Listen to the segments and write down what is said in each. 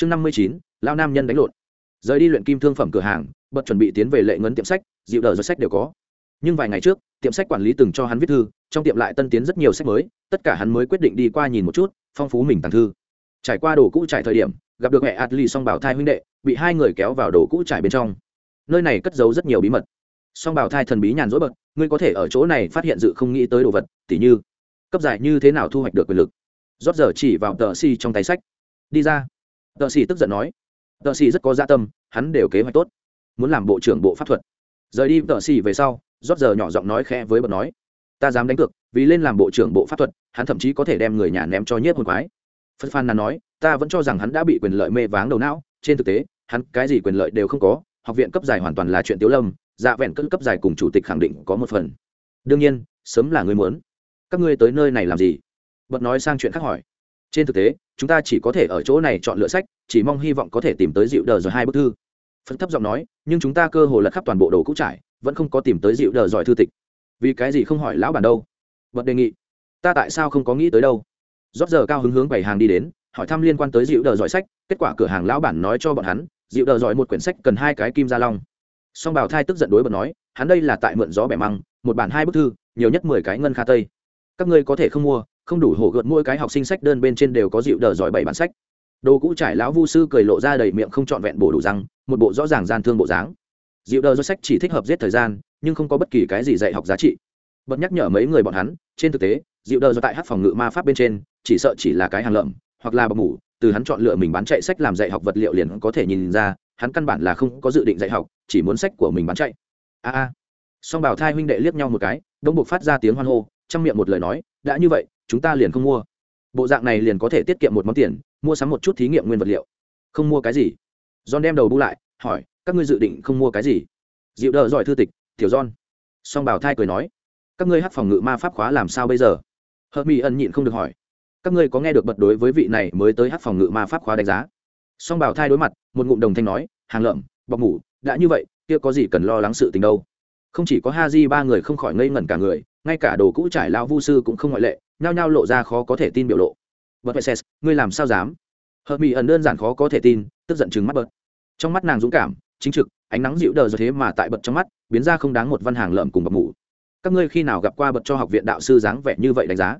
chương năm mươi chín, lao nam nhân đánh lộn. Rời đi luyện kim thương phẩm cửa hàng, bật chuẩn bị tiến về lệ ngấn tiệm sách, dịu đờ do sách đều có. Nhưng vài ngày trước, tiệm sách quản lý từng cho hắn viết thư, trong tiệm lại tân tiến rất nhiều sách mới, tất cả hắn mới quyết định đi qua nhìn một chút, phong phú mình tàng thư. Trải qua đồ cũ trải thời điểm, gặp được mẹ adli song bảo thai huynh đệ, bị hai người kéo vào đồ cũ trải bên trong. Nơi này cất giấu rất nhiều bí mật. Song bảo thai thần bí nhàn rỗi bật, ngươi có thể ở chỗ này phát hiện dự không nghĩ tới đồ vật, tỉ như, cấp giải như thế nào thu hoạch được quyền lực. Rót giờ chỉ vào tờ si trong tay sách. Đi ra tờ Sĩ tức giận nói, tờ Sĩ rất có gia dạ tâm, hắn đều kế hoạch tốt, muốn làm bộ trưởng bộ pháp thuật. Rời đi tờ Sĩ về sau, rót giờ nhỏ giọng nói khẽ với bật nói, ta dám đánh cược, vì lên làm bộ trưởng bộ pháp thuật, hắn thậm chí có thể đem người nhà ném cho nhiếp hồn quái. Phật phan nan nói, ta vẫn cho rằng hắn đã bị quyền lợi mê váng đầu não, trên thực tế, hắn cái gì quyền lợi đều không có, học viện cấp dài hoàn toàn là chuyện tiếu lâm dạ vẹn cân cấp dài cùng chủ tịch khẳng định có một phần. Đương nhiên, sớm là người muốn. Các ngươi tới nơi này làm gì? Bật nói sang chuyện khác hỏi trên thực tế, chúng ta chỉ có thể ở chỗ này chọn lựa sách, chỉ mong hy vọng có thể tìm tới dịu đờ rồi hai bức thư. Phật thấp giọng nói, nhưng chúng ta cơ hồ lật khắp toàn bộ đồ cũ trải, vẫn không có tìm tới dịu đờ giỏi thư tịch. Vì cái gì không hỏi lão bản đâu? Bật đề nghị, ta tại sao không có nghĩ tới đâu? Rót giờ cao hứng hướng bảy hàng đi đến, hỏi thăm liên quan tới dịu đờ giỏi sách, kết quả cửa hàng lão bản nói cho bọn hắn dịu đờ giỏi một quyển sách cần hai cái kim gia long. Song bảo thai tức giận đối bật nói, hắn đây là tại mượn gió bẻ măng, một bản hai bức thư, nhiều nhất mười cái ngân kha tây. Các ngươi có thể không mua không đủ hổ gợn mỗi cái học sinh sách đơn bên trên đều có dịu đờ giỏi bảy bản sách. Đồ cũ trải lão vu sư cười lộ ra đầy miệng không trọn vẹn bổ đủ răng, một bộ rõ ràng gian thương bộ dáng. Dịu đờ do sách chỉ thích hợp giết thời gian, nhưng không có bất kỳ cái gì dạy học giá trị. Bật nhắc nhở mấy người bọn hắn, trên thực tế, dịu đờ do tại hát phòng ngự ma pháp bên trên, chỉ sợ chỉ là cái hàng lợm, hoặc là bọc ngủ từ hắn chọn lựa mình bán chạy sách làm dạy học vật liệu liền có thể nhìn ra, hắn căn bản là không có dự định dạy học, chỉ muốn sách của mình bán chạy. A a. Song bảo thai huynh đệ liếc nhau một cái, đông buộc phát ra tiếng hoan hô, trong miệng một lời nói, đã như vậy chúng ta liền không mua. Bộ dạng này liền có thể tiết kiệm một món tiền, mua sắm một chút thí nghiệm nguyên vật liệu. Không mua cái gì? John đem đầu bu lại, hỏi, các ngươi dự định không mua cái gì? Dịu đỡ giỏi thư tịch, tiểu john. Song bảo thai cười nói, các ngươi hát phòng ngự ma pháp khóa làm sao bây giờ? Hợp mỹ ẩn nhịn không được hỏi, các ngươi có nghe được bật đối với vị này mới tới hát phòng ngự ma pháp khóa đánh giá? Song bảo thai đối mặt, một ngụm đồng thanh nói, hàng lợm, bọc ngủ đã như vậy, kia có gì cần lo lắng sự tình đâu? Không chỉ có ha di ba người không khỏi ngây ngẩn cả người, ngay cả đồ cũ trải lao vu sư cũng không ngoại lệ nhao nhao lộ ra khó có thể tin biểu lộ. Bật vệ ses ngươi làm sao dám? Hợp mỹ ẩn đơn giản khó có thể tin, tức giận chừng mắt bật trong mắt nàng dũng cảm, chính trực, ánh nắng dịu đờ giờ thế mà tại bật trong mắt, biến ra không đáng một văn hàng lợm cùng bọc mủ. Các ngươi khi nào gặp qua bật cho học viện đạo sư dáng vẻ như vậy đánh giá?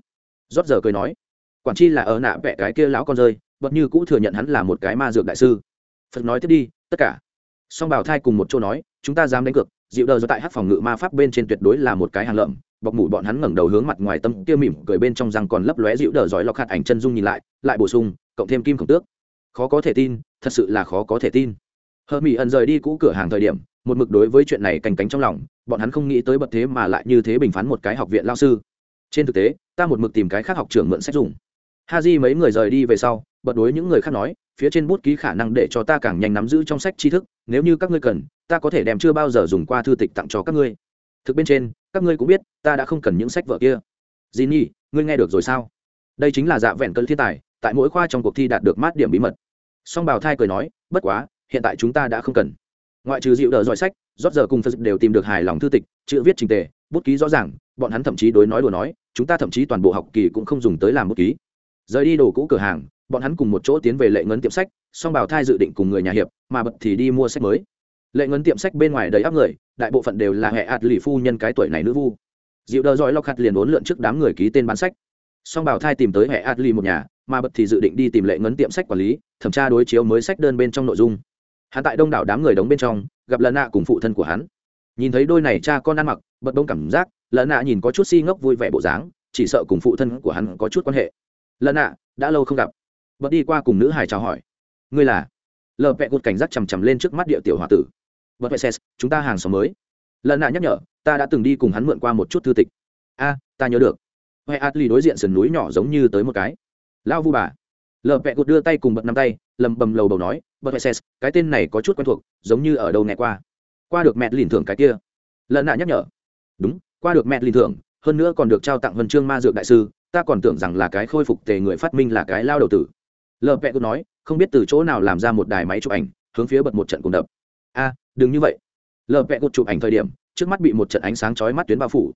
Rót giờ cười nói, quản chi là ở nạ vẽ cái kia lão con rơi bật như cũ thừa nhận hắn là một cái ma dược đại sư. Phật nói tiếp đi, tất cả. Song bảo thai cùng một chỗ nói, chúng ta dám đánh cược, dịu đờ do tại hát phòng ngự ma pháp bên trên tuyệt đối là một cái hàng lợm bọc mủ bọn hắn ngẩng đầu hướng mặt ngoài tâm kia mỉm cười bên trong răng còn lấp lóe dịu đờ giỏi lọc hạt ảnh chân dung nhìn lại lại bổ sung, cộng thêm kim khổng tước. Khó có thể tin, thật sự là khó có thể tin. Hờ mỹ ẩn rời đi cũ cửa hàng thời điểm, một mực đối với chuyện này cành cánh trong lòng, bọn hắn không nghĩ tới bậc thế mà lại như thế bình phán một cái học viện lao sư. Trên thực tế, ta một mực tìm cái khác học trưởng mượn sách dùng. Ha di mấy người rời đi về sau, bật đối những người khác nói, phía trên bút ký khả năng để cho ta càng nhanh nắm giữ trong sách tri thức, nếu như các ngươi cần, ta có thể đem chưa bao giờ dùng qua thư tịch tặng cho các ngươi. Thực bên trên các ngươi cũng biết, ta đã không cần những sách vở kia. Dì nhi ngươi nghe được rồi sao? Đây chính là dạ vẹn cơn thiên tài, tại mỗi khoa trong cuộc thi đạt được mát điểm bí mật. Song bào thai cười nói, bất quá, hiện tại chúng ta đã không cần. Ngoại trừ dịu đỡ giỏi sách, rót giờ cùng phật đều tìm được hài lòng thư tịch, chữ viết trình tề, bút ký rõ ràng, bọn hắn thậm chí đối nói đùa nói, chúng ta thậm chí toàn bộ học kỳ cũng không dùng tới làm bút ký. Rời đi đồ cũ cửa hàng, bọn hắn cùng một chỗ tiến về lệ ngấn tiệm sách, song bào thai dự định cùng người nhà hiệp, mà bật thì đi mua sách mới. Lệ ngấn tiệm sách bên ngoài đầy áp người đại bộ phận đều là hệ ạt lì phu nhân cái tuổi này nữ vu. Dịu đờ giỏi lọc hạt liền uốn lượn trước đám người ký tên bán sách. Song bảo thai tìm tới hệ ạt lì một nhà, mà bật thì dự định đi tìm lệ ngấn tiệm sách quản lý, thẩm tra đối chiếu mới sách đơn bên trong nội dung. Hắn tại đông đảo đám người đóng bên trong, gặp lần nạ cùng phụ thân của hắn. Nhìn thấy đôi này cha con ăn mặc, bật đông cảm giác lần nạ nhìn có chút si ngốc vui vẻ bộ dáng, chỉ sợ cùng phụ thân của hắn có chút quan hệ. Lần nạ, đã lâu không gặp. Bật đi qua cùng nữ hải chào hỏi. Ngươi là? Lờ vẹ cột cảnh giác chằm chằm lên trước mắt địa tiểu h o a tử vật vệ ses chúng ta hàng xóm mới. Lần nạ nhắc nhở, ta đã từng đi cùng hắn mượn qua một chút thư tịch. A, ta nhớ được. Huệ atli đối diện sườn núi nhỏ giống như tới một cái. Lao vu bà. Lờ vẹ gột đưa tay cùng bật năm tay, lầm bầm lầu đầu nói bật vệ ses cái tên này có chút quen thuộc, giống như ở đâu nghe qua. Qua được mẹ lìn thưởng cái kia. Lần nạ nhắc nhở. Đúng, qua được mẹ lìn thưởng, hơn nữa còn được trao tặng huân chương ma dược đại sư, ta còn tưởng rằng là cái khôi phục tề người phát minh là cái lao đầu tử. Lờ vẹ gột nói, không biết từ chỗ nào làm ra một đài máy chụp ảnh, hướng phía bật một trận cùng đập. A đừng như vậy. Lờ vẹ cột chụp ảnh thời điểm, trước mắt bị một trận ánh sáng chói mắt tuyến bao phủ.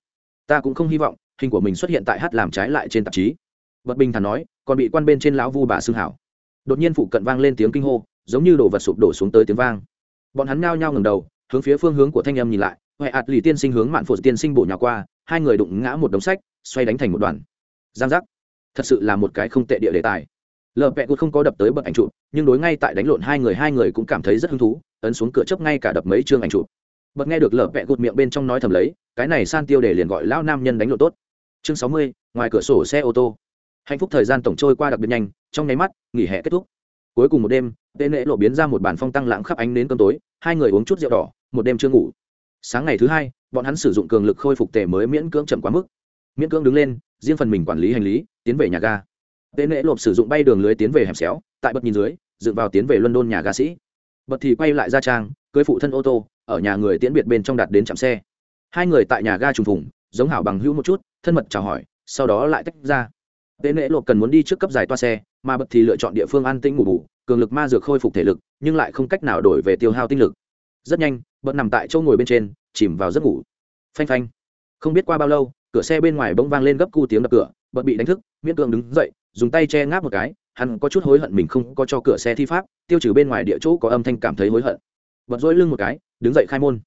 Ta cũng không hy vọng hình của mình xuất hiện tại hát làm trái lại trên tạp chí. Vật bình thản nói, còn bị quan bên trên lão vu bà xương hảo. Đột nhiên phụ cận vang lên tiếng kinh hô, giống như đồ vật sụp đổ xuống tới tiếng vang. Bọn hắn ngao nhao ngầm đầu, hướng phía phương hướng của thanh âm nhìn lại. Huệ ạt lì tiên sinh hướng mạn phổ tiên sinh bổ nhào qua, hai người đụng ngã một đống sách, xoay đánh thành một đoàn. Giang giác. Thật sự là một cái không tệ địa đề tài. Lờ vẹ cột không có đập tới bậc ảnh chụp, nhưng đối ngay tại đánh lộn hai người hai người cũng cảm thấy rất hứng thú ấn xuống cửa chớp ngay cả đập mấy chương ảnh chụp. Bật nghe được lở vẹ gột miệng bên trong nói thầm lấy, cái này san tiêu để liền gọi lão nam nhân đánh lộn tốt. Chương sáu mươi, ngoài cửa sổ xe ô tô. Hạnh phúc thời gian tổng trôi qua đặc biệt nhanh, trong nháy mắt, nghỉ hè kết thúc. Cuối cùng một đêm tên lễ lộ biến ra một bản phong tăng lãng khắp ánh đến cơm tối, hai người uống chút rượu đỏ, một đêm chưa ngủ. Sáng ngày thứ hai, bọn hắn sử dụng cường lực khôi phục tề mới miễn cưỡng chậm quá mức. Miễn cưỡng đứng lên, riêng phần mình quản lý hành lý, tiến về nhà ga. Tên lễ lộp sử dụng bay đường lưới tiến về hẻm xéo, tại bật nhìn dưới, dựng vào tiến về london nhà ga sĩ bật thì quay lại ra trang, cưới phụ thân ô tô, ở nhà người tiễn biệt bên trong đặt đến trạm xe. Hai người tại nhà ga trùng phùng, giống hảo bằng hữu một chút, thân mật chào hỏi, sau đó lại tách ra. Tế nễ lộp cần muốn đi trước cấp giải toa xe, mà bật thì lựa chọn địa phương an tĩnh ngủ bù, cường lực ma dược khôi phục thể lực, nhưng lại không cách nào đổi về tiêu hao tinh lực. Rất nhanh, bật nằm tại chỗ ngồi bên trên, chìm vào giấc ngủ. Phanh phanh. Không biết qua bao lâu, cửa xe bên ngoài bỗng vang lên gấp cu tiếng đập cửa, bật bị đánh thức, miễn cưỡng đứng dậy, dùng tay che ngáp một cái hắn có chút hối hận mình không có cho cửa xe thi pháp, tiêu trừ bên ngoài địa chỗ có âm thanh cảm thấy hối hận. Bật dỗi lưng một cái, đứng dậy khai môn.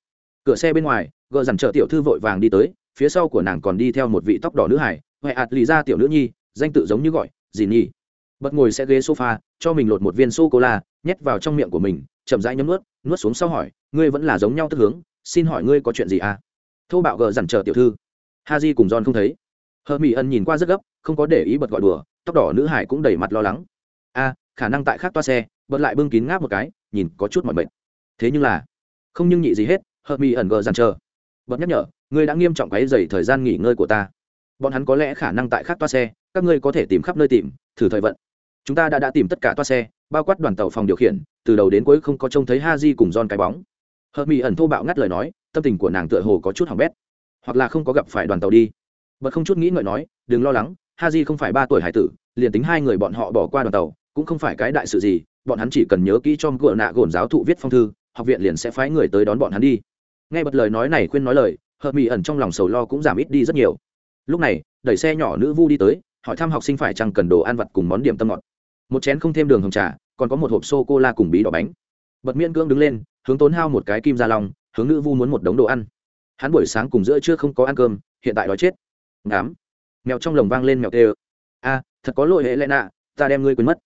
Cửa xe bên ngoài gợ dằn trợ tiểu thư vội vàng đi tới, phía sau của nàng còn đi theo một vị tóc đỏ nữ hải, huệ ạt lì ra tiểu nữ nhi, danh tự giống như gọi, dì nhi. Bật ngồi xe ghế sofa, cho mình lột một viên sô cô la nhét vào trong miệng của mình, chậm rãi nhấm nuốt nuốt xuống sau hỏi, ngươi vẫn là giống nhau tức hướng, xin hỏi ngươi có chuyện gì à? Thô bạo gờ dằn chờ tiểu thư. Ha di cùng john không thấy. Hờ mỹ ân nhìn qua rất gấp, không có để ý bật gọi đùa tóc đỏ nữ hải cũng đầy mặt lo lắng. A, khả năng tại khác toa xe, bật lại bưng kín ngáp một cái, nhìn có chút mọi bệnh thế nhưng là, không nhưng nhị gì hết, hợp mỹ ẩn gờ dằn chờ. Bật nhắc nhở, ngươi đã nghiêm trọng quấy dày thời gian nghỉ ngơi của ta. Bọn hắn có lẽ khả năng tại khác toa xe, các ngươi có thể tìm khắp nơi tìm, thử thời vận. Chúng ta đã đã tìm tất cả toa xe, bao quát đoàn tàu phòng điều khiển, từ đầu đến cuối không có trông thấy ha di cùng don cái bóng. Hợp mỹ ẩn thô bạo ngắt lời nói, tâm tình của nàng tựa hồ có chút hỏng bét. Hoặc là không có gặp phải đoàn tàu đi. Bật không chút nghĩ ngợi nói, đừng lo lắng ha di không phải ba tuổi hải tử, liền tính hai người bọn họ bỏ qua đoàn tàu, cũng không phải cái đại sự gì, bọn hắn chỉ cần nhớ kỹ cho gỡ nạ gồn giáo thụ viết phong thư, học viện liền sẽ phái người tới đón bọn hắn đi. Nghe bật lời nói này khuyên nói lời, Hợp mỹ ẩn trong lòng sầu lo cũng giảm ít đi rất nhiều. Lúc này, đẩy xe nhỏ nữ vu đi tới, hỏi thăm học sinh phải chăng cần đồ ăn vặt cùng món điểm tâm ngọt. Một chén không thêm đường hồng trà, còn có một hộp sô cô la cùng bí đỏ bánh. Bật miễn cưỡng đứng lên, hướng tốn hao một cái kim ra lòng hướng nữ vu muốn một đống đồ ăn. Hắn buổi sáng cùng giữa chưa không có ăn cơm, hiện tại đói chết. Ngám mèo trong lồng vang lên mèo tê a, thật có lỗi hệ lẽ nạ, ta đem ngươi quên mất.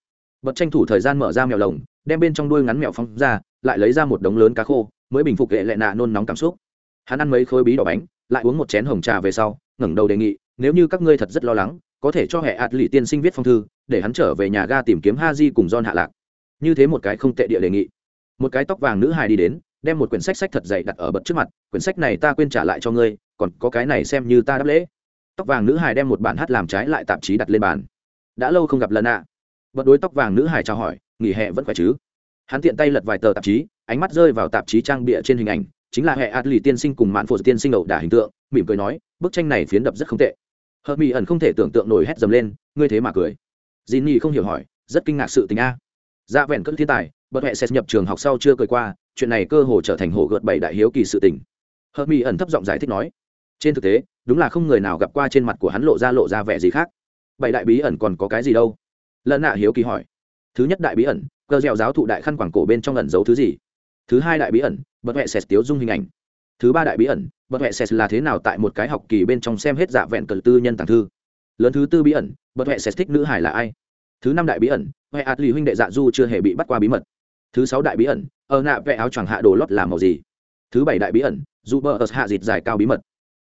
Bật tranh thủ thời gian mở ra mèo lồng, đem bên trong đuôi ngắn mèo phóng ra, lại lấy ra một đống lớn cá khô, mới bình phục hệ lẽ nạ nôn nóng cảm xúc. Hắn ăn mấy khối bí đỏ bánh, lại uống một chén hồng trà về sau, ngẩng đầu đề nghị, nếu như các ngươi thật rất lo lắng, có thể cho hệ ạt lì tiên sinh viết phong thư, để hắn trở về nhà ga tìm kiếm ha di cùng don hạ lạc. Như thế một cái không tệ địa đề nghị. Một cái tóc vàng nữ hài đi đến, đem một quyển sách sách thật dày đặt ở bật trước mặt, quyển sách này ta quên trả lại cho ngươi, còn có cái này xem như ta đáp lễ tóc vàng nữ hải đem một bản hát làm trái lại tạp chí đặt lên bàn. Đã lâu không gặp lần ạ. À. bật đối tóc vàng nữ hải chào hỏi, nghỉ hè vẫn khỏe chứ? Hắn tiện tay lật vài tờ tạp chí, ánh mắt rơi vào tạp chí trang bịa trên hình ảnh, chính là hệ ạt lì tiên sinh cùng mạn phụ tiên sinh ẩu đả hình tượng, mỉm cười nói, bức tranh này phiến đập rất không tệ. Hợp mỹ ẩn không thể tưởng tượng nổi hét dầm lên, ngươi thế mà cười. Dì nhi không hiểu hỏi, rất kinh ngạc sự tình a. Dạ vẹn cất thiên tài, bật hệ sẽ nhập trường học sau chưa cười qua, chuyện này cơ hồ trở thành hồ gợt bảy đại hiếu kỳ sự tình. Hợp mỹ ẩn thấp giọng giải thích nói trên thực tế, đúng là không người nào gặp qua trên mặt của hắn lộ ra lộ ra vẻ gì khác. Bảy đại bí ẩn còn có cái gì đâu? Lần nạ hiếu kỳ hỏi. Thứ nhất đại bí ẩn cơ dẻo giáo thụ đại khăn quảng cổ bên trong ẩn giấu thứ gì? Thứ hai đại bí ẩn, bật huệ sẹt tiếu dung hình ảnh. Thứ ba đại bí ẩn, bật huệ sẹt là thế nào tại một cái học kỳ bên trong xem hết dạ vẹn cờ tư nhân tàng thư? Lớn thứ tư bí ẩn, bật huệ sẹt thích nữ hải là ai? Thứ năm đại bí ẩn huệ ạt lì huynh đệ dạ du chưa hề bị bắt qua bí mật. Thứ sáu đại bí ẩn, ở nạ vẽ áo choàng hạ đồ lót làm màu gì? Thứ bảy đại bí ẩn, dù bờ ở hạ dịt dài cao bí mật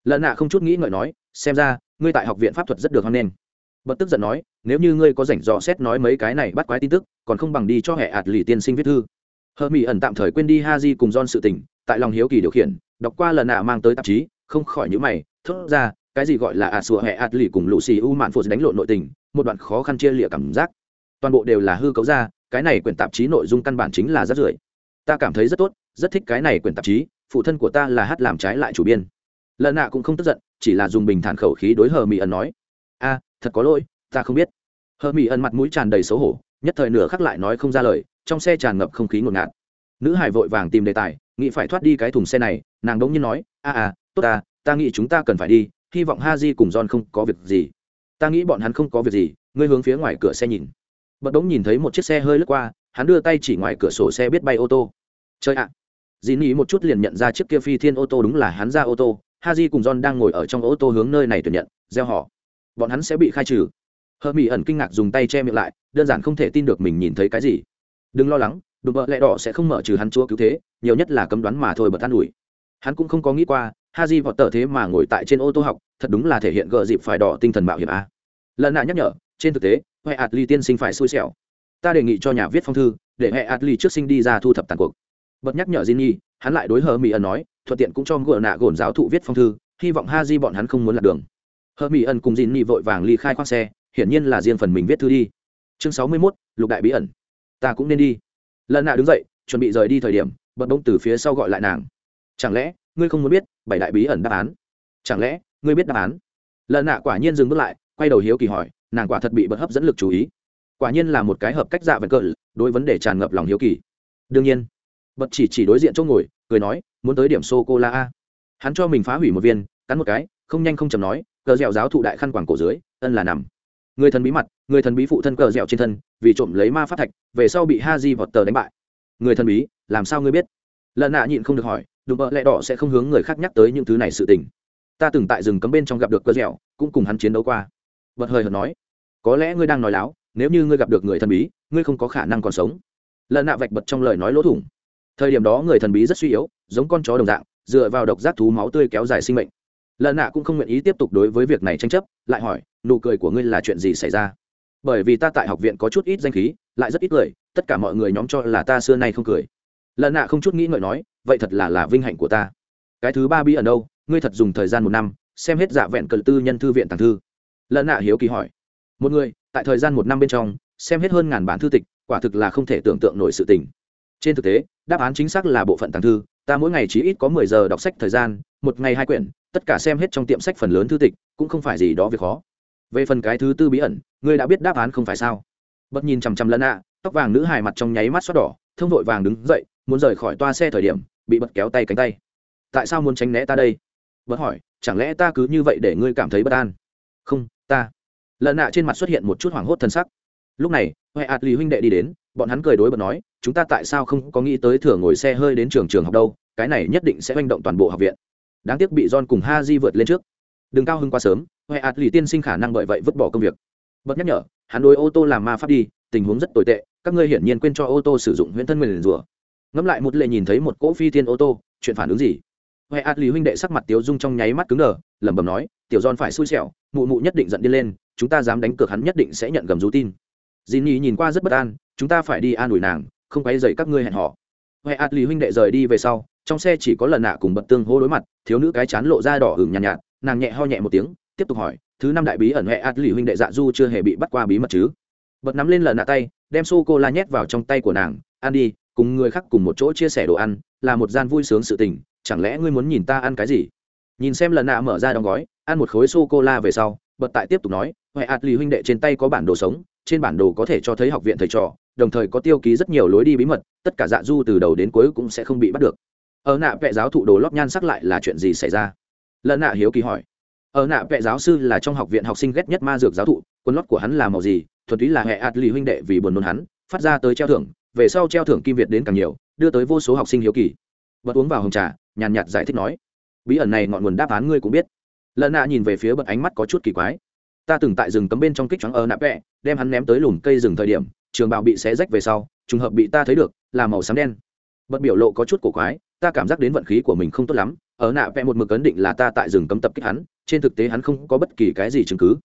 lần nạ không chút nghĩ ngợi nói, xem ra, ngươi tại học viện pháp thuật rất được hoan nghênh. Bật tức giận nói, nếu như ngươi có rảnh dò xét nói mấy cái này bắt quái tin tức, còn không bằng đi cho hệ ạt lì tiên sinh viết thư. Hờ mỹ ẩn tạm thời quên đi ha di cùng don sự tình, tại lòng hiếu kỳ điều khiển, đọc qua lần nạ mang tới tạp chí, không khỏi nhữ mày, thốt ra, cái gì gọi là ạt sùa hệ ạt lì cùng lũ xì u mạn phụ đánh lộn nội tình, một đoạn khó khăn chia lịa cảm giác. Toàn bộ đều là hư cấu ra, cái này quyển tạp chí nội dung căn bản chính là rất rưởi. Ta cảm thấy rất tốt, rất thích cái này quyển tạp chí, phụ thân của ta là hát làm trái lại chủ biên lần nạ cũng không tức giận, chỉ là dùng bình thản khẩu khí đối hờ mỹ ẩn nói, a, thật có lỗi, ta không biết. Hờ mỹ ẩn mặt mũi tràn đầy xấu hổ, nhất thời nửa khắc lại nói không ra lời, trong xe tràn ngập không khí ngột ngạt. Nữ hải vội vàng tìm đề tài, nghĩ phải thoát đi cái thùng xe này, nàng đống nhiên nói, a a, tốt ta ta nghĩ chúng ta cần phải đi, hy vọng ha di cùng john không có việc gì. Ta nghĩ bọn hắn không có việc gì, ngươi hướng phía ngoài cửa xe nhìn. Bật đống nhìn thấy một chiếc xe hơi lướt qua, hắn đưa tay chỉ ngoài cửa sổ xe biết bay ô tô. Chơi ạ! À. dì nghĩ một chút liền nhận ra chiếc kia phi thiên ô tô đúng là hắn ra ô tô Haji cùng john đang ngồi ở trong ô tô hướng nơi này tuyển nhận gieo họ. Bọn hắn sẽ bị khai trừ. Hợp mỹ ẩn kinh ngạc dùng tay che miệng lại đơn giản không thể tin được mình nhìn thấy cái gì. Đừng lo lắng đùm bợ lẽ đỏ sẽ không mở trừ hắn chúa cứu thế nhiều nhất là cấm đoán mà thôi bật tan ủi. Hắn cũng không có nghĩ qua Haji vọt tờ thế mà ngồi tại trên ô tô học thật đúng là thể hiện gờ dịp phải đỏ tinh thần mạo hiểm a. Lần nạ nhắc nhở trên thực tế huệ ạt ly tiên sinh phải xui xẻo. Ta đề nghị cho nhà viết phong thư để huệ ạt ly trước sinh đi ra thu thập tàn cuộc. Bật nhắc nhở Jinny, hắn lại đối hờ mỹ ẩn nói thuận tiện cũng cho ngựa nạ gồn giáo thụ viết phong thư hy vọng ha di bọn hắn không muốn lạc đường. Hờ mỹ ẩn cùng Jinny vội vàng ly khai khoang xe hiển nhiên là riêng phần mình viết thư đi. Chương sáu mươi 61, lục đại bí ẩn. Ta cũng nên đi. Lần nạ đứng dậy chuẩn bị rời đi thời điểm bật bông từ phía sau gọi lại nàng. Chẳng lẽ ngươi không muốn biết bảy đại bí ẩn đáp án? Chẳng lẽ ngươi biết đáp án? Lần nạ quả nhiên dừng bước lại quay đầu hiếu kỳ hỏi nàng quả thật bị bật hấp dẫn lực chú ý. Quả nhiên là một cái hợp cách dạ vẹn cỡ đối vấn đề tràn ngập lòng hiếu kỳ. Đương nhiên bật chỉ chỉ đối diện chỗ ngồi cười nói muốn tới điểm sô cô la a. Hắn cho mình phá hủy một viên, cắn một cái, không nhanh không chầm nói, cờ dẻo giáo thụ đại khăn quảng cổ dưới, ân là nằm. Người thần bí mặt, người thần bí phụ thân cờ dẻo trên thân, vì trộm lấy ma phát thạch, về sau bị ha di vọt tờ đánh bại. Người thần bí, làm sao ngươi biết? Lần nạ nhịn không được hỏi đùm bợ lẹ đỏ sẽ không hướng người khác nhắc tới những thứ này sự tình. Ta từng tại rừng cấm bên trong gặp được cờ dẻo, cũng cùng hắn chiến đấu qua. Bật hơi hợt nói, có lẽ ngươi đang nói láo, nếu như ngươi gặp được người thần bí, ngươi không có khả năng còn sống. Lần nạ vạch bật trong lời nói lỗ thủng thời điểm đó người thần bí rất suy yếu, giống con chó đồng dạng, dựa vào độc giác thú máu tươi kéo dài sinh mệnh. Lần nạ cũng không nguyện ý tiếp tục đối với việc này tranh chấp, lại hỏi, nụ cười của ngươi là chuyện gì xảy ra? Bởi vì ta tại học viện có chút ít danh khí, lại rất ít cười tất cả mọi người nhóm cho là ta xưa nay không cười. Lần nạ không chút nghĩ ngợi nói, vậy thật là là vinh hạnh của ta. Cái thứ ba bí ẩn đâu? Ngươi thật dùng thời gian một năm, xem hết dạ vẹn cờ tư nhân thư viện tàng thư. Lần nạ hiếu kỳ hỏi. Một người, tại thời gian một năm bên trong, xem hết hơn ngàn bản thư tịch, quả thực là không thể tưởng tượng nổi sự tình trên thực tế, đáp án chính xác là bộ phận tàng thư, ta mỗi ngày chỉ ít có mười giờ đọc sách thời gian, một ngày hai quyển, tất cả xem hết trong tiệm sách phần lớn thư tịch, cũng không phải gì đó việc khó. Về phần cái thứ tư bí ẩn, ngươi đã biết đáp án không phải sao? Bật nhìn chằm chằm lân ạ tóc vàng nữ hài mặt trong nháy mắt xót đỏ, thông vội vàng đứng dậy, muốn rời khỏi toa xe thời điểm, bị bật kéo tay cánh tay. Tại sao muốn tránh né ta đây? Bật hỏi, chẳng lẽ ta cứ như vậy để ngươi cảm thấy bất an? Không, ta. Lần nạ trên mặt xuất hiện một chút hoảng hốt thân sắc lúc này, huệ ạt lì huynh đệ đi đến, bọn hắn cười đối bật nói, chúng ta tại sao không có nghĩ tới thừa ngồi xe hơi đến trường trường học đâu, cái này nhất định sẽ manh động toàn bộ học viện. Đáng tiếc bị john cùng ha di vượt lên trước. Đừng cao hơn quá sớm, huệ ạt lì tiên sinh khả năng bởi vậy vứt bỏ công việc. Bật nhắc nhở, hắn đối ô tô làm ma pháp đi, tình huống rất tồi tệ, các ngươi hiển nhiên quên cho ô tô sử dụng huyễn thân nguyền rủa. Ngẫm lại một lệ nhìn thấy một cỗ phi tiên ô tô, chuyện phản ứng gì? Huệ ạt lì huynh đệ sắc mặt tiếu dung trong nháy mắt cứng đờ, lẩm bẩm nói, tiểu don phải xui xẻo, mụ mụ nhất định giận đi lên, chúng ta dám đánh cược hắn nhất định sẽ nhận gầm rú tin dì nhì nhìn qua rất bất an chúng ta phải đi an ủi nàng không quay dậy các ngươi hẹn họ huệ ạt lì huynh đệ rời đi về sau trong xe chỉ có lần nạ cùng bật tương hô đối mặt thiếu nữ cái chán lộ ra đỏ hừng nhàn nhạt, nhạt nàng nhẹ ho nhẹ một tiếng tiếp tục hỏi thứ năm đại bí ẩn huệ ạt lì huynh đệ dạ du chưa hề bị bắt qua bí mật chứ? Bật nắm lên lần nạ tay đem sô cô la nhét vào trong tay của nàng ăn đi cùng người khác cùng một chỗ chia sẻ đồ ăn là một gian vui sướng sự tình chẳng lẽ ngươi muốn nhìn ta ăn cái gì? Nhìn xem lần nạ mở ra đóng gói ăn một khối sô cô la về sau bật tại tiếp tục nói huệ ạt lì huynh đệ trên tay có bản đồ sống trên bản đồ có thể cho thấy học viện thầy trò, đồng thời có tiêu ký rất nhiều lối đi bí mật, tất cả dạ du từ đầu đến cuối cũng sẽ không bị bắt được. Ở nạ vệ giáo thụ đồ lót nhan sắc lại là chuyện gì xảy ra? Lợn nạ hiếu kỳ hỏi. Ở nạ vệ giáo sư là trong học viện học sinh ghét nhất ma dược giáo thụ quân lót của hắn là màu gì, thuần túy là hệ ạt lì huynh đệ vì buồn nôn hắn, phát ra tới treo thưởng, về sau treo thưởng kim việt đến càng nhiều, đưa tới vô số học sinh hiếu kỳ. Bật uống vào hồng trà, nhàn nhạt giải thích nói. Bí ẩn này ngọn nguồn đáp án ngươi cũng biết. Lợn nạ nhìn về phía bật ánh mắt có chút kỳ quái ta từng tại rừng cấm bên trong kích choáng ở nạ vẹ, đem hắn ném tới lùm cây rừng thời điểm, trường bào bị xé rách về sau, trùng hợp bị ta thấy được, là màu xám đen. Bật biểu lộ có chút cổ quái, ta cảm giác đến vận khí của mình không tốt lắm, ở nạ vẽ một mực ấn định là ta tại rừng cấm tập kích hắn, trên thực tế hắn không có bất kỳ cái gì chứng cứ.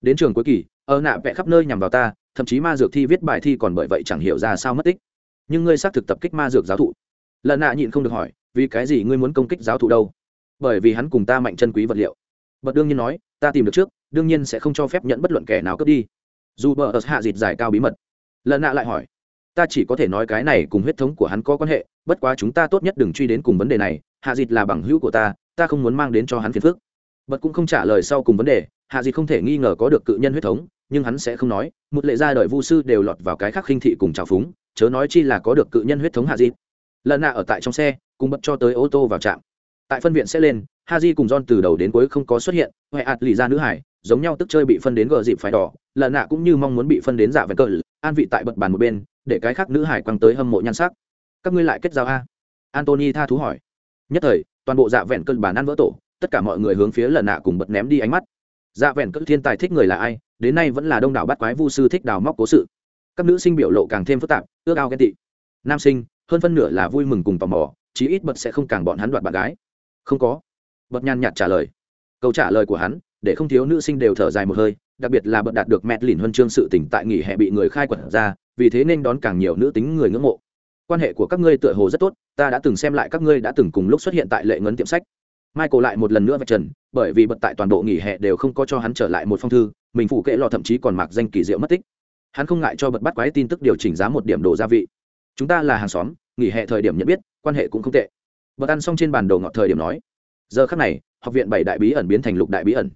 Đến trường cuối kỳ, ở nạ vẽ khắp nơi nhằm vào ta, thậm chí ma dược thi viết bài thi còn bởi vậy chẳng hiểu ra sao mất tích. Nhưng ngươi xác thực tập kích ma dược giáo thụ. Lần nạ nhịn không được hỏi, vì cái gì ngươi muốn công kích giáo thụ đâu? Bởi vì hắn cùng ta mạnh chân quý vật liệu. Bật đương nhiên nói, ta tìm được trước đương nhiên sẽ không cho phép nhận bất luận kẻ nào cướp đi. Dù bờ ớt hạ dịt giải cao bí mật. Lần nạ lại hỏi, ta chỉ có thể nói cái này cùng huyết thống của hắn có quan hệ, bất quá chúng ta tốt nhất đừng truy đến cùng vấn đề này, hạ dịt là bằng hữu của ta ta không muốn mang đến cho hắn phiền phức. Bật cũng không trả lời sau cùng vấn đề, hạ dịt không thể nghi ngờ có được cự nhân huyết thống, nhưng hắn sẽ không nói, một lệ gia đời vu sư đều lọt vào cái khác khinh thị cùng trào phúng, chớ nói chi là có được cự nhân huyết thống hạ dịt. Lần nạ ở tại trong xe, cùng bật cho tới ô tô vào trạm. Tại phân viện sẽ lên ha j cùng john từ đầu đến cuối không có xuất hiện huệ ạt lì ra nữ hải giống nhau tức chơi bị phân đến gờ dịp phải đỏ lợn nạ cũng như mong muốn bị phân đến dạ vẹn cờ, an vị tại bật bàn một bên, để cái khác nữ hải quăng tới hâm mộ nhan sắc. Các ngươi lại kết giao a? Antony tha thú hỏi. Nhất thời, toàn bộ dạ vẹn cơn bàn ăn vỡ tổ, tất cả mọi người hướng phía lần nạ cùng bật ném đi ánh mắt. Dạ vẹn cơn thiên tài thích người là ai? Đến nay vẫn là đông đảo bắt quái vu sư thích đào móc cố sự. Các nữ sinh biểu lộ càng thêm phức tạp, ước ao ghen tị. Nam sinh, hơn phân nửa là vui mừng cùng tò mò, chí ít bật sẽ không càng bọn hắn đoạt bạn gái. Không có. Bật nhàn nhạt trả lời. Câu trả lời của hắn để không thiếu nữ sinh đều thở dài một hơi, đặc biệt là bận đạt được mẹt lìn huân chương sự tỉnh tại nghỉ hè bị người khai quật ra, vì thế nên đón càng nhiều nữ tính người ngưỡng mộ. Quan hệ của các ngươi tựa hồ rất tốt, ta đã từng xem lại các ngươi đã từng cùng lúc xuất hiện tại lệ ngấn tiệm sách. Michael lại một lần nữa vạch trần, bởi vì bật tại toàn bộ nghỉ hè đều không có cho hắn trở lại một phong thư, mình phụ kệ lọ thậm chí còn mặc danh kỳ diệu mất tích. Hắn không ngại cho bật bắt quái tin tức điều chỉnh giá một điểm đồ gia vị. Chúng ta là hàng xóm, nghỉ hè thời điểm nhận biết, quan hệ cũng không tệ. Bật ăn xong trên bàn đồ ngọt thời điểm nói, giờ khắc này, học viện bảy đại bí ẩn biến thành lục đại bí ẩn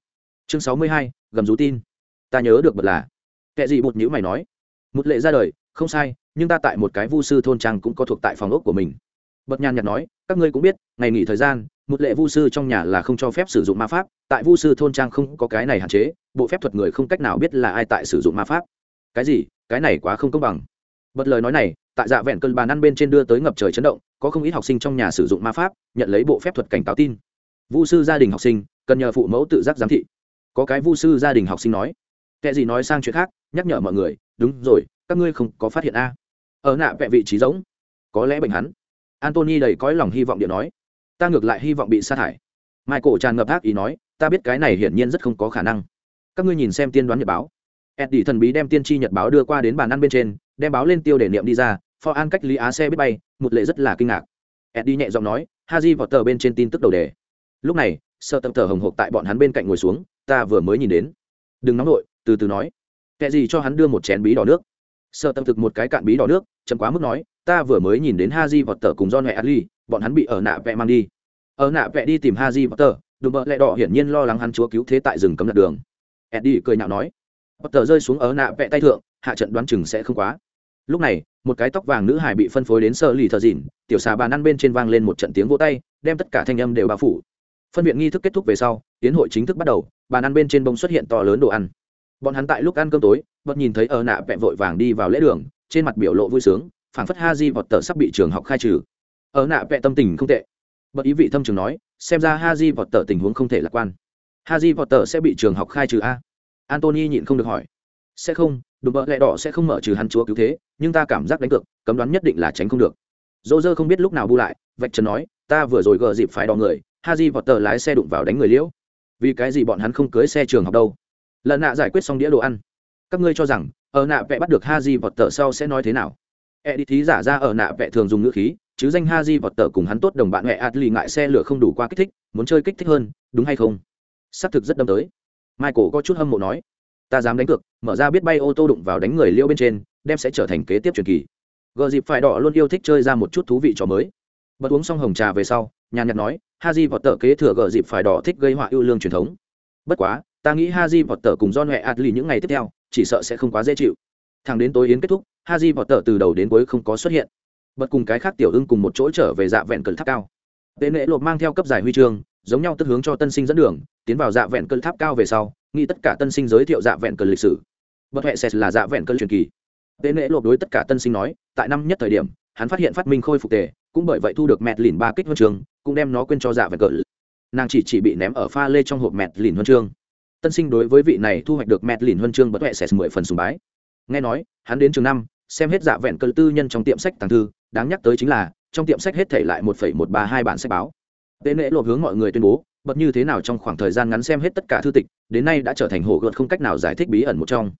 chương sáu mươi hai, gầm rú tin. Ta nhớ được bật là. Kệ gì bụt nhữ mày nói. Một lệ ra đời, không sai, nhưng ta tại một cái vu sư thôn trang cũng có thuộc tại phòng ốc của mình. Bật nhàn nhạt nói, các ngươi cũng biết, ngày nghỉ thời gian, một lệ vu sư trong nhà là không cho phép sử dụng ma pháp, tại vu sư thôn trang không có cái này hạn chế, bộ phép thuật người không cách nào biết là ai tại sử dụng ma pháp. Cái gì? Cái này quá không công bằng. Bật lời nói này, tại dạ vẹn cơn bàn ăn bên trên đưa tới ngập trời chấn động, có không ít học sinh trong nhà sử dụng ma pháp, nhận lấy bộ phép thuật cảnh cáo tin. Vu sư gia đình học sinh, cần nhờ phụ mẫu tự giác giám thị có cái vu sư gia đình học sinh nói. Kệ gì nói sang chuyện khác, nhắc nhở mọi người, đúng rồi, các ngươi không có phát hiện a. Ở nạ vẹ vị trí giống. Có lẽ bệnh hắn. Antony đầy cõi lòng hy vọng điện nói. Ta ngược lại hy vọng bị sa thải. Michael tràn ngập ác ý nói, ta biết cái này hiển nhiên rất không có khả năng. Các ngươi nhìn xem tiên đoán nhật báo. Eddie thần bí đem tiên tri nhật báo đưa qua đến bàn ăn bên trên, đem báo lên tiêu để niệm đi ra For an cách lý á xe biết bay, một lệ rất là kinh ngạc. Eddie nhẹ giọng nói haji vào tờ bên trên tin tức đầu đề. Lúc này, sợ tầm tờ hồng hộc tại bọn hắn bên cạnh ngồi xuống ta vừa mới nhìn đến. Đừng nóng nổi từ từ nói. Kệ gì cho hắn đưa một chén bí đỏ nước? Sợ tâm thực một cái cạn bí đỏ nước, chậm quá mức nói, ta vừa mới nhìn đến haji và tờ cùng do mẹ ali bọn hắn bị ở nạ vẽ mang đi. Ở nạ vẽ đi tìm haji và tờ đùm bợ lẹ đỏ hiển nhiên lo lắng hắn chúa cứu thế tại rừng cấm lật đường. Eddie cười nhạo nói vọt tờ rơi xuống ở nạ vẽ tay thượng, hạ trận đoán chừng sẽ không quá. Lúc này, một cái tóc vàng nữ hải bị phân phối đến sơ lì thờ dìn, tiểu xà bàn ăn bên trên vang lên một trận tiếng vỗ tay, đem tất cả thanh âm đều bao phủ phân viện nghi thức kết thúc về sau, tiến hội chính thức bắt đầu, bàn ăn bên trên bông xuất hiện to lớn đồ ăn. Bọn hắn tại lúc ăn cơm tối bật nhìn thấy ở nạ vẹ vội vàng đi vào lễ đường, trên mặt biểu lộ vui sướng, phảng phất ha di vọt tờ sắp bị trường học khai trừ. Ở nạ vẹ tâm tình không tệ. Bật ý vị thâm trường nói, xem ra ha di vọt tờ tình huống không thể lạc quan. Ha di vọt tờ sẽ bị trường học khai trừ a? Antony nhịn không được hỏi. Sẽ không, đùm bợ lẹ đỏ sẽ không mở trừ hắn chúa cứu thế, nhưng ta cảm giác đánh cược, cấm đoán nhất định là tránh không được. Dỗ dơ không biết lúc nào bu lại, vạch trần nói, ta vừa rồi gờ dịp phải đò người ha vọt tờ lái xe đụng vào đánh người liễu. Vì cái gì bọn hắn không cưới xe trường học đâu? Lần nạ giải quyết xong đĩa đồ ăn. Các ngươi cho rằng, ở nạ vẽ bắt được ha vọt tờ sau sẽ nói thế nào? E đi thí giả ra ở nạ vẽ thường dùng ngữ khí, chứ danh ha vọt tờ cùng hắn tốt đồng bạn mẹ Atli ngại xe lửa không đủ qua kích thích, muốn chơi kích thích hơn, đúng hay không? Sắp thực rất đâm tới. Michael có chút hâm mộ nói. Ta dám đánh cược, mở ra biết bay ô tô đụng vào đánh người liêu bên trên, đem sẽ trở thành kế tiếp truyền kỳ. Gờ dịp phải đỏ luôn yêu thích chơi ra một chút thú vị trò mới. Bật uống xong hồng trà về sau, nhàn nhạt nói ha di vọt tờ kế thừa gở dịp phải đỏ thích gây họa ưu lương truyền thống. Bất quá, ta nghĩ haji vọt tờ cùng john Hoè adli những ngày tiếp theo, chỉ sợ sẽ không quá dễ chịu. Thẳng đến tối yến kết thúc, haji vọt tờ từ đầu đến cuối không có xuất hiện. Bất cùng cái khác tiểu ưng cùng một chỗ trở về dạ vẹn Cẩn tháp cao. Tế lễ lộp mang theo cấp giải huy chương, giống nhau tức hướng cho tân sinh dẫn đường, tiến vào dạ vẹn Cẩn tháp cao về sau, nghĩ tất cả tân sinh giới thiệu dạ vẹn Cẩn lịch sử. Bất hệ sẽ là dạ vẹn Cẩn truyền kỳ. Tế lễ lộp đối tất cả tân sinh nói, tại năm nhất thời điểm, hắn phát hiện phát minh khôi phục tề cũng bởi vậy thu được mẹt lìn ba kích huân trường, cũng đem nó quên cho dạ vẹn cỡ nàng chỉ chỉ bị ném ở pha lê trong hộp mẹt lìn huân chương tân sinh đối với vị này thu hoạch được mẹt lìn huân chương bất huệ sẽ mười phần sùng bái. Nghe nói, hắn đến trường năm, xem hết dạ vẹn cơ tư nhân trong tiệm sách tàng thư, đáng nhắc tới chính là, trong tiệm sách hết thể lại một phẩy một ba hai bản sách báo. Tế lễ lộp hướng mọi người tuyên bố bật như thế nào trong khoảng thời gian ngắn xem hết tất cả thư tịch, đến nay đã trở thành hồ gợt không cách nào giải thích bí ẩn một trong.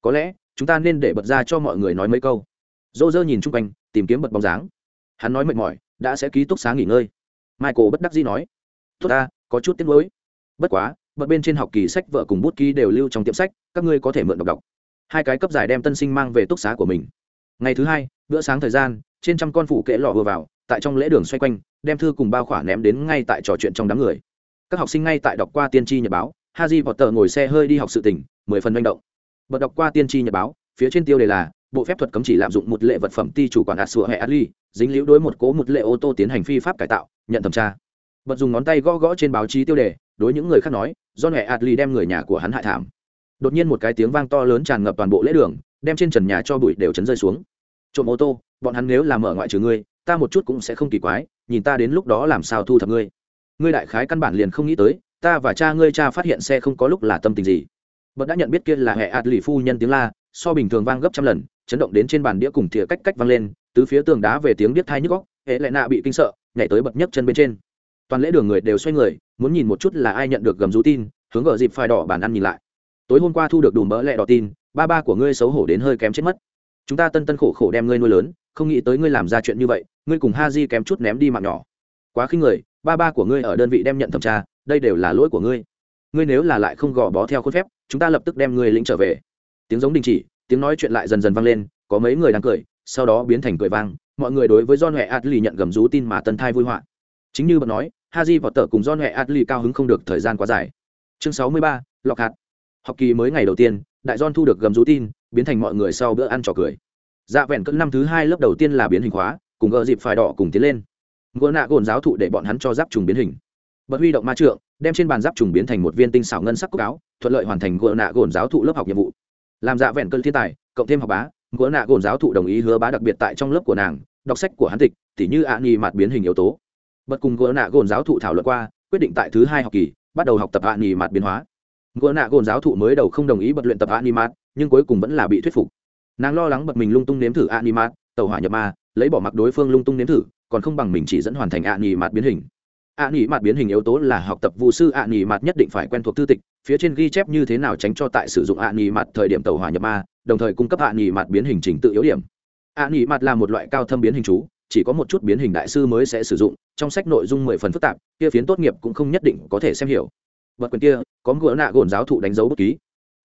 Có lẽ, chúng ta nên để bật ra cho mọi người nói mấy câu. Dô dơ nhìn chung quanh, tìm kiếm bật bóng dáng hắn nói mệt mỏi, đã sẽ ký túc xá nghỉ ngơi. Michael bất đắc dĩ nói, tốt ta, có chút tiếc nuối. Bất quá bật bên trên học kỳ sách vợ cùng bút ký đều lưu trong tiệm sách, các ngươi có thể mượn đọc đọc. Hai cái cấp giải đem tân sinh mang về túc xá của mình. Ngày thứ hai, bữa sáng thời gian, trên trăm con phụ kệ lọ vừa vào, tại trong lễ đường xoay quanh, đem thư cùng bao khỏa ném đến ngay tại trò chuyện trong đám người. Các học sinh ngay tại đọc qua tiên tri nhật báo haji vọt tờ ngồi xe hơi đi học sự tỉnh mười phần manh động. Bật đọc qua tiên tri nhật báo, phía trên tiêu đề là bộ phép thuật cấm chỉ lạm dụng một lệ vật phẩm ti chủ quản ạt sủa hệ ali dính liễu đối một cố một lệ ô tô tiến hành phi pháp cải tạo, nhận thẩm tra. Bật dùng ngón tay gõ gõ trên báo chí tiêu đề, đối những người khác nói do hệ ali đem người nhà của hắn hại thảm. Đột nhiên một cái tiếng vang to lớn tràn ngập toàn bộ lễ đường, đem trên trần nhà cho bụi đều chấn rơi xuống. Trộm ô tô, bọn hắn nếu làm mở ngoại trừ ngươi, ta một chút cũng sẽ không kỳ quái, nhìn ta đến lúc đó làm sao thu thập ngươi. Ngươi đại khái căn bản liền không nghĩ tới, ta và cha ngươi cha phát hiện xe không có lúc là tâm tình gì. Bật đã nhận biết kia là hệ ạt lì phu nhân tiếng la, so bình thường vang gấp trăm lần chấn động đến trên bàn đĩa cùng thìa cách cách văng lên, tứ phía tường đá về tiếng điếc thai nhức góc hệ lại nạ bị kinh sợ, nhảy tới bật nhấc chân bên trên. Toàn lễ đường người đều xoay người, muốn nhìn một chút là ai nhận được gầm rú tin, hướng ở dịp phai đỏ bàn ăn nhìn lại. Tối hôm qua thu được đùm bỡ lẹ đỏ tin, ba ba của ngươi xấu hổ đến hơi kém chết mất. Chúng ta tân tân khổ khổ đem ngươi nuôi lớn, không nghĩ tới ngươi làm ra chuyện như vậy, ngươi cùng ha di kém chút ném đi mạng nhỏ. Quá khinh người, ba ba của ngươi ở đơn vị đem nhận thẩm tra, đây đều là lỗi của ngươi. Ngươi nếu là lại không gò bó theo khuôn phép, chúng ta lập tức đem ngươi lĩnh trở về. Tiếng giống đình chỉ tiếng nói chuyện lại dần dần vang lên, có mấy người đang cười, sau đó biến thành cười vang, mọi người đối với john huệ adli nhận gầm rú tin mà tân thai vui họa. Chính như bật nói, haji và tờ cùng john huệ adli cao hứng không được thời gian quá dài. Chương sáu mươi ba lọc hạt học kỳ mới ngày đầu tiên, đại john thu được gầm rú tin, biến thành mọi người sau bữa ăn trò cười. Dạ vẹn cỡ năm thứ hai lớp đầu tiên là biến hình khóa cùng gờ dịp phải đỏ cùng tiến lên. Gỡ nạ gồn giáo thụ để bọn hắn cho giáp trùng biến hình. Bật huy động ma trượng, đem trên bàn giáp trùng biến thành một viên tinh xảo ngân sắc cốc áo, thuận lợi hoàn thành gỡ nạ gồn giáo thụ lớp học nhiệm vụ làm dạ vẹn cơn thiên tài, cộng thêm học bá, ngựa nạ gồn giáo thụ đồng ý hứa bá đặc biệt tại trong lớp của nàng, đọc sách của hắn tịch, tỉ như ạ nghi mặt biến hình yếu tố. Bật cùng ngựa nạ gồn giáo thụ thảo luận qua, quyết định tại thứ hai học kỳ, bắt đầu học tập ạ nghi mặt biến hóa. Ngựa nạ gồn giáo thụ mới đầu không đồng ý bật luyện tập ạ nghi mặt, nhưng cuối cùng vẫn là bị thuyết phục. Nàng lo lắng bật mình lung tung nếm thử ạ nghi mặt tàu hỏa nhập ma, lấy bỏ mặc đối phương lung tung nếm thử, còn không bằng mình chỉ dẫn hoàn thành ạ nghi mặt biến hình ạ nghỉ mặt biến hình yếu tố là học tập vụ sư ạ nghỉ mặt nhất định phải quen thuộc thư tịch, phía trên ghi chép như thế nào tránh cho tại sử dụng ạ nghỉ mặt thời điểm tàu hỏa nhập ma, đồng thời cung cấp ạ nghỉ mặt biến hình trình tự yếu điểm. ạ nghỉ mặt là một loại cao thâm biến hình chú, chỉ có một chút biến hình đại sư mới sẽ sử dụng, trong sách nội dung mười phần phức tạp, kia phiến tốt nghiệp cũng không nhất định có thể xem hiểu. Vật quyền kia, có ngựa nạ gồn giáo thụ đánh dấu bút ký.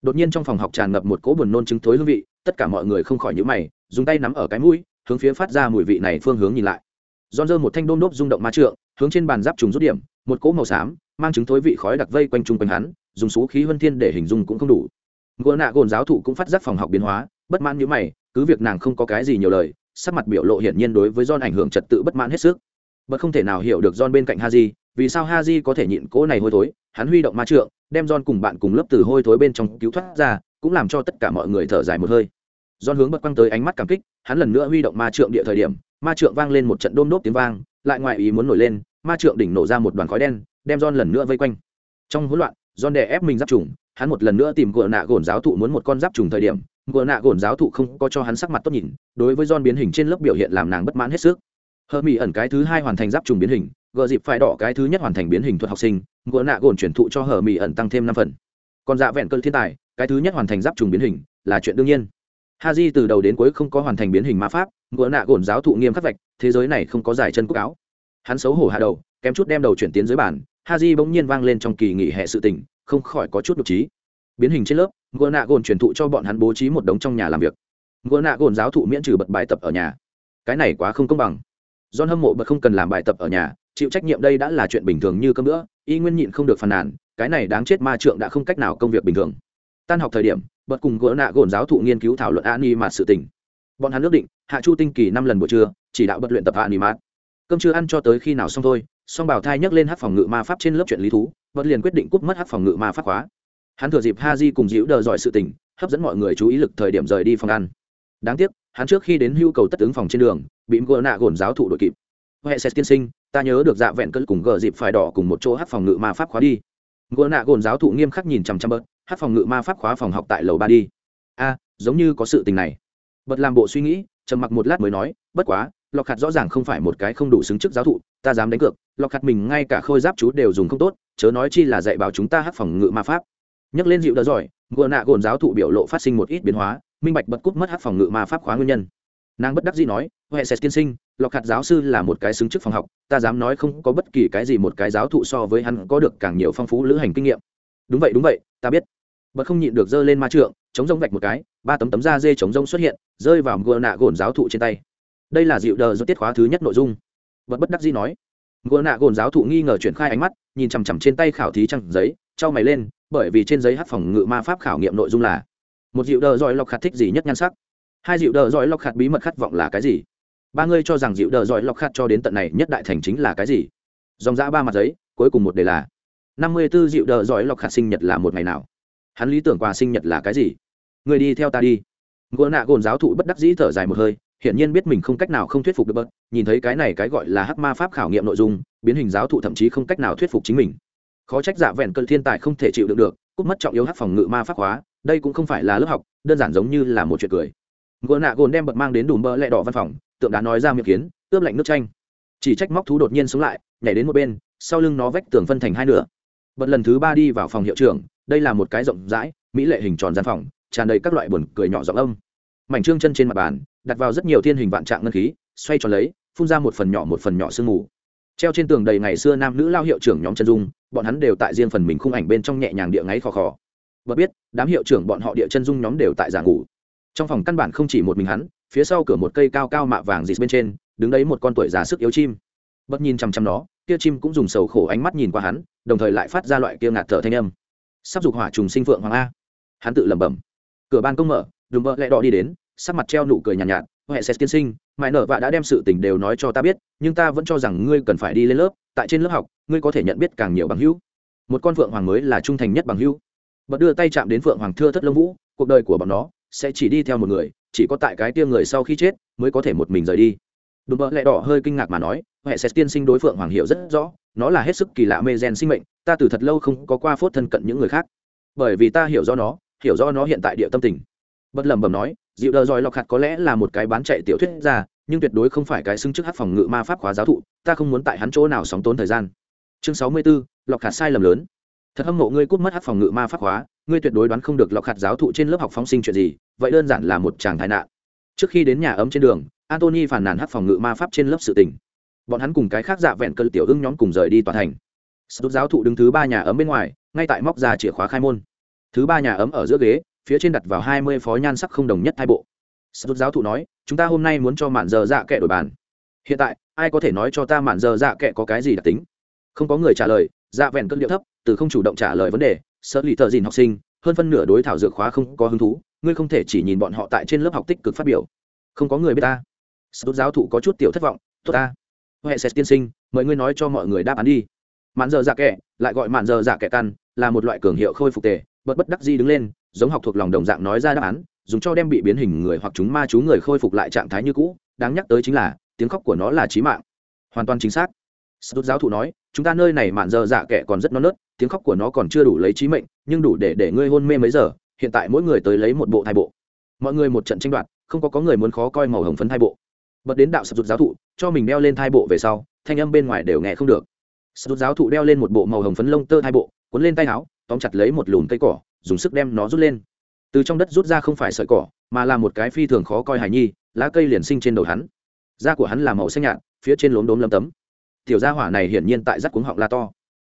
Đột nhiên trong phòng học tràn ngập một cỗ buồn nôn chứng thối hương vị, tất cả mọi người không khỏi nhữ mày, dùng tay nắm ở cái mũi, hướng phía phát ra mùi vị này phương hướng nhìn lại. Don dơ một thanh đôm đốp rung động ma trượng hướng trên bàn giáp trùng rút điểm, một cỗ màu xám, mang chứng thối vị khói đặc vây quanh chung quanh hắn, dùng số khí huân thiên để hình dung cũng không đủ. Gỗ nạ gồn giáo thụ cũng phát giác phòng học biến hóa, bất mãn như mày, cứ việc nàng không có cái gì nhiều lời, sắc mặt biểu lộ hiển nhiên đối với don ảnh hưởng trật tự bất mãn hết sức. Bất không thể nào hiểu được don bên cạnh haji, vì sao haji có thể nhịn cỗ này hôi thối, hắn huy động ma trượng, đem don cùng bạn cùng lớp từ hôi thối bên trong cứu thoát ra, cũng làm cho tất cả mọi người thở dài một hơi. Don hướng bật quăng tới ánh mắt cảm kích, hắn lần nữa huy động ma trượng địa thời điểm, ma trượng vang lên một trận đôm đốp tiếng vang, lại ngoài ý muốn nổi lên ma trượng đỉnh nổ ra một đoàn khói đen, đem John lần nữa vây quanh. Trong hỗn loạn, John đè ép mình giáp trùng, hắn một lần nữa tìm gỡ nạ gồn giáo thụ muốn một con giáp trùng thời điểm gỡ nạ gồn giáo thụ không có cho hắn sắc mặt tốt nhìn, đối với John biến hình trên lớp biểu hiện làm nàng bất mãn hết sức. Hơ mỹ ẩn cái thứ hai hoàn thành giáp trùng biến hình, gờ dịp phải đỏ cái thứ nhất hoàn thành biến hình thuật học sinh gỡ nạ gồn chuyển thụ cho hờ mỹ ẩn tăng thêm năm phần. Còn dạ vẹn cơn thiên tài, cái thứ nhất hoàn thành giáp trùng biến hình, là chuyện đương nhiên. Ha di từ đầu đến cuối không có hoàn thành biến hình ma pháp gỡ nạ gồn giáo thụ nghiêm khắc vạch, thế giới này không có giải chân quốc áo hắn xấu hổ hạ đầu, kém chút đem đầu chuyển tiến dưới bàn ha di bỗng nhiên vang lên trong kỳ nghỉ hè sự tình, không khỏi có chút đ trí biến hình trên lớp ngựa nạ gồn truyền thụ cho bọn hắn bố trí một đống trong nhà làm việc. Ngựa nạ gồn giáo thụ miễn trừ bật bài tập ở nhà. Cái này quá không công bằng. Do hâm mộ bật không cần làm bài tập ở nhà, chịu trách nhiệm đây đã là chuyện bình thường như cơm nữa y nguyên nhịn không được phàn nàn, cái này đáng chết ma trượng đã không cách nào công việc bình thường. Tan học thời điểm, bật cùng gỡ nạ gồn giáo thụ nghiên cứu thảo luận an i mạt sự tình. Bọn hắn ước định, hạ chu tinh kỳ năm lần buổi trưa, chỉ đạo bật luyện tập an i mạt cơm chưa ăn cho tới khi nào xong thôi, song bảo thai nhắc lên hát phòng ngự ma pháp trên lớp chuyện lý thú vẫn liền quyết định cúp mất hát phòng ngự ma pháp khóa. Hắn thừa dịp ha di cùng dĩu đờ giỏi sự tình, hấp dẫn mọi người chú ý lực thời điểm rời đi phòng ăn. Đáng tiếc, hắn trước khi đến hưu cầu tất ứng phòng trên đường, bị gỡ nạ gồn giáo thụ đội kịp. Huệ sẽ tiên sinh, ta nhớ được dạ vẹn cỡ cùng gờ dịp phải đỏ cùng một chỗ hát phòng ngự ma pháp khóa đi. Gỡ nạ gồn giáo thụ nghiêm khắc nhìn chằm chằm bớt hát phòng ngự ma pháp khóa phòng học tại lầu ba đi. A, giống như có sự tình này. Bật làm bộ suy nghĩ, trầm mặc một lát mới nói, bất quá lọc hạt rõ ràng không phải một cái không đủ xứng chức giáo thụ, ta dám đánh cược, lọc hạt mình ngay cả khôi giáp chú đều dùng không tốt, chớ nói chi là dạy bảo chúng ta hát phòng ngự ma pháp. Nhắc lên dịu đỡ giỏi, ngựa nạ gồn giáo thụ biểu lộ phát sinh một ít biến hóa, minh bạch bật cúp mất hát phòng ngự ma pháp khóa nguyên nhân. Nàng bất đắc dĩ nói, huệ sẽ tiên sinh, lọc hạt giáo sư là một cái xứng chức phòng học, ta dám nói không có bất kỳ cái gì một cái giáo thụ so với hắn có được càng nhiều phong phú lữ hành kinh nghiệm. Đúng vậy đúng vậy, ta biết. Bật không nhịn được giơ lên ma trượng, chống rông vạch một cái, ba tấm tấm da dê chống rông xuất hiện, rơi vào ngựa nạ gồn giáo thụ trên tay đây là dịu đờ do tiết khóa thứ nhất nội dung. Bất bất đắc dĩ nói. Gờ nạ gồn giáo thụ nghi ngờ chuyển khai ánh mắt, nhìn chằm chằm trên tay khảo thí trăng giấy, trao mày lên, bởi vì trên giấy hát phòng ngự ma pháp khảo nghiệm nội dung là một dịu đờ giỏi lọc khát thích gì nhất nhan sắc, hai dịu đờ giỏi lọc khát bí mật khát vọng là cái gì? Ba ngươi cho rằng dịu đờ giỏi lọc khát cho đến tận này nhất đại thành chính là cái gì? Dòng dã ba mặt giấy, cuối cùng một đề là năm mươi b ố dịu đờ giỏi lọc khát sinh nhật là một ngày nào? Hắn lý tưởng quà sinh nhật là cái gì? Người đi theo ta đi. Gỡ nạ gồn giáo thụ bất đắc dĩ thở dài một hơi hiển nhiên biết mình không cách nào không thuyết phục được bớt, nhìn thấy cái này cái gọi là hắc ma pháp khảo nghiệm nội dung, biến hình giáo thụ thậm chí không cách nào thuyết phục chính mình. Khó trách dạ vẹn cơn thiên tài không thể chịu đựng được, cúp mất trọng yếu hắc phòng ngự ma pháp hóa, đây cũng không phải là lớp học, đơn giản giống như là một chuyện cười. Gỡ nạ gồn đem bật mang đến đùm bơ lẹ đỏ văn phòng, tượng đã nói ra miệng kiến, ướp lạnh nước chanh. Chỉ trách móc thú đột nhiên sống lại, nhảy đến một bên, sau lưng nó vách tường phân thành hai nửa. Bật lần thứ ba đi vào phòng hiệu trưởng, đây là một cái rộng rãi, mỹ lệ hình tròn gian phòng, tràn đầy các loại buồn cười nhỏ giọng âm. Mảnh trương chân trên mặt bàn đặt vào rất nhiều thiên hình vạn trạng ngân khí, xoay tròn lấy, phun ra một phần nhỏ một phần nhỏ sương mù. Treo trên tường đầy ngày xưa nam nữ lao hiệu trưởng nhóm chân dung, bọn hắn đều tại riêng phần mình khung ảnh bên trong nhẹ nhàng địa ngáy khò khò. Và biết, đám hiệu trưởng bọn họ địa chân dung nhóm đều tại giả ngủ. Trong phòng căn bản không chỉ một mình hắn, phía sau cửa một cây cao cao mạ vàng dịt bên trên, đứng đấy một con tuổi già sức yếu chim. Bất nhìn chằm chằm nó, kia chim cũng dùng sầu khổ ánh mắt nhìn qua hắn, đồng thời lại phát ra loại kia ngạt thở thanh âm. Sắp dục hỏa trùng sinh phượng hoàng a. Hắn tự lẩm bẩm. Cửa ban công mở, đùm bợ lẹ đỏ đi đến sắc mặt treo nụ cười nhàn nhạt, nhạt hệ sẽ tiên sinh mãi nở vạ đã đem sự tình đều nói cho ta biết nhưng ta vẫn cho rằng ngươi cần phải đi lên lớp tại trên lớp học ngươi có thể nhận biết càng nhiều bằng hữu. Một con phượng hoàng mới là trung thành nhất bằng hữu. Bật đưa tay chạm đến phượng hoàng thưa thất lông vũ cuộc đời của bọn nó sẽ chỉ đi theo một người chỉ có tại cái tia người sau khi chết mới có thể một mình rời đi. Đùm bợ lẹ đỏ hơi kinh ngạc mà nói hệ sét tiên sinh đối phượng hoàng hiểu rất rõ nó là hết sức kỳ lạ mê gen sinh mệnh ta từ thật lâu không có qua phốt thân cận những người khác. Bởi vì ta hiểu rõ nó hiểu rõ nó hiện tại địa tâm tình. Bất lẩm bẩm nói dịu đờ giỏi lọc hạt có lẽ là một cái bán chạy tiểu thuyết ra nhưng tuyệt đối không phải cái xứng trước hát phòng ngự ma pháp khóa giáo thụ ta không muốn tại hắn chỗ nào sóng tốn thời gian. Chương sáu mươi 64, lọc hạt sai lầm lớn. Thật hâm mộ ngươi cút mất hát phòng ngự ma pháp khóa ngươi tuyệt đối đoán không được lọc hạt giáo thụ trên lớp học phóng sinh chuyện gì vậy đơn giản là một chàng thái nạn. Trước khi đến nhà ấm trên đường antony phản nàn hát phòng ngự ma pháp trên lớp sự tình. Bọn hắn cùng cái khác dạ vẹn cơn tiểu ưng nhóm cùng rời đi tòa thành. Sút giáo thụ đứng thứ ba nhà ấm bên ngoài ngay tại móc ra chìa khóa khai môn. Thứ ba nhà ấm ở giữa ghế phía trên đặt vào hai mươi phó nhan sắc không đồng nhất hai bộ. Sút giáo thụ nói, chúng ta hôm nay muốn cho mạn giờ dạ kệ đổi bàn. Hiện tại, ai có thể nói cho ta mạn giờ dạ kệ có cái gì đặc tính? Không có người trả lời dạ vẹn cơn điệu thấp, từ không chủ động trả lời vấn đề sợ lì thợ dìn học sinh, hơn phân nửa đối thảo dược khóa không có hứng thú, ngươi không thể chỉ nhìn bọn họ tại trên lớp học tích cực phát biểu. Không có người biết ta. Sút giáo thụ có chút tiểu thất vọng, tốt ta. Huệ sẽ tiên sinh, mời ngươi nói cho mọi người đáp án đi. Mạn giờ dạ kệ lại gọi mạn giờ dạ kệ căn, là một loại cường hiệu khôi phục tề bất bất đắc di đứng lên giống học thuộc lòng đồng dạng nói ra đáp án dùng cho đem bị biến hình người hoặc chúng ma chú người khôi phục lại trạng thái như cũ đáng nhắc tới chính là tiếng khóc của nó là trí mạng hoàn toàn chính xác Sút giáo thụ nói, chúng ta nơi này mạn dơ dạ kệ còn rất non nớt, tiếng khóc của nó còn chưa đủ lấy trí mệnh, nhưng đủ để để ngươi hôn mê mấy giờ, hiện tại mỗi người tới lấy một bộ thai bộ. Mọi người một trận tranh đoạt, không có có người muốn khó coi màu hồng phấn thai bộ. Bật đến đạo sập rụt giáo thụ, cho mình đeo lên thai bộ về sau, thanh âm bên ngoài đều nghe không được. Sập giáo thụ đeo lên một bộ màu hồng phấn lông tơ thai bộ, cuốn lên tay áo, tóm chặt lấy một lùm cây cỏ, dùng sức đem nó rút lên. Từ trong đất rút ra không phải sợi cỏ, mà là một cái phi thường khó coi hài nhi, lá cây liền sinh trên đầu hắn. Da của hắn là màu xanh nhạt, phía trên lốm đốm lấm tấm. Tiểu gia hỏa này hiển nhiên tại rắc cuống họng la to.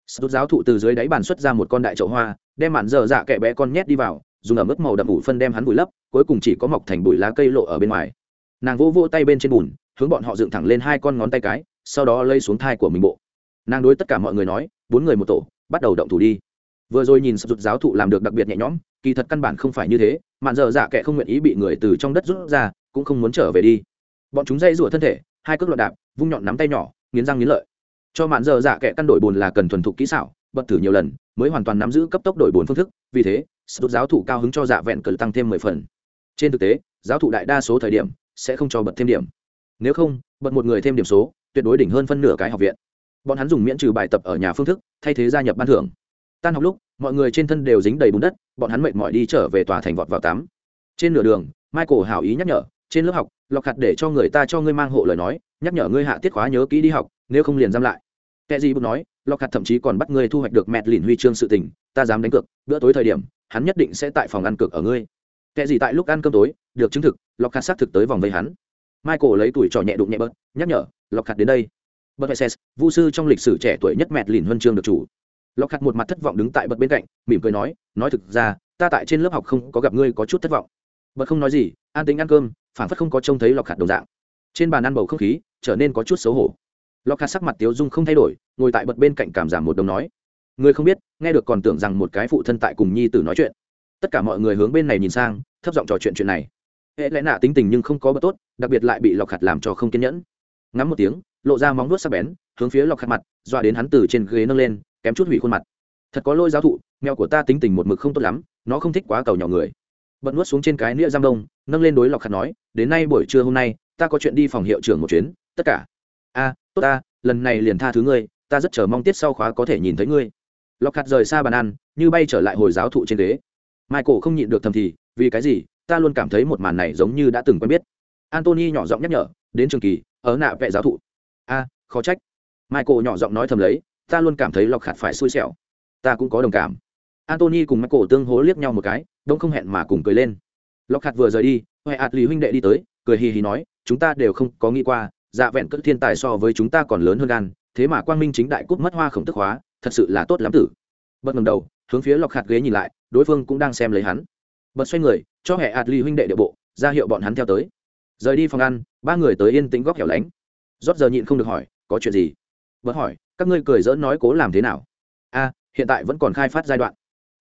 Rút giáo thụ từ dưới đáy bàn xuất ra một con đại chậu hoa, đem mạn dở dạ kẹ bé con nhét đi vào, dùng ở mức màu đậm ủ phân đem hắn bụi lấp, cuối cùng chỉ có mọc thành bụi lá cây lộ ở bên ngoài. Nàng vỗ vỗ tay bên trên bùn, hướng bọn họ dựng thẳng lên hai con ngón tay cái, sau đó lây xuống thai của mình bộ. Nàng đối tất cả mọi người nói, bốn người một tổ, bắt đầu động thủ đi vừa rồi nhìn sập rụt giáo thụ làm được đặc biệt nhẹ nhõm, kỳ thật căn bản không phải như thế, mạn dở dạ kệ không nguyện ý bị người từ trong đất rút ra, cũng không muốn trở về đi. Bọn chúng dây rủa thân thể, hai cước loạn đạp, vung nhọn nắm tay nhỏ, nghiến răng nghiến lợi. Cho mạn dở dạ kệ căn đổi bồn là cần thuần thục kỹ xảo, bật thử nhiều lần, mới hoàn toàn nắm giữ cấp tốc đổi bồn phương thức, vì thế, sập giáo thụ cao hứng cho dạ vẹn cờ tăng thêm mười phần. Trên thực tế, giáo thụ đại đa số thời điểm, sẽ không cho bật thêm điểm. Nếu không, bật một người thêm điểm số, tuyệt đối đỉnh hơn phân nửa cái học viện. Bọn hắn dùng miễn trừ bài tập ở nhà phương thức, thay thế gia nhập ban thưởng tan học lúc, mọi người trên thân đều dính đầy bùn đất, bọn hắn mệt mỏi đi trở về tòa thành vọt vào tắm. Trên nửa đường, michael hảo ý nhắc nhở, trên lớp học, lọc hạt để cho người ta cho ngươi mang hộ lời nói, nhắc nhở ngươi hạ tiết khóa nhớ kỹ đi học, nếu không liền giam lại. Kẻ gì bụng nói, lọc hạt thậm chí còn bắt ngươi thu hoạch được mẹt lìn huy chương sự tình, ta dám đánh cược, bữa tối thời điểm, hắn nhất định sẽ tại phòng ăn cược ở ngươi. Kẻ gì tại lúc ăn cơm tối, được chứng thực, lọc hạt xác thực tới vòng vây hắn. Michael lấy tuổi trò nhẹ đụng nhẹ bớt, nhắc nhở, lọc hạt đến đây. Bớt vu sư trong lịch sử trẻ tuổi nhất mẹt lìn huân chương được chủ lọc khặt một mặt thất vọng đứng tại bật bên cạnh, mỉm cười nói nói thực ra, ta tại trên lớp học không có gặp ngươi có chút thất vọng. Bật không nói gì, an tính ăn cơm phản phất không có trông thấy lọc khặt đồng dạng. Trên bàn ăn bầu không khí trở nên có chút xấu hổ. Lọc khặt sắc mặt tiếu dung không thay đổi, ngồi tại bật bên cạnh cảm giảm một đồng nói người không biết, nghe được còn tưởng rằng một cái phụ thân tại cùng nhi tử nói chuyện. Tất cả mọi người hướng bên này nhìn sang, thấp giọng trò chuyện chuyện này. Hệ lẽ nạ tính tình nhưng không có bật tốt, đặc biệt lại bị lọc khặt làm cho không kiên nhẫn. Ngắm một tiếng, lộ ra móng nuốt sắc bén, hướng phía lọc khặt mặt, dọa đến hắn từ trên ghế nâng lên kém chút hủy khuôn mặt. Thật có lôi giáo thụ, mèo của ta tính tình một mực không tốt lắm, nó không thích quá cầu nhỏ người. Bật nuốt xuống trên cái nĩa giam đông, nâng lên đối lọc khát nói, đến nay buổi trưa hôm nay, ta có chuyện đi phòng hiệu trưởng một chuyến, tất cả. A, tốt ta, lần này liền tha thứ ngươi, ta rất chờ mong tiết sau khóa có thể nhìn thấy ngươi. Lọc khát rời xa bàn ăn, như bay trở lại hồi giáo thụ trên ghế. Michael không nhịn được thầm thì, vì cái gì? Ta luôn cảm thấy một màn này giống như đã từng quen biết. Antony nhỏ giọng nhắc nhở, đến trường kỳ, ở nạ vệ giáo thụ. A, khó trách. Michael nhỏ giọng nói thầm lấy ta luôn cảm thấy lọc khạt phải xui xẻo. Ta cũng có đồng cảm. Antony cùng michael tương hố liếc nhau một cái, đông không hẹn mà cùng cười lên. Lọc khạt vừa rời đi, huệ ạt lý huynh đệ đi tới, cười hì hì nói, chúng ta đều không có nghĩ qua dạ vẹn cất thiên tài so với chúng ta còn lớn hơn gan, thế mà quang minh chính đại cút mất hoa khổng tức hóa, thật sự là tốt lắm tử. Bật ngầm đầu, hướng phía lọc khạt ghế nhìn lại, đối phương cũng đang xem lấy hắn. Bật xoay người, cho hệ ạt ly huynh đệ địa bộ, ra hiệu bọn hắn theo tới. Rời đi phòng ăn, ba người tới yên tĩnh góc hẻo lánh. Rót giờ nhịn không được hỏi, có chuyện gì? Bật hỏi các ngươi cười dỡn nói cố làm thế nào? A, hiện tại vẫn còn khai phát giai đoạn.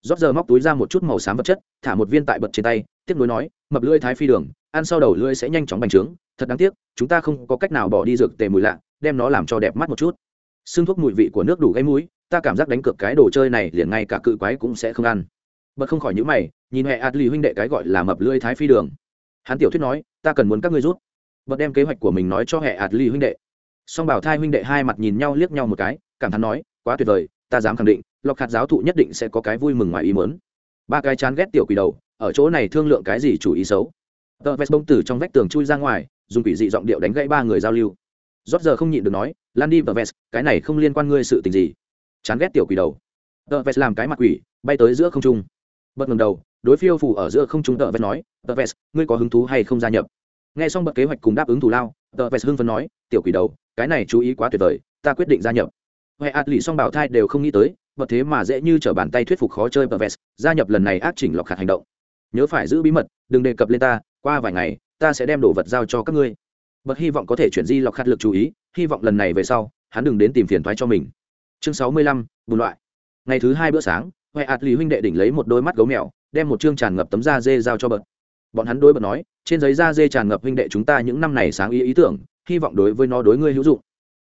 Rót giờ móc túi ra một chút màu xám vật chất, thả một viên tại bật trên tay, tiếp nối nói, mập lưỡi thái phi đường, ăn sau đầu lưỡi sẽ nhanh chóng bành trướng, thật đáng tiếc, chúng ta không có cách nào bỏ đi dược tề mùi lạ, đem nó làm cho đẹp mắt một chút. Xương thuốc mùi vị của nước đủ gây mũi, ta cảm giác đánh cược cái đồ chơi này liền ngay cả cự quái cũng sẽ không ăn. Bật không khỏi nhữ mày, nhìn hệ adli huynh đệ cái gọi là mập lưỡi thái phi đường. Hắn tiểu thuyết nói, ta cần muốn các ngươi rút. Bật đem kế hoạch của mình nói cho hệ adli huynh đệ song bảo thai huynh đệ hai mặt nhìn nhau liếc nhau một cái, cảm thán nói, quá tuyệt vời, ta dám khẳng định lọc hạt giáo thụ nhất định sẽ có cái vui mừng ngoài ý mớn ba cái chán ghét tiểu quỷ đầu, ở chỗ này thương lượng cái gì chủ ý xấu. Tờ vest bông tử trong vách tường chui ra ngoài, dùng quỷ dị giọng điệu đánh gãy ba người giao lưu. Rót giờ không nhịn được nói, lan đi, tờ vest, cái này không liên quan ngươi sự tình gì. Chán ghét tiểu quỷ đầu. Tờ vest làm cái mặt quỷ, bay tới giữa không trung. Bật ngầm đầu, đối phiêu phủ ở giữa không trung tờ vest nói, tờ vest, ngươi có hứng thú hay không gia nhập? Nghe xong bật kế hoạch cùng đáp ứng thủ lao, tờ vest hưng phấn nói, tiểu quỷ đầu cái này chú ý quá tuyệt vời, ta quyết định gia nhập. Huệ ạt lì song bảo thai đều không nghĩ tới vật thế mà dễ như t r ở bàn tay thuyết phục khó chơi bờ vest, gia nhập lần này ác chỉnh lọc hạt hành động. Nhớ phải giữ bí mật, đừng đề cập lên ta, qua vài ngày, ta sẽ đem đồ vật giao cho các ngươi. Bật hy vọng có thể chuyển di lọc khát lực chú ý, hy vọng lần này về sau, hắn đừng đến tìm phiền thoái cho mình. Chương sáu mươi lăm bùn loại. Ngày thứ hai bữa sáng, huệ ạt lì huynh đệ đỉnh lấy một đôi mắt gấu mèo, đem một chương tràn ngập tấm da dê giao cho bật bọn hắn đối bật nói, trên giấy da dê tràn ngập huynh đệ chúng ta những năm này sáng ý ý tưởng hy vọng đối với nó đối ngươi hữu dụng.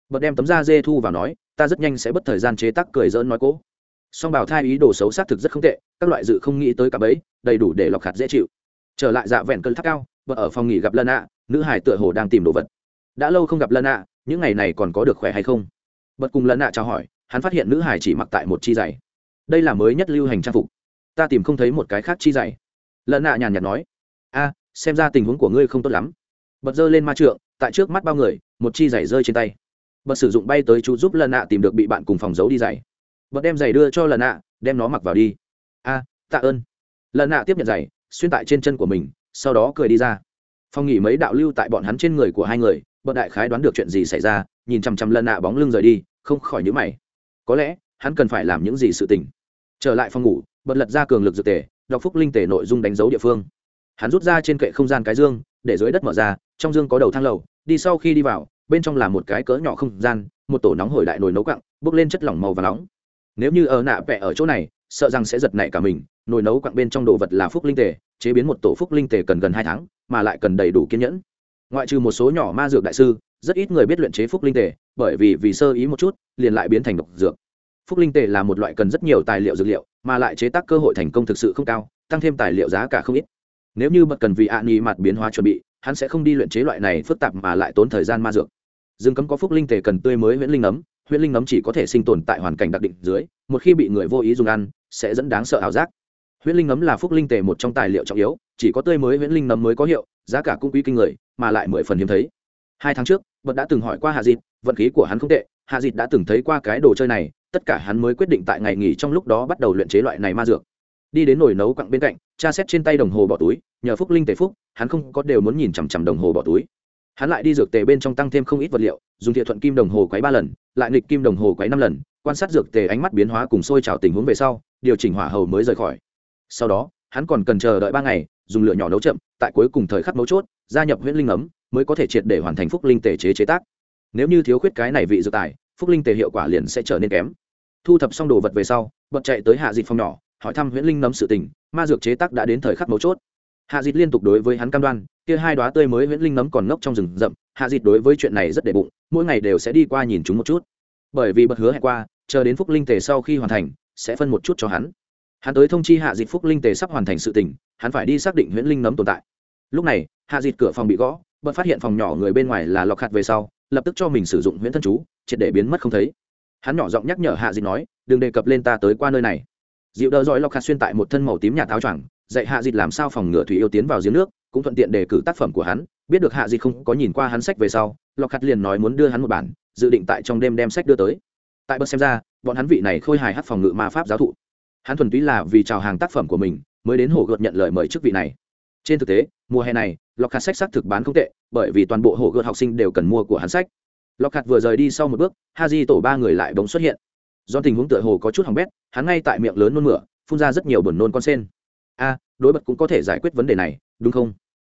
Bật đem tấm da dê thu vào nói, ta rất nhanh sẽ bất thời gian chế tác cười dỡn nói cố. Song bảo thai ý đồ xấu xác thực rất không tệ, các loại dự không nghĩ tới cả bấy, đầy đủ để lọc hạt dễ chịu. Trở lại dạ vẹn cơn thắt cao vợ ở phòng nghỉ gặp lân ạ, nữ hải tựa hồ đang tìm đồ vật. Đã lâu không gặp lân ạ, những ngày này còn có được khỏe hay không? Bật cùng lân ạ chào hỏi, hắn phát hiện nữ hải chỉ mặc tại một chi giày. Đây là mới nhất lưu hành trang phục. Ta tìm không thấy một cái khác chi giày. Lân ạ nhàn nhạt nói, a, xem ra tình huống của ngươi không tốt lắm. Bật giơ lên ma trượng tại trước mắt bao người, một chi giày rơi trên tay. Bật sử dụng bay tới chú giúp lần nạ tìm được bị bạn cùng phòng giấu đi giày. Bật đem giày đưa cho lần nạ đem nó mặc vào đi. A, tạ ơn. Lần nạ tiếp nhận giày, xuyên tại trên chân của mình, sau đó cười đi ra. Phong nghỉ mấy đạo lưu tại bọn hắn trên người của hai người, bật đại khái đoán được chuyện gì xảy ra, nhìn chằm chằm lần nạ bóng lưng rời đi, không khỏi nhữ mày. Có lẽ, hắn cần phải làm những gì sự tình. Trở lại phòng ngủ, bật lật ra cường lực dược tề, đọc phúc linh tề nội dung đánh dấu địa phương. Hắn rút ra trên kệ không gian cái dương, để dưới đất mở ra trong dương có đầu thang lầu, đi sau khi đi vào, bên trong là một cái cỡ nhỏ không gian, một tổ nóng hổi đại nồi nấu cặng bốc lên chất lỏng màu và nóng. Nếu như ở nạ vẽ ở chỗ này, sợ rằng sẽ giật nảy cả mình, nồi nấu quặng bên trong đồ vật là phúc linh tề, chế biến một tổ phúc linh tề cần gần hai tháng, mà lại cần đầy đủ kiên nhẫn. Ngoại trừ một số nhỏ ma dược đại sư, rất ít người biết luyện chế phúc linh tề, bởi vì vì sơ ý một chút, liền lại biến thành độc dược. Phúc linh tề là một loại cần rất nhiều tài liệu dược liệu, mà lại chế tác cơ hội thành công thực sự không cao, tăng thêm tài liệu giá cả không ít. Nếu như bật cần vì ạ à mặt biến hóa chuẩn bị hắn sẽ không đi luyện chế loại này phức tạp mà lại tốn thời gian ma dược. Rừng cấm có phúc linh tề cần tươi mới huyễn linh nấm huyễn linh nấm chỉ có thể sinh tồn tại hoàn cảnh đặc định dưới, một khi bị người vô ý dùng ăn, sẽ dẫn đáng sợ ảo giác. Huyễn linh nấm là phúc linh tề một trong tài liệu trọng yếu, chỉ có tươi mới huyễn linh nấm mới có hiệu, giá cả cũng quý kinh người, mà lại mười phần hiếm thấy. Hai tháng trước, bật đã từng hỏi qua hạ dịt, vận khí của hắn không tệ, hạ dịt đã từng thấy qua cái đồ chơi này, tất cả hắn mới quyết định tại ngày nghỉ trong lúc đó bắt đầu luyện chế loại này ma dược đi đến nồi nấu quặng bên cạnh tra xét trên tay đồng hồ bỏ túi, nhờ phúc linh tề phúc, hắn không có đều muốn nhìn chằm chằm đồng hồ bỏ túi. Hắn lại đi dược tề bên trong tăng thêm không ít vật liệu, dùng thiện thuận kim đồng hồ quấy ba lần, lại nghịch kim đồng hồ quấy năm lần, quan sát dược tề ánh mắt biến hóa cùng sôi trào tình huống về sau, điều chỉnh hỏa hầu mới rời khỏi. Sau đó, hắn còn cần chờ đợi ba ngày, dùng lửa nhỏ nấu chậm, tại cuối cùng thời khắc mấu chốt, gia nhập huyễn linh ấm, mới có thể triệt để hoàn thành phúc linh tề chế chế tác. Nếu như thiếu khuyết cái này vị dược tài, phúc linh tề hiệu quả liền sẽ trở nên kém. Thu thập xong đồ vật về sau, bật chạy tới hạ dịch phòng nhỏ hỏi thăm huyễn linh nấm sự tình, ma dược chế tác đã đến thời khắc mấu chốt. Hạ dịt liên tục đối với hắn cam đoan, kia hai đoá tươi mới huyễn linh nấm còn ngốc trong rừng rậm, hạ dịt đối với chuyện này rất để bụng, mỗi ngày đều sẽ đi qua nhìn chúng một chút. Bởi vì bật hứa hẹn qua, chờ đến phúc linh tề sau khi hoàn thành, sẽ phân một chút cho hắn. Hắn tới thông chi hạ dịt phúc linh tề sắp hoàn thành sự tình, hắn phải đi xác định huyễn linh nấm tồn tại. Lúc này, hạ dịt cửa phòng bị gõ, bật phát hiện phòng nhỏ người bên ngoài là lọc hạt về sau, lập tức cho mình sử dụng huyễn thân chú, triệt để biến mất không thấy. Hắn nhỏ giọng nhắc nhở hạ dịt nói, đừng đề cập lên ta tới qua nơi này dịu đỡ dõi lọc hạt xuyên tại một thân màu tím nhà táo choàng, dạy hạ dịt làm sao phòng ngừa thủy yêu tiến vào giếng nước, cũng thuận tiện đề cử tác phẩm của hắn. Biết được hạ dịt không có nhìn qua hắn sách về sau, lọc hạt liền nói muốn đưa hắn một bản, dự định tại trong đêm đem sách đưa tới. Tại bậc xem ra, bọn hắn vị này khôi hài hát phòng ngự ma pháp giáo thụ. Hắn thuần túy là vì chào hàng tác phẩm của mình, mới đến hồ gợt nhận lời mời chức vị này. Trên thực tế, mùa hè này, lọc hạt sách xác thực bán không tệ, bởi vì toàn bộ hồ gợt học sinh đều cần mua của hắn sách. Lọc hạt vừa rời đi sau một bước ha di tổ ba người lại bỗng xuất hiện do tình huống tựa hồ có chút hỏng bét hắn ngay tại miệng lớn nôn mửa phun ra rất nhiều buồn nôn con sen. A đối bật cũng có thể giải quyết vấn đề này đúng không?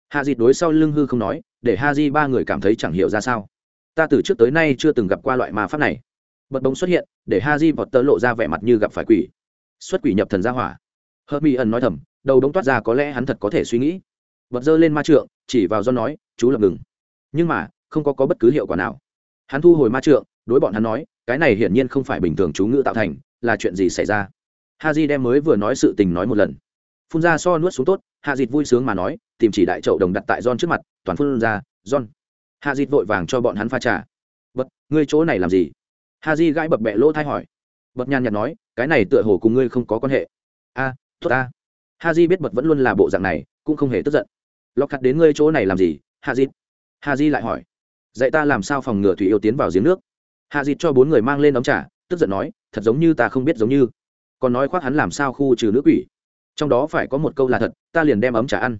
Hạ dịt đối sau lưng hư không nói để ha di ba người cảm thấy chẳng hiểu ra sao. Ta từ trước tới nay chưa từng gặp qua loại ma pháp này. Bật bóng xuất hiện để ha di vọt tơ lộ ra vẻ mặt như gặp phải quỷ. Xuất quỷ nhập thần ra hỏa. Hớt mi ẩn nói thầm đầu đống toát ra có lẽ hắn thật có thể suy nghĩ. Bật dơ lên ma trượng chỉ vào do nói chú lập ngừng. Nhưng mà không có, có bất cứ hiệu quả nào. Hắn thu hồi ma trượng đối bọn hắn nói cái này hiển nhiên không phải bình thường chú ngữ tạo thành là chuyện gì xảy ra? Ha di đem mới vừa nói sự tình nói một lần. Phun ra so nuốt xuống tốt hạ dịt vui sướng mà nói tìm chỉ đại chậu đồng đặt tại John trước mặt toàn phun ra John. hạ dịt vội vàng cho bọn hắn pha trà. Bật ngươi chỗ này làm gì? Ha di gãi bập bẹ lỗ thai hỏi. Bật nhàn nhạt nói cái này tựa hồ cùng ngươi không có quan hệ. A à, tốt a ha di biết bật vẫn luôn là bộ dạng này cũng không hề tức giận. Lọc khặt đến ngươi chỗ này làm gì ha di ha di lại hỏi. Dạy ta làm sao phòng ngừa thủy yêu tiến vào giếng nước? Hạ dịt cho bốn người mang lên ống trà, tức giận nói, thật giống như ta không biết giống như. Còn nói khoác hắn làm sao khu trừ nữ quỷ. Trong đó phải có một câu là thật, ta liền đem ấm trà ăn.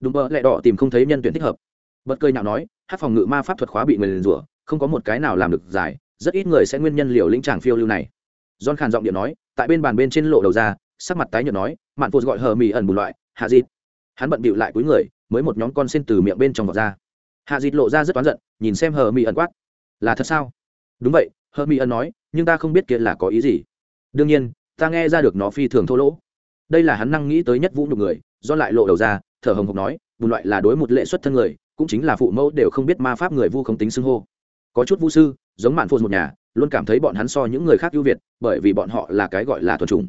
Đúng bơ lẹ đỏ tìm không thấy nhân tuyển thích hợp. Bật cười nhạo nói, hát phòng ngự ma pháp thuật khóa bị người liền rủa, không có một cái nào làm được giải, rất ít người sẽ nguyên nhân liều lĩnh tràng phiêu lưu này. John khàn giọng điện nói, tại bên bàn bên trên lộ đầu ra, sắc mặt tái nhợt nói, mạn phụt gọi hờ mì ẩn bùn loại, hạ dịt. Hắn bận bịu lại cuối người, mới một nhóm con xin từ miệng bên trong vọt ra. Hạ dịt lộ ra rất oán giận, nhìn xem hờ mì ẩn quát, là thật sao? Đúng vậy hơ mỹ ân nói, nhưng ta không biết kia là có ý gì. Đương nhiên, ta nghe ra được nó phi thường thô lỗ. Đây là hắn năng nghĩ tới nhất vũ nhục người, do lại lộ đầu ra, thở hồng hộc nói, bùn loại là đối một lệ xuất thân người, cũng chính là phụ mẫu đều không biết ma pháp người vu không tính xưng hô. Có chút vũ sư, giống mạn phôn một nhà, luôn cảm thấy bọn hắn so những người khác ưu việt, bởi vì bọn họ là cái gọi là thuần trùng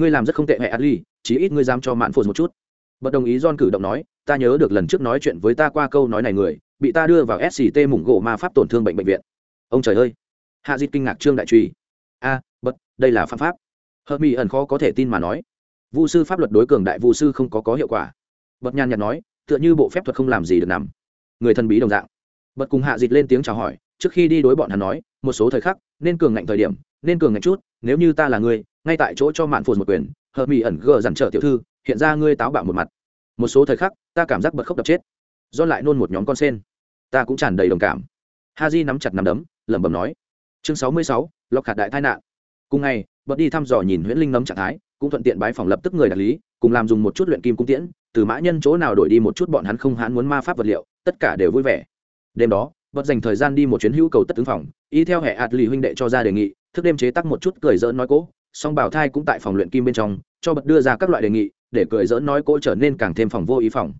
ngươi làm rất không tệ hệ adli chí ít ngươi dám cho mạn phôn một chút. Bất đồng ý don cử động nói, ta nhớ được lần trước nói chuyện với ta qua câu nói này người, bị ta đưa vào sct mủng gỗ ma pháp tổn thương bệnh bệnh viện. Ông trời ơi! Hạ dịt kinh ngạc trương đại truy. A à, bất đây là pháp pháp. Hợp mỹ ẩn khó có thể tin mà nói. Vu sư pháp luật đối cường đại vu sư không có có hiệu quả. Bật nhàn nhạt nói tựa như bộ phép thuật không làm gì được nằm. Người thần bí đồng dạng. Bật cùng hạ dịt lên tiếng chào hỏi trước khi đi đối bọn hắn nói một số thời khắc nên cường ngạnh thời điểm nên cường ngạnh chút nếu như ta là người, ngay tại chỗ cho mạn phụt một quyền Hợp mỹ ẩn gờ dằn trở tiểu thư hiện ra ngươi táo bạo một mặt. Một số thời khắc ta cảm giác bật khóc đập chết. Do lại nôn một nhóm con sen. Ta cũng tràn đầy đồng cảm. Ha di nắm chặt nắm đấm lẩm bẩm nói chương sáu mươi sáu, lọc hạt đại tai nạn. Cùng ngày, bật đi thăm dò nhìn huyễn linh nấm trạng thái, cũng thuận tiện bái phòng lập tức người đặc lý, cùng làm dùng một chút luyện kim cung tiễn, từ mã nhân chỗ nào đổi đi một chút bọn hắn không hãn muốn ma pháp vật liệu, tất cả đều vui vẻ. Đêm đó, bật dành thời gian đi một chuyến hữu cầu tất tướng phòng, y theo hệ ạt lì huynh đệ cho ra đề nghị, thức đêm chế tắc một chút cười dỡn nói cố, song bảo thai cũng tại phòng luyện kim bên trong, cho bật đưa ra các loại đề nghị, để cười dỡn nói cố trở nên càng thêm phòng vô ý phòng.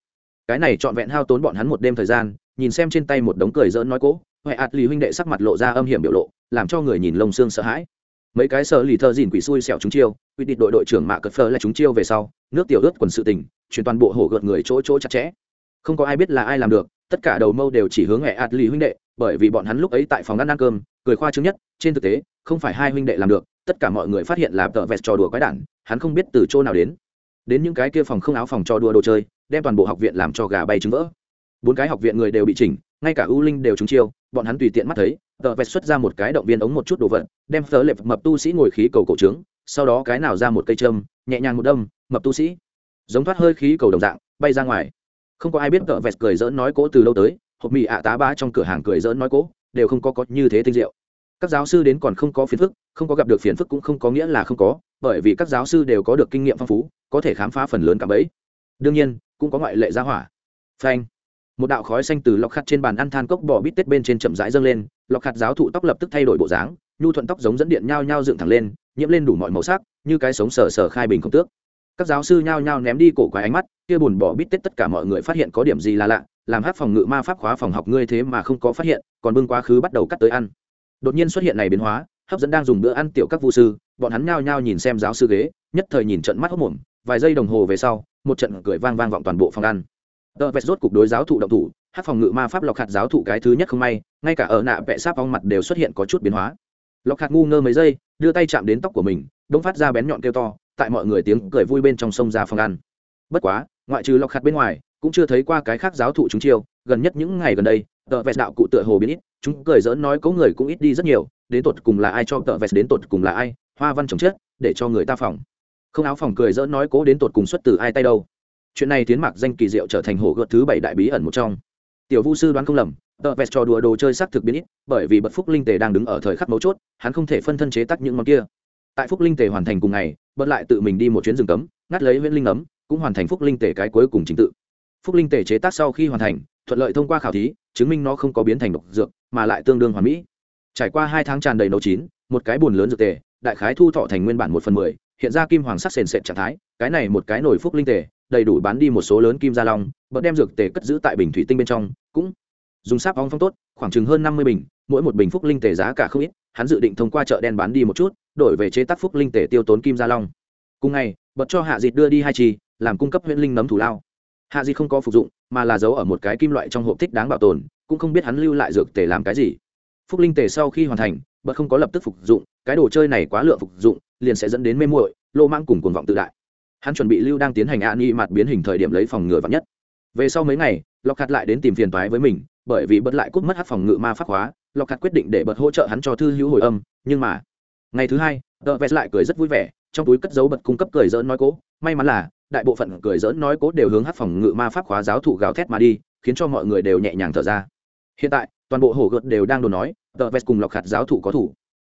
Cái này trọn vẹn hao tốn bọn hắn một đêm thời gian, nhìn xem trên tay một đống cười dỡn nói cố hệ ạt lì huynh đệ sắc mặt lộ ra âm hiểm biểu lộ, làm cho người nhìn lông xương sợ hãi. Mấy cái sợ lì thơ dìn quỷ xui xẻo chúng chiêu, quy định đội đội trưởng mạ cật phơ là chúng chiêu về sau, nước tiểu ướt quần sự tình chuyển toàn bộ hổ gợt người chỗ chỗ chặt chẽ. Không có ai biết là ai làm được, tất cả đầu mâu đều chỉ hướng hệ ạt lì huynh đệ, bởi vì bọn hắn lúc ấy tại phòng ăn ăn cơm, cười khoa chứng nhất, trên thực tế, không phải hai huynh đệ làm được, tất cả mọi người phát hiện là tợ vẹt trò đùa quái đản, hắn không biết từ chỗ nào đến. Đến những cái kia phòng không áo phòng trò đùa đồ chơi, đem toàn bộ học viện làm cho gà bay trứng vỡ bốn cái học viện người đều bị chỉnh, ngay cả ưu linh đều trúng chiêu, bọn hắn tùy tiện mắt thấy, tờ vẹt xuất ra một cái động viên ống một chút đồ vật, đem phớ lệp mập tu sĩ ngồi khí cầu cổ trướng, sau đó cái nào ra một cây châm, nhẹ nhàng một đâm, mập tu sĩ giống thoát hơi khí cầu đồng dạng, bay ra ngoài. Không có ai biết tờ vẹt cười dỡn nói cố từ lâu tới, hộp mì ạ tá ba trong cửa hàng cười dỡn nói cố, đều không có có như thế tinh diệu. Các giáo sư đến còn không có phiền phức, không có gặp được phiền phức cũng không có nghĩa là không có, bởi vì các giáo sư đều có được kinh nghiệm phong phú, có thể khám phá phần lớn cả bẫy. Đương nhiên, cũng có ngoại lệ gia hỏa. Phanh một đạo khói xanh từ lọc khát trên bàn ăn than cốc bò bít tết bên trên chậm rãi dâng lên, lọc khát giáo thụ tóc lập tức thay đổi bộ dáng, nhu thuận tóc giống dẫn điện nhao nhao dựng thẳng lên, nhiễm lên đủ mọi màu sắc, như cái sống sờ sờ khai bình không tước. Các giáo sư nhao nhao ném đi cổ quái ánh mắt, kia buồn bỏ bít tết tất cả mọi người phát hiện có điểm gì là lạ, làm hát phòng ngự ma pháp khóa phòng học ngươi thế mà không có phát hiện, còn bưng quá khứ bắt đầu cắt tới ăn. Đột nhiên xuất hiện này biến hóa, hấp dẫn đang dùng bữa ăn tiểu các vu sư, bọn hắn nhao nhao nhìn xem giáo sư ghế, nhất thời nhìn trận mắt hốc mồm, vài giây đồng hồ về sau, một trận cười vang vang vọng toàn bộ phòng ăn tờ vẹt rốt cục đối giáo thụ động thủ, hát phòng ngự ma pháp lọc hạt giáo thụ cái thứ nhất không may, ngay cả ở nạ vẽ sáp ong mặt đều xuất hiện có chút biến hóa. Lọc hạt ngu ngơ mấy giây, đưa tay chạm đến tóc của mình, đông phát ra bén nhọn kêu to, tại mọi người tiếng cười vui bên trong sông ra phòng ăn. Bất quá, ngoại trừ lọc hạt bên ngoài, cũng chưa thấy qua cái khác giáo thụ chúng chiêu, gần nhất những ngày gần đây, tờ vẹt đạo cụ tựa hồ biến ít, chúng cười dỡn nói có người cũng ít đi rất nhiều, đến tột cùng là ai cho tờ vẹt đến tột cùng là ai, hoa văn chồng chết, để cho người ta phòng. Không áo phòng cười dỡn nói cố đến tột cùng xuất từ ai tay đâu chuyện này tiến mạc danh kỳ diệu trở thành hổ gợt thứ bảy đại bí ẩn một trong. Tiểu vu sư đoán không lầm, tờ vẹt trò đùa đồ chơi xác thực biến ít, bởi vì bật phúc linh tề đang đứng ở thời khắc mấu chốt, hắn không thể phân thân chế tắc những món kia. Tại phúc linh tề hoàn thành cùng ngày, bật lại tự mình đi một chuyến rừng cấm, ngắt lấy huyễn linh ấm, cũng hoàn thành phúc linh tề cái cuối cùng chính tự. Phúc linh tề chế tác sau khi hoàn thành, thuận lợi thông qua khảo thí, chứng minh nó không có biến thành độc dược, mà lại tương đương hoàn mỹ. Trải qua hai tháng tràn đầy nấu chín, một cái bùn lớn dược tề, đại khái thu thọ thành nguyên bản một phần mười, hiện ra kim hoàng sắc sền sệt trạng thái, cái này một cái nổi phúc linh tề đầy đủ bán đi một số lớn kim gia long, bật đem dược tề cất giữ tại bình thủy tinh bên trong, cũng dùng sáp ong phong tốt, khoảng chừng hơn năm mươi bình, mỗi một bình phúc linh tề giá cả không ít, hắn dự định thông qua chợ đen bán đi một chút, đổi về chế tác phúc linh tề tiêu tốn kim gia long. Cùng ngày, bật cho hạ dịt đưa đi hai chi làm cung cấp huyện linh nấm thủ lao. Hạ dịt không có phục dụng, mà là giấu ở một cái kim loại trong hộp thích đáng bảo tồn, cũng không biết hắn lưu lại dược tề làm cái gì. Phúc linh tề sau khi hoàn thành, bật không có lập tức phục dụng, cái đồ chơi này quá lượng phục dụng, liền sẽ dẫn đến mê muội, lô mang cùng cuồng vọng tự đại hắn chuẩn bị lưu đang tiến hành an y mặt biến hình thời điểm lấy phòng ngừa vắn nhất. Về sau mấy ngày lọc hạt lại đến tìm phiền toái với mình, bởi vì bật lại cút mất hát phòng ngự ma pháp hóa lọc hạt quyết định để bật hỗ trợ hắn cho thư hữu hồi âm, nhưng mà ngày thứ hai tờ vest lại cười rất vui vẻ, trong túi cất dấu bật cung cấp cười dỡn nói cố, may mắn là, đại bộ phận cười dỡn nói cố đều hướng hát phòng ngự ma pháp khóa giáo thụ gào thét mà đi, khiến cho mọi người đều nhẹ nhàng thở ra. Hiện tại, toàn bộ hổ gợt đều đang đồn nói tờ vest cùng lọc hạt giáo thụ có thủ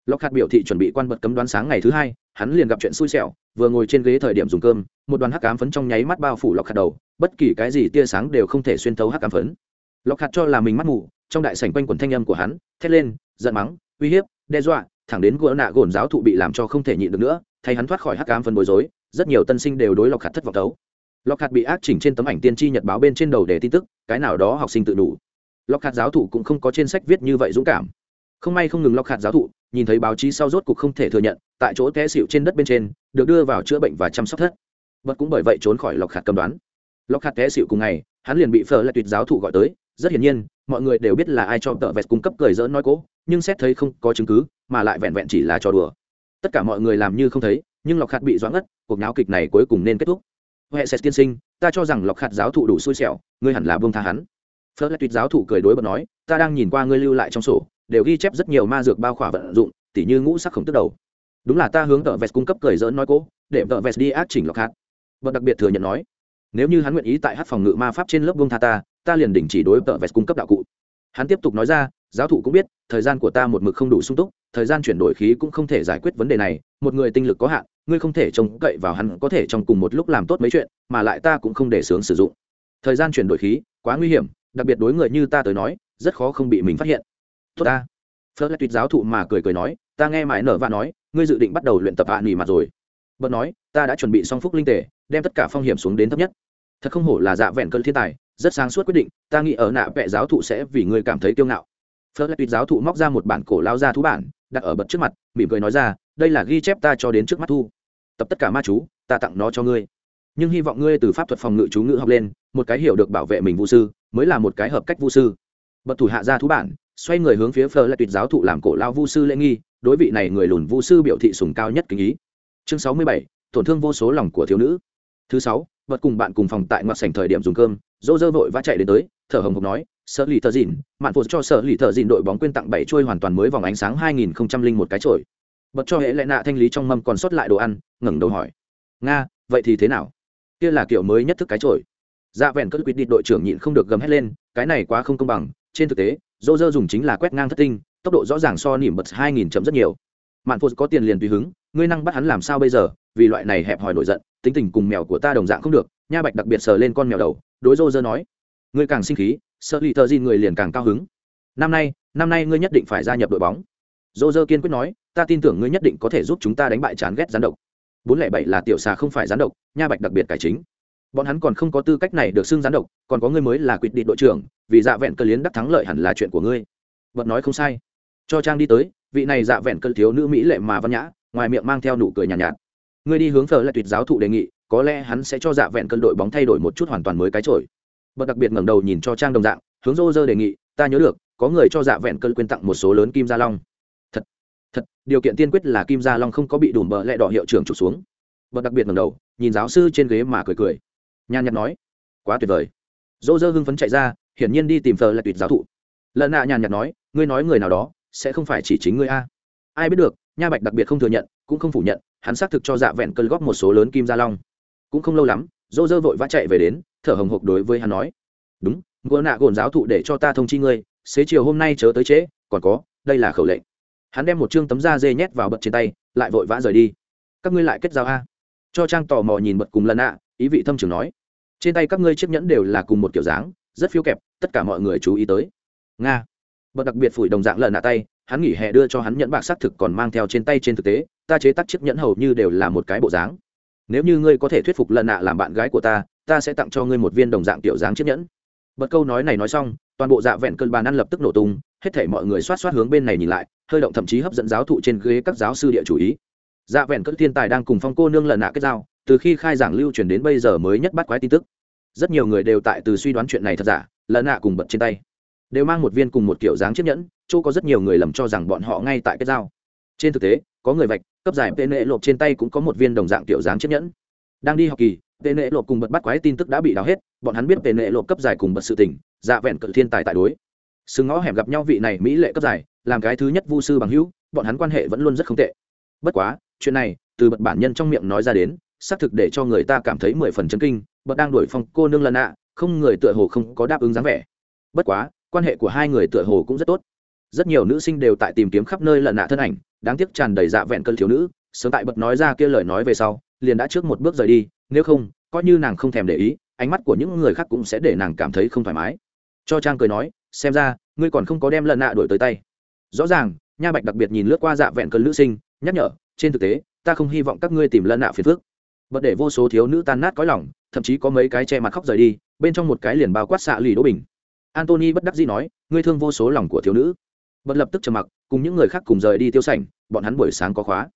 lọc hạt biểu thị chuẩn bị quan bật cấm đoán sáng ngày thứ hai, hắn liền gặp chuyện xui xẻo, vừa ngồi trên ghế thời điểm dùng cơm, một đoàn hắc cám phấn trong nháy mắt bao phủ lọc hạt đầu, bất kỳ cái gì tia sáng đều không thể xuyên thấu hắc cám phấn. Lọc hạt cho là mình mắt mù, trong đại sảnh quanh quần thanh âm của hắn, thét lên, giận mắng, uy hiếp, đe dọa, thẳng đến gỡ nạ gồn giáo thụ bị làm cho không thể nhịn được nữa, thay hắn thoát khỏi hắc cám phấn bối rối, rất nhiều tân sinh đều đối lọc hạt thất vọng tấu lọc hạt bị ác chỉnh trên tấm ảnh tiên tri nhật báo bên trên đầu để tin tức, cái nào đó học sinh tự đủ. Lọc hạt giáo thụ cũng không có trên sách viết như vậy dũng cảm không may không ngừng lọc hạt giáo thụ, nhìn thấy báo chí sau rốt cục không thể thừa nhận, tại chỗ té xịu trên đất bên trên, được đưa vào chữa bệnh và chăm sóc thất. Bật cũng bởi vậy trốn khỏi lọc hạt cầm đoán. Lọc hạt té xịu cùng ngày, hắn liền bị phở lại tuyệt giáo thụ gọi tới. Rất hiển nhiên, mọi người đều biết là ai cho tợ vẹt cung cấp cười dỡn nói cố, nhưng xét thấy không có chứng cứ, mà lại vẹn vẹn chỉ là trò đùa. Tất cả mọi người làm như không thấy, nhưng lọc hạt bị doãn ngất, cuộc náo kịch này cuối cùng nên kết thúc. Huệ sẽ tiên sinh, ta cho rằng lọc hạt giáo thụ đủ xui xẻo, ngươi hẳn là buông tha hắn. Phớt lại tuyệt giáo thụ cười đối bật nói, ta đang nhìn qua ngươi lưu lại trong sổ đều ghi chép rất nhiều ma dược bao khỏa vận dụng, tỉ như ngũ sắc khổng tức đầu. Đúng là ta hướng tợ vest cung cấp cười dỡn nói cố, để tợ vest đi ác chỉnh lọc hạt. Bật đặc biệt thừa nhận nói, nếu như hắn nguyện ý tại hát phòng ngự ma pháp trên lớp bông tha ta ta liền đình chỉ đối tợ vest cung cấp đạo cụ. Hắn tiếp tục nói ra, giáo thụ cũng biết, thời gian của ta một mực không đủ sung túc, thời gian chuyển đổi khí cũng không thể giải quyết vấn đề này, một người tinh lực có hạn, ngươi không thể trông cậy vào hắn, có thể trong cùng một lúc làm tốt mấy chuyện, mà lại ta cũng không để sướng sử dụng. Thời gian chuyển đổi khí, quá nguy hiểm, đặc biệt đối người như ta tới nói, rất khó không bị mình phát hiện tốt ta. Phớt lại tuyệt giáo thụ mà cười cười nói, ta nghe mãi nở và nói, ngươi dự định bắt đầu luyện tập hạ nghỉ mặt rồi. Bật nói, ta đã chuẩn bị xong phúc linh tề, đem tất cả phong hiểm xuống đến thấp nhất. Thật không hổ là dạ vẹn cơn thiên tài, rất sáng suốt quyết định, ta nghĩ ở nạ vẹ giáo thụ sẽ vì ngươi cảm thấy kiêu ngạo. Phớt lại tuyệt giáo thụ móc ra một bản cổ lao ra thú bản, đặt ở bật trước mặt, mỉm cười nói ra, đây là ghi chép ta cho đến trước mắt thu. Tập tất cả ma chú, ta tặng nó cho ngươi. Nhưng hy vọng ngươi từ pháp thuật phòng ngự chú ngữ học lên, một cái hiểu được bảo vệ mình vũ sư, mới là một cái hợp cách vũ sư. Bật thủ hạ ra thú bản xoay người hướng phía phờ lại tuyệt giáo thụ làm cổ lao vu sư lễ nghi, đối vị này người lùn vu sư biểu thị sùng cao nhất kính ý. Chương sáu mươi bảy, tổn thương vô số lòng của thiếu nữ. Thứ sáu, vật cùng bạn cùng phòng tại ngoại sảnh thời điểm dùng cơm dô dơ vội vã chạy đến tới, thở hồng hộc nói sợ lì thợ dìn, mạn phụ cho sợ lì thợ dìn đội bóng quyên tặng bảy trôi hoàn toàn mới vòng ánh sáng hai nghìn không trăm linh một cái trội bật cho hệ lệ nạ thanh lý trong mâm còn sót lại đồ ăn, ngẩng đầu hỏi, nga, vậy thì thế nào? Kia là kiểu mới nhất thức cái trội dạ vẹn cất quyết định đội trưởng nhịn không được gầm hét lên, cái này quá không công bằng, trên thực tế dô dơ dùng chính là quét ngang thất tinh, tốc độ rõ ràng so nỉm bật hai nghìn chậm rất nhiều. Mạn phụ có tiền liền tùy hứng, ngươi năng bắt hắn làm sao bây giờ? Vì loại này hẹp hòi nổi giận, tính tình cùng mèo của ta đồng dạng không được, nha bạch đặc biệt sờ lên con mèo đầu, đối dô dơ nói, ngươi càng sinh khí, sợ lì thợ gì người liền càng cao hứng. Năm nay năm nay ngươi nhất định phải gia nhập đội bóng. Dô dơ kiên quyết nói, ta tin tưởng ngươi nhất định có thể giúp chúng ta đánh bại chán ghét gián độc. Bốn lẻ bảy là tiểu xà không phải gián độc, nha bạch đặc biệt cải chính bọn hắn còn không có tư cách này được xưng gián độc còn có ngươi mới là quyết định đội trưởng vì dạ vẹn cơ liến đắc thắng lợi hẳn là chuyện của ngươi. Vật nói không sai. Cho trang đi tới vị này dạ vẹn cơ thiếu nữ mỹ lệ mà văn nhã ngoài miệng mang theo nụ cười nhàn nhạt, nhạt. Ngươi đi hướng thờ lại tuyệt giáo thụ đề nghị có lẽ hắn sẽ cho dạ vẹn cơn đội bóng thay đổi một chút hoàn toàn mới cái trội bật đặc biệt ngẩng đầu nhìn cho trang đồng dạng hướng rô rơ đề nghị ta nhớ được có người cho dạ vẹn cơn quyên tặng một số lớn kim gia long. Thật thật điều kiện tiên quyết là kim gia long không có bị đùm bờ lẹ đỏ hiệu trưởng trục xuống. Bật đặc biệt ngẩng đầu nhìn giáo sư trên ghế mà cười cười nhàn nhạt nói, quá tuyệt vời. Dô dơ hưng phấn chạy ra, hiển nhiên đi tìm thờ là tuyệt giáo thụ. Lần nạ nhàn nhạt nói, ngươi nói người nào đó, sẽ không phải chỉ chính ngươi a. Ai biết được, nha bạch đặc biệt không thừa nhận, cũng không phủ nhận, hắn xác thực cho dạ vẹn cơn góp một số lớn kim gia long. Cũng không lâu lắm dô dơ vội vã chạy về đến, thở hồng hộc đối với hắn nói, đúng ngô nạ gồn giáo thụ để cho ta thông chi ngươi, xế chiều hôm nay chớ tới trễ, còn có, đây là khẩu lệnh. Hắn đem một chương tấm da dê nhét vào bật trên tay, lại vội vã rời đi. Các ngươi lại kết giao a? Cho trang tò mò nhìn bật cùng lần ạ ý vị thâm trường nói trên tay các ngươi chiếc nhẫn đều là cùng một kiểu dáng, rất phiêu kẹp, tất cả mọi người chú ý tới. Nga. Bật đặc biệt phủi đồng dạng lợn nạ tay, hắn nghỉ hè đưa cho hắn nhẫn bạc xác thực còn mang theo trên tay trên thực tế, ta chế tác chiếc nhẫn hầu như đều là một cái bộ dáng. Nếu như ngươi có thể thuyết phục lợn nạ làm bạn gái của ta ta sẽ tặng cho ngươi một viên đồng dạng tiểu dáng chiếc nhẫn. Bật câu nói này nói xong, toàn bộ dạ vẹn cơn bàn ăn lập tức nổ tung, hết thể mọi người xoát xoát hướng bên này nhìn lại, hơi động thậm chí hấp dẫn giáo thụ trên ghế các giáo sư địa chủ ý. Dạ vẹn cơn thiên tài đang cùng phong cô nương lần nạ kết giao từ khi khai giảng lưu truyền đến bây giờ mới nhất bắt quái tin tức. Rất nhiều người đều tại từ suy đoán chuyện này thật giả, lần nạ cùng bật trên tay. Đều mang một viên cùng một kiểu dáng chiếc nhẫn, chỗ có rất nhiều người lầm cho rằng bọn họ ngay tại cái dao. trên thực tế, có người vạch, cấp giải tên nệ lộp trên tay cũng có một viên đồng dạng kiểu dáng chiếc nhẫn. Đang đi học kỳ, tên nệ lộp cùng bật bắt quái tin tức đã bị đào hết, bọn hắn biết tên nệ lộp cấp giải cùng bật sự tỉnh dạ vẹn cự thiên tài tại đối. Sừng ngõ hẻm gặp nhau vị này mỹ lệ cấp giải, làm cái thứ nhất vu sư bằng hữu, bọn hắn quan hệ vẫn luôn rất không tệ. Bất quá, chuyện này, từ bật bản nhân trong miệng nói ra đến xác thực để cho người ta cảm thấy mười phần chấn kinh, bật đang đuổi phong cô nương lần ạ, không người tựa hồ không có đáp ứng dáng vẻ. Bất quá, quan hệ của hai người tựa hồ cũng rất tốt. Rất nhiều nữ sinh đều tại tìm kiếm khắp nơi lần nạ thân ảnh, đáng tiếc tràn đầy dạ vẹn cơn thiếu nữ, sớm tại bật nói ra kia lời nói về sau, liền đã trước một bước rời đi, nếu không, coi như nàng không thèm để ý, ánh mắt của những người khác cũng sẽ để nàng cảm thấy không thoải mái. Cho trang cười nói, xem ra, ngươi còn không có đem lần nạ đổi tới tay. Rõ ràng, nha bạch đặc biệt nhìn lướt qua dạ vẹn cơn nữ sinh, nhắc nhở, trên thực tế, ta không hy vọng các ngươi tìm lần nạ phiền phước bật để vô số thiếu nữ tan nát cõi lòng, thậm chí có mấy cái che mặt khóc rời đi, bên trong một cái liền bao quát xạ lì đỗ bình. Antony bất đắc dĩ nói, ngươi thương vô số lòng của thiếu nữ. Bật lập tức trầm mặc, cùng những người khác cùng rời đi tiêu sảnh, bọn hắn buổi sáng có khóa.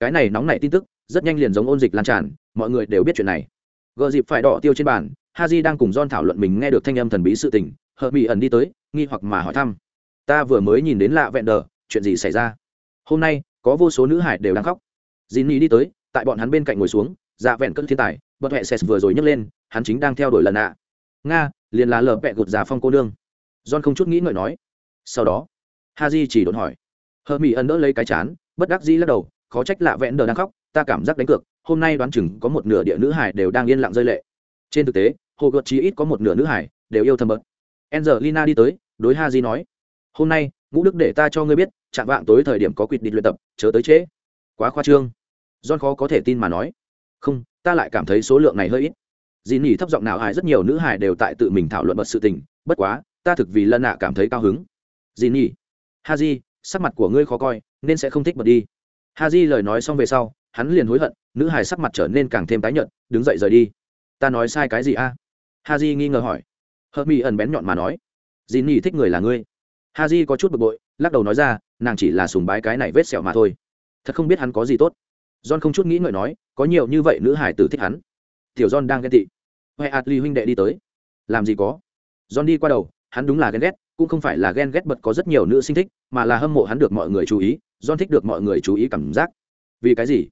Cái này nóng nảy tin tức, rất nhanh liền giống ôn dịch lan tràn, mọi người đều biết chuyện này. Gợ dịp phải đỏ tiêu trên bàn, haji đang cùng don thảo luận mình nghe được thanh âm thần bí sự tình hờ bị ẩn đi tới, nghi hoặc mà hỏi thăm. Ta vừa mới nhìn đến lạ vẹn đờ, chuyện gì xảy ra? Hôm nay, có vô số nữ hải đều đang khóc. Dì nhi đi tới, tại bọn hắn bên cạnh ngồi xuống dạ vẹn cơn thiên tài bật hệ ses vừa rồi nhấc lên, hắn chính đang theo đuổi lần ạ nga, liền là lờ vẹ gột già phong cô nương. John không chút nghĩ ngợi nói. Sau đó ha di chỉ đột hỏi. Hờ mỹ ẩn đỡ lấy cái chán, bất đắc dĩ lắc đầu, khó trách lạ vẹn đờ đang khóc, ta cảm giác đánh cược, hôm nay đoán chừng có một nửa địa nữ hải đều đang yên lặng rơi lệ. Trên thực tế, hồ gợt chí ít có một nửa nữ hải đều yêu thầm bớt. Angelina đi tới, đối ha di nói. Hôm nay, ngũ đức để ta cho ngươi biết, chạm vạng tối thời điểm có quyết định luyện tập, chớ tới trễ. Quá khoa trương. John khó có thể tin mà nói không, ta lại cảm thấy số lượng này hơi ít. Dì nỉ thấp giọng nào hại rất nhiều nữ hải đều tại tự mình thảo luận bật sự tình, bất quá, ta thực vì lân nạ cảm thấy cao hứng. Dì nỉ ha di, sắc mặt của ngươi khó coi, nên sẽ không thích bật đi. Ha di lời nói xong về sau, hắn liền hối hận, nữ hải sắc mặt trở nên càng thêm tái nhợt, đứng dậy rời đi. Ta nói sai cái gì a? Ha di nghi ngờ hỏi. Hợp mỹ ẩn bén nhọn mà nói. Dì nỉ thích người là ngươi. Ha di có chút bực bội, lắc đầu nói ra, nàng chỉ là sùng bái cái này vết sẹo mà thôi. Thật không biết hắn có gì tốt john không chút nghĩ ngợi nói, có nhiều như vậy nữ hải tử thích hắn. Tiểu john đang ghen tị. Huệ ạt huynh đệ đi tới. Làm gì có? John đi qua đầu, hắn đúng là ghen ghét, cũng không phải là ghen ghét bật có rất nhiều nữ sinh thích, mà là hâm mộ hắn được mọi người chú ý, john thích được mọi người chú ý cảm giác. Vì cái gì?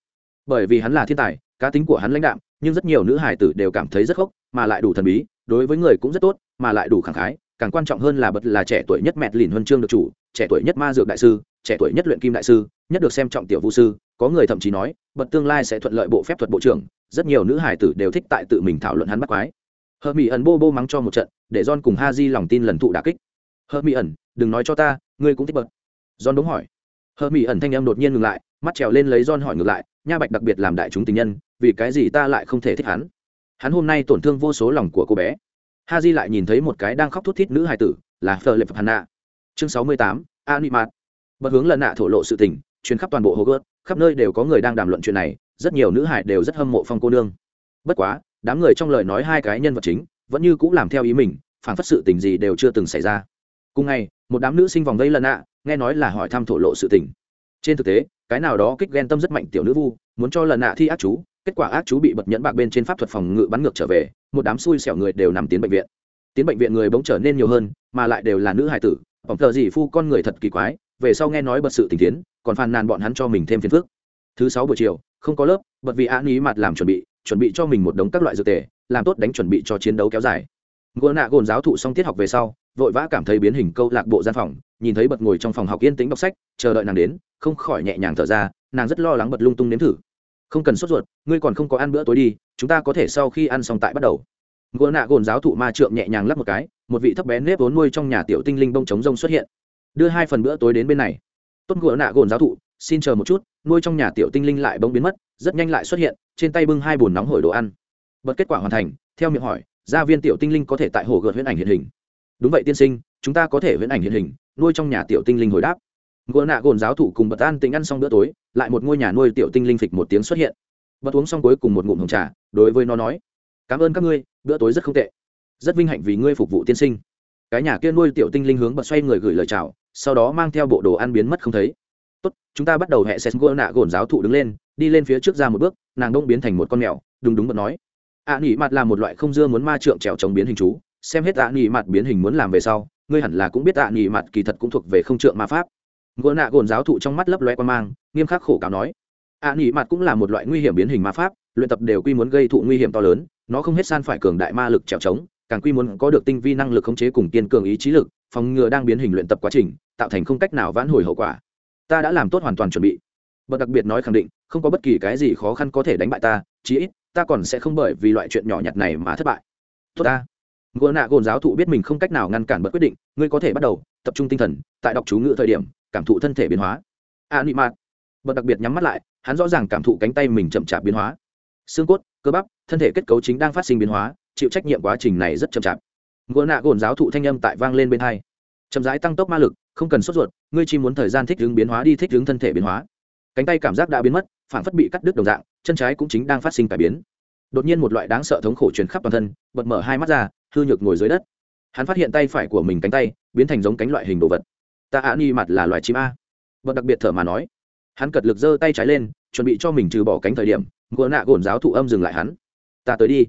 Bởi vì hắn là thiên tài, cá tính của hắn lãnh đạm, nhưng rất nhiều nữ hải tử đều cảm thấy rất khóc mà lại đủ thần bí, đối với người cũng rất tốt, mà lại đủ khẳng khái, càng quan trọng hơn là bật là trẻ tuổi nhất mẹt lìn huân chương được chủ, trẻ tuổi nhất ma dược đại sư trẻ tuổi nhất luyện kim đại sư, nhất được xem trọng tiểu vũ sư, có người thậm chí nói bật tương lai sẽ thuận lợi bộ phép thuật bộ trưởng. Rất nhiều nữ hải tử đều thích tại tự mình thảo luận hắn bắt quái. Hờ mỹ ẩn bô bô mắng cho một trận, để john cùng ha di lòng tin lần thụ đà kích. Hờ mỹ ẩn, đừng nói cho ta, ngươi cũng thích bật john đúng hỏi. Hờ mỹ ẩn thanh em đột nhiên ngừng lại, mắt trèo lên lấy john hỏi ngược lại, nha bạch đặc biệt làm đại chúng tình nhân, vì cái gì ta lại không thể thích hắn? Hắn hôm nay tổn thương vô số lòng của cô bé. Ha di lại nhìn thấy một cái đang khóc thút thít nữ hải tử, là phờ lệp hanna. Chương sáu mươi tám, animat bật hướng lần nạ thổ lộ sự tình chuyến khắp toàn bộ hồ gớt khắp nơi đều có người đang đàm luận chuyện này, rất nhiều nữ hải đều rất hâm mộ phong cô nương. Bất quá, đám người trong lời nói hai cái nhân vật chính, vẫn như cũng làm theo ý mình, phản phất sự tình gì đều chưa từng xảy ra. Cùng ngày, một đám nữ sinh vòng vây lần nạ, nghe nói là hỏi thăm thổ lộ sự tình. Trên thực tế, cái nào đó kích ghen tâm rất mạnh tiểu nữ vu, muốn cho lần nạ thi ác chú, kết quả ác chú bị bật nhẫn bạc bên trên pháp thuật phòng ngự bắn ngược trở về, một đám xui xẻo người đều nằm tiến bệnh viện. Tiến bệnh viện người bỗng trở nên nhiều hơn, mà lại đều là nữ hài tử. Bỏng thờ gì phu con người thật kỳ quái về sau nghe nói bật sự tình tiến, còn phàn nàn bọn hắn cho mình thêm phiền phức. Thứ sáu buổi chiều, không có lớp, bật vì an ý mặt làm chuẩn bị chuẩn bị cho mình một đống các loại dược tề, làm tốt đánh chuẩn bị cho chiến đấu kéo dài. Gỗ nạ gồn giáo thụ xong tiết học về sau, vội vã cảm thấy biến hình câu lạc bộ gian phòng, nhìn thấy bật ngồi trong phòng học yên tĩnh đọc sách, chờ đợi nàng đến, không khỏi nhẹ nhàng thở ra, nàng rất lo lắng bật lung tung nếm thử. Không cần sốt ruột, ngươi còn không có ăn bữa tối đi, chúng ta có thể sau khi ăn xong tại bắt đầu. Gỗ nạ gồn giáo thụ ma trượng nhẹ nhàng lắp một cái, một vị thấp bé nếp vốn nuôi trong nhà tiểu tinh linh bông chống rông xuất hiện đưa hai phần bữa tối đến bên này. Tốt gỗ nạ gồn giáo thụ, xin chờ một chút, nuôi trong nhà tiểu tinh linh lại bỗng biến mất, rất nhanh lại xuất hiện, trên tay bưng hai bồn nóng hổi đồ ăn. Bật kết quả hoàn thành, theo miệng hỏi, gia viên tiểu tinh linh có thể tại hồ gợt huyễn ảnh hiện hình. Đúng vậy tiên sinh, chúng ta có thể huyễn ảnh hiện hình, nuôi trong nhà tiểu tinh linh hồi đáp. Gỗ nạ gồn giáo thụ cùng bật an tính ăn xong bữa tối, lại một ngôi nhà nuôi tiểu tinh linh phịch một tiếng xuất hiện. Bật uống xong cuối cùng một ngụm hồng trà, đối với nó nói, cảm ơn các ngươi, bữa tối rất không tệ. Rất vinh hạnh vì ngươi phục vụ tiên sinh cái nhà kia nuôi tiểu tinh linh hướng bật xoay người gửi lời chào sau đó mang theo bộ đồ ăn biến mất không thấy. Tốt chúng ta bắt đầu hẹ xét gỗ nạ gồn giáo thụ đứng lên đi lên phía trước ra một bước nàng đông biến thành một con mèo đúng đúng bật nói. Ạ à, nỉ mặt là một loại không dưa muốn ma trượng trèo chống biến hình chú xem hết ạ à, nỉ mặt biến hình muốn làm về sau ngươi hẳn là cũng biết ạ à, nỉ mặt kỳ thật cũng thuộc về không trượng ma pháp. Gỗ nạ gồn giáo thụ trong mắt lấp loe quan mang nghiêm khắc khổ cáo nói. Ạ nỉ mặt cũng là một loại nguy hiểm biến hình ma pháp luyện tập đều quy muốn gây thụ nguy hiểm to lớn nó không hết san phải cường đại ma lực trèo trống càng quy muốn có được tinh vi năng lực khống chế cùng kiên cường ý chí lực, phòng ngừa đang biến hình luyện tập quá trình, tạo thành không cách nào vãn hồi hậu quả. Ta đã làm tốt hoàn toàn chuẩn bị. Bậc đặc biệt nói khẳng định, không có bất kỳ cái gì khó khăn có thể đánh bại ta, chí ít, ta còn sẽ không bởi vì loại chuyện nhỏ nhặt này mà thất bại. Tốt ta. Gỗ nạ gồn giáo thụ biết mình không cách nào ngăn cản bất quyết định, ngươi có thể bắt đầu, tập trung tinh thần, tại đọc chú ngữ thời điểm, cảm thụ thân thể biến hóa. A nị mạc bậc đặc biệt nhắm mắt lại, hắn rõ ràng cảm thụ cánh tay mình chậm chạp biến hóa. Xương cốt, cơ bắp, thân thể kết cấu chính đang phát sinh biến hóa chịu trách nhiệm quá trình này rất chậm chạp. Ngựa nạ gồn giáo thụ thanh âm tại vang lên bên hai. Chậm rãi tăng tốc ma lực, không cần sốt ruột, ngươi chỉ muốn thời gian thích ứng biến hóa đi thích ứng thân thể biến hóa. Cánh tay cảm giác đã biến mất, phản phất bị cắt đứt đồng dạng, chân trái cũng chính đang phát sinh cải biến. Đột nhiên một loại đáng sợ thống khổ truyền khắp toàn thân, bật mở hai mắt ra, hư nhược ngồi dưới đất. Hắn phát hiện tay phải của mình cánh tay, biến thành giống cánh loại hình đồ vật. Ta ạ ni mặt là loài chim a. Vật đặc biệt thở mà nói. Hắn cật lực giơ tay trái lên, chuẩn bị cho mình trừ bỏ cánh thời điểm, ngựa nạ gồn giáo thụ âm dừng lại hắn. Ta tới đi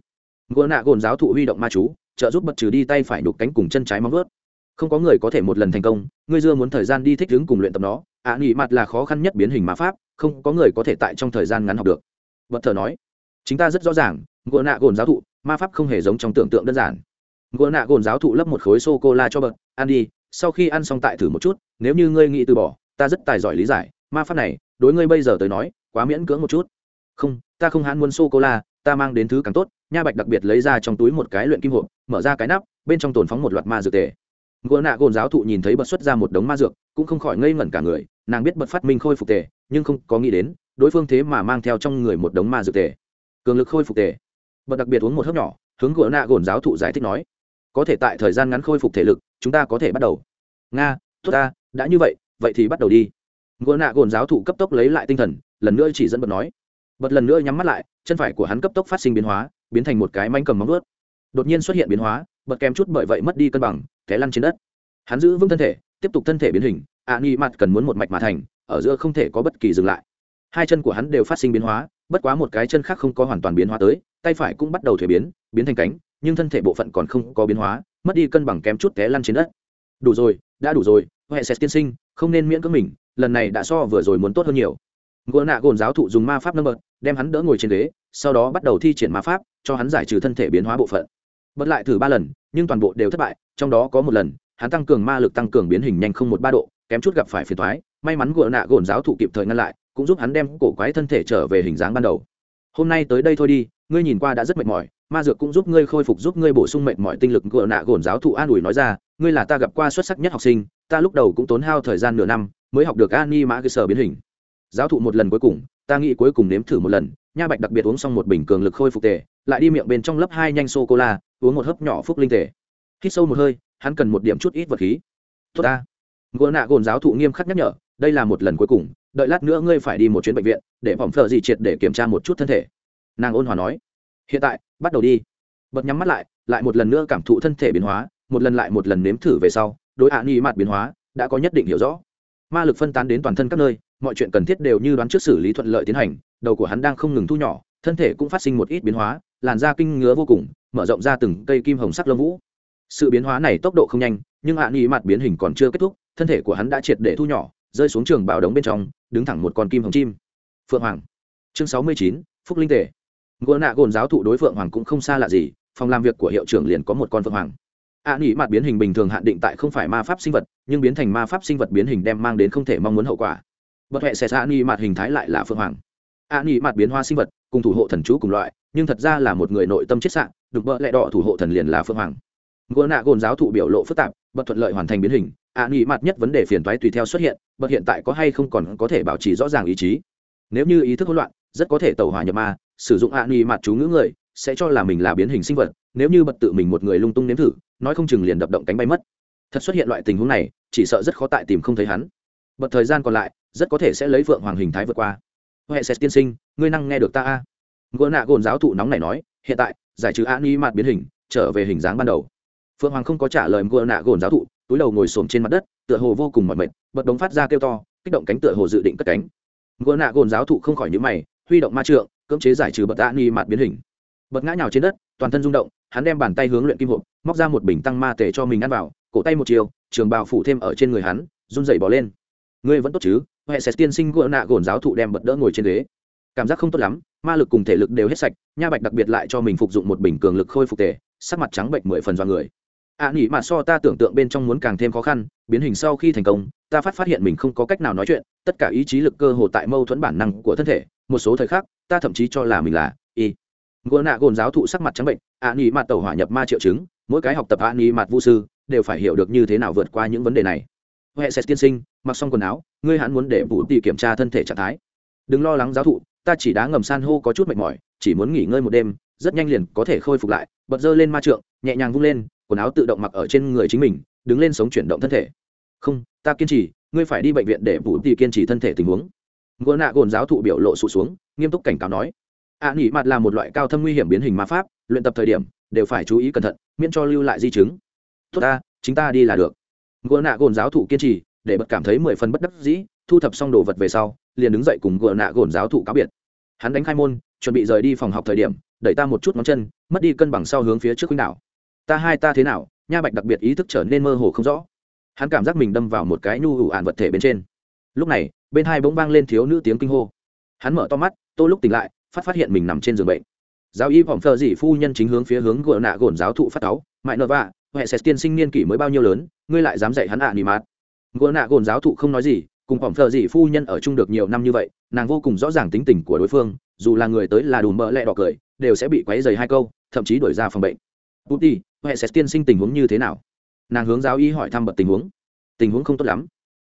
gỗ nạ gồn giáo thụ huy động ma chú, trợ giúp bật trừ đi tay phải đục cánh cùng chân trái móng vớt. không có người có thể một lần thành công, ngươi dưa muốn thời gian đi thích ứng cùng luyện tập nó, ạ nghỉ mặt là khó khăn nhất biến hình ma pháp, không có người có thể tại trong thời gian ngắn học được. Vật thờ nói, chính ta rất rõ ràng gỗ nạ gồn giáo thụ, ma pháp không hề giống trong tưởng tượng đơn giản. Gỗ nạ gồn giáo thụ lấp một khối sô cô la cho bật ăn đi, sau khi ăn xong tại thử một chút, nếu như ngươi nghĩ từ bỏ, ta rất tài giỏi lý giải, ma pháp này, đối ngươi bây giờ tới nói, quá miễn cưỡng một chút. Không, ta không hãn muốn sô cô la ta mang đến thứ càng tốt nha bạch đặc biệt lấy ra trong túi một cái luyện kim hộp, mở ra cái nắp, bên trong tồn phóng một loạt ma dược tề. Gỗ nạ gồn giáo thụ nhìn thấy bật xuất ra một đống ma dược, cũng không khỏi ngây ngẩn cả người, nàng biết bật phát minh khôi phục tề, nhưng không có nghĩ đến, đối phương thế mà mang theo trong người một đống ma dược tề. Cường lực khôi phục tề. Bật đặc biệt uống một hớp nhỏ, hướng gỗ nạ gồn giáo thụ giải thích nói, có thể tại thời gian ngắn khôi phục thể lực, chúng ta có thể bắt đầu. Nga, tốt ta, đã như vậy vậy thì bắt đầu đi. Gỗ nạ gồn giáo thụ cấp tốc lấy lại tinh thần, lần nữa chỉ dẫn bật nói. Bật lần nữa nhắm mắt lại, chân phải của hắn cấp tốc phát sinh biến hóa biến thành một cái manh cầm móng vuốt. Đột nhiên xuất hiện biến hóa, bật kèm chút bởi vậy mất đi cân bằng, té lăn trên đất. Hắn giữ vững thân thể, tiếp tục thân thể biến hình, ạ nghi mặt cần muốn một mạch mà thành, ở giữa không thể có bất kỳ dừng lại. Hai chân của hắn đều phát sinh biến hóa, bất quá một cái chân khác không có hoàn toàn biến hóa tới, tay phải cũng bắt đầu thuế biến biến thành cánh, nhưng thân thể bộ phận còn không có biến hóa, mất đi cân bằng kém chút té lăn trên đất. Đủ rồi, đã đủ rồi, huệ sẽ tiên sinh, không nên miễn cưỡng mình, lần này đã so vừa rồi muốn tốt hơn nhiều ngựa nạ gồn giáo thụ dùng ma pháp nâng bật, đem hắn đỡ ngồi trên ghế, sau đó bắt đầu thi triển ma pháp, cho hắn giải trừ thân thể biến hóa bộ phận. Bật lại thử ba lần, nhưng toàn bộ đều thất bại, trong đó có một lần, hắn tăng cường ma lực tăng cường biến hình nhanh không một ba độ, kém chút gặp phải phiền thoái may mắn ngựa nạ gồn giáo thụ kịp thời ngăn lại, cũng giúp hắn đem cổ quái thân thể trở về hình dáng ban đầu. Hôm nay tới đây thôi đi, ngươi nhìn qua đã rất mệt mỏi, ma dược cũng giúp ngươi khôi phục, giúp ngươi bổ sung mệt mỏi tinh lực gỗ nạ gồn giáo thụ an ủi nói ra, ngươi là ta gặp qua xuất sắc nhất học sinh, ta lúc đầu cũng tốn hao thời gian nửa năm, mới học được an ni mã cơ sở biến hình giáo thụ một lần cuối cùng, ta nghĩ cuối cùng nếm thử một lần. Nha bạch đặc biệt uống xong một bình cường lực khôi phục tề, lại đi miệng bên trong lớp hai nhanh sô cô la uống một hớp nhỏ phúc linh tề. Hít sâu một hơi, hắn cần một điểm chút ít vật khí. Tốt ta. Gỗ nạ gồn giáo thụ nghiêm khắc nhắc nhở, đây là một lần cuối cùng, đợi lát nữa ngươi phải đi một chuyến bệnh viện, để phòng phờ gì triệt để kiểm tra một chút thân thể. Nàng ôn hòa nói. Hiện tại, bắt đầu đi. Bật nhắm mắt lại lại một lần nữa cảm thụ thân thể biến hóa, một lần lại một lần nếm thử về sau, đối hạ nghi mặt biến hóa, đã có nhất định hiểu rõ ma lực phân tán đến toàn thân các nơi, mọi chuyện cần thiết đều như đoán trước xử lý thuận lợi tiến hành, đầu của hắn đang không ngừng thu nhỏ, thân thể cũng phát sinh một ít biến hóa, làn da kinh ngứa vô cùng, mở rộng ra từng cây kim hồng sắc lông vũ. Sự biến hóa này tốc độ không nhanh, nhưng ạ nghỉ mặt biến hình còn chưa kết thúc, thân thể của hắn đã triệt để thu nhỏ, rơi xuống trường bảo đống bên trong, đứng thẳng một con kim hồng chim. Phượng hoàng. Chương sáu mươi chín, phúc linh tề. Ngô nạ gồn giáo thụ đối phượng hoàng cũng không xa lạ gì, phòng làm việc của hiệu trưởng liền có một con phượng hoàng ạ nghỉ mặt biến hình bình thường hạn định tại không phải ma pháp sinh vật, nhưng biến thành ma pháp sinh vật biến hình đem mang đến không thể mong muốn hậu quả. Bất hệ sẽ ạ nghỉ mặt hình thái lại là phương hoàng. Ạ nghỉ mặt biến hoa sinh vật, cùng thủ hộ thần chú cùng loại, nhưng thật ra là một người nội tâm chết sạn được bỡ lẹ đỏ thủ hộ thần liền là phương hoàng. Ngựa nạ gồn giáo thụ biểu lộ phức tạp bật thuận lợi hoàn thành biến hình ạ nghỉ mặt nhất vấn đề phiền toái tùy theo xuất hiện bật hiện tại có hay không còn có thể bảo trì rõ ràng ý chí. Nếu như ý thức hỗn loạn, rất có thể tàu hỏa nhập ma, sử dụng ạ nghỉ mặt chú ngữ người sẽ cho là mình là biến hình sinh vật, nếu như bật tự mình một người lung tung nếm thử, nói không chừng liền đập động cánh bay mất. Thật xuất hiện loại tình huống này, chỉ sợ rất khó tại tìm không thấy hắn. Bật thời gian còn lại, rất có thể sẽ lấy vượng hoàng hình thái vượt qua. Huệ sẽ tiên sinh, ngươi năng nghe được ta a? Gỡ nạ gồn giáo thụ nóng này nói, hiện tại, giải trừ an y mạt biến hình, trở về hình dáng ban đầu. Phượng hoàng không có trả lời gỡ nạ gồn giáo thụ, túi đầu ngồi xổm trên mặt đất, tựa hồ vô cùng mỏi mệt, bật đống phát ra kêu to, kích động cánh tựa hồ dự định cất cánh. Gỡ nạ gồn giáo thụ không khỏi nhữ mày, huy động ma trượng, cưỡng chế giải trừ bật an y mạt biến hình bật ngã nhào trên đất toàn thân rung động hắn đem bàn tay hướng luyện kim hộp móc ra một bình tăng ma tể cho mình ăn vào cổ tay một chiều trường bào phủ thêm ở trên người hắn run dậy bỏ lên. Ngươi vẫn tốt chứ? Huệ sẽ tiên sinh gỡ nạ gồn giáo thụ đem bật đỡ ngồi trên ghế. Cảm giác không tốt lắm ma lực cùng thể lực đều hết sạch nha bạch đặc biệt lại cho mình phục dụng một bình cường lực khôi phục tề sắc mặt trắng bệnh mười phần do người. Ạ à, mà so ta tưởng tượng bên trong muốn càng thêm khó khăn biến hình sau khi thành công ta phát phát hiện mình không có cách nào nói chuyện tất cả ý chí lực cơ hồ tại mâu thuẫn bản năng của thân thể một số thời khắc ta thậm chí cho là mình là y nạ gồn giáo thụ sắc mặt trắng bệnh ạ à, nghỉ mặt tàu hỏa nhập ma triệu chứng mỗi cái học tập ạ à, nghỉ mặt vu sư đều phải hiểu được như thế nào vượt qua những vấn đề này. Huệ sẽ tiên sinh mặc xong quần áo ngươi hẳn muốn để vũ tỷ kiểm tra thân thể trạng thái. Đừng lo lắng giáo thụ ta chỉ đá ngầm san hô có chút mệt mỏi chỉ muốn nghỉ ngơi một đêm rất nhanh liền có thể khôi phục lại. Bật dơ lên ma trượng nhẹ nhàng vung lên quần áo tự động mặc ở trên người chính mình đứng lên sống chuyển động thân thể. Không ta kiên trì ngươi phải đi bệnh viện để vũ tỷ kiên trì thân thể tình huống. Gỗ nạ gồn giáo thụ biểu lộ sụt xuống nghiêm túc cảnh cáo nói ạ à, nghỉ mặt là một loại cao thâm nguy hiểm biến hình ma pháp luyện tập thời điểm đều phải chú ý cẩn thận miễn cho lưu lại di chứng. Tốt ta chính ta đi là được. Ngựa nạ gồn giáo thụ kiên trì để bật cảm thấy mười phần bất đắc dĩ thu thập xong đồ vật về sau liền đứng dậy cùng gỡ nạ gồn giáo thụ cáo biệt. Hắn đánh khai môn chuẩn bị rời đi phòng học thời điểm đẩy ta một chút ngón chân mất đi cân bằng sau hướng phía trước khuynh đảo. Ta hai ta thế nào nha bạch đặc biệt ý thức trở nên mơ hồ không rõ. Hắn cảm giác mình đâm vào một cái nhu hữu ạn vật thể bên trên. Lúc này bên hai bỗng vang lên thiếu nữ tiếng kinh hô. Hắn mở to mắt tô lúc tỉnh lại phát phát hiện mình nằm trên giường bệnh. Giáo y vọng thờ dị phu nhân chính hướng phía hướng gỡ nạ gồn giáo thụ phát áo. mại nợ vạ huệ sẽ tiên sinh niên kỷ mới bao nhiêu lớn, ngươi lại dám dạy hắn ạ à nỉ mát gỡ nạ gồn giáo thụ không nói gì, cùng phỏng thờ dị phu nhân ở chung được nhiều năm như vậy, nàng vô cùng rõ ràng tính tình của đối phương, dù là người tới là đủ mỡ lẹ đỏ cười, đều sẽ bị quấy dày hai câu, thậm chí đuổi ra phòng bệnh. Bút đi huệ sẽ tiên sinh tình huống như thế nào? Nàng hướng giáo y hỏi thăm bật tình huống. Tình huống không tốt lắm.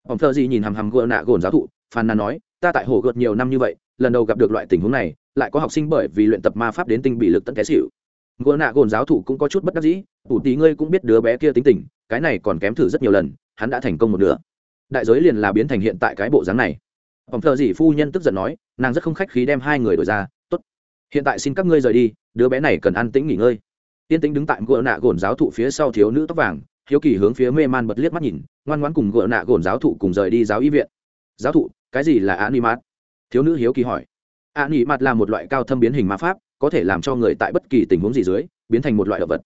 Phỏng thờ dị nhìn hằm hằm gỡ nạ gồn giáo thụ, phàn nàn nói, ta tại hồ gợt nhiều năm như vậy, lần đầu gặp được loại tình huống này lại có học sinh bởi vì luyện tập ma pháp đến tinh bị lực tận té xỉu. Gỡ nạ gồn giáo thụ cũng có chút bất đắc dĩ, tủ tí ngươi cũng biết đứa bé kia tính tình, cái này còn kém thử rất nhiều lần, hắn đã thành công một nửa. Đại giới liền là biến thành hiện tại cái bộ dáng này. Phòng thợ dì phu nhân tức giận nói, nàng rất không khách khí đem hai người đổi ra, tốt. Hiện tại xin các ngươi rời đi, đứa bé này cần an tĩnh nghỉ ngơi. Tiên tĩnh đứng tại gỡ nạ gồn giáo thụ phía sau thiếu nữ tóc vàng, hiếu kỳ hướng phía mê man bật liếc mắt nhìn, ngoan ngoãn cùng gỡ nạ gồn giáo thụ cùng rời đi giáo y viện. Giáo thụ cái gì là án y mát thiếu nữ hiếu kỳ hỏi ạ nỉ mặt là một loại cao thâm biến hình ma pháp, có thể làm cho người tại bất kỳ tình huống gì dưới, biến thành một loại động vật.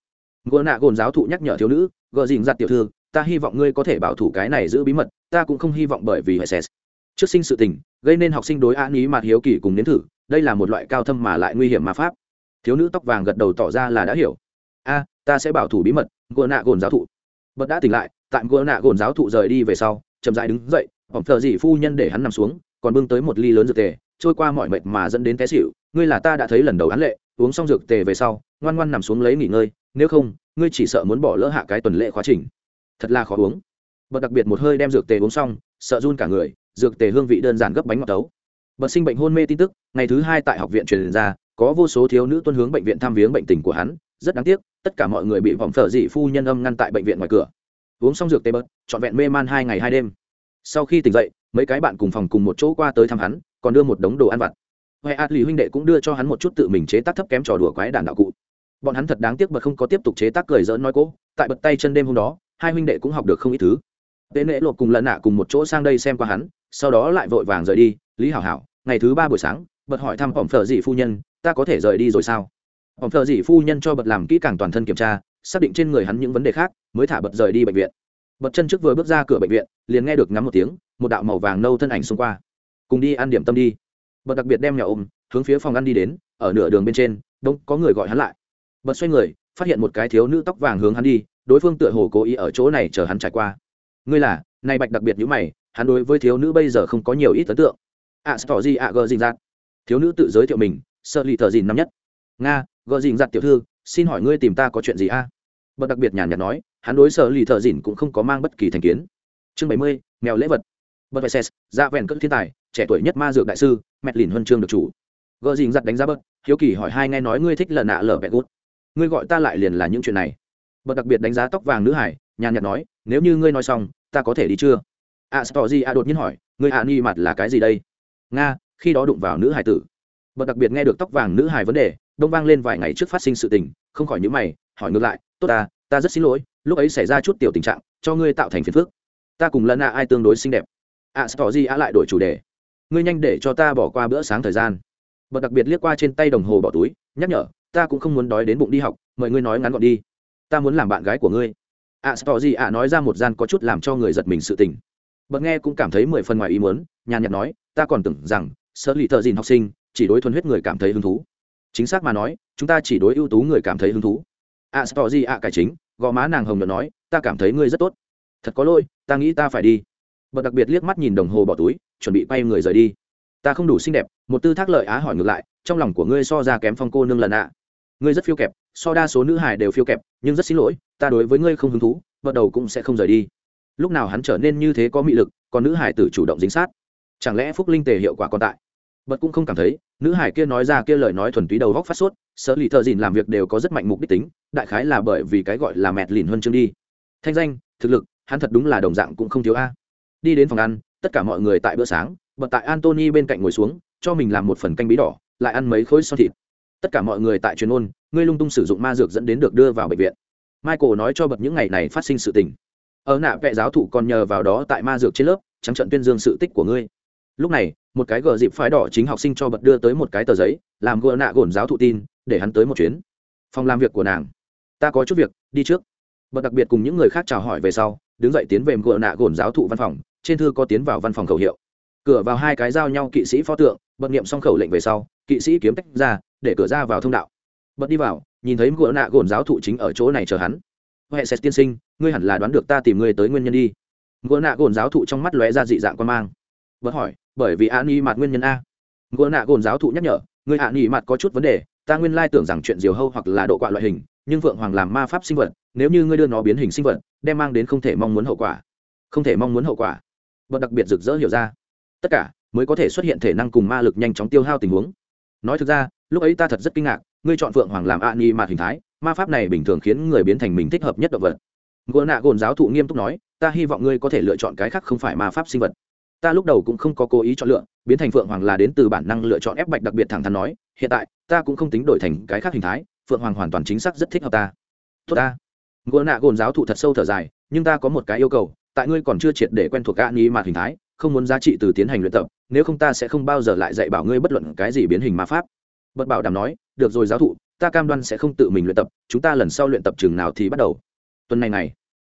Gỡ nạ gồn giáo thụ nhắc nhở thiếu nữ gỡ dình giặt tiểu thư, ta hy vọng ngươi có thể bảo thủ cái này giữ bí mật, ta cũng không hy vọng bởi vì hệ xét trước sinh sự tình, gây nên học sinh đối án ý mặt hiếu kỳ cùng nếm thử, đây là một loại cao thâm mà lại nguy hiểm ma pháp. Thiếu nữ tóc vàng gật đầu tỏ ra là đã hiểu. A, ta sẽ bảo thủ bí mật gỡ nạ gồn giáo thụ. Bật đã tỉnh lại tạm gỡ nạ gồn giáo thụ rời đi về sau, chậm dại đứng dậy phỏng thợ dị phu nhân để hắn nằm xuống, còn bưng tới một ly lớn dược tề trôi qua mọi mệt mà dẫn đến té xỉu, ngươi là ta đã thấy lần đầu án lệ, uống xong dược tề về sau, ngoan ngoan nằm xuống lấy nghỉ ngơi, nếu không, ngươi chỉ sợ muốn bỏ lỡ hạ cái tuần lễ khóa trình. Thật là khó uống. Bật đặc biệt một hơi đem dược tề uống xong, sợ run cả người, dược tề hương vị đơn giản gấp bánh ngọt tấu. Bật sinh bệnh hôn mê tin tức, ngày thứ hai tại học viện truyền ra, có vô số thiếu nữ tuân hướng bệnh viện thăm viếng bệnh tình của hắn, rất đáng tiếc, tất cả mọi người bị vọng phở dị phu nhân âm ngăn tại bệnh viện ngoài cửa. Uống xong dược tê bớt trọn vẹn mê man hai ngày hai đêm. Sau khi tỉnh dậy, mấy cái bạn cùng phòng cùng một chỗ qua tới thăm hắn còn đưa một đống đồ ăn vặt. Huệ ạt lì huynh đệ cũng đưa cho hắn một chút tự mình chế tác thấp kém trò đùa quái đàn đạo cụ. Bọn hắn thật đáng tiếc bật không có tiếp tục chế tác cười dỡn nói cố. Tại bật tay chân đêm hôm đó, hai huynh đệ cũng học được không ít thứ. Tế nễ lột cùng lần nạ cùng một chỗ sang đây xem qua hắn, sau đó lại vội vàng rời đi. Lý hảo hảo, ngày thứ ba buổi sáng, bật hỏi thăm ổng phở dị phu nhân, ta có thể rời đi rồi sao? Ổng phở dị phu nhân cho bật làm kỹ càng toàn thân kiểm tra, xác định trên người hắn những vấn đề khác, mới thả bật rời đi bệnh viện. Bật chân trước vừa bước ra cửa bệnh viện, liền nghe được ngắm một tiếng, một đạo màu vàng nâu thân ảnh xông qua cùng đi ăn điểm tâm đi. Bật đặc biệt đem nhà ôm hướng phía phòng ăn đi đến ở nửa đường bên trên đông có người gọi hắn lại. Bật xoay người phát hiện một cái thiếu nữ tóc vàng hướng hắn đi đối phương tựa hồ cố ý ở chỗ này chờ hắn trải qua. Ngươi là Nay bạch đặc biệt như mày hắn đối với thiếu nữ bây giờ không có nhiều ít ấn tượng. Ạ à, gì ạ gờ dình dạt. Thiếu nữ tự giới thiệu mình sợ lì thờ dìn năm nhất. Nga gờ dình dạt tiểu thư xin hỏi ngươi tìm ta có chuyện gì a? Bật đặc biệt nhàn nhạt nói hắn đối sợ lì thợ dìn cũng không có mang bất kỳ thành kiến. Chương bảy mươi mèo lễ vật. Bật vệ dạ vẹn cất thiên tài trẻ tuổi nhất ma dược đại sư, mẹt lìn huân chương được chủ. Gờ dình giặt đánh giá bớt, hiếu kỳ hỏi hai nghe nói ngươi thích lần nạ lở bẹt gút. Ngươi gọi ta lại liền là những chuyện này. Bậc đặc biệt đánh giá tóc vàng nữ hải, nhàn nhạt nói, nếu như ngươi nói xong, ta có thể đi chưa? A s t o a đột nhiên hỏi, ngươi hạ nghi mặt là cái gì đây? Nga, khi đó đụng vào nữ hải tử. Bậc đặc biệt nghe được tóc vàng nữ hải vấn đề, đông vang lên vài ngày trước phát sinh sự tình, không khỏi những mày, hỏi ngược lại, tốt ta ta rất xin lỗi, lúc ấy xảy ra chút tiểu tình trạng, cho ngươi tạo thành phiền phức. Ta cùng lần nạ ai tương đối xinh đẹp. A s t o a lại đổi chủ đề ngươi nhanh để cho ta bỏ qua bữa sáng thời gian. Bật đặc biệt liếc qua trên tay đồng hồ bỏ túi nhắc nhở ta cũng không muốn đói đến bụng đi học mời ngươi nói ngắn gọn đi. Ta muốn làm bạn gái của ngươi. Ạ à, gì ạ nói ra một gian có chút làm cho người giật mình sự tình. Bật nghe cũng cảm thấy mười phần ngoài ý muốn nhàn nhạt nói ta còn tưởng rằng sợ lì thợ dìn học sinh chỉ đối thuần huyết người cảm thấy hứng thú. Chính xác mà nói chúng ta chỉ đối ưu tú người cảm thấy hứng thú. Ạ à, gì ạ cải chính gò má nàng hồng nhợt nói ta cảm thấy ngươi rất tốt. Thật có lỗi ta nghĩ ta phải đi. Bật đặc biệt liếc mắt nhìn đồng hồ bỏ túi chuẩn bị quay người rời đi. Ta không đủ xinh đẹp, một tư thác lợi á hỏi ngược lại, trong lòng của ngươi so ra kém phong cô nương lần ạ. Ngươi rất phiêu kẹp, so đa số nữ hài đều phiêu kẹp, nhưng rất xin lỗi, ta đối với ngươi không hứng thú bắt đầu cũng sẽ không rời đi. Lúc nào hắn trở nên như thế có mị lực, còn nữ hải tử chủ động dính sát. Chẳng lẽ phúc linh tề hiệu quả còn tại? Bật cũng không cảm thấy, nữ hải kia nói ra kia lời nói thuần túy đầu góc phát sốt, sợ lì thợ dìn làm việc đều có rất mạnh mục đích tính, đại khái là bởi vì cái gọi là mẹt lìn hơn chương đi. Thanh danh, thực lực, hắn thật đúng là đồng dạng cũng không thiếu a. Đi đến phòng ăn tất cả mọi người tại bữa sáng, bật tại antony bên cạnh ngồi xuống, cho mình làm một phần canh bí đỏ, lại ăn mấy khối so thịt. Tất cả mọi người tại truyền ôn, ngươi lung tung sử dụng ma dược dẫn đến được đưa vào bệnh viện. Michael nói cho bật những ngày này phát sinh sự tình. Ở nạ vệ giáo thụ còn nhờ vào đó tại ma dược trên lớp, trắng trận tuyên dương sự tích của ngươi. Lúc này, một cái gờ dịp phái đỏ chính học sinh cho bật đưa tới một cái tờ giấy, làm gỡ nạ gồn giáo thụ tin, để hắn tới một chuyến. Phòng làm việc của nàng. Ta có chút việc, đi trước. Bật đặc biệt cùng những người khác chào hỏi về sau, đứng dậy tiến về gỡ nạ gồn giáo thụ văn phòng trên thư có tiến vào văn phòng khẩu hiệu. Cửa vào hai cái giao nhau kỵ sĩ pho tượng, bật nghiệm xong khẩu lệnh về sau, kỵ sĩ kiếm tách ra, để cửa ra vào thông đạo. Bật đi vào, nhìn thấy ngựa nạ gồn giáo thụ chính ở chỗ này chờ hắn. Huệ xét tiên sinh, ngươi hẳn là đoán được ta tìm ngươi tới nguyên nhân đi. Ngựa nạ gồn giáo thụ trong mắt lóe ra dị dạng quan mang. Bật hỏi, bởi vì an y mặt nguyên nhân a? Ngựa nạ gồn giáo thụ nhắc nhở, ngươi an y mặt có chút vấn đề, ta nguyên lai tưởng rằng chuyện diều hâu hoặc là độ quạ loại hình, nhưng vượng hoàng làm ma pháp sinh vật, nếu như ngươi đưa nó biến hình sinh vật, đem mang đến không thể mong muốn hậu quả. Không thể mong muốn hậu quả bậc đặc biệt rực rỡ hiểu ra. Tất cả mới có thể xuất hiện thể năng cùng ma lực nhanh chóng tiêu hao tình huống. Nói thực ra, lúc ấy ta thật rất kinh ngạc, ngươi chọn phượng hoàng làm a ni mạt hình thái, ma pháp này bình thường khiến người biến thành mình thích hợp nhất động vật. Gỗ nạ gồn giáo thụ nghiêm túc nói, ta hy vọng ngươi có thể lựa chọn cái khác không phải ma pháp sinh vật. Ta lúc đầu cũng không có cố ý chọn lựa, biến thành phượng hoàng là đến từ bản năng lựa chọn ép bạch đặc biệt thẳng thắn nói, hiện tại, ta cũng không tính đổi thành cái khác hình thái, phượng hoàng hoàn toàn chính xác rất thích hợp ta. Tốt ta. Gỗ nạ gồn giáo thụ thật sâu thở dài, nhưng ta có một cái yêu cầu tại ngươi còn chưa triệt để quen thuộc gã ni mạt hình thái, không muốn giá trị từ tiến hành luyện tập, nếu không ta sẽ không bao giờ lại dạy bảo ngươi bất luận cái gì biến hình ma pháp. Bất bảo đảm nói, được rồi giáo thụ, ta cam đoan sẽ không tự mình luyện tập, chúng ta lần sau luyện tập chừng nào thì bắt đầu. Tuần này này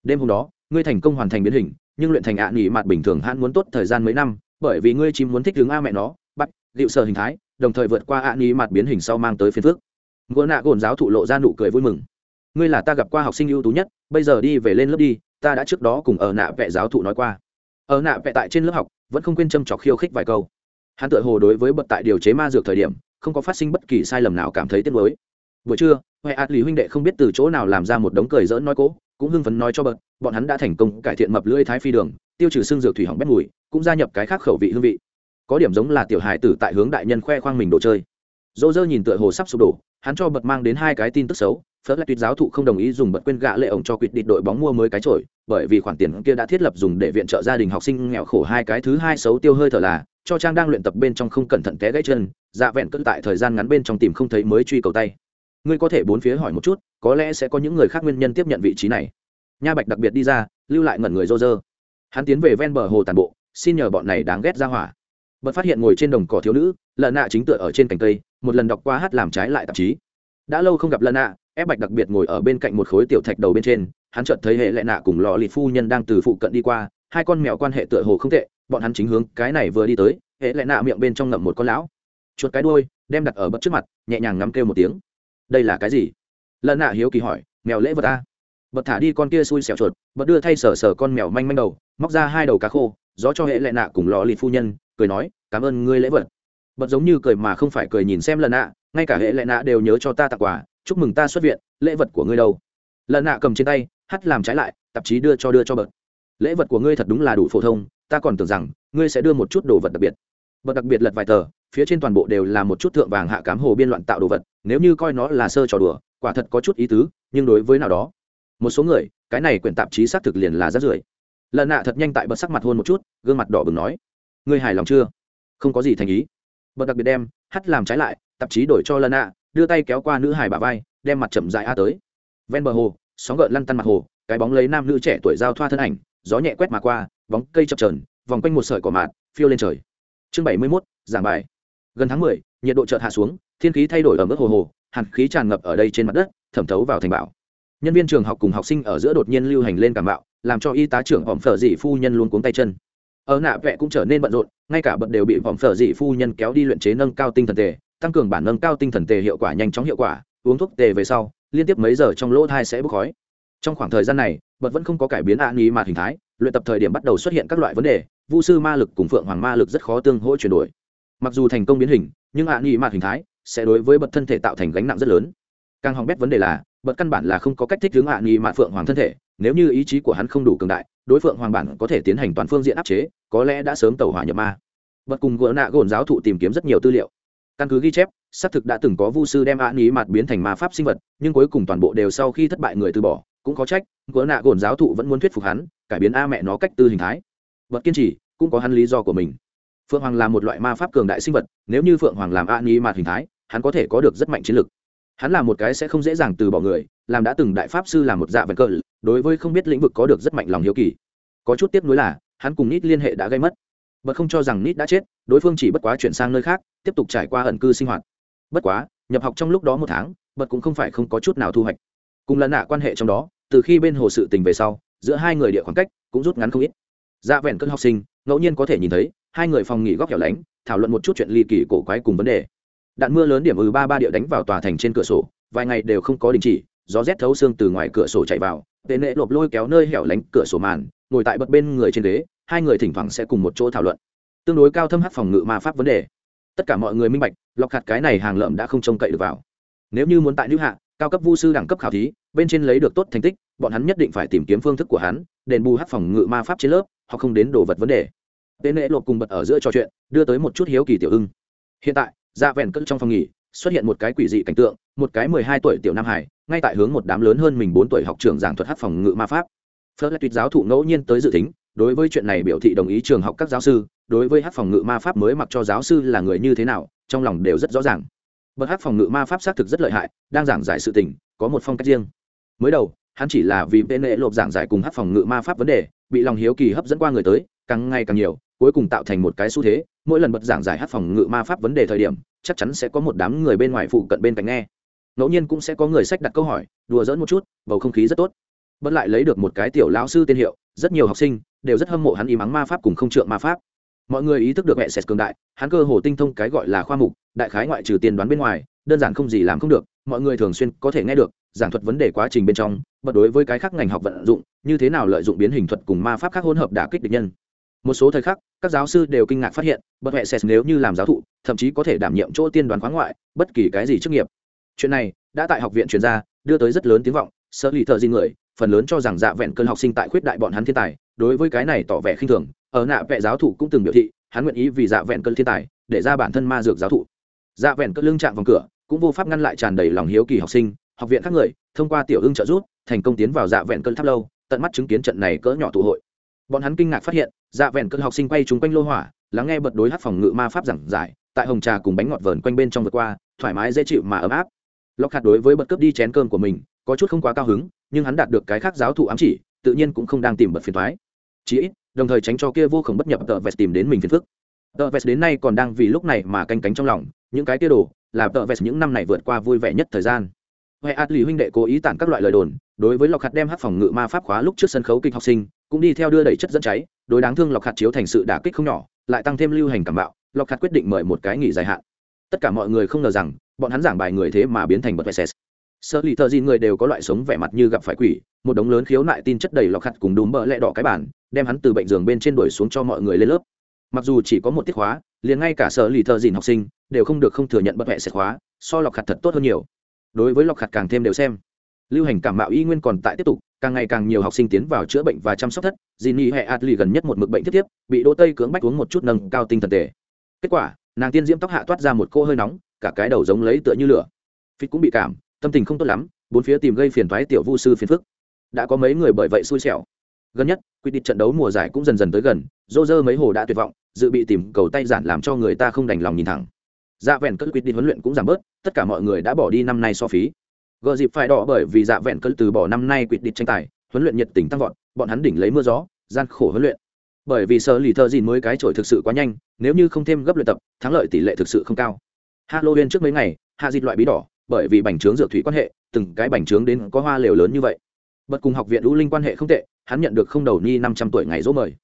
đêm hôm đó, ngươi thành công hoàn thành biến hình, nhưng luyện thành ạ nghỉ mặt bình thường hãn muốn tốt thời gian mấy năm, bởi vì ngươi chim muốn thích hướng a mẹ nó, bắt liệu sở hình thái, đồng thời vượt qua ạ nghỉ mặt biến hình sau mang tới phiên phước Ngô nạ gồn giáo thụ lộ ra nụ cười vui mừng. Ngươi là ta gặp qua học sinh ưu tú nhất, bây giờ đi về lên lớp đi ta đã trước đó cùng ở nạ vẽ giáo thụ nói qua. Ở nạ vẽ tại trên lớp học, vẫn không quên châm trọc khiêu khích vài câu. Hắn tự hồ đối với bậc tại điều chế ma dược thời điểm, không có phát sinh bất kỳ sai lầm nào cảm thấy tiếc nuối. Buổi trưa huệ ạt lý huynh đệ không biết từ chỗ nào làm ra một đống cười dỡn nói cố, cũng hưng phấn nói cho bậc, bọn hắn đã thành công cải thiện mập lưỡi thái phi đường, tiêu trừ xương dược thủy hỏng bét mùi, cũng gia nhập cái khác khẩu vị hương vị. Có điểm giống là tiểu hài tử tại hướng đại nhân khoe khoang mình đồ chơi. Dỗ dơ nhìn tựa hồ sắp sụp đổ, hắn cho bật mang đến hai cái tin tức xấu phớt lại tuyệt giáo thụ không đồng ý dùng bật quên gạ lệ ổng cho quyết định đội bóng mua mới cái trội bởi vì khoản tiền kia đã thiết lập dùng để viện trợ gia đình học sinh nghèo khổ hai cái thứ hai xấu tiêu hơi thở là, cho trang đang luyện tập bên trong không cẩn thận té gãy chân dạ vẹn cất tại thời gian ngắn bên trong tìm không thấy mới truy cầu tay. Ngươi có thể bốn phía hỏi một chút, có lẽ sẽ có những người khác nguyên nhân tiếp nhận vị trí này. Nha bạch đặc biệt đi ra, lưu lại ngẩn người rô rơ. Hắn tiến về ven bờ hồ tàn bộ, xin nhờ bọn này đáng ghét ra hỏa. Bật phát hiện ngồi trên đồng cỏ thiếu nữ lợn nạ chính tựa ở trên cành cây, một lần đọc qua hát làm trái lại tạp chí. Đã lâu không gặp lợn nạ ép bạch đặc biệt ngồi ở bên cạnh một khối tiểu thạch đầu bên trên, hắn chợt thấy hệ lệ nạ cùng lò lì phu nhân đang từ phụ cận đi qua, hai con mèo quan hệ tựa hồ không tệ, bọn hắn chính hướng cái này vừa đi tới, hệ lệ nạ miệng bên trong ngậm một con lão. Chuột cái đuôi, đem đặt ở bất trước mặt, nhẹ nhàng ngắm kêu một tiếng. Đây là cái gì? Lần nạ hiếu kỳ hỏi, mèo lễ vật ta. Bật thả đi con kia xui xẻo chuột bật đưa thay sờ sờ con mèo manh manh đầu, móc ra hai đầu cá khô, gió cho hệ lệ nạ cùng lò lì phu nhân, cười nói, cảm ơn ngươi lễ vật. Bật giống như cười mà không phải cười nhìn xem lần nạ, ngay cả hệ lệ nạ đều nhớ cho ta tặng quà chúc mừng ta xuất viện, lễ vật của ngươi đâu? Lần nạ cầm trên tay, hắt làm trái lại, tạp chí đưa cho đưa cho bật. Lễ vật của ngươi thật đúng là đủ phổ thông, ta còn tưởng rằng, ngươi sẽ đưa một chút đồ vật đặc biệt. Bật đặc biệt lật vài tờ, phía trên toàn bộ đều là một chút thượng vàng hạ cám hồ biên loạn tạo đồ vật, nếu như coi nó là sơ trò đùa, quả thật có chút ý tứ, nhưng đối với nào đó, một số người, cái này quyển tạp chí xác thực liền là rất rưởi. Lần nạ thật nhanh tại bật sắc mặt hôn một chút, gương mặt đỏ bừng nói, ngươi hài lòng chưa? Không có gì thành ý. Bật đặc biệt đem, hắt làm trái lại, tạp chí đổi cho lần nạ đưa tay kéo qua nữ hài bà vai, đem mặt chậm dại a tới. Ven bờ hồ, sóng gợn lăn tăn mặt hồ, cái bóng lấy nam nữ trẻ tuổi giao thoa thân ảnh, gió nhẹ quét mà qua, bóng cây chập trờn vòng quanh một sợi cỏ mạt, phiêu lên trời. Chương bảy mươi mốt, giảng bài. Gần tháng mười, nhiệt độ chợt hạ xuống, thiên khí thay đổi ở mức hồ hồ, hàn khí tràn ngập ở đây trên mặt đất, thẩm thấu vào thành bảo nhân viên trường học cùng học sinh ở giữa đột nhiên lưu hành lên cảm bạo, làm cho y tá trưởng hòm phở dị phu nhân luôn cuống tay chân. Ở nạ vẽ cũng trở nên bận rộn, ngay cả bận đều bị hòm phở dị phu nhân kéo đi luyện chế nâng cao tinh thần tề tăng cường bản nâng cao tinh thần tề hiệu quả, nhanh chóng hiệu quả, uống thuốc tề về sau, liên tiếp mấy giờ trong lỗ thai sẽ bốc khói. Trong khoảng thời gian này, bật vẫn không có cải biến ạ nghi mà hình thái, luyện tập thời điểm bắt đầu xuất hiện các loại vấn đề, vu sư ma lực cùng phượng hoàng ma lực rất khó tương hỗ chuyển đổi. Mặc dù thành công biến hình, nhưng ạ nghi mà hình thái sẽ đối với bật thân thể tạo thành gánh nặng rất lớn. Càng hỏng bét vấn đề là, bật căn bản là không có cách thích hướng ạ nghi mà phượng hoàng thân thể, nếu như ý chí của hắn không đủ cường đại, đối phượng hoàng bản có thể tiến hành toàn phương diện áp chế, có lẽ đã sớm tàu hỏa nhập ma. Bật cùng gỡ nạ gồn giáo thụ tìm kiếm rất nhiều tư liệu căn cứ ghi chép, xác thực đã từng có vu sư đem ạ nghĩ mặt biến thành ma pháp sinh vật, nhưng cuối cùng toàn bộ đều sau khi thất bại người từ bỏ, cũng có trách, gỡ nạ gồn giáo thụ vẫn muốn thuyết phục hắn, cải biến a mẹ nó cách tư hình thái. Vật kiên trì, cũng có hắn lý do của mình. Phượng hoàng là một loại ma pháp cường đại sinh vật, nếu như phượng hoàng làm a ni mạt hình thái, hắn có thể có được rất mạnh chiến lực. Hắn là một cái sẽ không dễ dàng từ bỏ người, làm đã từng đại pháp sư làm một dạ vật cờ đối với không biết lĩnh vực có được rất mạnh lòng hiếu kỳ. Có chút tiếp nối là, hắn cùng nít liên hệ đã gây mất bật không cho rằng nít đã chết, đối phương chỉ bất quá chuyển sang nơi khác, tiếp tục trải qua ẩn cư sinh hoạt. Bất quá, nhập học trong lúc đó một tháng, bật cũng không phải không có chút nào thu hoạch. Cùng lần nạ quan hệ trong đó, từ khi bên hồ sự tình về sau, giữa hai người địa khoảng cách cũng rút ngắn không ít. Dạ vẹn cơn học sinh, ngẫu nhiên có thể nhìn thấy, hai người phòng nghỉ góc hẻo lánh, thảo luận một chút chuyện ly kỳ cổ quái cùng vấn đề. Đạn mưa lớn điểm ư ba ba địa đánh vào tòa thành trên cửa sổ, vài ngày đều không có đình chỉ, gió rét thấu xương từ ngoài cửa sổ chạy vào tệ nệ lộp lôi kéo nơi hẻo lánh cửa sổ màn, ngồi tại bậc bên người trên ghế hai người thỉnh thoảng sẽ cùng một chỗ thảo luận. Tương đối cao thâm hắc phòng ngự ma pháp vấn đề. Tất cả mọi người minh bạch, lọc hạt cái này hàng lợm đã không trông cậy được vào. Nếu như muốn tại nữ hạ, cao cấp vu sư đẳng cấp khảo thí, bên trên lấy được tốt thành tích, bọn hắn nhất định phải tìm kiếm phương thức của hắn, đền bù hắc phòng ngự ma pháp trên lớp họ không đến đồ vật vấn đề. Tên lễ lộp cùng bật ở giữa trò chuyện, đưa tới một chút hiếu kỳ tiểu ưng. Hiện tại ra vẹn cất trong phòng nghỉ, xuất hiện một cái quỷ dị cảnh tượng, một cái mười hai tuổi tiểu nam hải, ngay tại hướng một đám lớn hơn mình bốn tuổi học trường giảng thuật hát phòng ngự ma pháp. Phớt lại tuyệt giáo thụ ngẫu nhiên tới dự tính đối với chuyện này biểu thị đồng ý trường học các giáo sư, đối với hắc phòng ngự ma pháp mới mặc cho giáo sư là người như thế nào, trong lòng đều rất rõ ràng. Bậc hắc phòng ngự ma pháp xác thực rất lợi hại, đang giảng giải sự tình, có một phong cách riêng. Mới đầu, hắn chỉ là vì bên lệ lộp giảng giải cùng hắc phòng ngự ma pháp vấn đề, bị lòng hiếu kỳ hấp dẫn qua người tới, càng ngày càng nhiều, cuối cùng tạo thành một cái xu thế, mỗi lần bật giảng giải hắc phòng ngự ma pháp vấn đề thời điểm, chắc chắn sẽ có một đám người bên ngoài phụ cận bên cạnh nghe. Ngẫu nhiên cũng sẽ có người sách đặt câu hỏi, đùa dỡn một chút, bầu không khí rất tốt bất lại lấy được một cái tiểu lão sư tên hiệu, rất nhiều học sinh đều rất hâm mộ hắn ý mắng ma pháp cùng không trượng ma pháp. Mọi người ý thức được mẹ sệt cường đại, hắn cơ hồ tinh thông cái gọi là khoa mục, đại khái ngoại trừ tiền đoán bên ngoài, đơn giản không gì làm không được, mọi người thường xuyên có thể nghe được, giảng thuật vấn đề quá trình bên trong bật đối với cái khác ngành học vận dụng, như thế nào lợi dụng biến hình thuật cùng ma pháp khác hỗn hợp đả kích địch nhân. Một số thời khắc, các giáo sư đều kinh ngạc phát hiện bật mẹ sệt nếu như làm giáo thụ, thậm chí có thể đảm nhiệm chỗ tiên đoán khoáng ngoại, bất kỳ cái gì chức nghiệp. Chuyện này đã tại học viện chuyên gia đưa tới rất lớn tiếng vọng sợ lì thợ gì người phần lớn cho rằng dạ vẹn cơn học sinh tại khuyết đại bọn hắn thiên tài đối với cái này tỏ vẻ khinh thường ở nạ vẽ giáo thụ cũng từng biểu thị hắn nguyện ý vì dạ vẹn cơn thiên tài để ra bản thân ma dược giáo thụ. Dạ vẹn cơn lưng chạm vòng cửa cũng vô pháp ngăn lại tràn đầy lòng hiếu kỳ học sinh học viện các người thông qua tiểu ưng trợ giúp, thành công tiến vào dạ vẹn cơn tháp lâu tận mắt chứng kiến trận này cỡ nhỏ tụ hội. Bọn hắn kinh ngạc phát hiện dạ vẹn cơn học sinh quay chúng quanh lô hỏa lắng nghe bật đối hát phòng ngự ma pháp giảng giải tại hồng trà cùng bánh ngọt vờn quanh bên trong vượt qua thoải mái dễ chịu mà ấm áp. Lọc hạt đối với bật cướp đi chén cơm của mình có chút không quá cao hứng nhưng hắn đạt được cái khác giáo thụ ám chỉ, tự nhiên cũng không đang tìm bật phiền thoái. Chí ít, đồng thời tránh cho kia vô khổng bất nhập tợ vest tìm đến mình phiền phức. Tợ vest đến nay còn đang vì lúc này mà canh cánh trong lòng, những cái kia đồ là tợ vest những năm này vượt qua vui vẻ nhất thời gian. Huệ ạt lì huynh đệ cố ý tản các loại lời đồn, đối với lọc hạt đem hát phòng ngự ma pháp khóa lúc trước sân khấu kịch học sinh, cũng đi theo đưa đẩy chất dẫn cháy, đối đáng thương lọc hạt chiếu thành sự đả kích không nhỏ, lại tăng thêm lưu hành cảm bạo lọc hạt quyết định mời một cái nghỉ dài hạn. Tất cả mọi người không ngờ rằng, bọn hắn giảng bài người thế mà biến thành bật vẹt sợ lì thợ gì người đều có loại sống vẻ mặt như gặp phải quỷ, một đống lớn khiếu nại tin chất đầy lọc hạt cùng đùm bỡ lẹ đỏ cái bản đem hắn từ bệnh giường bên trên đuổi xuống cho mọi người lên lớp. Mặc dù chỉ có một tiết khóa, liền ngay cả sở lì thợ dìn học sinh đều không được không thừa nhận bất hệ sẽ khóa, so lọc hạt thật tốt hơn nhiều. Đối với lọc hạt càng thêm đều xem. Lưu hành cảm mạo y nguyên còn tại tiếp tục, càng ngày càng nhiều học sinh tiến vào chữa bệnh và chăm sóc thất dì nhi hệ adli gần nhất một mực bệnh tiếp tiếp, bị đỗ tây cưỡng bách uống một chút nâng cao tinh thần tề. Kết quả, nàng tiên diễm tóc hạ toát ra một cô hơi nóng, cả cái đầu giống lấy tựa như lửa. Phít cũng bị cảm tâm tình không tốt lắm, bốn phía tìm gây phiền thoái tiểu vu sư phiền phức. Đã có mấy người bởi vậy xui xẻo. Gần nhất, quy định trận đấu mùa giải cũng dần dần tới gần dô dơ mấy hồ đã tuyệt vọng, dự bị tìm cầu tay giản làm cho người ta không đành lòng nhìn thẳng. Dạ vẹn cất quyết định huấn luyện cũng giảm bớt, tất cả mọi người đã bỏ đi năm nay so phí. Gợ dịp phải đỏ bởi vì dạ vẹn cất từ bỏ năm nay quyết định tranh tài, huấn luyện nhiệt tình tăng vọt, bọn hắn đỉnh lấy mưa gió, gian khổ huấn luyện. Bởi vì sơ lì thơ dìn mới cái trội thực sự quá nhanh, nếu như không thêm gấp luyện tập, thắng lợi tỷ lệ thực sự không cao. Halloween trước mấy ngày, hạ dịch loại bí đỏ bởi vì bành trướng dược thủy quan hệ, từng cái bành trướng đến có hoa lều lớn như vậy. Bật cùng học viện lũ linh quan hệ không tệ, hắn nhận được không đầu ni năm trăm tuổi ngày dỗ mời.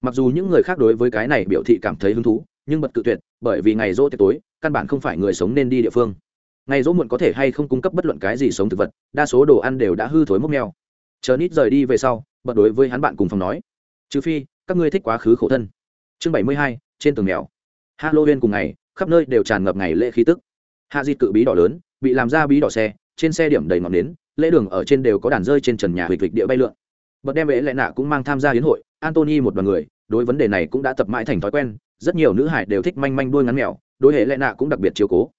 Mặc dù những người khác đối với cái này biểu thị cảm thấy hứng thú, nhưng bật cự tuyệt, bởi vì ngày dỗ tiệc tối, căn bản không phải người sống nên đi địa phương. Ngày dỗ muộn có thể hay không cung cấp bất luận cái gì sống thực vật, đa số đồ ăn đều đã hư thối mốc neo chờ nít rời đi về sau bật đối với hắn bạn cùng phòng nói, trừ phi, các ngươi thích quá khứ khổ thân. Chương bảy mươi hai, trên tường mèo. Halloween cùng ngày, khắp nơi đều tràn ngập ngày lễ khí tức. Hạ di cự bí đỏ lớn bị làm ra bí đỏ xe trên xe điểm đầy ngọn nến lễ đường ở trên đều có đàn rơi trên trần nhà huỳnh vịch địa bay lượn bật đem vệ lệ nạ cũng mang tham gia hiến hội antony một đoàn người đối vấn đề này cũng đã tập mãi thành thói quen rất nhiều nữ hải đều thích manh manh đuôi ngắn mèo đối hệ lệ nạ cũng đặc biệt chiếu cố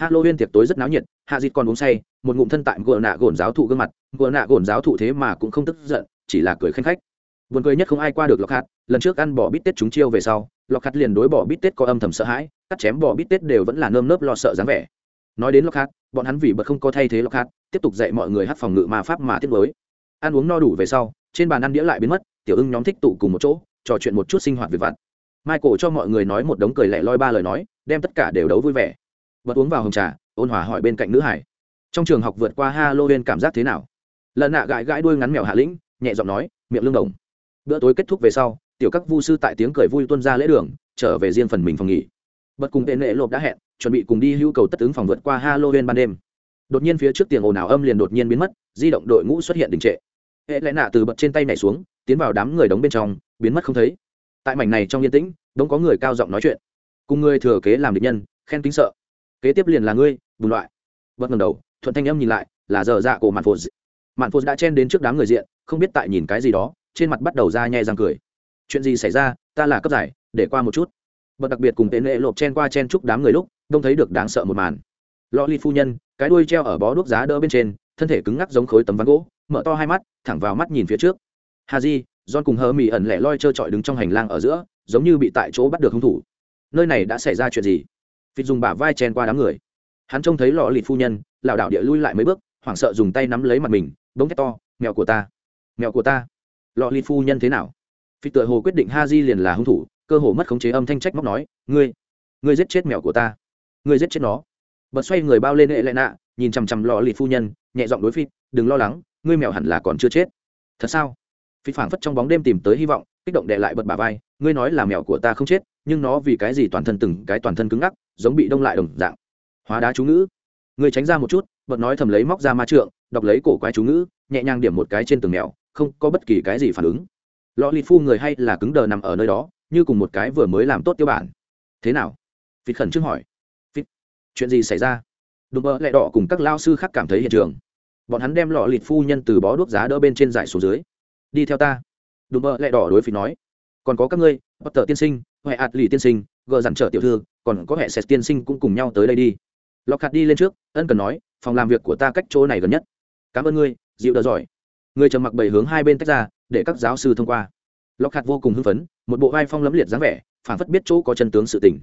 Halloween tiệc tối rất náo nhiệt, Hạ Dịch còn uống say, một ngụm thân tại gùa nạ gồn giáo thụ gương mặt, gùa nạ gồn giáo thụ thế mà cũng không tức giận, chỉ là cười khanh khách. Buồn cười nhất không ai qua được Lộc Hạt, lần trước ăn bò bít tết chúng chiêu về sau, Lộc Hạt liền đối bò bít tết có âm thầm sợ hãi, cắt chém bò bít tết đều vẫn là nơm nớp lo sợ dáng vẻ. Nói đến lockhart bọn hắn vì bật không có thay thế lockhart tiếp tục dạy mọi người hát phòng ngự ma pháp mà tiếp với. Ăn uống no đủ về sau, trên bàn ăn đĩa lại biến mất, tiểu ưng nhóm thích tụ cùng một chỗ, trò chuyện một chút sinh hoạt việc vặt. Michael cho mọi người nói một đống cười lẻ loi ba lời nói, đem tất cả đều đấu vui vẻ. Bật uống vào hồng trà, ôn hòa hỏi bên cạnh nữ hải trong trường học vượt qua halloween cảm giác thế nào lần nạ gãi gãi đuôi ngắn mèo hạ lĩnh nhẹ giọng nói miệng lương đồng bữa tối kết thúc về sau tiểu các vu sư tại tiếng cười vui tuân ra lễ đường trở về riêng phần mình phòng nghỉ bật cùng tên lệ lộp đã hẹn chuẩn bị cùng đi hưu cầu tất ứng phòng vượt qua halloween ban đêm. Đột nhiên phía trước tiền ồn ào âm liền đột nhiên biến mất di động đội ngũ xuất hiện đình trệ. Hệ lẽ nạ từ bật trên tay nhảy xuống tiến vào đám người đóng bên trong biến mất không thấy. Tại mảnh này trong yên tĩnh đống có người cao giọng nói chuyện. Cùng người thừa kế làm địch nhân khen kính sợ. Kế tiếp liền là ngươi bùn loại. Vớt ngờ đầu thuận thanh âm nhìn lại là giờ dạ cổ mạn phụ, mạn phụ đã chen đến trước đám người diện không biết tại nhìn cái gì đó trên mặt bắt đầu ra nhẹ răng cười. Chuyện gì xảy ra ta là cấp giải để qua một chút bật đặc biệt cùng tên lệ lộp chen qua chen chúc đám người lúc, đông thấy được đáng sợ một màn. Lò ly phu nhân, cái đuôi treo ở bó đuốc giá đỡ bên trên, thân thể cứng ngắc giống khối tấm ván gỗ, mở to hai mắt, thẳng vào mắt nhìn phía trước. Hà di don cùng hờ mì ẩn lẻ loi trơ trọi đứng trong hành lang ở giữa, giống như bị tại chỗ bắt được hung thủ. Nơi này đã xảy ra chuyện gì? Phi dùng bả vai chen qua đám người. Hắn trông thấy lò lịt phu nhân, lảo đảo địa lui lại mấy bước, hoảng sợ dùng tay nắm lấy mặt mình, bỗng thét to, mèo của ta! Mèo của ta! Lò lịt phu nhân thế nào? Phi tựa hồ quyết định ha di liền là hung thủ cơ hồ mất khống chế âm thanh trách móc nói, ngươi ngươi giết chết mèo của ta. Ngươi giết chết nó. Bật xoay người bao lên hệ lệ nạ, nhìn chằm chằm lò lì phu nhân, nhẹ giọng đối phi đừng lo lắng, ngươi mèo hẳn là còn chưa chết. Thật sao? Phi phảng phất trong bóng đêm tìm tới hy vọng, kích động đệ lại bật bà vai, ngươi nói là mèo của ta không chết, nhưng nó vì cái gì toàn thân từng cái toàn thân cứng ngắc, giống bị đông lại đồng dạng. Hóa đá chú ngữ. Ngươi tránh ra một chút, bật nói thầm lấy móc ra ma trượng, đọc lấy cổ quái chú ngữ, nhẹ nhàng điểm một cái trên tường mèo, không có bất kỳ cái gì phản ứng. Lò lì phu người hay là cứng đờ nằm ở nơi đó như cùng một cái vừa mới làm tốt tiêu bản. Thế nào? Vịt khẩn trương hỏi. Vịt chuyện gì xảy ra? Đùm bơ lẹ đỏ cùng các lao sư khác cảm thấy hiện trường. Bọn hắn đem lọ lịt phu nhân từ bó đuốc giá đỡ bên trên giải xuống dưới. Đi theo ta. Đùm bơ lẹ đỏ đối phí nói. Còn có các ngươi bất tờ tiên sinh, huệ ạt lì tiên sinh, gờ dặn trở tiểu thư, còn có hệ sệt tiên sinh cũng cùng nhau tới đây đi. Lọc hạt đi lên trước, ân cần nói, phòng làm việc của ta cách chỗ này gần nhất. Cảm ơn ngươi, dịu đỡ giỏi. Người trầm mặc bảy hướng hai bên tách ra, để các giáo sư thông qua lọc hạt vô cùng hưng phấn, một bộ vai phong lấm liệt dáng vẻ phản phất biết chỗ có chân tướng sự tình.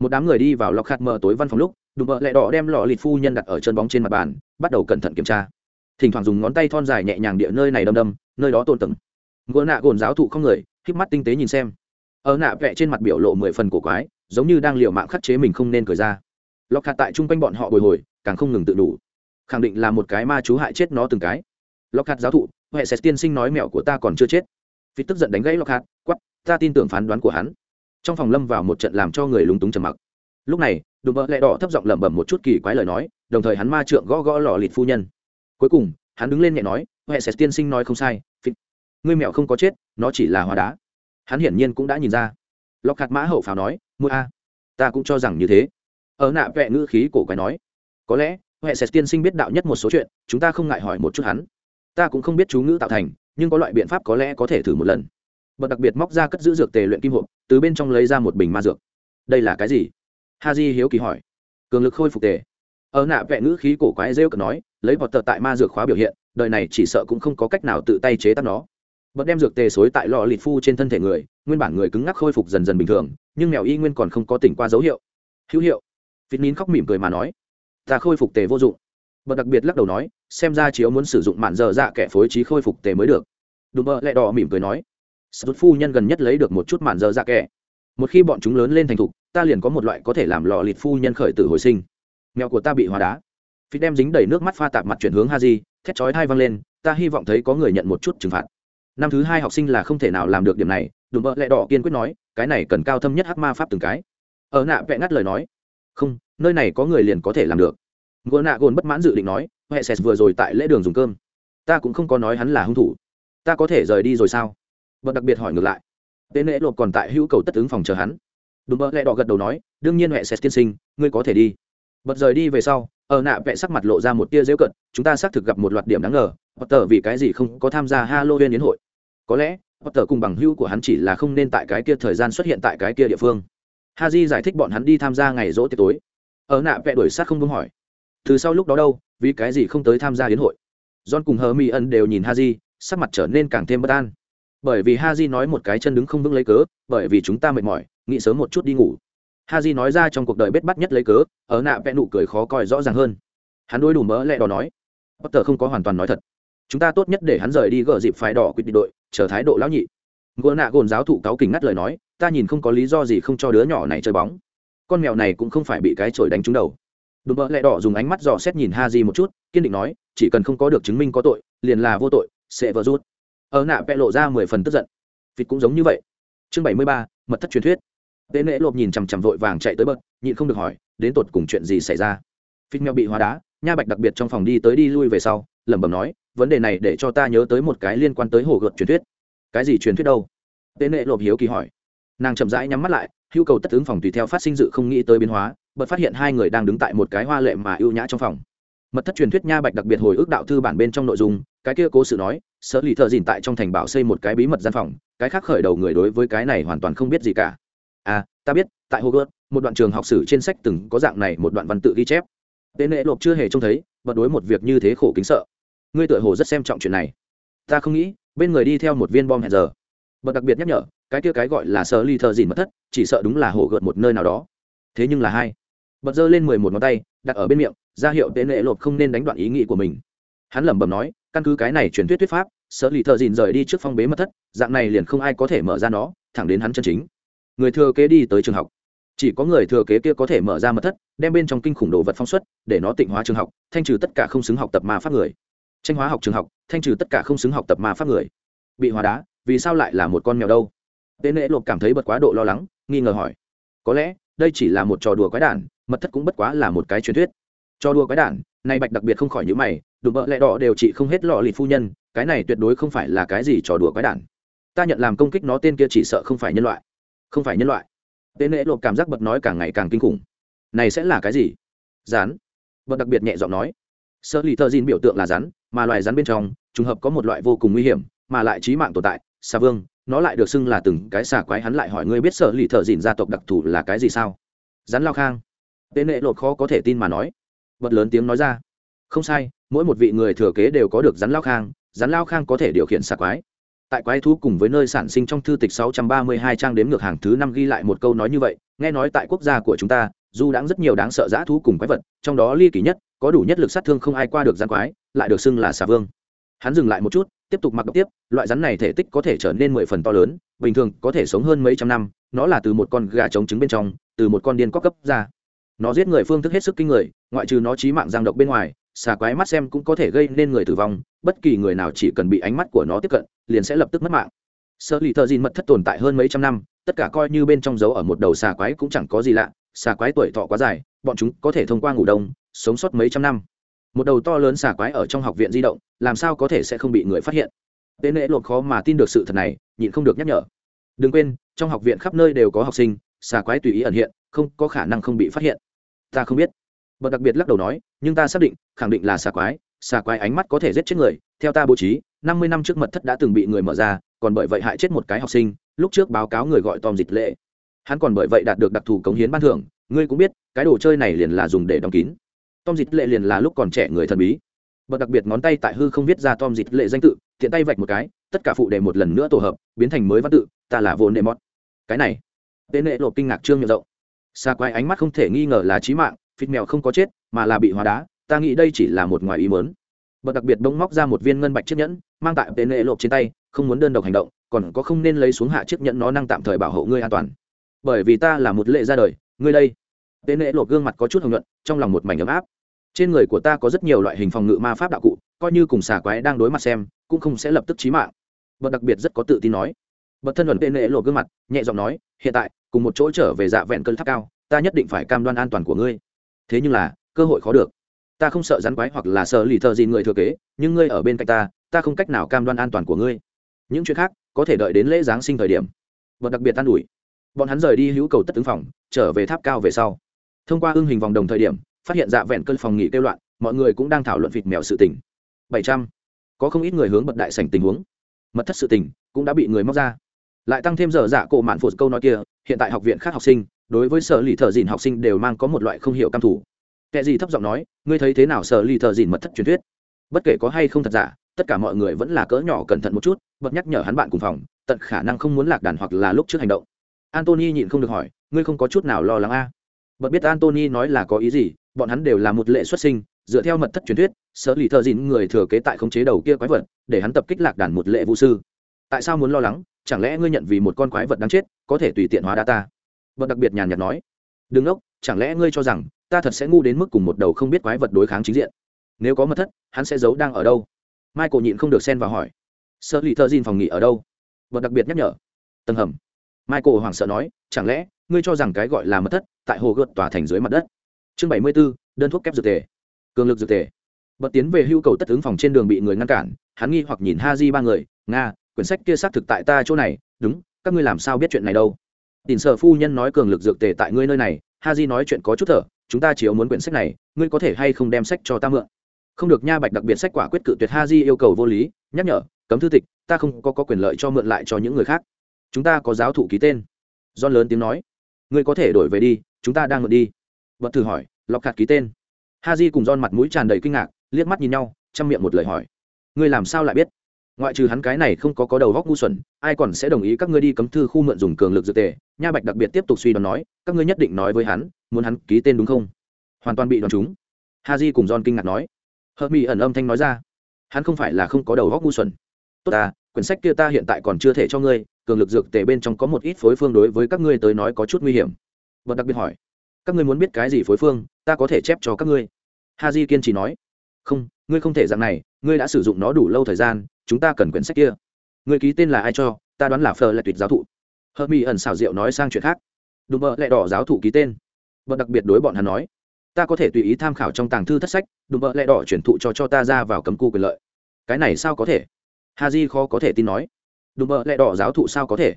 Một đám người đi vào lọc hạt mở tối văn phòng lúc, đùm bợ lẹ đỏ đem lọ lịt phu nhân đặt ở chân bóng trên mặt bàn, bắt đầu cẩn thận kiểm tra. Thỉnh thoảng dùng ngón tay thon dài nhẹ nhàng địa nơi này đâm đâm, nơi đó tôn tầng. Ngựa nạ gồn giáo thụ không người, híp mắt tinh tế nhìn xem. Ở nạ vẽ trên mặt biểu lộ mười phần cổ quái, giống như đang liều mạng khắc chế mình không nên cười ra. Lọc hạt tại chung quanh bọn họ bồi hồi, càng không ngừng tự đủ. Khẳng định là một cái ma chú hại chết nó từng cái. Lockhart giáo thụ, huệ sẽ tiên sinh nói mẹo của ta còn chưa chết vì tức giận đánh gãy lockhart quát, ta tin tưởng phán đoán của hắn. Trong phòng lâm vào một trận làm cho người lúng túng trầm mặc. Lúc này đùm bợ Lệ đỏ thấp giọng lẩm bẩm một chút kỳ quái lời nói đồng thời hắn ma trượng gõ gõ lọ lịt phu nhân. Cuối cùng hắn đứng lên nhẹ nói huệ Sệt tiên sinh nói không sai Phịt. ngươi mẹo không có chết nó chỉ là hóa đá. Hắn hiển nhiên cũng đã nhìn ra. Lockhart hạt mã hậu pháo nói mua a ta cũng cho rằng như thế. Ở nạ vẻ ngữ khí cổ quái nói có lẽ huệ Sệt tiên sinh biết đạo nhất một số chuyện chúng ta không ngại hỏi một chút hắn. Ta cũng không biết chú ngữ tạo thành nhưng có loại biện pháp có lẽ có thể thử một lần. Bật đặc biệt móc ra cất giữ dược tề luyện kim hộp, từ bên trong lấy ra một bình ma dược. Đây là cái gì? Ha di hiếu kỳ hỏi. Cường lực khôi phục tề. Ở nạ vẹ ngữ khí cổ quái rêu cực nói, lấy vọt tờ tại ma dược khóa biểu hiện, đời này chỉ sợ cũng không có cách nào tự tay chế tác nó. Bật đem dược tề xối tại lò lịt phu trên thân thể người, nguyên bản người cứng ngắc khôi phục dần dần bình thường, nhưng mèo y nguyên còn không có tỉnh qua dấu hiệu. Hữu hiệu. Vịt nín khóc mỉm cười mà nói, ta khôi phục tề vô dụng bật đặc biệt lắc đầu nói, xem ra chiếu muốn sử dụng mạn dở dạ kẻ phối trí khôi phục tề mới được. Đùm bơ lẹ đỏ mỉm cười nói sút phu nhân gần nhất lấy được một chút mạn dở dạ kẻ. Một khi bọn chúng lớn lên thành thục, ta liền có một loại có thể làm lò lịt phu nhân khởi tử hồi sinh. Mèo của ta bị hóa đá. Phi đem dính đầy nước mắt pha tạp mặt chuyển hướng ha di thét chói hai văng lên, ta hy vọng thấy có người nhận một chút trừng phạt. Năm thứ hai học sinh là không thể nào làm được điểm này, đùm bợ lẹ đỏ kiên quyết nói, cái này cần cao thâm nhất hắc ma pháp từng cái. Ở nạ vẽ ngắt lời nói, không, nơi này có người liền có thể làm được ngựa nạ gồn bất mãn dự định nói huệ sệt vừa rồi tại lễ đường dùng cơm. Ta cũng không có nói hắn là hung thủ. Ta có thể rời đi rồi sao? Bật đặc biệt hỏi ngược lại. Tên lễ lộp còn tại hữu cầu tất ứng phòng chờ hắn. Đùm bợ lẹ đỏ gật đầu nói, đương nhiên huệ sệt tiên sinh, ngươi có thể đi. Bật rời đi về sau, ở nạ vẽ sắc mặt lộ ra một tia dễu cận, chúng ta xác thực gặp một loạt điểm đáng ngờ, Potter vì cái gì không có tham gia Halloween đến hội? Có lẽ, Potter cùng bằng hữu của hắn chỉ là không nên tại cái kia thời gian xuất hiện tại cái kia địa phương. Haji giải thích bọn hắn đi tham gia ngày rỗ tiệc tối. Ở nạ vẽ đuổi sát không đúng hỏi từ sau lúc đó đâu vì cái gì không tới tham gia hiến hội? John cùng hờ mi ân đều nhìn Haji, sắc mặt trở nên càng thêm bất an. Bởi vì Haji nói một cái chân đứng không vững lấy cớ bởi vì chúng ta mệt mỏi nghĩ sớm một chút đi ngủ. Haji nói ra trong cuộc đời bết bắt nhất lấy cớ ở nạ vẽ nụ cười khó coi rõ ràng hơn. Hắn đôi đủ mỡ lẹ đỏ nói potter không có hoàn toàn nói thật. Chúng ta tốt nhất để hắn rời đi gỡ dịp phải đỏ quyết định đội chờ thái độ lão nhị. Ngựa nạ gồn giáo thụ cáo kình ngắt lời nói ta nhìn không có lý do gì không cho đứa nhỏ này chơi bóng. Con mèo này cũng không phải bị cái chổi đánh trúng đầu đùm bợ lẹ đỏ dùng ánh mắt dò xét nhìn ha di một chút, kiên định nói, chỉ cần không có được chứng minh có tội, liền là vô tội, sẽ vỡ rút ở nạ vẽ lộ ra mười phần tức giận. Vịt cũng giống như vậy. Chương bảy mươi ba, mật thất truyền thuyết. Tên lễ lộp nhìn chằm chằm vội vàng chạy tới bậc nhịn không được hỏi, đến tột cùng chuyện gì xảy ra? Phích mèo bị hóa đá, nha bạch đặc biệt trong phòng đi tới đi lui về sau, lẩm bẩm nói, vấn đề này để cho ta nhớ tới một cái liên quan tới hồ gợt truyền thuyết. Cái gì truyền thuyết đâu? Tên lễ lộp hiếu kỳ hỏi. Nàng chậm rãi nhắm mắt lại, hữu cầu tất ứng phòng tùy theo phát sinh dự không nghĩ tới biến hóa bật phát hiện hai người đang đứng tại một cái hoa lệ mà ưu nhã trong phòng. Mật thất truyền thuyết nha bạch đặc biệt hồi ức đạo thư bản bên trong nội dung, cái kia cố sự nói, sở lì thợ dìn tại trong thành bảo xây một cái bí mật gian phòng, cái khác khởi đầu người đối với cái này hoàn toàn không biết gì cả. À ta biết, tại hogwarts, một đoạn trường học sử trên sách từng có dạng này một đoạn văn tự ghi chép. Tên nệ lộp chưa hề trông thấy, bật đối một việc như thế khổ kính sợ. Ngươi tựa hồ rất xem trọng chuyện này. Ta không nghĩ, bên người đi theo một viên bom hẹn giờ. Bật đặc biệt nhắc nhở, cái kia cái gọi là sở ly thợ dìn mật thất, chỉ sợ đúng là hồ gợt một nơi nào đó. Thế nhưng là hai bật giơ lên mười một ngón tay, đặt ở bên miệng, ra hiệu tên lệ lột không nên đánh đoạn ý nghĩ của mình. Hắn lẩm bẩm nói, căn cứ cái này truyền thuyết thuyết pháp sở lì thợ dìn rời đi trước phong bế mất thất, dạng này liền không ai có thể mở ra nó, thẳng đến hắn chân chính. Người thừa kế đi tới trường học. Chỉ có người thừa kế kia có thể mở ra mật thất, đem bên trong kinh khủng đồ vật phong xuất, để nó tịnh hóa trường học, thanh trừ tất cả không xứng học tập ma pháp người. Tranh hóa học trường học, thanh trừ tất cả không xứng học tập ma pháp người. Bị hóa đá, vì sao lại là một con mèo đâu? Tên lễ lộp cảm thấy bật quá độ lo lắng, nghi ngờ hỏi. Có lẽ, đây chỉ là một trò đùa quái đản mật thất cũng bất quá là một cái truyền thuyết. Cho đua quái đản, nay bạch đặc biệt không khỏi những mày đùm bợ lẹ đỏ đều trị không hết lọ lịt phu nhân, cái này tuyệt đối không phải là cái gì trò đùa quái đản. Ta nhận làm công kích nó tên kia chỉ sợ không phải nhân loại. Không phải nhân loại. Tên lễ lộp cảm giác bật nói càng ngày càng kinh khủng. Này sẽ là cái gì? Rắn. Bật đặc biệt nhẹ giọng nói. Sơ lì thợ dìn biểu tượng là rắn, mà loài rắn bên trong, trùng hợp có một loại vô cùng nguy hiểm, mà lại trí mạng tồn tại. Xà vương, nó lại được xưng là từng cái xà quái hắn lại hỏi ngươi biết sở lì thợ dìn gia tộc đặc thù là cái gì sao? Rắn lao khang tên nệ lột khó có thể tin mà nói. Bật lớn tiếng nói ra. Không sai, mỗi một vị người thừa kế đều có được rắn lao khang, rắn lao khang có thể điều khiển xà quái. Tại quái thú cùng với nơi sản sinh trong thư tịch 632 trang đếm ngược hàng thứ năm ghi lại một câu nói như vậy, nghe nói tại quốc gia của chúng ta, dù đáng rất nhiều đáng sợ dã thú cùng quái vật, trong đó ly kỳ nhất, có đủ nhất lực sát thương không ai qua được rắn quái, lại được xưng là xà vương. Hắn dừng lại một chút, tiếp tục mặc đọc tiếp, loại rắn này thể tích có thể trở nên mười phần to lớn, bình thường có thể sống hơn mấy trăm năm, nó là từ một con gà trống trứng bên trong, từ một con điên cóc cấp ra nó giết người phương thức hết sức kinh người, ngoại trừ nó trí mạng giang độc bên ngoài, xà quái mắt xem cũng có thể gây nên người tử vong, bất kỳ người nào chỉ cần bị ánh mắt của nó tiếp cận, liền sẽ lập tức mất mạng. Sơ lì thợ dìn mật thất tồn tại hơn mấy trăm năm, tất cả coi như bên trong dấu ở một đầu xà quái cũng chẳng có gì lạ, xà quái tuổi thọ quá dài, bọn chúng có thể thông qua ngủ đông, sống sót mấy trăm năm. Một đầu to lớn xà quái ở trong học viện di động, làm sao có thể sẽ không bị người phát hiện? Tên lễ luật khó mà tin được sự thật này, nhịn không được nhắc nhở. Đừng quên, trong học viện khắp nơi đều có học sinh, xà quái tùy ý ẩn hiện, không có khả năng không bị phát hiện ta không biết. Bậc đặc biệt lắc đầu nói, nhưng ta xác định, khẳng định là xà quái xà quái ánh mắt có thể giết chết người. Theo ta bố trí, năm mươi năm trước mật thất đã từng bị người mở ra, còn bởi vậy hại chết một cái học sinh, lúc trước báo cáo người gọi tom dịch lệ. Hắn còn bởi vậy đạt được đặc thù cống hiến ban thưởng. Ngươi cũng biết, cái đồ chơi này liền là dùng để đóng kín. Tom dịch lệ liền là lúc còn trẻ người thần bí. Bậc đặc biệt ngón tay tại hư không viết ra tom dịch lệ danh tự, tiện tay vạch một cái, tất cả phụ đề một lần nữa tổ hợp, biến thành mới văn tự, ta là vốn đệ mót cái này. Tên lệ lộp kinh ngạc trương miệng rộng xa quái ánh mắt không thể nghi ngờ là trí mạng, phịt mèo không có chết, mà là bị hóa đá, ta nghĩ đây chỉ là một ngoài ý mớn bật đặc biệt bỗng móc ra một viên ngân bạch chiếc nhẫn, mang tại tên lệ lộp trên tay, không muốn đơn độc hành động, còn có không nên lấy xuống hạ chiếc nhẫn nó năng tạm thời bảo hộ ngươi an toàn. Bởi vì ta là một lệ ra đời, ngươi đây. Tên lệ lộp gương mặt có chút hồng nhuận, trong lòng một mảnh ấm áp. Trên người của ta có rất nhiều loại hình phòng ngự ma pháp đạo cụ, coi như cùng xà quái đang đối mặt xem, cũng không sẽ lập tức chí mạng. Bật đặc biệt rất có tự tin nói. Bật thân luận tên lệ lộ gương mặt, nhẹ giọng nói, hiện tại cùng một chỗ trở về dạ vẹn cơn tháp cao, ta nhất định phải cam đoan an toàn của ngươi. Thế nhưng là, cơ hội khó được. Ta không sợ rắn quái hoặc là sợ lì thợ gì người thừa kế, nhưng ngươi ở bên cạnh ta ta không cách nào cam đoan an toàn của ngươi. Những chuyện khác, có thể đợi đến lễ giáng sinh thời điểm. Và đặc biệt tan ủi. Bọn hắn rời đi hữu cầu tất tướng phòng, trở về tháp cao về sau. Thông qua ưng hình vòng đồng thời điểm, phát hiện dạ vẹn cơn phòng nghỉ kêu loạn, mọi người cũng đang thảo luận vịt mèo sự tình. Bảy trăm. Có không ít người hướng bật đại sảnh tình huống. Mật thất sự tình cũng đã bị người móc ra. Lại tăng thêm giờ dạ cổ mạn phụt câu nói kia hiện tại học viện khác học sinh, đối với sở lì thợ dìn học sinh đều mang có một loại không hiểu cam thủ kẻ gì thấp giọng nói, ngươi thấy thế nào sở lì thợ dìn mật thất truyền thuyết? Bất kể có hay không thật giả, tất cả mọi người vẫn là cỡ nhỏ cẩn thận một chút, bật nhắc nhở hắn bạn cùng phòng, tận khả năng không muốn lạc đàn hoặc là lúc trước hành động. Antony nhịn không được hỏi, ngươi không có chút nào lo lắng a? À? bật biết antony nói là có ý gì, bọn hắn đều là một lệ xuất sinh, dựa theo mật thất truyền thuyết, sở lì thợ dìn người thừa kế tại khống chế đầu kia quái vật, để hắn tập kích lạc đàn một lệ vũ sư. Tại sao muốn lo lắng? Chẳng lẽ ngươi nhận vì một con quái vật đáng chết có thể tùy tiện hóa đa ta vật đặc biệt nhàn nhạt nói đừng ốc chẳng lẽ ngươi cho rằng ta thật sẽ ngu đến mức cùng một đầu không biết quái vật đối kháng chính diện? Nếu có mật thất hắn sẽ giấu đang ở đâu? Michael nhịn không được xen vào hỏi sợ lì thợ dìn phòng nghỉ ở đâu? Vật đặc biệt nhắc nhở tầng hầm. Michael hoảng sợ nói chẳng lẽ ngươi cho rằng cái gọi là mật thất tại hồ gợt tòa thành dưới mặt đất? Chương bảy mươi 74, đơn thuốc kép dược tề cường lực dược tề. Bật tiến về hưu cầu tất ứng phòng trên đường bị người ngăn cản hắn nghi hoặc nhìn ha di ba người nga quyển sách kia xác thực tại ta chỗ này đúng các ngươi làm sao biết chuyện này đâu? Tìm sở phu nhân nói cường lực dược tề tại ngươi nơi này ha di nói chuyện có chút thở chúng ta chiếu muốn quyển sách này ngươi có thể hay không đem sách cho ta mượn? Không được nha bạch đặc biệt sách quả quyết cự tuyệt ha di yêu cầu vô lý nhắc nhở cấm thư tịch ta không có, có quyền lợi cho mượn lại cho những người khác. Chúng ta có giáo thụ ký tên. Don lớn tiếng nói. Ngươi có thể đổi về đi chúng ta đang mượn đi. Vật thử hỏi lọc khạt ký tên. Ha di cùng don mặt mũi tràn đầy kinh ngạc liếc mắt nhìn nhau chăm miệng một lời hỏi. Ngươi làm sao lại biết? Ngoại trừ hắn cái này không có có đầu góc ngu xuẩn, ai còn sẽ đồng ý các ngươi đi cấm thư khu mượn dùng cường lực dược tề? Nha bạch đặc biệt tiếp tục suy đoán nói, các ngươi nhất định nói với hắn, muốn hắn ký tên đúng không? Hoàn toàn bị đoán chúng ha di cùng john kinh ngạc nói. Hợp mỹ ẩn âm thanh nói ra. Hắn không phải là không có đầu góc ngu xuẩn. Tốt à quyển sách kia ta hiện tại còn chưa thể cho ngươi, cường lực dược tề bên trong có một ít phối phương đối với các ngươi tới nói có chút nguy hiểm. Và đặc biệt hỏi. Các ngươi muốn biết cái gì phối phương, ta có thể chép cho các ngươi. Ha di kiên trì nói. Không, ngươi không thể dạng này ngươi đã sử dụng nó đủ lâu thời gian, chúng ta cần quyển sách kia. Người ký tên là ai cho, ta đoán là phờ lại tuyệt giáo thụ. Hờ mỹ ẩn xảo diệu nói sang chuyện khác. Đùm bợ lẹ đỏ giáo thụ ký tên. Bậc đặc biệt đối bọn hắn nói, ta có thể tùy ý tham khảo trong tàng thư thất sách, đùm bợ lẹ đỏ chuyển thụ cho cho ta ra vào cấm cu quyền lợi. Cái này sao có thể? Ha di khó có thể tin nói. Đùm bợ lẹ đỏ giáo thụ sao có thể?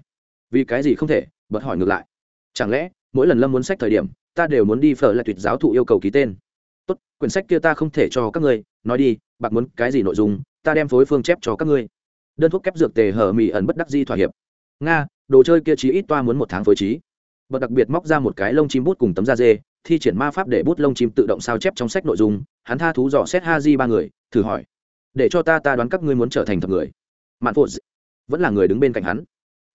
Vì cái gì không thể? Bật hỏi ngược lại. Chẳng lẽ, mỗi lần lâm muốn sách thời điểm, ta đều muốn đi phở lại tuyệt giáo thụ yêu cầu ký tên? Tốt, quyển sách kia ta không thể cho các ngươi nói đi, bạc muốn cái gì nội dung, ta đem phối phương chép cho các ngươi. Đơn thuốc kép dược tề hở mỹ ẩn bất đắc di thỏa hiệp. Nga, đồ chơi kia chí ít toa muốn một tháng phối trí. Bật đặc biệt móc ra một cái lông chim bút cùng tấm da dê, thi triển ma pháp để bút lông chim tự động sao chép trong sách nội dung, hắn tha thú dò xét ha di ba người, thử hỏi. Để cho ta ta đoán các ngươi muốn trở thành thập người. Mạn phụ vẫn là người đứng bên cạnh hắn.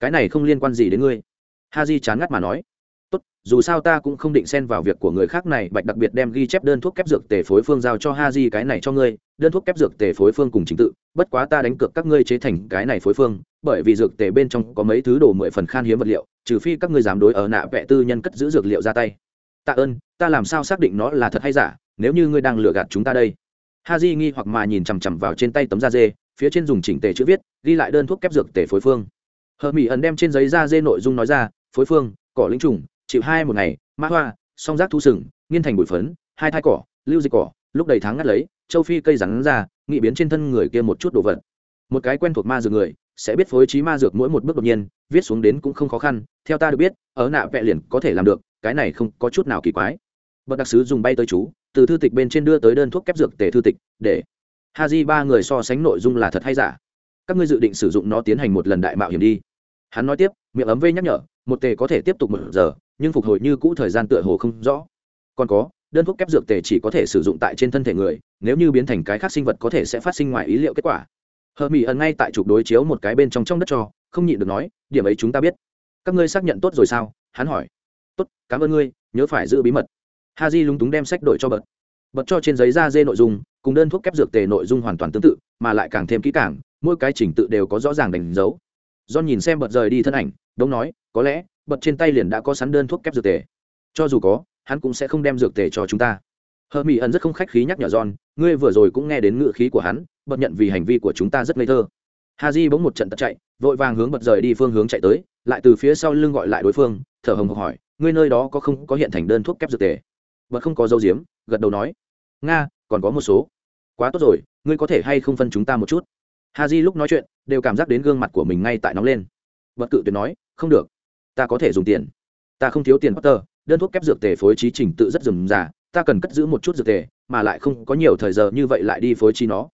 Cái này không liên quan gì đến ngươi. Ha di chán ngắt mà nói tốt, dù sao ta cũng không định xen vào việc của người khác này, bạch đặc biệt đem ghi chép đơn thuốc kép dược tề phối phương giao cho ha di cái này cho ngươi, đơn thuốc kép dược tề phối phương cùng chính tự, bất quá ta đánh cược các ngươi chế thành cái này phối phương, bởi vì dược tề bên trong có mấy thứ đồ mười phần khan hiếm vật liệu, trừ phi các ngươi dám đối ở nạ vẽ tư nhân cất giữ dược liệu ra tay. Tạ ơn, ta làm sao xác định nó là thật hay giả, nếu như ngươi đang lừa gạt chúng ta đây. Ha di nghi hoặc mà nhìn chằm chằm vào trên tay tấm da dê, phía trên dùng chỉnh tề chữ viết, ghi lại đơn thuốc kép dược tề phối phương. Hờ mỹ ẩn đem trên giấy da dê nội dung nói ra, phối phương, cỏ linh trùng chịu hai một ngày, mã hoa, song rác thu sừng, nghiên thành bụi phấn, hai thai cỏ, lưu dịch cỏ, lúc đầy tháng ngắt lấy, châu phi cây rắn ra, nghị biến trên thân người kia một chút đồ vật. Một cái quen thuộc ma dược người, sẽ biết phối trí ma dược mỗi một bước đột nhiên, viết xuống đến cũng không khó khăn, theo ta được biết, ở nạ vẽ liền có thể làm được, cái này không có chút nào kỳ quái. Bậc đặc sứ dùng bay tới chú, từ thư tịch bên trên đưa tới đơn thuốc kép dược tể thư tịch, để ha di ba người so sánh nội dung là thật hay giả. Các ngươi dự định sử dụng nó tiến hành một lần đại mạo hiểm đi. Hắn nói tiếp, miệng ấm vây nhắc nhở một tề có thể tiếp tục một giờ, nhưng phục hồi như cũ thời gian tựa hồ không rõ. Còn có, đơn thuốc kép dược tề chỉ có thể sử dụng tại trên thân thể người, nếu như biến thành cái khác sinh vật có thể sẽ phát sinh ngoài ý liệu kết quả. Hờ mỹ ẩn ngay tại trục đối chiếu một cái bên trong trong đất cho, không nhịn được nói, điểm ấy chúng ta biết. Các ngươi xác nhận tốt rồi sao? hắn hỏi. Tốt, cảm ơn ngươi, nhớ phải giữ bí mật. Ha di lúng túng đem sách đổi cho bật. Bật cho trên giấy da dê nội dung, cùng đơn thuốc kép dược tề nội dung hoàn toàn tương tự, mà lại càng thêm kỹ càng, mỗi cái trình tự đều có rõ ràng đánh dấu. Do nhìn xem bật rời đi thân ảnh đông nói, có lẽ, bật trên tay liền đã có sắn đơn thuốc kép dược tề. Cho dù có, hắn cũng sẽ không đem dược tề cho chúng ta. Hờ mỹ ẩn rất không khách khí nhắc nhở john, ngươi vừa rồi cũng nghe đến ngựa khí của hắn, bật nhận vì hành vi của chúng ta rất ngây thơ. Ha di bỗng một trận tật chạy, vội vàng hướng bật rời đi phương hướng chạy tới, lại từ phía sau lưng gọi lại đối phương, thở hồng hộc hỏi, ngươi nơi đó có không có hiện thành đơn thuốc kép dược tề? Bật không có dấu diếm gật đầu nói, nga, còn có một số. Quá tốt rồi, ngươi có thể hay không phân chúng ta một chút? Ha di lúc nói chuyện, đều cảm giác đến gương mặt của mình ngay tại nóng lên. Bật cự tuyệt nói không được. Ta có thể dùng tiền. Ta không thiếu tiền, potter. Đơn thuốc kép dược tề phối trí trình tự rất rườm rà ta cần cất giữ một chút dược tề, mà lại không có nhiều thời giờ như vậy lại đi phối trí nó.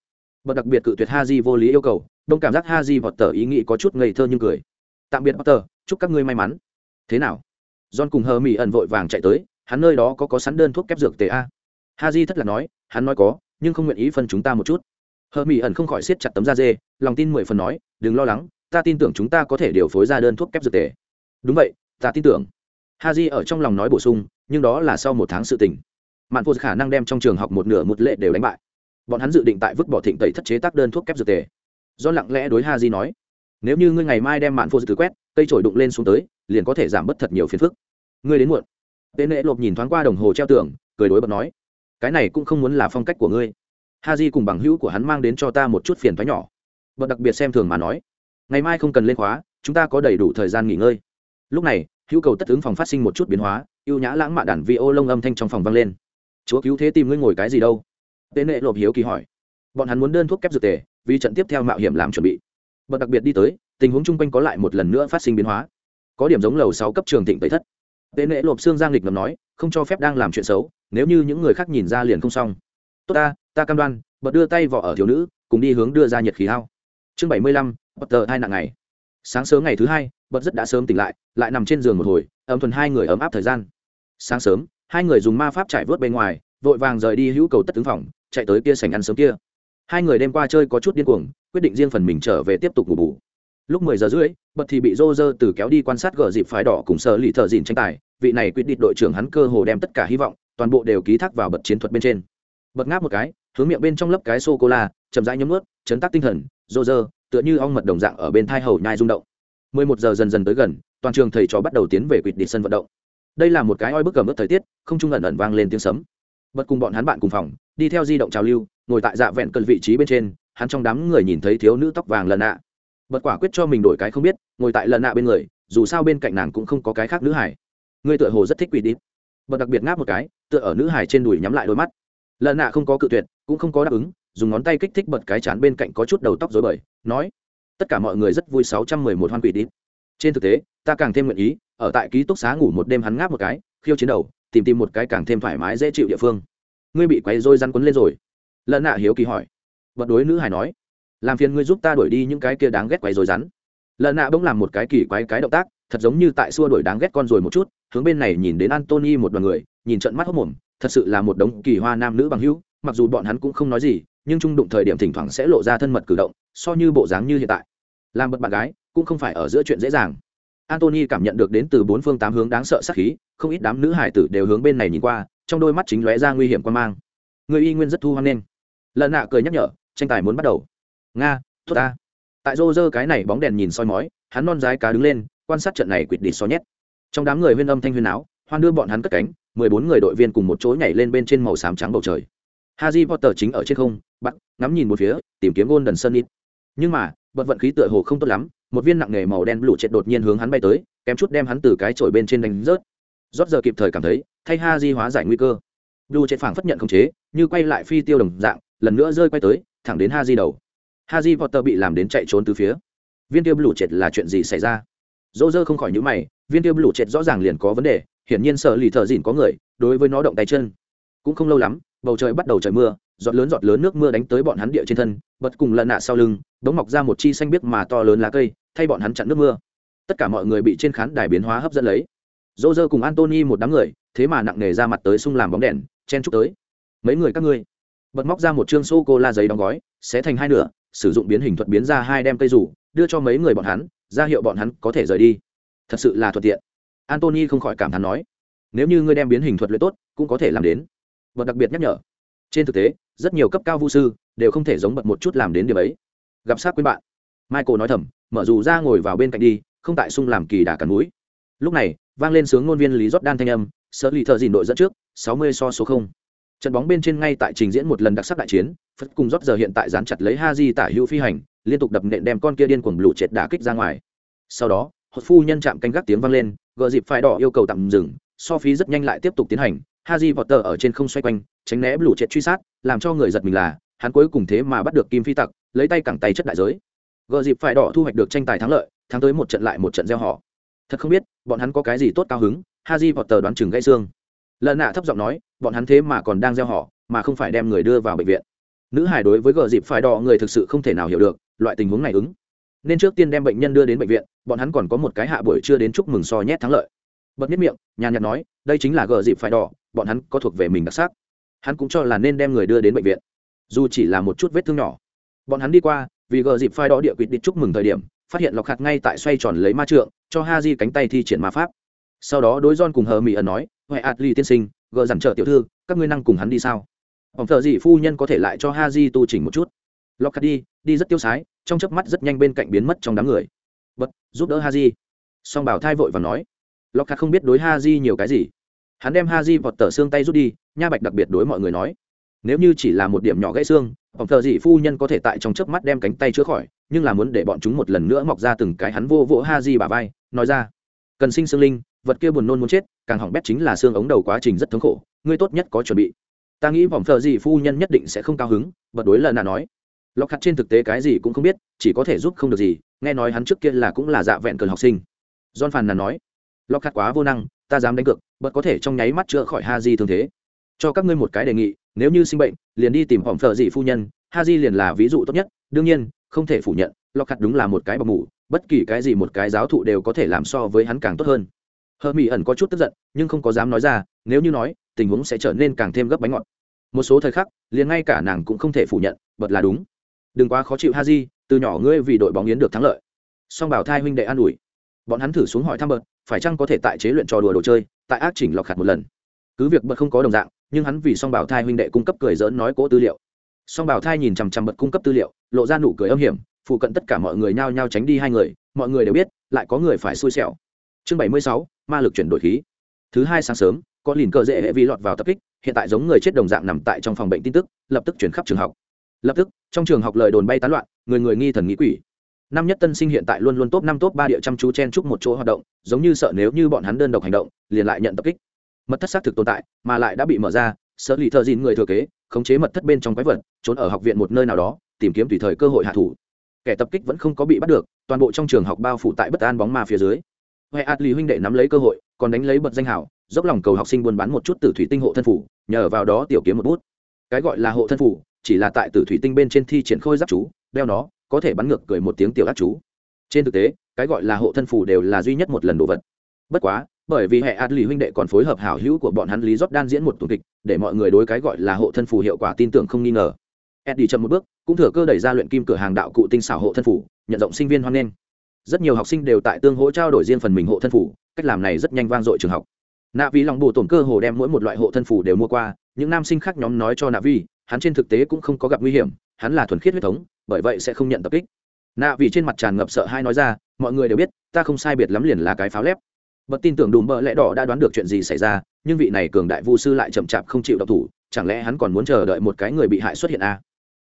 Bậc đặc biệt cự tuyệt ha di vô lý yêu cầu, đông cảm giác ha di vọt tờ ý nghĩ có chút ngây thơ nhưng cười. Tạm biệt, potter. Chúc các ngươi may mắn. Thế nào? John cùng hờ mỹ ẩn vội vàng chạy tới. Hắn nơi đó có có sẵn đơn thuốc kép dược tề a? Ha di thất là nói, hắn nói có, nhưng không nguyện ý phân chúng ta một chút. Hờ mỹ ẩn không khỏi siết chặt tấm da dê, lòng tin mười phần nói, đừng lo lắng ta tin tưởng chúng ta có thể điều phối ra đơn thuốc kép dược tề. Đúng vậy, ta tin tưởng. Ha di ở trong lòng nói bổ sung, nhưng đó là sau một tháng sự tình. Mạn phô khả năng đem trong trường học một nửa một lệ đều đánh bại. Bọn hắn dự định tại vứt bỏ thịnh tẩy thất chế tác đơn thuốc kép dược tề. Do lặng lẽ đối ha di nói, nếu như ngươi ngày mai đem mạn phô từ quét, cây trổi đụng lên xuống tới, liền có thể giảm bớt thật nhiều phiền phức. Ngươi đến muộn. Tên lễ lộp nhìn thoáng qua đồng hồ treo tường, cười đối bật nói, cái này cũng không muốn là phong cách của ngươi. Ha di cùng bằng hữu của hắn mang đến cho ta một chút phiền thoái nhỏ. Bật đặc biệt xem thường mà nói ngày mai không cần lên khóa, chúng ta có đầy đủ thời gian nghỉ ngơi. Lúc này, hữu cầu tất ứng phòng phát sinh một chút biến hóa, ưu nhã lãng mạn đàn vi ô lông âm thanh trong phòng vang lên. Chúa cứu thế tìm ngươi ngồi cái gì đâu? Tên nệ lộp hiếu kỳ hỏi. Bọn hắn muốn đơn thuốc kép dược tề, vì trận tiếp theo mạo hiểm làm chuẩn bị. Bậc đặc biệt đi tới, tình huống chung quanh có lại một lần nữa phát sinh biến hóa. Có điểm giống lầu sáu cấp trường thịnh tây thất. Tên nệ lộp xương giang lịch ngầm nói, không cho phép đang làm chuyện xấu, nếu như những người khác nhìn ra liền không xong. Tốt ta ta cam đoan, bật đưa tay vỏ ở thiếu nữ, cùng đi hướng đưa ra nhiệt khí hao. Chương bảy mươi lăm bật tờ hai nặng ngày. Sáng sớm ngày thứ hai bật rất đã sớm tỉnh lại lại nằm trên giường một hồi ấm thuần hai người ấm áp thời gian. Sáng sớm, hai người dùng ma pháp trải vớt bên ngoài, vội vàng rời đi hữu cầu tất tướng phòng, chạy tới kia sành ăn sớm kia. Hai người đêm qua chơi có chút điên cuồng, quyết định riêng phần mình trở về tiếp tục ngủ bù. Lúc mười giờ rưỡi bật thì bị rô rơ từ kéo đi quan sát gờ dịp phái đỏ cùng sở lì thợ dìn tranh tài, vị này quyết định đội trưởng hắn cơ hồ đem tất cả hy vọng, toàn bộ đều ký thác vào bật chiến thuật bên trên. Bật ngáp một cái, hướng miệng bên trong lấp cái sô cô la, chậm rãi nhấm ướt chấn tác tinh thần rô rơ tựa như ong mật đồng dạng ở bên thai hầu nhai rung động. 11 giờ dần dần tới gần, toàn trường thầy trò bắt đầu tiến về quỵt đi sân vận động. Đây là một cái oi bức cầm ướt thời tiết, không trung ẩn ẩn vang lên tiếng sấm. Bật cùng bọn hắn bạn cùng phòng, đi theo di động trào lưu, ngồi tại dạ vẹn cân vị trí bên trên, hắn trong đám người nhìn thấy thiếu nữ tóc vàng lần nạ. Bật quả quyết cho mình đổi cái không biết, ngồi tại lần nạ bên người, dù sao bên cạnh nàng cũng không có cái khác nữ hải người tựa hồ rất thích quỷ đi bật đặc biệt ngáp một cái, tựa ở nữ hải trên đùi nhắm lại đôi mắt. Lần nạ không có cự tuyệt, cũng không có đáp ứng dùng ngón tay kích thích bật cái chán bên cạnh có chút đầu tóc rối bời, nói, tất cả mọi người rất vui, sáu trăm mười một hoan quỷ đi trên thực tế, ta càng thêm nguyện ý, ở tại ký túc xá ngủ một đêm hắn ngáp một cái, khiêu chiến đầu, tìm tìm một cái càng thêm thoải mái, dễ chịu địa phương. Ngươi bị quấy rối răn quấn lên rồi? Lợn nạ hiếu kỳ hỏi. Vật đối nữ hải nói, làm phiền ngươi giúp ta đuổi đi những cái kia đáng ghét quấy rối rắn. Lợn nạ bỗng làm một cái kỳ quái cái động tác, thật giống như tại xua đuổi đáng ghét con rồi một chút, hướng bên này nhìn đến antony một đoàn người, nhìn trận mắt hốc mồm, thật sự là một đống kỳ hoa nam nữ bằng hữu, mặc dù bọn hắn cũng không nói gì nhưng trung đụng thời điểm thỉnh thoảng sẽ lộ ra thân mật cử động, so như bộ dáng như hiện tại. Làm bật bạn gái, cũng không phải ở giữa chuyện dễ dàng. Antony cảm nhận được đến từ bốn phương tám hướng đáng sợ sắc khí, không ít đám nữ hải tử đều hướng bên này nhìn qua, trong đôi mắt chính lóe ra nguy hiểm quan mang. Người y nguyên rất thu hoang nghênh. Lần nạ cười nhắc nhở, tranh tài muốn bắt đầu. Nga thốt ta. Tại rô rơ cái này bóng đèn nhìn soi mói, hắn non dái cá đứng lên, quan sát trận này quỵt đi so nhét. Trong đám người huyên âm thanh huyên áo, hoan đưa bọn hắn cất cánh, mười bốn người đội viên cùng một chỗ nhảy lên bên trên màu xám trắng bầu trời. Harry Potter chính ở trên không, bắt ngắm nhìn một phía, tìm kiếm Golden Sunnit. Nhưng mà, bật vận khí tựa hồ không tốt lắm, một viên nặng nề màu đen lũ chết đột nhiên hướng hắn bay tới, kém chút đem hắn từ cái chổi bên trên đánh rớt. Rốt giờ kịp thời cảm thấy, thay Harry hóa giải nguy cơ. Blue chết phảng phất nhận không chế, như quay lại phi tiêu đồng dạng, lần nữa rơi quay tới, thẳng đến Harry đầu. Harry Potter bị làm đến chạy trốn từ phía. Viên tiêu lũ chết là chuyện gì xảy ra? Roger không khỏi nhíu mày, viên tiêu lũ chết rõ ràng liền có vấn đề, hiển nhiên sợ lì thở dỉn có người, đối với nó động tay chân. Cũng không lâu lắm, bầu trời bắt đầu trời mưa, giọt lớn giọt lớn nước mưa đánh tới bọn hắn địa trên thân bật cùng lần nạ sau lưng đống mọc ra một chi xanh biếc mà to lớn lá cây thay bọn hắn chặn nước mưa. Tất cả mọi người bị trên khán đài biến hóa hấp dẫn lấy. Dô dơ cùng antony một đám người thế mà nặng nề ra mặt tới sung làm bóng đèn chen chúc tới. Mấy người các ngươi bật móc ra một chương sô cô la giấy đóng gói xé thành hai nửa sử dụng biến hình thuật biến ra hai đem cây rủ đưa cho mấy người bọn hắn ra hiệu bọn hắn có thể rời đi. Thật sự là thuận tiện. Antony không khỏi cảm thán nói nếu như ngươi đem biến hình thuật luyện tốt cũng có thể làm đến bậc đặc biệt nhắc nhở. Trên thực tế, rất nhiều cấp cao vũ sư đều không thể giống bậc một chút làm đến điểm ấy. Gặp sát quên bạn. Michael nói thầm, mở dù ra ngồi vào bên cạnh đi, không tại sung làm kỳ đà cắn núi lúc này, vang lên sướng ngôn viên lý rót đan thanh âm sợ lì thợ dìn đội dẫn trước, sáu mươi so số không. Trận bóng bên trên ngay tại trình diễn một lần đặc sắc đại chiến, phật cùng rót giờ hiện tại dán chặt lấy ha di tả hữu phi hành, liên tục đập nện đem con kia điên cuồng lụ triệt đả kích ra ngoài. Sau đó, hột phu nhân chạm canh gác tiếng vang lên gợ dịp phải đỏ yêu cầu tạm dừng, so phí rất nhanh lại tiếp tục tiến hành Harry Potter ở trên không xoay quanh, tránh né lũ triệt truy sát, làm cho người giật mình là, hắn cuối cùng thế mà bắt được Kim Phi Tặc, lấy tay cẳng tay chất đại giới. Gờ dịp phải đỏ thu hoạch được tranh tài thắng lợi, thắng tới một trận lại một trận gieo họ. Thật không biết, bọn hắn có cái gì tốt cao hứng, Harry Potter đoán chừng gãy xương. Lận nạ thấp giọng nói, bọn hắn thế mà còn đang gieo họ, mà không phải đem người đưa vào bệnh viện. Nữ hải đối với gờ dịp phải đỏ người thực sự không thể nào hiểu được, loại tình huống này ứng. Nên trước tiên đem bệnh nhân đưa đến bệnh viện, bọn hắn còn có một cái hạ buổi chưa đến chúc mừng so nhét thắng lợi bật miệng nhàn nhạt nói đây chính là gờ dịp phải đỏ bọn hắn có thuộc về mình đặc sắc. Hắn cũng cho là nên đem người đưa đến bệnh viện. Dù chỉ là một chút vết thương nhỏ. Bọn hắn đi qua, vì gờ dịp phai đó địa quỵt đi chúc mừng thời điểm, phát hiện lọc hạt ngay tại xoay tròn lấy ma trượng, cho ha di cánh tay thi triển ma pháp. Sau đó đối john cùng hờ mỹ ẩn nói, huệ atli tiên sinh, gờ dằn trợ tiểu thư, các ngươi năng cùng hắn đi sao? Ông thợ dị phu nhân có thể lại cho ha di tu chỉnh một chút. Lọc hạt đi đi rất tiêu sái, trong chớp mắt rất nhanh bên cạnh biến mất trong đám người. Bật giúp đỡ ha di song bảo thai vội và nói. Lọc hạt không biết đối ha di nhiều cái gì hắn đem ha di vọt tờ xương tay rút đi, nha bạch đặc biệt đối mọi người nói, nếu như chỉ là một điểm nhỏ gãy xương phòng thờ dị phu nhân có thể tại trong chớp mắt đem cánh tay chữa khỏi, nhưng là muốn để bọn chúng một lần nữa mọc ra từng cái hắn vô vỗ ha di bà vai, nói ra, cần sinh xương linh, vật kia buồn nôn muốn chết, càng hỏng bét chính là xương ống đầu quá trình rất thống khổ, ngươi tốt nhất có chuẩn bị. Ta nghĩ vòng thờ dị phu nhân nhất định sẽ không cao hứng, bật đối lần nà nói. Lọc khắc trên thực tế cái gì cũng không biết, chỉ có thể giúp không được gì, nghe nói hắn trước kia là cũng là dạ vẹn cần học sinh. John phàn là nói lọc khắc quá vô năng ta dám đánh cược bật có thể trong nháy mắt chữa khỏi ha di thương thế. Cho các ngươi một cái đề nghị, nếu như sinh bệnh, liền đi tìm hỏng thợ dị phu nhân. Ha di liền là ví dụ tốt nhất. Đương nhiên, không thể phủ nhận, lọc khặt đúng là một cái bọc mủ, bất kỳ cái gì một cái giáo thụ đều có thể làm so với hắn càng tốt hơn. Hờ mỹ ẩn có chút tức giận, nhưng không có dám nói ra, nếu như nói, tình huống sẽ trở nên càng thêm gấp bánh ngọt. Một số thời khắc, liền ngay cả nàng cũng không thể phủ nhận, bật là đúng. Đừng quá khó chịu ha di từ nhỏ ngươi vì đội bóng yến được thắng lợi. Song bảo thai huynh đệ an ủi. Bọn hắn thử xuống hỏi thăm bợt phải chăng có thể tại chế luyện trò đùa đồ chơi, tại ác chỉnh lọc khạt một lần? Cứ việc bật không có đồng dạng, nhưng hắn vì song bảo thai huynh đệ cung cấp cười dỡn nói cố tư liệu. Song bảo thai nhìn chằm chằm bật cung cấp tư liệu, lộ ra nụ cười âm hiểm, phụ cận tất cả mọi người nhao nhao tránh đi hai người, mọi người đều biết, lại có người phải xui xẻo. Chương bảy mươi sáu, ma lực chuyển đổi khí. Thứ hai sáng sớm, có lìn cờ dễ hệ vi lọt vào tập kích, hiện tại giống người chết đồng dạng nằm tại trong phòng bệnh tin tức, lập tức chuyển khắp trường học. Lập tức, trong trường học lời đồn bay tán loạn, người người nghi thần nghĩ quỷ năm nhất tân sinh hiện tại luôn luôn top năm, top ba địa chăm chú chen chúc một chỗ hoạt động, giống như sợ nếu như bọn hắn đơn độc hành động, liền lại nhận tập kích. Mật thất xác thực tồn tại, mà lại đã bị mở ra, sợ lì thợ dìn người thừa kế, khống chế mật thất bên trong quái vật, trốn ở học viện một nơi nào đó, tìm kiếm tùy thời cơ hội hạ thủ. Kẻ tập kích vẫn không có bị bắt được, toàn bộ trong trường học bao phủ tại bất an bóng ma phía dưới. Huệ ạt lì huynh đệ nắm lấy cơ hội, còn đánh lấy bật danh hảo dốc lòng cầu học sinh buôn bán một chút từ thủy tinh hộ thân phủ, nhờ vào đó tiểu kiếm một bút. Cái gọi là hộ thân phủ, chỉ là tại từ thủy tinh bên trên thi triển khôi giáp chú, đeo nó có thể bắn ngược cười một tiếng tiểu ác chú. Trên thực tế, cái gọi là hộ thân phủ đều là duy nhất một lần đồ vật. Bất quá, bởi vì hệ ạt lì huynh đệ còn phối hợp hảo hữu của bọn hắn lý rót đan diễn một tuần kịch, để mọi người đối cái gọi là hộ thân phù hiệu quả tin tưởng không nghi ngờ. Eddie chậm một bước, cũng thừa cơ đẩy ra luyện kim cửa hàng đạo cụ tinh xảo hộ thân phủ nhận rộng sinh viên hoan nghênh. Rất nhiều học sinh đều tại tương hỗ trao đổi riêng phần mình hộ thân phủ cách làm này rất nhanh vang dội trường học. Nạ vi lòng bù tổn cơ hồ đem mỗi một loại hộ thân phủ đều mua qua, những nam sinh khác nhóm nói cho nạ vi hắn trên thực tế cũng không có gặp nguy hiểm hắn là thuần khiết huyết thống bởi vậy sẽ không nhận tập kích. Nạ vì trên mặt tràn ngập sợ hai nói ra mọi người đều biết ta không sai biệt lắm liền là cái pháo lép. Bật tin tưởng đùm bợ lẽ đỏ đã đoán được chuyện gì xảy ra nhưng vị này cường đại vu sư lại chậm chạp không chịu độc thủ chẳng lẽ hắn còn muốn chờ đợi một cái người bị hại xuất hiện à?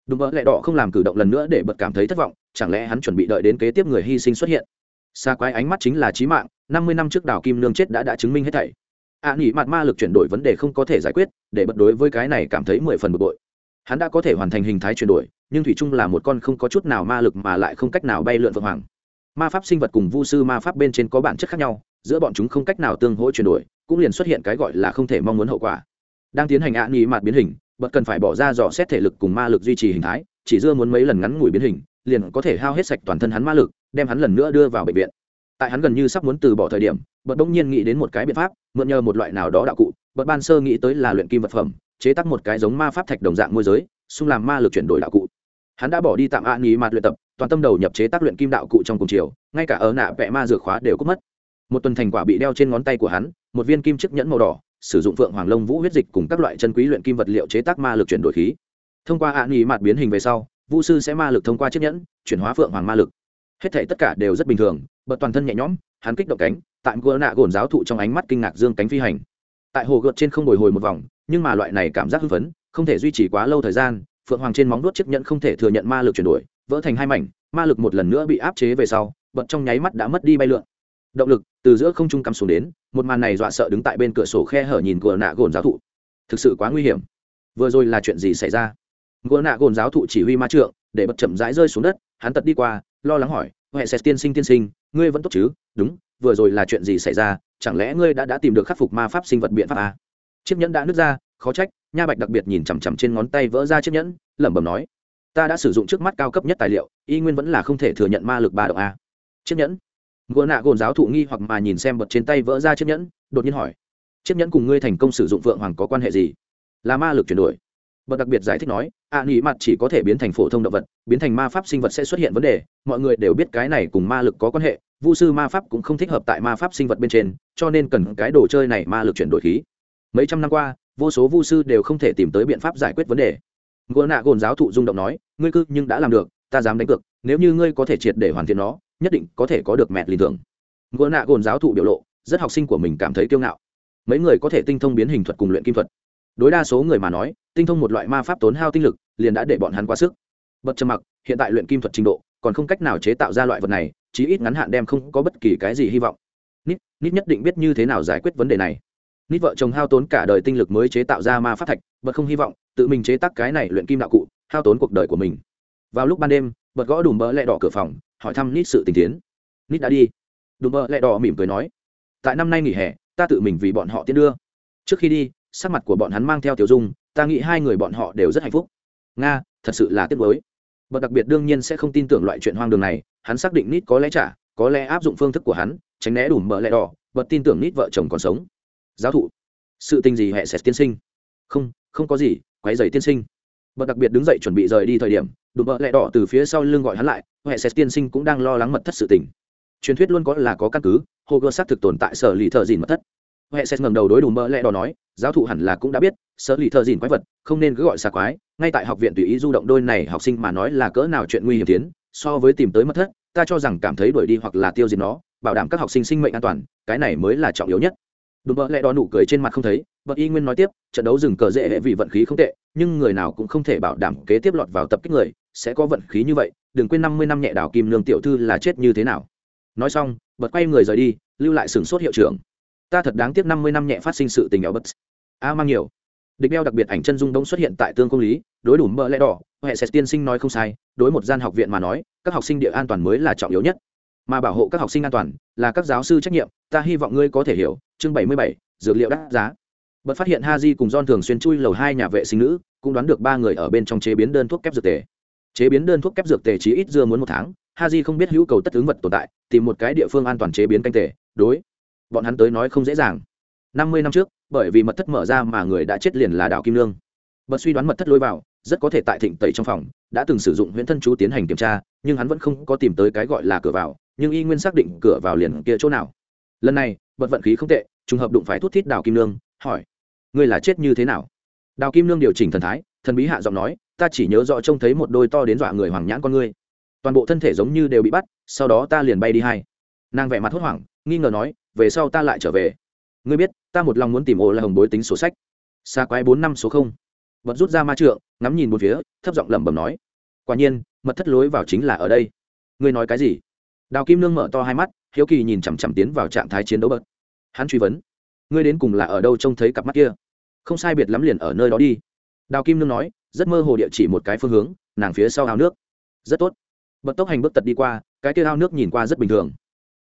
đùm bợ lẽ đỏ không làm cử động lần nữa để bật cảm thấy thất vọng chẳng lẽ hắn chuẩn bị đợi đến kế tiếp người hy sinh xuất hiện? Xa quái ánh mắt chính là trí mạng năm mươi năm trước đào kim nương chết đã đã chứng minh hết thảy. Ạ à, nghỉ mặt ma lực chuyển đổi vấn đề không có thể giải quyết để bật đối với cái này cảm thấy mười phần bực bội hắn đã có thể hoàn thành hình thái chuyển đổi, nhưng thủy trung là một con không có chút nào ma lực mà lại không cách nào bay lượn vượng hoàng. Ma pháp sinh vật cùng vu sư ma pháp bên trên có bản chất khác nhau, giữa bọn chúng không cách nào tương hỗ chuyển đổi, cũng liền xuất hiện cái gọi là không thể mong muốn hậu quả. Đang tiến hành ạ nghi mạt biến hình bật cần phải bỏ ra dò xét thể lực cùng ma lực duy trì hình thái, chỉ dưa muốn mấy lần ngắn ngủi biến hình, liền có thể hao hết sạch toàn thân hắn ma lực, đem hắn lần nữa đưa vào bệnh viện. Tại hắn gần như sắp muốn từ bỏ thời điểm bật đông nhiên nghĩ đến một cái biện pháp, mượn nhờ một loại nào đó đạo cụ bật ban sơ nghĩ tới là luyện kim vật phẩm chế tác một cái giống ma pháp thạch đồng dạng môi giới, xung làm ma lực chuyển đổi đạo cụ. Hắn đã bỏ đi tạm ạ nghỉ mặt luyện tập, toàn tâm đầu nhập chế tác luyện kim đạo cụ trong cùng chiều, ngay cả ở nạ vẽ ma dược khóa đều cúp mất. Một tuần thành quả bị đeo trên ngón tay của hắn, một viên kim chiếc nhẫn màu đỏ, sử dụng phượng hoàng lông vũ huyết dịch cùng các loại chân quý luyện kim vật liệu chế tác ma lực chuyển đổi khí. Thông qua ạ nghỉ mặt biến hình về sau vũ sư sẽ ma lực thông qua chiếc nhẫn, chuyển hóa phượng hoàng ma lực. Hết thể tất cả đều rất bình thường, bật toàn thân nhẹ nhõm, hắn kích động cánh, tại gỡ nạ gồn giáo thụ trong ánh mắt kinh ngạc dương cánh phi hành tại hồ gợt trên không bồi hồi một vòng, nhưng mà loại này cảm giác hưng phấn, không thể duy trì quá lâu thời gian, phượng hoàng trên móng đuốt chiếc nhẫn không thể thừa nhận ma lực chuyển đổi, vỡ thành hai mảnh, ma lực một lần nữa bị áp chế về sau, bật trong nháy mắt đã mất đi bay lượn. Động lực, từ giữa không trung cắm xuống đến, một màn này dọa sợ đứng tại bên cửa sổ khe hở nhìn gỡ nạ gồn giáo thụ. Thực sự quá nguy hiểm. Vừa rồi là chuyện gì xảy ra? Gỡ nạ gồn giáo thụ chỉ huy ma trượng, để bật chậm rãi rơi xuống đất, hắn tật đi qua, lo lắng hỏi, huệ sẽ tiên sinh tiên sinh, ngươi vẫn tốt chứ? Đúng, vừa rồi là chuyện gì xảy ra? Chẳng lẽ ngươi đã đã tìm được khắc phục ma pháp sinh vật biện pháp à? chiếc nhẫn đã nứt ra khó trách nha bạch đặc biệt nhìn chằm chằm trên ngón tay vỡ ra chiếc nhẫn lẩm bẩm nói ta đã sử dụng trước mắt cao cấp nhất tài liệu y nguyên vẫn là không thể thừa nhận ma lực ba độ a à. chiếc nhẫn. Gỗ nạ gồn giáo thụ nghi hoặc mà nhìn xem bật trên tay vỡ ra chiếc nhẫn đột nhiên hỏi chiếc nhẫn cùng ngươi thành công sử dụng phượng hoàng có quan hệ gì? Là ma lực chuyển đổi. Bật đặc biệt giải thích nói ạ à, mặt chỉ có thể biến thành phổ thông động vật biến thành ma pháp sinh vật sẽ xuất hiện vấn đề mọi người đều biết cái này cùng ma lực có quan hệ vu sư ma pháp cũng không thích hợp tại ma pháp sinh vật bên trên, cho nên cần cái đồ chơi này ma lực chuyển đổi khí. Mấy trăm năm qua, vô số vu sư đều không thể tìm tới biện pháp giải quyết vấn đề. Ngô nạ gồn giáo thụ rung động nói, ngươi cư nhưng đã làm được, ta dám đánh cược, nếu như ngươi có thể triệt để hoàn thiện nó, nhất định có thể có được mẹt lý tưởng ngô nạ gồn giáo thụ biểu lộ, rất học sinh của mình cảm thấy kiêu ngạo. Mấy người có thể tinh thông biến hình thuật cùng luyện kim thuật. Đối đa số người mà nói, tinh thông một loại ma pháp tốn hao tinh lực, liền đã để bọn hắn quá sức. Bật trầm mặc, hiện tại luyện kim thuật trình độ, còn không cách nào chế tạo ra loại vật này chí ít ngắn hạn đem không có bất kỳ cái gì hy vọng. Nít nít nhất định biết như thế nào giải quyết vấn đề này. Nít vợ chồng hao tốn cả đời tinh lực mới chế tạo ra ma pháp thạch, bật không hy vọng, tự mình chế tác cái này luyện kim đạo cụ, hao tốn cuộc đời của mình. Vào lúc ban đêm, bật gõ đùm bỡ lẹ đỏ cửa phòng, hỏi thăm nít sự tình tiến. Nít đã đi. Đùm bỡ lẹ đỏ mỉm cười nói, tại năm nay nghỉ hè, ta tự mình vì bọn họ tiến đưa. Trước khi đi, sắc mặt của bọn hắn mang theo tiểu dung, ta nghĩ hai người bọn họ đều rất hạnh phúc. Nga, thật sự là tiếc mới bậc đặc biệt đương nhiên sẽ không tin tưởng loại chuyện hoang đường này, hắn xác định nít có lẽ trả, có lẽ áp dụng phương thức của hắn, tránh né đủ mỡ lẽ đỏ, bật tin tưởng nít vợ chồng còn sống. Giáo thụ. Sự tình gì hệ sẽ tiên sinh? Không không có gì, quấy rầy tiên sinh. Bậc đặc biệt đứng dậy chuẩn bị rời đi thời điểm, đủ mỡ lẽ đỏ từ phía sau lưng gọi hắn lại hệ sẽ tiên sinh cũng đang lo lắng mật thất sự tình. Truyền thuyết luôn có là có căn cứ, hồ gơ xác thực tồn tại sở lì thợ dìn mật thất huệ sẽ ngẩng đầu đối đủ mỡ lẽ đỏ nói, giáo thụ hẳn là cũng đã biết sở lì thợ dìn quái vật, không nên cứ gọi xa quái, ngay tại học viện tùy ý du động đôi này học sinh mà nói là cỡ nào chuyện nguy hiểm tiến, so với tìm tới mất thất, ta cho rằng cảm thấy đuổi đi hoặc là tiêu diệt nó, bảo đảm các học sinh sinh mệnh an toàn, cái này mới là trọng yếu nhất. Đùm bỡ lẽ đỏ nụ cười trên mặt không thấy bậc y nguyên nói tiếp, trận đấu dừng cờ dễ hệ vì vận khí không tệ, nhưng người nào cũng không thể bảo đảm kế tiếp lọt vào tập kích người, sẽ có vận khí như vậy, đừng quên năm mươi năm nhẹ đảo kim lương tiểu thư là chết như thế nào. Nói xong, bật quay người rời đi, lưu lại sừng sốt hiệu trưởng ta thật đáng tiếc năm mươi năm nhẹ phát sinh sự tình ảo bất a, mang nhiều. Địch đeo đặc biệt ảnh chân dung đông xuất hiện tại tương công lý, đối đủ mỡ lẽ đỏ. Hệ sẽ tiên sinh nói không sai, đối một gian học viện mà nói, các học sinh địa an toàn mới là trọng yếu nhất. Mà bảo hộ các học sinh an toàn là các giáo sư trách nhiệm, ta hy vọng ngươi có thể hiểu, chương bảy mươi bảy, dược liệu đắt giá. Bật phát hiện ha di cùng don thường xuyên chui lầu hai nhà vệ sinh nữ, cũng đoán được ba người ở bên trong chế biến đơn thuốc kép dược tề. Chế biến đơn thuốc kép dược tề chỉ ít dưa muốn một tháng ha di không biết hữu cầu tất ứng vật tồn tại, tìm một cái địa phương an toàn chế biến canh tề, đối bọn hắn tới nói không dễ dàng. Năm mươi năm trước, bởi vì mật thất mở ra mà người đã chết liền là đào kim lương. Bật suy đoán mật thất lôi vào, rất có thể tại thịnh tẩy trong phòng, đã từng sử dụng huyễn thân chú tiến hành kiểm tra, nhưng hắn vẫn không có tìm tới cái gọi là cửa vào, nhưng y nguyên xác định cửa vào liền kia chỗ nào. Lần này bật vận khí không tệ, trùng hợp đụng phải thút thít đào kim lương, hỏi, ngươi là chết như thế nào? Đào kim lương điều chỉnh thần thái, thần bí hạ giọng nói, ta chỉ nhớ rõ trông thấy một đôi to đến dọa người hoàng nhãn con ngươi. Toàn bộ thân thể giống như đều bị bắt, sau đó ta liền bay đi hai. Nàng vẻ mặt hốt hoảng, nghi ngờ nói về sau ta lại trở về. Ngươi biết, ta một lòng muốn tìm ổ là hồng bối tính sổ sách. Xa quái bốn năm số không. Bật rút ra ma trượng, ngắm nhìn một phía, thấp giọng lẩm bẩm nói. Quả nhiên, mật thất lối vào chính là ở đây. Ngươi nói cái gì? Đào kim nương mở to hai mắt, hiếu kỳ nhìn chằm chằm tiến vào trạng thái chiến đấu bật. Hắn truy vấn. Ngươi đến cùng là ở đâu trông thấy cặp mắt kia? Không sai biệt lắm liền ở nơi đó đi. Đào kim nương nói, rất mơ hồ địa chỉ một cái phương hướng, nàng phía sau ao nước. Rất tốt. Bật tốc hành bước tật đi qua, cái kia ao nước nhìn qua rất bình thường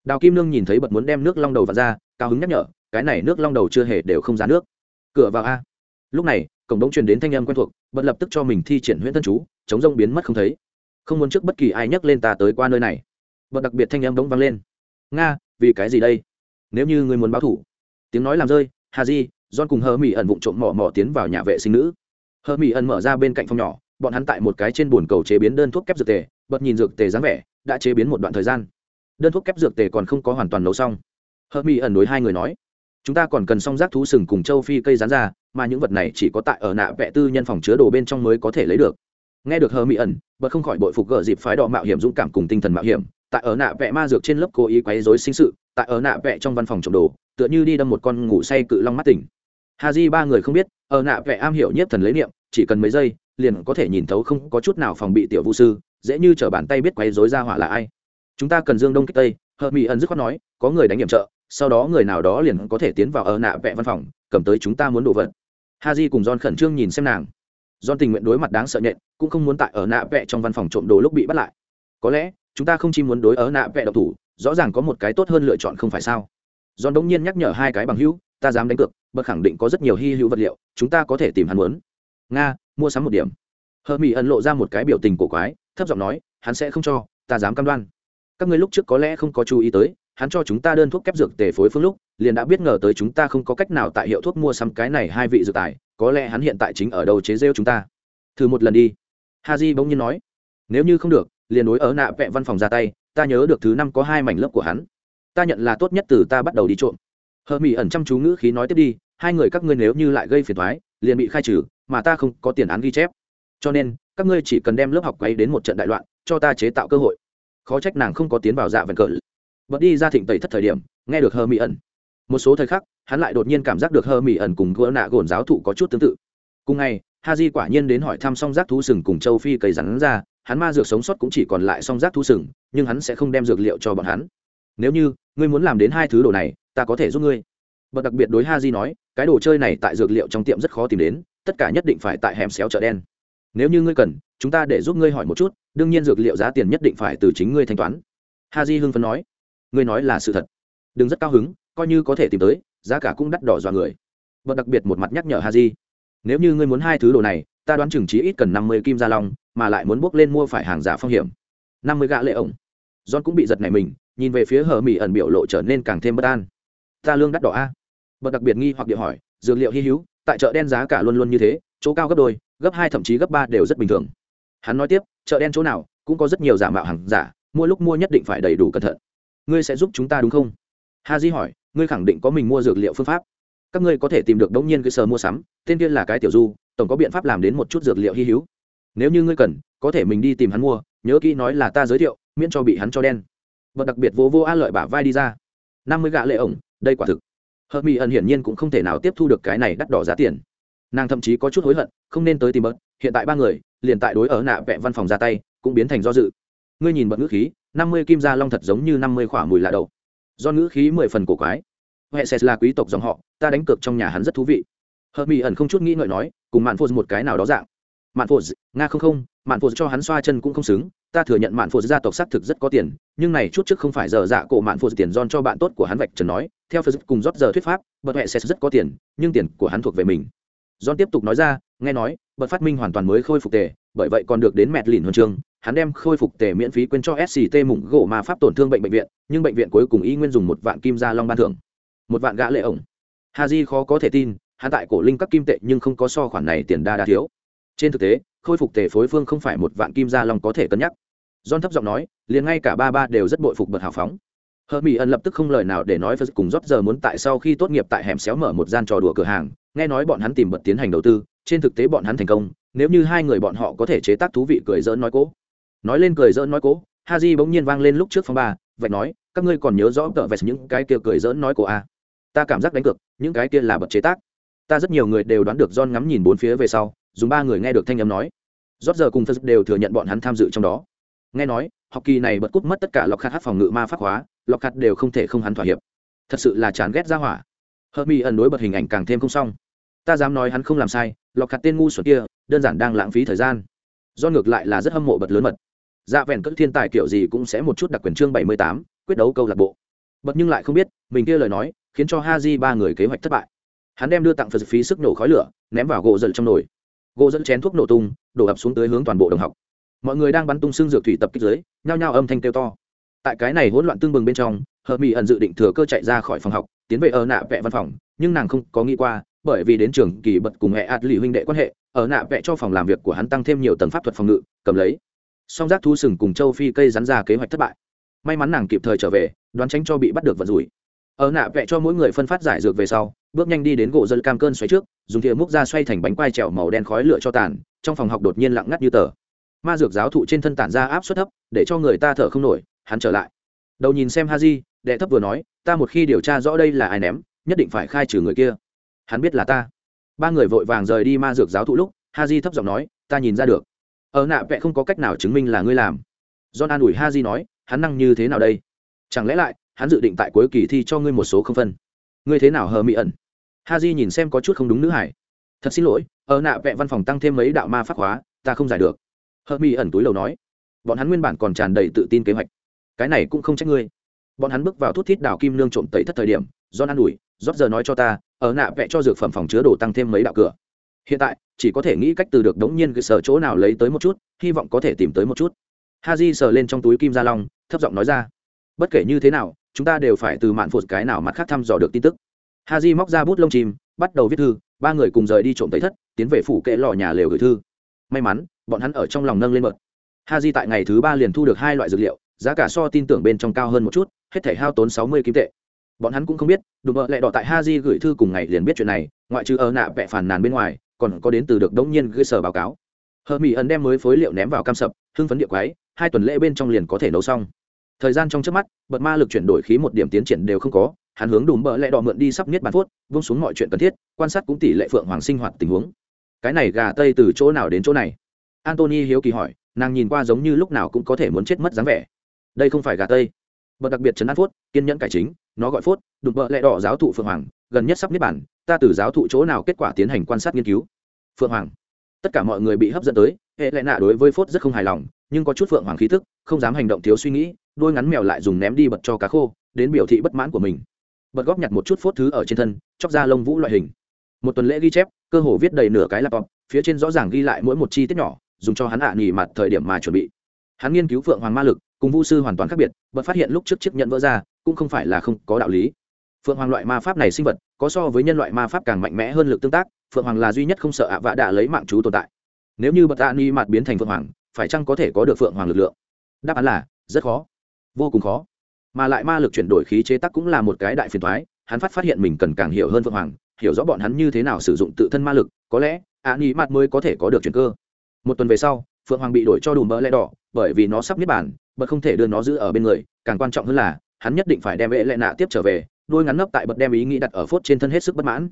đào kim nương nhìn thấy bật muốn đem nước long đầu vào ra, cao hứng nhắc nhở, cái này nước long đầu chưa hề đều không ra nước. Cửa vào a. Lúc này, cổng đống truyền đến thanh âm quen thuộc, bật lập tức cho mình thi triển huyễn thân chú, chống rông biến mất không thấy. Không muốn trước bất kỳ ai nhắc lên ta tới qua nơi này. Bật đặc biệt thanh âm đống vang lên. Nga, vì cái gì đây? Nếu như người muốn báo thủ. Tiếng nói làm rơi, hà di don cùng hơ mỹ ẩn vụng trộm mò mò tiến vào nhà vệ sinh nữ. Hơ mỹ ẩn mở ra bên cạnh phòng nhỏ, bọn hắn tại một cái trên bồn cầu chế biến đơn thuốc kép dược tề, bật nhìn dược tề dáng vẻ, đã chế biến một đoạn thời gian đơn thuốc kép dược tề còn không có hoàn toàn nấu xong. Hợp mỹ ẩn đối hai người nói, chúng ta còn cần song rác thú sừng cùng châu phi cây rán ra, mà những vật này chỉ có tại ở nạ vẽ tư nhân phòng chứa đồ bên trong mới có thể lấy được. Nghe được hờ mỹ ẩn, bật không khỏi bội phục gỡ dịp phái đỏ mạo hiểm dũng cảm cùng tinh thần mạo hiểm, tại ở nạ vẽ ma dược trên lớp cố ý quấy rối sinh sự, tại ở nạ vẽ trong văn phòng trộm đồ, tựa như đi đâm một con ngủ say cự long mắt tỉnh. Hà di ba người không biết, ở nạ vẽ am hiểu nhất thần lấy niệm, chỉ cần mấy giây, liền có thể nhìn thấu không có chút nào phòng bị tiểu vũ sư, dễ như t bàn tay biết quấy rối ra hỏa là ai chúng ta cần dương đông kích tây, Hợp mỹ ẩn dứt khoát nói, có người đánh nhiệm trợ, sau đó người nào đó liền có thể tiến vào ở nạ vẽ văn phòng, cầm tới chúng ta muốn đồ vật. Ha di cùng john khẩn trương nhìn xem nàng. John tình nguyện đối mặt đáng sợ nhện, cũng không muốn tại ở nạ vẽ trong văn phòng trộm đồ lúc bị bắt lại. Có lẽ, chúng ta không chỉ muốn đối ở nạ vẽ độc thủ, rõ ràng có một cái tốt hơn lựa chọn không phải sao? John đống nhiên nhắc nhở hai cái bằng hữu, ta dám đánh cược, bậc khẳng định có rất nhiều hy hữu vật liệu, chúng ta có thể tìm hắn muốn. Nga, mua sắm một điểm. Hờ mỹ ẩn lộ ra một cái biểu tình cổ quái, thấp giọng nói, hắn sẽ không cho, ta dám cam đoan các ngươi lúc trước có lẽ không có chú ý tới, hắn cho chúng ta đơn thuốc kép dược tề phối phương lúc, liền đã biết ngờ tới chúng ta không có cách nào tại hiệu thuốc mua sắm cái này hai vị dược tài, có lẽ hắn hiện tại chính ở đầu chế rêu chúng ta. Thử một lần đi. Ha j bỗng nhiên nói. Nếu như không được, liền đối ở nạ vẹ văn phòng ra tay, ta nhớ được thứ năm có hai mảnh lớp của hắn. Ta nhận là tốt nhất từ ta bắt đầu đi trộm. Hờ mỹ ẩn chăm chú ngữ khí nói tiếp đi, hai người các ngươi nếu như lại gây phiền thoái liền bị khai trừ, mà ta không có tiền án ghi chép. Cho nên, các ngươi chỉ cần đem lớp học quay đến một trận đại loạn, cho ta chế tạo cơ hội khó trách nàng không có tiến vào dạ vẹn cỡ. Bật đi ra thịnh tẩy thất thời điểm, nghe được hơ mỹ ẩn một số thời khắc, hắn lại đột nhiên cảm giác được hơ mỹ ẩn cùng gỡ nạ gồn giáo thụ có chút tương tự. Cùng ngày ha di quả nhiên đến hỏi thăm song giác thú sừng cùng châu phi cầy rắn ra, hắn ma dược sống sót cũng chỉ còn lại song giác thú sừng, nhưng hắn sẽ không đem dược liệu cho bọn hắn. Nếu như, ngươi muốn làm đến hai thứ đồ này, ta có thể giúp ngươi. Bật đặc biệt đối ha di nói, cái đồ chơi này tại dược liệu trong tiệm rất khó tìm đến, tất cả nhất định phải tại hẻm xéo chợ đen. Nếu như ngươi cần, chúng ta để giúp ngươi hỏi một chút đương nhiên dược liệu giá tiền nhất định phải từ chính ngươi thanh toán. Ha di hưng phấn nói. Ngươi nói là sự thật. Đừng rất cao hứng, coi như có thể tìm tới, giá cả cũng đắt đỏ dọa người. Và đặc biệt một mặt nhắc nhở ha di. Nếu như ngươi muốn hai thứ đồ này, ta đoán chừng trí ít cần năm mươi kim gia long, mà lại muốn bước lên mua phải hàng giả phong hiểm. năm mươi gạ lệ ổng. John cũng bị giật này mình, nhìn về phía hờ mỹ ẩn biểu lộ trở nên càng thêm bất an. Ta lương đắt đỏ a. Bật đặc biệt nghi hoặc địa hỏi, dược liệu hy hữu, tại chợ đen giá cả luôn luôn như thế, chỗ cao gấp đôi, gấp hai thậm chí gấp ba đều rất bình thường hắn nói tiếp, chợ đen chỗ nào, cũng có rất nhiều giả mạo hàng giả, mua lúc mua nhất định phải đầy đủ cẩn thận. Ngươi sẽ giúp chúng ta đúng không? Ha di hỏi, ngươi khẳng định có mình mua dược liệu phương pháp. Các ngươi có thể tìm được đống nhiên cái sờ mua sắm, tên kia là cái tiểu du, tổng có biện pháp làm đến một chút dược liệu hy hữu. Nếu như ngươi cần, có thể mình đi tìm hắn mua, nhớ kỹ nói là ta giới thiệu, miễn cho bị hắn cho đen. Và đặc biệt vô vô a lợi bả vai đi ra. Năm mươi gạ lệ ổng, đây quả thực. Hợp mỹ ẩn hiển nhiên cũng không thể nào tiếp thu được cái này đắt đỏ giá tiền nàng thậm chí có chút hối hận, không nên tới tìm bớt, hiện tại ba người, liền tại đối ở nạ vẹ văn phòng ra tay, cũng biến thành do dự. Ngươi nhìn bận ngữ khí, năm mươi kim gia long thật giống như năm mươi khỏa mùi lạ đầu. Do ngữ khí mười phần cổ quái. Huệ sẽ là quý tộc dòng họ, ta đánh cược trong nhà hắn rất thú vị. Hợp mỹ ẩn không chút nghĩ ngợi nói, cùng mạn phô một cái nào đó dạng. Mạn phô nga không không, mạn phô cho hắn xoa chân cũng không xứng, ta thừa nhận mạn phô gia tộc xác thực rất có tiền, nhưng này chút trước không phải giờ dạ cổ mạn phô tiền don cho bạn tốt của hắn vạch trần nói, theo phật cùng rót giờ thuyết pháp bật huệ sẽ rất có tiền, nhưng tiền của hắn thuộc về mình. John tiếp tục nói ra, nghe nói, bật phát minh hoàn toàn mới khôi phục tề, bởi vậy còn được đến mẹt lìn huân chương, hắn đem khôi phục tề miễn phí quên cho SCT mủng gỗ mà pháp tổn thương bệnh bệnh viện, nhưng bệnh viện cuối cùng y nguyên dùng một vạn kim gia long ban thưởng. Một vạn gã lệ ổng. Haji khó có thể tin, hắn tại cổ linh các kim tệ nhưng không có so khoản này tiền đa đa thiếu. Trên thực tế, khôi phục tề phối phương không phải một vạn kim gia long có thể cân nhắc. John thấp giọng nói, liền ngay cả ba ba đều rất bội phục bật hào phóng. Hờ Mỹ ẩn lập tức không lời nào để nói với cùng rót giờ muốn tại sau khi tốt nghiệp tại hẻm xéo mở một gian trò đùa cửa hàng, nghe nói bọn hắn tìm bật tiến hành đầu tư trên thực tế bọn hắn thành công nếu như hai người bọn họ có thể chế tác thú vị cười dỡn nói cố. Nói lên cười dỡn nói cố ha di bỗng nhiên vang lên lúc trước phòng ba vậy nói các ngươi còn nhớ rõ tợ vẹt những cái kia cười dỡn nói cố a ta cảm giác đánh cược những cái kia là bật chế tác. Ta rất nhiều người đều đoán được don ngắm nhìn bốn phía về sau dùng ba người nghe được thanh âm nói. Rót giờ cùng phật đều thừa nhận bọn hắn tham dự trong đó. Nghe nói học kỳ này bật cúp mất tất cả lọc khát hát phòng ngự ma pháp hóa lọc khát đều không thể không hắn thỏa hiệp. Thật sự là chán ghét ra hỏa. Hợp mỹ ẩn đối bật hình ảnh càng thêm không xong. Ta dám nói hắn không làm sai, lọc khát tên ngu xuẩn kia, đơn giản đang lãng phí thời gian. Do ngược lại là rất hâm mộ bật lớn mật. Dạ vẹn cất thiên tài kiểu gì cũng sẽ một chút đặc quyền chương bảy mươi tám, quyết đấu câu lạc bộ. Bật nhưng lại không biết, mình kia lời nói, khiến cho ha di ba người kế hoạch thất bại. Hắn đem đưa tặng phật phí sức nổ khói lửa, ném vào gỗ dẫn trong nồi. Gỗ dẫn chén thuốc nổ tung, đổ ập xuống tới hướng toàn bộ đồng học. Mọi người đang bắn tung xương dược thủy tập kích dưới, nhao nhao âm thanh kêu to tại cái này hỗn loạn tương bừng bên trong hờ mỹ ẩn dự định thừa cơ chạy ra khỏi phòng học, tiến về ở nạ vẽ văn phòng, nhưng nàng không có nghĩ qua, bởi vì đến trường kỳ bật cùng hệ ạt lì huynh đệ quan hệ, ở nạ vẽ cho phòng làm việc của hắn tăng thêm nhiều tầng pháp thuật phòng ngự, cầm lấy. Song giác thu sừng cùng châu phi cây rắn ra kế hoạch thất bại. May mắn nàng kịp thời trở về, đoán tránh cho bị bắt được vận rủi. Ở nạ vẽ cho mỗi người phân phát giải dược về sau, bước nhanh đi đến gỗ dân cam cơn xoáy trước, dùng thìa múc ra xoay thành bánh quai trèo màu đen khói lửa cho tàn, trong phòng học đột nhiên lặng ngắt như tờ. Ma dược giáo thụ trên thân tản ra áp suất thấp, để cho người ta thở không nổi hắn trở lại. Đầu nhìn xem ha di đệ thấp vừa nói, ta một khi điều tra rõ đây là ai ném, nhất định phải khai trừ người kia. Hắn biết là ta. Ba người vội vàng rời đi ma dược giáo thụ lúc ha di thấp giọng nói, ta nhìn ra được. Ở nạ vẽ không có cách nào chứng minh là ngươi làm. John an ủi ha di nói, hắn năng như thế nào đây? Chẳng lẽ lại, hắn dự định tại cuối kỳ thi cho ngươi một số không phân? Ngươi thế nào hờ mỹ ẩn? Ha di nhìn xem có chút không đúng nữ hải. Thật xin lỗi, ở nạ vẽ văn phòng tăng thêm mấy đạo ma pháp hóa, ta không giải được. Hờ mỹ ẩn túi lầu nói. Bọn hắn nguyên bản còn tràn đầy tự tin kế hoạch cái này cũng không trách ngươi. Bọn hắn bước vào thuốc thít đào kim nương trộm tẩy thất thời điểm do an ủi, rót giờ nói cho ta, ở nạ vẽ cho dược phẩm phòng chứa đồ tăng thêm mấy đạo cửa. Hiện tại, chỉ có thể nghĩ cách từ được đống nhiên cơ sở chỗ nào lấy tới một chút, hy vọng có thể tìm tới một chút. Ha di sờ lên trong túi kim gia long, thấp giọng nói ra, bất kể như thế nào, chúng ta đều phải từ mạn phụt cái nào mặt khác thăm dò được tin tức. Ha di móc ra bút lông chim, bắt đầu viết thư, ba người cùng rời đi trộm tẩy thất, tiến về phủ kệ lò nhà lều gửi thư. May mắn, bọn hắn ở trong lòng nâng lên mật ha di tại ngày thứ ba liền thu được hai loại dược liệu giá cả so tin tưởng bên trong cao hơn một chút, hết thể hao tốn sáu mươi kim tệ. Bọn hắn cũng không biết, đùm bợ lẹ đỏ tại ha di gửi thư cùng ngày liền biết chuyện này, ngoại trừ ở nạ vẽ phản nàn bên ngoài, còn có đến từ được đống nhiên gửi sở báo cáo. Hờ mỹ ẩn đem mới phối liệu ném vào cam sập, hưng phấn địa quái, hai tuần lễ bên trong liền có thể nấu xong. Thời gian trong trước mắt, bật ma lực chuyển đổi khí một điểm tiến triển đều không có, hắn hướng đùm bợ lẹ đỏ mượn đi sắp niết bàn phốt vung xuống mọi chuyện cần thiết, quan sát cũng tỷ lệ phượng hoàng sinh hoạt tình huống. Cái này gà tây từ chỗ nào đến chỗ này? Antony hiếu kỳ hỏi, nàng nhìn qua giống như lúc nào cũng có thể muốn chết mất dáng vẻ đây không phải gà tây. Bậc đặc biệt chấn an phốt, kiên nhẫn cải chính, nó gọi phốt, đụng bợ lẹ đỏ giáo thụ phượng hoàng, gần nhất sắp niết bản ta từ giáo thụ chỗ nào kết quả tiến hành quan sát nghiên cứu. Phượng hoàng. Tất cả mọi người bị hấp dẫn tới, hệ lệ nạ đối với phốt rất không hài lòng, nhưng có chút phượng hoàng khí thức, không dám hành động thiếu suy nghĩ, đôi ngắn mèo lại dùng ném đi bật cho cá khô, đến biểu thị bất mãn của mình. Bật góp nhặt một chút phốt thứ ở trên thân, chóc ra lông vũ loại hình. Một tuần lễ ghi chép, cơ hồ viết đầy nửa cái laptop, phía trên rõ ràng ghi lại mỗi một chi tiết nhỏ, dùng cho hắn hạ nghỉ mặt thời điểm mà chuẩn bị. Hắn nghiên cứu phượng hoàng ma lực cùng vu sư hoàn toàn khác biệt, bật phát hiện lúc trước chiếc nhận vỡ ra, cũng không phải là không có đạo lý. Phượng hoàng loại ma pháp này sinh vật, có so với nhân loại ma pháp càng mạnh mẽ hơn lực tương tác, phượng hoàng là duy nhất không sợ ạ vạ đạ lấy mạng chú tồn tại. Nếu như bật tạ ni Mạt biến thành phượng hoàng, phải chăng có thể có được phượng hoàng lực lượng? Đáp án là, rất khó. Vô cùng khó. Mà lại ma lực chuyển đổi khí chế tác cũng là một cái đại phiền thoái hắn phát phát hiện mình cần càng hiểu hơn phượng hoàng, hiểu rõ bọn hắn như thế nào sử dụng tự thân ma lực, có lẽ ạ ni Mạt mới có thể có được chuyển cơ. Một tuần về sau, phượng hoàng bị đổi cho đủ mỡ lẽ đỏ, bởi vì nó sắp niết bản bật không thể đưa nó giữ ở bên người, càng quan trọng hơn là, hắn nhất định phải đem vệ lệ nạ tiếp trở về đôi ngắn nấp tại bật đem ý nghĩ đặt ở phốt trên thân hết sức bất mãn.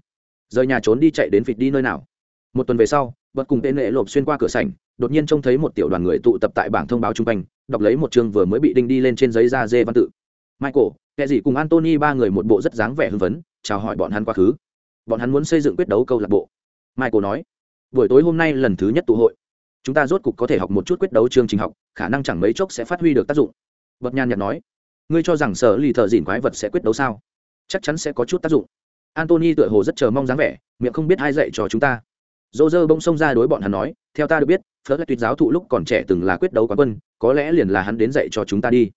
Rời nhà trốn đi chạy đến vịt đi nơi nào? Một tuần về sau, bật cùng tên lệ lộp xuyên qua cửa sảnh, đột nhiên trông thấy một tiểu đoàn người tụ tập tại bảng thông báo chung quanh, đọc lấy một chương vừa mới bị đinh đi lên trên giấy da dê văn tự. Michael, kẻ gì cùng antony ba người một bộ rất dáng vẻ hưng phấn, chào hỏi bọn hắn quá khứ. Bọn hắn muốn xây dựng quyết đấu câu lạc bộ. Michael nói, buổi tối hôm nay lần thứ nhất tụ hội chúng ta rốt cục có thể học một chút quyết đấu chương trình học, khả năng chẳng mấy chốc sẽ phát huy được tác dụng. Bật nhàn nhạt nói. Ngươi cho rằng sở lì thợ dìn quái vật sẽ quyết đấu sao? Chắc chắn sẽ có chút tác dụng. Antony tựa hồ rất chờ mong dáng vẻ, miệng không biết ai dạy cho chúng ta. Dô dơ bông xông ra đối bọn hắn nói, theo ta được biết phớt lại tuyệt giáo thụ lúc còn trẻ từng là quyết đấu quán quân, có lẽ liền là hắn đến dạy cho chúng ta đi.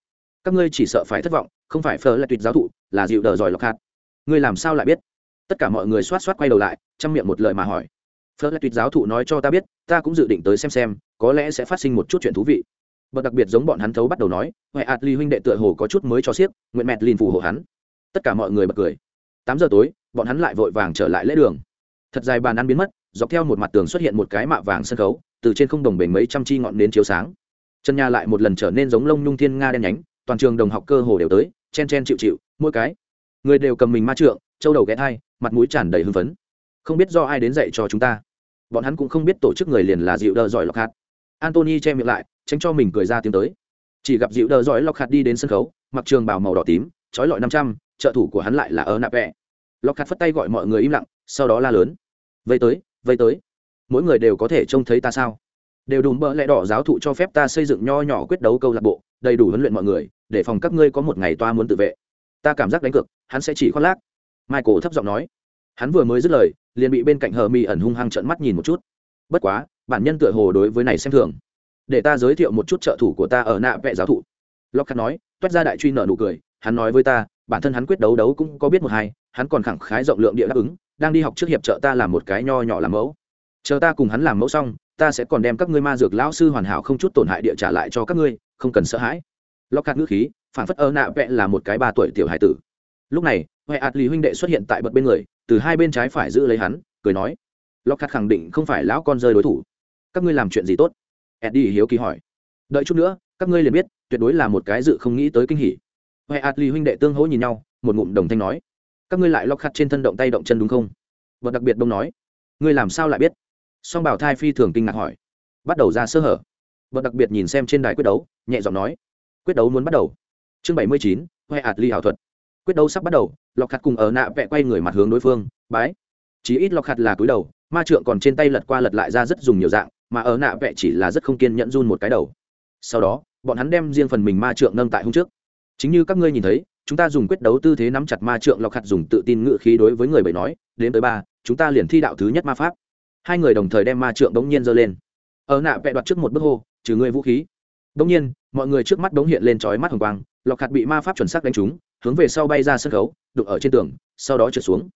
Các ngươi chỉ sợ phải thất vọng, không phải phớt lại tuyệt giáo thụ, là dịu đờ giỏi lọc hạt. Ngươi làm sao lại biết? Tất cả mọi người xoát xoát quay đầu lại, chăm miệng một lời mà hỏi phớt lại tuyệt giáo thụ nói cho ta biết, ta cũng dự định tới xem xem, có lẽ sẽ phát sinh một chút chuyện thú vị. Bậc đặc biệt giống bọn hắn thấu bắt đầu nói huệ ạt ly huynh đệ tựa hồ có chút mới cho xiếc nguyện mẹt lìn phù hộ hắn. Tất cả mọi người bật cười. Tám giờ tối, bọn hắn lại vội vàng trở lại lễ đường. Thật dài bàn ăn biến mất, dọc theo một mặt tường xuất hiện một cái mạ vàng sân khấu, từ trên không đồng bể mấy trăm chi ngọn nến chiếu sáng. Chân nhà lại một lần trở nên giống lông nhung thiên nga đen nhánh, toàn trường đồng học cơ hồ đều tới, chen chen chịu chịu, mỗi cái người đều cầm mình ma trượng châu đầu ghé thai, mặt mũi tràn đầy hưng phấn. Không biết do ai đến dạy cho chúng ta bọn hắn cũng không biết tổ chức người liền là dịu đờ giỏi lọc hạt. Antony che miệng lại, tránh cho mình cười ra tiếng tới. Chỉ gặp dịu đờ giỏi lọc hạt đi đến sân khấu, mặc trường bào màu đỏ tím, trói lọi năm trăm, trợ thủ của hắn lại là ơ nạp vẹ lọc hạt phất tay gọi mọi người im lặng, sau đó la lớn. Vây tới vây tới. Mỗi người đều có thể trông thấy ta sao? Đều đùm bỡ lẽ đỏ giáo thụ cho phép ta xây dựng nho nhỏ quyết đấu câu lạc bộ, đầy đủ huấn luyện mọi người, để phòng các ngươi có một ngày toa muốn tự vệ. Ta cảm giác đánh cược, hắn sẽ chỉ khoác lác. Michael thấp giọng nói. Hắn vừa mới dứt lời liền bị bên cạnh hờ mi ẩn hung hăng trợn mắt nhìn một chút. Bất quá, bản nhân tựa hồ đối với này xem thường. Để ta giới thiệu một chút trợ thủ của ta ở nạ vẽ giáo thụ. Lockhart nói, toét ra đại truy nợ nụ cười, hắn nói với ta, bản thân hắn quyết đấu đấu cũng có biết một hai, hắn còn khẳng khái rộng lượng địa đáp ứng, đang đi học trước hiệp trợ ta làm một cái nho nhỏ làm mẫu. Chờ ta cùng hắn làm mẫu xong, ta sẽ còn đem các ngươi ma dược lão sư hoàn hảo không chút tổn hại địa trả lại cho các ngươi, không cần sợ hãi. Lockhart ngữ khí phản phất ơ nạ vẽ là một cái ba tuổi tiểu hải tử. Lúc này, huệ ạt lý huynh đệ xuất hiện tại bậc bên người từ hai bên trái phải giữ lấy hắn, cười nói, lockhart khẳng định không phải lão con rơi đối thủ. Các ngươi làm chuyện gì tốt? Eddie hiếu kỳ hỏi. Đợi chút nữa, các ngươi liền biết, tuyệt đối là một cái dự không nghĩ tới kinh hỉ. Huệ ạt huynh đệ tương hỗ nhìn nhau, một ngụm đồng thanh nói, các ngươi lại lockhart trên thân động tay động chân đúng không? Và đặc biệt đông nói, ngươi làm sao lại biết? Song bảo thai phi thường kinh ngạc hỏi, bắt đầu ra sơ hở. Và đặc biệt nhìn xem trên đài quyết đấu, nhẹ giọng nói, quyết đấu muốn bắt đầu. Chương bảy mươi chín huệ ạt ảo thuật quyết đấu sắp bắt đầu lọc khạt cùng ở nạ vẽ quay người mặt hướng đối phương, bái. Chí ít lọc khạt là cúi đầu, ma trượng còn trên tay lật qua lật lại ra rất dùng nhiều dạng, mà ở nạ vẽ chỉ là rất không kiên nhẫn run một cái đầu. Sau đó, bọn hắn đem riêng phần mình ma trượng nâng tại hôm trước. Chính như các ngươi nhìn thấy, chúng ta dùng quyết đấu tư thế nắm chặt ma trượng lọc khạt dùng tự tin ngự khí đối với người bảy nói, đến tới ba, chúng ta liền thi đạo thứ nhất ma pháp. Hai người đồng thời đem ma trượng đống nhiên giơ lên. Ở nạ vẽ đoạt trước một bức hô, trừ ngươi vũ khí. Đống nhiên, mọi người trước mắt đống hiện lên chói mắt hồng quang lọc khặt bị ma pháp chuẩn xác đánh trúng hướng về sau bay ra sân khấu đục ở trên tường sau đó trượt xuống.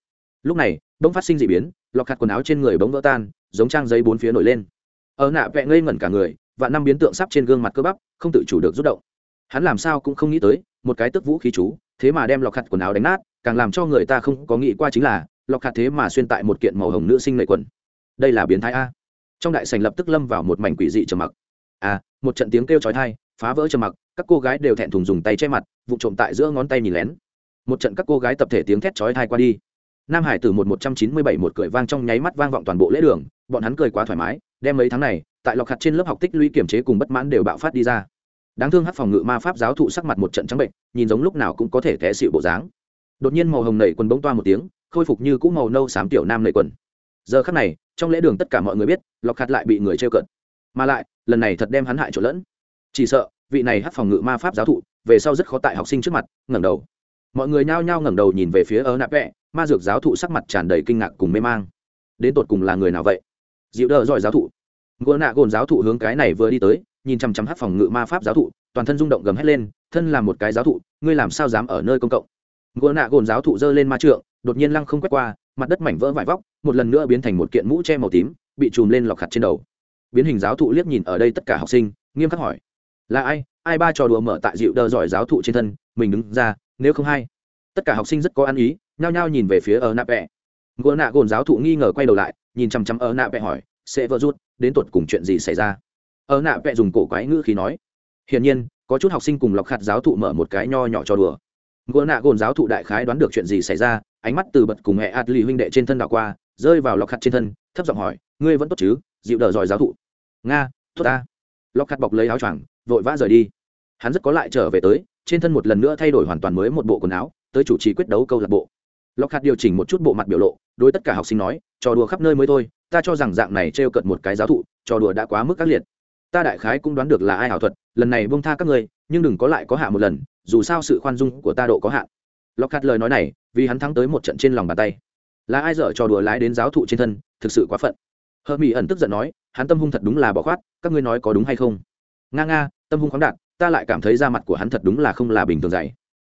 Lúc này bỗng phát sinh d ị biến lọc hạt quần áo trên người bỗng vỡ tan giống trang giấy bốn phía nổi lên. Ở nạ vẹ ngây ngẩn cả người và năm biến tượng sắp trên gương mặt cơ bắp không tự chủ được rút động. Hắn làm sao cũng không nghĩ tới một cái tức vũ khí chú thế mà đem lọc hạt quần áo đánh nát càng làm cho người ta không có nghĩ qua chính là lọc hạt thế mà xuyên tại một kiện màu hồng nữ sinh lệ quần. Đây là biến thái a. Trong đại sành lập tức lâm vào một mảnh quỷ dị trầm mặc. A à, một trận tiếng kêu chói thai phá vỡ trầm mặc, các cô gái đều thẹn thùng dùng tay che mặt, vụ trộm tại giữa ngón tay nhìn lén. Một trận các cô gái tập thể tiếng thét chói thai qua đi. Nam hải từ một một trăm chín mươi bảy một cười vang trong nháy mắt vang vọng toàn bộ lễ đường, bọn hắn cười quá thoải mái, đem mấy tháng này, tại lọc hạt trên lớp học tích lũy kiểm chế cùng bất mãn đều bạo phát đi ra. Đáng thương hát phòng ngự ma pháp giáo thụ sắc mặt một trận trắng bệnh, nhìn giống lúc nào cũng có thể té xịu bộ dáng. Đột nhiên màu hồng nảy quần bông toa một tiếng, khôi phục như cũ màu nâu xám tiểu nam nảy quần. Giờ khắc này, trong lễ đường tất cả mọi người biết, lọc hạt lại bị người trêu cận mà lại, lần này thật đem hắn hại chỗ lẫn chỉ sợ, vị này hát phòng ngự ma pháp giáo thụ, về sau rất khó tại học sinh trước mặt, ngẩng đầu. Mọi người nhao nhao ngẩng đầu nhìn về phía ớ nạp vẹ ma dược giáo thụ sắc mặt tràn đầy kinh ngạc cùng mê mang. Đến tột cùng là người nào vậy? Dịu đỡ giỏi giáo thụ. Gỗ nạ gồn giáo thụ hướng cái này vừa đi tới, nhìn chăm chăm hát phòng ngự ma pháp giáo thụ, toàn thân rung động gầm hét lên, thân là một cái giáo thụ, ngươi làm sao dám ở nơi công cộng? Gỗ nạ gồn giáo thụ giơ lên ma trượng, đột nhiên lăng không quét qua, mặt đất mảnh vỡ vải vóc, một lần nữa biến thành một kiện mũ che màu tím, bị chùm lên lọc khặt trên đầu. Biến hình giáo thụ liếc nhìn ở đây tất cả học sinh, nghiêm khắc hỏi là ai? Ai ba trò đùa mở tại dịu đờ giỏi giáo thụ trên thân? Mình đứng ra, nếu không hay. Tất cả học sinh rất có ăn ý, nhao nhao nhìn về phía ở nạ vẹ gỗ nạ gồn giáo thụ nghi ngờ quay đầu lại, nhìn chằm chằm ở nạ vẹ hỏi, sẽ vỡ rút, đến tột cùng chuyện gì xảy ra? Ở nạ vẹ dùng cổ quái ngữ khí nói, hiển nhiên, có chút học sinh cùng lọc khạt giáo thụ mở một cái nho nhỏ cho đùa. Gỗ nạ gồn giáo thụ đại khái đoán được chuyện gì xảy ra, ánh mắt từ bật cùng mẹ ạt lì huynh đệ trên thân đảo qua, rơi vào lọc khạt trên thân, thấp giọng hỏi, ngươi vẫn tốt chứ, dịu đờ giỏi giáo thụ? Nga, tốt ta. Lọc khạt bọc lấy áo choàng vội vã rời đi. Hắn rất có lại trở về tới, trên thân một lần nữa thay đổi hoàn toàn mới một bộ quần áo, tới chủ trì quyết đấu câu lạc bộ. Lọc hạt điều chỉnh một chút bộ mặt biểu lộ, đối tất cả học sinh nói, trò đùa khắp nơi mới thôi, ta cho rằng dạng này t r e o cận một cái giáo thụ, trò đùa đã quá mức các liệt. Ta đại khái cũng đoán được là ai ảo thuật, lần này bông tha các ngươi, nhưng đừng có lại có hạ một lần, dù sao sự khoan dung của ta độ có hạn. Lọc hạt lời nói này, vì hắn thắng tới một trận trên lòng bàn tay. Là ai dở trò đùa lái đến giáo thụ trên thân, thực sự quá phận. Hờ mỹ ẩn tức giận nói, hắn tâm hung thật đúng là bỏ khoát, các ngươi nói có đúng hay không? Nga nga, tâm hung khoáng đạt ta lại cảm thấy da mặt của hắn thật đúng là không là bình thường dày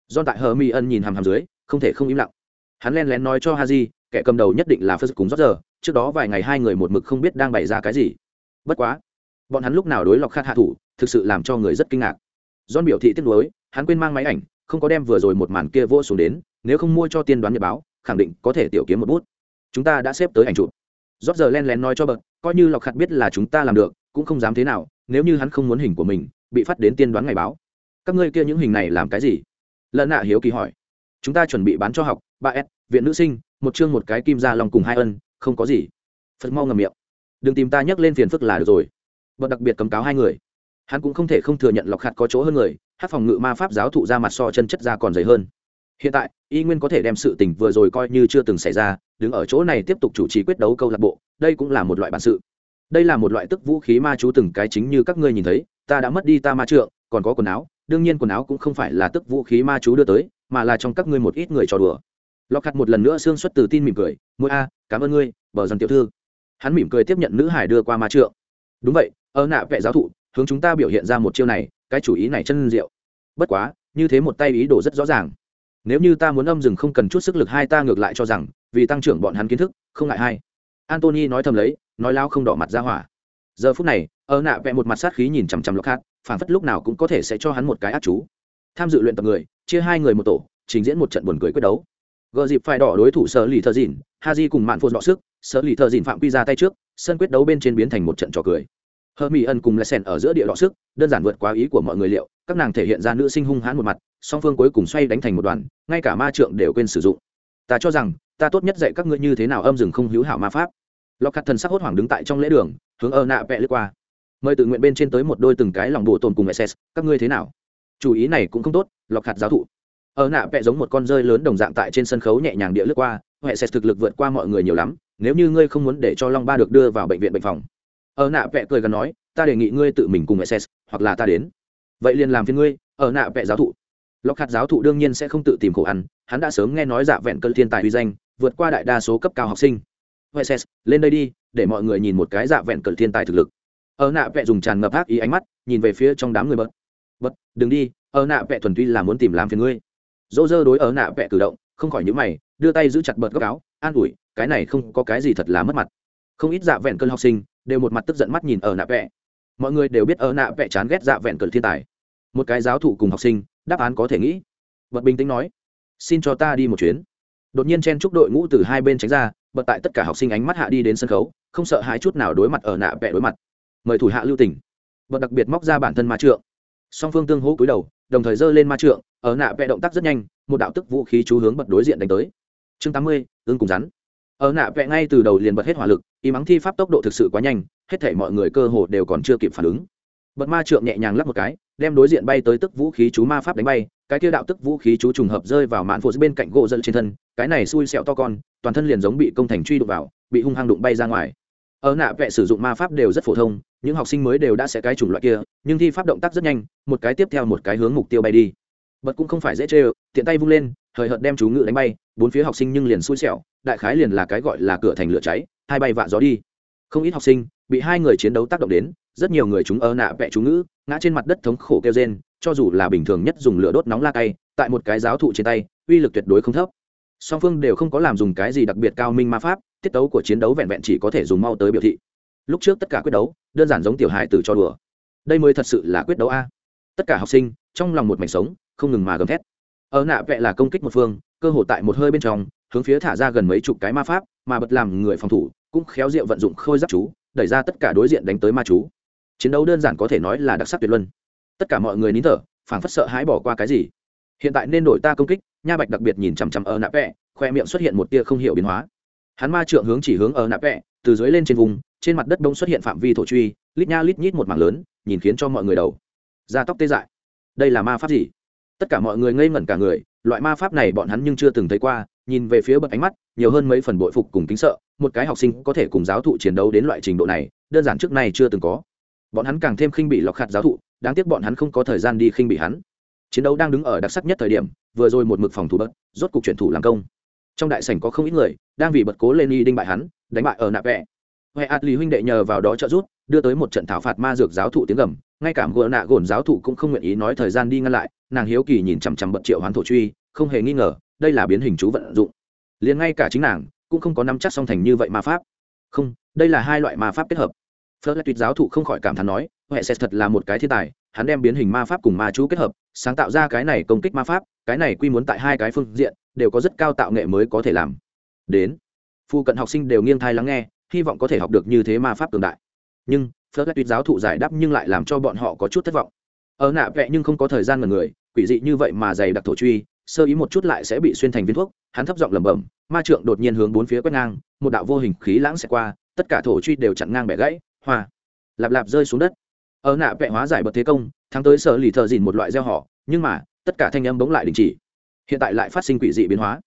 do tại hờ mi ân nhìn hàm hàm dưới, không thể không im lặng. Hắn len lén nói cho ha di kẻ cầm đầu nhất định là phật cùng rót giờ trước đó vài ngày hai người một mực không biết đang bày ra cái gì. Bất quá, bọn hắn lúc nào đối lọc khát hạ thủ, thực sự làm cho người rất kinh ngạc. Don biểu thị tiếc nuối, hắn quên mang máy ảnh, không có đem vừa rồi một màn kia vô xuống đến, nếu không mua cho tiên đoán nhật báo, khẳng định có thể tiểu kiếm một bút. Chúng ta đã xếp tới ảnh chụp. Rót giờ len lén nói cho bậc coi như lọc khát biết là chúng ta làm được cũng không dám thế nào, nếu như hắn không muốn hình của mình, bị phát đến tiên đoán ngày báo. Các ngươi kia những hình này làm cái gì? Lợn nạ hiếu kỳ hỏi. Chúng ta chuẩn bị bán cho học, ba s, viện nữ sinh, một chương một cái kim ra long cùng hai ân, không có gì. Phật mau ngầm miệng. Đừng tìm ta nhắc lên phiền phức là được rồi. Bật đặc biệt cấm cáo hai người. Hắn cũng không thể không thừa nhận lọc hạt có chỗ hơn người, hát phòng ngự ma pháp giáo thụ ra mặt so chân chất ra còn dày hơn. Hiện tại, y nguyên có thể đem sự tình vừa rồi coi như chưa từng xảy ra, đứng ở chỗ này tiếp tục chủ trì quyết đấu câu lạc bộ, đây cũng là một loại bản sự đây là một loại tức vũ khí ma chú từng cái chính như các ngươi nhìn thấy, ta đã mất đi ta ma trượng, còn có quần áo, đương nhiên quần áo cũng không phải là tức vũ khí ma chú đưa tới, mà là trong các ngươi một ít người trò đùa. Lọc hạt một lần nữa xương xuất từ tin mỉm cười mỗi a, cảm ơn ngươi, bờ dần tiểu thư. Hắn mỉm cười tiếp nhận nữ hải đưa qua ma trượng. Đúng vậy, ở nạ vệ giáo thụ, hướng chúng ta biểu hiện ra một chiêu này, cái chủ ý này chân diệu. Bất quá, như thế một tay ý đồ rất rõ ràng. Nếu như ta muốn âm rừng không cần chút sức lực hai ta ngược lại cho rằng, vì tăng trưởng bọn hắn kiến thức, không ngại hay antony nói thầm lấy, nói lao không đỏ mặt ra hỏa. Giờ phút này, ở nạ vẽ một mặt sát khí nhìn chằm chằm lọc hát phản phất lúc nào cũng có thể sẽ cho hắn một cái ác chú. Tham dự luyện tập người, chia hai người một tổ, trình diễn một trận buồn cười quyết đấu. Gờ dịp phải đỏ đối thủ sở lì thợ dìn ha di cùng mạn phô đọ sức, sở lì thợ dìn phạm quy ra tay trước, sân quyết đấu bên trên biến thành một trận trò cười. Hơ mỹ ân cùng lại sen ở giữa địa đọ sức, đơn giản vượt quá ý của mọi người liệu, các nàng thể hiện ra nữ sinh hung hãn một mặt, song phương cuối cùng xoay đánh thành một đoàn, ngay cả ma trượng đều quên sử dụng. Ta cho rằng ta tốt nhất dạy các ngươi như thế nào âm rừng không hữu hảo ma pháp. Lọc khát thần sắc hốt hoảng đứng tại trong lễ đường, hướng ơ nạ vẽ lướt qua. Mời tự nguyện bên trên tới một đôi từng cái lòng bộ tồn cùng ss các ngươi thế nào? Chủ ý này cũng không tốt, lọc hạt giáo thụ. Ở nạ vẽ giống một con rơi lớn đồng dạng tại trên sân khấu nhẹ nhàng địa lướt qua huệ sẽ thực lực vượt qua mọi người nhiều lắm, nếu như ngươi không muốn để cho long ba được đưa vào bệnh viện bệnh phòng. Ở nạ vẽ cười gần nói, ta đề nghị ngươi tự mình cùng ss hoặc là ta đến. Vậy liền làm phiên ngươi ở nạ vẽ giáo thụ. Lọc hạt giáo thụ đương nhiên sẽ không tự tìm khổ ăn, hắn đã sớm nghe nói dạ vẹn cơn thiên tài uy danh vượt qua đại đa số cấp cao học sinh. Huệ lên đây đi, để mọi người nhìn một cái dạ vẹn cơn thiên tài thực lực. Ở nạ vẽ dùng tràn ngập ác ý ánh mắt, nhìn về phía trong đám người bớt. Bớt, đừng đi, ở nạ vẽ thuần tuy là muốn tìm làm phiền ngươi. Dỗ dơ đối ở nạ vẽ cử động, không khỏi những mày, đưa tay giữ chặt bớt góc áo, an ủi, cái này không có cái gì thật là mất mặt. Không ít dạ vẹn cơn học sinh đều một mặt tức giận mắt nhìn ở nạ vẽ mọi người đều biết ở nạ vẽ chán ghét dạ vẹn cơn thiên tài. Một cái giáo thụ cùng học sinh, đáp án có thể nghĩ. Bật bình tĩnh nói, xin cho ta đi một chuyến đột nhiên chen chúc đội ngũ từ hai bên tránh ra, bật tại tất cả học sinh ánh mắt hạ đi đến sân khấu, không sợ hãi chút nào đối mặt ở nạ vẽ đối mặt. Mời thủ hạ lưu tỉnh bật đặc biệt móc ra bản thân ma trượng. Song phương tương hỗ cúi đầu, đồng thời giơ lên ma trượng, ở nạ vẽ động tác rất nhanh, một đạo tức vũ khí chú hướng bật đối diện đánh tới. Chương tám mươi ương cùng rắn. Ở nạ vẽ ngay từ đầu liền bật hết hỏa lực, y mắng thi pháp tốc độ thực sự quá nhanh, hết thể mọi người cơ hồ đều còn chưa kịp phản ứng. Bật ma trượng nhẹ nhàng lắp một cái, đem đối diện bay tới tức vũ khí chú ma pháp đánh bay cái kia đạo tức vũ khí chú trùng hợp rơi vào mạn phụ bên cạnh gỗ dẫn trên thân, cái này xui xẹo to con, toàn thân liền giống bị công thành truy đụng vào, bị hung hăng đụng bay ra ngoài. Ở nạ vẽ sử dụng ma pháp đều rất phổ thông, những học sinh mới đều đã sẽ cái chủng loại kia, nhưng thi pháp động tác rất nhanh, một cái tiếp theo một cái hướng mục tiêu bay đi. Bật cũng không phải dễ chê tiện tay vung lên, hời hợt đem chú ngự đánh bay, bốn phía học sinh nhưng liền xui xẻo, đại khái liền là cái gọi là cửa thành lửa cháy, hai bay vạ gió đi. Không ít học sinh bị hai người chiến đấu tác động đến, rất nhiều người chúng ở nạ vẽ chú ngữ, ngã trên mặt đất thống khổ kêu rên cho dù là bình thường nhất dùng lửa đốt nóng la cay, tại một cái giáo thụ trên tay, uy lực tuyệt đối không thấp. Song phương đều không có làm dùng cái gì đặc biệt cao minh ma pháp, tiết tấu của chiến đấu vẹn vẹn chỉ có thể dùng mau tới biểu thị. Lúc trước tất cả quyết đấu, đơn giản giống tiểu hài từ cho đùa. Đây mới thật sự là quyết đấu a. Tất cả học sinh, trong lòng một mảnh sống, không ngừng mà gầm thét. Ở nạ vẹ là công kích một phương, cơ hội tại một hơi bên trong, hướng phía thả ra gần mấy chục cái ma pháp, mà bật làm người phòng thủ, cũng khéo diệu vận dụng khôi giáp chú, đẩy ra tất cả đối diện đánh tới ma chú. Chiến đấu đơn giản có thể nói là đặc sắc tuyệt luân tất cả mọi người nín thở, phảng phất sợ hãi bỏ qua cái gì. Hiện tại nên đổi ta công kích, nha bạch đặc biệt nhìn chằm chằm ở nạp vẽ khoe miệng xuất hiện một tia không hiểu biến hóa. Hắn ma trượng hướng chỉ hướng ở nạp vẽ từ dưới lên trên vùng, trên mặt đất đông xuất hiện phạm vi thổ truy, lít nha lít nhít một mảng lớn, nhìn khiến cho mọi người đầu. Da tóc tê dại. Đây là ma pháp gì? Tất cả mọi người ngây ngẩn cả người, loại ma pháp này bọn hắn nhưng chưa từng thấy qua, nhìn về phía bậc ánh mắt, nhiều hơn mấy phần bội phục cùng kính sợ, một cái học sinh có thể cùng giáo thụ chiến đấu đến loại trình độ này, đơn giản trước nay chưa từng có. Bọn hắn càng thêm khinh bị lọc khạt giáo thụ đáng tiếc bọn hắn không có thời gian đi khinh bị hắn. Chiến đấu đang đứng ở đặc sắc nhất thời điểm, vừa rồi một mực phòng thủ bớt rốt cục chuyển thủ làm công. Trong đại sảnh có không ít người, đang vì bật cố lên y đinh bại hắn, đánh bại ở nạ vẽ huệ ạt huynh đệ nhờ vào đó trợ giúp, đưa tới một trận thảo phạt ma dược giáo thụ tiếng gầm, ngay cả gỡ nạ gồn giáo thụ cũng không nguyện ý nói thời gian đi ngăn lại, nàng hiếu kỳ nhìn chằm chằm bật triệu hoán thổ truy, không hề nghi ngờ, đây là biến hình chú vận dụng. Liền ngay cả chính nàng, cũng không có nắm chắc song thành như vậy ma pháp. Không, đây là hai loại ma pháp kết hợp. Phớt lại tuyệt giáo thụ không khỏi cảm thán nói huệ sẽ thật là một cái thiên tài, hắn đem biến hình ma pháp cùng ma chú kết hợp, sáng tạo ra cái này công kích ma pháp, cái này quy muốn tại hai cái phương diện, đều có rất cao tạo nghệ mới có thể làm. Đến phụ cận học sinh đều nghiêng thai lắng nghe, hy vọng có thể học được như thế ma pháp cường đại. Nhưng phớt lại tuyệt giáo thụ giải đáp nhưng lại làm cho bọn họ có chút thất vọng. Ở nạ vẽ nhưng không có thời gian mật người, quỷ dị như vậy mà dày đặc thổ truy, sơ ý một chút lại sẽ bị xuyên thành viên thuốc, hắn thấp giọng lẩm bẩm, ma trượng đột nhiên hướng bốn phía quét ngang, một đạo vô hình khí lãng sẽ qua, tất cả thổ truy đều chặn ngang bẻ gãy, hoa, lạp lạp rơi xuống đất ở nạ vẽ hóa giải bật thế công, thắng tới sở lì thợ dìn một loại gieo họ, nhưng mà, tất cả thanh âm bỗng lại đình chỉ. Hiện tại lại phát sinh quỷ dị biến hóa.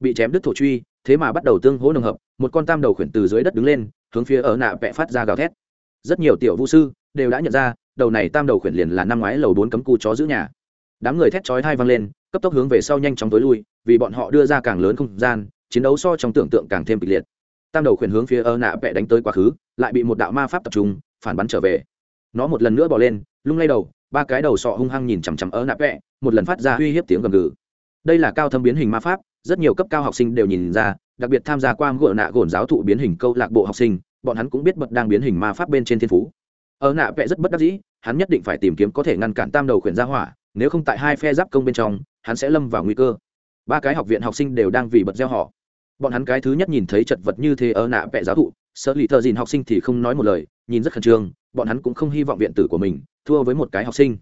Bị chém đứt thổ truy, thế mà bắt đầu tương hỗ nồng hợp, một con tam đầu khuyển từ dưới đất đứng lên, hướng phía ở nạ vẽ phát ra gào thét. Rất nhiều tiểu vũ sư đều đã nhận ra, đầu này tam đầu khuyển liền là năm ngoái lầu bốn cấm cu chó giữ nhà. Đám người thét chói thai vang lên, cấp tốc hướng về sau nhanh chóng tối lui, vì bọn họ đưa ra càng lớn không gian, chiến đấu so trong tưởng tượng càng thêm kịch liệt. Tam đầu khuyển hướng phía ơ nạ vẽ đánh tới quá khứ, lại bị một đạo ma pháp tập trung, phản bắn trở về nó một lần nữa bỏ lên, lung lay đầu, ba cái đầu sọ hung hăng nhìn chằm chằm ở nạ vẽ một lần phát ra uy hiếp tiếng gầm gừ. Đây là cao thâm biến hình ma pháp, rất nhiều cấp cao học sinh đều nhìn ra, đặc biệt tham gia qua gỡ nạ gồn giáo thụ biến hình câu lạc bộ học sinh, bọn hắn cũng biết bật đang biến hình ma pháp bên trên thiên phú. Ở nạ vẽ rất bất đắc dĩ, hắn nhất định phải tìm kiếm có thể ngăn cản tam đầu khuyển ra hỏa, nếu không tại hai phe giáp công bên trong, hắn sẽ lâm vào nguy cơ. Ba cái học viện học sinh đều đang vì bật gieo họ. Bọn hắn cái thứ nhất nhìn thấy chật vật như thế ở nạ vẽ giáo thụ, sợ lì thợ dìn học sinh thì không nói một lời, nhìn rất khẩn trương bọn hắn cũng không hy vọng viện tử của mình thua với một cái học sinh.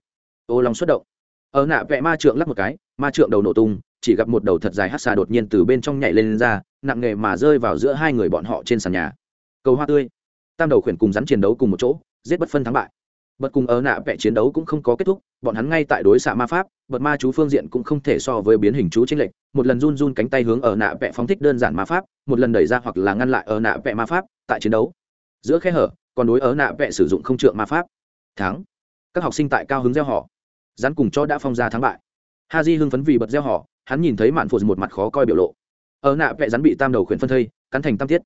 Ô Long xuất động. Ở nạ vẽ ma trượng lắp một cái ma trượng đầu nổ tung chỉ gặp một đầu thật dài hát xà đột nhiên từ bên trong nhảy lên, lên ra nặng nghề mà rơi vào giữa hai người bọn họ trên sàn nhà. Cầu hoa tươi. Tam đầu khuyển cùng rắn chiến đấu cùng một chỗ giết bất phân thắng bại. Bật cùng ở nạ vẽ chiến đấu cũng không có kết thúc bọn hắn ngay tại đối xạ ma pháp bật ma chú phương diện cũng không thể so với biến hình chú tranh lệch một lần run run cánh tay hướng ở nạ vẽ phóng thích đơn giản ma pháp một lần đẩy ra hoặc là ngăn lại ở nạ vẽ ma pháp tại chiến đấu. Giữa khe hở còn đối ở nạ vẽ sử dụng không trượng ma pháp. Thắng. Các học sinh tại cao hứng gieo họ. Rắn cùng cho đã phong ra thắng bại. Ha di hưng phấn vì bật gieo họ, hắn nhìn thấy mạn phụ một mặt khó coi biểu lộ. Ở nạ vẽ rắn bị tam đầu khuyển phân thây, cắn thành tam tiết.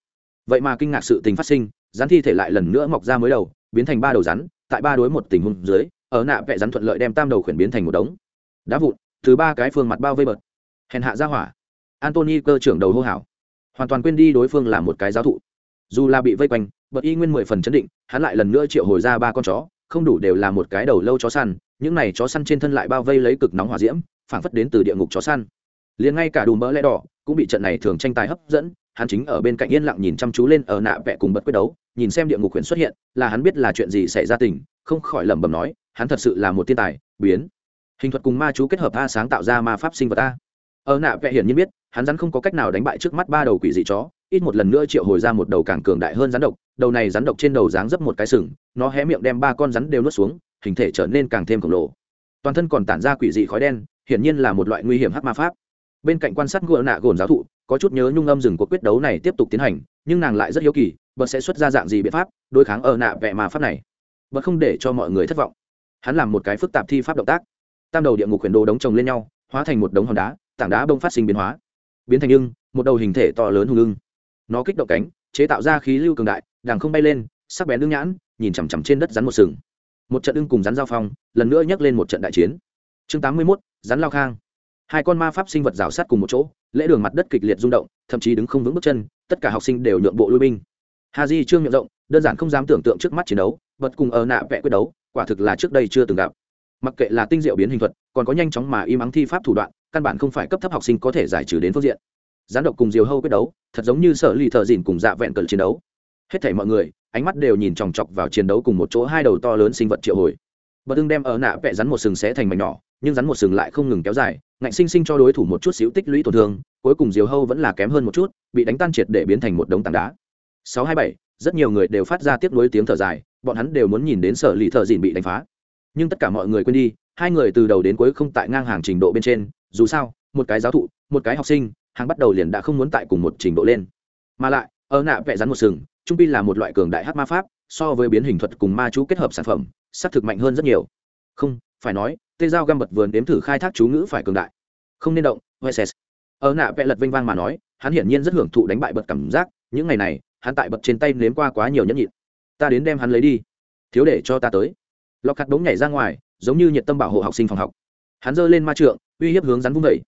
Vậy mà kinh ngạc sự tình phát sinh, rắn thi thể lại lần nữa mọc ra mới đầu, biến thành ba đầu rắn, tại ba đối một tình huống dưới, ở nạ vẽ rắn thuận lợi đem tam đầu khuyển biến thành một đống. Đá vụn thứ ba cái phương mặt bao vây bật. Hèn hạ ra hỏa. Antony cơ trưởng đầu hô hào. Hoàn toàn quên đi đối phương là một cái giáo thụ dù là bị vây quanh bật y nguyên mười phần chấn định, hắn lại lần nữa triệu hồi ra ba con chó, không đủ đều là một cái đầu lâu chó săn, những này chó săn trên thân lại bao vây lấy cực nóng hỏa diễm, phảng phất đến từ địa ngục chó săn. Liền ngay cả đùm mỡ lẽ đỏ cũng bị trận này thường tranh tài hấp dẫn, hắn chính ở bên cạnh yên lặng nhìn chăm chú lên ở nạ vẽ cùng bật quyết đấu, nhìn xem địa ngục huyền xuất hiện, là hắn biết là chuyện gì xảy ra tình, không khỏi lẩm bẩm nói, hắn thật sự là một thiên tài, biến. Hình thuật cùng ma chú kết hợp a sáng tạo ra ma pháp sinh vật a. Ở nạ vẽ hiển nhiên biết, hắn rắn không có cách nào đánh bại trước mắt ba đầu quỷ dị chó ít một lần nữa triệu hồi ra một đầu càng cường đại hơn rắn độc, đầu này rắn độc trên đầu dáng dấp một cái sừng, nó hé miệng đem ba con rắn đều nuốt xuống, hình thể trở nên càng thêm khổng lồ. Toàn thân còn tản ra quỷ dị khói đen, hiển nhiên là một loại nguy hiểm hắc ma pháp. Bên cạnh quan sát ngựa nạ gồn giáo thụ, có chút nhớ nhung âm dừng cuộc quyết đấu này tiếp tục tiến hành, nhưng nàng lại rất hiếu kỳ, bật sẽ xuất ra dạng gì biện pháp đối kháng ở nạ vẹ mà pháp này. Bật không để cho mọi người thất vọng. Hắn làm một cái phức tạp thi pháp động tác. Tam đầu địa ngục huyền đồ đống chồng lên nhau, hóa thành một đống hòn đá, tảng đá bông phát sinh biến hóa. Biến thành ưng, một đầu hình thể to lớn hùng ưng nó kích động cánh, chế tạo ra khí lưu cường đại đàng không bay lên, sắc bén lưng nhãn, nhìn chằm chằm trên đất rắn một sừng. Một trận ưng cùng rắn giao phong, lần nữa nhắc lên một trận đại chiến. Chương tám mươi mốt, rắn lao khang. Hai con ma pháp sinh vật rào sát cùng một chỗ, lễ đường mặt đất kịch liệt rung động, thậm chí đứng không vững bước chân, tất cả học sinh đều nhượng bộ lui binh. Hà di trương miệng rộng, đơn giản không dám tưởng tượng trước mắt chiến đấu, vật cùng ở nạ vẽ quyết đấu, quả thực là trước đây chưa từng gặp. Mặc kệ là tinh diệu biến hình thuật, còn có nhanh chóng mà im ắng thi pháp thủ đoạn, căn bản không phải cấp thấp học sinh có thể giải trừ đến phương diện gián độc cùng diều hâu quyết đấu, thật giống như sở lì thợ dìn cùng dạ vẹn cờ chiến đấu. Hết thảy mọi người, ánh mắt đều nhìn chòng chọc vào chiến đấu cùng một chỗ hai đầu to lớn sinh vật triệu hồi. Bật ưng đem ở nạ vẽ rắn một sừng xé thành mảnh nhỏ, nhưng rắn một sừng lại không ngừng kéo dài, ngạnh sinh sinh cho đối thủ một chút xíu tích lũy tổn thương, cuối cùng diều hâu vẫn là kém hơn một chút, bị đánh tan triệt để biến thành một đống tảng đá. Sáu hai bảy, rất nhiều người đều phát ra tiếp nối tiếng thở dài, bọn hắn đều muốn nhìn đến sở lì thợ dìn bị đánh phá. Nhưng tất cả mọi người quên đi, hai người từ đầu đến cuối không tại ngang hàng trình độ bên trên, dù sao, một cái giáo thụ, một cái học sinh hàng bắt đầu liền đã không muốn tại cùng một trình độ lên. Mà lại, ở nạ vẽ rắn một sừng, trung pi là một loại cường đại hát ma pháp, so với biến hình thuật cùng ma chú kết hợp sản phẩm xác thực mạnh hơn rất nhiều. Không, phải nói, tê dao găm bật vườn đếm thử khai thác chú ngữ phải cường đại. Không nên động vss ở nạ vẽ lật vinh vang mà nói, hắn hiển nhiên rất hưởng thụ đánh bại bật cảm giác, những ngày này, hắn tại bật trên tay nếm qua quá nhiều nhẫn nhịn. Ta đến đem hắn lấy đi. Thiếu để cho ta tới. Lọc hạt đống nhảy ra ngoài, giống như nhiệt tâm bảo hộ học sinh phòng học. Hắn giơ lên ma trượng, uy hiếp hướng rắn vung vẩy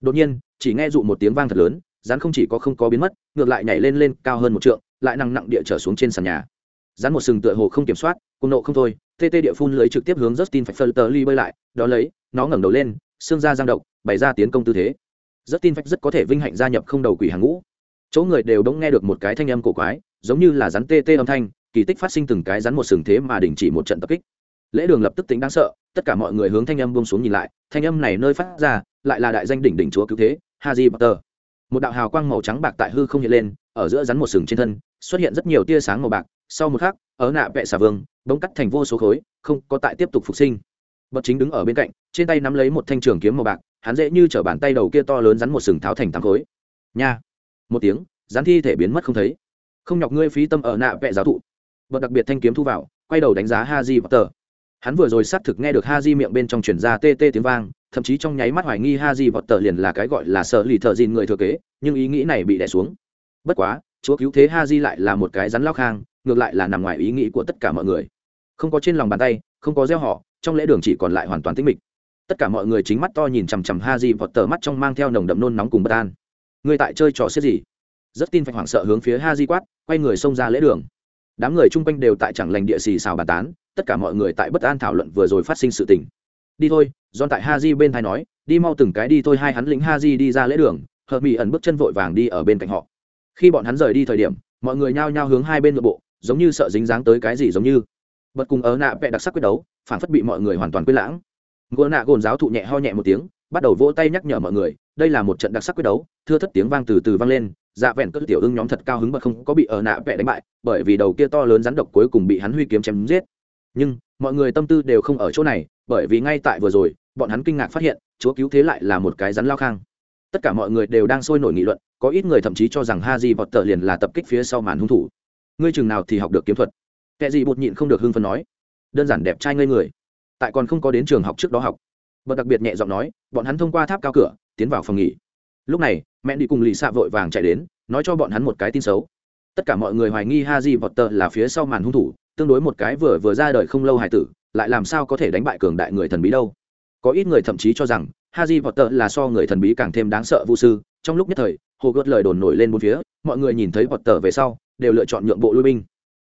đột nhiên, chỉ nghe dụ một tiếng vang thật lớn, rắn không chỉ có không có biến mất, ngược lại nhảy lên lên cao hơn một trượng, lại nặng nặng địa trở xuống trên sàn nhà. Rắn một sừng tựa hồ không kiểm soát cùng nộ không thôi, tê tê địa phun lưới trực tiếp hướng justin phải phơ tờ ly bơi lại, đó lấy, nó ngẩng đầu lên, xương da giang động bày ra tiến công tư thế. Justin phải rất có thể vinh hạnh gia nhập không đầu quỷ hàng ngũ. Chỗ người đều đống nghe được một cái thanh âm cổ quái, giống như là rắn tê tê âm thanh, kỳ tích phát sinh từng cái rắn một sừng thế mà đình chỉ một trận tập kích lễ đường lập tức tính đáng sợ, tất cả mọi người hướng thanh âm buông xuống nhìn lại, thanh âm này nơi phát ra, lại là đại danh đỉnh đỉnh chúa cứu thế haji potter. Một đạo hào quang màu trắng bạc tại hư không hiện lên, ở giữa rắn một sừng trên thân, xuất hiện rất nhiều tia sáng màu bạc, sau một khắc, ở nạ vẹ xà vương, bỗng cắt thành vô số khối, không có tại tiếp tục phục sinh. Bậc chính đứng ở bên cạnh, trên tay nắm lấy một thanh trường kiếm màu bạc, hắn dễ như chở bàn tay đầu kia to lớn rắn một sừng tháo thành tám khối. Nha! Một tiếng, rắn thi thể biến mất không thấy. Không nhọc ngươi phí tâm ở nạ vẹ giáo thụ. Bậc đặc biệt thanh kiếm thu vào, quay đầu đánh giá ha di potter hắn vừa rồi xác thực nghe được ha di miệng bên trong chuyển ra tê tê tiếng vang, thậm chí trong nháy mắt hoài nghi ha di potter liền là cái gọi là sợ lì thợ dìn người thừa kế, nhưng ý nghĩ này bị đẻ xuống. Bất quá, chúa cứu thế ha di lại là một cái rắn lao khang, ngược lại là nằm ngoài ý nghĩ của tất cả mọi người. Không có trên lòng bàn tay, không có gieo họ, trong lễ đường chỉ còn lại hoàn toàn tĩnh mịch. Tất cả mọi người chính mắt to nhìn chằm chằm ha di vọt tờ mắt trong mang theo nồng đậm nôn nóng cùng bất an. Người tại chơi trò xếp gì? Rất tin phải hoảng sợ hướng phía ha di quát, quay người xông ra lễ đường đám người chung quanh đều tại chẳng lành địa xì xào bàn tán, tất cả mọi người tại bất an thảo luận vừa rồi phát sinh sự tình. Đi thôi don tại ha di bên thai nói, đi mau từng cái đi thôi, hai hắn lính ha di đi ra lễ đường. Hợp mỹ ẩn bước chân vội vàng đi ở bên cạnh họ. Khi bọn hắn rời đi thời điểm, mọi người nhao nhao hướng hai bên nội bộ, giống như sợ dính dáng tới cái gì giống như. Bật cùng ớ nạ vẽ đặc sắc quyết đấu, phản phất bị mọi người hoàn toàn quyết lãng. Gỗ nạ gồn giáo thụ nhẹ ho nhẹ một tiếng, bắt đầu vỗ tay nhắc nhở mọi người, đây là một trận đặc sắc quyết đấu. Thưa thất tiếng vang từ từ vang lên dạ vẹn cỡ tiểu ưng nhóm thật cao hứng mà không có bị ở nạ vẽ đánh bại, bởi vì đầu kia to lớn rắn độc cuối cùng bị hắn huy kiếm chém giết. Nhưng, mọi người tâm tư đều không ở chỗ này, bởi vì ngay tại vừa rồi, bọn hắn kinh ngạc phát hiện, chúa cứu thế lại là một cái rắn lao khang. Tất cả mọi người đều đang sôi nổi nghị luận, có ít người thậm chí cho rằng ha di vọt tờ liền là tập kích phía sau màn hung thủ. Ngươi chừng nào thì học được kiếm thuật? Kệ gì bột nhịn không được hưng phấn nói. Đơn giản đẹp trai ngây người. Tại còn không có đến trường học trước đó học. Và đặc biệt nhẹ giọng nói, bọn hắn thông qua tháp cao cửa, tiến vào phòng nghỉ. Lúc này mẹ đi cùng lì xạ vội vàng chạy đến nói cho bọn hắn một cái tin xấu. Tất cả mọi người hoài nghi ha di vọt tờ là phía sau màn hung thủ tương đối một cái vừa vừa ra đời không lâu hải tử lại làm sao có thể đánh bại cường đại người thần bí đâu. Có ít người thậm chí cho rằng ha di vọt tờ là so người thần bí càng thêm đáng sợ vô sư. Trong lúc nhất thời hồ gợt lời đồn nổi lên bốn phía mọi người nhìn thấy vọt tờ về sau đều lựa chọn nhượng bộ lui binh.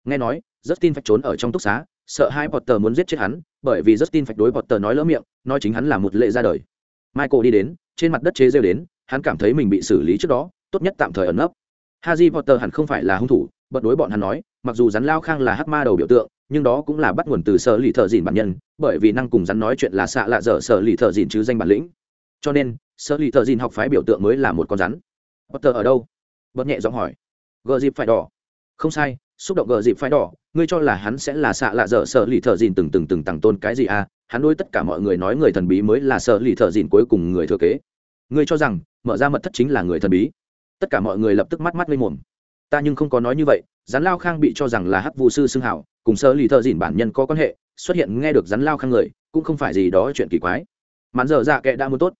Nghe nói Justin phải trốn ở trong túc xá, sợ hai Potter muốn giết chết hắn, bởi vì Justin phải đối Potter nói lỡ miệng, nói chính hắn là một lệ ra đời. Michael đi đến, trên mặt đất chế rêu đến, hắn cảm thấy mình bị xử lý trước đó, tốt nhất tạm thời ẩn nấp. Harry Potter hẳn không phải là hung thủ, bật đối bọn hắn nói, mặc dù rắn lao khang là hắc ma đầu biểu tượng, nhưng đó cũng là bắt nguồn từ sở lì thợ dìn bản nhân, bởi vì năng cùng rắn nói chuyện là xạ lạ dở sở lì thợ dìn chứ danh bản lĩnh. Cho nên, sở lì thợ dìn học phái biểu tượng mới là một con rắn. Potter ở đâu? Bật nhẹ giọng hỏi. Gờ dịp phải đỏ. Không sai, xúc động gờ dịp phải đỏ ngươi cho là hắn sẽ là xạ lạ dở sợ lì thợ dìn từng từng từng tặng tôn cái gì à hắn đôi tất cả mọi người nói người thần bí mới là sợ lì thợ dìn cuối cùng người thừa kế ngươi cho rằng, mở ra mật thất chính là người thần bí. Tất cả mọi người lập tức mắt mắt lên mồm. Ta nhưng không có nói như vậy rắn lao khang bị cho rằng là hắc Vu sư xưng hảo, cùng sơ lì thợ dìn bản nhân có quan hệ, xuất hiện nghe được rắn lao khang người cũng không phải gì đó chuyện kỳ quái. Màn dở dạ kệ đã muốn tốt.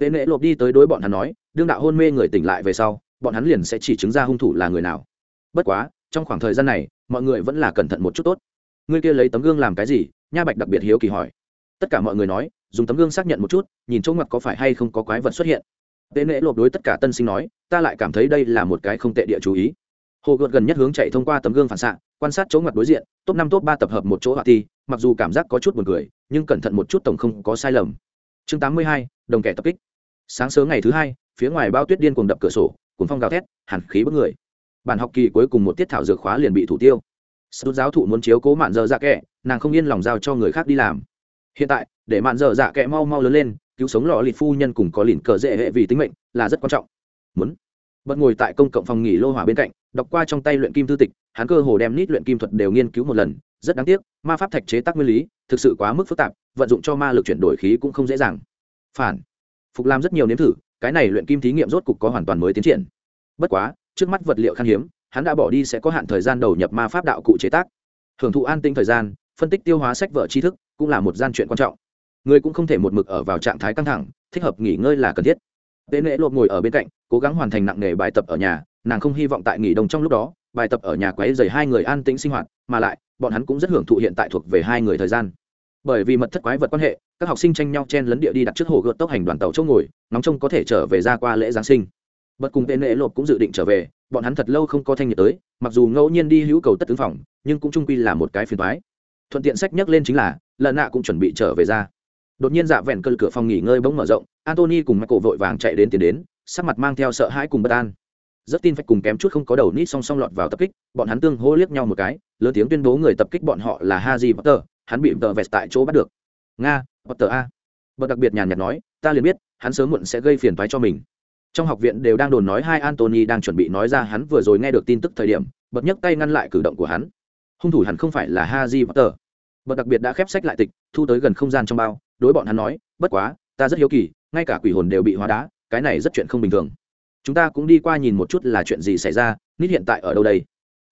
Tế nệ lộp đi tới đối bọn hắn nói, đương đạo hôn mê người tỉnh lại về sau, bọn hắn liền sẽ chỉ chứng ra hung thủ là người nào. Bất quá, trong khoảng thời gian này, mọi người vẫn là cẩn thận một chút tốt. Ngươi kia lấy tấm gương làm cái gì? Nha bạch đặc biệt hiếu kỳ hỏi. Tất cả mọi người nói dùng tấm gương xác nhận một chút nhìn chỗ ngặt có phải hay không có quái vật xuất hiện. Tế nễ lộp đối tất cả tân sinh nói ta lại cảm thấy đây là một cái không tệ địa chú ý. Hồ gợt gần nhất hướng chạy thông qua tấm gương phản xạ quan sát chỗ ngặt đối diện top năm top ba tập hợp một chỗ họa thi mặc dù cảm giác có chút buồn cười nhưng cẩn thận một chút tổng không có sai lầm. Chương tám mươi hai đồng kẻ tập kích. Sáng sớm ngày thứ hai phía ngoài bao tuyết điên cuồng đập cửa sổ cuốn phong gào thét hàn khí bức người. Bản học kỳ cuối cùng một tiết thảo dược khóa liền bị thủ tiêu. Sút giáo thụ muốn chiếu cố mạn dơ dạ ra kẹ, nàng không yên lòng giao cho người khác đi làm hiện tại, để mạn dở dạ kệ mau mau lớn lên, cứu sống lò lịt phu nhân cùng có lìn cờ dễ hệ vì tính mệnh, là rất quan trọng. Muốn. Bật ngồi tại công cộng phòng nghỉ lô hỏa bên cạnh, đọc qua trong tay luyện kim thư tịch, hắn cơ hồ đem nít luyện kim thuật đều nghiên cứu một lần, rất đáng tiếc, ma pháp thạch chế tác nguyên lý, thực sự quá mức phức tạp, vận dụng cho ma lực chuyển đổi khí cũng không dễ dàng. Phản. Phục làm rất nhiều nếm thử, cái này luyện kim thí nghiệm rốt cục có hoàn toàn mới tiến triển. Bất quá, trước mắt vật liệu khan hiếm, hắn đã bỏ đi sẽ có hạn thời gian đầu nhập ma pháp đạo cụ chế tác. Hưởng thụ an tinh thời gian, phân tích tiêu hóa sách vở tri thức cũng là một gian chuyện quan trọng. Người cũng không thể một mực ở vào trạng thái căng thẳng, thích hợp nghỉ ngơi là cần thiết. Tế nễ lộp ngồi ở bên cạnh, cố gắng hoàn thành nặng nề bài tập ở nhà, nàng không hy vọng tại nghỉ đông trong lúc đó, bài tập ở nhà quấy dày hai người an tĩnh sinh hoạt, mà lại, bọn hắn cũng rất hưởng thụ hiện tại thuộc về hai người thời gian. Bởi vì mật thất quái vật quan hệ, các học sinh tranh nhau chen lấn địa đi đặt trước hồ gợt tốc hành đoàn tàu chỗ ngồi, nóng trông có thể trở về ra qua lễ giáng sinh. Bất cùng tên lễ lộp cũng dự định trở về, bọn hắn thật lâu không có thanh nhiệt tới, mặc dù ngẫu nhiên đi hữu cầu tất tướng phòng, nhưng cũng trung quy là một cái phiền thoái thuận tiện sách nhắc lên chính là lần nạ cũng chuẩn bị trở về ra. Đột nhiên dạ vẹn cơn cửa phòng nghỉ ngơi bỗng mở rộng antony cùng michael vội vàng chạy đến tiến đến, sắc mặt mang theo sợ hãi cùng bất an. Rất tin phải cùng kém chút không có đầu nít song song lọt vào tập kích, bọn hắn tương hô liếc nhau một cái, lớn tiếng tuyên bố người tập kích bọn họ là haji potter, hắn bị tờ vẹt tại chỗ bắt được. Nga, potter a. Vợ đặc biệt nhàn nhạt nói, ta liền biết, hắn sớm muộn sẽ gây phiền toái cho mình. Trong học viện đều đang đồn nói hai antony đang chuẩn bị nói ra hắn vừa rồi nghe được tin tức thời điểm, bật nhấc tay ngăn lại cử động của hắn. Hung thủ hẳn không phải là Harry Potter vật đặc biệt đã khép sách lại tịch, thu tới gần không gian trong bao, đối bọn hắn nói, bất quá, ta rất hiếu kỳ, ngay cả quỷ hồn đều bị hóa đá, cái này rất chuyện không bình thường. Chúng ta cũng đi qua nhìn một chút là chuyện gì xảy ra, Nít hiện tại ở đâu đây?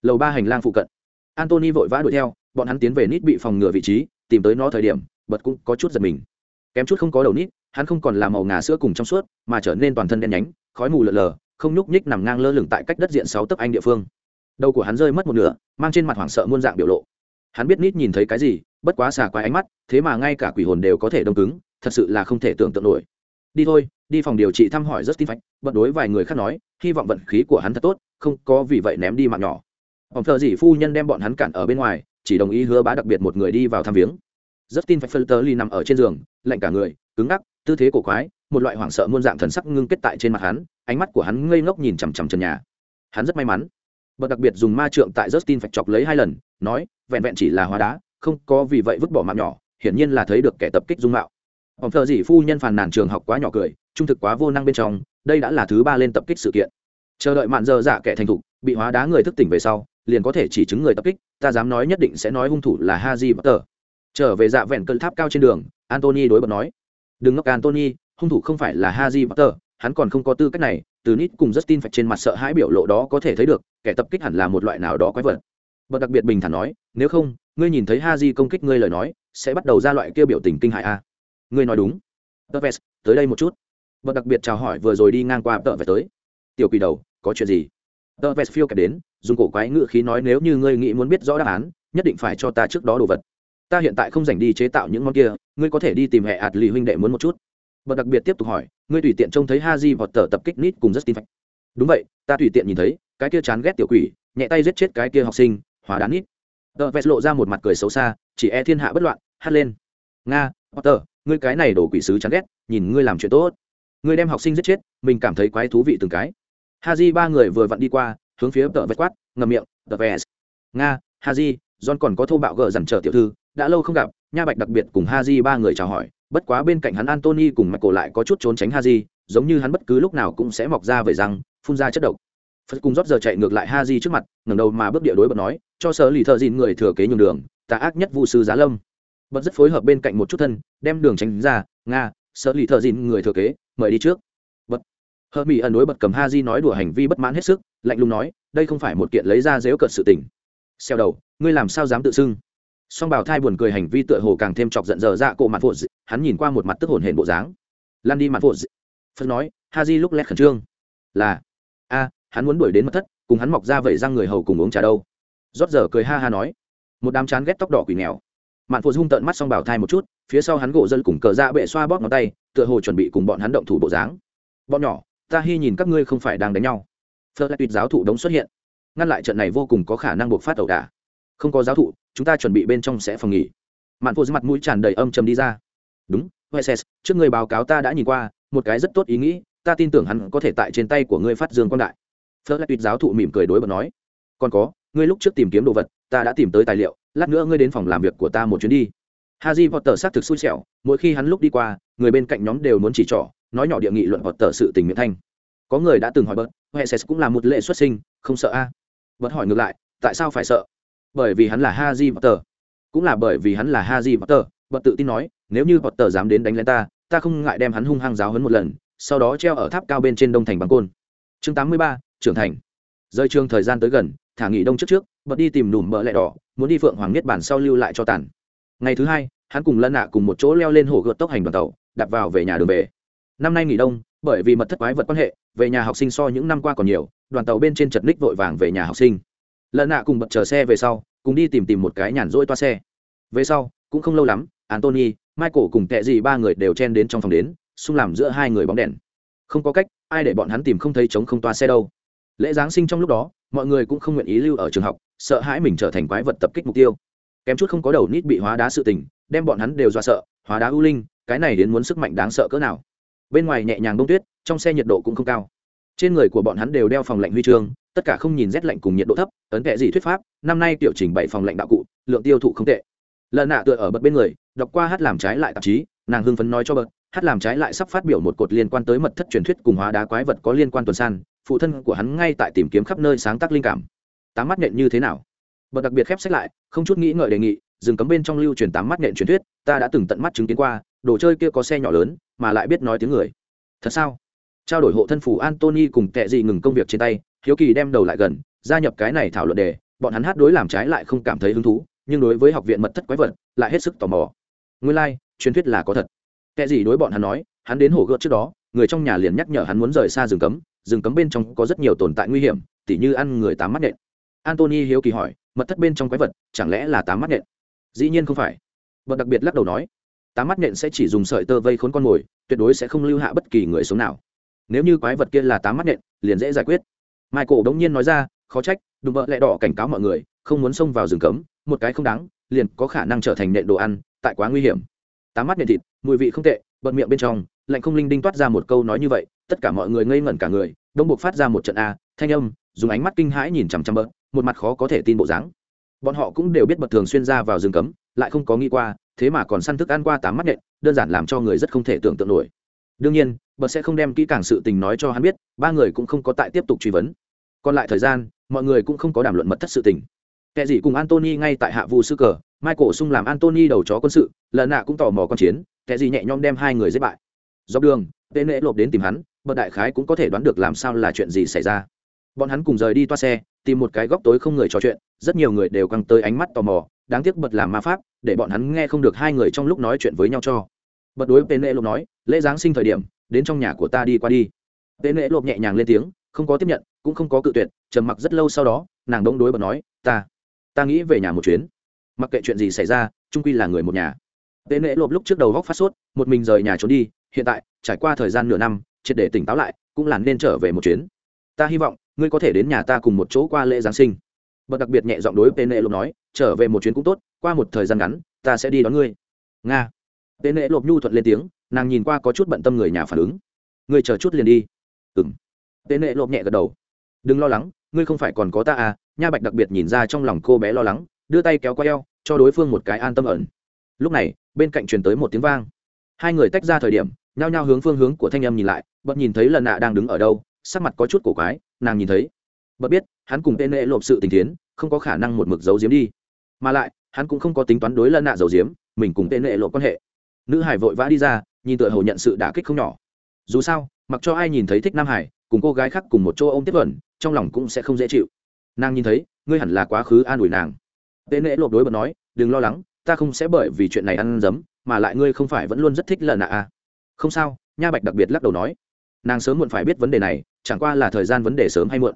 Lầu ba hành lang phụ cận. Anthony vội vã đuổi theo, bọn hắn tiến về Nít bị phòng ngừa vị trí, tìm tới nó thời điểm, bật cũng có chút giật mình. Kém chút không có đầu Nít, hắn không còn là màu ngà sữa cùng trong suốt, mà trở nên toàn thân đen nhánh, khói mù lờ lờ, không nhúc nhích nằm ngang lơ lửng tại cách đất diện sáu tấc anh địa phương đầu của hắn rơi mất một nửa mang trên mặt hoảng sợ muôn dạng biểu lộ hắn biết nít nhìn thấy cái gì, bất quá xà quái ánh mắt, thế mà ngay cả quỷ hồn đều có thể đông cứng, thật sự là không thể tưởng tượng nổi. Đi thôi, đi phòng điều trị thăm hỏi rất tin phách, bận đối vài người khác nói, hy vọng vận khí của hắn thật tốt, không có vì vậy ném đi mạng nhỏ. Ông thợ dĩ phu nhân đem bọn hắn cản ở bên ngoài, chỉ đồng ý hứa bá đặc biệt một người đi vào thăm viếng. Rất tin phách phân ly nằm ở trên giường, lạnh cả người, cứng ngắc, tư thế cổ quái, một loại hoảng sợ muôn dạng thần sắc ngưng kết tại trên mặt hắn, ánh mắt của hắn ngây ngốc nhìn chằm chằm trần nhà. Hắn rất may mắn bậc đặc biệt dùng ma trượng tại Justin phải chọc lấy hai lần, nói, vẹn vẹn chỉ là hóa đá, không có vì vậy vứt bỏ mạng nhỏ, hiển nhiên là thấy được kẻ tập kích dung mạo. Ông thờ gì phu nhân phàn nàn trường học quá nhỏ cười, trung thực quá vô năng bên trong, đây đã là thứ ba lên tập kích sự kiện. Chờ đợi mạn giờ giả kẻ thành thục, bị hóa đá người thức tỉnh về sau, liền có thể chỉ chứng người tập kích, ta dám nói nhất định sẽ nói hung thủ là Haji Potter. Trở về dạ vẹn cơn tháp cao trên đường, Anthony đối bật nói, đừng ngốc Anthony, hung thủ không phải là Haji Potter, hắn còn không có tư cách này, từ nít cùng Justin phải trên mặt sợ hãi biểu lộ đó có thể thấy được, kẻ tập kích hẳn là một loại nào đó quái vật. Bật đặc biệt bình thản nói, nếu không, ngươi nhìn thấy Haji công kích ngươi lời nói, sẽ bắt đầu ra loại kia biểu tình kinh hại a. Ngươi nói đúng. Topes, tới đây một chút. Bật đặc biệt chào hỏi vừa rồi đi ngang qua tợ về tới. Tiểu quỷ đầu, có chuyện gì? Topes phiêu kẹp đến, dùng cổ quái ngữ khí nói nếu như ngươi nghĩ muốn biết rõ đáp án, nhất định phải cho ta trước đó đồ vật. Ta hiện tại không rảnh đi chế tạo những món kia, ngươi có thể đi tìm hệ ạt lì huynh đệ muốn một chút bật đặc biệt tiếp tục hỏi ngươi tùy tiện trông thấy ha di vọt tờ tập kích nít cùng justin phạch đúng vậy ta tùy tiện nhìn thấy cái kia chán ghét tiểu quỷ nhẹ tay giết chết cái kia học sinh hóa đán nít. Tờ vest lộ ra một mặt cười xấu xa chỉ e thiên hạ bất loạn hát lên. Nga potter ngươi cái này đổ quỷ sứ chán ghét nhìn ngươi làm chuyện tốt. Ngươi đem học sinh giết chết mình cảm thấy quái thú vị từng cái. Ha di ba người vừa vặn đi qua hướng phía tờ vest quát ngầm miệng tờ vest nga ha di john còn có thô bạo gờ dằn trở tiểu thư đã lâu không gặp nha bạch đặc biệt cùng ha di ba người chào hỏi bất quá bên cạnh hắn Anthony cùng Michael lại có chút trốn tránh Haji, giống như hắn bất cứ lúc nào cũng sẽ mọc ra về răng, phun ra chất độc. Phật cùng rót giờ chạy ngược lại ha di trước mặt, ngẩng đầu mà bước địa đối bật nói, cho sở lì thợ gìn người thừa kế nhường đường, ta ác nhất vụ sư giá lâm. Bật rất phối hợp bên cạnh một chút thân, đem đường tránh ra, nga, sở lì thợ gìn người thừa kế, mời đi trước. Bật. hờ mỹ ẩn đối bật cầm ha di nói đùa hành vi bất mãn hết sức, lạnh lùng nói, đây không phải một kiện lấy ra dễu cợt sự tình. Xeo đầu, ngươi làm sao dám tự xưng? song bảo thai buồn cười hành vi tựa hồ càng thêm chọc giận dở dạ cổ mặt phụ hắn nhìn qua một mặt tức hồn hển bộ dáng lan đi mặt phụ phật nói ha di lúc lét khẩn trương là hắn muốn đuổi đến mất thất cùng hắn mọc ra vẩy răng người hầu cùng uống trà đâu. Rót giờ cười ha ha nói. Một đám chán ghét tóc đỏ quỷ nghèo. Mạn phụ dung tợn mắt xong bảo thai một chút phía sau hắn gỗ dân cùng cờ ra bệ xoa bóp ngón tay tựa hồ chuẩn bị cùng bọn hắn động thủ bộ dáng. Bọn nhỏ ta hy nhìn các ngươi không phải đang đánh nhau. Phơ lại tuyệt giáo thụ đống xuất hiện. Ngăn lại trận này vô cùng có khả năng buộc phát ẩu đả. Không có giáo thụ chúng ta chuẩn bị bên trong sẽ phòng nghỉ. Mạn phụ mặt mũi tràn đầy âm trầm đi ra. Đúng Wessex, trước người báo cáo ta đã nhìn qua một cái rất tốt ý nghĩ ta tin tưởng hắn có thể tại trên tay của ngươi phát dương quan đại phớt lại tuyệt giáo thụ mỉm cười đối bật nói còn có ngươi lúc trước tìm kiếm đồ vật ta đã tìm tới tài liệu lát nữa ngươi đến phòng làm việc của ta một chuyến đi haji potter xác thực xui xẻo mỗi khi hắn lúc đi qua người bên cạnh nhóm đều muốn chỉ trỏ nói nhỏ địa nghị luận potter sự tình miệng thanh có người đã từng hỏi bớt sẽ cũng là một lệ xuất sinh không sợ a à? bớt hỏi ngược lại tại sao phải sợ bởi vì hắn là Haji Potter. Cũng là bởi vì hắn là Haji Potter, bớt tự tin nói, nếu như Potter dám đến đánh lên ta, ta không ngại đem hắn hung hăng giáo huấn một lần, sau đó treo ở tháp cao bên trên đông thành bằng côn. Chương 83, trưởng thành. Rơi trường thời gian tới gần, thả nghỉ đông trước trước, bật đi tìm nùm bợ lẹ đỏ, muốn đi phượng hoàng niết bản sau lưu lại cho tàn. Ngày thứ hai, hắn cùng Lân Nạ cùng một chỗ leo lên hồ gợt tốc hành đoàn tàu, đạp vào về nhà đường về. Năm nay nghỉ đông, bởi vì mật thất quái vật quan hệ, về nhà học sinh so những năm qua còn nhiều, đoàn tàu bên trên chật ních vội vàng về nhà học sinh lân nạ cùng bật chờ xe về sau cùng đi tìm tìm một cái nhàn rỗi toa xe về sau cũng không lâu lắm antony michael cùng tệ gì ba người đều chen đến trong phòng đến xung làm giữa hai người bóng đèn không có cách ai để bọn hắn tìm không thấy chống không toa xe đâu lễ giáng sinh trong lúc đó, mọi người cũng không nguyện ý lưu ở trường học, sợ hãi mình trở thành quái vật tập kích mục tiêu. Kém chút không có đầu nít bị hóa đá sự tình, đem bọn hắn đều do sợ, hóa đá ưu linh, cái này đến muốn sức mạnh đáng sợ cỡ nào. Bên ngoài nhẹ nhàng bông tuyết, trong xe nhiệt độ cũng không cao. Trên người của bọn hắn đều đeo phòng lạnh huy chương, tất cả không nhìn rét lạnh cùng nhiệt độ thấp, ấn kệ gì thuyết pháp, năm nay tiểu trình bảy phòng lạnh đạo cụ, lượng tiêu thụ không tệ. Lần nạ tựa ở bật bên người, đọc qua hát làm trái lại tạp chí, nàng hưng phấn nói cho bật, hát làm trái lại sắp phát biểu một cột liên quan tới mật thất truyền thuyết cùng hóa đá quái vật có liên quan tuần san phụ thân của hắn ngay tại tìm kiếm khắp nơi sáng tác linh cảm. Tám mắt nện như thế nào? Bật đặc biệt khép sách lại không chút nghĩ ngợi đề nghị dừng cấm bên trong lưu truyền tám mắt nện truyền thuyết ta đã từng tận mắt chứng kiến qua đồ chơi kia có xe nhỏ lớn mà lại biết nói tiếng người. Thật sao? Trao đổi hộ thân phủ antony cùng tệ gì ngừng công việc trên tay hiếu kỳ đem đầu lại gần gia nhập cái này thảo luận đề bọn hắn hát đối làm trái lại không cảm thấy hứng thú nhưng đối với học viện mật thất quái vật lại hết sức tò mò. Nguyên lai、like, truyền thuyết là có thật. Tệ gì đối bọn hắn nói hắn đến hồ gợt trước đó người trong nhà liền nhắc nhở hắn muốn rời xa rừng cấm rừng cấm bên trong có rất nhiều tồn tại nguy hiểm, tỉ như ăn người tám mắt nện. Antony hiếu kỳ hỏi, mật thất bên trong quái vật, chẳng lẽ là tám mắt nện? Dĩ nhiên không phải. Vật đặc biệt lắc đầu nói, tám mắt nện sẽ chỉ dùng sợi tơ vây khốn con mồi, tuyệt đối sẽ không lưu hạ bất kỳ người sống nào. Nếu như quái vật kia là tám mắt nện, liền dễ giải quyết. Michael đống nhiên nói ra, khó trách, đùm vợ lẹ đỏ cảnh cáo mọi người, không muốn xông vào rừng cấm, một cái không đáng, liền có khả năng trở thành nện đồ ăn, tại quá nguy hiểm. Tám mắt nện thịt, mùi vị không tệ, bận miệng bên trong, lạnh không linh đinh toát ra một câu nói như vậy tất cả mọi người ngây ngẩn cả người, đông buộc phát ra một trận a, thanh âm, dùng ánh mắt kinh hãi nhìn chằm chằm bớt một mặt khó có thể tin bộ dáng. Bọn họ cũng đều biết bật thường xuyên ra vào rừng cấm, lại không có nghĩ qua, thế mà còn săn thức ăn qua tám mắt nhện, đơn giản làm cho người rất không thể tưởng tượng nổi. Đương nhiên bật sẽ không đem kỹ càng sự tình nói cho hắn biết, ba người cũng không có tại tiếp tục truy vấn. Còn lại thời gian, mọi người cũng không có đàm luận mật thất sự tình. Kệ gì cùng antony ngay tại hạ vụ sư cờ, michael sung làm antony đầu chó quân sự lần nạ cũng tò mò con chiến kệ gì nhẹ nhõm đem hai người giết bại. Dọc đường tên lễ lộp đến tìm hắn, bậc đại khái cũng có thể đoán được làm sao là chuyện gì xảy ra. Bọn hắn cùng rời đi toa xe, tìm một cái góc tối không người trò chuyện, rất nhiều người đều căng tới ánh mắt tò mò, đáng tiếc bật làm ma pháp, để bọn hắn nghe không được hai người trong lúc nói chuyện với nhau cho. Bật đối tên lễ lộp nói, lễ giáng sinh thời điểm, đến trong nhà của ta đi qua đi. Tên lễ lộp nhẹ nhàng lên tiếng, không có tiếp nhận, cũng không có cự tuyệt, trầm mặc rất lâu sau đó, nàng đông đối bật nói, ta ta nghĩ về nhà một chuyến. Mặc kệ chuyện gì xảy ra trung quy là người một nhà. Tên lễ lộp lúc trước đầu góc phát sốt, một mình rời nhà trốn đi hiện tại, trải qua thời gian nửa năm, triệt để tỉnh táo lại, cũng là nên trở về một chuyến. Ta hy vọng, ngươi có thể đến nhà ta cùng một chỗ qua lễ giáng sinh. Bật đặc biệt nhẹ giọng đối tên lễ lộp nói, trở về một chuyến cũng tốt, qua một thời gian ngắn, ta sẽ đi đón ngươi. Nga. Tên lễ lộp nhu thuận lên tiếng, nàng nhìn qua có chút bận tâm người nhà phản ứng. Ngươi chờ chút liền đi. Ừng tên lễ lộp nhẹ gật đầu. Đừng lo lắng, ngươi không phải còn có ta à nha bạch đặc biệt nhìn ra trong lòng cô bé lo lắng, đưa tay kéo qua eo, cho đối phương một cái an tâm ẩn. Lúc này, bên cạnh truyền tới một tiếng vang hai người tách ra thời điểm nhao nhao hướng phương hướng của thanh âm nhìn lại bật nhìn thấy lần nạ đang đứng ở đâu sắc mặt có chút cổ quái nàng nhìn thấy. Bật biết hắn cùng tên nệ lộp sự tình tiến không có khả năng một mực giấu giếm đi. Mà lại hắn cũng không có tính toán đối lần nạ giấu giếm mình cùng tên nệ lộp quan hệ. Nữ hải vội vã đi ra nhìn tựa hầu nhận sự đả kích không nhỏ. Dù sao mặc cho ai nhìn thấy thích nam hải cùng cô gái khác cùng một chỗ ô m tiếp vận, trong lòng cũng sẽ không dễ chịu. Nàng nhìn thấy ngươi hẳn là quá khứ an ủi nàng. Tên nệ lộp đối bật nói đừng lo lắng ta không sẽ bởi vì chuyện này ăn dấm, mà lại ngươi không phải vẫn luôn rất thích lần nạ à. Không sao, nha bạch đặc biệt lắc đầu nói. Nàng sớm muộn phải biết vấn đề này, chẳng qua là thời gian vấn đề sớm hay muộn.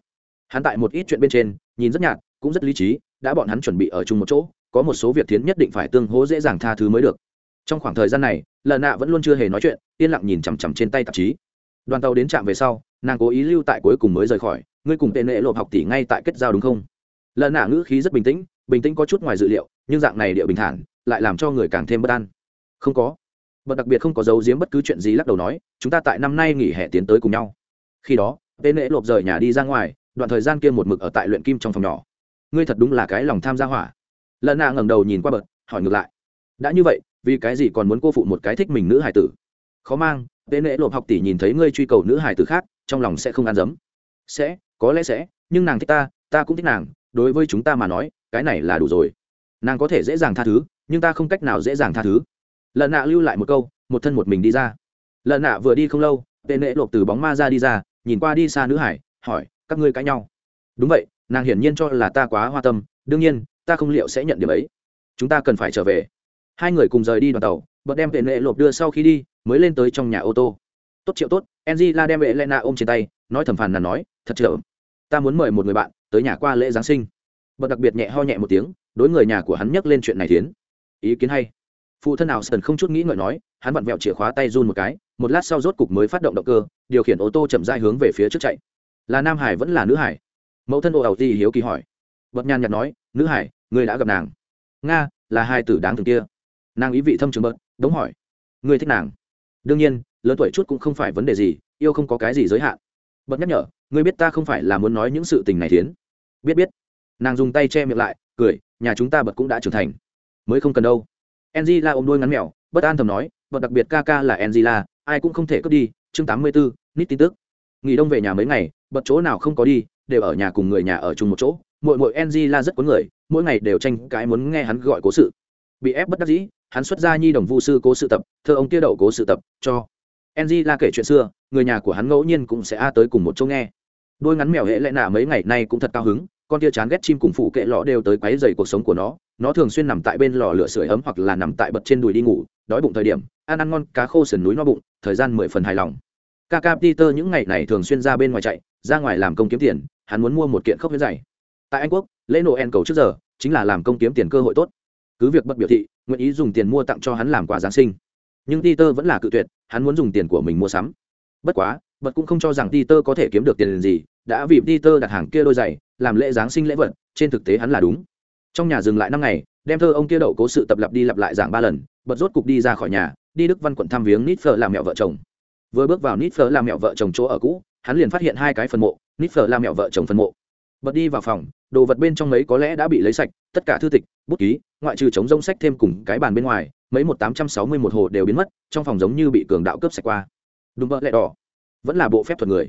Hắn tại một ít chuyện bên trên, nhìn rất nhạt, cũng rất lý trí, đã bọn hắn chuẩn bị ở chung một chỗ, có một số việc tiến nhất định phải tương hố dễ dàng tha thứ mới được. Trong khoảng thời gian này lợn nạ vẫn luôn chưa hề nói chuyện, yên lặng nhìn chằm chằm trên tay tạp chí. Đoàn tàu đến trạm về sau, nàng cố ý lưu tại cuối cùng mới rời khỏi, ngươi cùng tên nệ lộp học tỷ ngay tại kết giao đúng không? Lợn nạ ngữ khí rất bình tĩnh bình tĩnh có chút ngoài dự liệu nhưng dạng này địa bình thản, lại làm cho người càng thêm bất an. Không có. Bật đặc biệt không có giấu giếm bất cứ chuyện gì lắc đầu nói, chúng ta tại năm nay nghỉ hè tiến tới cùng nhau. Khi đó tê nệ lộp rời nhà đi ra ngoài, đoạn thời gian kia một mực ở tại luyện kim trong phòng nhỏ. Ngươi thật đúng là cái lòng tham gia hỏa. Lần nạ ngẩng đầu nhìn qua bật hỏi ngược lại. Đã như vậy, vì cái gì còn muốn cô phụ một cái thích mình nữ hải tử? Khó mang tê nệ lộp học tỷ nhìn thấy ngươi truy cầu nữ hải tử khác, trong lòng sẽ không ăn dấm. Sẽ, có lẽ sẽ, nhưng nàng thích ta ta cũng thích nàng, đối với chúng ta mà nói, cái này là đủ rồi nàng có thể dễ dàng tha thứ, nhưng ta không cách nào dễ dàng tha thứ. Lần nạ lưu lại một câu, một thân một mình đi ra. Lần nạ vừa đi không lâu, tên nệ lộp từ bóng ma ra đi ra, nhìn qua đi xa nữ hải, hỏi, các ngươi cãi nhau. Đúng vậy, nàng hiển nhiên cho là ta quá hoa tâm, đương nhiên, ta không liệu sẽ nhận điểm ấy. Chúng ta cần phải trở về. Hai người cùng rời đi đoàn tàu bật đem tên nệ lộp đưa sau khi đi, mới lên tới trong nhà ô tô. Tốt triệu tốt enzy la đem vệ lena ôm trên tay, nói thầm phàn là nói, thật trợ ta muốn mời một người bạn tới nhà qua lễ giáng sinh. Bật đặc biệt nhẹ ho nhẹ một tiếng đối người nhà của hắn nhắc lên chuyện này tiến. Ý kiến hay. Phụ thân nào sơn không chút nghĩ ngợi nói, hắn vặn vẹo chìa khóa tay run một cái, một lát sau rốt cục mới phát động động cơ, điều khiển ô tô chậm dai hướng về phía trước chạy. Là nam hải vẫn là nữ hải? Mẫu thân ô ẩu ti hiếu kỳ hỏi. Bậc nhàn nhạt nói, nữ hải ngươi đã gặp nàng. Nga, là hai tử đáng thường kia. Nàng ý vị thâm trường bợt đống hỏi. Ngươi thích nàng? Đương nhiên, lớn tuổi chút cũng không phải vấn đề gì, yêu không có cái gì giới hạn. Bậc nhắc nhở ngươi biết ta không phải là muốn nói những sự tình này thiến biết biết. Nàng dùng tay che miệng lại, cười nhà chúng ta bật cũng đã trưởng thành. Mới không cần đâu. Angela ôm đôi ngắn mèo bất an thầm nói vật đặc biệt ca ca là angela, ai cũng không thể cướp đi. Chương tám mươi bốn nít tin tức. Nghỉ đông về nhà mấy ngày, bật chỗ nào không có đi, đều ở nhà cùng người nhà ở chung một chỗ. Mỗi mỗi angela rất có người, mỗi ngày đều tranh cãi muốn nghe hắn gọi cố sự. Bị ép bất đắc dĩ, hắn xuất ra nhi đồng vu sư cố sự tập thơ ông kia đậu cố sự tập, cho. Angela kể chuyện xưa, người nhà của hắn ngẫu nhiên cũng sẽ a tới cùng một chỗ nghe. Đôi ngắn mèo hễ lẽ nạ mấy ngày nay cũng thật cao hứng con tia chán ghét chim cùng phụ kệ lọ đều tới quấy dày cuộc sống của nó nó thường xuyên nằm tại bên lò lửa sưởi ấm hoặc là nằm tại bật trên đùi đi ngủ đói bụng thời điểm ăn ăn ngon cá khô sườn núi no bụng thời gian mười phần hài lòng Kaka Peter những ngày này thường xuyên ra bên ngoài chạy, ra ngoài làm công kiếm tiền, hắn muốn mua một kiện khốc huyết dày. Tại Anh quốc, lễ Noel cầu trước giờ chính là làm công kiếm tiền cơ hội tốt. Cứ việc bật biểu thị, nguyện ý dùng tiền mua tặng cho hắn làm quà giáng sinh. Nhưng Peter vẫn là cự tuyệt, hắn muốn dùng tiền của mình mua sắm. Bất quá, bật cũng không cho rằng Peter có thể kiếm được tiền gì, đã vì Peter đặt hàng kia đôi giày, làm lễ giáng sinh lễ vật, trên thực tế hắn là đúng. Trong nhà dừng lại năm ngày, đem thơ ông kia đậu cố sự tập lặp đi lặp lại giảng ba lần, bật rốt cục đi ra khỏi nhà, đi Đức Văn quận thăm viếng Nitfer làm mẹ vợ chồng. Vừa bước vào nít phở làm mẹo vợ chồng chỗ ở cũ hắn liền phát hiện hai cái phần mộ nít phở làm mẹo vợ chồng phần mộ. Bật đi vào phòng đồ vật bên trong mấy có lẽ đã bị lấy sạch tất cả thư tịch bút ký ngoại trừ chống rông sách thêm cùng cái bàn bên ngoài mấy một tám trăm sáu mươi một hồ đều biến mất trong phòng giống như bị cường đạo cướp sạch qua. Đúng vợ lẹ đỏ. Vẫn là bộ phép thuật người.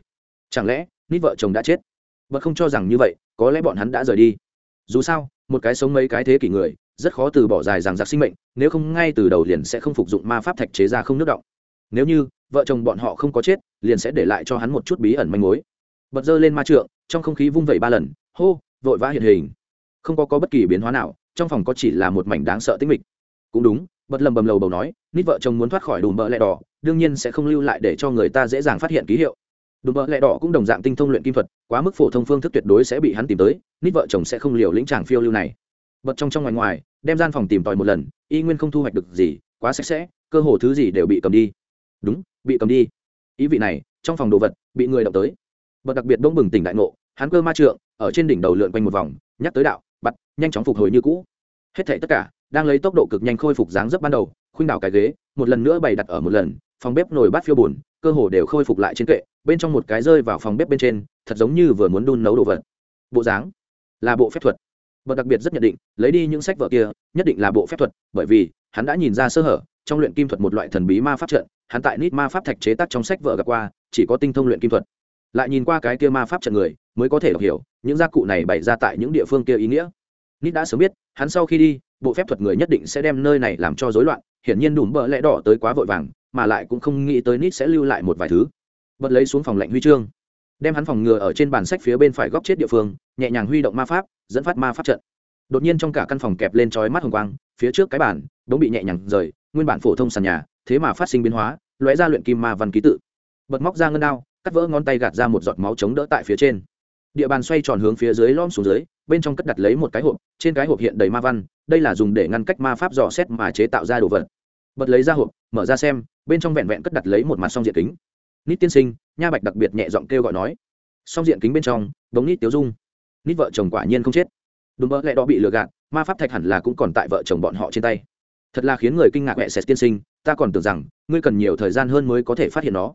Chẳng lẽ nít vợ chồng đã chết? Vợ không cho rằng như vậy có lẽ bọn hắn đã rời đi. Dù sao một cái sống mấy cái thế kỷ người rất khó từ bỏ dài rằng giặc sinh mệnh nếu không ngay từ đầu liền sẽ không phục dụng ma pháp thạch chế ra không nước động. Nếu như vợ chồng bọn họ không có chết liền sẽ để lại cho hắn một chút bí ẩn manh mối. Bật dơ lên ma trượng trong không khí vung vẩy ba lần hô vội vã hiện hình. Không có, có bất kỳ biến hóa nào trong phòng có chỉ là một mảnh đáng sợ tinh mịch. Cũng đúng bật lầm bầm lầu bầu nói nít vợ chồng muốn thoát khỏi đùm bợ lẹ đỏ đương nhiên sẽ không lưu lại để cho người ta dễ dàng phát hiện ký hiệu đùm bợ lẹ đỏ cũng đồng dạng tinh thông luyện kim thuật, quá mức phổ thông phương thức tuyệt đối sẽ bị hắn tìm tới, nít vợ chồng sẽ không liều lĩnh tràng phiêu lưu này. Bật trong trong ngoài ngoài, đem gian phòng tìm tòi một lần, y nguyên không thu hoạch được gì, quá sạch sẽ, cơ hồ thứ gì đều bị cầm đi. Đúng, bị cầm đi. Ý vị này, trong phòng đồ vật, bị người động tới. Bật đặc biệt bỗng bừng tỉnh đại ngộ, hắn cơ ma trượng, ở trên đỉnh đầu lượn quanh một vòng, nhắc tới đạo bắt nhanh chóng phục hồi như cũ. Hết thảy tất cả, đang lấy tốc độ cực nhanh khôi phục dáng dấp ban đầu, khuynh đảo cái ghế, một lần nữa bày đặt ở một lần, phòng bếp nồi bát phiêu bùn cơ hồ đều khôi phục lại trên kệ bên trong một cái rơi vào phòng bếp bên trên, thật giống như vừa muốn đun nấu đồ vật. Bộ dáng là bộ phép thuật. Bậc đặc biệt rất nhận định, lấy đi những sách vở kia, nhất định là bộ phép thuật, bởi vì hắn đã nhìn ra sơ hở, trong luyện kim thuật một loại thần bí ma pháp trận, hắn tại nít ma pháp thạch chế tác trong sách vợ gặp qua, chỉ có tinh thông luyện kim thuật. Lại nhìn qua cái kia ma pháp trận người, mới có thể đọc hiểu, những gia cụ này bày ra tại những địa phương kia ý nghĩa. Nít đã sớm biết, hắn sau khi đi, bộ phép thuật người nhất định sẽ đem nơi này làm cho rối loạn, hiển nhiên đùm bỡ lẽ đỏ tới quá vội vàng, mà lại cũng không nghĩ tới nít sẽ lưu lại một vài thứ bật lấy xuống phòng lạnh huy chương, đem hắn phòng ngừa ở trên bàn sách phía bên phải góc chết địa phương, nhẹ nhàng huy động ma pháp, dẫn phát ma pháp trận. Đột nhiên trong cả căn phòng kẹp lên trói mắt hồng quang, phía trước cái bàn, đống bị nhẹ nhàng rời, nguyên bản phổ thông sàn nhà, thế mà phát sinh biến hóa, lóe ra luyện kim ma văn ký tự. Bật móc ra ngân đao, cắt vỡ ngón tay gạt ra một giọt máu chống đỡ tại phía trên. Địa bàn xoay tròn hướng phía dưới lom xuống dưới, bên trong cất đặt lấy một cái hộp, trên cái hộp hiện đầy ma văn, đây là dùng để ngăn cách ma pháp dò xét mà chế tạo ra đồ vật. Bật lấy ra hộp, mở ra xem, bên trong vẹn vẹn cất đặt lấy một mặt song diện kính nít tiên sinh, nha bạch đặc biệt nhẹ giọng kêu gọi nói. Song diện kính bên trong đống nít tiếu dung. Nít vợ chồng quả nhiên không chết. Đúng mơ lẽ đó bị lừa gạt, ma pháp thạch hẳn là cũng còn tại vợ chồng bọn họ trên tay. Thật là khiến người kinh ngạc mẹ Sét tiên sinh, ta còn tưởng rằng, ngươi cần nhiều thời gian hơn mới có thể phát hiện nó.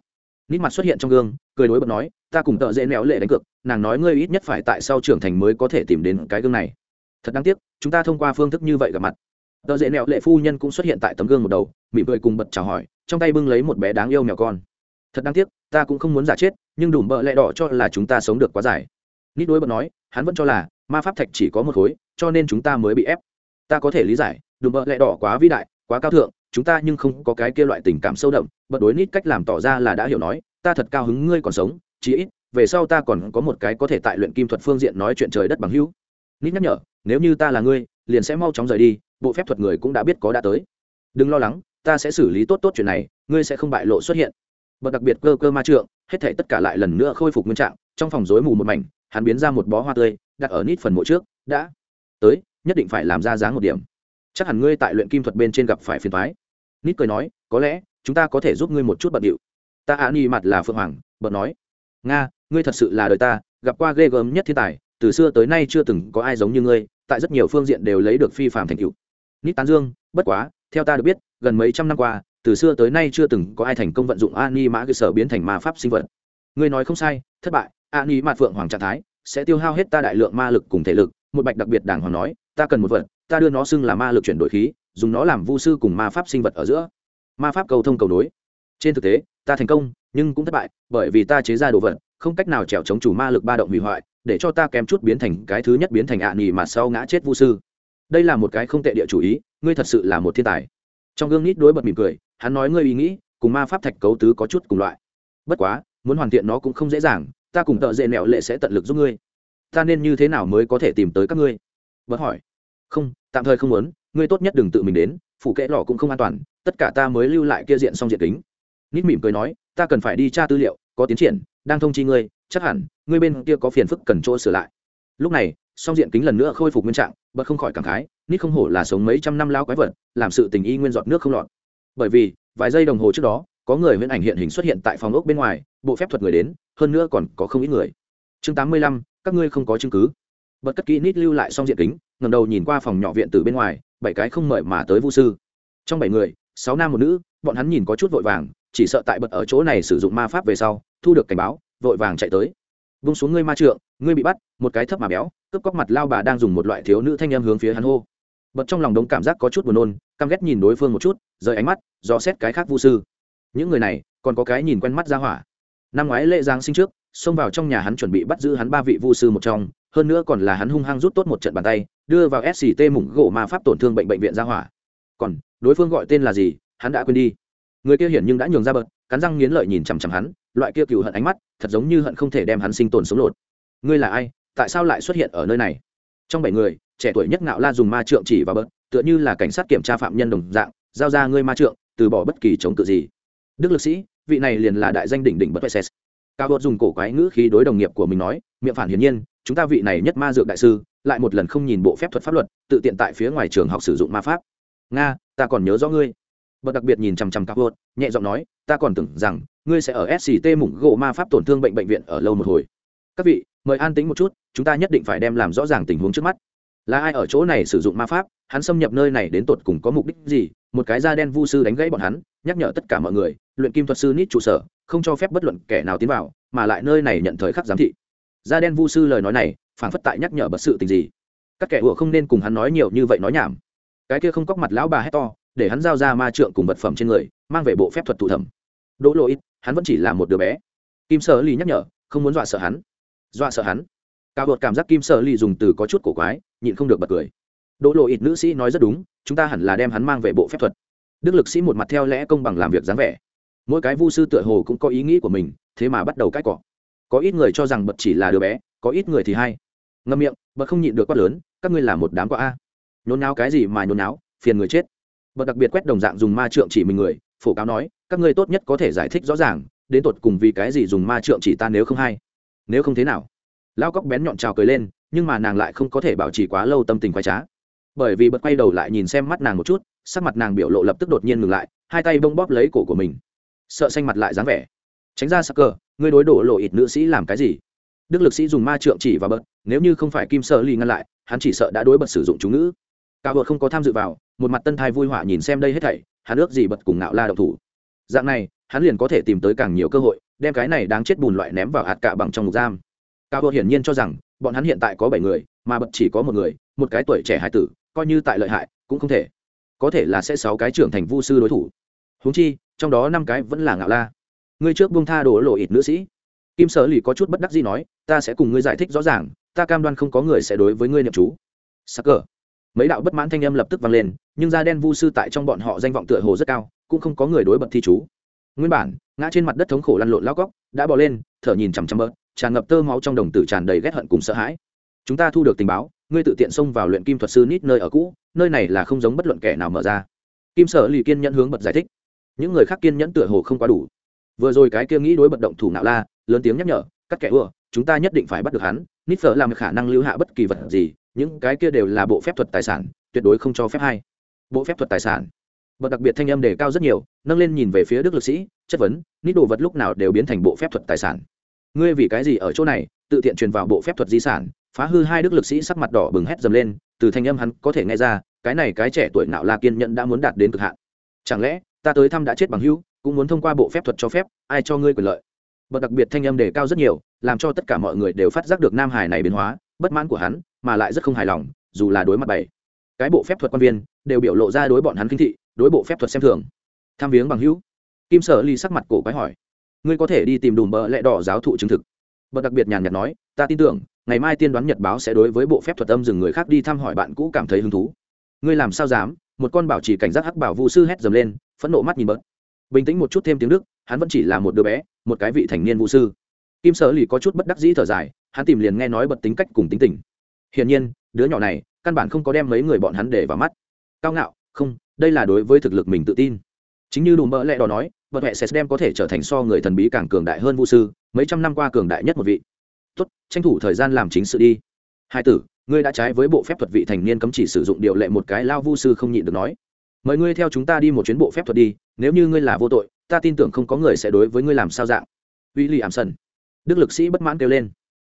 Nít mặt xuất hiện trong gương, cười đối bật nói, ta cùng tợ dễ néo lệ đánh cược, nàng nói ngươi ít nhất phải tại sau trưởng thành mới có thể tìm đến cái gương này. Thật đáng tiếc, chúng ta thông qua phương thức như vậy gặp mặt. Tợ dễ nẹo lệ phu nhân cũng xuất hiện tại tấm gương một đầu, mỉm cười cùng bật chào hỏi, trong tay bưng lấy một bé đáng yêu mèo con thật đáng tiếc, ta cũng không muốn giả chết, nhưng đủ bợ lẹ đỏ cho là chúng ta sống được quá dài. Nít đối bật nói, hắn vẫn cho là, ma pháp thạch chỉ có một khối, cho nên chúng ta mới bị ép. Ta có thể lý giải, đùm bợ lẹ đỏ quá vĩ đại, quá cao thượng, chúng ta nhưng không có cái kia loại tình cảm sâu đậm bật đối nít cách làm tỏ ra là đã hiểu nói, ta thật cao hứng ngươi còn sống, chí ít, về sau ta còn có một cái có thể tại luyện kim thuật phương diện nói chuyện trời đất bằng hữu. Nít nhắc nhở, nếu như ta là ngươi, liền sẽ mau chóng rời đi, bộ phép thuật người cũng đã biết có đã tới. Đừng lo lắng, ta sẽ xử lý tốt tốt chuyện này, ngươi sẽ không bại lộ xuất hiện bật đặc biệt cơ cơ ma trượng, hết thể tất cả lại lần nữa khôi phục nguyên trạng, trong phòng rối mù một mảnh, hắn biến ra một bó hoa tươi, đặt ở nít phần mộ trước, đã. Tới, nhất định phải làm ra dáng một điểm. Chắc hẳn ngươi tại luyện kim thuật bên trên gặp phải phiền thoái nít cười nói, có lẽ, chúng ta có thể giúp ngươi một chút bận điệu. Ta ạ ni mặt là phượng hoàng, bận nói, nga, ngươi thật sự là đời ta, gặp qua ghê gớm nhất thiên tài, từ xưa tới nay chưa từng có ai giống như ngươi, tại rất nhiều phương diện đều lấy được phi phạm thành tựu. Nít tán dương, bất quá, theo ta được biết, gần mấy trăm năm qua từ xưa tới nay chưa từng có ai thành công vận dụng ani mã cơ sở biến thành ma pháp sinh vật. Ngươi nói không sai, thất bại ani mạt phượng hoàng trạng thái sẽ tiêu hao hết ta đại lượng ma lực cùng thể lực. Một bạch đặc biệt đàng hoàng nói, ta cần một vật, ta đưa nó xưng là ma lực chuyển đổi khí, dùng nó làm vu sư cùng ma pháp sinh vật ở giữa. Ma pháp cầu thông cầu nối. Trên thực tế, ta thành công, nhưng cũng thất bại, bởi vì ta chế ra đồ vật, không cách nào trèo chống chủ ma lực ba động hủy hoại, để cho ta kém chút biến thành cái thứ nhất biến thành ạ à mà sau ngã chết vu sư. Đây là một cái không tệ địa chủ ý, ngươi thật sự là một thiên tài. Trong gương nít đối bật mỉm cười hắn nói ngươi ý nghĩ, cùng ma pháp thạch cấu tứ có chút cùng loại. Bất quá, muốn hoàn thiện nó cũng không dễ dàng, ta cùng tợ dễ nẹo lệ sẽ tận lực giúp ngươi. Ta nên như thế nào mới có thể tìm tới các ngươi? Vẫn hỏi. Không, tạm thời không muốn, ngươi tốt nhất đừng tự mình đến phụ kẽ lò cũng không an toàn, tất cả ta mới lưu lại kia diện xong diện kính. Nít mỉm cười nói, ta cần phải đi tra tư liệu, có tiến triển, đang thông chi ngươi, chắc hẳn, ngươi bên kia có phiền phức cần chỗ sửa lại. Lúc này song diện kính lần nữa khôi phục nguyên trạng bật không khỏi cảm khái, nít không hổ là sống mấy trăm năm lao quái vật, làm sự tình y nguyên giọt nước không lọt bởi vì, vài giây đồng hồ trước đó, có người huyễn ảnh hiện hình xuất hiện tại phòng ốc bên ngoài, bộ phép thuật người đến, hơn nữa còn có không ít người. Chương tám mươi lăm, các ngươi không có chứng cứ. Bật cất kỹ nít lưu lại xong diện kính ngầm đầu nhìn qua phòng nhỏ viện từ bên ngoài, bảy cái không mời mà tới vu sư. Trong bảy người, sáu nam một nữ, bọn hắn nhìn có chút vội vàng, chỉ sợ tại bật ở chỗ này sử dụng ma pháp về sau, thu được cảnh báo, vội vàng chạy tới. Vung xuống ngươi ma trượng, ngươi bị bắt, một cái thấp mà béo, cướp cóc mặt lao bà đang dùng một loại thiếu nữ thanh em hướng phía hắn hô. Bật trong lòng đống cảm giác có chút buồn nôn căm ghét nhìn đối phương một chút, rời ánh mắt, dò xét cái khác vu sư. Những người này, còn có cái nhìn quen mắt ra hỏa. Năm ngoái lễ giáng sinh trước, xông vào trong nhà hắn chuẩn bị bắt giữ hắn ba vị vu sư một trong, hơn nữa còn là hắn hung hăng rút tốt một trận bàn tay, đưa vào sct mủng gỗ ma pháp tổn thương bệnh bệnh viện ra hỏa. Còn, đối phương gọi tên là gì, hắn đã quên đi. Người kia hiển nhưng đã nhường ra bợt cắn răng nghiến lợi nhìn chằm chằm hắn, loại kia cừu hận ánh mắt, thật giống như hận không thể đem hắn sinh tồn sống lột. Ngươi là ai? Tại sao lại xuất hiện ở nơi này? Trong bảy người, trẻ tuổi nhất ngạo la dùng ma trượng chỉ vào bớt tựa như là cảnh sát kiểm tra phạm nhân đồng dạng, giao ra ngươi ma trượng, từ bỏ bất kỳ chống cự gì. Đức lực sĩ, vị này liền là đại danh đỉnh đỉnh bất vệ cao bột dùng cổ quái ngữ khí đối đồng nghiệp của mình nói, miệng phản hiển nhiên, chúng ta vị này nhất ma dược đại sư, lại một lần không nhìn bộ phép thuật pháp luật, tự tiện tại phía ngoài trường học sử dụng ma pháp. Nga, ta còn nhớ rõ ngươi. Bật đặc biệt nhìn chằm chằm cao bột, nhẹ giọng nói, ta còn tưởng rằng, ngươi sẽ ở sct mủng gỗ ma pháp tổn thương bệnh bệnh viện ở lâu một hồi. Các vị, mời an tính một chút, chúng ta nhất định phải đem làm rõ ràng tình huống trước mắt là ai ở chỗ này sử dụng ma pháp, hắn xâm nhập nơi này đến tột cùng có mục đích gì, một cái da đen vu sư đánh gãy bọn hắn, nhắc nhở tất cả mọi người, luyện kim thuật sư nít trụ sở, không cho phép bất luận kẻ nào tiến vào, mà lại nơi này nhận thời khắc giám thị. Da đen vu sư lời nói này phản phất tại nhắc nhở bất sự tình gì. Các kẻ ủa không nên cùng hắn nói nhiều như vậy nói nhảm. Cái kia không cóc mặt lão bà hét to, để hắn giao ra ma trượng cùng vật phẩm trên người, mang về bộ phép thuật thụ thẩm. Đỗ lỗi, hắn vẫn chỉ là một đứa bé. Kim sở ly nhắc nhở, không muốn dọa sợ hắn. Dọa sợ hắn? Cao Bột cảm giác kim Sơ ly dùng từ có chút cổ quái, nhịn không được bật cười. Đỗ lộ ít nữ sĩ nói rất đúng, chúng ta hẳn là đem hắn mang về bộ phép thuật. Đức lực sĩ một mặt theo lẽ công bằng làm việc dáng vẻ. Mỗi cái vu sư tựa hồ cũng có ý nghĩ của mình, thế mà bắt đầu cãi cọ. Có ít người cho rằng bật chỉ là đứa bé, có ít người thì hay. Ngâm miệng, bật không nhịn được quát lớn, các ngươi là một đám quả a. Nhốn náo cái gì mà nhốn náo phiền người chết. Bật đặc biệt quét đồng dạng dùng ma trượng chỉ mình người, phổ cáo nói, các ngươi tốt nhất có thể giải thích rõ ràng, đến tột cùng vì cái gì dùng ma trượng chỉ ta nếu không hay. Nếu không thế nào? Lao cóc bén nhọn trào cười lên, nhưng mà nàng lại không có thể bảo trì quá lâu tâm tình khoái trá. Bởi vì bật quay đầu lại nhìn xem mắt nàng một chút, sắc mặt nàng biểu lộ lập tức đột nhiên ngừng lại, hai tay bông bóp lấy cổ của mình. Sợ xanh mặt lại dáng vẻ. Tránh ra sắc cờ ngươi đối đổ lộ ít nữ sĩ làm cái gì? Đức lực sĩ dùng ma trượng chỉ và bật, nếu như không phải kim sợ ly ngăn lại, hắn chỉ sợ đã đối bật sử dụng chú ngữ. Cả vợ không có tham dự vào, một mặt tân thai vui họa nhìn xem đây hết thảy, hắn ước gì bật cùng ngạo la độc thủ. Dạng này, hắn liền có thể tìm tới càng nhiều cơ hội, đem cái này đáng chết bùn loại ném vào hạt cạ bằng trong ngục giam cao bột hiển nhiên cho rằng, bọn hắn hiện tại có bảy người, mà bật chỉ có một người, một cái tuổi trẻ hải tử, coi như tại lợi hại, cũng không thể. Có thể là sẽ sáu cái trưởng thành vu sư đối thủ. Húng chi, trong đó năm cái vẫn là ngạo la. Ngươi trước buông tha đổ lộ ít nữ sĩ. Kim sở lì có chút bất đắc gì nói, ta sẽ cùng ngươi giải thích rõ ràng, ta cam đoan không có người sẽ đối với ngươi niệm chú. Sắc cờ mấy đạo bất mãn thanh âm lập tức vang lên, nhưng da đen vu sư tại trong bọn họ danh vọng tựa hồ rất cao, cũng không có người đối bật thi chú. Nguyên bản, ngã trên mặt đất thống khổ lăn lộn lao cóc đã bỏ lên, thở nhìn chằm chằm bớt tràn ngập tơ máu trong đồng tử tràn đầy ghét hận cùng sợ hãi. Chúng ta thu được tình báo, ngươi tự tiện xông vào luyện kim thuật sư nít nơi ở cũ, nơi này là không giống bất luận kẻ nào mở ra. Kim sở lì kiên nhẫn hướng bật giải thích. Những người khác kiên nhẫn tựa hồ không quá đủ. Vừa rồi cái kia nghĩ đối bận động thủ nạo la, lớn tiếng nhắc nhở, các kẻ ưa, chúng ta nhất định phải bắt được hắn, nít phở làm khả năng lưu hạ bất kỳ vật gì, những cái kia đều là bộ phép thuật tài sản, tuyệt đối không cho phép hay. Bộ phép thuật tài sản. Bật đặc biệt thanh âm đề cao rất nhiều, nâng lên nhìn về phía đức lực sĩ, chất vấn, nít đồ vật lúc nào đều biến thành bộ phép thuật tài sản? Ngươi vì cái gì ở chỗ này, tự tiện truyền vào bộ phép thuật di sản, phá hư hai đức lực sĩ sắc mặt đỏ bừng hét dầm lên, từ thanh âm hắn có thể nghe ra, cái này cái trẻ tuổi nạo la kiên nhẫn đã muốn đạt đến cực hạn. Chẳng lẽ, ta tới thăm đã chết bằng hữu, cũng muốn thông qua bộ phép thuật cho phép, ai cho ngươi quyền lợi? Bậc đặc biệt thanh âm đề cao rất nhiều, làm cho tất cả mọi người đều phát giác được nam hải này biến hóa, bất mãn của hắn, mà lại rất không hài lòng, dù là đối mặt bảy. Cái bộ phép thuật quan viên, đều biểu lộ ra đối bọn hắn kinh thị, đối bộ phép thuật xem thường. Tham viếng bằng hữu. Kim sở ly sắc mặt cổ quái hỏi ngươi có thể đi tìm đùm bợ lẹ đỏ giáo thụ chứng thực. Bậc đặc biệt nhàn nhạt nói, ta tin tưởng, ngày mai tiên đoán nhật báo sẽ đối với bộ phép thuật âm dừng người khác đi thăm hỏi bạn cũ cảm thấy hứng thú. Ngươi làm sao dám? Một con bảo trì cảnh giác hắc bảo vu sư hét dầm lên, phẫn nộ mắt nhìn bớt bình tĩnh một chút thêm tiếng đức, hắn vẫn chỉ là một đứa bé, một cái vị thành niên vũ sư. Kim sở lì có chút bất đắc dĩ thở dài, hắn tìm liền nghe nói bật tính cách cùng tính tình. Hiển nhiên, đứa nhỏ này, căn bản không có đem mấy người bọn hắn để vào mắt. Cao ngạo, không, đây là đối với thực lực mình tự tin chính như đùm bỡ lẽ đó nói, vật hệ sẽ đem có thể trở thành so người thần bí càng cường đại hơn vũ sư, mấy trăm năm qua cường đại nhất một vị. Tốt, tranh thủ thời gian làm chính sự đi. Hai tử, ngươi đã trái với bộ phép thuật vị thành niên cấm chỉ sử dụng điều lệ một cái lao vu sư không nhịn được nói. Mời ngươi theo chúng ta đi một chuyến bộ phép thuật đi, nếu như ngươi là vô tội, ta tin tưởng không có người sẽ đối với ngươi làm sao dạng. W i ảm sân đức lực sĩ bất mãn kêu lên.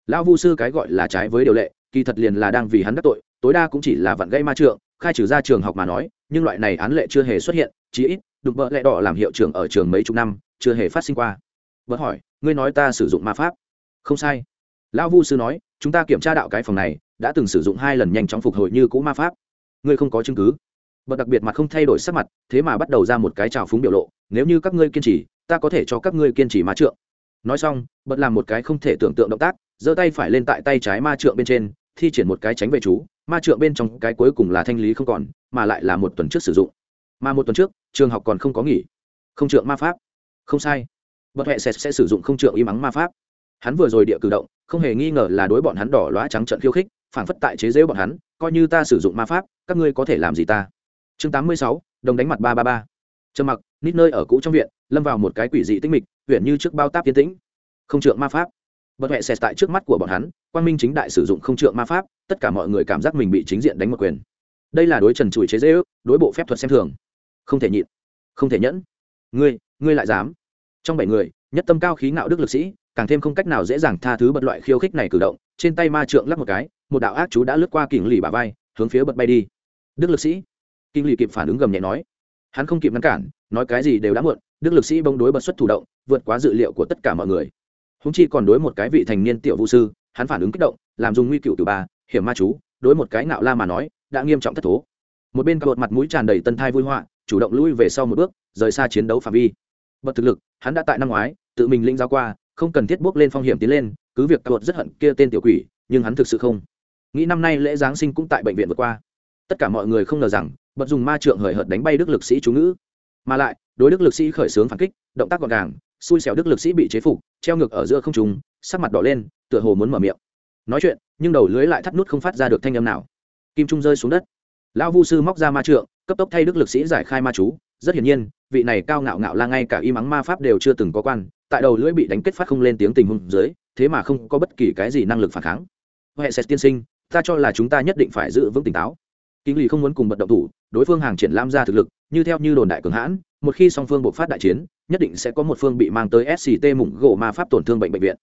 Lão vu sư cái gọi là trái với điều lệ, kỳ thật liền là đang vì hắn đắc tội, tối đa cũng chỉ là vặn gây ma trượng, khai trừ ra trường học mà nói, nhưng loại này án lệ chưa hề xuất hiện, chí ít đụng bợ lẹ đỏ làm hiệu trưởng ở trường mấy chục năm, chưa hề phát sinh qua. Vợ hỏi, ngươi nói ta sử dụng ma pháp? Không sai. Lão vu sư nói, chúng ta kiểm tra đạo cái phòng này, đã từng sử dụng hai lần nhanh chóng phục hồi như cũ ma pháp. Ngươi không có chứng cứ. Bậc đặc biệt mặt không thay đổi sắc mặt, thế mà bắt đầu ra một cái trào phúng biểu lộ, nếu như các ngươi kiên trì, ta có thể cho các ngươi kiên trì ma trượng. Nói xong bật làm một cái không thể tưởng tượng động tác, giơ tay phải lên tại tay trái ma trượng bên trên, thi triển một cái tránh về chú. Ma trượng bên trong cái cuối cùng là thanh lý không còn, mà lại là một tuần trước sử dụng mà một tuần trước trường học còn không có nghỉ. Không trượng ma pháp. Không sai. Bật hệ sẽ, sẽ sử dụng không trượng y mắng ma pháp. Hắn vừa rồi địa cử động không hề nghi ngờ là đối bọn hắn đỏ lóa trắng trận khiêu khích phản phất tại chế giễu bọn hắn coi như ta sử dụng ma pháp các ngươi có thể làm gì ta? Chương tám mươi sáu đồng đánh mặt ba ba ba. Trầm mặc nít nơi ở cũ trong viện lâm vào một cái quỷ dị tinh mịch huyện như trước bao táp tiến tĩnh. Không trượng ma pháp. Bật huệ xẹt tại trước mắt của bọn hắn quan minh chính đại sử dụng không trượng ma pháp tất cả mọi người cảm giác mình bị chính diện đánh một quyền. Đây là đối trần chùi chế dễ ước đối bộ phép thuật xem thường không thể nhịn. Không thể nhẫn. Ngươi ngươi lại dám. Trong bảy người nhất tâm cao khí ngạo đức lực sĩ càng thêm không cách nào dễ dàng tha thứ bật loại khiêu khích này cử động trên tay ma trượng lắc một cái một đạo ác chú đã lướt qua kình lì bà vai hướng phía bật bay đi. Đức lực sĩ. Kinh lì kịp phản ứng gầm nhẹ nói. Hắn không kịp ngăn cản nói cái gì đều đã muộn đức lực sĩ bông đối bật xuất thủ động vượt quá dự liệu của tất cả mọi người. Húng chi còn đối một cái vị thành niên tiểu vũ sư hắn phản ứng kích động làm dùng nguy cựu từ bà, hiểm ma chú đối một cái nạo la mà nói đã nghiêm trọng thất thố. Một bên cột mặt mũi tràn đầy tân thai vui họa chủ động lui về sau một bước, rời xa chiến đấu phạm vi. Bật thực lực, hắn đã tại năm ngoái, tự mình linh giao qua, không cần thiết bước lên phong hiểm tiến lên, cứ việc cột rất hận kia tên tiểu quỷ, nhưng hắn thực sự không. Nghĩ năm nay lễ giáng sinh cũng tại bệnh viện vượt qua. Tất cả mọi người không ngờ rằng, bật dùng ma trượng hời hợt đánh bay đức lực sĩ chú ngữ. Mà lại, đối đức lực sĩ khởi xướng phản kích, động tác gọn gàng, xui xẻo đức lực sĩ bị chế phục, treo ngược ở giữa không trùng sắc mặt đỏ lên, tựa hồ muốn mở miệng. Nói chuyện, nhưng đầu lưới lại thắt nút không phát ra được thanh âm nào. Kim trung rơi xuống đất lão vu sư móc ra ma trượng, cấp tốc thay đức lực sĩ giải khai ma chú. Rất hiển nhiên, vị này cao ngạo ngạo la ngay cả y mắng ma pháp đều chưa từng có quan, tại đầu lưỡi bị đánh kết phát không lên tiếng tình hùng dưới, thế mà không có bất kỳ cái gì năng lực phản kháng. Hệ sẽ tiên sinh, ta cho là chúng ta nhất định phải giữ vững tỉnh táo. Kinh lì không muốn cùng bật động thủ, đối phương hàng triển lam ra thực lực, như theo như đồn đại cường hãn, một khi song phương buộc phát đại chiến, nhất định sẽ có một phương bị mang tới sct mủng gỗ ma pháp tổn thương bệnh bệnh viện,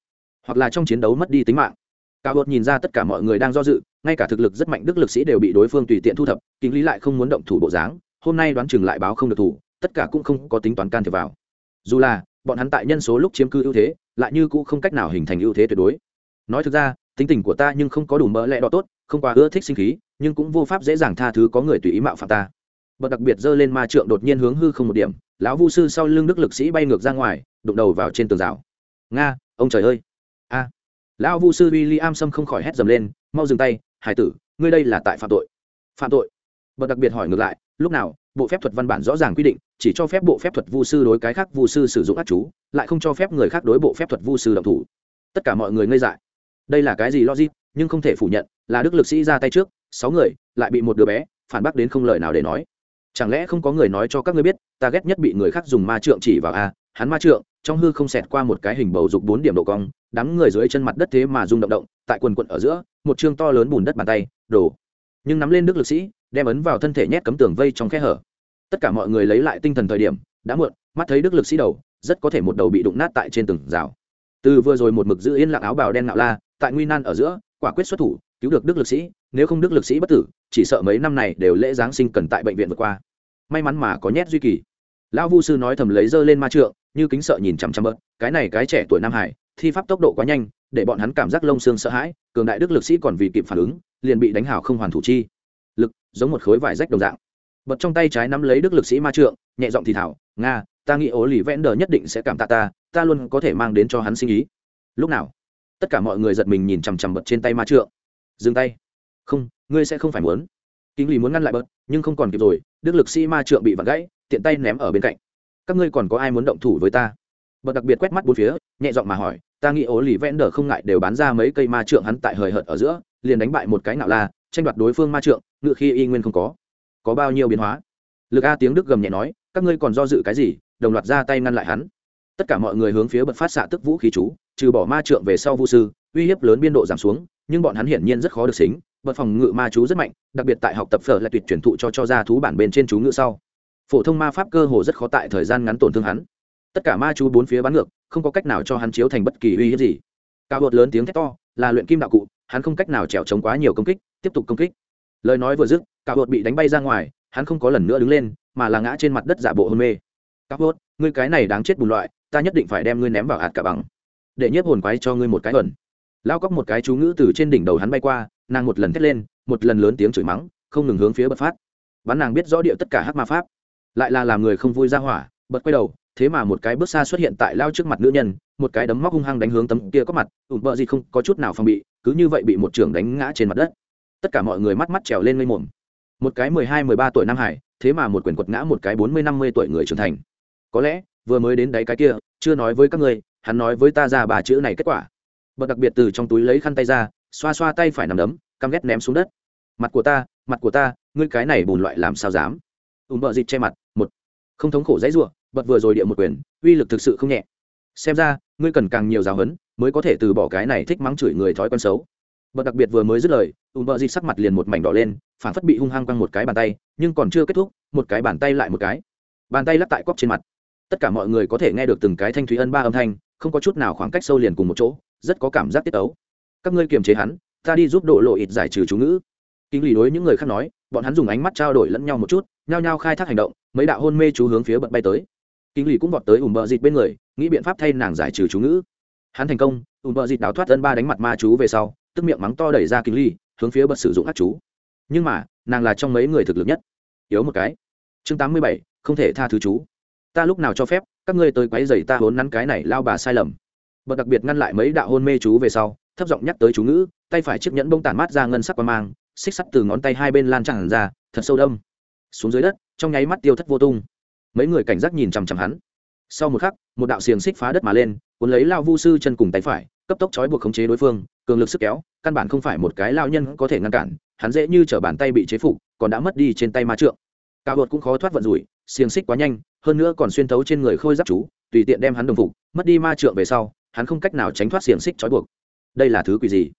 hoặc là trong chiến đấu mất đi tính mạng cao hột nhìn ra tất cả mọi người đang do dự, ngay cả thực lực rất mạnh đức lực sĩ đều bị đối phương tùy tiện thu thập kính lý lại không muốn động thủ bộ dáng, hôm nay đoán chừng lại báo không được thủ, tất cả cũng không có tính toán can thiệp vào. Dù là, bọn hắn tại nhân số lúc chiếm cư ưu thế, lại như cũng không cách nào hình thành ưu thế tuyệt đối. Nói thực ra, tính tình của ta nhưng không có đủ mỡ lẽ đó tốt, không quá ưa thích sinh khí, nhưng cũng vô pháp dễ dàng tha thứ có người tùy ý mạo phạm ta. Bật đặc biệt giơ lên ma trượng đột nhiên hướng hư không một điểm, lão vu sư sau lưng đức lực sĩ bay ngược ra ngoài, đụng đầu vào trên tường rào. Nga, ông trời ơi! Lão vu sư w i l l i am sâm không khỏi hét dầm lên, mau dừng tay, hải tử, ngươi đây là tại phạm tội. Phạm tội? Bật đặc biệt hỏi ngược lại, lúc nào, bộ phép thuật văn bản rõ ràng quy định, chỉ cho phép bộ phép thuật vu sư đối cái khác vu sư sử dụng ác chú, lại không cho phép người khác đối bộ phép thuật vu sư động thủ? Tất cả mọi người ngây dại. Đây là cái gì logic, nhưng không thể phủ nhận, là đức lực sĩ ra tay trước, sáu người, lại bị một đứa bé, phản bác đến không lời nào để nói. Chẳng lẽ không có người nói cho các ngươi biết, ta ghét nhất bị người khác dùng ma trượng chỉ vào a hắn ma trượng, trong hư không xẹt qua một cái hình bầu dục bốn điểm độ cong, đám người dưới chân mặt đất thế mà rung động động, tại quần quận ở giữa, một chương to lớn bùn đất bàn tay, đổ. Nhưng nắm lên đức lực sĩ, đem ấn vào thân thể nhét cấm tường vây trong khe hở. Tất cả mọi người lấy lại tinh thần thời điểm, đã muộn, mắt thấy đức lực sĩ đầu, rất có thể một đầu bị đụng nát tại trên tường rào. Từ vừa rồi một mực giữ yên lặng áo bào đen nạo la, tại nguy nan ở giữa, quả quyết xuất thủ, cứu được đức lực sĩ, nếu không đức lực sĩ bất tử, chỉ sợ mấy năm này đều lễ giáng sinh cần tại bệnh viện vượt qua. May mắn mà có nhét duy kỳ. Lão vu sư nói thầm lấy dơ lên ma trượng như kính sợ nhìn chằm chằm bớt, cái này cái trẻ tuổi nam hải, thi pháp tốc độ quá nhanh, để bọn hắn cảm giác lông xương sợ hãi, cường đại đức lực sĩ còn vì kịp phản ứng, liền bị đánh hào không hoàn thủ chi. Lực, giống một khối vải rách đồng dạng. Bật trong tay trái nắm lấy đức lực sĩ ma trượng, nhẹ giọng thì thảo, nga, ta nghĩ ố lì vẽn đờ nhất định sẽ cảm tạ ta ta luôn có thể mang đến cho hắn sinh ý. Lúc nào, tất cả mọi người giật mình nhìn chằm chằm bật trên tay ma trượng. Dừng tay. Không, ngươi sẽ không phải muốn. Kinh lì muốn ngăn lại bớt nhưng không còn kịp rồi, đức lực sĩ ma trượng bị vặn gãy, tiện tay ném ở bên cạnh các ngươi còn có ai muốn động thủ với ta? Bật đặc biệt quét mắt bốn phía, nhẹ giọng mà hỏi, ta nghĩ ố lì vẽn đờ không ngại đều bán ra mấy cây ma trượng hắn tại hời hợt ở giữa, liền đánh bại một cái nạo la, tranh đoạt đối phương ma trượng, ngựa khi y nguyên không có. Có bao nhiêu biến hóa? Lực a tiếng đức gầm nhẹ nói, các ngươi còn do dự cái gì? Đồng loạt ra tay ngăn lại hắn. Tất cả mọi người hướng phía bật phát xạ tức vũ khí chú, trừ bỏ ma trượng về sau vu sư, uy hiếp lớn biên độ giảm xuống, nhưng bọn hắn hiển nhiên rất khó được xính. Bật phòng ngự ma chú rất mạnh, đặc biệt tại học tập phở là tuyệt truyền thụ cho cho ra thú bản bên trên chú ngự sau phổ thông ma pháp cơ hồ rất khó tại thời gian ngắn tổn thương hắn. Tất cả ma chú bốn phía bắn ngược, không có cách nào cho hắn chiếu thành bất kỳ uy hiếp gì. Cao bột lớn tiếng thét to, là luyện kim đạo cụ, hắn không cách nào trèo chống quá nhiều công kích, tiếp tục công kích. Lời nói vừa dứt, cao bột bị đánh bay ra ngoài, hắn không có lần nữa đứng lên, mà là ngã trên mặt đất giả bộ hôn mê. Cao bột ngươi cái này đáng chết bùn loại, ta nhất định phải đem ngươi ném vào hạt cả bằng. Để nhiếp hồn quái cho ngươi một cái tuần lao cóc một cái chú ngữ từ trên đỉnh đầu hắn bay qua, nàng một lần thét lên, một lần lớn tiếng chửi mắng, không ngừng hướng phía bật phát. Bắn nàng biết rõ địa tất cả hắc ma pháp lại là làm người không vui ra hỏa, bật quay đầu, thế mà một cái bước xa xuất hiện tại lao trước mặt nữ nhân, một cái đấm móc hung hăng đánh hướng tấm kia có mặt, ủn bợ gì không có chút nào phòng bị, cứ như vậy bị một trưởng đánh ngã trên mặt đất. Tất cả mọi người mắt mắt trèo lên ngây mồm một cái mười hai, mười ba tuổi nam hải, thế mà một quyền quật ngã một cái bốn mươi, năm mươi tuổi người trưởng thành. Có lẽ, vừa mới đến đáy cái kia, chưa nói với các ngươi, hắn nói với ta ra bà chữ này kết quả. Bật đặc biệt từ trong túi lấy khăn tay ra, xoa xoa tay phải nằm đấm, căm ghét ném xuống đất. Mặt của ta, mặt của ta, ngươi cái này bùn loại làm sao dám? Ùm bợ dịt che mặt không thống khổ dãy ruộng bật vừa rồi địa một quyền, uy lực thực sự không nhẹ. Xem ra, ngươi cần càng nhiều giáo huấn, mới có thể từ bỏ cái này thích mắng chửi người thói quen xấu. Bật đặc biệt vừa mới dứt lời ùm bợ dịt sắc mặt liền một mảnh đỏ lên, phản phất bị hung hăng quăng một cái bàn tay, nhưng còn chưa kết thúc, một cái bàn tay lại một cái. Bàn tay lắc tại cóc trên mặt. Tất cả mọi người có thể nghe được từng cái thanh thúy ân ba âm thanh, không có chút nào khoảng cách sâu liền cùng một chỗ, rất có cảm giác tiết tấu. Các ngươi kiềm chế hắn, ta đi giúp độ lộ ít giải trừ chú ngữ kinh lì đối những người khác nói, bọn hắn dùng ánh mắt trao đổi lẫn nhau một chút, nhao nhao khai thác hành động, mấy đạo hôn mê chú hướng phía bật bay tới. Kinh lì cũng vọt tới ủng bờ dịt bên người, nghĩ biện pháp thay nàng giải trừ chú ngữ. Hắn thành công ủng bờ dịt đào thoát ân ba đánh mặt ma chú về sau, tức miệng mắng to đẩy ra kinh lì, hướng phía bật sử dụng các chú. Nhưng mà, nàng là trong mấy người thực lực nhất. Yếu một cái. Chương tám mươi bảy, không thể tha thứ chú. Ta lúc nào cho phép, các ngươi tới quấy giày ta hốn nắn cái này lao bà sai lầm. Bật đặc biệt ngăn lại mấy đạo hôn mê chú về sau, thấp giọng nhắc tới chú ngữ, tay phải chiếc nhẫn bông tản mát ra ngân sắc qua mang xích sắt từ ngón tay hai bên lan tràn ra, thật sâu đâm xuống dưới đất, trong nháy mắt tiêu thất vô tung. Mấy người cảnh giác nhìn chằm chằm hắn. Sau một khắc, một đạo xiềng xích phá đất mà lên, cuốn lấy lao vu sư chân cùng tay phải, cấp tốc trói buộc khống chế đối phương, cường lực sức kéo, căn bản không phải một cái lao nhân có thể ngăn cản, hắn dễ như t bàn tay bị chế phục, còn đã mất đi trên tay ma trượng. Cao đột cũng khó thoát vận rủi, xiềng xích quá nhanh, hơn nữa còn xuyên thấu trên người khôi giáp chú, tùy tiện đem hắn đồng phục, mất đi ma trượng về sau, hắn không cách nào tránh thoát xiềng xích trói buộc. Đây là thứ quỷ gì?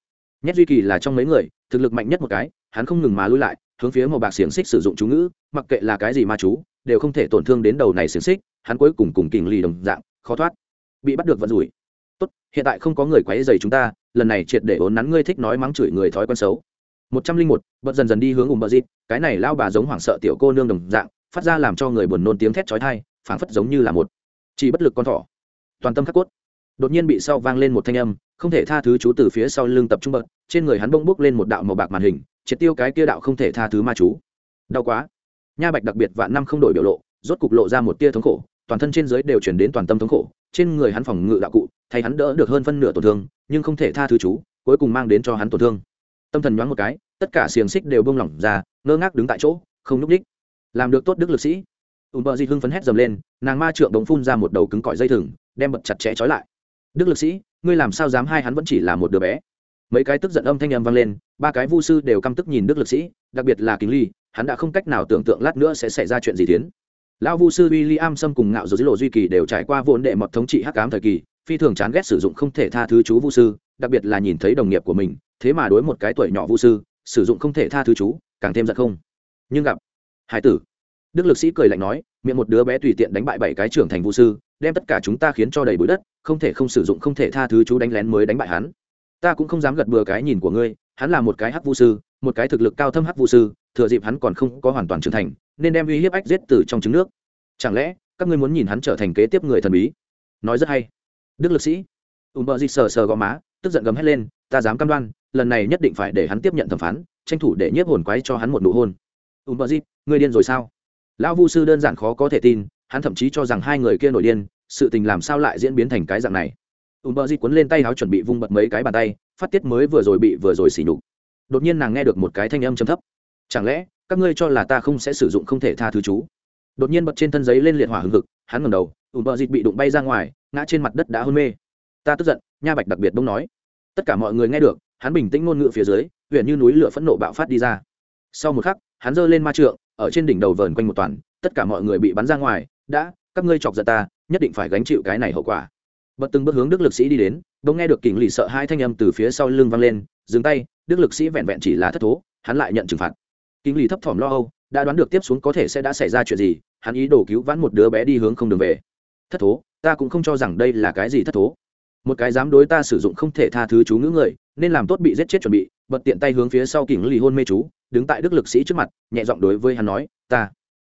Nhất duy kỳ là trong mấy người thực lực mạnh nhất một cái, hắn không ngừng mà lui lại, hướng phía màu bạc xiềng xích sử dụng chú ngữ, mặc kệ là cái gì ma chú, đều không thể tổn thương đến đầu này xiềng xích, hắn cuối cùng cùng kình lì đồng dạng, khó thoát, bị bắt được vận rủi. Tốt, hiện tại không có người quấy dày chúng ta, lần này triệt để ốn nắn ngươi thích nói mắng chửi người thói quen xấu. Một trăm linh một, bật dần dần đi hướng ùm bờ dịp cái này lao bà giống hoảng sợ tiểu cô nương đồng dạng, phát ra làm cho người buồn nôn tiếng thét chói tai, phảng phất giống như là một chỉ bất lực con thỏ. Toàn tâm khắc cốt đột nhiên bị sau vang lên một thanh âm, không thể tha thứ chú từ phía sau lưng tập trung bật trên người hắn bông bốc lên một đạo màu bạc màn hình, triệt tiêu cái kia đạo không thể tha thứ ma chú. Đau quá. Nha bạch đặc biệt vạn năm không đổi biểu lộ, rốt cục lộ ra một tia thống khổ, toàn thân trên dưới đều chuyển đến toàn tâm thống khổ, trên người hắn phòng ngự đạo cụ, thay hắn đỡ được hơn phân nửa tổn thương, nhưng không thể tha thứ chú, cuối cùng mang đến cho hắn tổn thương. Tâm thần nhoáng một cái, tất cả xiềng xích đều bông lỏng ra, ngơ ngác đứng tại chỗ, không n ú c đích làm được tốt đức lực sĩ. Ùm bờ di hưng phấn hét dầm lên, nàng ma trượng đống phun ra một đầu cứng cỏi dây thừng, đem bật chặt chẽ trói lại đức lực sĩ, ngươi làm sao dám hai hắn vẫn chỉ là một đứa bé? Mấy cái tức giận âm thanh âm vang lên, ba cái vu sư đều căm tức nhìn đức lực sĩ, đặc biệt là kính ly, hắn đã không cách nào tưởng tượng lát nữa sẽ xảy ra chuyện gì tiến. Lão vu sư w i l l i am sâm cùng ngạo dầu dưới lộ duy kỳ đều trải qua vốn đệ mật thống trị hắc cám thời kỳ, phi thường chán ghét sử dụng không thể tha thứ chú vu sư, đặc biệt là nhìn thấy đồng nghiệp của mình, thế mà đối một cái tuổi nhỏ vu sư, sử dụng không thể tha thứ chú, càng thêm giận không. Nhưng gặp, hải tử đức lực sĩ cười lạnh nói, miệng một đứa bé tùy tiện đánh bại bảy cái trưởng thành vũ sư, đem tất cả chúng ta khiến cho đầy bụi đất, không thể không sử dụng, không thể tha thứ chú đánh lén mới đánh bại hắn. Ta cũng không dám gật bừa cái nhìn của ngươi, hắn là một cái hắc vũ sư, một cái thực lực cao thâm hắc vũ sư, thừa dịp hắn còn không có hoàn toàn trưởng thành, nên đem uy hiếp ách giết từ trong trứng nước. Chẳng lẽ, các ngươi muốn nhìn hắn trở thành kế tiếp người thần bí? Nói rất hay. Đức lực sĩ, ùm bờ di sờ sờ gò má, tức giận gầm hét lên, ta dám cam đoan, lần này nhất định phải để hắn tiếp nhận thẩm phán, tranh thủ để nhiếp hồn quái cho hắn một nụ hôn. Ùm bờ di ngươi điên rồi sao? Lão vu sư đơn giản khó có thể tin, hắn thậm chí cho rằng hai người kia nổi điên, sự tình làm sao lại diễn biến thành cái dạng này. Ùm bơ di cuốn lên tay áo chuẩn bị vung bật mấy cái bàn tay, phát tiết mới vừa rồi bị vừa rồi xỉ nhục. Đột nhiên nàng nghe được một cái thanh âm chấm thấp. Chẳng lẽ, các ngươi cho là ta không sẽ sử dụng không thể tha thứ chú? Đột nhiên bật trên thân giấy lên liệt hỏa hừng hực, hắn ngầm đầu ùm bơ di bị đụng bay ra ngoài, ngã trên mặt đất đã hôn mê. Ta tức giận, nha bạch đặc biệt bông nói. Tất cả mọi người nghe được, hắn bình tĩnh ngôn ngữ phía dưới, huyện như núi lửa phẫn nộ bạo phát đi ra. Sau một khắc, hắn giơ lên ma trượng ở trên đỉnh đầu vờn quanh một toàn, tất cả mọi người bị bắn ra ngoài, đã, các ngươi chọc giận ta, nhất định phải gánh chịu cái này hậu quả. Bật từng bước hướng đức lực sĩ đi đến, bỗng nghe được kình lì sợ hai thanh âm từ phía sau lưng vang lên, dừng tay, đức lực sĩ vẹn vẹn chỉ là thất thố, hắn lại nhận trừng phạt. Kình lì thấp thỏm lo âu, đã đoán được tiếp xuống có thể sẽ đã xảy ra chuyện gì, hắn ý đồ cứu vãn một đứa bé đi hướng không đường về. Thất thố, ta cũng không cho rằng đây là cái gì thất thố. Một cái dám đối ta sử dụng không thể tha thứ chú ngữ người nên làm tốt bị giết chết chuẩn bị, bật tiện tay hướng phía sau kình lì hôn mê chú, đứng tại đức lực sĩ trước mặt, nhẹ giọng đối với hắn nói, ta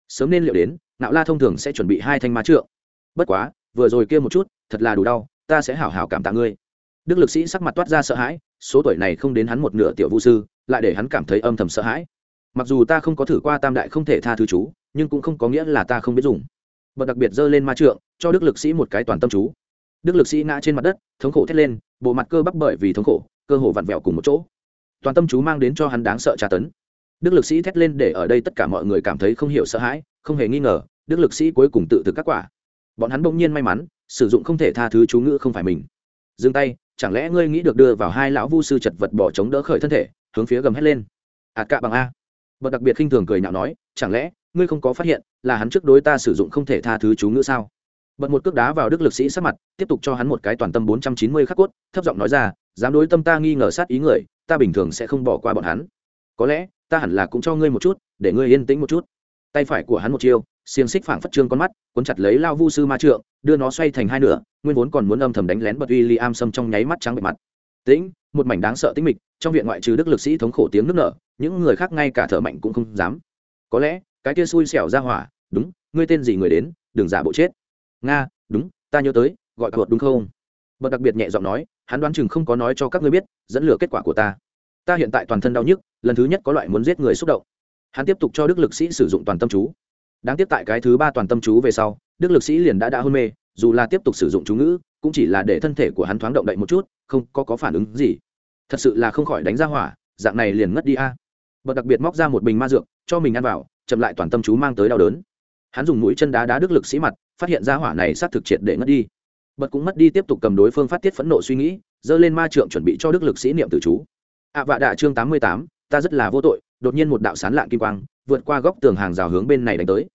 sớm nên liệu đến, nạo la thông thường sẽ chuẩn bị hai thanh ma trượng. Bất quá, vừa rồi kia một chút, thật là đủ đau, ta sẽ hảo hảo cảm tạ ngươi. Đức lực sĩ sắc mặt toát ra sợ hãi, số tuổi này không đến hắn một nửa tiểu vũ sư, lại để hắn cảm thấy âm thầm sợ hãi. Mặc dù ta không có thử qua tam đại không thể tha thứ chú, nhưng cũng không có nghĩa là ta không biết dùng. Bật đặc biệt giơ lên ma trượng, cho đức lực sĩ một cái toàn tâm chú. Đức lực sĩ ngã trên mặt đất, thống khổ thét lên, bộ mặt cơ bắp bởi vì thống khổ cơ hồ vặn vẹo cùng một chỗ. Toàn tâm chú mang đến cho hắn đáng sợ tra tấn. Đức lực sĩ thét lên để ở đây tất cả mọi người cảm thấy không hiểu sợ hãi, không hề nghi ngờ, đức lực sĩ cuối cùng tự thực các quả. Bọn hắn bỗng nhiên may mắn, sử dụng không thể tha thứ chú ngữ không phải mình. Dừng tay, chẳng lẽ ngươi nghĩ được đưa vào hai lão vu sư chật vật bỏ chống đỡ khởi thân thể, hướng phía gầm hét lên. Ạt cạ bằng a. Bậc đặc biệt khinh thường cười nhạo nói, chẳng lẽ, ngươi không có phát hiện là hắn trước đối ta sử dụng không thể tha thứ chú ngữ sao? Bật một cước đá vào đức lực sĩ sát mặt, tiếp tục cho hắn một cái toàn tâm bốn trăm chín mươi khắc cốt, thấp giọng nói ra dám đối tâm ta nghi ngờ sát ý người, ta bình thường sẽ không bỏ qua bọn hắn. Có lẽ, ta hẳn là cũng cho ngươi một chút, để ngươi yên tĩnh một chút. Tay phải của hắn một chiêu, xiềng xích phảng phất trương con mắt, cuốn chặt lấy lao vu sư ma trượng, đưa nó xoay thành hai nửa, nguyên vốn còn muốn âm thầm đánh lén bật uy li am sâm trong nháy mắt trắng bề mặt. Tĩnh, một mảnh đáng sợ tĩnh mịch, trong viện ngoại trừ đức lực sĩ thống khổ tiếng nước nở, những người khác ngay cả thở mạnh cũng không dám. Có lẽ, cái kia xui xẻo ra hỏa, đúng, ngươi tên gì người đến, đừng giả bộ chết. Nga, đúng, ta nhớ tới, gọi cột đúng không? Bật đặc biệt nhẹ giọng nói hắn đoán chừng không có nói cho các ngươi biết dẫn lửa kết quả của ta. Ta hiện tại toàn thân đau nhức lần thứ nhất có loại muốn giết người xúc động. Hắn tiếp tục cho đức lực sĩ sử dụng toàn tâm chú. Đáng tiếc tại cái thứ ba toàn tâm chú về sau đức lực sĩ liền đã đã hôn mê dù là tiếp tục sử dụng chú ngữ cũng chỉ là để thân thể của hắn thoáng động đậy một chút không có, có phản ứng gì. Thật sự là không khỏi đánh ra hỏa dạng này liền ngất đi a. À. bật đặc biệt móc ra một bình ma dược cho mình ăn vào chậm lại toàn tâm chú mang tới đau đớn. Hắn dùng mũi chân đá đá đức lực sĩ mặt phát hiện ra hỏa này sát thực triệt để ngất đi bật cũng mất đi tiếp tục cầm đối phương phát tiết phẫn nộ suy nghĩ, giơ lên ma trượng chuẩn bị cho đức lực sĩ niệm tử chú. Ạ vạ đạ chương tám mươi tám, ta rất là vô tội, đột nhiên một đạo sán lạng kim quang, vượt qua góc tường hàng rào hướng bên này đánh tới.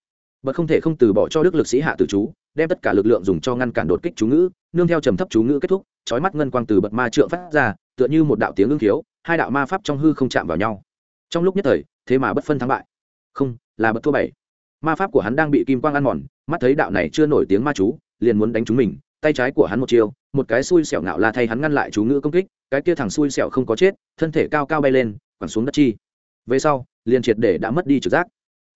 Bật không thể không từ bỏ cho đức lực sĩ hạ tử chú, đem tất cả lực lượng dùng cho ngăn cản đột kích chú ngữ, nương theo trầm thấp chú ngữ kết thúc, chói mắt ngân quang từ bật ma trượng phát ra, tựa như một đạo tiếng ương thiếu hai đạo ma pháp trong hư không chạm vào nhau. Trong lúc nhất thời, thế mà bất phân thắng bại. Không, là bật thua bảy. Ma pháp của hắn đang bị kim quang ăn mòn, mắt thấy đạo này chưa nổi tiếng ma chú, liền muốn đánh chúng mình tay trái của hắn một chiêu, một cái xui xẻo ngạo la thay hắn ngăn lại chú ngữ công kích, cái kia thằng xui xẻo không có chết, thân thể cao cao bay lên, quẳng xuống đất chi. Về sau, liền triệt để đã mất đi trực giác.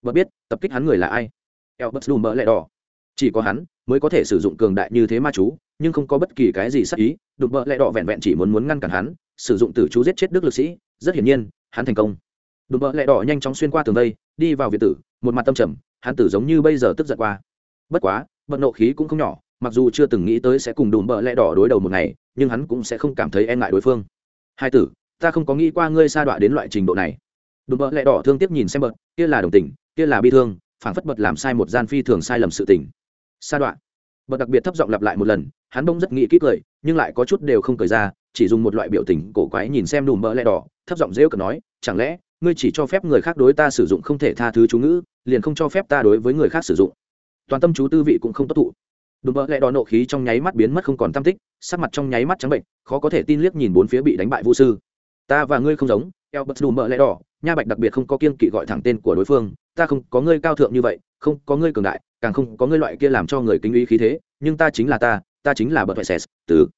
Và biết, tập kích hắn người là ai? Elbert Blum mỡ lẹ đỏ. Chỉ có hắn mới có thể sử dụng cường đại như thế ma chú, nhưng không có bất kỳ cái gì sắc ý, đụng bỡ lẹ đỏ vẹn vẹn chỉ muốn muốn ngăn cản hắn, sử dụng tử chú giết chết đức lực sĩ, rất hiển nhiên, hắn thành công. Đụng bỡ lẹ đỏ nhanh chóng xuyên qua tường vây, đi vào việt tử, một mặt tâm trầm, hắn tử giống như bây giờ tức giận qua. Bất quá bận nộ khí cũng không nhỏ mặc dù chưa từng nghĩ tới sẽ cùng đùm bợ lẽ đỏ đối đầu một ngày, nhưng hắn cũng sẽ không cảm thấy e ngại đối phương. Hai tử, ta không có nghĩ qua ngươi sa đọa đến loại trình độ này. Đùm bợ lẽ đỏ thương tiếp nhìn xem bợt kia là đồng tình, kia là bi thương phảng phất bật làm sai một gian phi thường sai lầm sự tình. Sa đọa. Bật đặc biệt thấp giọng lặp lại một lần, hắn bỗng rất nghĩ kỹ cười, nhưng lại có chút đều không cười ra, chỉ dùng một loại biểu tình cổ quái nhìn xem đùm bợ lẽ đỏ, thấp giọng rêu cực nói, chẳng lẽ, ngươi chỉ cho phép người khác đối ta sử dụng không thể tha thứ chú ngữ, liền không cho phép ta đối với người khác sử dụng? Toàn tâm chú tư vị cũng không tốt thụ đùm bợ lẹ đỏ nộ khí trong nháy mắt biến mất không còn tam tích, sắc mặt trong nháy mắt trắng bệnh, khó có thể tin liếc nhìn bốn phía bị đánh bại vũ sư. Ta và ngươi không giống eo bật đùm bợ lẹ đỏ, nha bạch đặc biệt không có kiên kỵ gọi thẳng tên của đối phương, ta không có ngươi cao thượng như vậy, không có ngươi cường đại, càng không có ngươi loại kia làm cho người kính uy khí thế, nhưng ta chính là ta ta chính là bật vệ sès từ.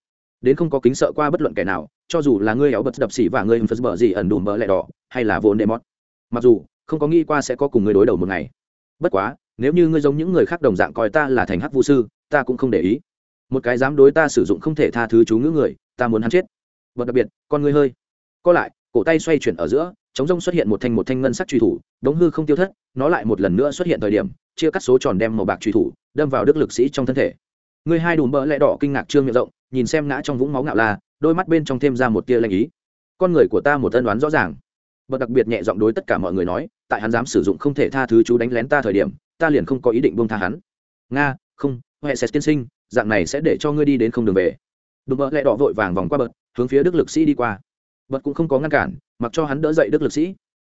Đến không có kính sợ qua bất luận kẻ nào, cho dù là ngươi éo bật đập xỉ và ngươi phật bờ gì ẩn đùm bợ lẹ đỏ, hay là vốn đệ mót mặc dù, không có nghĩ qua sẽ có cùng ngươi đối đầu một ngày. Bất quá nếu như ngươi giống những người khác đồng dạng coi ta là thành hắc vu sư, ta cũng không để ý. Một cái dám đối ta sử dụng không thể tha thứ chú ngữ người, ta muốn hắn chết. Vật đặc biệt, con ngươi hơi. Co lại, cổ tay xoay chuyển ở giữa chống rông xuất hiện một thanh một thanh ngân sắc truy thủ, đống hư không tiêu thất, nó lại một lần nữa xuất hiện thời điểm, chia cắt số tròn đem màu bạc truy thủ, đâm vào đức lực sĩ trong thân thể. Người hai đùm bỡ lẽ đỏ kinh ngạc trương miệng rộng, nhìn xem ngã trong vũng máu ngạo la, đôi mắt bên trong thêm ra một tia lanh ý. Con người của ta một tân đoán rõ ràng. Bật đặc biệt nhẹ giọng đối tất cả mọi người nói, tại hắn dám sử dụng không thể tha thứ chú đánh lén ta thời điểm ta liền không có ý định buông tha hắn. Nga không huệ sẽ tiên sinh dạng này sẽ để cho ngươi đi đến không đường về. Đùm vậy, lẹ đỏ vội vàng vòng qua bật hướng phía đức lực sĩ đi qua. Bật cũng không có ngăn cản mặc cho hắn đỡ dậy đức lực sĩ.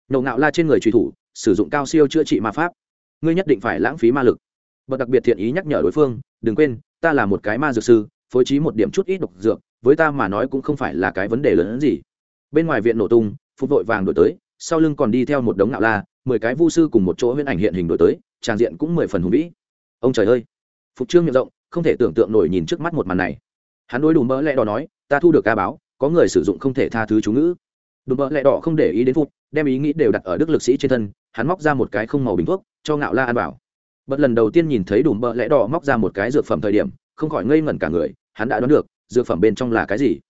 Nổ ngạo la trên người truy thủ sử dụng cao siêu chữa trị ma pháp. Ngươi nhất định phải lãng phí ma lực. Bật đặc biệt thiện ý nhắc nhở đối phương đừng quên ta là một cái ma dược sư phối trí một điểm chút ít độc dược với ta mà nói cũng không phải là cái vấn đề lớn hơn gì. Bên ngoài viện nổ tung phục vội vàng đổi tới sau lưng còn đi theo một đống ngạo la mười cái vu sư cùng một chỗ huyễn ảnh hiện hình đổi tới tràng diện cũng mười phần hùng vĩ. Ông trời ơi! Phục trương miệng rộng, không thể tưởng tượng nổi nhìn trước mắt một màn này. Hắn đối đùm bỡ lẽ đỏ nói, ta thu được ca báo, có người sử dụng không thể tha thứ chú ngữ. Đùm bỡ lẽ đỏ không để ý đến phục, đem ý nghĩ đều đặt ở đức lực sĩ trên thân, hắn móc ra một cái không màu bình thuốc, cho ngạo la ăn bảo bật lần đầu tiên nhìn thấy đùm bỡ lẽ đỏ móc ra một cái dược phẩm thời điểm, không khỏi ngây ngẩn cả người, hắn đã đoán được, dược phẩm bên trong là cái gì.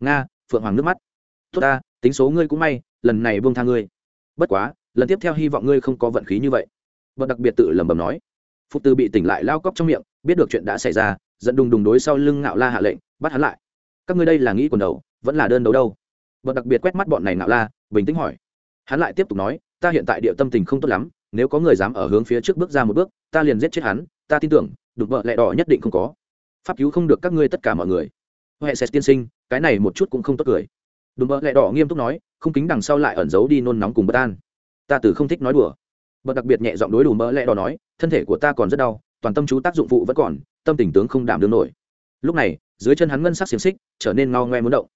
Nga, phượng hoàng nước mắt. Tốt ta, tính số ngươi cũng may, lần này buông tha ngươi. Bất quá, lần tiếp theo hy vọng ngươi không có vận khí như vậy bậc đặc biệt tự lẩm bẩm nói. Phục tư bị tỉnh lại lao cóc trong miệng, biết được chuyện đã xảy ra dẫn đùng đùng đối sau lưng ngạo la hạ lệnh, bắt hắn lại. Các ngươi đây là nghĩ quần đầu, vẫn là đơn đấu đâu? Bậc đặc biệt quét mắt bọn này ngạo la, bình tĩnh hỏi. Hắn lại tiếp tục nói, ta hiện tại địa tâm tình không tốt lắm, nếu có người dám ở hướng phía trước bước ra một bước, ta liền giết chết hắn, ta tin tưởng, đục vợ lẹ đỏ nhất định không có. Pháp cứu không được các ngươi tất cả mọi người. Huệ sẽ tiên sinh, cái này một chút cũng không tốt cười. Đùm bợ lẹ đỏ nghiêm túc nói, không kính đằng sau lại ẩn giấu đi nôn nóng cùng bất an. Ta từ không thích nói đùa bật đặc biệt nhẹ giọng đối đùm mỡ lẽ đỏ nói, thân thể của ta còn rất đau, toàn tâm chú tác dụng phụ vẫn còn, tâm tình tướng không đảm đương nổi. Lúc này, dưới chân hắn ngân sắc xiềng xích trở nên ngao ngoe muốn động.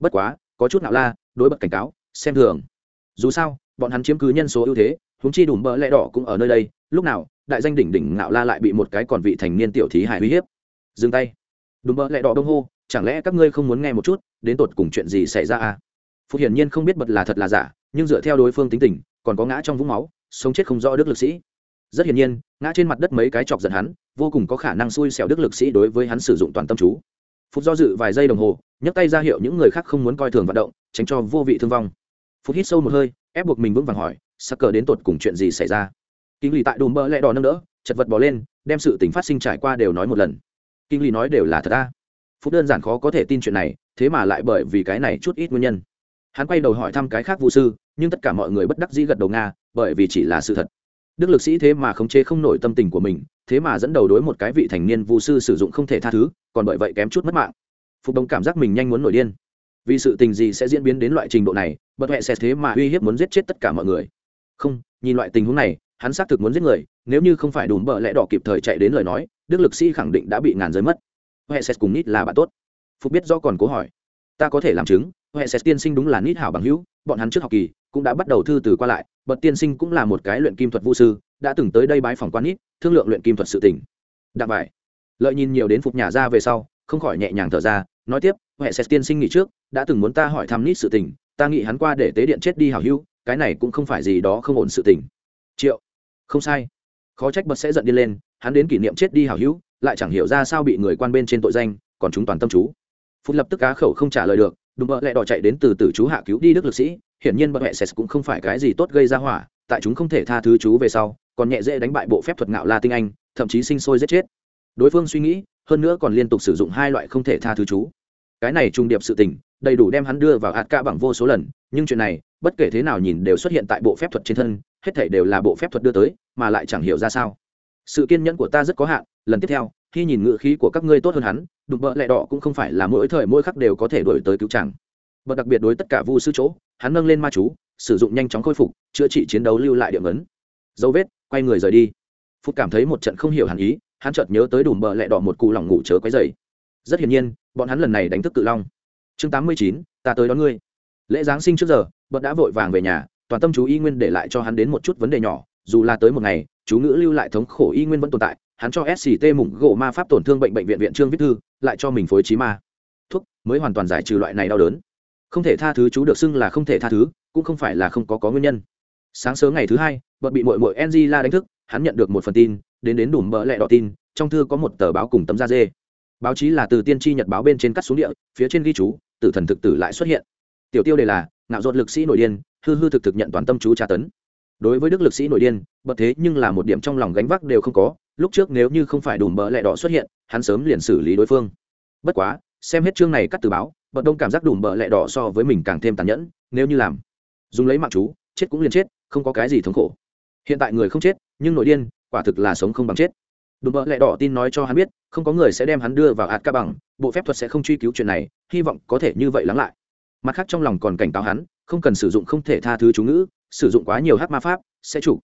Bất quá, có chút nào la, đối bật cảnh cáo, xem thường. Dù sao, bọn hắn chiếm cứ nhân số ưu thế húng chi đùm mỡ lẽ đỏ cũng ở nơi đây, lúc nào, đại danh đỉnh đỉnh ngạo la lại bị một cái còn vị thành niên tiểu thí hải uy hiếp. Dừng tay. Đùm bỡ lẹ đỏ đông hô, chẳng lẽ các ngươi không muốn nghe một chút, đến tột cùng chuyện gì xảy ra à? Phục hiển nhiên không biết bật là thật là giả, nhưng dựa theo đối phương tính tình, còn có ngã trong vũng máu sống chết không rõ đức lực sĩ. Rất hiển nhiên, ngã trên mặt đất mấy cái chọc giận hắn, vô cùng có khả năng xui xẻo đức lực sĩ đối với hắn sử dụng toàn tâm chú. Phúc do dự vài giây đồng hồ, nhấc tay ra hiệu những người khác không muốn coi thường vận động, tránh cho vô vị thương vong. Phúc hít sâu một hơi, ép buộc mình vững vàng hỏi sắc cờ đến tột cùng chuyện gì xảy ra? Kinh lì tại đùm bơ lẹ đỏ nâng đỡ, chật vật bỏ lên, đem sự tình phát sinh trải qua đều nói một lần. Kinh lì nói đều là thật ta phúc đơn giản khó có thể tin chuyện này, thế mà lại bởi vì cái này chút ít nguyên nhân. Hắn quay đầu hỏi thăm cái khác vũ sư nhưng tất cả mọi người bất đắc dĩ gật đầu nga, bởi vì chỉ là sự thật. Đức lực sĩ thế mà khống chế không nổi tâm tình của mình, thế mà dẫn đầu đối một cái vị thành niên vũ sư sử dụng không thể tha thứ, còn bởi vậy kém chút mất mạng. Phục đồng cảm giác mình nhanh muốn nổi điên. Vì sự tình gì sẽ diễn biến đến loại trình độ này bật huệ sẽ thế mà uy hiếp muốn giết chết tất cả mọi người. Không, nhìn loại tình huống này, hắn xác thực muốn giết người, nếu như không phải đùm bợ lẽ đỏ kịp thời chạy đến lời nói, đức lực sĩ khẳng định đã bị ngàn giới mất. Huệ sẽ cùng nít là bạn tốt. Phục biết do còn cố hỏi. Ta có thể làm chứng huệ sẽ tiên sinh đúng là nít hảo bằng hữu, bọn hắn trước học kỳ cũng đã bắt đầu thư từ qua lại bật tiên sinh cũng là một cái luyện kim thuật vũ sư, đã từng tới đây bái phòng quan nít, thương lượng luyện kim thuật sự tỉnh đặc bài. Lợi nhìn nhiều đến phục nhà ra về sau, không khỏi nhẹ nhàng thở ra, nói tiếp, huệ sẽ tiên sinh nghỉ trước, đã từng muốn ta hỏi thăm nít sự tình, ta nghĩ hắn qua để tế điện chết đi hảo hữu, cái này cũng không phải gì đó không ổn sự tình. Triệu. Không sai. Khó trách bật sẽ giận đi lên, hắn đến kỷ niệm chết đi hảo hữu, lại chẳng hiểu ra sao bị người quan bên trên tội danh, còn chúng toàn tâm chú. Phút lập tức cá khẩu không trả lời được đùm bợ lẹ đỏ chạy đến từ từ chú hạ cứu đi đức lực sĩ. Hiển nhiên bợ lẹ sệt cũng không phải cái gì tốt gây ra hỏa. Tại chúng không thể tha thứ chú về sau, còn nhẹ dễ đánh bại bộ phép thuật ngạo la tinh anh, thậm chí sinh sôi giết chết. Đối phương suy nghĩ, hơn nữa còn liên tục sử dụng hai loại không thể tha thứ chú. Cái này trung điệp sự tình, đầy đủ đem hắn đưa vào hạt ca bằng vô số lần. Nhưng chuyện này, bất kể thế nào nhìn đều xuất hiện tại bộ phép thuật trên thân, hết thảy đều là bộ phép thuật đưa tới, mà lại chẳng hiểu ra sao. Sự kiên nhẫn của ta rất có hạn, lần tiếp theo, khi nhìn ngựa khí của các ngươi tốt hơn hắn đụng bợ lẹ đỏ cũng không phải là mỗi thời mỗi khắc đều có thể đổi tới cứu chàng. bậc đặc biệt đối tất cả vu sư chỗ, hắn nâng lên ma chú, sử dụng nhanh chóng khôi phục, chữa trị chiến đấu lưu lại điểm ấn dấu vết, quay người rời đi. Phúc cảm thấy một trận không hiểu hẳn ý, hắn chợt nhớ tới đùm bợ lẹ đỏ một cụ lòng ngủ chớ quấy dày rất hiển nhiên, bọn hắn lần này đánh thức Cự long. Chương tám mươi chín, ta tới đón ngươi. Lễ giáng sinh trước giờ bận đã vội vàng về nhà, toàn tâm chú y nguyên để lại cho hắn đến một chút vấn đề nhỏ, dù là tới một ngày, chú ngữ lưu lại thống khổ y nguyên vẫn tồn tại, hắn cho sct mủng gỗ ma pháp tổn thương bệnh bệnh viện viện trương viết thư lại cho mình phối trí ma. Thuốc mới hoàn toàn giải trừ loại này đau đớn. Không thể tha thứ chú được xưng là không thể tha thứ, cũng không phải là không có có nguyên nhân. Sáng sớm ngày thứ hai bật bị mội mội ng la đánh thức, hắn nhận được một phần tin, đến đến đủ mỡ lẹ đỏ tin, trong thư có một tờ báo cùng tấm da dê. Báo chí là từ tiên tri nhật báo bên trên cắt xuống địa, phía trên ghi chú, tử thần thực tử lại xuất hiện. Tiểu tiêu đề là, ngạo ruột lực sĩ nội điên, hư hư thực thực nhận toàn tâm chú tra tấn. Đối với đức lực sĩ nội điên bật thế nhưng là một điểm trong lòng gánh vác đều không có lúc trước nếu như không phải đùm bỡ lẹ đỏ xuất hiện, hắn sớm liền xử lý đối phương. Bất quá, xem hết chương này cắt từ báo, bật đông cảm giác đùm bợ lẹ đỏ so với mình càng thêm tàn nhẫn, nếu như làm, dùng lấy mạng chú, chết cũng liền chết, không có cái gì thống khổ. Hiện tại người không chết, nhưng nội điên, quả thực là sống không bằng chết. Đùm bợ lẹ đỏ tin nói cho hắn biết, không có người sẽ đem hắn đưa vào hạt ca bằng, bộ phép thuật sẽ không truy cứu chuyện này, hy vọng có thể như vậy lắng lại. Mặt khác trong lòng còn cảnh cáo hắn, không cần sử dụng không thể tha thứ chú ngữ, sử dụng quá nhiều hát ma pháp, sẽ chủ.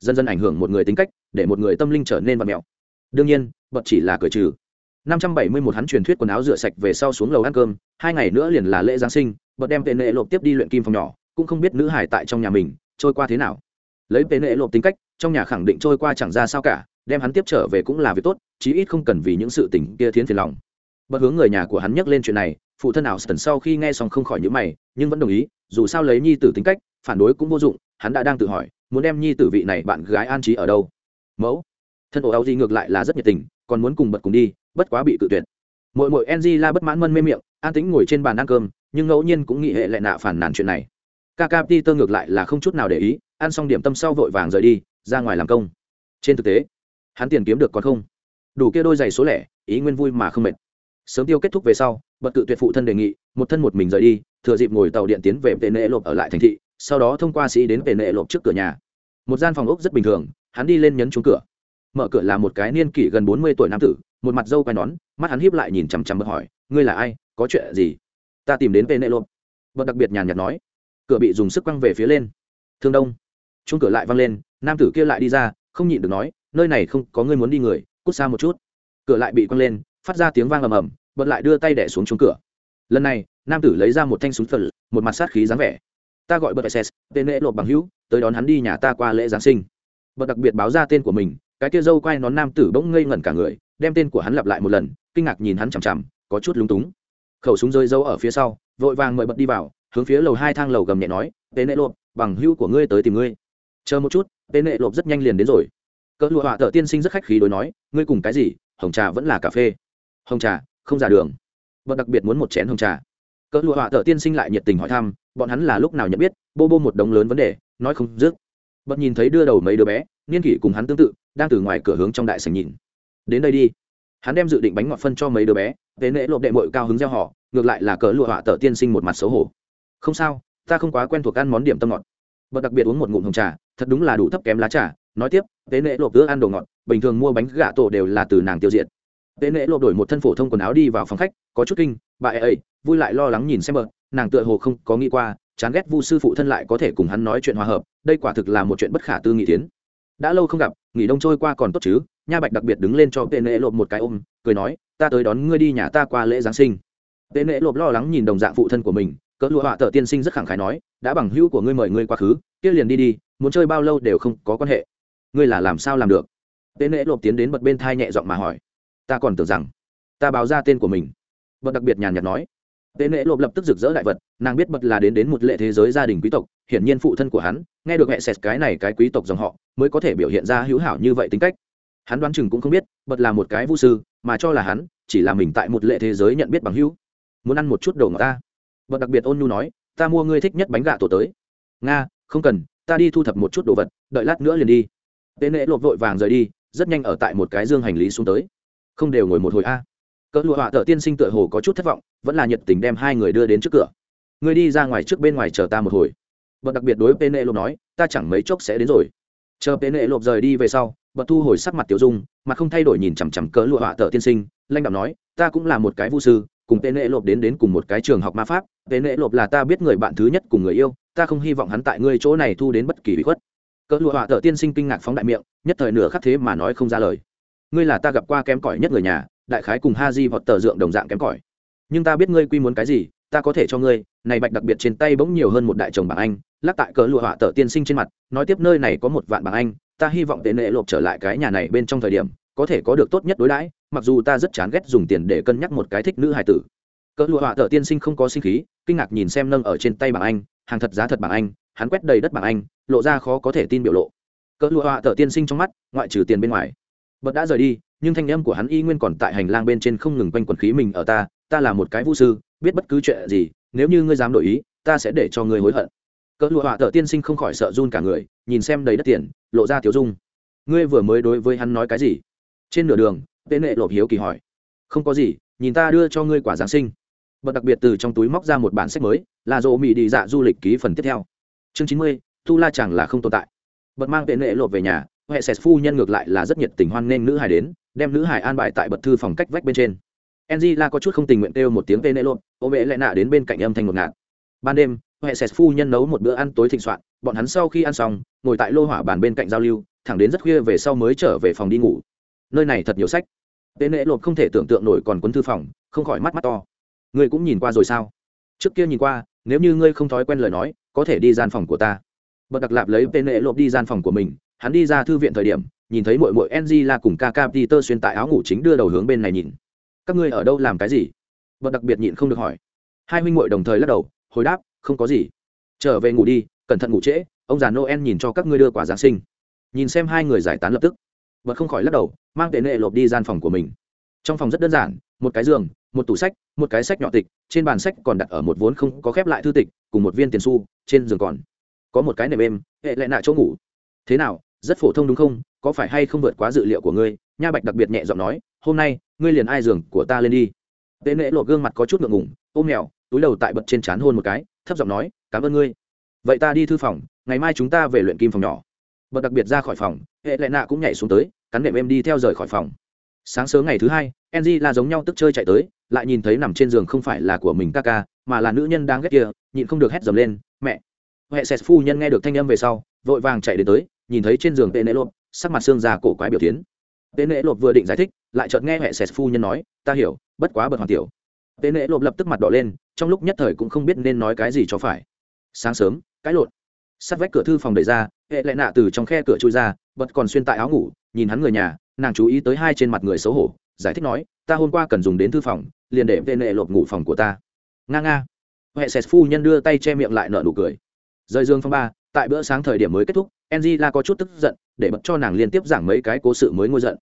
Dần dần ảnh hưởng một người tính cách để một người tâm linh trở nên vật mẹo. Đương nhiên, bật chỉ là cởi trừ. Năm trăm bảy mươi một hắn truyền thuyết quần áo rửa sạch về sau xuống lầu ăn cơm, hai ngày nữa liền là lễ giáng sinh, bật đem tên nệ lộp tiếp đi luyện kim phòng nhỏ, cũng không biết nữ hải tại trong nhà mình, trôi qua thế nào. Lấy tên nệ lộp tính cách, trong nhà khẳng định trôi qua chẳng ra sao cả, đem hắn tiếp trở về cũng là việc tốt, chí ít không cần vì những sự tình kia thiến phiền lòng. Bật hướng người nhà của hắn nhắc lên chuyện này, phụ thân ảo sần sau khi nghe xong không khỏi nhữ mày, nhưng vẫn đồng ý, dù sao lấy nhi tử tính cách, phản đối cũng vô dụng, hắn đã đang tự hỏi, muốn đem nhi tử vị này bạn gái an trí ở đâu mẫu. Thân ổ áo gì ngược lại là rất nhiệt tình, còn muốn cùng bật cùng đi, bất quá bị cự tuyệt. Mỗi mỗi ng la bất mãn mân mê miệng, an tính ngồi trên bàn ăn cơm, nhưng ngẫu nhiên cũng nghĩ hệ lại nạ phản nàn chuyện này. Ca tơ ngược lại là không chút nào để ý, ăn xong điểm tâm sau vội vàng rời đi, ra ngoài làm công. Trên thực tế, hắn tiền kiếm được còn không? Đủ kia đôi giày số lẻ, ý nguyên vui mà không mệt. Sớm tiêu kết thúc về sau, bật cự tuyệt phụ thân đề nghị, một thân một mình rời đi, thừa dịp ngồi tàu điện tiến về tệ nệ lộp ở lại thành thị, sau đó thông qua sĩ đến tệ nệ lộp trước cửa nhà. Một gian phòng ốc rất bình thường hắn đi lên nhấn trúng cửa. Mở cửa là một cái niên kỷ gần bốn mươi tuổi nam tử, một mặt dâu quai nón, mắt hắn hiếp lại nhìn chằm chằm bật hỏi, ngươi là ai? Có chuyện gì? Ta tìm đến tên nệ lộp bật đặc biệt nhàn nhạt nói. Cửa bị dùng sức quăng về phía lên. Thương đông. Chuông cửa lại văng lên, nam tử kia lại đi ra, không nhịn được nói, nơi này không, có ngươi muốn đi người, cút xa một chút. Cửa lại bị quăng lên, phát ra tiếng vang ầm ầm, bật lại đưa tay đẻ xuống chuông cửa. Lần này, nam tử lấy ra một thanh súng phật, một mặt sát khí dáng vẻ. Ta gọi bật ss tên lễ lộp bằng hữu, tới đón hắn đi nhà ta qua lễ giáng sinh bật đặc biệt báo ra tên của mình, cái kia dâu quay nón nam tử bỗng ngây ngẩn cả người, đem tên của hắn lặp lại một lần, kinh ngạc nhìn hắn chằm chằm, có chút lúng túng. Khẩu súng rơi dâu ở phía sau, vội vàng mời bật đi vào, hướng phía lầu hai thang lầu gầm nhẹ nói, tên nệ lộp, bằng hữu của ngươi tới tìm ngươi. Chờ một chút, tên nệ lộp rất nhanh liền đến rồi. Cỡ lụa họa thợ tiên sinh rất khách khí đối nói, ngươi cùng cái gì, hồng trà vẫn là cà phê. Hồng trà, không giả đường. Bật đặc biệt muốn một chén hồng trà. Cỡ lụa họa thợ tiên sinh lại nhiệt tình hỏi thăm, bọn hắn là lúc nào nhận biết? Bô bô một đống lớn vấn đề, nói không dứt bật nhìn thấy đưa đầu mấy đứa bé, niên kỷ cùng hắn tương tự, đang từ ngoài cửa hướng trong đại sảnh nhìn. Đến đây đi. Hắn đem dự định bánh ngọt phân cho mấy đứa bé, tế nễ lộp đệ mội cao hứng gieo họ, ngược lại là cỡ lụa họa tờ tiên sinh một mặt xấu hổ. Không sao, ta không quá quen thuộc ăn món điểm tâm ngọt. Bật đặc biệt uống một ngụm hồng trà, thật đúng là đủ thấp kém lá trà. Nói tiếp, tế nễ lộp ưa ăn đồ ngọt, bình thường mua bánh gà tổ đều là từ nàng tiêu diệt. Tế nễ lộp đổi một thân phổ thông quần áo đi vào phòng khách, có chút kinh, bà ấy vui lại lo lắng nhìn xem bờ nàng tựa hồ không có nghĩ qua, chán ghét vu sư phụ thân lại có thể cùng hắn nói chuyện hòa hợp đây quả thực là một chuyện bất khả tư nghị tiến. Đã lâu không gặp, nghỉ đông trôi qua còn tốt chứ, nha bạch đặc biệt đứng lên cho tên lễ lộp một cái ôm, cười nói, ta tới đón ngươi đi nhà ta qua lễ giáng sinh. Tên lễ lộp lo lắng nhìn đồng dạng phụ thân của mình, cỡ lụa họa tờ tiên sinh rất khẳng khái nói, đã bằng hữu của ngươi mời ngươi quá khứ, kia liền đi đi, muốn chơi bao lâu đều không có quan hệ. Ngươi là làm sao làm được? Tên lễ lộp tiến đến bật bên thai nhẹ giọng mà hỏi. Ta còn tưởng rằng, ta báo ra tên của mình. Bật đặc biệt nhàn nhạt nói Tế Nễ lộp lập tức rực rỡ đại vật, nàng biết bật là đến đến một lệ thế giới gia đình quý tộc, hiển nhiên phụ thân của hắn, nghe được mẹ sệt cái này cái quý tộc dòng họ, mới có thể biểu hiện ra hữu hảo như vậy tính cách. Hắn đoán chừng cũng không biết, bật là một cái vũ sư, mà cho là hắn, chỉ là mình tại một lệ thế giới nhận biết bằng hữu. Muốn ăn một chút đồ ngọt ta. Bật đặc biệt ôn nhu nói, ta mua ngươi thích nhất bánh gà tổ tới. Nga, không cần, ta đi thu thập một chút đồ vật, đợi lát nữa liền đi. Tế Nễ lộp vội vàng rời đi, rất nhanh ở tại một cái dương hành lý xuống tới. Không đều ngồi một hồi a cỡ lụa họa thợ tiên sinh tựa hồ có chút thất vọng, vẫn là nhiệt tình đem hai người đưa đến trước cửa. Người đi ra ngoài trước bên ngoài chờ ta một hồi. Bật đặc biệt đối với pene lộp nói, ta chẳng mấy chốc sẽ đến rồi. Chờ pene lộp rời đi về sau, bật thu hồi sắc mặt tiểu dung, mà không thay đổi nhìn chằm chằm cỡ lụa họa thợ tiên sinh, lanh đạo nói, ta cũng là một cái vu sư, cùng pene lộp đến đến cùng một cái trường học ma pháp. Pene lộp là ta biết người bạn thứ nhất cùng người yêu, ta không hy vọng hắn tại ngươi chỗ này thu đến bất kỳ bị khuất. Cỡ lụa họa thợ tiên sinh kinh ngạc phóng đại miệng, nhất thời nửa khắc thế mà nói không ra lời. Ngươi là ta gặp qua kém cỏi nhất người nhà đại khái cùng ha di vọt tờ dượng đồng dạng kém cỏi. Nhưng ta biết ngươi quy muốn cái gì, ta có thể cho ngươi, này bạch đặc biệt trên tay bỗng nhiều hơn một đại chồng bảng anh, lắc tại cỡ lụa họa tờ tiên sinh trên mặt, nói tiếp nơi này có một vạn bảng anh, ta hy vọng tệ nệ lộp trở lại cái nhà này bên trong thời điểm, có thể có được tốt nhất đối đãi, mặc dù ta rất chán ghét dùng tiền để cân nhắc một cái thích nữ hài tử. Cỡ lụa họa tờ tiên sinh không có sinh khí, kinh ngạc nhìn xem nâng ở trên tay bảng anh, hàng thật giá thật bảng anh, hắn quét đầy đất bảng anh, lộ ra khó có thể tin biểu lộ. Cỡ lụa họa tờ tiên sinh trong mắt, ngoại trừ tiền bên ngoài. Bật đã rời đi nhưng thanh âm của hắn y nguyên còn tại hành lang bên trên không ngừng quanh quần khí mình ở ta ta là một cái vũ sư, biết bất cứ chuyện gì, nếu như ngươi dám đổi ý, ta sẽ để cho ngươi hối hận. Cỡ lụa họa tờ tiên sinh không khỏi sợ run cả người, nhìn xem đầy đất tiền, lộ ra tiểu dung. Ngươi vừa mới đối với hắn nói cái gì? Trên nửa đường tên nệ lộp hiếu kỳ hỏi. Không có gì, nhìn ta đưa cho ngươi quả giáng sinh. Bật đặc biệt từ trong túi móc ra một bản sách mới, là dỗ mỹ đi dạ du lịch ký phần tiếp theo. Chương chín mươi, tu la chẳng là không tồn tại. Bật mang tên nệ lộp về nhà hệ sệt phu nhân ngược lại là rất nhiệt tình hoan nghênh nữ hài đến đem nữ hải an bài tại bật thư phòng cách vách bên trên. Angela có chút không tình nguyện kêu một tiếng tên lệ lộn, ô mẹ lại nạ đến bên cạnh âm thanh một ngạt. Ban đêm hệ sệt phu nhân nấu một bữa ăn tối thịnh soạn bọn hắn sau khi ăn xong ngồi tại lô hỏa bàn bên cạnh giao lưu thẳng đến rất khuya về sau mới trở về phòng đi ngủ. Nơi này thật nhiều sách. Tên nệ lộp không thể tưởng tượng nổi còn cuốn thư phòng không khỏi mắt mắt to. Ngươi cũng nhìn qua rồi sao? Trước kia nhìn qua nếu như ngươi không thói quen lời nói có thể đi gian phòng của ta. Bật đặc lạp lấy tên nệ lộp đi gian phòng của mình hắn đi ra thư viện thời điểm nhìn thấy mội mội ng la cùng ca ca peter xuyên tại áo ngủ chính đưa đầu hướng bên này nhìn. Các ngươi ở đâu làm cái gì? Bật đặc biệt nhịn không được hỏi. Hai huynh mội đồng thời lắc đầu, hồi đáp, không có gì. Trở về ngủ đi, cẩn thận ngủ trễ, ông già noel nhìn cho các ngươi đưa quả giáng sinh. Nhìn xem hai người giải tán lập tức. Bật không khỏi lắc đầu, mang tệ nệ lộp đi gian phòng của mình. Trong phòng rất đơn giản, một cái giường, một tủ sách, một cái sách nhỏ tịch, trên bàn sách còn đặt ở một vốn không có khép lại thư tịch, cùng một viên tiền su trên giường còn có một cái nệm êm, hệ lại nạ chỗ ngủ. Thế nào rất phổ thông đúng không? Có phải hay không vượt quá dự liệu của ngươi? Nha bạch đặc biệt nhẹ giọng nói, hôm nay, ngươi liền ai giường của ta lên đi. Tệ nệ lộ gương mặt có chút ngượng ngủng ôm mèo, túi đầu tại bật trên trán hôn một cái, thấp giọng nói, cảm ơn ngươi. Vậy ta đi thư phòng, ngày mai chúng ta về luyện kim phòng nhỏ. Bật đặc biệt ra khỏi phòng, hệ lệ nạ cũng nhảy xuống tới, cắn nệm em đi theo rời khỏi phòng. Sáng sớm ngày thứ hai enzy là giống nhau tức chơi chạy tới, lại nhìn thấy nằm trên giường không phải là của mình ca ca, mà là nữ nhân đang ghét kia, nhịn không được hét dầm lên, mẹ! Hệ sệt phu nhân nghe được thanh âm về sau, vội vàng chạy đến tới nhìn thấy trên giường tệ nệ lộp, sắc mặt xương già cổ quái biểu tiến. Tệ nệ lộp vừa định giải thích, lại chợt nghe hệ sệt phu nhân nói, ta hiểu, bất quá bật hoàng tiểu. Tệ nệ lộp lập tức mặt đỏ lên, trong lúc nhất thời cũng không biết nên nói cái gì cho phải. Sáng sớm cãi lộn. Sát vách cửa thư phòng đẩy ra, hệ lại nạ từ trong khe cửa chui ra, bật còn xuyên tại áo ngủ, nhìn hắn người nhà, nàng chú ý tới hai trên mặt người xấu hổ, giải thích nói, ta hôm qua cần dùng đến thư phòng, liền để tệ nệ lộp ngủ phòng của ta. Nga nga. Huệ sệt phu nhân đưa tay che miệng lại nợ nụ cười. Rời dương phong ba tại bữa sáng thời điểm mới kết thúc la có chút tức giận để bật cho nàng liên tiếp giảng mấy cái cố sự mới ngôi giận.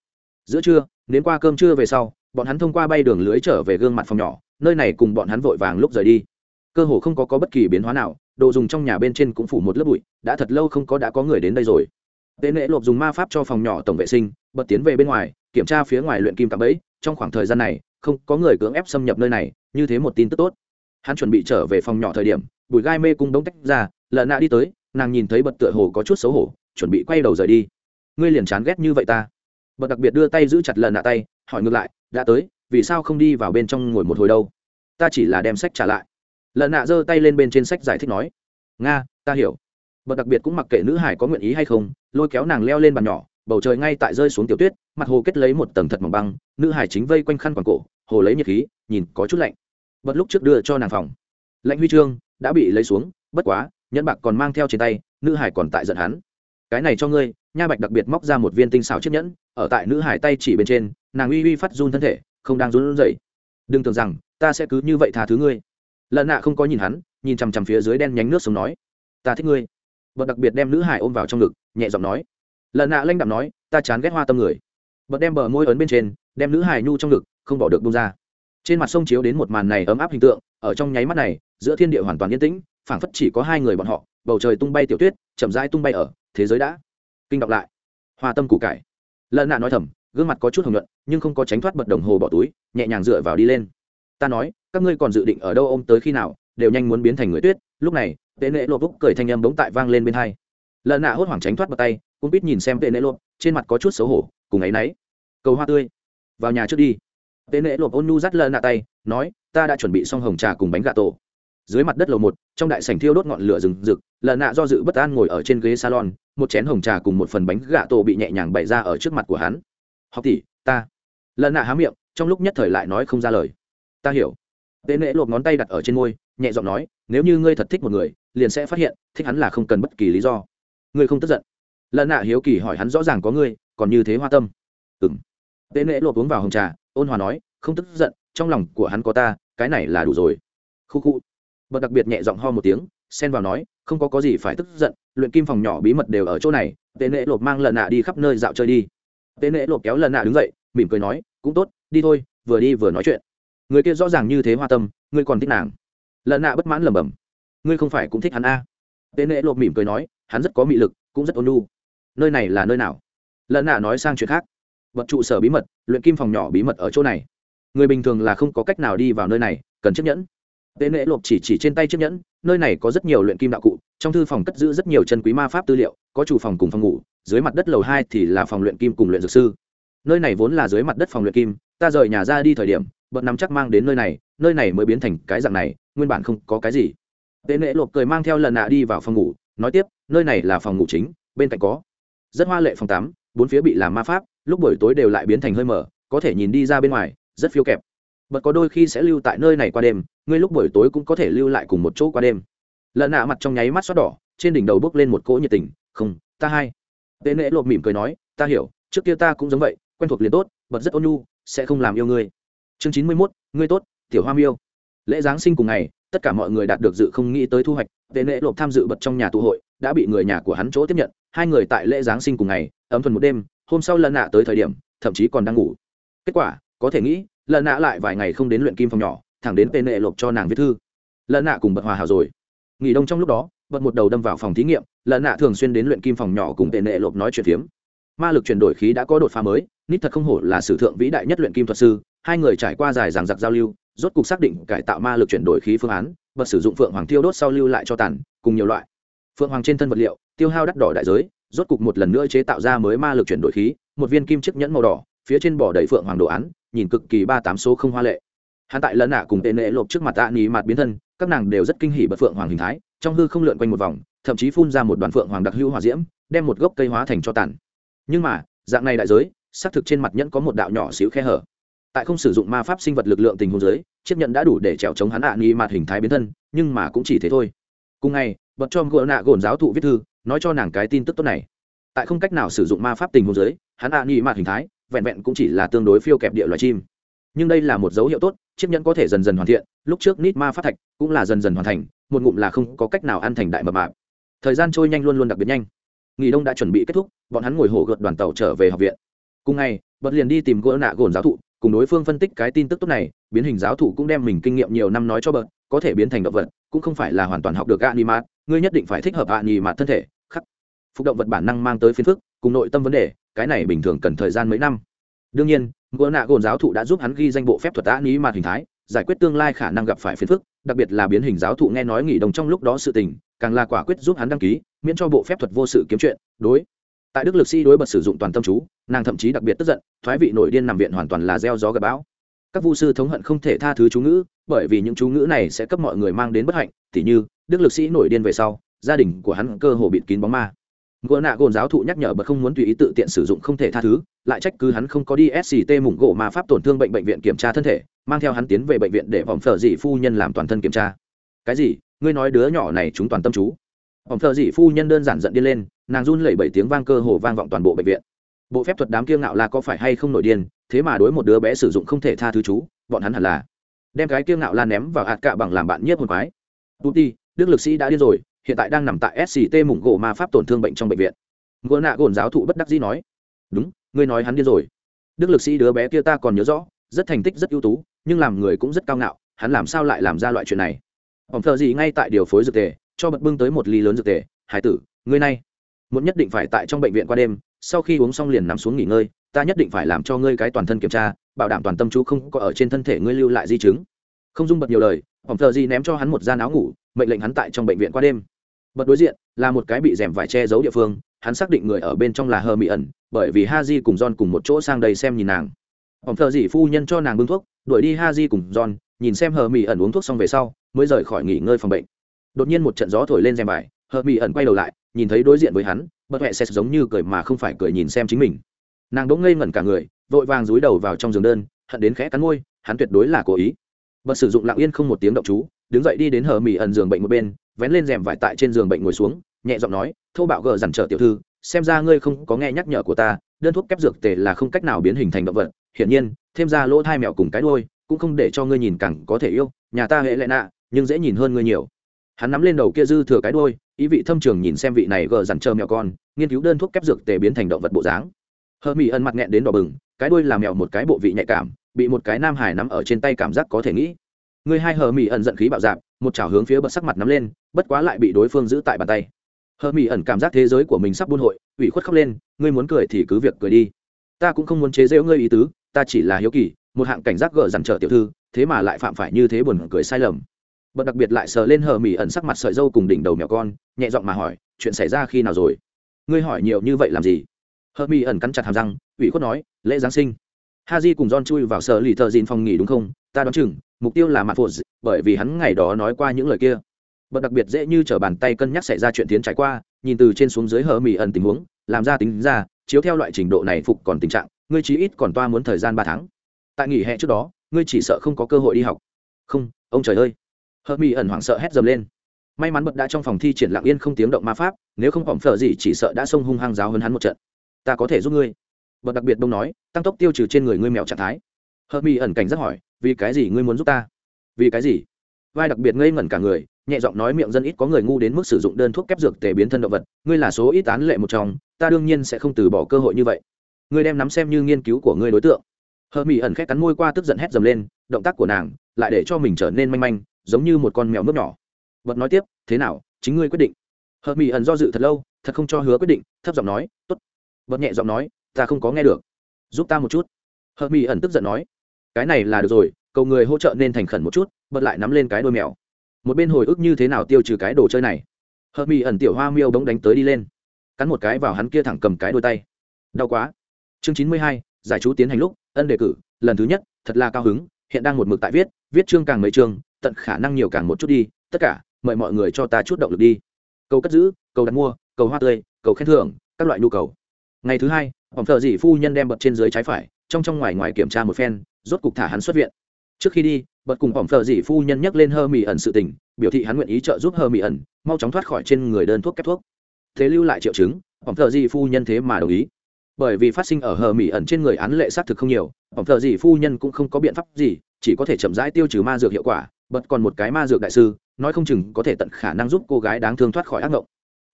Giữa trưa đến qua cơm trưa về sau bọn hắn thông qua bay đường lưới trở về gương mặt phòng nhỏ nơi này cùng bọn hắn vội vàng lúc rời đi. Cơ hồ không có, có bất kỳ biến hóa nào đồ dùng trong nhà bên trên cũng phủ một lớp bụi đã thật lâu không có đã có người đến đây rồi. Tên lễ lộp dùng ma pháp cho phòng nhỏ tổng vệ sinh bật tiến về bên ngoài kiểm tra phía ngoài luyện kim cạm bẫy trong khoảng thời gian này không có người cưỡng ép xâm nhập nơi này như thế một tin tức tốt. Hắn chuẩn bị trở về phòng nhỏ thời điểm bùi gai mê cung đống tách ra lợn nạ đi tới nàng nhìn thấy bật tựa hồ có chút xấu hổ, chuẩn bị quay đầu rời đi. Ngươi liền chán ghét như vậy ta. Bật đặc biệt đưa tay giữ chặt lần nạ tay, hỏi ngược lại, đã tới, vì sao không đi vào bên trong ngồi một hồi đâu? Ta chỉ là đem sách trả lại. Lần nạ giơ tay lên bên trên sách giải thích nói, nga, ta hiểu. Bật đặc biệt cũng mặc kệ nữ hải có nguyện ý hay không, lôi kéo nàng leo lên bàn nhỏ, bầu trời ngay tại rơi xuống tiểu tuyết, mặt hồ kết lấy một tầng thật mỏng băng, nữ hải chính vây quanh khăn quàng cổ, hồ lấy nhiệt khí, nhìn có chút lạnh. Bật lúc trước đưa cho nàng phòng. Lạnh huy chương, đã bị lấy xuống, bất quá nhẫn bạc còn mang theo trên tay, nữ hải còn tại giận hắn. Cái này cho ngươi, nha bạch đặc biệt móc ra một viên tinh xảo chiếc nhẫn, ở tại nữ hải tay chỉ bên trên, nàng uy uy phát run thân thể, không đang run rẩy. Đừng tưởng rằng, ta sẽ cứ như vậy tha thứ ngươi. Lần nạ không có nhìn hắn, nhìn chằm chằm phía dưới đen nhánh nước sống nói, ta thích ngươi. Bật đặc biệt đem nữ hải ôm vào trong ngực, nhẹ giọng nói. Lần nạ lanh đạm nói, ta chán ghét hoa tâm người. Bật đem bờ môi ấn bên trên, đem nữ hải nhu trong ngực, không bỏ được bông ra. Trên mặt sông chiếu đến một màn này ấm áp hình tượng, ở trong nháy mắt này, giữa thiên địa hoàn toàn yên tĩnh phảng phất chỉ có hai người bọn họ, bầu trời tung bay tiểu tuyết, chậm rãi tung bay ở thế giới đã. Kinh đọc lại. Hoa tâm củ cải. Lợn nạ nói thầm, gương mặt có chút hồng nhuận, nhưng không có tránh thoát bật đồng hồ bỏ túi, nhẹ nhàng dựa vào đi lên. Ta nói, các ngươi còn dự định ở đâu ôm tới khi nào, đều nhanh muốn biến thành người tuyết. Lúc này, tệ nệ lộp lúc cười thanh âm bỗng tại vang lên bên hai. Lợn nạ hốt hoảng tránh thoát bật tay, cũng biết nhìn xem tệ nệ lộp, trên mặt có chút xấu hổ, cùng ấ y náy cầu hoa tươi. Vào nhà trước đi. Tệ nệ lộp ôn nu dắt lợn nạ tay, nói, ta đã chuẩn bị xong hồng trà cùng bánh gà tổ dưới mặt đất lầu một, trong đại sảnh thiêu đốt ngọn lửa rừng rực lợn nạ do dự bất an ngồi ở trên ghế salon, một chén hồng trà cùng một phần bánh gà tổ bị nhẹ nhàng bày ra ở trước mặt của hắn. Học tỷ, ta. Lợn nạ há miệng, trong lúc nhất thời lại nói không ra lời. Ta hiểu. Tệ nệ lột ngón tay đặt ở trên môi, nhẹ giọng nói, nếu như ngươi thật thích một người, liền sẽ phát hiện, thích hắn là không cần bất kỳ lý do. Ngươi không tức giận. Lần nạ hiếu kỳ hỏi hắn rõ ràng có ngươi, còn như thế hoa tâm. Ừ m tệ nệ lột uống vào hồng trà, ôn hòa nói, không tức giận, trong lòng của hắn có ta, cái này là đủ rồi. Khu khu bật đặc biệt nhẹ giọng ho một tiếng, xen vào nói, không có có gì phải tức giận, luyện kim phòng nhỏ bí mật đều ở chỗ này tệ nệ lộp mang lần nạ đi khắp nơi dạo chơi đi. Tệ nệ lộp kéo lần nạ đứng dậy, mỉm cười nói, cũng tốt, đi thôi, vừa đi vừa nói chuyện. Người kia rõ ràng như thế hoa tâm, ngươi còn thích nàng? Lần nạ bất mãn lẩm bẩm, ngươi không phải cũng thích hắn a? À. nệ lộp mỉm cười nói, hắn rất có mị lực, cũng rất ôn nhu. Nơi này là nơi nào? Lần nạ nói sang chuyện khác, vật trụ sở bí mật, luyện kim phòng nhỏ bí mật ở chỗ này. Người bình thường là không có cách nào đi vào nơi này, cần chiếc nhẫn tên lễ lộp chỉ chỉ trên tay chiếc nhẫn, nơi này có rất nhiều luyện kim đạo cụ, trong thư phòng cất giữ rất nhiều chân quý ma pháp tư liệu, có chủ phòng cùng phòng ngủ, dưới mặt đất lầu hai thì là phòng luyện kim cùng luyện dược sư. Nơi này vốn là dưới mặt đất phòng luyện kim, ta rời nhà ra đi thời điểm, bận nắm chắc mang đến nơi này nơi này mới biến thành cái dạng này, nguyên bản không có cái gì. Tên lễ lộp cười mang theo lần nạ đi vào phòng ngủ, nói tiếp, nơi này là phòng ngủ chính, bên cạnh có rất hoa lệ phòng tắm, bốn phía bị làm ma pháp, lúc buổi tối đều lại biến thành hơi mở có thể nhìn đi ra bên ngoài, rất phiêu kẹp. Bật có đôi khi sẽ lưu tại nơi này qua đêm ngươi lúc buổi tối cũng có thể lưu lại cùng một chỗ qua đêm. Lợn nạ mặt trong nháy mắt xót đỏ, trên đỉnh đầu bước lên một cỗ nhiệt tình, không, ta hai. Tệ nễ lộp mỉm cười nói, ta hiểu, trước kia ta cũng giống vậy, quen thuộc liền tốt, bật rất ôn nhu, sẽ không làm yêu ngươi. Chương chín mươi mốt, ngươi tốt, tiểu hoa miêu. Lễ giáng sinh cùng ngày, tất cả mọi người đạt được dự không nghĩ tới thu hoạch tệ nễ lộp tham dự bật trong nhà tụ hội, đã bị người nhà của hắn chỗ tiếp nhận, hai người tại lễ giáng sinh cùng ngày, ấm thuần một đêm, hôm sau lần nạ tới thời điểm, thậm chí còn đang ngủ. Kết quả, có thể nghĩ lần nạ lại vài ngày không đến luyện kim phòng nhỏ thẳng đến tên lệ lộp cho nàng viết thư. Lợn nạ cùng bật hòa hảo rồi. Nghỉ đông trong lúc đó, bật một đầu đâm vào phòng thí nghiệm lợn nạ thường xuyên đến luyện kim phòng nhỏ cùng tên lệ lộp nói chuyện phiếm. Ma lực chuyển đổi khí đã có đột phá mới, nít thật không hổ là sử thượng vĩ đại nhất luyện kim thuật sư, hai người trải qua dài dằng dặc giao lưu, rốt cục xác định cải tạo ma lực chuyển đổi khí phương án, bật sử dụng phượng hoàng tiêu đốt sau lưu lại cho tàn, cùng nhiều loại. Phượng hoàng trên thân vật liệu, tiêu hao đắt đỏ đại giới, rốt cục một lần nữa chế tạo ra mới ma lực chuyển đổi khí, một viên kim chiếc nhẫn màu đỏ, phía trên bỏ đầy phượng hoàng đồ án, nhìn cực kỳ ba tám số không hoa lệ hắn tại lần nạ cùng tệ nệ lộp trước mặt tạ nỉ mặt biến thân, các nàng đều rất kinh hỉ bật phượng hoàng hình thái, trong hư không lượn quanh một vòng, thậm chí phun ra một đoàn phượng hoàng đặc hữu hòa diễm, đem một gốc cây hóa thành cho tàn. Nhưng mà, dạng này đại giới, xác thực trên mặt nhẫn có một đạo nhỏ xíu khe hở. Tại không sử dụng ma pháp sinh vật lực lượng tình huống giới chiếc nhẫn đã đủ để trèo chống hắn ạ nghi mặt hình thái biến thân, nhưng mà cũng chỉ thế thôi. Cùng ngày bật cho gỡ nạ gồn giáo thụ viết thư, nói cho nàng cái tin tức tốt này. Tại không cách nào sử dụng ma pháp tình huống giới hắn ạ nghi mặt hình thái, vẹn vẹn cũng chỉ là tương đối phiêu kẹp địa loài chim nhưng đây là một dấu hiệu tốt, chiếc nhẫn có thể dần dần hoàn thiện, lúc trước nít ma phát thạch cũng là dần dần hoàn thành, một ngụm là không có cách nào ăn thành đại mập mạp. Thời gian trôi nhanh luôn luôn đặc biệt nhanh. Nghỉ đông đã chuẩn bị kết thúc, bọn hắn ngồi hổ gợt đoàn tàu trở về học viện. Cùng ngày, bật liền đi tìm gỡ nạ gồn giáo thụ, cùng đối phương phân tích cái tin tức tốt này, biến hình giáo thụ cũng đem mình kinh nghiệm nhiều năm nói cho bật, có thể biến thành động vật, cũng không phải là hoàn toàn học được animat, ngươi nhất định phải thích hợp animat thân thể, khắc. Phục động vật bản năng mang tới phiền phức, cùng nội tâm vấn đề, cái này bình thường cần thời gian mấy năm đương nhiên gỡ nạ gồn giáo thụ đã giúp hắn ghi danh bộ phép thuật animat hình thái, giải quyết tương lai khả năng gặp phải phiền phức, đặc biệt là biến hình giáo thụ nghe nói nghỉ đồng trong lúc đó sự tình, càng là quả quyết giúp hắn đăng ký, miễn cho bộ phép thuật vô sự kiếm chuyện, đối. Tại đức lực sĩ đối bật sử dụng toàn tâm chú, nàng thậm chí đặc biệt tức giận, thoái vị nội điên nằm viện hoàn toàn là gieo gió gặp bão. Các vu sư thống hận không thể tha thứ chú ngữ, bởi vì những chú ngữ này sẽ cấp mọi người mang đến bất hạnh t h như, đức lực sĩ nổi điên về sau, gia đình của hắn cơ hồ bịt kín bóng ma ngựa nạ gồn giáo thụ nhắc nhở bật không muốn tùy ý tự tiện sử dụng không thể tha thứ, lại trách cứ hắn không có đi sct mủng gỗ mà pháp tổn thương bệnh bệnh viện kiểm tra thân thể, mang theo hắn tiến về bệnh viện để vòng phở dị phu nhân làm toàn thân kiểm tra. Cái gì? Ngươi nói đứa nhỏ này chúng toàn tâm chú. Vòng phở dị phu nhân đơn giản giận điên lên, nàng run lẩy bẩy tiếng vang cơ hồ vang vọng toàn bộ bệnh viện. Bộ phép thuật đám kiêng ngạo là có phải hay không nổi điên, thế mà đối một đứa bé sử dụng không thể tha thứ chú, bọn hắn hẳn là đem cái kiêng ngạo la ném vào hạt cạ bằng làm bạn nhiếp hồn quái. Tu ti đức lực sĩ đã điên rồi hiện tại đang nằm tại sct mủng gỗ ma pháp tổn thương bệnh trong bệnh viện. Gỗ nạ gồn giáo thụ bất đắc dĩ nói, đúng, ngươi nói hắn điên rồi. Đức lực sĩ đứa bé kia ta còn nhớ rõ, rất thành tích, rất ưu tú, nhưng làm người cũng rất cao ngạo, hắn làm sao lại làm ra loại chuyện này? Ông thợ gì ngay tại điều phối dược tề, cho bật bưng tới một ly lớn dược tề, hải tử, ngươi này muốn nhất định phải tại trong bệnh viện qua đêm, sau khi uống xong liền nằm xuống nghỉ ngơi, ta nhất định phải làm cho ngươi cái toàn thân kiểm tra, bảo đảm toàn tâm chú không có ở trên thân thể ngươi lưu lại di chứng. Không dung bật nhiều lời, ông thợ gì ném cho hắn một gian áo ngủ, mệnh lệnh hắn tại trong bệnh viện qua đêm bật đối diện, là một cái bị rèm vải che giấu địa phương, hắn xác định người ở bên trong là hơ mỹ ẩn bởi vì ha di cùng john cùng một chỗ sang đây xem nhìn nàng. Ông thợ dỉ phu nhân cho nàng bưng thuốc, đuổi đi ha di cùng john, nhìn xem hờ mỹ ẩn uống thuốc xong về sau, mới rời khỏi nghỉ ngơi phòng bệnh. Đột nhiên một trận gió thổi lên rèm vải hờ mỹ ẩn quay đầu lại, nhìn thấy đối diện với hắn, bật huệ sẽ giống như cười mà không phải cười nhìn xem chính mình. Nàng đỗ ngây ngẩn cả người, vội vàng dúi đầu vào trong giường đơn, hận đến khẽ cắn môi, hắn tuyệt đối là cố ý. Bật sử dụng lặng yên không một tiếng động chú đứng dậy đi đến hờ mỹ ẩn giường bệnh một bên, vén lên rèm vải tại trên giường bệnh ngồi xuống, nhẹ giọng nói, thô bạo gờ dằn trở tiểu thư, xem ra ngươi không có nghe nhắc nhở của ta, đơn thuốc kép dược tề là không cách nào biến hình thành động vật, hiển nhiên, thêm ra lỗ thai mèo cùng cái đôi cũng không để cho ngươi nhìn cẳng có thể yêu, nhà ta hệ lệ nạ, nhưng dễ nhìn hơn ngươi nhiều. Hắn nắm lên đầu kia dư thừa cái đôi ý vị thâm trường nhìn xem vị này gờ dằn chờ mèo con, nghiên cứu đơn thuốc kép dược tề biến thành động vật bộ dáng. Hờ mỹ ẩn mặt nghẹn đến đỏ bừng, cái đôi làm mèo một cái bộ vị nhạy cảm, bị một cái nam hải nắm ở trên tay cảm giác có thể nghĩ người hai hờ mỹ ẩn giận khí bạo dạp, một chảo hướng phía bật sắc mặt nắm lên, bất quá lại bị đối phương giữ tại bàn tay. Hờ mỹ ẩn cảm giác thế giới của mình sắp buôn hội, ủy khuất khóc lên, ngươi muốn cười thì cứ việc cười đi. Ta cũng không muốn chế giễu ngươi ý tứ, ta chỉ là hiếu kỳ, một hạng cảnh giác gờ dằn trở tiểu thư, thế mà lại phạm phải như thế buồn cười sai lầm. Bật đặc biệt lại sờ lên hờ mỹ ẩn sắc mặt sợi dâu cùng đỉnh đầu mèo con, nhẹ giọng mà hỏi, chuyện xảy ra khi nào rồi? Ngươi hỏi nhiều như vậy làm gì? Hờ mỹ ẩn cắn chặt hàm răng, ủy khuất nói, lễ giáng sinh. Ha di cùng john chui vào sở lì thợ dìn phòng nghỉ đúng không? Ta đoán chừng mục tiêu là mặt phụ bởi vì hắn ngày đó nói qua những lời kia. Bật đặc biệt dễ như t r ở bàn tay cân nhắc xảy ra chuyện tiến trải qua, nhìn từ trên xuống dưới hờ mỹ ẩn tình huống, làm ra tính ra, chiếu theo loại trình độ này phục còn tình trạng, ngươi chí ít còn toa muốn thời gian ba tháng. Tại nghỉ hè trước đó, ngươi chỉ sợ không có cơ hội đi học. Không, ông trời ơi. Hờ mỹ ẩn hoảng sợ hét dầm lên. May mắn bật đã trong phòng thi triển lặng yên không tiếng động ma pháp, nếu không phỏng phở gì chỉ sợ đã xông hung hăng giáo hơn hắn một trận. Ta có thể giúp ngươi. Bật đặc biệt đông nói, tăng tốc tiêu trừ trên người ngươi mèo trạng thái. Hờ mỹ ẩn cảnh giác hỏi vì cái gì ngươi muốn giúp ta? Vì cái gì? Vai đặc biệt ngây ngẩn cả người, nhẹ giọng nói miệng dân ít có người ngu đến mức sử dụng đơn thuốc kép dược tề biến thân động vật, ngươi là số ít án lệ một trong, ta đương nhiên sẽ không từ bỏ cơ hội như vậy. Ngươi đem nắm xem như nghiên cứu của ngươi đối tượng. Hờ mỹ ẩn khét cắn môi qua tức giận hét dầm lên, động tác của nàng lại để cho mình trở nên manh manh, giống như một con mèo mướp nhỏ. Vật nói tiếp, thế nào? Chính ngươi quyết định. Hờ mỹ ẩn do dự thật lâu, thật không cho hứa quyết định, thấp giọng nói t ố t vật nhẹ giọng nói, ta không có nghe được. Giúp ta một chút. Hờ mỹ ẩn tức giận nói cái này là được rồi, cầu người hỗ trợ nên thành khẩn một chút, bật lại nắm lên cái đôi mèo. Một bên hồi ức như thế nào tiêu trừ cái đồ chơi này? Hợp mỹ ẩn tiểu hoa miêu bỗng đánh tới đi lên. Cắn một cái vào hắn kia thẳng cầm cái đôi tay. Đau quá. Chương chín mươi hai, giải chú tiến hành lúc, ân đề cử, lần thứ nhất, thật là cao hứng, hiện đang một mực tại viết viết chương càng mấy chương, tận khả năng nhiều càng một chút đi, tất cả, mời mọi người cho ta chút động lực đi. Cầu cất giữ, cầu đặt mua, cầu hoa tươi, cầu khen thưởng, các loại nhu cầu. Ngày thứ hai, phòng thợ dị phu nhân đem bật trên dưới trái phải, trong trong ngoài ngoài kiểm tra một phen rốt cục thả hắn xuất viện. Trước khi đi, bật cùng phòng thợ dị phu nhân nhắc lên hơ mỹ ẩn sự tình, biểu thị hắn nguyện ý trợ giúp hơ mỹ ẩn, mau chóng thoát khỏi trên người đơn thuốc kép thuốc. Thế lưu lại triệu chứng, phòng thợ dị phu nhân thế mà đồng ý. Bởi vì phát sinh ở hờ mỹ ẩn trên người án lệ xác thực không nhiều, phòng thợ dị phu nhân cũng không có biện pháp gì, chỉ có thể chậm rãi tiêu trừ ma dược hiệu quả, bật còn một cái ma dược đại sư, nói không chừng có thể tận khả năng giúp cô gái đáng thương thoát khỏi ác mộng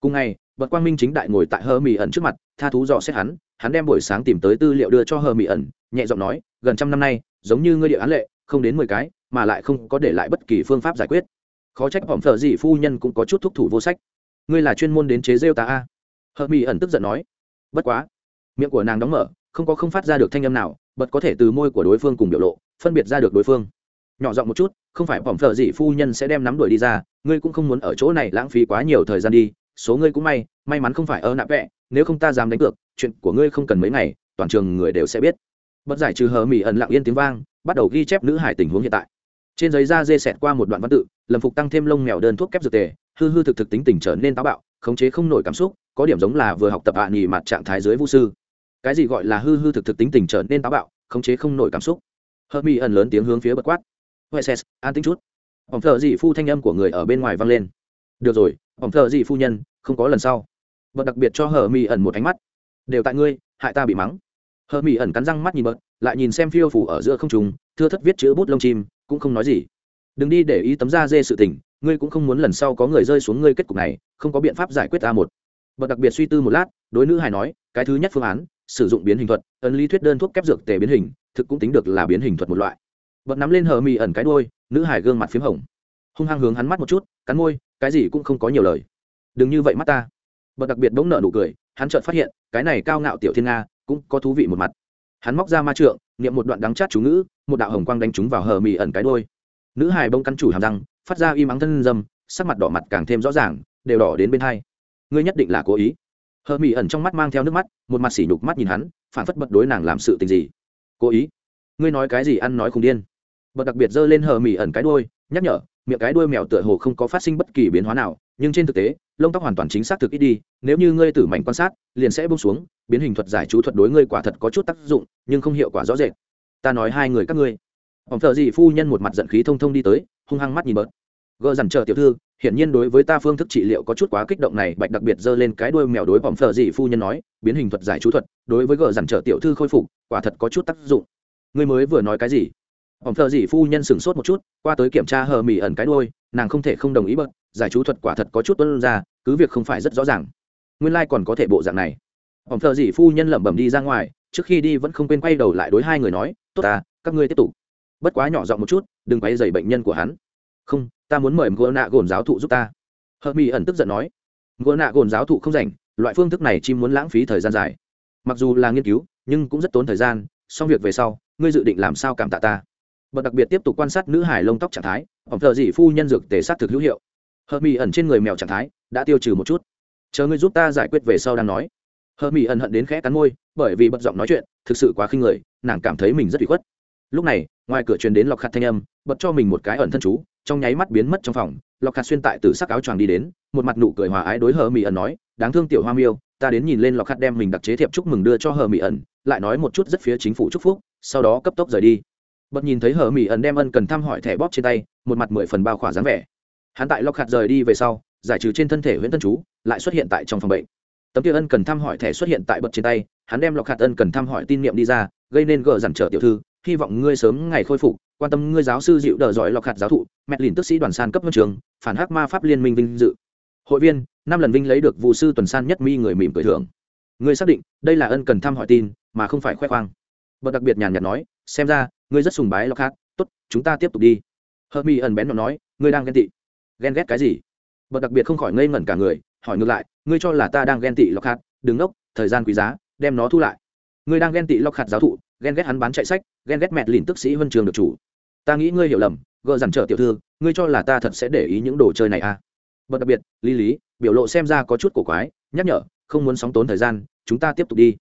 cùng ngày, bật quang minh chính đại ngồi tại hơ mỹ ẩn trước mặt, tha thú dò xét hắn hắn đem buổi sáng tìm tới tư liệu đưa cho hơ mỹ ẩn, nhẹ giọng nói gần trăm năm nay, giống như ngươi địa án lệ, không đến mười cái, mà lại không có để lại bất kỳ phương pháp giải quyết. Khó trách phòng thợ gì phu nhân cũng có chút thúc thủ vô sách. Ngươi là chuyên môn đến chế rêu ta a? Hợp mỹ ẩn tức giận nói. Bất quá. Miệng của nàng đóng mở, không có không phát ra được thanh âm nào, bật có thể từ môi của đối phương cùng biểu lộ, phân biệt ra được đối phương. Nhỏ giọng một chút, không phải bỏng thợ gì phu nhân sẽ đem nắm đuổi đi ra, ngươi cũng không muốn ở chỗ này lãng phí quá nhiều thời gian đi, số ngươi cũng may may mắn không phải ơ nạp vẹ, nếu không ta dám đánh cược, chuyện của ngươi không cần mấy ngày, toàn trường người đều sẽ biết bất giải trừ hờ mỹ ẩn lặng yên tiếng vang, bắt đầu ghi chép nữ hải tình huống hiện tại. Trên giấy da dê xẹt qua một đoạn văn tự lầm phục tăng thêm lông mèo đơn thuốc kép dược tề, hư hư thực thực tính tình trở nên táo bạo, khống chế không nổi cảm xúc, có điểm giống là vừa học tập hạ nghỉ mặt trạng thái dưới vũ sư. Cái gì gọi là hư hư thực thực tính tình trở nên táo bạo, khống chế không nổi cảm xúc. Hờ mỹ ẩn lớn tiếng hướng phía bật quát. Huệ ses an tính chút. Ổng thợ dị phu thanh âm của người ở bên ngoài vang lên. Được rồi ổng thợ dị phu nhân, không có lần sau. Bật đặc biệt cho hờ mỹ ẩn một ánh mắt. Đều tại ngươi, hại ta bị mắng hờ mỹ ẩn cắn răng mắt nhìn bợt lại nhìn xem phiêu phủ ở giữa không trùng thưa thất viết chữ bút lông chim, cũng không nói gì. Đừng đi để ý tấm da dê sự tình, ngươi cũng không muốn lần sau có người rơi xuống ngươi kết cục này, không có biện pháp giải quyết a một. Bậc đặc biệt suy tư một lát, đối nữ hài nói, cái thứ nhất phương án, sử dụng biến hình thuật, ấn lý thuyết đơn thuốc kép dược tề biến hình, thực cũng tính được là biến hình thuật một loại. Bậc nắm lên hờ mì ẩn cái đôi nữ hải gương mặt p h í m hồng. Hung hăng hướng hắn mắt một chút, cắn môi, cái gì cũng không có nhiều lời. Đừng như vậy mắt ta. Bậc đặc biệt bỗng nợ nụ cười, hắn chợt phát hiện, cái này cao ngạo tiểu thiên nga cũng có thú vị một mặt. Hắn móc ra ma trượng, niệm một đoạn đắng chát chú ngữ, một đạo hồng quang đánh trúng vào hờ mì ẩn cái đôi nữ hài bông căn chủ hàm răng, phát ra im ắng thân dâm, sắc mặt đỏ mặt càng thêm rõ ràng, đều đỏ đến bên hai. Ngươi nhất định là cố ý. Hờ mì ẩn trong mắt mang theo nước mắt, một mặt sỉ nhục mắt nhìn hắn, phản phất bật đối nàng làm sự tình gì. Cố ý? Ngươi nói cái gì ăn nói không điên. Bật đặc biệt giơ lên hờ mì ẩn cái đuôi, nhắc nhở, miệng cái đuôi mèo tựa hồ không có phát sinh bất kỳ biến hóa nào nhưng trên thực tế, lông tóc hoàn toàn chính xác thực ít đi, nếu như ngươi tử mảnh quan sát, liền sẽ bông xuống, biến hình thuật giải chú thuật đối ngươi quả thật có chút tác dụng, nhưng không hiệu quả rõ rệt. Ta nói hai người các ngươi. Ông thợ dị phu nhân một mặt giận khí thông thông đi tới, hung hăng mắt nhìn bớt. Gỡ dằn chờ tiểu thư, hiển nhiên đối với ta phương thức trị liệu có chút quá kích động này, bạch đặc biệt giơ lên cái đuôi mèo đối bỏng phở dị phu nhân nói, biến hình thuật giải chú thuật, đối với gờ dằn trở tiểu thư khôi phục, quả thật có chút tác dụng. Ngươi mới vừa nói cái gì? Bỏng phở dị phu nhân sửng sốt một chút, qua tới kiểm tra hờ mỉ ẩn cái đuôi, nàng không thể không đồng ý bớt giải chú thuật quả thật có chút tuân ra, cứ việc không phải rất rõ ràng. Nguyên lai、like、còn có thể bộ dạng này. Ông thợ dị phu nhân lẩm bẩm đi ra ngoài, trước khi đi vẫn không quên quay đầu lại đối hai người nói, tốt ta, các ngươi tiếp tục. Bất quá nhỏ giọng một chút, đừng quay dày bệnh nhân của hắn. Không, ta muốn mời ngô nạ gồn giáo thụ giúp ta. Hờ mỹ ẩn tức giận nói. Ngô nạ gồn giáo thụ không rảnh, loại phương thức này chim muốn lãng phí thời gian dài. Mặc dù là nghiên cứu, nhưng cũng rất tốn thời gian, xong việc về sau, ngươi dự định làm sao cảm tạ ta? Bật đặc biệt tiếp tục quan sát nữ hải lông tóc trạng thái ổng thợ dị phu nhân dược tề sát thực hữu hiệu hợp mỹ ẩn trên người mèo trạng thái đã tiêu trừ một chút. Chờ ngươi giúp ta giải quyết về sau đang nói. Hợp mỹ ẩn hận đến khẽ cắn môi, bởi vì bật giọng nói chuyện, thực sự quá khinh người, nàng cảm thấy mình rất bị khuất. Lúc này, ngoài cửa truyền đến lọc khát thanh âm, bật cho mình một cái ẩn thân chú, trong nháy mắt biến mất trong phòng. Lọc khát xuyên tại từ sắc áo choàng đi đến, một mặt nụ cười hòa ái đối hờ mỹ ẩn nói, đáng thương tiểu hoa miêu, ta đến nhìn lên lọc khát đem mình đặc chế thiệp chúc mừng đưa cho hờ mỹ ẩn, lại nói một chút rất phía chính phủ chúc phúc, sau đó cấp tốc rời đi. Bật nhìn thấy hờ mỹ ẩn đem ân cần thăm hỏi thẻ bóp trên tay, một mặt mười phần bao khỏa dáng vẻ hắn tại lọc khát rời đi về sau, giải trừ trên thân thể huyễn tân chú, lại xuất hiện tại trong phòng bệnh. Tấm kia ân cần thăm hỏi thẻ xuất hiện tại bật trên tay, hắn đem lọc khát ân cần thăm hỏi tin niệm đi ra, gây nên gờ dằn trở tiểu thư, hy vọng ngươi sớm ngày khôi phục, quan tâm ngươi giáo sư dịu đờ giỏi lọc hạt giáo thụ, mẹ lìn tức sĩ đoàn san cấp huân trường, phản hắc ma pháp liên minh vinh dự. Hội viên, năm lần vinh lấy được vụ sư tuần san nhất mi người mỉm cười thưởng. Ngươi xác định, đây là ân cần thăm hỏi tin, mà không phải khoe khoang. Bật đặc biệt nhàn nhạt nói, xem ra, ngươi rất sùng bái lọc hạt tốt, chúng ta tiếp tục đi. Hợp mi ẩn bén nó nói, ngươi đang ghen tị ghen ghét cái gì? Bật đặc biệt không khỏi ngây ngẩn cả người, hỏi ngược lại, ngươi cho là ta đang ghen tị lọc hạt đứng ốc thời gian quý giá, đem nó thu lại. Ngươi đang ghen tị lọc hạt giáo thụ, ghen ghét hắn bán chạy sách, ghen ghét mẹt lìn tức sĩ huân trường được chủ. Ta nghĩ ngươi hiểu lầm, gợ dằn trở tiểu thư, ngươi cho là ta thật sẽ để ý những đồ chơi này à? Bật đặc biệt, lý lý, biểu lộ xem ra có chút cổ quái, nhắc nhở, không muốn sóng tốn thời gian, chúng ta tiếp tục đi.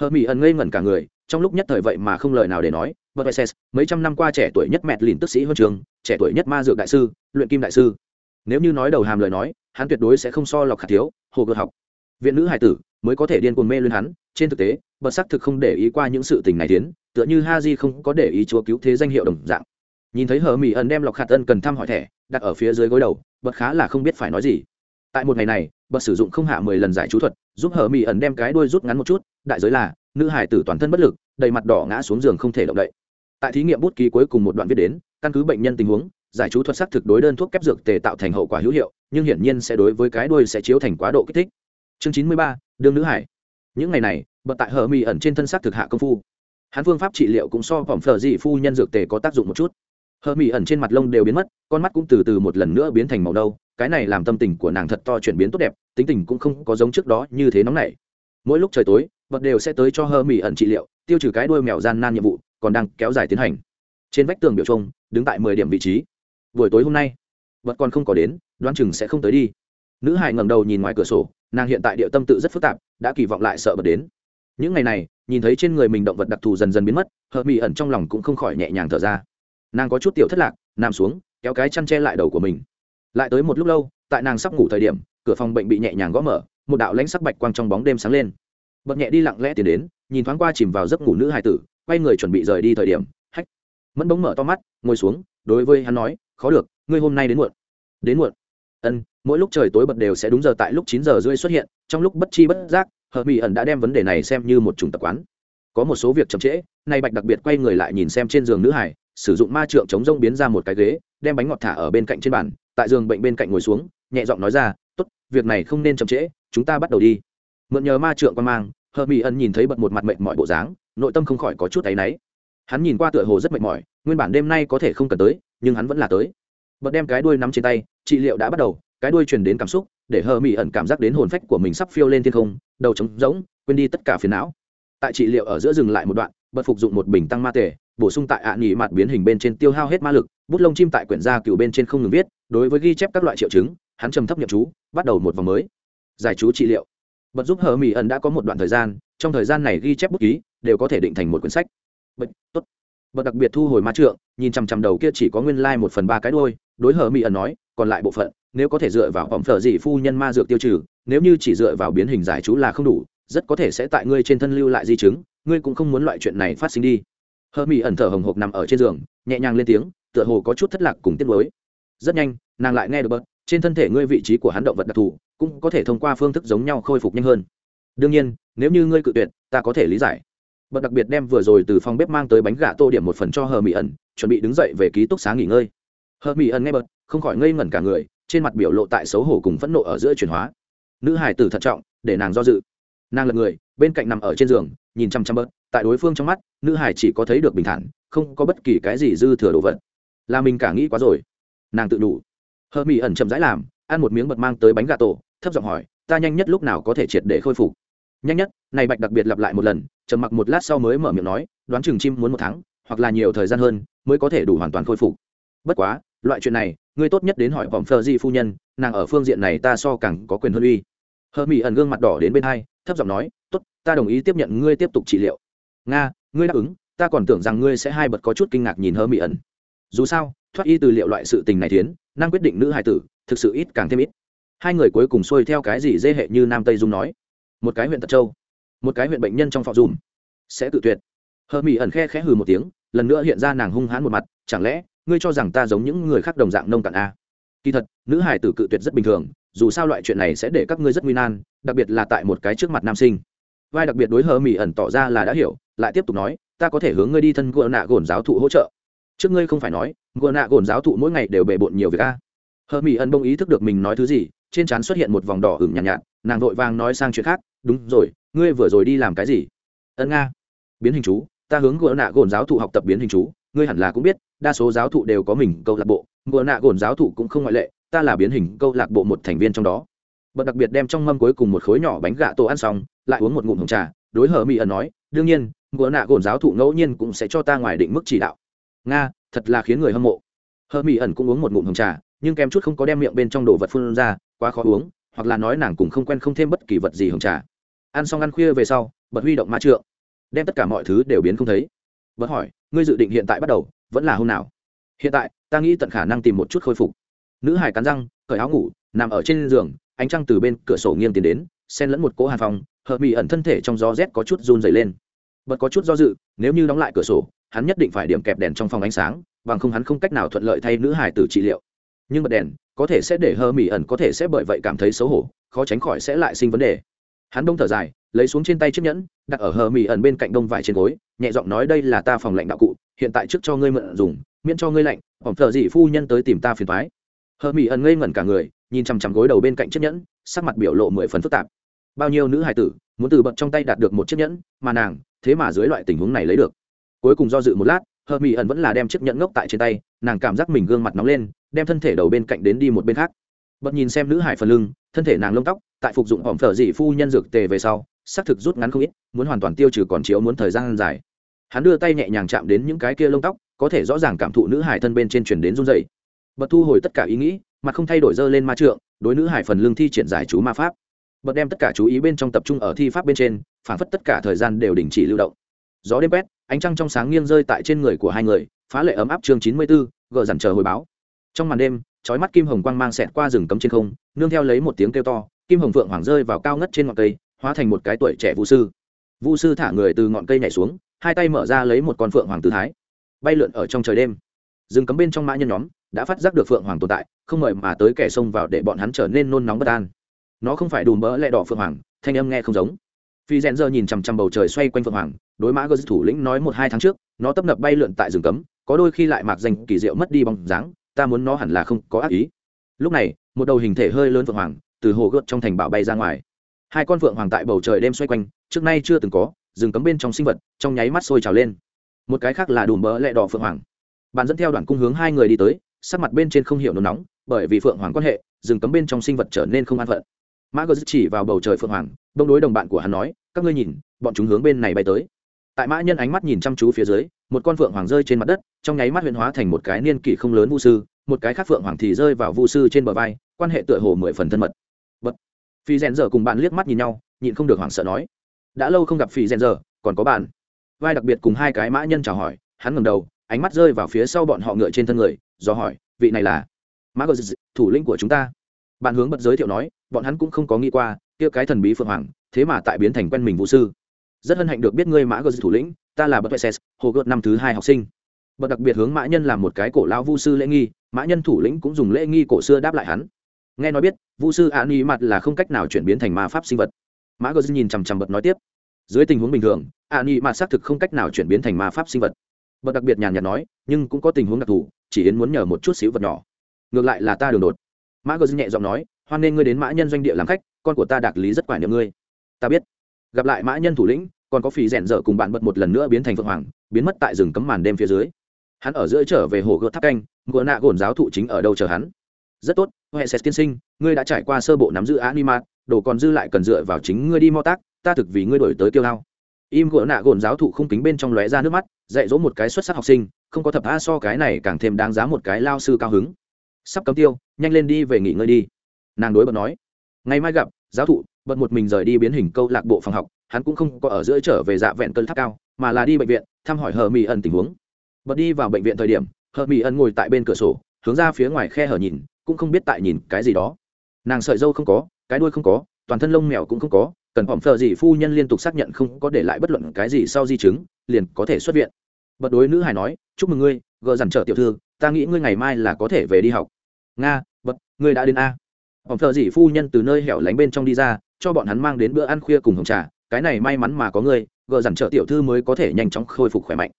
Hờ mỹ ẩn ngây ngẩn cả người, trong lúc nhất thời vậy mà không lời nào để nói, bật vệ mấy trăm năm qua trẻ tuổi nhất mẹt lìn tức sĩ huân trường, trẻ tuổi nhất ma dược đại sư, luyện kim đại sư nếu như nói đầu hàm lời nói, hắn tuyệt đối sẽ không so lọc khả thiếu, hồ cơ học. Viện nữ hải tử mới có thể điên cuồng mê lên hắn, trên thực tế, bật sắc thực không để ý qua những sự tình này tiến, tựa như ha di không có để ý chúa cứu thế danh hiệu đồng dạng. Nhìn thấy hờ mỹ ẩn đem lọc khả tân cần thăm hỏi thẻ, đặt ở phía dưới gối đầu, bật khá là không biết phải nói gì. Tại một ngày này, bật sử dụng không hạ mười lần giải chú thuật, giúp hờ mỹ ẩn đem cái đuôi rút ngắn một chút, đại giới là, nữ hải tử toàn thân bất lực, đầy mặt đỏ ngã xuống giường không thể động đậy. Tại thí nghiệm bút ký cuối cùng một đoạn viết đến, căn cứ bệnh nhân tình huống giải chú thuật sắc thực đối đơn thuốc kép dược tề tạo thành hậu quả hữu hiệu, nhưng hiển nhiên sẽ đối với cái đuôi sẽ chiếu thành quá độ kích thích. Chương chín mươi ba, đương nữ hải. Những ngày này bật tại hờ mỹ ẩn trên thân xác thực hạ công phu. Hắn phương pháp trị liệu cũng so phỏng phở dị phu nhân dược tề có tác dụng một chút. Hờ mỹ ẩn trên mặt lông đều biến mất, con mắt cũng từ từ một lần nữa biến thành màu đâu cái này làm tâm tình của nàng thật to chuyển biến tốt đẹp, tính tình cũng không có giống trước đó như thế nóng nảy. Mỗi lúc trời tối bật đều sẽ tới cho hờ mỹ ẩn trị liệu, tiêu trừ cái đuôi mèo gian nan nhiệm vụ, còn đang kéo dài tiến hành. Trên vách tường biểu trông, đứng tại mười điểm vị trí buổi tối hôm nay, vật còn không có đến, đoán chừng sẽ không tới đi. Nữ hải ngẩng đầu nhìn ngoài cửa sổ, nàng hiện tại địa tâm tự rất phức tạp, đã kỳ vọng lại sợ bật đến. Những ngày này, nhìn thấy trên người mình động vật đặc thù dần dần biến mất hờ mỹ ẩn trong lòng cũng không khỏi nhẹ nhàng thở ra. Nàng có chút tiểu thất lạc, nằm xuống, kéo cái chăn che lại đầu của mình. Lại tới một lúc lâu, tại nàng sắp ngủ thời điểm, cửa phòng bệnh bị nhẹ nhàng gõ mở, một đạo lãnh sắc bạch quang trong bóng đêm sáng lên. Bật nhẹ đi lặng lẽ tiến đến, nhìn thoáng qua chìm vào giấc ngủ nữ Hải tử, quay người chuẩn bị rời đi thời điểm, hách, mẫn bóng mở to mắt, ngồi xuống, đối với hắn nói khó được, ngươi hôm nay đến muộn. Đến muộn? Ân, mỗi lúc trời tối bật đều sẽ đúng giờ tại lúc chín giờ rưỡi xuất hiện, trong lúc bất chi bất giác hờ mỹ ẩn đã đem vấn đề này xem như một chủng tập quán. Có một số việc chậm trễ, nay bạch đặc biệt quay người lại nhìn xem trên giường nữ hải, sử dụng ma trượng chống rông biến ra một cái ghế, đem bánh ngọt thả ở bên cạnh trên bàn, tại giường bệnh bên cạnh ngồi xuống, nhẹ giọng nói ra, tốt, việc này không nên chậm trễ, chúng ta bắt đầu đi. Mượn nhờ ma trượng quan mang hờ mỹ ẩn nhìn thấy bật một mặt mệnh mọi bộ dáng, nội tâm không khỏi có chút áy náy. Hắn nhìn qua tựa hồ rất mệt mỏi, nguyên bản đêm nay có thể không cần tới nhưng hắn vẫn là tới. Bật đem cái đuôi nắm trên tay, trị liệu đã bắt đầu, cái đuôi truyền đến cảm xúc, để hờ mỹ ẩn cảm giác đến hồn phách của mình sắp phiêu lên thiên không, đầu trống rỗng, quên đi tất cả phiền não. Tại trị liệu ở giữa dừng lại một đoạn, bật phục dụng một bình tăng ma tề, bổ sung tại ạ à nghỉ mặt biến hình bên trên tiêu hao hết ma lực, bút lông chim tại quyển gia cựu bên trên không ngừng viết, đối với ghi chép các loại triệu chứng, hắn trầm thấp nhậm chú, bắt đầu một vòng mới. Giải chú trị liệu. Bật giúp hờ mỹ ẩn đã có một đoạn thời gian, trong thời gian này ghi chép bút ký, đều có thể định thành một quyển sách. Bệnh tốt bật đặc biệt thu hồi ma trượng, nhìn chằm chằm đầu kia chỉ có nguyên lai một phần ba cái đôi đối hờ mỹ ẩn nói, còn lại bộ phận, nếu có thể dựa vào vòng phở dị phu nhân ma dược tiêu trừ, nếu như chỉ dựa vào biến hình giải chú là không đủ, rất có thể sẽ tại ngươi trên thân lưu lại di chứng, ngươi cũng không muốn loại chuyện này phát sinh đi. Hơ mỹ ẩn thở hồng hộc nằm ở trên giường, nhẹ nhàng lên tiếng, tựa hồ có chút thất lạc cùng tiết mới rất nhanh, nàng lại nghe được bớt, trên thân thể ngươi vị trí của hắn động vật đặc thù, cũng có thể thông qua phương thức giống nhau khôi phục nhanh hơn. Đương nhiên, nếu như ngươi cự tuyệt, ta có thể lý giải bật đặc biệt đem vừa rồi từ phòng bếp mang tới bánh gà tô điểm một phần cho hờ mỹ ẩn, chuẩn bị đứng dậy về ký túc xá nghỉ ngơi. Hờ mỹ ẩn nghe bật, không khỏi ngây ngẩn cả người, trên mặt biểu lộ tại xấu hổ cùng phẫn nộ ở giữa chuyển hóa. Nữ hải tử thận trọng, để nàng do dự. Nàng là người, bên cạnh nằm ở trên giường, nhìn chăm chăm bớt tại đối phương trong mắt, nữ hải chỉ có thấy được bình thản, không có bất kỳ cái gì dư thừa đồ vật. Là mình cả nghĩ quá rồi. Nàng tự đủ. Hờ mỹ ẩn chậm rãi làm, ăn một miếng bật mang tới bánh gà tổ, thấp giọng hỏi, ta nhanh nhất lúc nào có thể triệt để khôi phục? Nhanh nhất, này bạch đặc biệt lặp lại một lần trầm mặc một lát sau mới mở miệng nói, đoán chừng chim muốn một tháng, hoặc là nhiều thời gian hơn, mới có thể đủ hoàn toàn khôi phục. Bất quá, loại chuyện này, ngươi tốt nhất đến hỏi vòng phờ di phu nhân, nàng ở phương diện này ta so càng có quyền hơn uy. Hờ mỹ ẩn gương mặt đỏ đến bên hai, thấp giọng nói, tốt, ta đồng ý tiếp nhận ngươi tiếp tục trị liệu. Nga, ngươi đáp ứng, ta còn tưởng rằng ngươi sẽ hai bật có chút kinh ngạc nhìn hơ mỹ ẩn. Dù sao, thoát y từ liệu loại sự tình này tiến, năng quyết định nữ hài tử, thực sự ít càng thêm ít. Hai người cuối cùng xuôi theo cái gì dê hệ như nam tây dung nói. Một cái huyện tật châu một cái huyện bệnh nhân trong phòng dùm sẽ tự tuyệt. Hờ mỹ ẩn khe khẽ hừ một tiếng lần nữa hiện ra nàng hung hãn một mặt chẳng lẽ ngươi cho rằng ta giống những người khác đồng dạng nông cạn a kỳ thật nữ hải tử cự tuyệt rất bình thường dù sao loại chuyện này sẽ để các ngươi rất nguy nan đặc biệt là tại một cái trước mặt nam sinh. Vai đặc biệt đối hờ mỹ ẩn tỏ ra là đã hiểu lại tiếp tục nói ta có thể hướng ngươi đi thân gỡ nạ gồn giáo thụ hỗ trợ. Trước ngươi không phải nói gỡ nạ gồn giáo thụ mỗi ngày đều bề bộn nhiều việc a. Hờ mỹ ẩn bông ý thức được mình nói thứ gì trên trán xuất hiện một vòng đỏ hửng nhàn nhạt, nhạt nàng vội vàng nói sang chuyện khác, đúng rồi, ngươi vừa rồi đi làm cái gì? Ân nga. Biến hình chú, ta hướng gỡ nạ gồn giáo thụ học tập biến hình chú, ngươi hẳn là cũng biết, đa số giáo thụ đều có mình câu lạc bộ, gỡ nạ gồn giáo thụ cũng không ngoại lệ, ta là biến hình câu lạc bộ một thành viên trong đó. Bật đặc biệt đem trong mâm cuối cùng một khối nhỏ bánh gà tổ ăn xong, lại uống một ngụm hồng trà, đối hờ mỹ ẩn nói, đương nhiên, gỡ nạ gồn giáo thụ ngẫu nhiên cũng sẽ cho ta ngoài định mức chỉ đạo. Nga, thật là khiến người hâm mộ. Hờ mỹ ẩn cũng uống một ngụm hồng trà, nhưng kèm chút không có đem miệng bên trong đồ vật phun ra, quá khó uống hoặc là nói nàng cũng không quen không thêm bất kỳ vật gì hồng trà. Ăn xong ăn khuya về sau, bật huy động ma trượng, đem tất cả mọi thứ đều biến không thấy. Bật hỏi, ngươi dự định hiện tại bắt đầu, vẫn là hôm nào? Hiện tại, ta nghĩ tận khả năng tìm một chút khôi phục. Nữ hải cắn răng, cởi áo ngủ, nằm ở trên giường, ánh trăng từ bên cửa sổ nghiêng tiến đến, xen lẫn một cỗ hàn phòng hợp bị ẩn thân thể trong gió rét có chút run dày lên. Bật có chút do dự, nếu như đóng lại cửa sổ, hắn nhất định phải điểm kẹp đèn trong phòng ánh sáng, bằng không hắn không cách nào thuận lợi thay nữ hải tử trị liệu nhưng bật đèn có thể sẽ để hơ mỹ ẩn có thể sẽ bởi vậy cảm thấy xấu hổ, khó tránh khỏi sẽ lại sinh vấn đề. Hắn đông thở dài, lấy xuống trên tay chiếc nhẫn, đặt ở hờ mỹ ẩn bên cạnh đông vải trên gối, nhẹ giọng nói đây là ta phòng lạnh đạo cụ, hiện tại trước cho ngươi mượn dùng, miễn cho ngươi lạnh phòng thợ dị phu nhân tới tìm ta phiền thoái hờ mỹ ẩn ngây ngẩn cả người, nhìn chằm chằm gối đầu bên cạnh chiếc nhẫn, sắc mặt biểu lộ mười phần phức tạp. Bao nhiêu nữ hài tử muốn từ bật trong tay đạt được một chiếc nhẫn, mà nàng, thế mà dưới loại tình huống này lấy được. Cuối cùng do dự một lát, hờ mỹ ẩn vẫn là đem chiếc nhẫn ngốc tại trên tay, nàng cảm giác mình gương mặt nóng lên đem thân thể đầu bên cạnh đến đi một bên khác. Bật nhìn xem nữ hải phần lưng, thân thể nàng lông tóc, tại phục dụng hỏng phở dị phu nhân dược tề về sau, xác thực rút ngắn không ít, muốn hoàn toàn tiêu trừ còn chiếu muốn thời gian dài. Hắn đưa tay nhẹ nhàng chạm đến những cái kia lông tóc, có thể rõ ràng cảm thụ nữ hải thân bên trên chuyển đến run dày bật thu hồi tất cả ý nghĩ, mà không thay đổi dơ lên ma trượng, đối nữ hải phần lưng thi triển giải chú ma pháp. Bật đem tất cả chú ý bên trong tập trung ở thi pháp bên trên, phản phất tất cả thời gian đều đình chỉ lưu động. Gió đêm quét, ánh trăng trong sáng nghiêng rơi tại trên người của hai người, phá lệ ấm áp chương chín mươi bốn gờ dằn chờ hồi báo trong màn đêm trói mắt kim hồng quang mang xẹt qua rừng cấm trên không, nương theo lấy một tiếng kêu to, kim hồng phượng hoàng rơi vào cao ngất trên ngọn cây, hóa thành một cái tuổi trẻ vũ sư. Vũ sư thả người từ ngọn cây nhảy xuống, hai tay mở ra lấy một con phượng hoàng tư thái. Bay lượn ở trong trời đêm. Rừng cấm bên trong mã nhân nhóm đã phát giác được phượng hoàng tồn tại, không mời mà tới kẻ xông vào để bọn hắn trở nên nôn nóng bất an. Nó không phải đùm bỡ lẹ đỏ phượng hoàng, thanh âm nghe không giống. Phi rèn giờ nhìn chằm chằm bầu trời xoay quanh phượng hoàng, đối mã gơ thủ lĩnh nói một hai tháng trước, nó tấp nập bay lượn tại rừng cấm, có đôi khi lại mạc danh kỳ diệu mất đi bóng dáng ta muốn nó hẳn là không có ác ý. Lúc này, một đầu hình thể hơi lớn phượng hoàng từ hồ gợt trong thành bảo bay ra ngoài. Hai con phượng hoàng tại bầu trời đêm xoay quanh, trước nay chưa từng có, rừng cấm bên trong sinh vật, trong nháy mắt sôi trào lên. Một cái khác là đùm bỡ lẹ đỏ phượng hoàng. Bạn dẫn theo đoàn cung hướng hai người đi tới, sắc mặt bên trên không hiểu nôn nóng, bởi vì phượng hoàng quan hệ, rừng cấm bên trong sinh vật trở nên không an phận. Mã gờ chỉ vào bầu trời phượng hoàng đông đối đồng bạn của hắn nói, các ngươi nhìn, bọn chúng hướng bên này bay tới tại mã nhân ánh mắt nhìn chăm chú phía dưới, một con phượng hoàng rơi trên mặt đất, trong nháy mắt huyền hóa thành một cái niên kỷ không lớn vu sư, một cái khác phượng hoàng thì rơi vào vu sư trên bờ vai, quan hệ tựa hồ mười phần thân mật. Bất. Phi rèn giờ cùng bạn liếc mắt nhìn nhau, nhịn không được hoảng sợ nói, đã lâu không gặp phi rèn giờ còn có bạn. Vai đặc biệt cùng hai cái mã nhân chào hỏi, hắn ngẩng đầu, ánh mắt rơi vào phía sau bọn họ ngựa trên thân người, do hỏi, vị này là? Mã gờ thủ lĩnh của chúng ta. Bạn hướng bật giới thiệu nói, bọn hắn cũng không có nghĩ qua, kia cái thần bí phượng hoàng, thế mà tại biến thành quen mình vũ sư rất hân hạnh được biết ngươi mã gờ thủ lĩnh, ta là bậc vệ ses hồ gợt năm thứ hai học sinh. Bậc đặc biệt hướng mã nhân làm một cái cổ lao vu sư lễ nghi, mã nhân thủ lĩnh cũng dùng lễ nghi cổ xưa đáp lại hắn. Nghe nói biết, vu sư an y mặt là không cách nào chuyển biến thành ma pháp sinh vật. Mã gờ nhìn chằm chằm bật nói tiếp. Dưới tình huống bình thường, an y mặt xác thực không cách nào chuyển biến thành ma pháp sinh vật. Bậc đặc biệt nhàn nhạt nói, nhưng cũng có tình huống đặc thù, chỉ yến muốn nhờ một chút xíu vật nhỏ. Ngược lại là ta đường đột. Mã gờ nhẹ giọng nói, hoan nên ngươi đến mã nhân doanh địa làm khách, con của ta đặc lý rất quả niệm ngươi. Ta biết gặp lại mã nhân thủ lĩnh, còn có phì rèn dở cùng bạn bật một lần nữa biến thành phượng hoàng, biến mất tại rừng cấm màn đêm phía dưới. Hắn ở giữa trở về hồ gợt tháp canh, ngựa nạ gồn giáo thụ chính ở đâu chờ hắn. Rất tốt, huệ sẽ tiên sinh, ngươi đã trải qua sơ bộ nắm giữ animat đồ còn dư lại cần dựa vào chính ngươi đi mò tác, ta thực vì ngươi đổi tới kiêu hao im gỡ nạ gồn giáo thụ không kính bên trong lóe ra nước mắt, dạy dỗ một cái xuất sắc học sinh, không có thập a so cái này càng thêm đáng giá một cái lao sư cao hứng. Sắp cấm tiêu, nhanh lên đi về nghỉ ngơi đi. Nàng đối bật nói. Ngày mai gặp giáo thụ bật một mình rời đi biến hình câu lạc bộ phòng học, hắn cũng không có ở giữa trở về dạ vẹn cơn tháp cao, mà là đi bệnh viện, thăm hỏi hờ mỹ ẩn tình huống. Bật đi vào bệnh viện thời điểm, hờ mỹ ẩn ngồi tại bên cửa sổ, hướng ra phía ngoài khe hở nhìn, cũng không biết tại nhìn cái gì đó. Nàng sợi dâu không có, cái đuôi không có, toàn thân lông mèo cũng không có, cần hỏng phờ gì phu nhân liên tục xác nhận không có để lại bất luận cái gì sau di chứng, liền có thể xuất viện. Bật đối nữ hài nói, chúc mừng ngươi, gờ dằn trở tiểu thư, ta nghĩ ngươi ngày mai là có thể về đi học. Nga bật ngươi đã đến a phỏng thợ gì phu nhân từ nơi hẻo lánh bên trong đi ra cho bọn hắn mang đến bữa ăn khuya cùng hồng trà cái này may mắn mà có người, gỡ dằn trở tiểu thư mới có thể nhanh chóng khôi phục khỏe mạnh.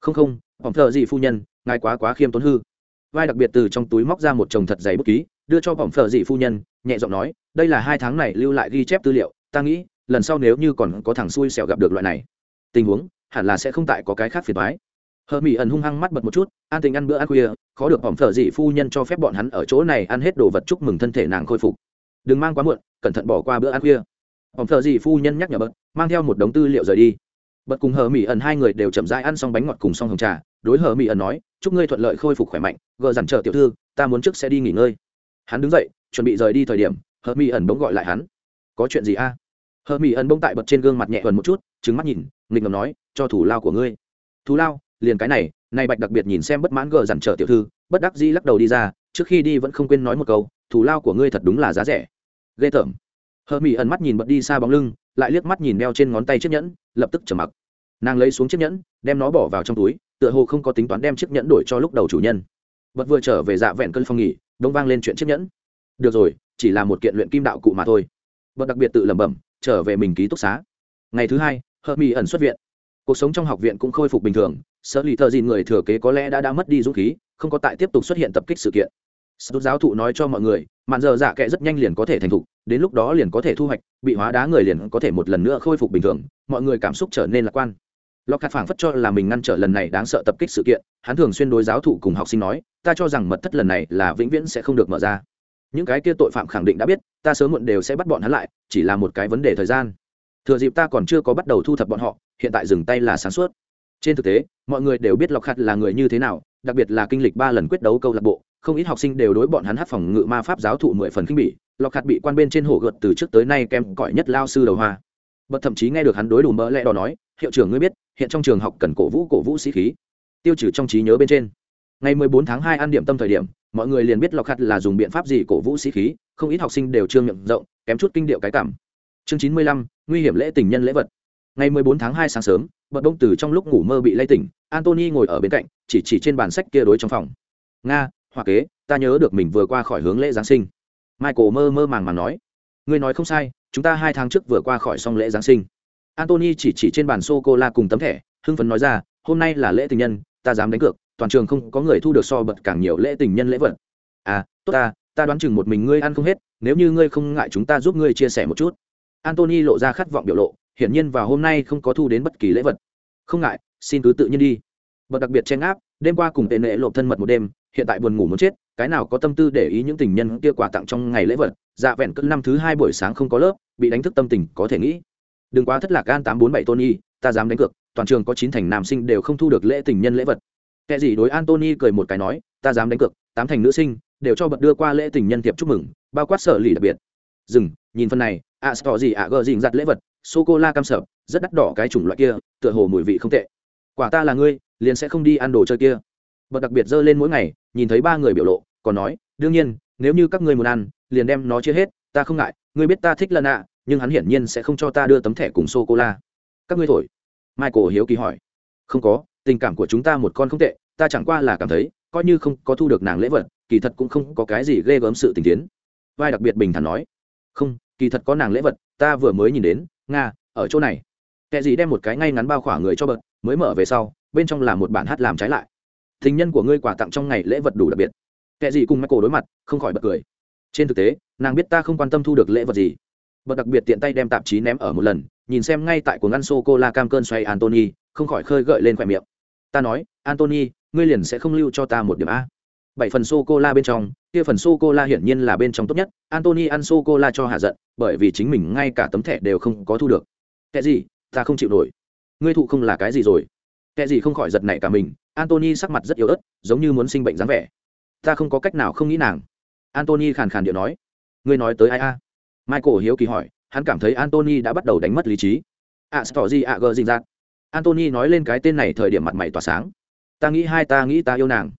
Không không phỏng thợ gì phu nhân ngài quá quá khiêm tốn hư. Vai đặc biệt từ trong túi móc ra một chồng thật dày bút ký đưa cho phỏng thợ dị phu nhân nhẹ giọng nói đây là hai tháng này lưu lại ghi chép tư liệu ta nghĩ lần sau nếu như còn có thằng xui xẻo gặp được loại này tình huống hẳn là sẽ không tại có cái khác phiền thoái hờ mỹ ẩn hung hăng mắt bật một chút, an tình ăn bữa ăn khuya, khó được hỏng phở dị phu nhân cho phép bọn hắn ở chỗ này ăn hết đồ vật chúc mừng thân thể nàng khôi phục. Đừng mang quá muộn, cẩn thận bỏ qua bữa ăn khuya. Hỏng phở dị phu nhân nhắc nhở bật, mang theo một đống tư liệu rời đi. Bật cùng hờ mỹ ẩn hai người đều chậm rãi ăn xong bánh ngọt cùng xong hồng trà, đối hờ mỹ ẩn nói, chúc ngươi thuận lợi khôi phục khỏe mạnh, gờ dằn chờ tiểu thư, ta muốn trước sẽ đi nghỉ ngơi. Hắn đứng dậy, chuẩn bị rời đi thời điểm, hờ mỹ ẩn bỗng gọi lại hắn, có chuyện gì a? À? hờ mỹ ẩn bỗng tại bật trên gương mặt nhẹ ẩn một chút trứng mắt nhìn, nghịch ngầm nói, cho thủ lao của ngươi. Thù lao? Liền cái này này bạch đặc biệt nhìn xem bất mãn gờ dằn trở tiểu thư, bất đắc dĩ lắc đầu đi ra, trước khi đi vẫn không quên nói một câu, thù lao của ngươi thật đúng là giá rẻ. Ghê tởm. Hờ mỹ ẩn mắt nhìn bật đi xa bóng lưng, lại liếc mắt nhìn đeo trên ngón tay chiếc nhẫn, lập tức trở mặc. Nàng lấy xuống chiếc nhẫn, đem nó bỏ vào trong túi, tựa hồ không có tính toán đem chiếc nhẫn đổi cho lúc đầu chủ nhân. Bật vừa trở về dạ vẹn cơn phong nghỉ đông vang lên chuyện chiếc nhẫn. Được rồi, chỉ là một kiện luyện kim đạo cụ mà thôi. Bật đặc biệt tự lẩm bẩm, trở về mình ký túc xá. Ngày thứ hai, hờ mỹ ẩn xuất viện. Cuộc sống trong học viện cũng khôi phục bình thường sở lì thợ dìn người thừa kế có lẽ đã đã mất đi dũng khí không có tại tiếp tục xuất hiện tập kích sự kiện Sút giáo thụ nói cho mọi người, màn giờ dạ kệ rất nhanh liền có thể thành thục, đến lúc đó liền có thể thu hoạch, bị hóa đá người liền có thể một lần nữa khôi phục bình thường, mọi người cảm xúc trở nên lạc quan. Lộc Cát phảng phất cho là mình ngăn trở lần này đáng sợ tập kích sự kiện, hắn thường xuyên đối giáo thụ cùng học sinh nói, ta cho rằng mật thất lần này là vĩnh viễn sẽ không được mở ra. Những cái kia tội phạm khẳng định đã biết, ta sớm muộn đều sẽ bắt bọn hắn lại, chỉ là một cái vấn đề thời gian. Thừa dịp ta còn chưa có bắt đầu thu thập bọn họ, hiện tại dừng tay là sáng suốt. Trên thực tế, mọi người đều biết lọc khát là người như thế nào, đặc biệt là kinh lịch ba lần quyết đấu câu lạc bộ, không ít học sinh đều đối bọn hắn hát phòng ngự ma pháp giáo thụ mười phần khinh bỉ lọc khát bị quan bên trên hổ gợt từ trước tới nay kem cỏi nhất lao sư đầu hoa. Bật thậm chí nghe được hắn đối đủ mỡ lẽ đỏ nói hiệu trưởng ngươi biết hiện trong trường học cần cổ vũ cổ vũ sĩ khí. Tiêu trừ trong trí nhớ bên trên. Ngày mười bốn tháng hai ăn điểm tâm thời điểm mọi người liền biết lọc khát là dùng biện pháp gì cổ vũ sĩ khí không ít học sinh đều trương miệng rộng kém chút kinh điệu cái cảm. Chương chín mươi lăm nguy hiểm lễ tình nhân lễ vật. Ngày mười bốn tháng hai sáng sớm bật bông từ trong lúc ngủ mơ bị lay tỉnh antony ngồi ở bên cạnh, chỉ chỉ trên bàn sách kia đối trong phòng. Nga, hoa kế, ta nhớ được mình vừa qua khỏi hướng lễ giáng sinh. Michael mơ mơ màng màng nói. Ngươi nói không sai, chúng ta hai tháng trước vừa qua khỏi xong lễ giáng sinh. Antony chỉ chỉ trên bàn sô cô la cùng tấm thẻ, hưng phấn nói ra, hôm nay là lễ tình nhân, ta dám đánh cược, toàn trường không có người thu được so bật càng nhiều lễ tình nhân lễ vật. À tốt ta ta đoán chừng một mình ngươi ăn không hết, nếu như ngươi không ngại chúng ta giúp ngươi chia sẻ một chút. Antony lộ ra khát vọng biểu lộ hiển nhiên vào hôm nay không có thu đến bất kỳ lễ vật. Không ngại xin cứ tự nhiên đi. Bật đặc biệt chen áp đêm qua cùng tệ nệ lộp thân mật một đêm hiện tại buồn ngủ muốn chết cái nào có tâm tư để ý những tình nhân kia quà tặng trong ngày lễ vật dạ vẹn cỡ năm thứ hai buổi sáng không có lớp bị đánh thức tâm tình có thể nghĩ. Đừng quá thất lạc gan tám bốn bảy tony ta dám đánh cược toàn trường có chín thành nam sinh đều không thu được lễ tình nhân lễ vật. Kệ gì đối antony cười một cái nói ta dám đánh cược tám thành nữ sinh đều cho bật đưa qua lễ tình nhân tiệp chúc mừng bao quát sở lì đặc biệt. Dừng nhìn phần này ạ à, gì ạ à, gờ dình giặt lễ vật sô cô la cam sợp rất đắt đỏ cái chủng loại kia, tựa hồ mùi vị không tệ. Quả ta là ngươi, liền sẽ không đi ăn đồ chơi kia. Bật đặc biệt dơ lên mỗi ngày, nhìn thấy ba người biểu lộ, còn nói, đương nhiên, nếu như các ngươi muốn ăn, liền đem nó chia hết, ta không ngại, ngươi biết ta thích lần ạ, nhưng hắn hiển nhiên sẽ không cho ta đưa tấm thẻ cùng sô cô la các ngươi thổi. Michael hiếu kỳ hỏi. Không có, tình cảm của chúng ta một con không tệ, ta chẳng qua là cảm thấy, coi như không có thu được nàng lễ vật, kỳ thật cũng không có cái gì ghê gớm sự tình tiến. Vai đặc biệt bình thản nói. Không, kỳ thật có nàng lễ vật, ta vừa mới nhìn đến nga, ở chỗ này. Kệ gì đem một cái ngay ngắn bao khỏa người cho bật, mới mở về sau, bên trong là một bản hát làm trái lại. Tình nhân của ngươi quà tặng trong ngày lễ vật đủ đặc biệt. Kệ gì cùng michael đối mặt, không khỏi bật cười. Trên thực tế, nàng biết ta không quan tâm thu được lễ vật gì. Bật đặc biệt tiện tay đem tạp chí ném ở một lần, nhìn xem ngay tại cuồng ăn sô cô la cam cơn xoay antony không khỏi khơi gợi lên khoe miệng. Ta nói antony ngươi liền sẽ không lưu cho ta một điểm a. Bảy phần sô cô la bên trong kia phần sô cô la hiển nhiên là bên trong tốt nhất antony ăn sô cô la cho hạ giận, bởi vì chính mình ngay cả tấm thẻ đều không có thu được. Cái gì? Ta không chịu nổi. Ngươi thụ không là cái gì rồi? Kệ gì không khỏi giật nảy cả mình antony sắc mặt rất yếu ớt, giống như muốn sinh bệnh dáng vẻ. Ta không có cách nào không nghĩ nàng. Antony khàn khàn điệu nói. Ngươi nói tới ai a? Michael hiếu kỳ hỏi, hắn cảm thấy antony đã bắt đầu đánh mất lý trí. À, a s à, gì a gờ dinh dạc antony nói lên cái tên này thời điểm mặt mày tỏa sáng. Ta nghĩ hai ta nghĩ ta yêu nàng.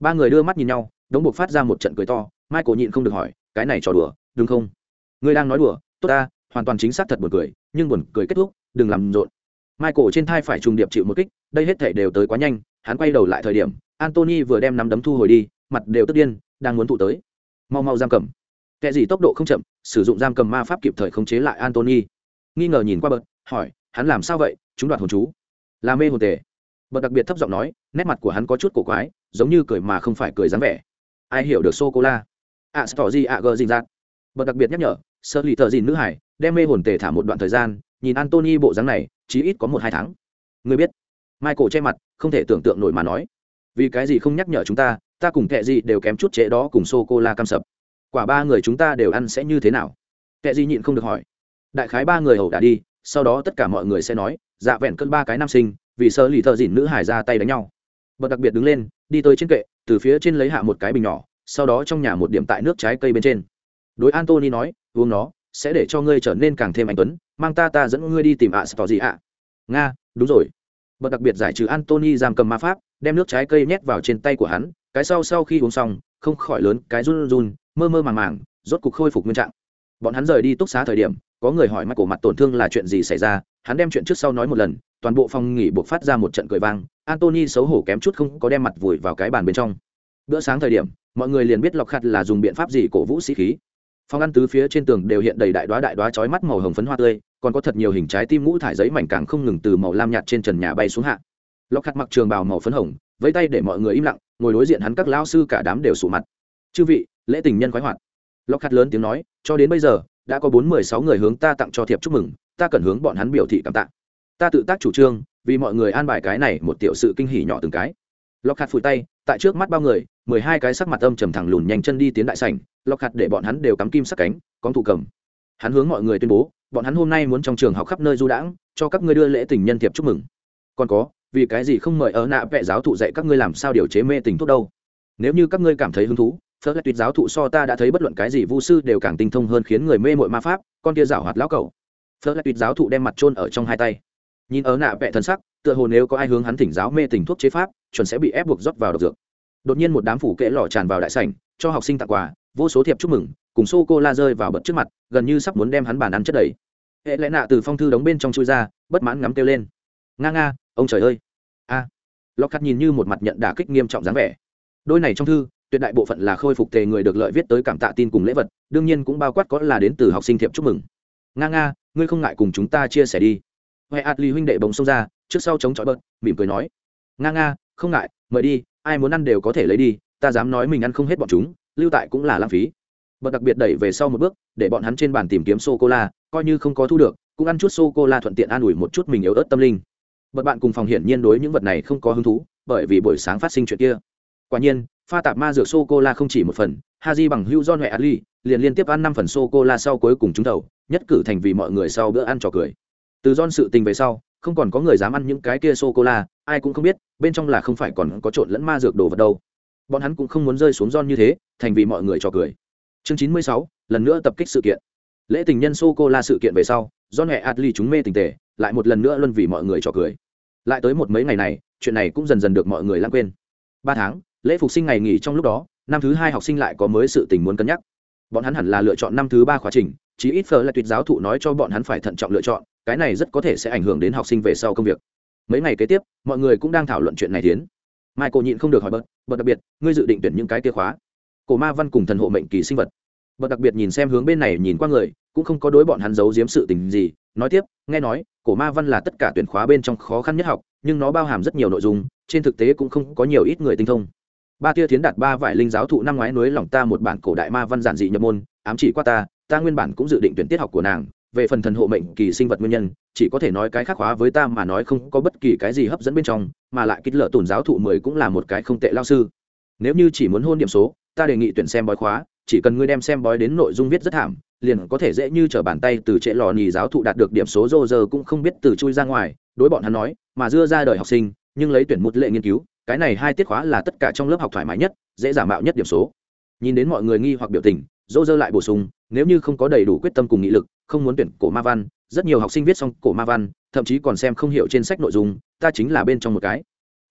Ba người đưa mắt nhìn nhau đống buộc phát ra một trận cười to, michael nhịn không được hỏi, cái này trò đùa, đúng không? Ngươi đang nói đùa, tốt ta, hoàn toàn chính xác thật buồn cười, nhưng buồn cười kết thúc, đừng làm rộn. Michael trên thai phải trùng điệp chịu một kích, đây hết thể đều tới quá nhanh, hắn quay đầu lại thời điểm antony vừa đem nắm đấm thu hồi đi, mặt đều tức điên, đang muốn tụ tới. Mau mau giam cầm. Kẻ gì tốc độ không chậm, sử dụng giam cầm ma pháp kịp thời khống chế lại antony nghi ngờ nhìn qua bậc hỏi, hắn làm sao vậy? Chúng đoạt hồn chú. Là mê hồn tề. Bậc đặc biệt thấp giọng nói, nét mặt của hắn có chút cổ quái, giống như cười mà không phải cười dáng vẻ ai hiểu được sô cô la a à, stò gì a gờ dinh dạt. Bậc đặc biệt nhắc nhở, sơ lì thợ dìn nữ hải, đem mê hồn tề thả một đoạn thời gian, nhìn antony bộ dáng này chí ít có một hai tháng. Người biết, michael che mặt, không thể tưởng tượng nổi mà nói. Vì cái gì không nhắc nhở chúng ta ta cùng kệ gì đều kém chút trễ đó cùng sô cô la cam sập. Quả ba người chúng ta đều ăn sẽ như thế nào? Kệ gì nhịn không được hỏi. Đại khái ba người hầu đã đi, sau đó tất cả mọi người sẽ nói dạ vẹn cơn ba cái nam sinh, vì sơ lì thợ dìn nữ hải ra tay đánh nhau. Bậc đặc biệt đứng lên, đi tới trên kệ từ phía trên lấy hạ một cái bình nhỏ sau đó trong nhà một điểm tại nước trái cây bên trên. Đối antony nói uống nó sẽ để cho ngươi trở nên càng thêm anh tuấn mang ta ta dẫn ngươi đi tìm ạ à, gì ạ. Nga đúng rồi. Bậc đặc biệt giải trừ antony giam cầm ma pháp đem nước trái cây nhét vào trên tay của hắn cái sau sau khi uống xong không khỏi lớn cái run run mơ mơ màng màng rốt cục khôi phục nguyên trạng. Bọn hắn rời đi túc xá thời điểm có người hỏi mắt cổ mặt tổn thương là chuyện gì xảy ra hắn đem chuyện trước sau nói một lần toàn bộ phòng nghỉ buộc phát ra một trận cười vang antony xấu hổ kém chút không có đem mặt vùi vào cái bàn bên trong. Bữa sáng thời điểm, mọi người liền biết lọc khặt là dùng biện pháp gì cổ vũ sĩ khí. Phòng ăn tứ phía trên tường đều hiện đầy đại đoá đại đoá chói mắt màu hồng phấn hoa tươi, còn có thật nhiều hình trái tim ngũ thải giấy mảnh càng không ngừng từ màu lam nhạt trên trần nhà bay xuống hạ. Lọc khặt mặc trường bào màu phấn hồng, vẫy tay để mọi người im lặng, ngồi đối diện hắn các lao sư cả đám đều sụ mặt. Chư vị, lễ tình nhân khoái hoạt. Lọc khặt lớn tiếng nói, cho đến bây giờ, đã có bốn mười sáu người hướng ta tặng cho thiệp chúc mừng, ta cần hướng bọn hắn biểu thị cảm tạ. Ta tự tác chủ trương vì mọi người an bài cái này một tiểu sự kinh hỉ nhỏ từng cái. Lọc hạt phủi tay, tại trước mắt bao người, mười hai cái sắc mặt âm trầm thẳng lùn nhanh chân đi tiến đại sảnh lọc hạt để bọn hắn đều cắm kim sắc cánh, con thủ cầm. Hắn hướng mọi người tuyên bố, bọn hắn hôm nay muốn trong trường học khắp nơi du đãng, cho các ngươi đưa lễ tình nhân thiệp chúc mừng. Còn có, vì cái gì không mời ở nạ vẽ giáo thụ dạy các ngươi làm sao điều chế mê tình thuốc đâu? Nếu như các ngươi cảm thấy hứng thú, phớt lại tuyệt giáo thụ so ta đã thấy bất luận cái gì vu sư đều càng tinh thông hơn khiến người mê mội ma pháp, con kia giảo hoạt lão cầu phớt lại tuyệt giáo thụ đem mặt trôn ở trong hai tay nhìn ở nạ vẽ thân sắc, tựa hồ nếu có ai hướng hắn thỉnh giáo mê tình thuốc chế pháp, chuẩn sẽ bị ép buộc rót vào độc dược. Đột nhiên một đám phủ kệ lò tràn vào đại sảnh, cho học sinh tặng quà, vô số thiệp chúc mừng, cùng sô cô la rơi vào bật trước mặt, gần như sắp muốn đem hắn bàn ăn chất đầy. Hệ lẽ nạ từ phong thư đóng bên trong chui ra, bất mãn ngắm kêu lên. Nga nga, ông trời ơi! A! À. lọc khắc nhìn như một mặt nhận đả kích nghiêm trọng dáng vẻ. Đôi này trong thư, tuyệt đại bộ phận là khôi phục tề người được lợi viết tới cảm tạ tin cùng lễ vật, đương nhiên cũng bao quát có là đến từ học sinh thiệp chúc mừng. Nga nga, ngươi không ngại cùng chúng ta chia sẻ đi huệ ạt lì huynh đệ bồng xông ra, trước sau chống chọi bớt, mỉm cười nói, nga nga, không ngại, mời đi, ai muốn ăn đều có thể lấy đi, ta dám nói mình ăn không hết bọn chúng, lưu tại cũng là lãng phí. Bậc đặc biệt đẩy về sau một bước, để bọn hắn trên bàn tìm kiếm sô cô la coi như không có thu được, cũng ăn chút sô cô la thuận tiện an ủi một chút mình yếu ớt tâm linh. Bậc bạn cùng phòng hiển nhiên đối những vật này không có hứng thú, bởi vì buổi sáng phát sinh chuyện kia. Quả nhiên, pha tạp ma dược sô cô la không chỉ một phần, ha di bằng hưu don huệ adli liền liên tiếp ăn năm phần sô cô la sau cuối cùng trúng thầu, nhất cử thành vì mọi người sau bữa ăn trò cười từ don sự tình về sau, không còn có người dám ăn những cái kia sô cô la ai cũng không biết, bên trong là không phải còn có trộn lẫn ma dược đồ vật đâu. Bọn hắn cũng không muốn rơi xuống don như thế, thành vì mọi người trò cười. Chương chín mươi sáu, lần nữa tập kích sự kiện. Lễ tình nhân sô cô la sự kiện về sau don hẹ adli chúng mê tình tề, lại một lần nữa luân vì mọi người trò cười. Lại tới một mấy ngày này, chuyện này cũng dần dần được mọi người lãng quên. Ba tháng, lễ phục sinh ngày nghỉ trong lúc đó, năm thứ hai học sinh lại có mới sự tình muốn cân nhắc. Bọn hắn hẳn là lựa chọn năm thứ ba khóa trình, chí ít phở là tuyệt giáo thụ nói cho bọn hắn phải thận trọng lựa chọn cái này rất có thể sẽ ảnh hưởng đến học sinh về sau công việc. Mấy ngày kế tiếp, mọi người cũng đang thảo luận chuyện này tiến. Mai cô nhịn không được hỏi bật bật đặc biệt, ngươi dự định tuyển những cái kia khóa? Cổ ma văn cùng thần hộ mệnh kỳ sinh vật. Bật đặc biệt nhìn xem hướng bên này nhìn qua người, cũng không có đối bọn hắn giấu giếm sự tình gì, nói tiếp, nghe nói, cổ ma văn là tất cả tuyển khóa bên trong khó khăn nhất học, nhưng nó bao hàm rất nhiều nội dung, trên thực tế cũng không có nhiều ít người tinh thông. Ba tia tiến đạt ba vải linh giáo thụ năm ngoái nối lòng ta một bản cổ đại ma văn giản dị nhập môn, ám chỉ qua ta ta nguyên bản cũng dự định tuyển tiết học của nàng về phần thần hộ mệnh kỳ sinh vật nguyên nhân, chỉ có thể nói cái khác hóa với ta mà nói không có bất kỳ cái gì hấp dẫn bên trong, mà lại kích lợ tổn giáo thụ mười cũng là một cái không tệ lao sư. Nếu như chỉ muốn hôn điểm số, ta đề nghị tuyển xem bói khóa, chỉ cần ngươi đem xem bói đến nội dung viết rất thảm, liền có thể dễ như trở bàn tay từ trệ lò nhì giáo thụ đạt được điểm số rô rơ cũng không biết từ chui ra ngoài, đối bọn hắn nói, mà dưa ra đời học sinh, nhưng lấy tuyển một lệ nghiên cứu, cái này hai tiết khóa là tất cả trong lớp học thoải mái nhất, dễ giả mạo nhất điểm số. Nhìn đến mọi người nghi hoặc biểu tình, dô dơ lại bổ sung, nếu như không có đầy đủ quyết tâm cùng nghị lực không muốn tuyển cổ ma văn, rất nhiều học sinh viết xong cổ ma văn, thậm chí còn xem không hiểu trên sách nội dung, ta chính là bên trong một cái.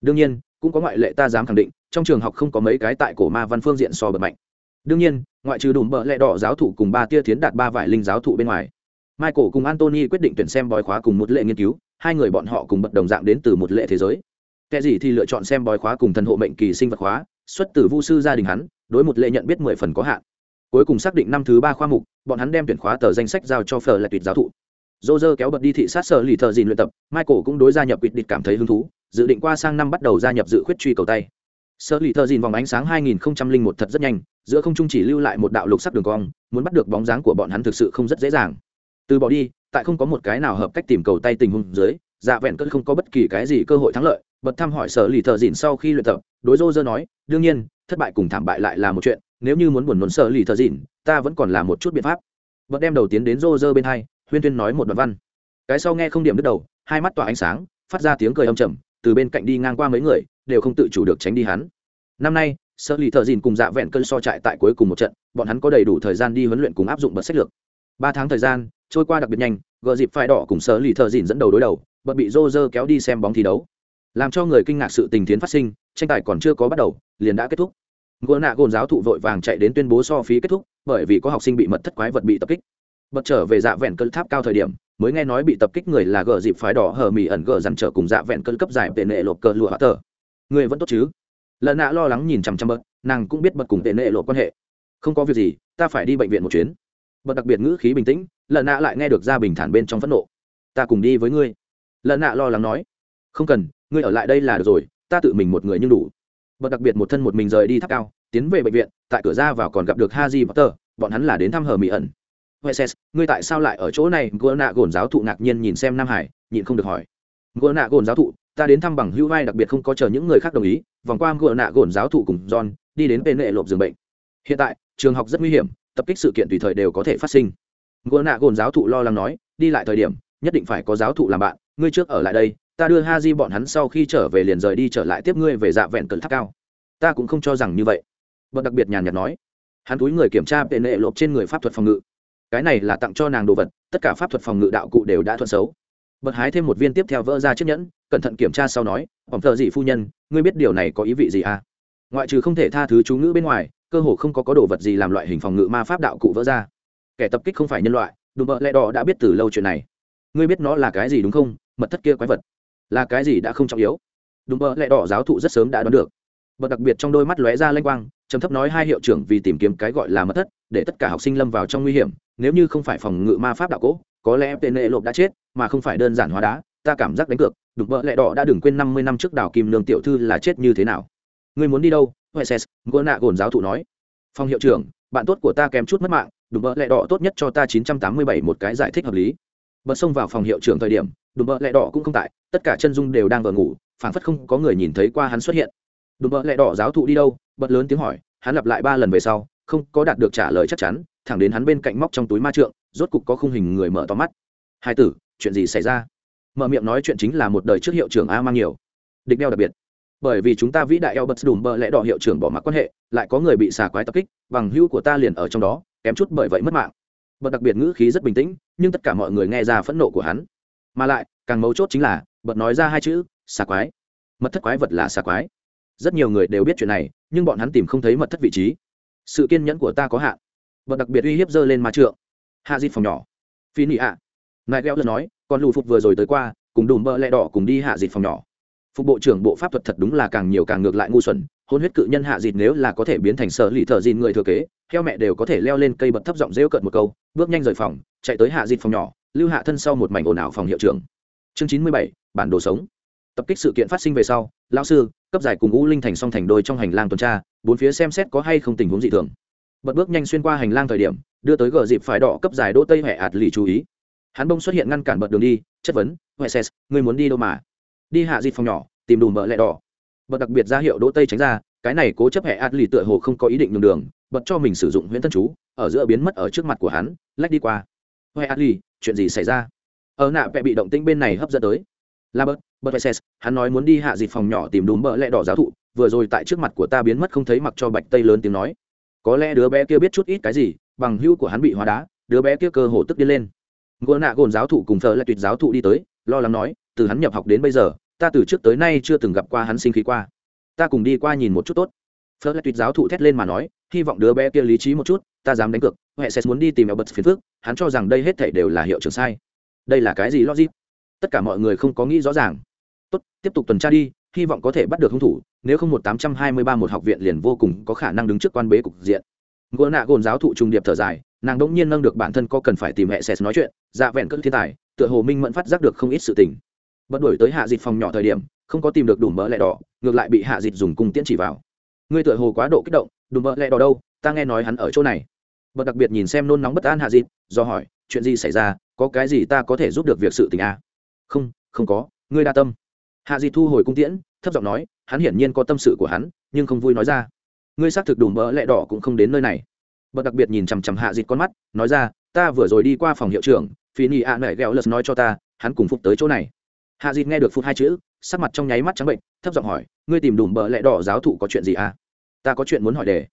Đương nhiên, cũng có ngoại lệ ta dám khẳng định, trong trường học không có mấy cái tại cổ ma văn phương diện so bật mạnh. Đương nhiên, ngoại trừ đùm bợ lẹ đỏ giáo thụ cùng ba tia tiến đạt ba vải linh giáo thụ bên ngoài, michael cùng antony quyết định tuyển xem bói khóa cùng một lệ nghiên cứu, hai người bọn họ cùng bật đồng dạng đến từ một lệ thế giới. Kẻ gì thì lựa chọn xem bói khóa cùng thần hộ mệnh kỳ sinh vật khóa, xuất từ vu sư gia đình hắn, đối một lệ nhận biết mười phần có hạn cuối cùng xác định năm thứ ba khoa mục, bọn hắn đem tuyển khóa tờ danh sách giao cho phở lại tuyệt giáo thụ. Dô dơ kéo bật đi thị sát sở lì thợ dìn luyện tập, michael cũng đối gia nhập quyết định cảm thấy hứng thú, dự định qua sang năm bắt đầu gia nhập dự khuyết truy cầu tay. Sở lì thợ dìn vòng ánh sáng 2001 thật rất nhanh, giữa không trung chỉ lưu lại một đạo lục sắc đường cong, muốn bắt được bóng dáng của bọn hắn thực sự không rất dễ dàng. Từ bỏ đi, tại không có một cái nào hợp cách tìm cầu tay tình huống dưới dạ vẹn cơn không có bất kỳ cái gì cơ hội thắng lợi, bật thăm hỏi sở lì thợ dìn sau khi luyện tập, đối dô dơ nói, đương nhiên, thất bại cùng thảm bại lại là một chuyện nếu như muốn buồn nôn sợ lì thợ dịn ta vẫn còn là một chút biện pháp. Bật đem đầu tiến đến rô rơ bên hai, huyên tuyên nói một đoạn văn. Cái sau nghe không điểm đứt đầu, hai mắt tỏa ánh sáng, phát ra tiếng cười âm trầm, từ bên cạnh đi ngang qua mấy người, đều không tự chủ được tránh đi hắn. Năm nay, Sợ lì thợ dìn cùng dạ vẹn cơn so trại tại cuối cùng một trận, bọn hắn có đầy đủ thời gian đi huấn luyện cùng áp dụng bật sách lược. Ba tháng thời gian, trôi qua đặc biệt nhanh gợ dịp phai đỏ cùng Sợ lì thợ dìn dẫn đầu đối đầu, bật bị rô rơ kéo đi xem bóng thi đấu. Làm cho người kinh ngạc sự tình tiến phát sinh, tranh tài còn chưa có bắt đầu, liền đã kết thúc gỡ nạ gồn giáo thụ vội vàng chạy đến tuyên bố so phí kết thúc, bởi vì có học sinh bị mật thất quái vật bị tập kích. Bật trở về dạ vẹn cơn tháp cao thời điểm, mới nghe nói bị tập kích người là gờ dịp phái đỏ hở mì ẩn gờ dằn trở cùng dạ vẹn cơn cấp giải tệ nệ lộp cờ lụa hạ tờ. Người vẫn tốt chứ? Lần nạ lo lắng nhìn chằm chằm bật, nàng cũng biết bật cùng tệ nệ lộp quan hệ. Không có việc gì, ta phải đi bệnh viện một chuyến. Bật đặc biệt ngữ khí bình tĩnh lần nạ lại nghe được ra bình thản bên trong phẫn nộ. Ta cùng đi với ngươi. Lần nạ lo lắng nói. Không cần, ngươi ở lại đây là được rồi, ta tự mình một người nhưng đủ bật đặc biệt một thân một mình rời đi tháp cao tiến về bệnh viện tại cửa ra vào còn gặp được haji potter bọn hắn là đến thăm hờ mỹ ẩn Weses, ngươi tại sao lại ở chỗ này? Gỡ nạ gồn giáo thụ ngạc nhiên nhìn xem Nam Hải, nhịn không được hỏi. Gỡ nạ gồn giáo thụ, ta đến thăm bằng hữu vai đặc biệt không có chờ những người khác đồng ý, vòng qua gỡ nạ gồn giáo thụ cùng John, đi đến bên lệ lộp giường bệnh. Hiện tại, trường học rất nguy hiểm, tập kích sự kiện tùy thời đều có thể phát sinh. Gỡ nạ gồn giáo thụ lo lắng nói, đi lại thời điểm, nhất định phải có giáo thụ làm bạn, ngươi trước ở lại đây, ta đưa ha di bọn hắn sau khi trở về liền rời đi trở lại tiếp ngươi về dạ vẹn cẩn tháp cao. Ta cũng không cho rằng như vậy. Bật đặc biệt nhàn nhạt nói. Hắn túi người kiểm tra tệ lệ lộp trên người pháp thuật phòng ngự. Cái này là tặng cho nàng đồ vật, tất cả pháp thuật phòng ngự đạo cụ đều đã thuận xấu. Bật hái thêm một viên tiếp theo vỡ ra chiếc nhẫn, cẩn thận kiểm tra sau nói ỏm thợ dị phu nhân, ngươi biết điều này có ý vị gì à? Ngoại trừ không thể tha thứ chú ngữ bên ngoài, cơ hồ không có có đồ vật gì làm loại hình phòng ngự ma pháp đạo cụ vỡ ra. Kẻ tập kích không phải nhân loại, đùm bợ lẹ đỏ đã biết từ lâu chuyện này. Ngươi biết nó là cái gì đúng không? Mật thất kia quái vật là cái gì đã không trọng yếu. Đúng bợ lẹ đỏ giáo thụ rất sớm đã đoán được. Bật đặc biệt trong đôi mắt lóe ra lanh quang, trầm thấp nói hai hiệu trưởng vì tìm kiếm cái gọi là mất thất, để tất cả học sinh lâm vào trong nguy hiểm, nếu như không phải phòng ngự ma pháp đạo cỗ có lẽ tên lệ lộp đã chết, mà không phải đơn giản hóa đá, ta cảm giác đánh cược. Đục vợ lẹ đỏ đã đừng quên năm mươi năm trước đào kim nương tiểu thư là chết như thế nào. Ngươi muốn đi đâu? Hueses gỗ nạ gồn giáo thụ nói. Phòng hiệu trưởng, bạn tốt của ta kém chút mất mạng, Đúng bợ lẹ đỏ tốt nhất cho ta chín trăm tám mươi bảy một cái giải thích hợp lý. Bật xông vào phòng hiệu trưởng thời điểm, Đúng bợ lẹ đỏ cũng không tại tất cả chân dung đều đang vờ ngủ, phảng phất không có người nhìn thấy qua hắn xuất hiện. Đùm bợ lẹ đỏ giáo thụ đi đâu? Bật lớn tiếng hỏi, hắn lặp lại ba lần về sau, không có đạt được trả lời chắc chắn, thẳng đến hắn bên cạnh móc trong túi ma trượng, rốt cục có khung hình người mở to mắt. Hai tử, chuyện gì xảy ra? Mở miệng nói chuyện chính là một đời trước hiệu trưởng a mang nhiều. Địch đeo đặc biệt. Bởi vì chúng ta vĩ đại eo bật đùm bợ lẽ đỏ hiệu trưởng bỏ mặc quan hệ, lại có người bị xà quái tập kích, bằng hữu của ta liền ở trong đó, kém chút bởi vậy mất mạng. Bật đặc biệt ngữ khí rất bình tĩnh, nhưng tất cả mọi người nghe ra phẫn nộ của hắn. Mà lại, càng mấu chốt chính là bật nói ra hai chữ, xà quái. Mật thất quái vật là xà quái. Rất nhiều người đều biết chuyện này, nhưng bọn hắn tìm không thấy mật thất vị trí. Sự kiên nhẫn của ta có hạn. Bật đặc biệt uy hiếp dơ lên ma trượng. Hạ dịt phòng nhỏ. Phi nị ạ. Nại gheo nói, còn lù phục vừa rồi tới qua, cùng đùm bơ lẹ đỏ cùng đi hạ dịt phòng nhỏ. Phục bộ trưởng bộ pháp thuật thật đúng là càng nhiều càng ngược lại ngu xuẩn, hôn huyết cự nhân hạ dịt nếu là có thể biến thành sở lì thợ dịn người thừa kế theo mẹ đều có thể leo lên cây bật thấp giọng rêu cợt một câu, bước nhanh rời phòng, chạy tới hạ dịt phòng nhỏ, lưu hạ thân sau một mảnh ồn ào phòng hiệu trưởng chương chín mươi bảy, bản đồ sống. Tập kích sự kiện phát sinh về sau lao sư, cấp giải cùng u linh thành song thành đôi trong hành lang tuần tra, bốn phía xem xét có hay không tình huống dị thường. Bật bước nhanh xuyên qua hành lang thời điểm, đưa tới gờ dịp phải đỏ cấp giải đỗ tây huệ ạt lì chú ý. Hắn bông xuất hiện ngăn cản bật đường đi, chất vấn, huệ ses người muốn đi đâu mà? Đi hạ dịp phòng nhỏ, tìm đủ mỡ lẹ đỏ. Bật đặc biệt ra hiệu đỗ tây tránh ra, cái này cố chấp hệ ạt lì tựa hồ không có ý định nhường đường, bật cho mình sử dụng huyễn thân chú, ở giữa biến mất ở trước mặt của hắn, lách đi qua. Huệ adli chuyện gì xảy ra? Ở nạ vẽ bị động tĩnh bên này hấp dẫn tới. Là bớt bớt vs hắn nói muốn đi hạ dịp phòng nhỏ tìm đúng bỡ lẽ đỏ giáo thụ, vừa rồi tại trước mặt của ta biến mất không thấy mặc cho bạch tây lớn tiếng nói. Có lẽ đứa bé kia biết chút ít cái gì, bằng hữu của hắn bị hóa đá, đứa bé kia cơ hồ tức đi lên. Gỗ nạ gồn giáo thụ cùng thờ lại tuyệt giáo thụ đi tới, lo lắng nói, từ hắn nhập học đến bây giờ, ta từ trước tới nay chưa từng gặp qua hắn sinh khí qua. Ta cùng đi qua nhìn một chút tốt. Phớt lại tuyệt giáo thụ thét lên mà nói, hy vọng đứa bé kia lý trí một chút, ta dám đánh cược huệ sẽ muốn đi tìm eo bật phiền phước hắn cho rằng đây hết thảy đều là hiệu trưởng sai đây là cái gì logic? Tất cả mọi người không có nghĩ rõ ràng. Tốt, tiếp tục tuần tra đi, hy vọng có thể bắt được hung thủ, nếu không một tám trăm hai mươi ba một học viện liền vô cùng có khả năng đứng trước quan bế cục diện. Gỗ nạ gồn giáo thụ trung điệp thở dài, nàng đỗng nhiên nâng được bản thân có cần phải tìm hệ sét nói chuyện dạ vẹn cất thiên tài, tựa hồ minh mẫn phát giác được không ít sự tình. Bất đổi tới hạ dịch phòng nhỏ thời điểm, không có tìm được đủ mỡ lẹ đỏ, ngược lại bị hạ dịch dùng cung tiễn chỉ vào. Ngươi tựa hồ quá độ kích động, đủ mỡ lẹ đỏ đâu, ta nghe nói hắn ở chỗ này. Bật đặc biệt nhìn xem nôn nóng bất an hạ dịch, do hỏi, chuyện gì xảy ra có cái gì ta có thể giúp được việc sự tình à? không không có, ngươi đa tâm. Hạ Di thu hồi cung tiễn, thấp giọng nói, hắn hiển nhiên có tâm sự của hắn, nhưng không vui nói ra. Ngươi xác thực đủ mỡ lẹ đỏ cũng không đến nơi này. Bật đặc biệt nhìn chằm chằm hạ dịch con mắt, nói ra, ta vừa rồi đi qua phòng hiệu trưởng, phi ni ạ nảy ghẹo lật nói cho ta, hắn cùng phục tới chỗ này. Hạ dịch nghe được phút hai chữ, sắc mặt trong nháy mắt trắng bệnh, thấp giọng hỏi, ngươi tìm đủ mỡ lẽ đỏ giáo thụ có chuyện gì à? Ta có chuyện muốn hỏi đề.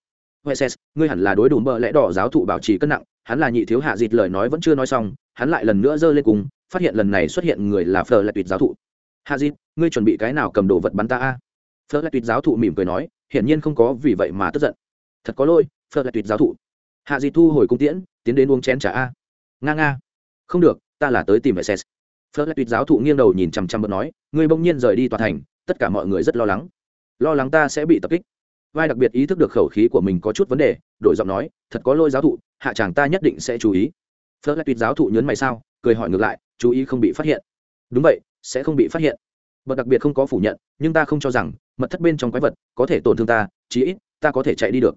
Huệ ses ngươi hẳn là đối đủ mỡ lẽ đỏ giáo thụ bảo trì cân nặng hắn là nhị thiếu hạ dịt lời nói vẫn chưa nói xong, hắn lại lần nữa giơ lên cùng, phát hiện lần này xuất hiện người là phờ lại tuyệt giáo thụ. Hạ dịt, ngươi chuẩn bị cái nào cầm đồ vật bắn ta a? Phờ lại tuyệt giáo thụ mỉm cười nói, hiển nhiên không có vì vậy mà tức giận. Thật có lỗi phờ lại tuyệt giáo thụ. Hạ dịt thu hồi cung tiễn, tiến đến uống chén trà a. Nga nga. Không được, ta là tới tìm vệ ses phớt lại tuyệt giáo thụ nghiêng đầu nhìn chằm chằm bật nói, ngươi bỗng nhiên rời đi tòa thành, tất cả mọi người rất lo lắng. Lo lắng ta sẽ bị tập kích. Vai đặc biệt ý thức được khẩu khí của mình có chút vấn đề, đổi giọng nói, thật có lôi giáo thụ hạ chàng ta nhất định sẽ chú ý. Phớt lại tuyệt giáo thụ nhớn mày sao, cười hỏi ngược lại, chú ý không bị phát hiện. Đúng vậy, sẽ không bị phát hiện. Bậc đặc biệt không có phủ nhận, nhưng ta không cho rằng, mật thất bên trong quái vật có thể tổn thương ta, chí ít, ta có thể chạy đi được.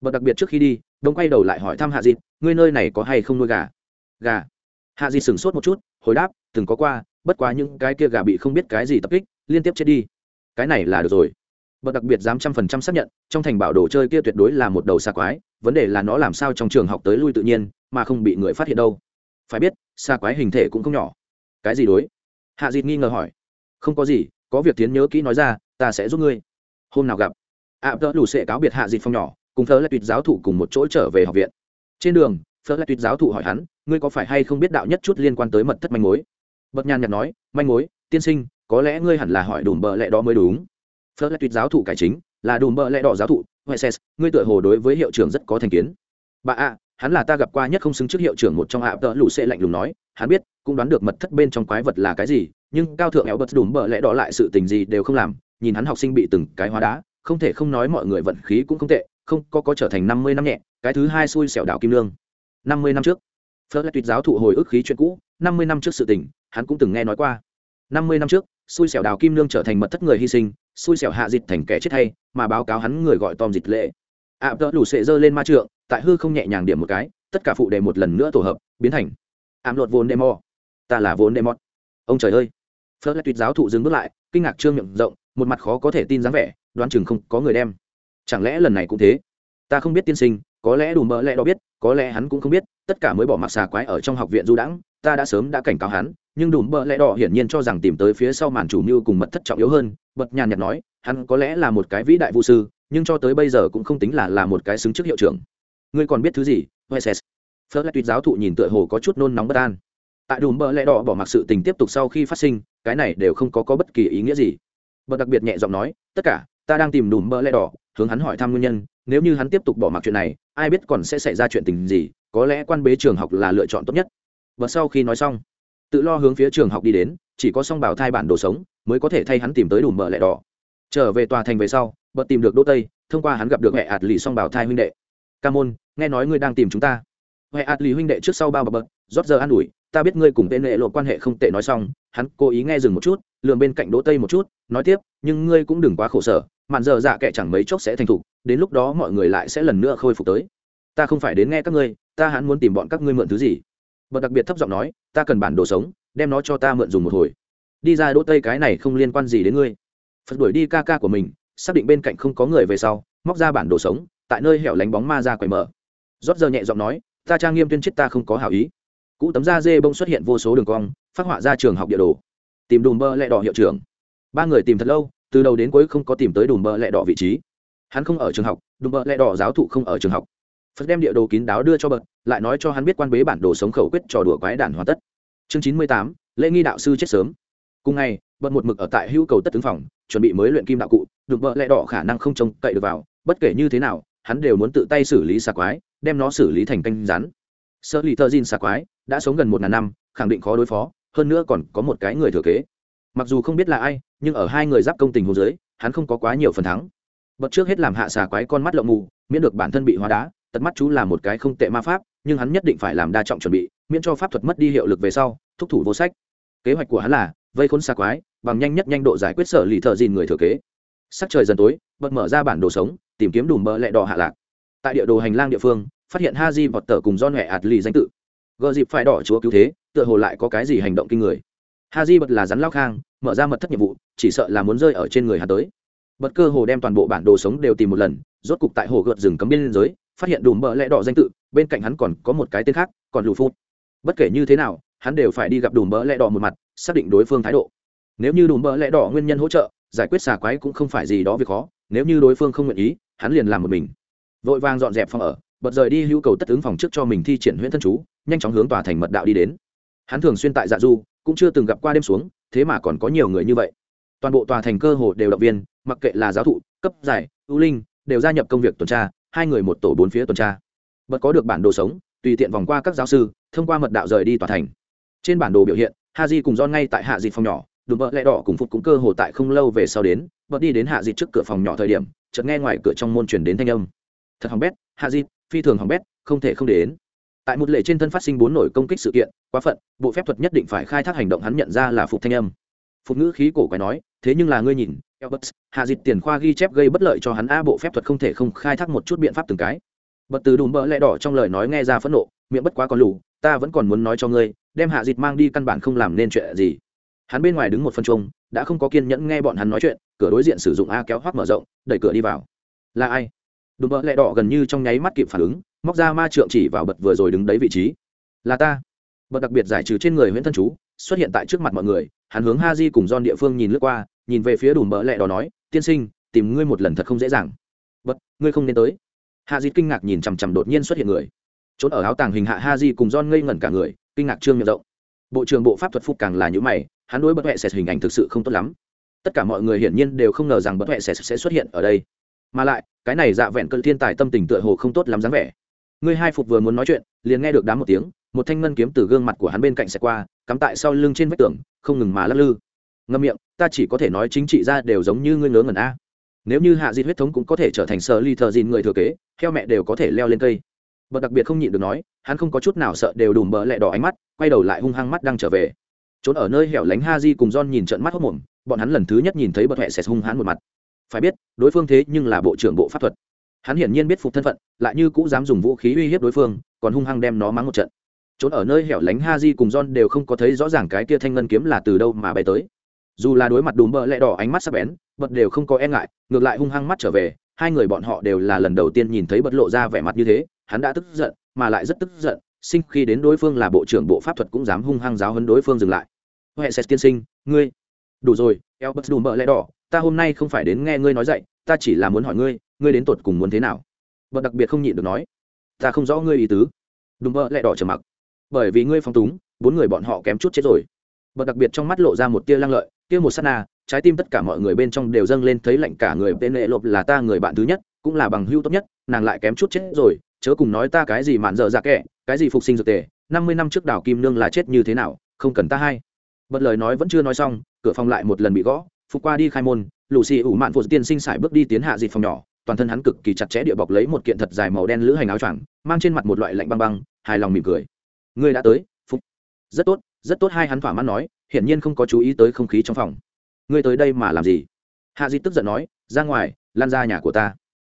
Bậc đặc biệt trước khi đi, đông quay đầu lại hỏi thăm hạ dịt, ngươi nơi này có hay không nuôi gà? Gà. Hạ dịt sửng sốt một chút, hồi đáp, từng có qua, bất quá những cái kia gà bị không biết cái gì tập kích, liên tiếp chết đi. Cái này là được rồi. Bậc đặc biệt dám trăm phần trăm xác nhận, trong thành bảo đồ chơi kia tuyệt đối là một đầu xa quái vấn đề là nó làm sao trong trường học tới lui tự nhiên mà không bị người phát hiện đâu. Phải biết xa quái hình thể cũng không nhỏ. Cái gì đối? Hạ dịt nghi ngờ hỏi. Không có gì có việc tiến nhớ kỹ nói ra ta sẽ giúp ngươi. Hôm nào gặp. Ạ à, tớ lù sẽ cáo biệt hạ dịt phong nhỏ cùng thớ lại tuyệt giáo thụ cùng một chỗ trở về học viện. Trên đường phớt lại tuyệt giáo thụ hỏi hắn ngươi có phải hay không biết đạo nhất chút liên quan tới mật thất manh mối? Bật nhàn nhạt nói manh mối tiên sinh có lẽ ngươi hẳn là hỏi đùm bợ lẹ đó mới đúng. Phớt lại tuyệt giáo thụ cải chính là đùm bợ lẹ đỏ giáo thụ huệ ses ngươi tựa hồ đối với hiệu trưởng rất có thành kiến. Bà ạ, hắn là ta gặp qua nhất không xứng trước hiệu trưởng một trong ạ, tợ lũ sẽ lạnh lùng nói, hắn biết, cũng đoán được mật thất bên trong quái vật là cái gì, nhưng cao thượng éo bật đùm bợ lẽ đó lại sự tình gì đều không làm, nhìn hắn học sinh bị từng cái hóa đá, không thể không nói mọi người vận khí cũng không tệ, không có có trở thành năm mươi năm nhẹ, cái thứ hai xui xẻo đảo kim lương. năm mươi năm trước phớt lại tuyệt giáo thụ hồi ức khí chuyện cũ, năm mươi năm trước sự tình, hắn cũng từng nghe nói qua năm mươi năm trước, xui xẻo đào kim lương trở thành mật thất người hy sinh, xui xẻo hạ dịch thành kẻ chết hay, mà báo cáo hắn người gọi tom dịch lệ. Ạ tợ lù sệ giơ lên ma trượng, tại hư không nhẹ nhàng điểm một cái, tất cả phụ đề một lần nữa tổ hợp, biến thành ảm lột vốn demo ta là vốn demo ông trời ơi! Phớt lại tuyệt giáo thụ dừng bước lại, kinh ngạc trương miệng rộng, một mặt khó có thể tin dáng vẻ, đoán chừng không có người đem. Chẳng lẽ lần này cũng thế? Ta không biết tiên sinh, có lẽ đủ mỡ lẽ đó biết, có lẽ hắn cũng không biết, tất cả mới bỏ mặc xà quái ở trong học viện du đãng, ta đã sớm đã cảnh cáo hắn nhưng đùm bợ lẽ đỏ hiển nhiên cho rằng tìm tới phía sau màn chủ mưu cùng mật thất trọng yếu hơn bật nhàn nhạt nói hắn có lẽ là một cái vĩ đại vũ sư nhưng cho tới bây giờ cũng không tính là là một cái xứng trước hiệu trưởng ngươi còn biết thứ gì Wessex. Phớt lại tuyệt giáo thụ nhìn tựa hồ có chút nôn nóng bất an. Tại đùm bợ lẽ đỏ bỏ mặc sự tình tiếp tục sau khi phát sinh, cái này đều không có có bất kỳ ý nghĩa gì. Bật đặc biệt nhẹ giọng nói, tất cả, ta đang tìm đùm bợ lẽ đỏ, hướng hắn hỏi thăm nguyên nhân, nếu như hắn tiếp tục bỏ mặc chuyện này ai biết còn sẽ xảy ra chuyện tình gì có lẽ quan bế trường học là lựa chọn tốt nhất và sau khi nói xong tự lo hướng phía trường học đi đến, chỉ có song bảo thai bản đồ sống, mới có thể thay hắn tìm tới đủ mở lẻ đỏ. Trở về tòa thành về sau, bật tìm được đỗ tây, thông qua hắn gặp được hệ ạt lì song bảo thai huynh đệ. Ca môn, nghe nói ngươi đang tìm chúng ta. Hệ ạt lì huynh đệ trước sau bao bập bật, rót giờ an ủi, ta biết ngươi cùng tên lệ lộ quan hệ không tệ nói xong, hắn cố ý nghe dừng một chút lượm bên cạnh đỗ tây một chút, nói tiếp, nhưng ngươi cũng đừng quá khổ sở, mạn giờ dạ kệ chẳng mấy chốc sẽ thành thục, đến lúc đó mọi người lại sẽ lần nữa khôi phục tới. Ta không phải đến nghe các ngươi, ta hắn muốn tìm bọn các ngươi mượn thứ gì bật đặc biệt thấp giọng nói, ta cần bản đồ sống, đem nó cho ta mượn dùng một hồi. Đi ra đỗ tây cái này không liên quan gì đến ngươi. Phật đuổi đi ca ca của mình, xác định bên cạnh không có người về sau, móc ra bản đồ sống, tại nơi hẻo lánh bóng ma ra quầy mở. Rót giờ nhẹ giọng nói, ta trang nghiêm tuyên chết ta không có hảo ý. Cũ tấm da dê bông xuất hiện vô số đường cong, phát họa ra trường học địa đồ. Tìm đùm bơ lẹ đỏ hiệu trưởng. Ba người tìm thật lâu, từ đầu đến cuối không có tìm tới đùm bơ lẹ đỏ vị trí. Hắn không ở trường học, đùm bơ lẹ đỏ giáo thụ không ở trường học phật đem địa đồ kín đáo đưa cho bậc, lại nói cho hắn biết quan bế bản đồ sống khẩu quyết trò đùa quái đản hoàn tất. Chương chín mươi tám, lễ nghi đạo sư chết sớm. Cùng ngày bật một mực ở tại hữu cầu tất tướng phòng, chuẩn bị mới luyện kim đạo cụ được vợ lẽ đỏ khả năng không trông cậy được vào, bất kể như thế nào, hắn đều muốn tự tay xử lý xà quái, đem nó xử lý thành canh rắn. Sơ lì thơ diên xà quái, đã sống gần một ngàn năm, khẳng định khó đối phó, hơn nữa còn có một cái người thừa kế. Mặc dù không biết là ai, nhưng ở hai người giáp công tình hồ dưới, hắn không có quá nhiều phần thắng. Bật trước hết làm hạ xà quái con mắt lộng mù, miễn được bản thân bị hóa đá tật mắt chú là một cái không tệ ma pháp, nhưng hắn nhất định phải làm đa trọng chuẩn bị, miễn cho pháp thuật mất đi hiệu lực về sau, thúc thủ vô sách. Kế hoạch của hắn là, vây khốn xa quái, bằng nhanh nhất nhanh độ giải quyết sở lì thợ dìn người thừa kế. Sắc trời dần tối, bật mở ra bản đồ sống, tìm kiếm đùm bờ lẹ đỏ hạ lạc. Tại địa đồ hành lang địa phương, phát hiện ha di vọt tờ cùng do nhẹ ạt lì danh tự. Gợ dịp phải đỏ chúa cứu thế, tựa hồ lại có cái gì hành động kinh người. Ha di bật là rắn lao khang, mở ra mật thất nhiệm vụ, chỉ sợ là muốn rơi ở trên người hà tới. Bật cơ hồ đem toàn bộ bản đồ sống đều tìm một lần, rốt cục tại hồ gợt rừng cấm biên giới phát hiện đùm bợ lẽ đỏ danh tự, bên cạnh hắn còn có một cái tên khác, còn lù phút bất kể như thế nào, hắn đều phải đi gặp đùm bợ lẽ đỏ một mặt, xác định đối phương thái độ. Nếu như đùm bợ lẽ đỏ nguyên nhân hỗ trợ, giải quyết xà quái cũng không phải gì đó việc khó, nếu như đối phương không nguyện ý, hắn liền làm một mình. Vội vàng dọn dẹp phòng ở, bật rời đi hữu cầu tất ứng phòng trước cho mình thi triển huyễn thân chú, nhanh chóng hướng tòa thành mật đạo đi đến. Hắn thường xuyên tại dạ du, cũng chưa từng gặp qua đêm xuống, thế mà còn có nhiều người như vậy. Toàn bộ tòa thành cơ hồ đều động viên, mặc kệ là giáo thụ, cấp giải, ưu linh, đều gia nhập công việc tuần tra hai người một tổ bốn phía tuần tra. Bật có được bản đồ sống, tùy tiện vòng qua các giáo sư, thông qua mật đạo rời đi tòa thành. Trên bản đồ biểu hiện ha di cùng don ngay tại hạ dịt phòng nhỏ, đùm bợ lẹ đỏ cùng phục cũng cơ hồ tại không lâu về sau đến bật đi đến hạ dịt trước cửa phòng nhỏ thời điểm, chợt nghe ngoài cửa trong môn truyền đến thanh âm. Thật hỏng bét, hạ dịt phi thường hỏng bét, không thể không đến. Tại một lệ trên thân phát sinh bốn nổi công kích sự kiện, quá phận, bộ phép thuật nhất định phải khai thác hành động hắn nhận ra là phục thanh âm. Phục ngữ khí cổ quái nói, thế nhưng là ngươi nhìn Elberts, hạ dịch tiền khoa ghi chép gây bất lợi cho hắn a bộ phép thuật không thể không khai thác một chút biện pháp từng cái. Bật từ đùm bỡ lẽ đỏ trong lời nói nghe ra phẫn nộ miệng bất quá còn lù ta vẫn còn muốn nói cho ngươi đem hạ dịch mang đi căn bản không làm nên chuyện gì. Hắn bên ngoài đứng một phân trung đã không có kiên nhẫn nghe bọn hắn nói chuyện cửa đối diện sử dụng a kéo hoắc mở rộng đẩy cửa đi vào. Là ai? Đùm bỡ lẽ đỏ gần như trong nháy mắt kịp phản ứng móc ra ma trượng chỉ vào bật vừa rồi đứng đấy vị trí. Là ta. Bật đặc biệt giải trừ trên người Huyễn thân chú xuất hiện tại trước mặt mọi người hắn hướng Haji di cùng don địa phương nhìn lướt qua nhìn về phía đùm bỡ lẹ đó nói, tiên sinh, tìm ngươi một lần thật không dễ dàng. Bất, ngươi không nên tới. Ha di kinh ngạc nhìn chằm chằm đột nhiên xuất hiện người. Trốn ở áo tàng hình hạ ha di cùng don ngây ngẩn cả người, kinh ngạc trương miệng rộng. Bộ trưởng bộ pháp thuật phúc càng là những mày, hắn đối bất huệ sệt hình ảnh thực sự không tốt lắm. Tất cả mọi người hiển nhiên đều không ngờ rằng bất huệ sệt sẽ xuất hiện ở đây. Mà lại, cái này dạ vẹn cơn thiên tài tâm tình tựa hồ không tốt lắm dáng vẻ. Người hai phục vừa muốn nói chuyện, liền nghe được đám một tiếng, một thanh ngân kiếm từ gương mặt của hắn bên cạnh xẹt qua, cắm tại sau lưng trên vách tường, không ngừng mà lắc lư ngâm miệng, ta chỉ có thể nói chính trị ra đều giống như ngươi ngớ ngẩn a. Nếu như hạ di huyết thống cũng có thể trở thành sợ ly thờ dìn người thừa kế theo mẹ đều có thể leo lên cây. Bậc đặc biệt không nhịn được nói, hắn không có chút nào sợ đều đùm bỡ lẹ đỏ ánh mắt, quay đầu lại hung hăng mắt đang trở về. Trốn ở nơi hẻo lánh ha di cùng Don nhìn trận mắt hốc mồm, bọn hắn lần thứ nhất nhìn thấy bậc huệ sẽ hung hắn một mặt. Phải biết, đối phương thế nhưng là bộ trưởng bộ pháp thuật. Hắn hiển nhiên biết phục thân phận, lại như cũ dám dùng vũ khí uy hiếp đối phương, còn hung hăng đem nó mắng một trận. Trốn ở nơi hẻo lánh ha di cùng Don đều không có thấy rõ ràng cái kia thanh ngân kiếm là từ đâu mà bay tới dù là đối mặt đùm bợ lẹ đỏ ánh mắt sắc bén bật đều không có e ngại, ngược lại hung hăng mắt trở về, hai người bọn họ đều là lần đầu tiên nhìn thấy bật lộ ra vẻ mặt như thế, hắn đã tức giận, mà lại rất tức giận, sinh khi đến đối phương là bộ trưởng bộ pháp thuật cũng dám hung hăng giáo hấn đối phương dừng lại. Huệ sét tiên sinh, ngươi. Đủ rồi eo elbert đùm bợ lẹ đỏ, ta hôm nay không phải đến nghe ngươi nói dạy, ta chỉ là muốn hỏi ngươi ngươi đến tột cùng muốn thế nào? Bật đặc biệt không nhịn được nói. Ta không rõ ngươi ý tứ. Đùm bợ lẹ đỏ trầm mặc. Bởi vì ngươi phong túng, bốn người bọn họ kém chút chết rồi. Bật đặc biệt trong mắt lộ ra một tia lăng lợi kia một sát na, trái tim tất cả mọi người bên trong đều dâng lên thấy lạnh cả người tên lệ lộp là ta người bạn thứ nhất, cũng là bằng hưu tốt nhất, nàng lại kém chút chết rồi, chớ cùng nói ta cái gì mạn dở dạ kệ cái gì phục sinh dược tề, năm mươi năm trước đảo kim nương là chết như thế nào, không cần ta hay bật lời nói vẫn chưa nói xong, cửa phòng lại một lần bị gõ, phục qua đi khai môn lù xì ủ mạn phụ tiên sinh sải bước đi tiến hạ dịp phòng nhỏ, toàn thân hắn cực kỳ chặt chẽ địa bọc lấy một kiện thật dài màu đen lữ hành áo choàng, mang trên mặt một loại lạnh băng băng, hài lòng mỉm cười ngươi đã tới, Phục. rất tốt rất tốt, hai hắn thỏa mãn nói hiển nhiên không có chú ý tới không khí trong phòng. Ngươi tới đây mà làm gì? Hạ di tức giận nói, ra ngoài, lan ra nhà của ta.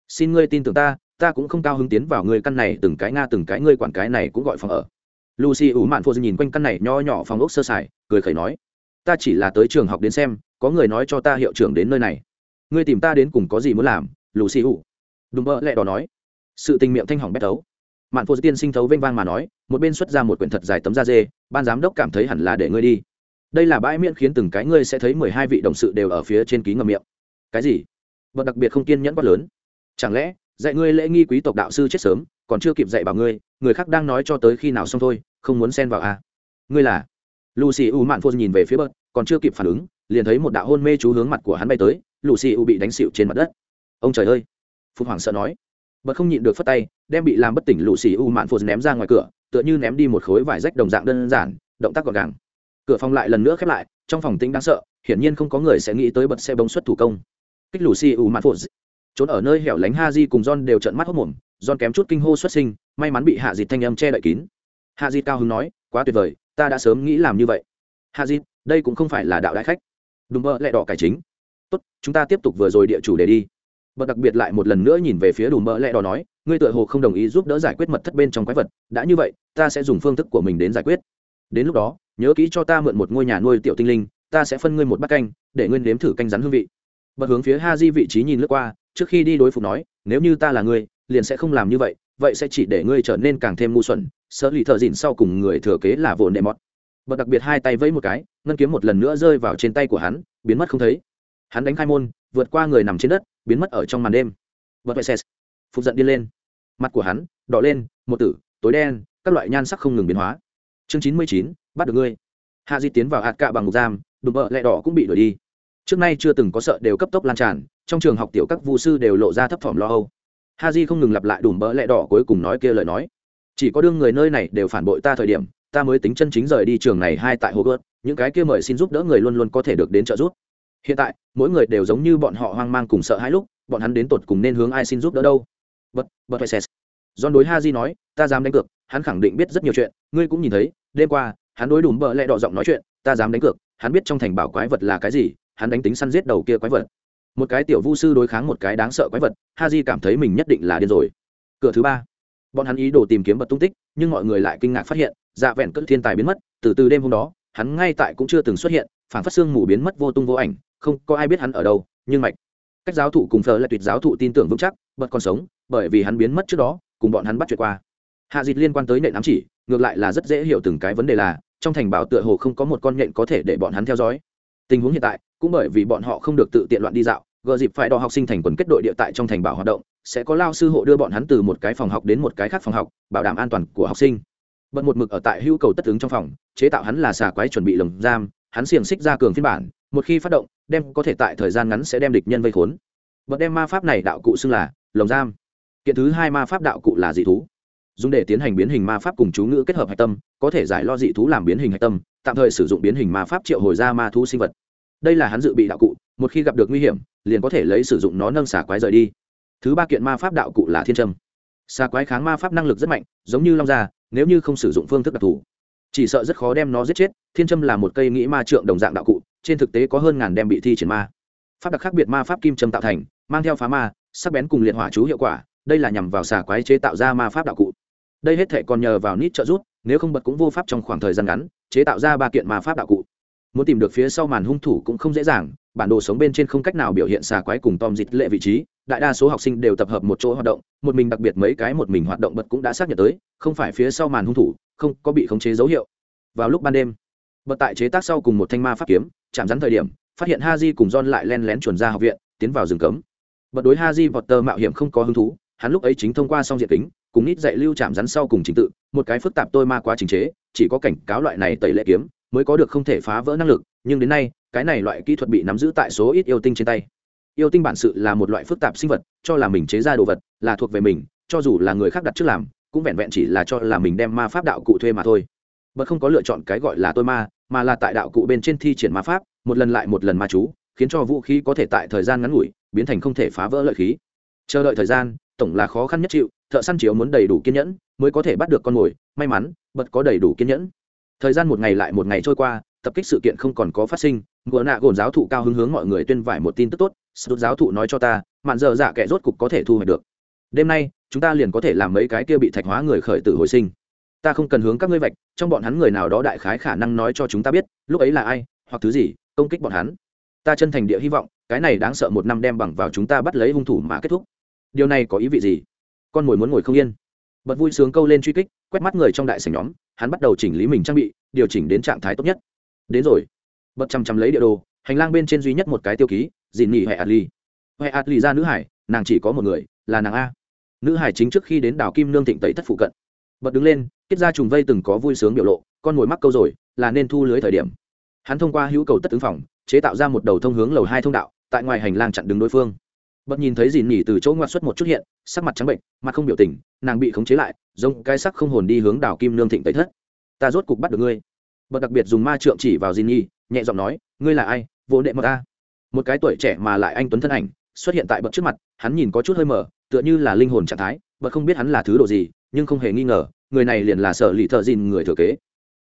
Xin ngươi tin tưởng ta ta cũng không cao hứng tiến vào ngươi căn này, từng cái nga, từng cái ngươi quản cái này cũng gọi phòng ở. Lucy ủ mạn phô nhìn quanh căn này nho nhỏ phòng ốc sơ sài, cười khẩy nói, ta chỉ là tới trường học đến xem, có người nói cho ta hiệu trưởng đến nơi này. Ngươi tìm ta đến cùng có gì muốn làm, lucy ủ. Đùm bơ lẹ đỏ nói. Sự tình miệng thanh hỏng bét tấu mạn phô tiên sinh thấu vênh vang mà nói, một bên xuất ra một quyển thật dài tấm da dê, ban giám đốc cảm thấy hẳn là để ngươi đi đây là bãi miễn khiến từng cái ngươi sẽ thấy mười hai vị đồng sự đều ở phía trên ký ngầm miệng. Cái gì? Bậc đặc biệt không kiên nhẫn quá lớn. Chẳng lẽ, dạy ngươi lễ nghi quý tộc đạo sư chết sớm, còn chưa kịp dạy bảo ngươi, người khác đang nói cho tới khi nào xong thôi, không muốn xen vào à? Ngươi là? Lucy u mạn phô nhìn về phía bậc còn chưa kịp phản ứng, liền thấy một đạo hôn mê chú hướng mặt của hắn bay tới, lucy u bị đánh xịu trên mặt đất. Ông trời ơi! Phục hoàng sợ nói. Bậc không nhịn được phất tay, đem bị làm bất tỉnh lucy u mạn phô ném ra ngoài cửa, tựa như ném đi một khối vải rách đồng dạng đơn giản, động tác gọn gàng cửa phòng lại lần nữa khép lại, trong phòng tính đáng sợ, hiển nhiên không có người sẽ nghĩ tới bật xe bông xuất thủ công. Kích lucy u mạn phụ trốn ở nơi hẻo lánh ha di cùng john đều trợn mắt hốc mồm, john kém chút kinh hô xuất sinh, may mắn bị hạ dịt thanh âm che đậy kín. Hạ dịt cao hứng nói, quá tuyệt vời, ta đã sớm nghĩ làm như vậy. Hạ dịt, đây cũng không phải là đạo đại khách. Đùm mơ lẹ đỏ cải chính. Tốt, chúng ta tiếp tục vừa rồi địa chủ để đi. Bật đặc biệt lại một lần nữa nhìn về phía đùm mỡ lẹ đỏ nói, ngươi tựa hồ không đồng ý giúp đỡ giải quyết mật thất bên trong quái vật, đã như vậy, ta sẽ dùng phương thức của mình đến giải quyết. Đến lúc đó nhớ kỹ cho ta mượn một ngôi nhà nuôi tiểu tinh linh, ta sẽ phân ngươi một bát canh, để ngươi nếm thử canh rắn hương vị. Bật hướng phía ha di vị trí nhìn lướt qua, trước khi đi đối phục nói, nếu như ta là ngươi, liền sẽ không làm như vậy vậy sẽ chỉ để ngươi trở nên càng thêm ngu xuẩn, sợ lì thợ dịn sau cùng người thừa kế là vồn đệ mọt. Bật đặc biệt hai tay vẫy một cái, ngân kiếm một lần nữa rơi vào trên tay của hắn, biến mất không thấy. Hắn đánh khai môn, vượt qua người nằm trên đất, biến mất ở trong màn đêm. Bật vệ xe phục giận đi lên. Mặt của hắn, đỏ lên, một tử, tối đen, các loại nhan sắc không ngừng biến hóa. Chương chín mươi chín bắt được ngươi. Hạ di tiến vào hạt cạ bằng ngục giam đùm bợ lẹ đỏ cũng bị đuổi đi. Trước nay chưa từng có sợ đều cấp tốc lan tràn trong trường học tiểu các vu sư đều lộ ra thấp thỏm lo âu. Ha di không ngừng lặp lại đùm bỡ lẹ đỏ cuối cùng nói kia lời nói. Chỉ có đương người nơi này đều phản bội ta thời điểm ta mới tính chân chính rời đi trường này hai tại hồ gớt những cái kia mời xin giúp đỡ người luôn luôn có thể được đến trợ giúp. Hiện tại mỗi người đều giống như bọn họ hoang mang cùng sợ hãi lúc bọn hắn đến tột cùng nên hướng ai xin giúp đỡ đâu? Bật bật phải xét. John đối Ha Di nói, ta dám đánh cược, hắn khẳng định biết rất nhiều chuyện, ngươi cũng nhìn thấy, đêm qua, hắn đối đùm bờ lẹ đỏ giọng nói chuyện, ta dám đánh cược, hắn biết trong thành bảo quái vật là cái gì, hắn đánh tính săn giết đầu kia quái vật. Một cái tiểu vu sư đối kháng một cái đáng sợ quái vật ha Di cảm thấy mình nhất định là điên rồi. Cửa thứ ba bọn hắn ý đồ tìm kiếm vật tung tích nhưng mọi người lại kinh ngạc phát hiện dạ vẹn cất thiên tài biến mất từ từ đêm hôm đó hắn ngay tại cũng chưa từng xuất hiện phản phát xương mù biến mất vô tung vô ảnh không có ai biết hắn ở đâu nhưng mạch cách giáo thụ cùng phờ là tuyệt giáo thụ tin tưởng vững chắc bật còn sống bởi vì hắn biến mất trước đó cùng bọn hắn bắt chuyện qua. Hạ dịch liên quan tới nệ ám chỉ ngược lại là rất dễ hiểu từng cái vấn đề là, trong thành bảo tựa hồ không có một con nhện có thể để bọn hắn theo dõi. Tình huống hiện tại, cũng bởi vì bọn họ không được tự tiện loạn đi dạo, gờ dịp phải đo học sinh thành quần kết đội địa tại trong thành bảo hoạt động, sẽ có lao sư hộ đưa bọn hắn từ một cái phòng học đến một cái khác phòng học, bảo đảm an toàn của học sinh. Bật một mực ở tại hữu cầu tất ứng trong phòng, chế tạo hắn là xà quái chuẩn bị lồng giam, hắn xiềng xích ra cường phiên bản, một khi phát động, đem có thể tại thời gian ngắn sẽ đem địch nhân vây khốn. Bật đem ma pháp này đạo cụ xưng là lồng giam. Kiện thứ hai ma pháp đạo cụ là dị thú dùng để tiến hành biến hình ma pháp cùng chú ngữ kết hợp hạch tâm, có thể giải lo dị thú làm biến hình hạch tâm, tạm thời sử dụng biến hình ma pháp triệu hồi ra ma thú sinh vật. Đây là hắn dự bị đạo cụ, một khi gặp được nguy hiểm, liền có thể lấy sử dụng nó nâng xả quái rời đi. Thứ ba kiện ma pháp đạo cụ là thiên trâm xà quái kháng ma pháp năng lực rất mạnh, giống như long gia nếu như không sử dụng phương thức đặc thù. Chỉ sợ rất khó đem nó giết chết, thiên trâm là một cây nghĩ ma trượng đồng dạng đạo cụ, trên thực tế có hơn ngàn đem bị thi triển ma. Pháp đặc khác biệt ma pháp kim trâm tạo thành, mang theo phá ma, sắc bén cùng liệt hỏa chú hiệu quả, đây là nhằm vào xà quái chế tạo ra ma pháp đạo cụ đây hết thể còn nhờ vào nít trợ giúp, nếu không bật cũng vô pháp trong khoảng thời gian ngắn chế tạo ra ba kiện ma pháp đạo cụ. Muốn tìm được phía sau màn hung thủ cũng không dễ dàng bản đồ sống bên trên không cách nào biểu hiện xà quái cùng tom dịch lệ vị trí đại đa số học sinh đều tập hợp một chỗ hoạt động một mình đặc biệt mấy cái một mình hoạt động bật cũng đã xác nhận tới không phải phía sau màn hung thủ không có bị khống chế dấu hiệu. Vào lúc ban đêm bật tại chế tác sau cùng một thanh ma pháp kiếm chạm rắn thời điểm phát hiện ha di cùng john lại len lén chuồn ra học viện tiến vào rừng cấm. Bật đối ha di vọt tờ mạo hiểm không có hứng thú hắn lúc ấy chính thông qua xong diện kính cùng nít dạy lưu chạm rắn sau cùng trình tự, một cái phức tạp tôi ma quá trình chế, chỉ có cảnh cáo loại này tẩy lệ kiếm mới có được không thể phá vỡ năng lực, nhưng đến nay, cái này loại kỹ thuật bị nắm giữ tại số ít yêu tinh trên tay. Yêu tinh bản sự là một loại phức tạp sinh vật, cho là mình chế ra đồ vật là thuộc về mình, cho dù là người khác đặt trước làm, cũng vẹn vẹn chỉ là cho là mình đem ma pháp đạo cụ thuê mà thôi. Bật không có lựa chọn cái gọi là tôi ma, mà là tại đạo cụ bên trên thi triển ma pháp, một lần lại một lần ma chú, khiến cho vũ khí có thể tại thời gian ngắn ngủi biến thành không thể phá vỡ lợi khí. Chờ đợi thời gian, tổng là khó khăn nhất chịu thợ săn chiếu muốn đầy đủ kiên nhẫn mới có thể bắt được con mồi, may mắn, bật có đầy đủ kiên nhẫn. Thời gian một ngày lại một ngày trôi qua, tập kích sự kiện không còn có phát sinh, ngựa nạ gồn giáo thụ cao hứng hướng mọi người tuyên vải một tin tức tốt sút giáo thụ nói cho ta, mạn giờ dạ kẻ rốt cục có thể thu hoạch được. Đêm nay, chúng ta liền có thể làm mấy cái kia bị thạch hóa người khởi tử hồi sinh. Ta không cần hướng các ngươi vạch, trong bọn hắn người nào đó đại khái khả năng nói cho chúng ta biết, lúc ấy là ai, hoặc thứ gì, công kích bọn hắn. Ta chân thành địa hy vọng, cái này đáng sợ một năm đem bằng vào chúng ta bắt lấy hung thủ mà kết thúc. Điều này có ý vị gì? Con mồi muốn ngồi không yên. Bật vui sướng câu lên truy kích, quét mắt người trong đại sảnh nhóm, hắn bắt đầu chỉnh lý mình trang bị, điều chỉnh đến trạng thái tốt nhất. Đến rồi. Bật chăm chăm lấy địa đồ, hành lang bên trên duy nhất một cái tiêu ký dìn nghỉ hệ adli hệ adli ra nữ hải, nàng chỉ có một người, là nàng a. Nữ hải chính trước khi đến đảo kim nương thịnh tẩy thất phụ cận. Bật đứng lên kết ra trùng vây từng có vui sướng biểu lộ, con mồi mắc câu rồi, là nên thu lưới thời điểm. Hắn thông qua hữu cầu tất tướng phòng, chế tạo ra một đầu thông hướng lầu hai thông đạo, tại ngoài hành lang chặn đứng đối phương bật nhìn thấy dìn nhỉ từ chỗ ngoặt xuất một chút hiện, sắc mặt trắng bệnh mặt không biểu tình, nàng bị khống chế lại, giống cái sắc không hồn đi hướng đảo kim nương thịnh tẩy thất. Ta rốt cục bắt được ngươi. Bật đặc biệt dùng ma trượng chỉ vào dìn nhỉ nhẹ giọng nói, ngươi là ai? Vô đệ mật ta. Một cái tuổi trẻ mà lại anh tuấn thân ảnh xuất hiện tại bậc trước mặt, hắn nhìn có chút hơi mờ tựa như là linh hồn trạng thái bậc không biết hắn là thứ đồ gì, nhưng không hề nghi ngờ, người này liền là sở lì thợ dìn người thừa kế.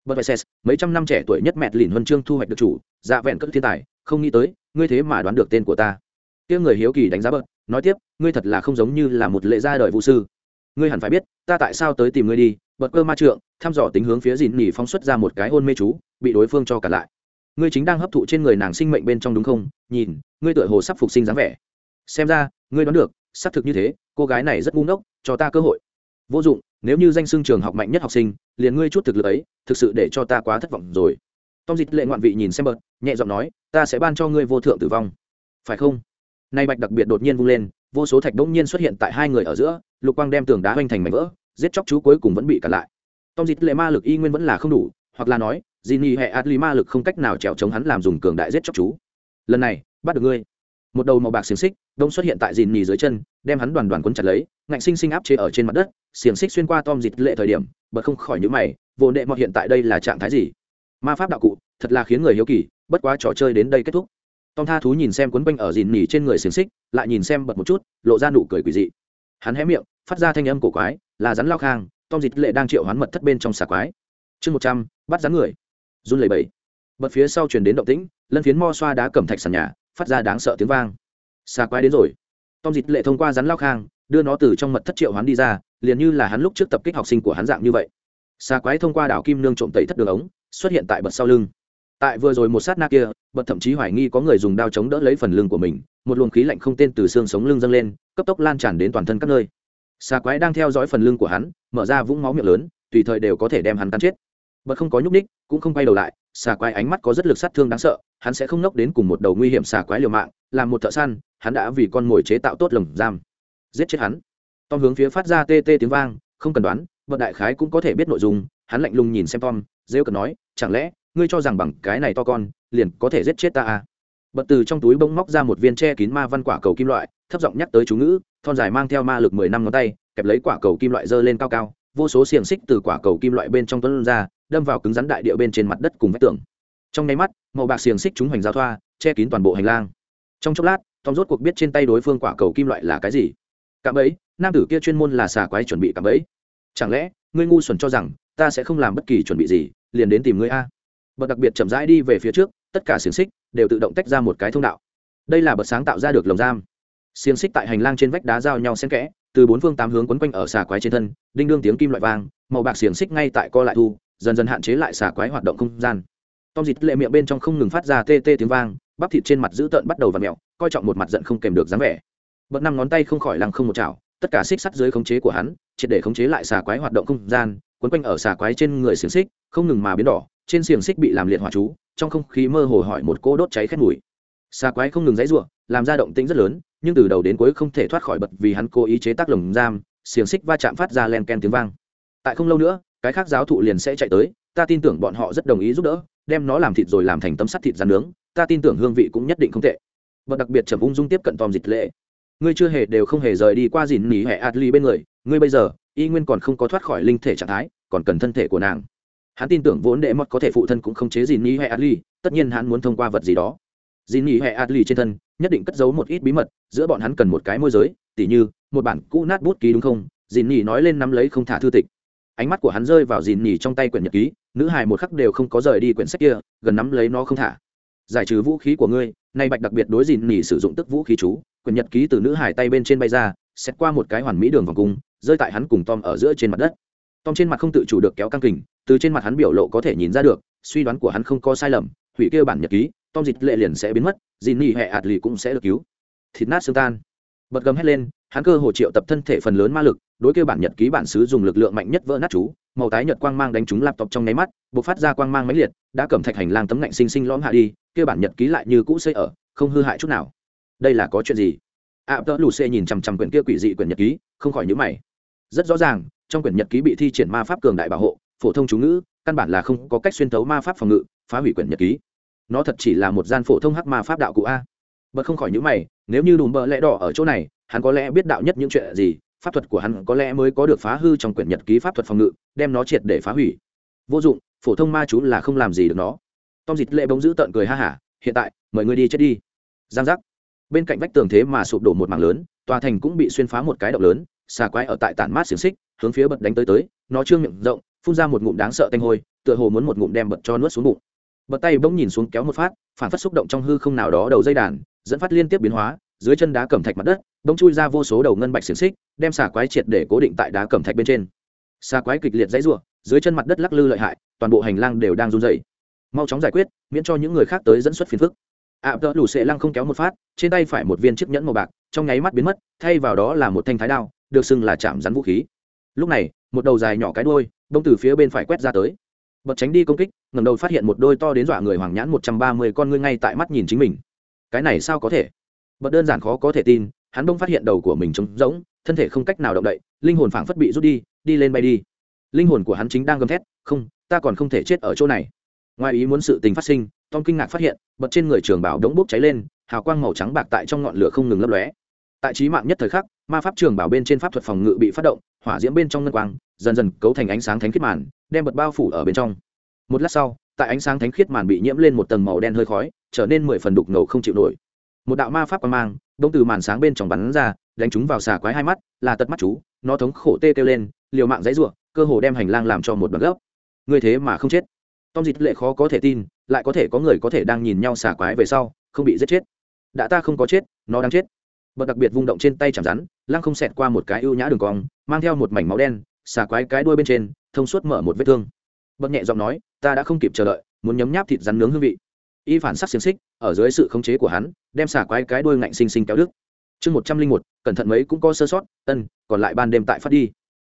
Bậc vệ mấy trăm năm trẻ tuổi nhất mẹ lìn huân chương thu hoạch được chủ dạ vẹn cất thiên tài, không nghĩ tới, ngươi thế mà đoán được tên của ta kia người hiếu kỳ đánh giá bớt, nói tiếp ngươi thật là không giống như là một lệ gia đời vũ sư. Ngươi hẳn phải biết ta tại sao tới tìm ngươi đi bật cơ ma trượng thăm dò tính hướng phía dìn nỉ phóng xuất ra một cái hôn mê chú bị đối phương cho cả lại. Ngươi chính đang hấp thụ trên người nàng sinh mệnh bên trong đúng không? Nhìn ngươi tựa hồ sắp phục sinh dáng vẻ. Xem ra ngươi đoán được xác thực như thế cô gái này rất ngu ngốc cho ta cơ hội. Vô dụng nếu như danh xưng trường học mạnh nhất học sinh liền ngươi chút thực lực ấy thực sự để cho ta quá thất vọng rồi. Tom dịch lệ ngoạn vị nhìn xem bật nhẹ giọng nói ta sẽ ban cho ngươi vô thượng tử vong. Phải không? Nay bạch đặc biệt đột nhiên vung lên, vô số thạch đống nhiên xuất hiện tại hai người ở giữa, lục quang đem tường đá hoành thành mảnh vỡ, giết chóc chú cuối cùng vẫn bị cản lại. Tom dịch lệ ma lực y nguyên vẫn là không đủ, hoặc là nói dì nhì hệ adli ma lực không cách nào trèo chống hắn làm dùng cường đại giết chóc chú. Lần này, bắt được ngươi. Một đầu màu bạc xiềng xích đông xuất hiện tại dìn nhì dưới chân, đem hắn đoàn đoàn quấn chặt lấy, ngạnh sinh sinh áp chế ở trên mặt đất, xiềng xích xuyên qua tom dịch lệ thời điểm, bật không khỏi những mày, vô nệ mọt hiện tại đây là trạng thái gì? Ma pháp đạo cụ, thật là khiến người hiếu kỳ, bất quá trò chơi đến đây kết thúc tom tha thú nhìn xem quấn quanh ở dìn nỉ trên người xiềng xích, lại nhìn xem bật một chút, lộ ra nụ cười quỳ dị. Hắn hé miệng, phát ra thanh âm cổ quái, là rắn lao khang, tom dịch lệ đang triệu hắn mật thất bên trong xà quái. Chương một trăm, bắt rắn người. Run lẩy bẩy. Bật phía sau truyền đến động tĩnh, lân phiến mo xoa đá cẩm thạch sàn nhà, phát ra đáng sợ tiếng vang. Xà quái đến rồi. Tom dịch lệ thông qua rắn lao khang, đưa nó từ trong mật thất triệu hắn đi ra, liền như là hắn lúc trước tập kích học sinh của hắn dạng như vậy. Xà quái thông qua đảo kim nương trộm tẩy thất đường ống, xuất hiện tại bật sau lưng tại vừa rồi một sát na kia bật thậm chí hoài nghi có người dùng đao chống đỡ lấy phần lưng của mình, một luồng khí lạnh không tên từ xương sống lưng dâng lên, cấp tốc lan tràn đến toàn thân các nơi. Xà quái đang theo dõi phần lưng của hắn, mở ra vũng máu miệng lớn, tùy thời đều có thể đem hắn cắn chết. Bật không có nhúc ních cũng không quay đầu lại, xà quái ánh mắt có rất lực sát thương đáng sợ, hắn sẽ không nốc đến cùng một đầu nguy hiểm xà quái liều mạng, làm một thợ săn, hắn đã vì con mồi chế tạo tốt lồng giam. Giết chết hắn. Tom hướng phía phát ra tê tê tiếng vang, không cần đoán bật đại khái cũng có thể biết nội dung, hắn lạnh lùng nhìn xem tom, rêu cần nói, chẳng lẽ ngươi cho rằng bằng cái này to con, liền có thể giết chết ta à? Bật từ trong túi bông móc ra một viên che kín ma văn quả cầu kim loại, thấp giọng nhắc tới chú ngữ, thon dài mang theo ma lực mười năm ngón tay, kẹp lấy quả cầu kim loại dơ lên cao cao, vô số xiềng xích từ quả cầu kim loại bên trong tuấn ra, đâm vào cứng rắn đại địa bên trên mặt đất cùng vách tường. Trong nháy mắt, màu bạc xiềng xích chúng hoành giao thoa, che kín toàn bộ hành lang. Trong chốc lát, tom rốt cuộc biết trên tay đối phương quả cầu kim loại là cái gì. Cạm ấy nam tử kia chuyên môn là xà quái chuẩn bị cạm ấy chẳng lẽ, ngươi ngu xuẩn cho rằng ta sẽ không làm bất kỳ chuẩn bị gì, liền đến tìm ngươi a? Bậc đặc biệt chậm rãi đi về phía trước, tất cả xiềng xích đều tự động tách ra một cái thông đạo. Đây là bậc sáng tạo ra được lồng giam. Xiềng xích tại hành lang trên vách đá giao nhau xen kẽ, từ bốn phương tám hướng quấn quanh ở xà quái trên thân, đinh đương tiếng kim loại vang, màu bạc xiềng xích ngay tại co lại thu, dần dần hạn chế lại xà quái hoạt động không gian. Tom dịt lệ miệng bên trong không ngừng phát ra tê tê tiếng vang, bắp thịt trên mặt dữ tợn bắt đầu và mẹo coi trọng một mặt giận không kèm được dáng vẻ. Bật năm ngón tay không khỏi lăng không một chảo, tất cả xích sắt dưới khống chế của hắn, triệt để khống chế lại xà quái hoạt động không gian, quấn quanh ở xà quái trên người xiềng xích, không ngừng mà biến đỏ trên xiềng xích bị làm liệt hỏa chú, trong không khí mơ hồ hỏi một cô đốt cháy khét mùi. Xa quái không ngừng dãy ruộng làm ra động tĩnh rất lớn, nhưng từ đầu đến cuối không thể thoát khỏi bật vì hắn cố ý chế tác lồng giam, xiềng xích va chạm phát ra len ken tiếng vang. Tại không lâu nữa, cái khác giáo thụ liền sẽ chạy tới, ta tin tưởng bọn họ rất đồng ý giúp đỡ, đem nó làm thịt rồi làm thành tấm sắt thịt rán nướng, ta tin tưởng hương vị cũng nhất định không tệ. Và đặc biệt trầm ung dung tiếp cận tom dịch lệ. Ngươi chưa hề đều không hề rời đi qua dìn nỉ hệ adli bên người, ngươi bây giờ, y nguyên còn không có thoát khỏi linh thể trạng thái, còn cần thân thể của nàng hắn tin tưởng vốn đệ mất có thể phụ thân cũng không chế gì nỉ hệ adli tất nhiên hắn muốn thông qua vật gì đó. Dìn nỉ hệ adli trên thân, nhất định cất giấu một ít bí mật, giữa bọn hắn cần một cái môi giới, tỉ như, một bản cũ nát bút ký đúng không? Dìn nỉ nói lên nắm lấy không thả thư tịch. Ánh mắt của hắn rơi vào dìn nghỉ trong tay quyển nhật ký, nữ hài một khắc đều không có rời đi quyển sách kia, gần nắm lấy nó không thả. Giải trừ vũ khí của ngươi, nay bạch đặc biệt đối dìn nghỉ sử dụng tức vũ khí chú, quyển nhật ký từ nữ hài tay bên trên bay ra xét qua một cái hoàn mỹ đường vòng cung, rơi tại hắn cùng tom ở giữa trên mặt đất. Tom trên mặt không tự chủ được kéo căng kình từ trên mặt hắn biểu lộ có thể nhìn ra được, suy đoán của hắn không có sai lầm, hủy kêu bản nhật ký, tom dịch lệ liền sẽ biến mất dì nỉ hẹ ạt lì cũng sẽ được cứu. Thịt nát xương tan. Bật gầm hét lên, hắn cơ hồ triệu tập thân thể phần lớn ma lực, đối kêu bản nhật ký bản xứ dùng lực lượng mạnh nhất vỡ nát chú, màu tái nhật quang mang đánh trúng laptop trong nháy mắt buộc phát ra quang mang mãnh liệt, đã cầm thạch hành lang tấm ngạnh xinh xinh lõm hạ đi, kêu bản nhật ký lại như cũ xây ở, không hư hại chút nào. Đây là có chuyện gì? Ạ tớ lù xê nhìn chằm chằm quyển kia quỷ dị quyển nhật ký, không khỏi nhữ mày. Rất rõ ràng, trong quyển nhật ký bị thi triển ma pháp cường đại bảo hộ phổ thông chú ngữ, căn bản là không có cách xuyên thấu ma pháp phòng ngự, phá hủy quyển nhật ký. Nó thật chỉ là một gian phổ thông hắc ma pháp đạo cụ a. Bật không khỏi nhữ mày, nếu như đùm bợ lẽ đỏ ở chỗ này, hắn có lẽ biết đạo nhất những chuyện gì, pháp thuật của hắn có lẽ mới có được phá hư trong quyển nhật ký pháp thuật phòng ngự, đem nó triệt để phá hủy. Vô dụng, phổ thông ma chú là không làm gì được nó. Tom dịch lệ bỗng giữ tợn cười ha hả, hiện tại, mời người đi chết đi. Giang giác. Bên cạnh vách tường thế mà sụp đổ một mảng lớn, tòa thành cũng bị xuyên phá một cái động lớn, xà quái ở tại tản mát xiềng xích, hướng phía bật đánh tới tới, nó trương miệng rộng phun ra một ngụm đáng sợ tanh hôi, tựa hồ muốn một ngụm đem bật cho nuốt xuống bụng. Bật tay bỗng nhìn xuống kéo một phát, phản phát xúc động trong hư không nào đó đầu dây đàn, dẫn phát liên tiếp biến hóa, dưới chân đá cẩm thạch mặt đất, bỗng chui ra vô số đầu ngân bạch xiềng xích, đem xà quái triệt để cố định tại đá cẩm thạch bên trên. Xà quái kịch liệt dãy rủa, dưới chân mặt đất lắc lư lợi hại, toàn bộ hành lang đều đang run dày mau chóng giải quyết, miễn cho những người khác tới dẫn xuất phiền phức. Ạ, tợ lù xệ lăng không kéo một phát, trên tay phải một viên chiếc nhẫn màu bạc, trong nháy mắt biến mất, thay vào đó là một thanh thái đao, được xưng là chạm rắn vũ khí lúc này, một đầu dài nhỏ cái đôi bông từ phía bên phải quét ra tới. Bật tránh đi công kích ngầm đầu phát hiện một đôi to đến dọa người hoàng nhãn một trăm ba mươi con ngươi ngay tại mắt nhìn chính mình. Cái này sao có thể? Bật đơn giản khó có thể tin, hắn bông phát hiện đầu của mình trống rỗng, thân thể không cách nào động đậy, linh hồn phảng phất bị rút đi đi lên bay đi. Linh hồn của hắn chính đang gầm thét, không, ta còn không thể chết ở chỗ này. Ngoài ý muốn sự tình phát sinh, tom kinh ngạc phát hiện, bật trên người trường bảo đống bốc cháy lên, hào quang màu trắng bạc tại trong ngọn lửa không ngừng lấp lóe tại trí mạng nhất thời khắc, ma pháp trường bảo bên trên pháp thuật phòng ngự bị phát động, hỏa diễm bên trong ngân quang, dần dần cấu thành ánh sáng thánh khiết màn, đem bật bao phủ ở bên trong. Một lát sau, tại ánh sáng thánh khiết màn bị nhiễm lên một tầng màu đen hơi khói, trở nên mười phần đục ngầu không chịu nổi. Một đạo ma pháp quang mang, đông từ màn sáng bên trong bắn ra, đánh chúng vào xà quái hai mắt, là tật mắt chú, nó thống khổ tê kêu lên, liều mạng dãy ruộng cơ hồ đem hành lang làm cho một đoạn gốc người thế mà không chết. Tom dịch lệ khó có thể tin, lại có thể có người có thể đang nhìn nhau xà quái về sau, không bị giết chết. Đã ta không có chết, nó đang chết bật đặc biệt vung động trên tay chạm rắn, lăng không xẹt qua một cái ưu nhã đường cong, mang theo một mảnh máu đen xà quái cái đuôi bên trên, thông suốt mở một vết thương. Bật nhẹ giọng nói, ta đã không kịp chờ đợi, muốn nhấm nháp thịt rắn nướng hương vị. Y phản sắc xiềng xích, ở dưới sự khống chế của hắn, đem xà quái cái đuôi ngạnh xinh xinh kéo đứt. Chương một trăm linh một, cẩn thận mấy cũng có sơ sót, ân, còn lại ban đêm tại phát đi.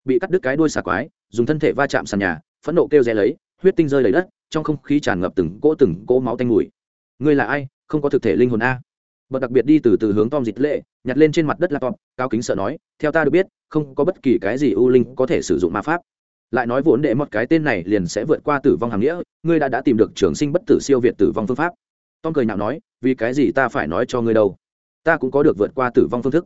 Bị cắt đứt cái đuôi xà quái, dùng thân thể va chạm sàn nhà, phẫn nộ kêu rẽ lấy, huyết tinh rơi lấy đất, trong không khí tràn ngập từng cỗ từng cỗ máu tanh mùi. Ngươi là ai? Không có thực thể linh hồn a? Bật đặc biệt đi từ từ hướng tom dịch lệ, nhặt lên trên mặt đất laptop, cao kính sợ nói, theo ta được biết, không có bất kỳ cái gì ưu linh có thể sử dụng ma pháp. Lại nói vốn để một cái tên này liền sẽ vượt qua tử vong hàng nghĩa, ngươi đã đã tìm được trường sinh bất tử siêu việt tử vong phương pháp. Tom cười nhạo nói, vì cái gì ta phải nói cho ngươi đâu? Ta cũng có được vượt qua tử vong phương thức.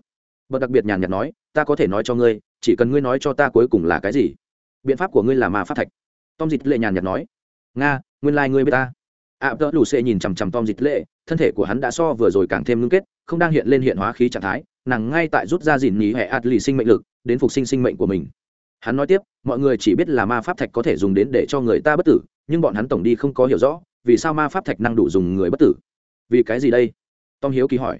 Bật đặc biệt nhàn nhạt nói, ta có thể nói cho ngươi, chỉ cần ngươi nói cho ta cuối cùng là cái gì? Biện pháp của ngươi là ma pháp thạch. Tom dịch lệ nhàn nhạt nói, nga, nguyên lai、like、ngươi b ta ạ tớ lù xê nhìn chằm chằm tom dịch lệ, thân thể của hắn đã so vừa rồi càng thêm ngưng kết, không đang hiện lên hiện hóa khí trạng thái, nàng ngay tại rút ra dìn nhí hệ ạt lì sinh mệnh lực, đến phục sinh sinh mệnh của mình. Hắn nói tiếp, mọi người chỉ biết là ma pháp thạch có thể dùng đến để cho người ta bất tử, nhưng bọn hắn tổng đi không có hiểu rõ, vì sao ma pháp thạch năng đủ dùng người bất tử? Vì cái gì đây? Tom hiếu kỳ hỏi.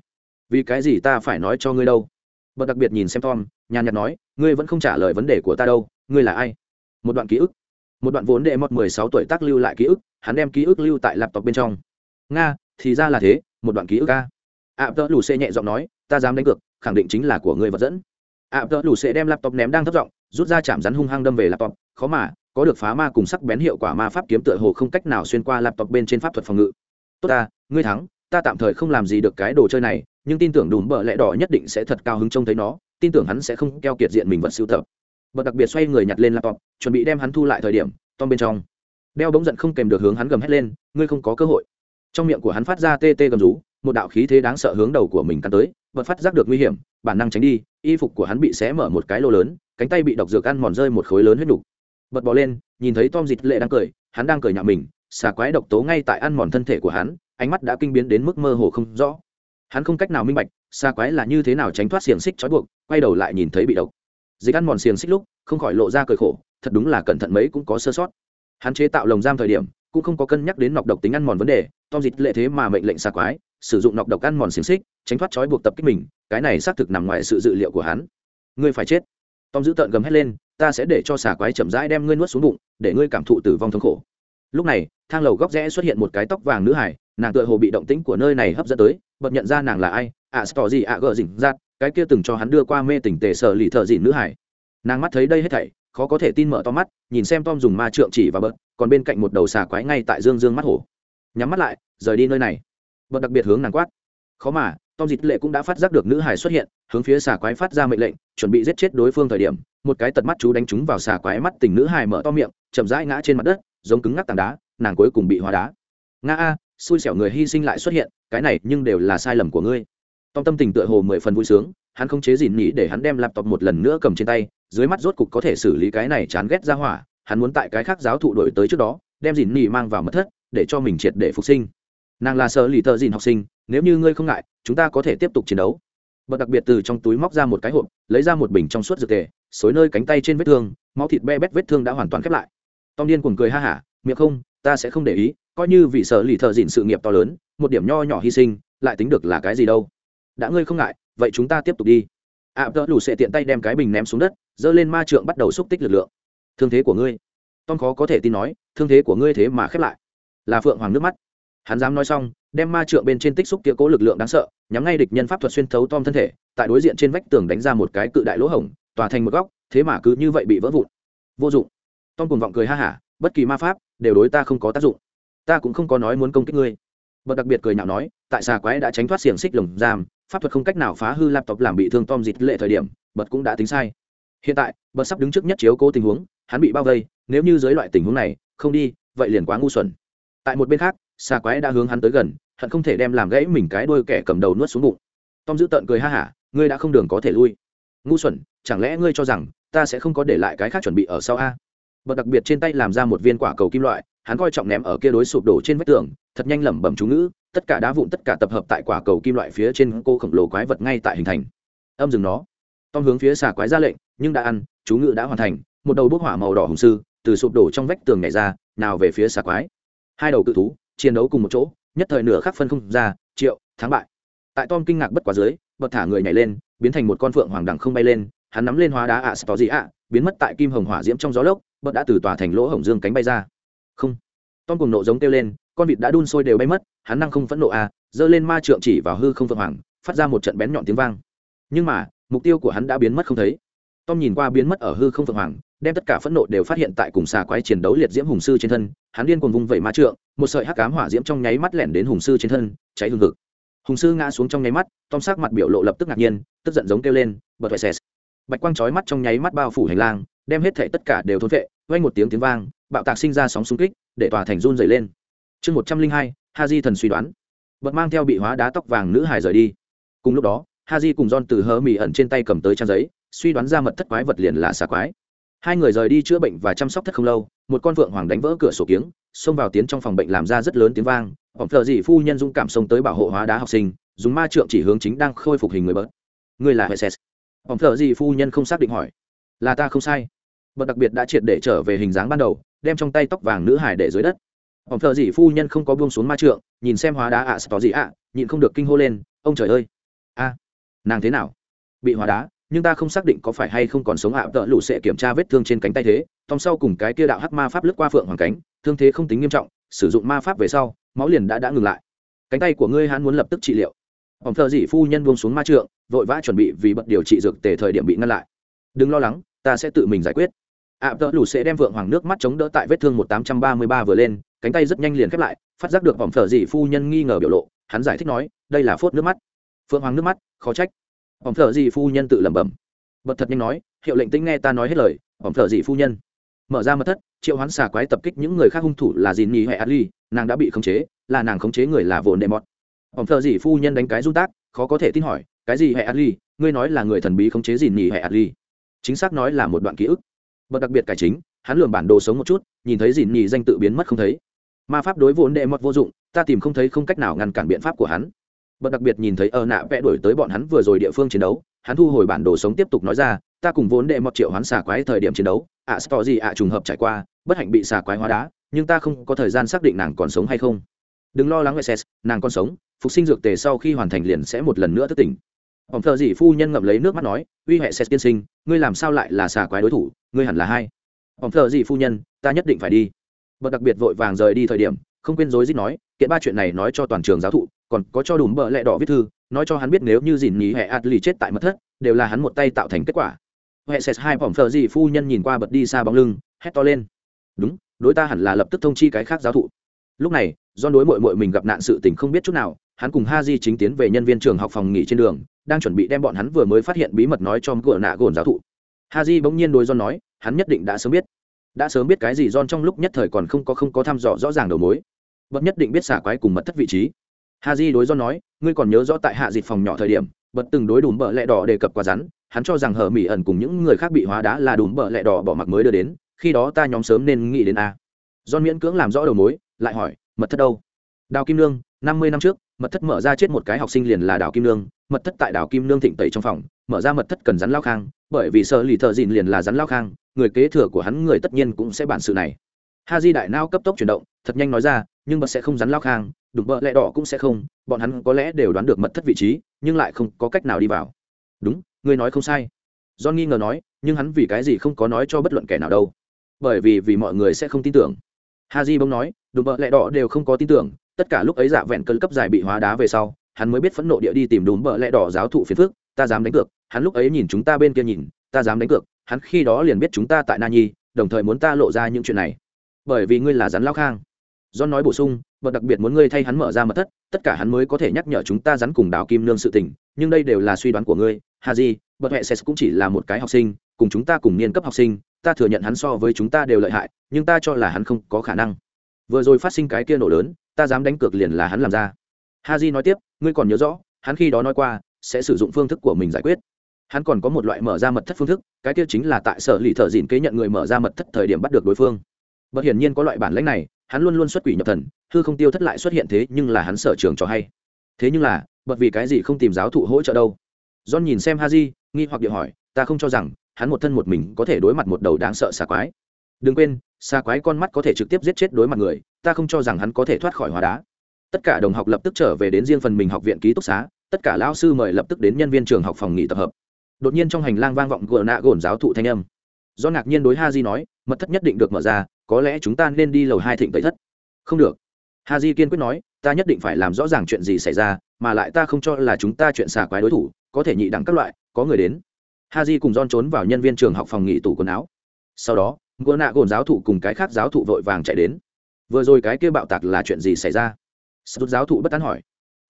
Vì cái gì ta phải nói cho ngươi đâu? Bật đặc biệt nhìn xem tom, nhàn nhạt nói, ngươi vẫn không trả lời vấn đề của ta đâu, ngươi là ai? Một đoạn ký ức. Một đoạn vốn đệ mọt mười sáu tuổi tác lưu lại ký ức hắn đem ký ức lưu tại laptop bên trong. Nga, thì ra là thế, một đoạn ký ức a. Ạ tớ lù xê nhẹ giọng nói, ta dám đánh cược, khẳng định chính là của người vật dẫn. Ạ tớ lù xê đem laptop ném đang thấp giọng, rút ra chạm rắn hung hăng đâm về laptop. Khó mà, có được phá ma cùng sắc bén hiệu quả ma pháp kiếm tựa hồ không cách nào xuyên qua laptop bên trên pháp thuật phòng ngự. Tốt ta, ngươi thắng, ta tạm thời không làm gì được cái đồ chơi này, nhưng tin tưởng đùm bợ lẽ đỏ nhất định sẽ thật cao hứng trông thấy nó, tin tưởng hắn sẽ không keo kiệt diện mình vật sưu tập. Bật đặc biệt xoay người nhặt lên laptop, chuẩn bị đem hắn thu lại thời điểm, tom bên trong đeo bỗng giận không kèm được hướng hắn gầm hét lên, ngươi không có cơ hội. Trong miệng của hắn phát ra tê tê gầm rú, một đạo khí thế đáng sợ hướng đầu của mình cắn tới, bật phát giác được nguy hiểm, bản năng tránh đi, y phục của hắn bị xé mở một cái lô lớn, cánh tay bị độc dược ăn mòn rơi một khối lớn huyết đục. Bật bỏ lên, nhìn thấy tom dịt lệ đang cười, hắn đang cười nhạo mình, xà quái độc tố ngay tại ăn mòn thân thể của hắn, ánh mắt đã kinh biến đến mức mơ hồ không rõ. Hắn không cách nào minh bạch, xà quái là như thế nào tránh thoát xiềng xích trói buộc, quay đầu lại nhìn thấy bị độc. Dịch ăn mòn xiềng xích lúc, không khỏi lộ ra cười khổ, thật đúng là cẩn thận mấy cũng có sơ sót hắn chế tạo lồng giam thời điểm cũng không có cân nhắc đến nọc độc tính ăn mòn vấn đề tom dịch lệ thế mà mệnh lệnh xà quái sử dụng nọc độc ăn mòn xiềng xích tránh thoát trói buộc tập kích mình cái này xác thực nằm ngoài sự dự liệu của hắn. Ngươi phải chết. Tom giữ tợn gầm hét lên ta sẽ để cho xà quái chậm rãi đem ngươi nuốt xuống bụng để ngươi cảm thụ tử vong thống khổ. Lúc này thang lầu góc rẽ xuất hiện một cái tóc vàng nữ hải nàng tựa hồ bị động tĩnh của nơi này hấp dẫn tới bật nhận ra nàng là ai ạ à, gì ạ gờ dỉnh ra cái kia từng cho hắn đưa qua mê tỉnh tề sở lì thợ dịn nữ hải. Nàng mắt thấy đây hết thảy khó có thể tin mở to mắt nhìn xem tom dùng ma trượng chỉ và bớt, còn bên cạnh một đầu xà quái ngay tại dương dương mắt hổ. Nhắm mắt lại, rời đi nơi này. Bớt đặc biệt hướng nàng quát. Khó mà, tom dịch lệ cũng đã phát giác được nữ hải xuất hiện, hướng phía xà quái phát ra mệnh lệnh, chuẩn bị giết chết đối phương thời điểm, một cái tật mắt chú đánh trúng vào xà quái mắt tình nữ hải mở to miệng, chậm rãi ngã trên mặt đất, giống cứng ngắc tảng đá, nàng cuối cùng bị hóa đá. Nga a, xui xẻo người hy sinh lại xuất hiện, cái này nhưng đều là sai lầm của ngươi. Tom tâm tình tựa hồ mười phần vui sướng, hắn không chế dìn nghĩ để hắn đem laptop một lần nữa cầm trên tay dưới mắt rốt cục có thể xử lý cái này chán ghét ra hỏa, hắn muốn tại cái khác giáo thụ đổi tới trước đó, đem dìn nỉ mang vào mất thất, để cho mình triệt để phục sinh. Nàng là sợ lì tờ dìn học sinh, nếu như ngươi không ngại, chúng ta có thể tiếp tục chiến đấu. Bật đặc biệt từ trong túi móc ra một cái hộp, lấy ra một bình trong suốt dược tề, xối nơi cánh tay trên vết thương, máu thịt be bét vết thương đã hoàn toàn khép lại. Tom điên cuồng cười ha hả, miệng không, ta sẽ không để ý, coi như vì sợ lì thợ dìn sự nghiệp to lớn, một điểm nho nhỏ hy sinh, lại tính được là cái gì đâu. Đã ngươi không ngại, vậy chúng ta tiếp tục đi ạ tợ lù sệ tiện tay đem cái bình ném xuống đất, giơ lên ma trượng bắt đầu xúc tích lực lượng. Thương thế của ngươi. Tom khó có thể tin nói, thương thế của ngươi thế mà khép lại. Là phượng hoàng nước mắt. Hắn dám nói xong, đem ma trượng bên trên tích xúc kia cố lực lượng đáng sợ, nhắm ngay địch nhân pháp thuật xuyên thấu tom thân thể, tại đối diện trên vách tường đánh ra một cái cự đại lỗ hổng, tòa thành một góc, thế mà cứ như vậy bị vỡ vụn. Vô dụng. Tom cùng vọng cười ha hả, bất kỳ ma pháp đều đối ta không có tác dụng. Ta cũng không có nói muốn công kích ngươi bậc đặc biệt cười nhạo nói, tại xà quái đã tránh thoát xiềng xích lồng giam, pháp thuật không cách nào phá hư laptop làm bị thương tom dịt lệ thời điểm, bật cũng đã tính sai. Hiện tại, bật sắp đứng trước nhất chiếu cố tình huống, hắn bị bao vây, nếu như dưới loại tình huống này, không đi, vậy liền quá ngu xuẩn. Tại một bên khác, xà quái đã hướng hắn tới gần, hận không thể đem làm gãy mình cái đôi kẻ cầm đầu nuốt xuống bụng. Tom giữ tợn cười ha hả, ngươi đã không đường có thể lui. Ngu xuẩn, chẳng lẽ ngươi cho rằng, ta sẽ không có để lại cái khác chuẩn bị ở sau a? Bật đặc biệt trên tay làm ra một viên quả cầu kim loại hắn coi trọng ném ở kia đối sụp đổ trên vách tường thật nhanh lẩm bẩm chú ngữ tất cả đá vụn tất cả tập hợp tại quả cầu kim loại phía trên cô khổng lồ quái vật ngay tại hình thành. Âm dừng nó. Tom hướng phía xà quái ra lệnh nhưng đã ăn chú ngữ đã hoàn thành một đầu bốc hỏa màu đỏ hùng sư từ sụp đổ trong vách tường nhảy ra nào về phía xà quái. Hai đầu cự thú chiến đấu cùng một chỗ nhất thời nửa khắc phân không ra triệu thắng bại. Tại tom kinh ngạc bất quá dưới bật thả người nhảy lên biến thành một con phượng hoàng đẳng không bay lên hắn nắm lên hóa đá ạ à, gì ạ biến mất tại kim hồng hỏa diễm trong gió lốc bật đã từ tòa thành lỗ hồng dương cánh bay ra không. Tom cùng nộ giống kêu lên, con vịt đã đun sôi đều bay mất, hắn năng không phẫn nộ à giơ lên ma trượng chỉ vào hư không phượng hoàng, phát ra một trận bén nhọn tiếng vang. Nhưng mà, mục tiêu của hắn đã biến mất không thấy. Tom nhìn qua biến mất ở hư không phượng hoàng, đem tất cả phẫn nộ đều phát hiện tại cùng xà quái chiến đấu liệt diễm hùng sư trên thân, hắn điên cuồng vung vẩy ma trượng, một sợi hắc cám hỏa diễm trong nháy mắt lẻn đến hùng sư trên thân, cháy hương ngực hùng sư ngã xuống trong nháy mắt, tom sắc mặt biểu lộ lập tức ngạc nhiên, tức giận giống kêu lên, bật vẹt xẹt. Bạch quang chói mắt trong nháy mắt bao phủ hành lang, đem hết thể tất cả đều thốn vệ vang một tiếng tiếng vang bạo tạc sinh ra sóng xung kích, để tòa thành run dày lên. Chương một trăm linh hai ha di thần suy đoán. Bật mang theo bị hóa đá tóc vàng nữ hài rời đi. Cùng lúc đó ha di cùng John từ hớ mì ẩn trên tay cầm tới trang giấy, suy đoán ra mật thất quái vật liền là xà quái. Hai người rời đi chữa bệnh và chăm sóc thất không lâu, một con phượng hoàng đánh vỡ cửa sổ kiếng, xông vào tiến trong phòng bệnh làm ra rất lớn tiếng vang. Ổng thợ dị phu nhân dũng cảm xông tới bảo hộ hóa đá học sinh, dùng ma trượng chỉ hướng chính đang khôi phục hình người bớt. Người là hệ ses ổng thợ dị phu nhân không xác định hỏi. Là ta không sai. Bậc đặc biệt đã triệt để trở về hình dáng ban đầu đem trong tay tóc vàng nữ hải để dưới đất. Ông thợ dị phu nhân không có buông xuống ma trượng nhìn xem hóa đá ạ à, tỏ gì ạ nhịn không được kinh hô lên ông trời ơi a nàng thế nào? Bị hóa đá nhưng ta không xác định có phải hay không còn sống ạ tợ lũ sẽ kiểm tra vết thương trên cánh tay thế. Thong sau cùng cái kia đạo hắc ma pháp lướt qua phượng hoàng cánh thương thế không tính nghiêm trọng sử dụng ma pháp về sau máu liền đã đã ngừng lại. Cánh tay của ngươi hắn muốn lập tức trị liệu. Ông thợ dị phu nhân buông xuống ma trượng vội vã chuẩn bị vì bận điều trị dược tề thời điểm bị ngăn lại. Đừng lo lắng ta sẽ tự mình giải quyết ạ tợ lù sẽ đem vượng hoàng nước mắt chống đỡ tại vết thương một tám trăm ba mươi ba vừa lên, cánh tay rất nhanh liền khép lại, phát giác được vòng phở dị phu nhân nghi ngờ biểu lộ, hắn giải thích nói, đây là phốt nước mắt. Phượng hoàng nước mắt, khó trách. Vòng phở dị phu nhân tự lẩm bẩm. Bật thật nhanh nói, hiệu lệnh tĩnh nghe ta nói hết lời, vòng phở dị phu nhân. Mở ra mật thất, triệu hoán xà quái tập kích những người khác hung thủ là dìn nhì hệ adli, nàng đã bị khống chế, là nàng khống chế người là vồn đệ mọt. Vòng phở dị phu nhân đánh cái run tác, khó có thể tin hỏi, cái gì hệ adli, ngươi nói là người thần bí khống chế dìn nhì hệ adli. Chính xác nói là một đoạn ký ức bậc đặc biệt cải chính hắn lường bản đồ sống một chút nhìn thấy dìn nhì danh tự biến mất không thấy. Ma pháp đối vốn đệ mọt vô dụng ta tìm không thấy không cách nào ngăn cản biện pháp của hắn. Bậc đặc biệt nhìn thấy ơ nạ vẽ đổi tới bọn hắn vừa rồi địa phương chiến đấu hắn thu hồi bản đồ sống tiếp tục nói ra ta cùng vốn đệ mọt triệu hắn xà quái thời điểm chiến đấu ạ à, sto gì ạ trùng hợp trải qua bất hạnh bị xà quái hóa đá nhưng ta không có thời gian xác định nàng còn sống hay không. Đừng lo lắng ngoại xét nàng còn sống phục sinh dược tề sau khi hoàn thành liền sẽ một lần nữa thức tỉnh ông thợ dị phu nhân ngậm lấy nước mắt nói, uy hệ xét tiên sinh, ngươi làm sao lại là xà quái đối thủ? Ngươi hẳn là hai. Ông thợ dị phu nhân, ta nhất định phải đi. Bậc đặc biệt vội vàng rời đi thời điểm, không quên dối dít nói, kiện ba chuyện này nói cho toàn trường giáo thụ, còn có cho đùm bợ lẹ đỏ viết thư, nói cho hắn biết nếu như dìn nhí hệ ạt lì chết tại mất thất, đều là hắn một tay tạo thành kết quả. Hệ xét hai ông thợ gì phu nhân nhìn qua bật đi xa bóng lưng, hét to lên, đúng, đối ta hẳn là lập tức thông chi cái khác giáo thụ. Lúc này, do đối mội mội mình gặp nạn sự tình không biết chút nào, hắn cùng ha di chính tiến về nhân viên trường học phòng nghỉ trên đường đang chuẩn bị đem bọn hắn vừa mới phát hiện bí mật nói cho cửa nạ gồn giáo thụ. Ha di bỗng nhiên đối do nói, hắn nhất định đã sớm biết. Đã sớm biết cái gì John trong lúc nhất thời còn không có không có thăm dò rõ ràng đầu mối. Bất nhất định biết xả quái cùng mật thất vị trí. Ha di đối John nói, ngươi còn nhớ rõ tại hạ dịch phòng nhỏ thời điểm, bật từng đối đùm bợ lẹ đỏ đề cập qua rắn, hắn cho rằng hở mỹ ẩn cùng những người khác bị hóa đá là đùm bợ lẹ đỏ bỏ mặc mới đưa đến, khi đó ta nhóm sớm nên nghĩ đến a. John miễn cưỡng làm rõ đầu mối, lại hỏi, mật thất đâu? Đào kim lương năm mươi năm trước mật thất mở ra chết một cái học sinh liền là đào kim nương, mật thất tại đào kim nương thịnh tẩy trong phòng, mở ra mật thất cần rắn lao khang, bởi vì sợ lì thợ dìn liền là rắn lao khang, người kế thừa của hắn người tất nhiên cũng sẽ bản sự này. Ha di đại nao cấp tốc chuyển động, thật nhanh nói ra, nhưng bật sẽ không rắn lao khang, đụng bợ lẹ đỏ cũng sẽ không, bọn hắn có lẽ đều đoán được mật thất vị trí, nhưng lại không có cách nào đi vào. Đúng, ngươi nói không sai. John nghi ngờ nói, nhưng hắn vì cái gì không có nói cho bất luận kẻ nào đâu. Bởi vì vì mọi người sẽ không tin tưởng. Ha di bỗng nói đùm bợ lẹ đỏ đều không có tin tưởng tất cả lúc ấy dạ vẹn cơn cấp dài bị hóa đá về sau, hắn mới biết phẫn nộ địa đi tìm đùm bợ lẽ đỏ giáo thụ phiền phước ta dám đánh cược. Hắn lúc ấy nhìn chúng ta bên kia nhìn, ta dám đánh cược. Hắn khi đó liền biết chúng ta tại na nhi, đồng thời muốn ta lộ ra những chuyện này. Bởi vì ngươi là rắn lao khang. Do nói bổ sung bậc đặc biệt muốn ngươi thay hắn mở ra mật thất, tất cả hắn mới có thể nhắc nhở chúng ta rắn cùng đào kim nương sự tình, nhưng đây đều là suy đoán của ngươi hà di bậc hệ ses cũng chỉ là một cái học sinh, cùng chúng ta cùng niên cấp học sinh, ta thừa nhận hắn so với chúng ta đều lợi hại, nhưng ta cho là hắn không có khả năng. Vừa rồi phát sinh cái kia nổ lớn ta dám đánh cược liền là hắn làm ra. Ha nói tiếp, ngươi còn nhớ rõ, hắn khi đó nói qua, sẽ sử dụng phương thức của mình giải quyết. Hắn còn có một loại mở ra mật thất phương thức, cái tiêu chính là tại sở lì thợ dịn kế nhận người mở ra mật thất thời điểm bắt được đối phương. Bất hiển nhiên có loại bản lãnh này, hắn luôn luôn xuất quỷ nhập thần, hư không tiêu thất lại xuất hiện thế nhưng là hắn sở trường cho hay. Thế nhưng là bật vì cái gì không tìm giáo thụ hỗ trợ đâu. John nhìn xem ha di nghi hoặc điệu hỏi, ta không cho rằng, hắn một thân một mình có thể đối mặt một đầu đáng sợ xà quái đừng quên xa quái con mắt có thể trực tiếp giết chết đối mặt người, ta không cho rằng hắn có thể thoát khỏi hóa đá. Tất cả đồng học lập tức trở về đến riêng phần mình học viện ký túc xá, tất cả lão sư mời lập tức đến nhân viên trường học phòng nghỉ tập hợp. Đột nhiên trong hành lang vang vọng gờ nạ gồn giáo thụ thanh âm. Do ngạc nhiên đối ha di nói, mật thất nhất định được mở ra, có lẽ chúng ta nên đi lầu hai thịnh tẩy thất. Không được. Ha di kiên quyết nói, ta nhất định phải làm rõ ràng chuyện gì xảy ra, mà lại ta không cho là chúng ta chuyện xà quái đối thủ, có thể nhị đẳng các loại, có người đến. Ha di cùng don trốn vào nhân viên trường học phòng nghỉ tủ quần áo. Sau đó gỡ nạ gồn giáo thụ cùng cái khác giáo thụ vội vàng chạy đến. Vừa rồi cái kia bạo tạc là chuyện gì xảy ra? Sút giáo thụ bất tán hỏi.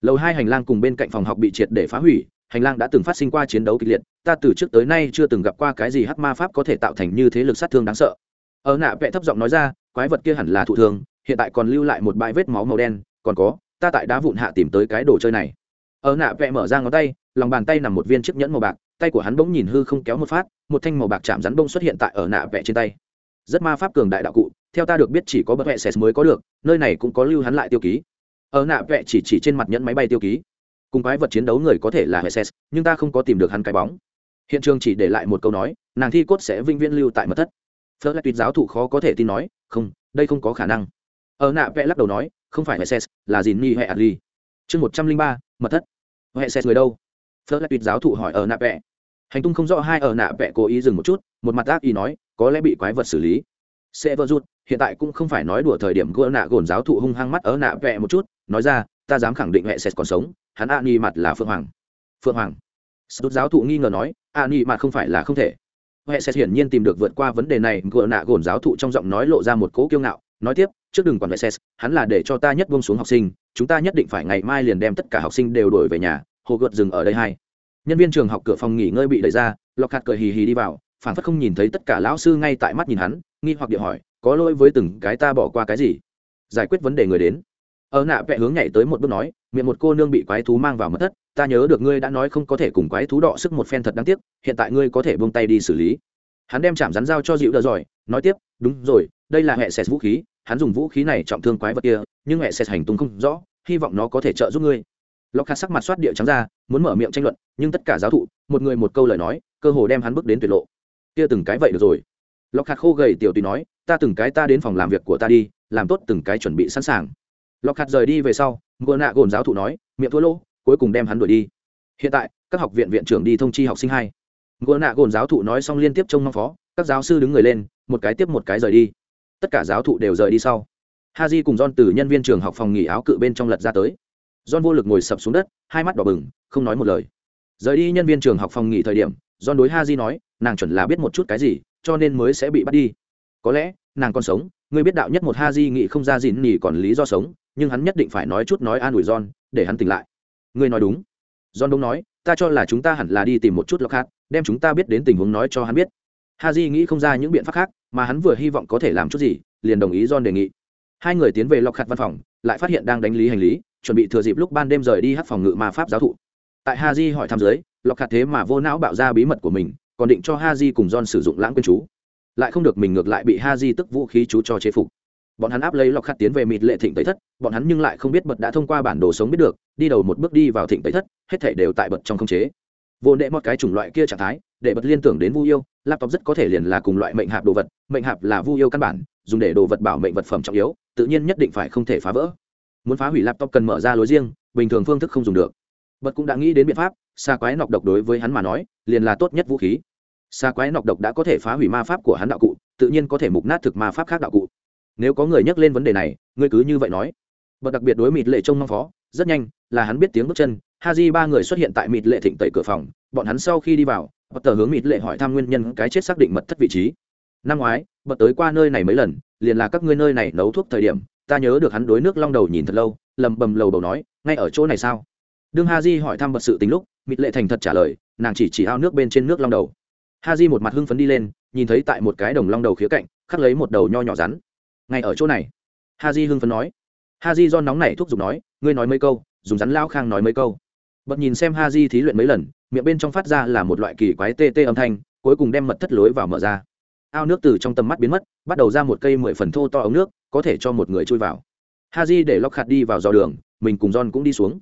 Lầu hai hành lang cùng bên cạnh phòng học bị triệt để phá hủy, hành lang đã từng phát sinh qua chiến đấu kịch liệt, ta từ trước tới nay chưa từng gặp qua cái gì hắc ma pháp có thể tạo thành như thế lực sát thương đáng sợ. Ở nạ vẽ thấp giọng nói ra, quái vật kia hẳn là thụ thương, hiện tại còn lưu lại một bãi vết máu màu đen, còn có, ta tại đá vụn hạ tìm tới cái đồ chơi này. Ở nạ vẽ mở ra ngón tay, lòng bàn tay nằm một viên chiếc nhẫn màu bạc, tay của hắn bỗng nhìn hư không kéo một phát, một thanh màu bạc chạm rắn bông xuất hiện tại ở nạ vẽ trên tay rất ma pháp cường đại đạo cụ, theo ta được biết chỉ có bậc vệ sệt mới có được, nơi này cũng có lưu hắn lại tiêu ký. Ở nạ vệ chỉ chỉ trên mặt nhẫn máy bay tiêu ký. Cùng quái vật chiến đấu người có thể là hệ ses nhưng ta không có tìm được hắn cái bóng. Hiện trường chỉ để lại một câu nói, nàng thi cốt sẽ vinh viễn lưu tại mật thất. Phớt lại tuyệt giáo thụ khó có thể tin nói, không, đây không có khả năng. Ở nạ vẽ lắc đầu nói, không phải hệ ses là gì ni hệ adli chương một trăm linh ba, mật thất. Hệ ses người đâu? Phớt lại tuyệt giáo thụ hỏi ở nạ vẽ hành tung không rõ hai ở nạ vẽ cố ý dừng một chút, một mặt ác ý nói, có lẽ bị quái vật xử lý. Sẽ vỡ rút hiện tại cũng không phải nói đùa thời điểm gỡ nạ gồn giáo thụ hung hăng mắt ở nạ vẽ một chút, nói ra, ta dám khẳng định hệ sẽ còn sống, hắn a ni mặt là phượng hoàng. Phượng hoàng. Sút giáo thụ nghi ngờ nói a ni mặt không phải là không thể. Hệ sẽ hiển nhiên tìm được vượt qua vấn đề này, gỡ nạ gồn giáo thụ trong giọng nói lộ ra một cố kiêu ngạo, nói tiếp, trước đừng quản hệ sẽ, hắn là để cho ta nhất buông xuống học sinh, chúng ta nhất định phải ngày mai liền đem tất cả học sinh đều đổi về nhà, hồ gợt dừng ở đây hai nhân viên trường học cửa phòng nghỉ ngơi bị đẩy ra lọc hạt cười hì hì đi vào phản phất không nhìn thấy tất cả lão sư ngay tại mắt nhìn hắn, nghi hoặc điện hỏi, có lỗi với từng cái ta bỏ qua cái gì? Giải quyết vấn đề người đến. Ở nạ vẽ hướng nhảy tới một bước nói, miệng một cô nương bị quái thú mang vào mất thất, ta nhớ được ngươi đã nói không có thể cùng quái thú đọ sức một phen thật đáng tiếc, hiện tại ngươi có thể buông tay đi xử lý. Hắn đem chạm rắn dao cho dịu đỡ giỏi nói tiếp, đúng rồi, đây là hệ xét vũ khí, hắn dùng vũ khí này trọng thương quái vật kia, nhưng hệ xét hành tung không rõ, hy vọng nó có thể trợ giúp ngươi lọc khát sắc mặt soát địa trắng ra, muốn mở miệng tranh luận, nhưng tất cả giáo thụ, một người một câu lời nói, cơ hồ đem hắn bước đến tuyệt lộ. Kia từng cái vậy được rồi. Lọc khát khô gầy tiểu tùy nói, ta từng cái ta đến phòng làm việc của ta đi, làm tốt từng cái chuẩn bị sẵn sàng. Lọc khát rời đi về sau ngựa nạ gồn giáo thụ nói, miệng thua lỗ, cuối cùng đem hắn đuổi đi. Hiện tại, các học viện viện trưởng đi thông chi học sinh hai. Ngựa nạ gồn giáo thụ nói xong liên tiếp trông mong phó, các giáo sư đứng người lên, một cái tiếp một cái rời đi. Tất cả giáo thụ đều rời đi sau. Ha di cùng don từ nhân viên trường học phòng nghỉ áo cự bên trong lật ra tới. John vô lực ngồi sập xuống đất, hai mắt đỏ bừng, không nói một lời. Rời đi nhân viên trường học phòng nghỉ thời điểm, John đối ha nói, nàng chuẩn là biết một chút cái gì, cho nên mới sẽ bị bắt đi. Có lẽ, nàng còn sống, ngươi biết đạo nhất một ha nghĩ không ra gì nhỉ còn lý do sống, nhưng hắn nhất định phải nói chút nói an ủi john, để hắn tỉnh lại. Ngươi nói đúng. John đúng nói, ta cho là chúng ta hẳn là đi tìm một chút lọc hạt, đem chúng ta biết đến tình huống nói cho hắn biết. Ha nghĩ không ra những biện pháp khác, mà hắn vừa hy vọng có thể làm chút gì, liền đồng ý john đề nghị. Hai người tiến về lọc khát văn phòng, lại phát hiện đang đánh lý hành lý chuẩn bị thừa dịp lúc ban đêm rời đi hát phòng ngự ma pháp giáo thụ. Tại ha di hỏi thăm giới lọc hạt thế mà vô não bạo ra bí mật của mình, còn định cho ha di cùng john sử dụng lãng quên chú. Lại không được mình ngược lại bị ha di tức vũ khí chú cho chế phục. Bọn hắn áp lấy lọc khát tiến về mịt lệ thịnh tây thất, bọn hắn nhưng lại không biết bật đã thông qua bản đồ sống biết được, đi đầu một bước đi vào thịnh tây thất, hết thể đều tại bật trong không chế. Vô đệ một cái chủng loại kia trạng thái, để bật liên tưởng đến vu yêu, laptop rất có thể liền là cùng loại mệnh hạp đồ vật, mệnh hạp là vu yêu căn bản, dùng để đồ vật bảo mệnh vật phẩm trọng yếu, tự nhiên nhất định phải không thể phá vỡ muốn phá hủy laptop cần mở ra lối riêng, bình thường phương thức không dùng được. Bật cũng đã nghĩ đến biện pháp xa quái nọc độc đối với hắn mà nói, liền là tốt nhất vũ khí. Xa quái nọc độc đã có thể phá hủy ma pháp của hắn đạo cụ, tự nhiên có thể mục nát thực ma pháp khác đạo cụ. Nếu có người nhắc lên vấn đề này, ngươi cứ như vậy nói. Bật đặc biệt đối mịt lệ trông mong phó, rất nhanh, là hắn biết tiếng bước chân, ha di ba người xuất hiện tại mịt lệ thịnh tẩy cửa phòng, bọn hắn sau khi đi vào, bật tờ hướng mịt lệ hỏi thăm nguyên nhân cái chết xác định mật thất vị trí. Năm ngoái, bật tới qua nơi này mấy lần, liền là các ngươi nơi này nấu thuốc thời điểm ta nhớ được hắn đối nước long đầu nhìn thật lâu, lầm bầm lầu bầu nói, ngay ở chỗ này sao? Đương ha di hỏi thăm bật sự tính lúc, mịt lệ thành thật trả lời, nàng chỉ chỉ ao nước bên trên nước long đầu. Ha di một mặt hưng phấn đi lên, nhìn thấy tại một cái đồng long đầu khía cạnh, khắc lấy một đầu nho nhỏ rắn. Ngay ở chỗ này. Ha di hưng phấn nói. Ha di do nóng này thúc giục nói, ngươi nói mấy câu, dùng rắn lao khang nói mấy câu. Bật nhìn xem ha di thí luyện mấy lần, miệng bên trong phát ra là một loại kỳ quái tê tê âm thanh, cuối cùng đem mật thất lối vào mở ra ao nước từ trong tầm mắt biến mất, bắt đầu ra một cây mười phần thô to ống nước, có thể cho một người chui vào. Ha di để lóc khạt đi vào dò đường, mình cùng john cũng đi xuống.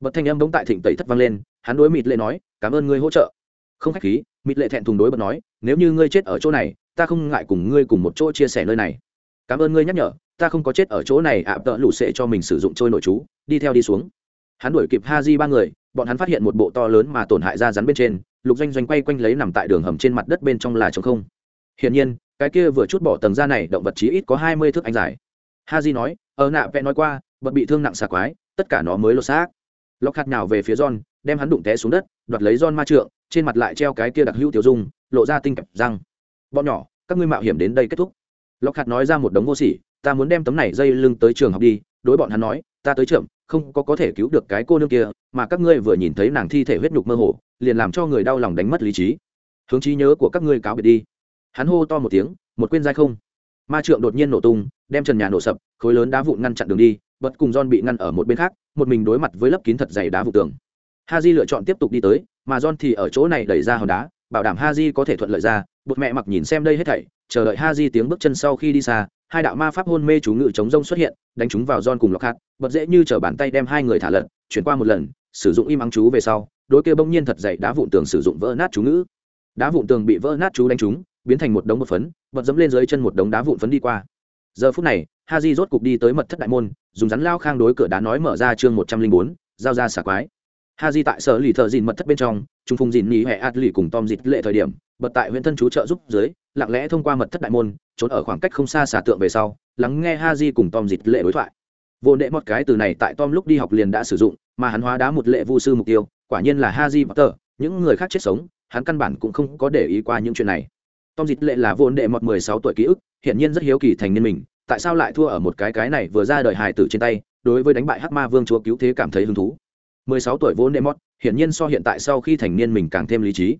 Bật thanh âm bỗng tại thịnh tẩy thất vang lên, hắn đối mịt lệ nói, cảm ơn ngươi hỗ trợ. Không khách khí, mịt lệ thẹn thùng đối bật nói, nếu như ngươi chết ở chỗ này, ta không ngại cùng ngươi cùng một chỗ chia sẻ nơi này. Cảm ơn ngươi nhắc nhở, ta không có chết ở chỗ này, ạ, tợ lũ sệ cho mình sử dụng trôi nội chú, đi theo đi xuống. Hắn đuổi kịp ha di ba người, bọn hắn phát hiện một bộ to lớn mà tổn hại ra rắn bên trên, lục doanh doanh quay quanh lấy nằm tại đường hầm trên mặt đất bên trong là trống không hiển nhiên, cái kia vừa chút bỏ tầng da này, động vật chí ít có hai mươi thước anh dài. Ha di nói ở nạ, vẽ nói qua bật bị thương nặng xà quái, tất cả nó mới lột xác. Lọc hạt nào về phía john, đem hắn đụng té xuống đất, đoạt lấy john ma trượng, trên mặt lại treo cái kia đặc hữu tiểu dung, lộ ra tinh kẹp răng. Bọn nhỏ, các ngươi mạo hiểm đến đây kết thúc. Lọc hạt nói ra một đống vô sỉ, ta muốn đem tấm này dây lưng tới trường học đi. Đối bọn hắn nói, ta tới trưởng, không có có thể cứu được cái cô nương kia, mà các ngươi vừa nhìn thấy nàng thi thể huyết nhục mơ hồ, liền làm cho người đau lòng đánh mất lý trí. Hướng trí nhớ của các ngươi cáo biệt đi hắn hô to một tiếng, một quên dai không. Ma trượng đột nhiên nổ tung, đem trần nhà nổ sập, khối lớn đá vụn ngăn chặn đường đi, bật cùng John bị ngăn ở một bên khác, một mình đối mặt với lớp kín thật dày đá vụ tường. Ha j lựa chọn tiếp tục đi tới, mà John thì ở chỗ này đẩy ra hòn đá, bảo đảm ha j có thể thuận lợi ra bột mẹ mặc nhìn xem đây hết thảy, chờ đợi ha j tiếng bước chân sau khi đi xa, hai đạo ma pháp hôn mê chú ngự chống rông xuất hiện, đánh chúng vào John cùng lọc hạt bật dễ như chở bàn tay đem hai người thả lật, chuyển qua một lần, sử dụng im ắng chú về sau đối kia bỗng nhiên thật dày đá vụn tường sử dụng vỡ nát chú ngữ. Đá vụn tường bị vỡ nát chú đánh trúng biến thành một đống một phấn, bật dẫm lên dưới chân một đống đá vụn phấn đi qua. Giờ phút này ha di rốt cục đi tới mật thất đại môn, dùng rắn lao khang đối cửa đá nói mở ra chương một trăm linh bốn, giao ra xả quái. Ha di tại sở lì thợ dìn mật thất bên trong, trung phùng dìn nhì hệ ạt lì cùng tom dịt lệ thời điểm, bật tại huyện thân chú trợ giúp dưới, lặng lẽ thông qua mật thất đại môn, trốn ở khoảng cách không xa xả tượng về sau, lắng nghe ha di cùng tom dịt lệ đối thoại. Vô đệ một cái từ này tại tom lúc đi học liền đã sử dụng, mà hắn hóa đá một lệ vu sư mục tiêu, quả nhiên là ha di potter, những người khác chết sống, hắn căn bản cũng không có để ý qua những chuyện này tom dịch lệ là vốn đệ một mười sáu tuổi ký ức, hiển nhiên rất hiếu kỳ thành niên mình. Tại sao lại thua ở một cái cái này vừa ra đời hài tử trên tay, đối với đánh bại hắc ma vương chúa cứu thế cảm thấy hứng thú? 16 tuổi vốn đệ mọt, hiển nhiên so hiện tại sau khi thành niên mình càng thêm lý trí.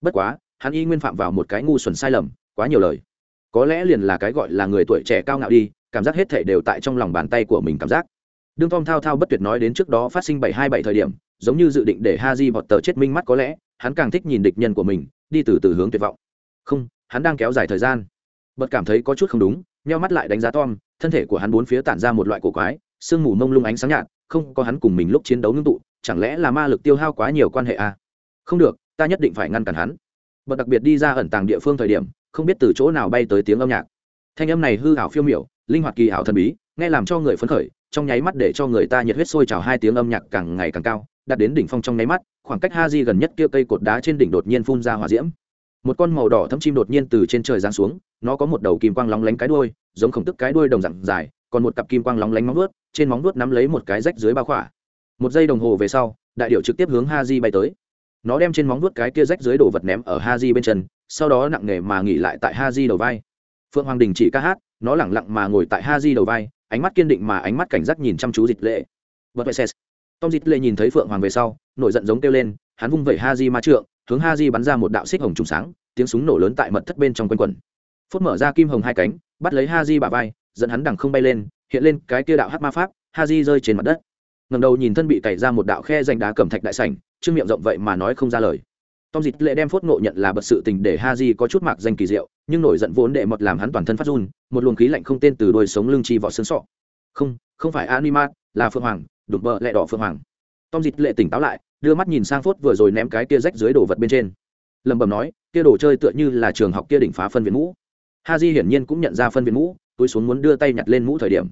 Bất quá, hắn y nguyên phạm vào một cái ngu xuẩn sai lầm, quá nhiều lời. Có lẽ liền là cái gọi là người tuổi trẻ cao ngạo đi, cảm giác hết thể đều tại trong lòng bàn tay của mình cảm giác. Đương tom thao thao bất tuyệt nói đến trước đó phát sinh bảy hai bảy thời điểm, giống như dự định để ha di vọt tờ chết minh mắt, có lẽ hắn càng thích nhìn địch nhân của mình, đi từ từ hướng tuyệt vọng. Không hắn đang kéo dài thời gian. Bật cảm thấy có chút không đúng, nheo mắt lại đánh giá tom, thân thể của hắn bốn phía tản ra một loại cổ quái, sương mù mông lung ánh sáng nhạt, không có hắn cùng mình lúc chiến đấu ngưng tụ, chẳng lẽ là ma lực tiêu hao quá nhiều quan hệ à? không được, ta nhất định phải ngăn cản hắn. Bật đặc biệt đi ra ẩn tàng địa phương thời điểm, không biết từ chỗ nào bay tới tiếng âm nhạc. Thanh âm này hư hảo phiêu miểu, linh hoạt kỳ ảo thần bí, nghe làm cho người phấn khởi, trong nháy mắt để cho người ta nhiệt huyết sôi trào hai tiếng âm nhạc càng ngày càng cao, đạt đến đỉnh phong trong nháy mắt, khoảng cách ha di gần nhất kia cây cột đá trên đỉnh đột nhiên phun ra hỏa diễm một con màu đỏ thâm chim đột nhiên từ trên trời giáng xuống, nó có một đầu kim quang lóng lánh cái đuôi, giống khổng tức cái đuôi đồng dạng dài, còn một cặp kim quang lóng lánh móng vuốt, trên móng vuốt nắm lấy một cái rách dưới bao khỏa. Một giây đồng hồ về sau, đại điệu trực tiếp hướng ha di bay tới. Nó đem trên móng vuốt cái kia rách dưới đồ vật ném ở ha di bên chân, sau đó nặng nề mà nghỉ lại tại ha di đầu vai. Phượng hoàng đình chỉ ca hát, nó lẳng lặng mà ngồi tại ha di đầu vai, ánh mắt kiên định mà ánh mắt cảnh giác nhìn chăm chú dịch lệ. Vật vệ ses tom dịch lệ nhìn thấy phượng hoàng về sau, nổi giận giống kêu lên, hắn vung vẩy ha di ma trượng hướng ha di bắn ra một đạo xích hồng trùng sáng, tiếng súng nổ lớn tại mật thất bên trong quanh quần phút mở ra kim hồng hai cánh, bắt lấy ha di bả vai, dẫn hắn đằng không bay lên, hiện lên cái kia đạo hát ma pháp ha di rơi trên mặt đất. Ngầm đầu nhìn thân bị cày ra một đạo khe danh đá cẩm thạch đại sảnh, trương miệng rộng vậy mà nói không ra lời. Tom dịch lệ đem phốt ngộ nhận là bật sự tình để ha di có chút mạc danh kỳ diệu, nhưng nổi giận vốn đệ mật làm hắn toàn thân phát run, một luồng khí lạnh không tên từ đôi sống lưng chi vỏ xương sọ. Không không phải animat, là phượng hoàng, đục bờ lẹ đỏ phượng hoàng tom dịt lệ tỉnh táo lại, đưa mắt nhìn sang phốt vừa rồi ném cái kia rách dưới đồ vật bên trên. Lẩm bẩm nói, kia đồ chơi tựa như là trường học kia đỉnh phá phân viện mũ. Ha di hiển nhiên cũng nhận ra phân viện mũ, túi xuống muốn đưa tay nhặt lên mũ thời điểm.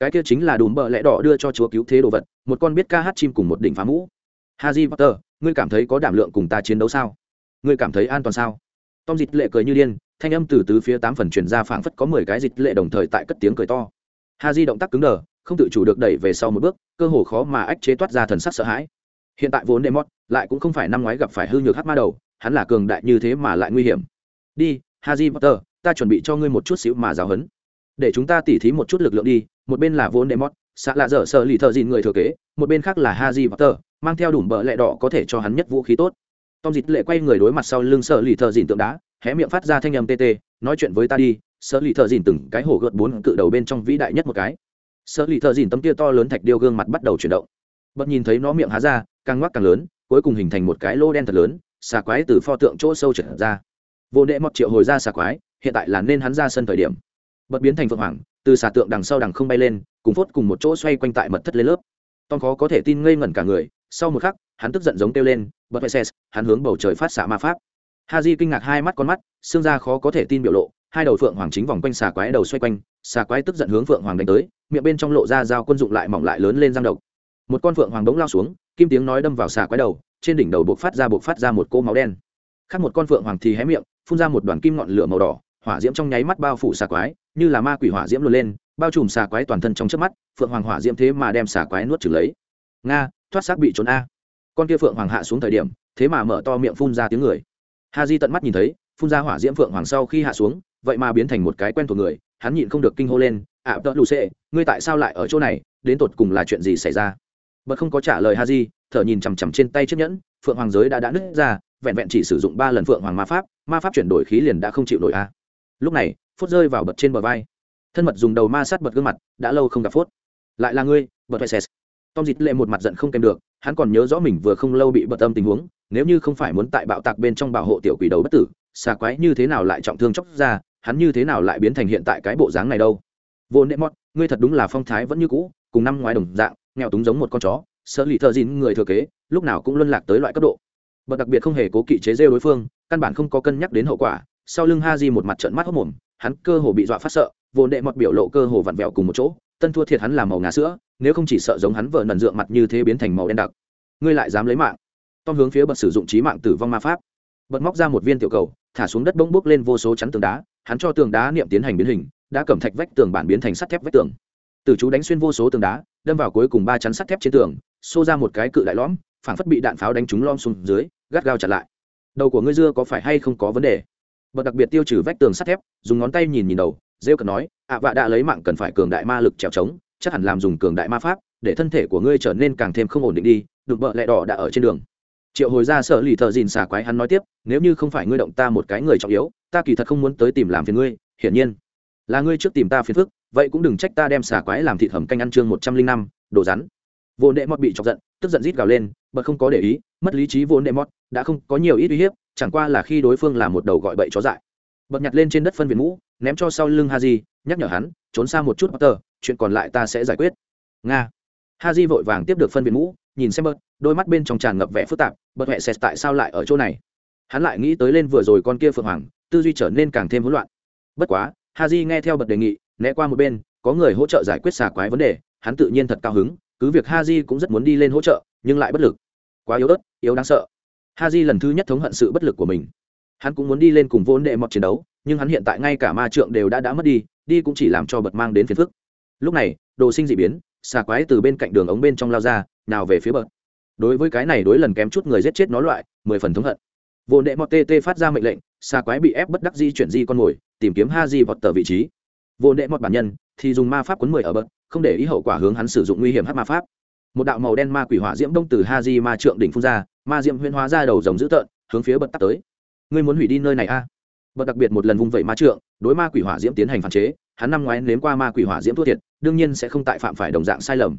Cái kia chính là đùm bợ lẽ đỏ đưa cho chúa cứu thế đồ vật, một con biết ca hát chim cùng một đỉnh phá mũ. Ha haji potter, ngươi cảm thấy có đảm lượng cùng ta chiến đấu sao? Ngươi cảm thấy an toàn sao? Tom dịch lệ cười như điên, thanh âm từ tứ phía tám phần truyền ra phảng phất có mười cái dịch lệ đồng thời tại cất tiếng cười to. Ha di động tác cứng đờ không tự chủ được đẩy về sau một bước, cơ hồ khó mà ách chế toát ra thần sắc sợ hãi. Hiện tại vốn demot lại cũng không phải năm ngoái gặp phải hư nhược hát ma đầu, hắn là cường đại như thế mà lại nguy hiểm. Đi haji potter, ta chuẩn bị cho ngươi một chút xíu mà giáo hấn để chúng ta tỉ thí một chút lực lượng đi, một bên là vốn demot xạ lạ dở sợ lì thợ dịn người thừa kế, một bên khác là haji potter, mang theo đủ bợ lẹ đỏ có thể cho hắn nhất vũ khí tốt. Tom dịt lệ quay người đối mặt sau lưng sợ lì thợ dịn tượng đá, hé miệng phát ra thanh âm tê tê, nói chuyện với ta đi. Sợ lì thợ dìn từng cái hổ gợt bốn cự đầu bên trong vĩ đại nhất một cái sợ lì thợ dìn tấm tia to lớn thạch điêu gương mặt bắt đầu chuyển động. Bật nhìn thấy nó miệng há ra, càng ngoắc càng lớn, cuối cùng hình thành một cái lô đen thật lớn, xà quái từ pho tượng chỗ sâu trở ra. Vô đệ mọt triệu hồi ra xà quái, hiện tại là nên hắn ra sân thời điểm. Bật biến thành phượng hoàng, từ xà tượng đằng sau đằng không bay lên, cùng phốt cùng một chỗ xoay quanh tại mật thất lên lớp. Tom khó có thể tin ngây ngẩn cả người, sau một khắc, hắn tức giận giống kêu lên, bật vệ hắn hướng bầu trời phát xạ ma pháp. Ha di kinh ngạc hai mắt con mắt, xương ra khó có thể tin biểu lộ, hai đầu phượng hoàng chính vòng quanh xà quái đầu xoay quanh xà quái tức giận hướng phượng hoàng đánh tới, miệng bên trong lộ ra dao quân dụng lại mỏng lại lớn lên giang độc. Một con phượng hoàng bỗng lao xuống, kim tiếng nói đâm vào xà quái đầu, trên đỉnh đầu buộc phát ra buộc phát ra một cô máu đen. Khác một con phượng hoàng thì hé miệng, phun ra một đoàn kim ngọn lửa màu đỏ, hỏa diễm trong nháy mắt bao phủ xà quái, như là ma quỷ hỏa diễm luôn lên, bao trùm xà quái toàn thân trong trước mắt, phượng hoàng hỏa diễm thế mà đem xà quái nuốt trừng lấy. Nga, thoát xác bị trốn a. Con kia phượng hoàng hạ xuống thời điểm, thế mà mở to miệng phun ra tiếng người. Ha di tận mắt nhìn thấy, phun ra hỏa diễm phượng hoàng sau khi hạ xuống, vậy mà biến thành một cái quen thuộc người hắn nhịn không được kinh hô lên ạ tợ lù xệ ngươi tại sao lại ở chỗ này? Đến tột cùng là chuyện gì xảy ra? Bật không có trả lời ha di thở nhìn chằm chằm trên tay chiếc nhẫn, phượng hoàng giới đã đã nứt ra, vẹn vẹn chỉ sử dụng ba lần phượng hoàng ma pháp ma pháp chuyển đổi khí liền đã không chịu nổi a. Lúc này, phút rơi vào bật trên bờ vai. Thân mật dùng đầu ma sát bật gương mặt, đã lâu không gặp phốt lại là ngươi, bật vai ses tom dịt lệ một mặt giận không kèm được, hắn còn nhớ rõ mình vừa không lâu bị bật âm tình huống, nếu như không phải muốn tại bạo tạc bên trong bảo hộ tiểu quỷ đầu bất tử, xà quái như thế nào lại trọng thương chóc ra hắn như thế nào lại biến thành hiện tại cái bộ dáng này đâu? Vô nệ mót ngươi thật đúng là phong thái vẫn như cũ, cùng năm ngoái đồng dạng, nghèo túng giống một con chó, sợ lì thợ dịn người thừa kế, lúc nào cũng luân lạc tới loại cấp độ. Bậc đặc biệt không hề cố kỵ chế rêu đối phương, căn bản không có cân nhắc đến hậu quả, sau lưng ha di một mặt trận mắt hốc mồm, hắn cơ hồ bị dọa phát sợ, vô nệ mọt biểu lộ cơ hồ vặn vẹo cùng một chỗ, tân thua thiệt hắn làm màu ngà sữa, nếu không chỉ sợ giống hắn vợ nần dựa mặt như thế biến thành màu đen đặc. Ngươi lại dám lấy mạng. Tom hướng phía bật sử dụng trí mạng tử vong ma pháp. Bật móc ra một viên tiểu cầu, thả xuống đất bỗng bốc lên vô số chắn tường đá hắn cho tường đá niệm tiến hành biến hình, đã cầm thạch vách tường bản biến thành sắt thép vách tường. Từ chú đánh xuyên vô số tường đá, đâm vào cuối cùng ba chắn sắt thép trên tường, xô ra một cái cự đại lõm, phảng phất bị đạn pháo đánh trúng lom xuống dưới, gắt gao chặt lại. Đầu của ngươi dưa có phải hay không có vấn đề? Bật đặc biệt tiêu trừ vách tường sắt thép, dùng ngón tay nhìn nhìn đầu, rêu cần nói, ạ, vạ đã lấy mạng cần phải cường đại ma lực trèo trống, chắc hẳn làm dùng cường đại ma pháp, để thân thể của ngươi trở nên càng thêm không ổn định đi đục bợ lẹ đỏ đã ở trên đường triệu hồi ra sợ lì thợ dìn xà quái hắn nói tiếp, nếu như không phải ngươi động ta một cái người trọng yếu, ta kỳ thật không muốn tới tìm làm phiền ngươi, hiển nhiên là ngươi trước tìm ta phiền phức, vậy cũng đừng trách ta đem xà quái làm thịt hầm canh ăn chương một trăm linh năm, đồ rắn. Vô đệ mót bị chọc giận, tức giận rít gào lên, bật không có để ý, mất lý trí vô đệ mót, đã không có nhiều ít uy hiếp, chẳng qua là khi đối phương là một đầu gọi bậy chó dại. Bật nhặt lên trên đất phân viện mũ, ném cho sau lưng haji, nhắc nhở hắn, trốn xa một chút, potter, chuyện còn lại ta sẽ giải quyết. Nga. Haji vội vàng tiếp được phân viện mũ, nhìn xem bớt đôi mắt bên trong tràn ngập vẻ phức tạp bật huệ sệt tại sao lại ở chỗ này? Hắn lại nghĩ tới lên vừa rồi con kia phượng hoàng, tư duy trở nên càng thêm hỗn loạn. Bất quá Ha haji nghe theo bật đề nghị, né qua một bên, có người hỗ trợ giải quyết xà quái vấn đề, hắn tự nhiên thật cao hứng, cứ việc Ha haji cũng rất muốn đi lên hỗ trợ, nhưng lại bất lực. Quá yếu ớt, yếu đáng sợ. Ha haji lần thứ nhất thống hận sự bất lực của mình. Hắn cũng muốn đi lên cùng vốn đệ mọt chiến đấu, nhưng hắn hiện tại ngay cả ma trượng đều đã đã mất đi đi cũng chỉ làm cho bật mang đến phiền phức. Lúc này, đồ sinh d ị biến, xà quái từ bên cạnh đường ống bên trong lao ra, nào về phía bật đối với cái này đối lần kém chút người giết chết nó loại, mười phần thống hận. Vô đệ mọt tt phát ra mệnh lệnh xa quái bị ép bất đắc di chuyển di con mồi, tìm kiếm ha di vọt tờ vị trí. Vô đệ một bản nhân thì dùng ma pháp cuốn mười ở bậc, không để ý hậu quả hướng hắn sử dụng nguy hiểm hát ma pháp. Một đạo màu đen ma quỷ hỏa diễm đông từ ha di ma trượng đỉnh phun ra, ma diễm huyên hóa ra đầu rồng dữ tợn, hướng phía bật tắt tới. Ngươi muốn hủy đi nơi này a? À? bật đặc biệt một lần vung vẩy ma trượng, đối ma quỷ hỏa diễm tiến hành phản chế, hắn năm ngoái nếm qua ma quỷ hỏa diễm thua thiệt, đương nhiên sẽ không tại phạm phải đồng dạng sai lầm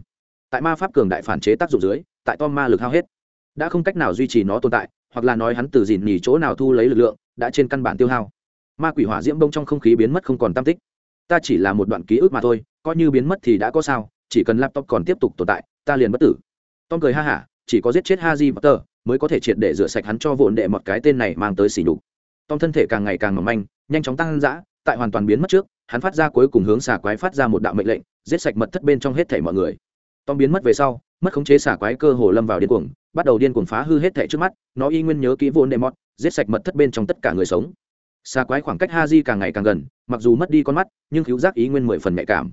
tại ma pháp cường đại phản chế tác dụng dưới, tại tom ma lực hao hết. Đã không cách nào duy trì nó tồn tại, hoặc là nói hắn từ dìn nhì chỗ nào thu lấy lực lượng, đã trên căn bản tiêu hao. Ma quỷ hỏa diễm bông trong không khí biến mất không còn tam tích. Ta chỉ là một đoạn ký ức mà thôi, coi như biến mất thì đã có sao, chỉ cần laptop còn tiếp tục tồn tại, ta liền bất tử. Tom cười ha hả, chỉ có giết chết haji potter mới có thể triệt để rửa sạch hắn cho vụn đệ một cái tên này mang tới xỉ nhục. Tom thân thể càng ngày càng mỏng manh, nhanh chóng tăng dã, tại hoàn toàn biến mất trước, hắn phát ra cuối cùng hướng xà quái phát ra một đạo mệnh lệnh, giết sạch mật thất bên trong hết thảy mọi người tom biến mất về sau, mất khống chế xà quái cơ hồ lâm vào điên cuồng, bắt đầu điên cuồng phá hư hết thảy trước mắt, nó y nguyên nhớ kỹ vốn đệ mọt, giết sạch mật thất bên trong tất cả người sống. Xà quái khoảng cách ha di càng ngày càng gần, mặc dù mất đi con mắt, nhưng cứu giác ý nguyên mười phần nhạy cảm.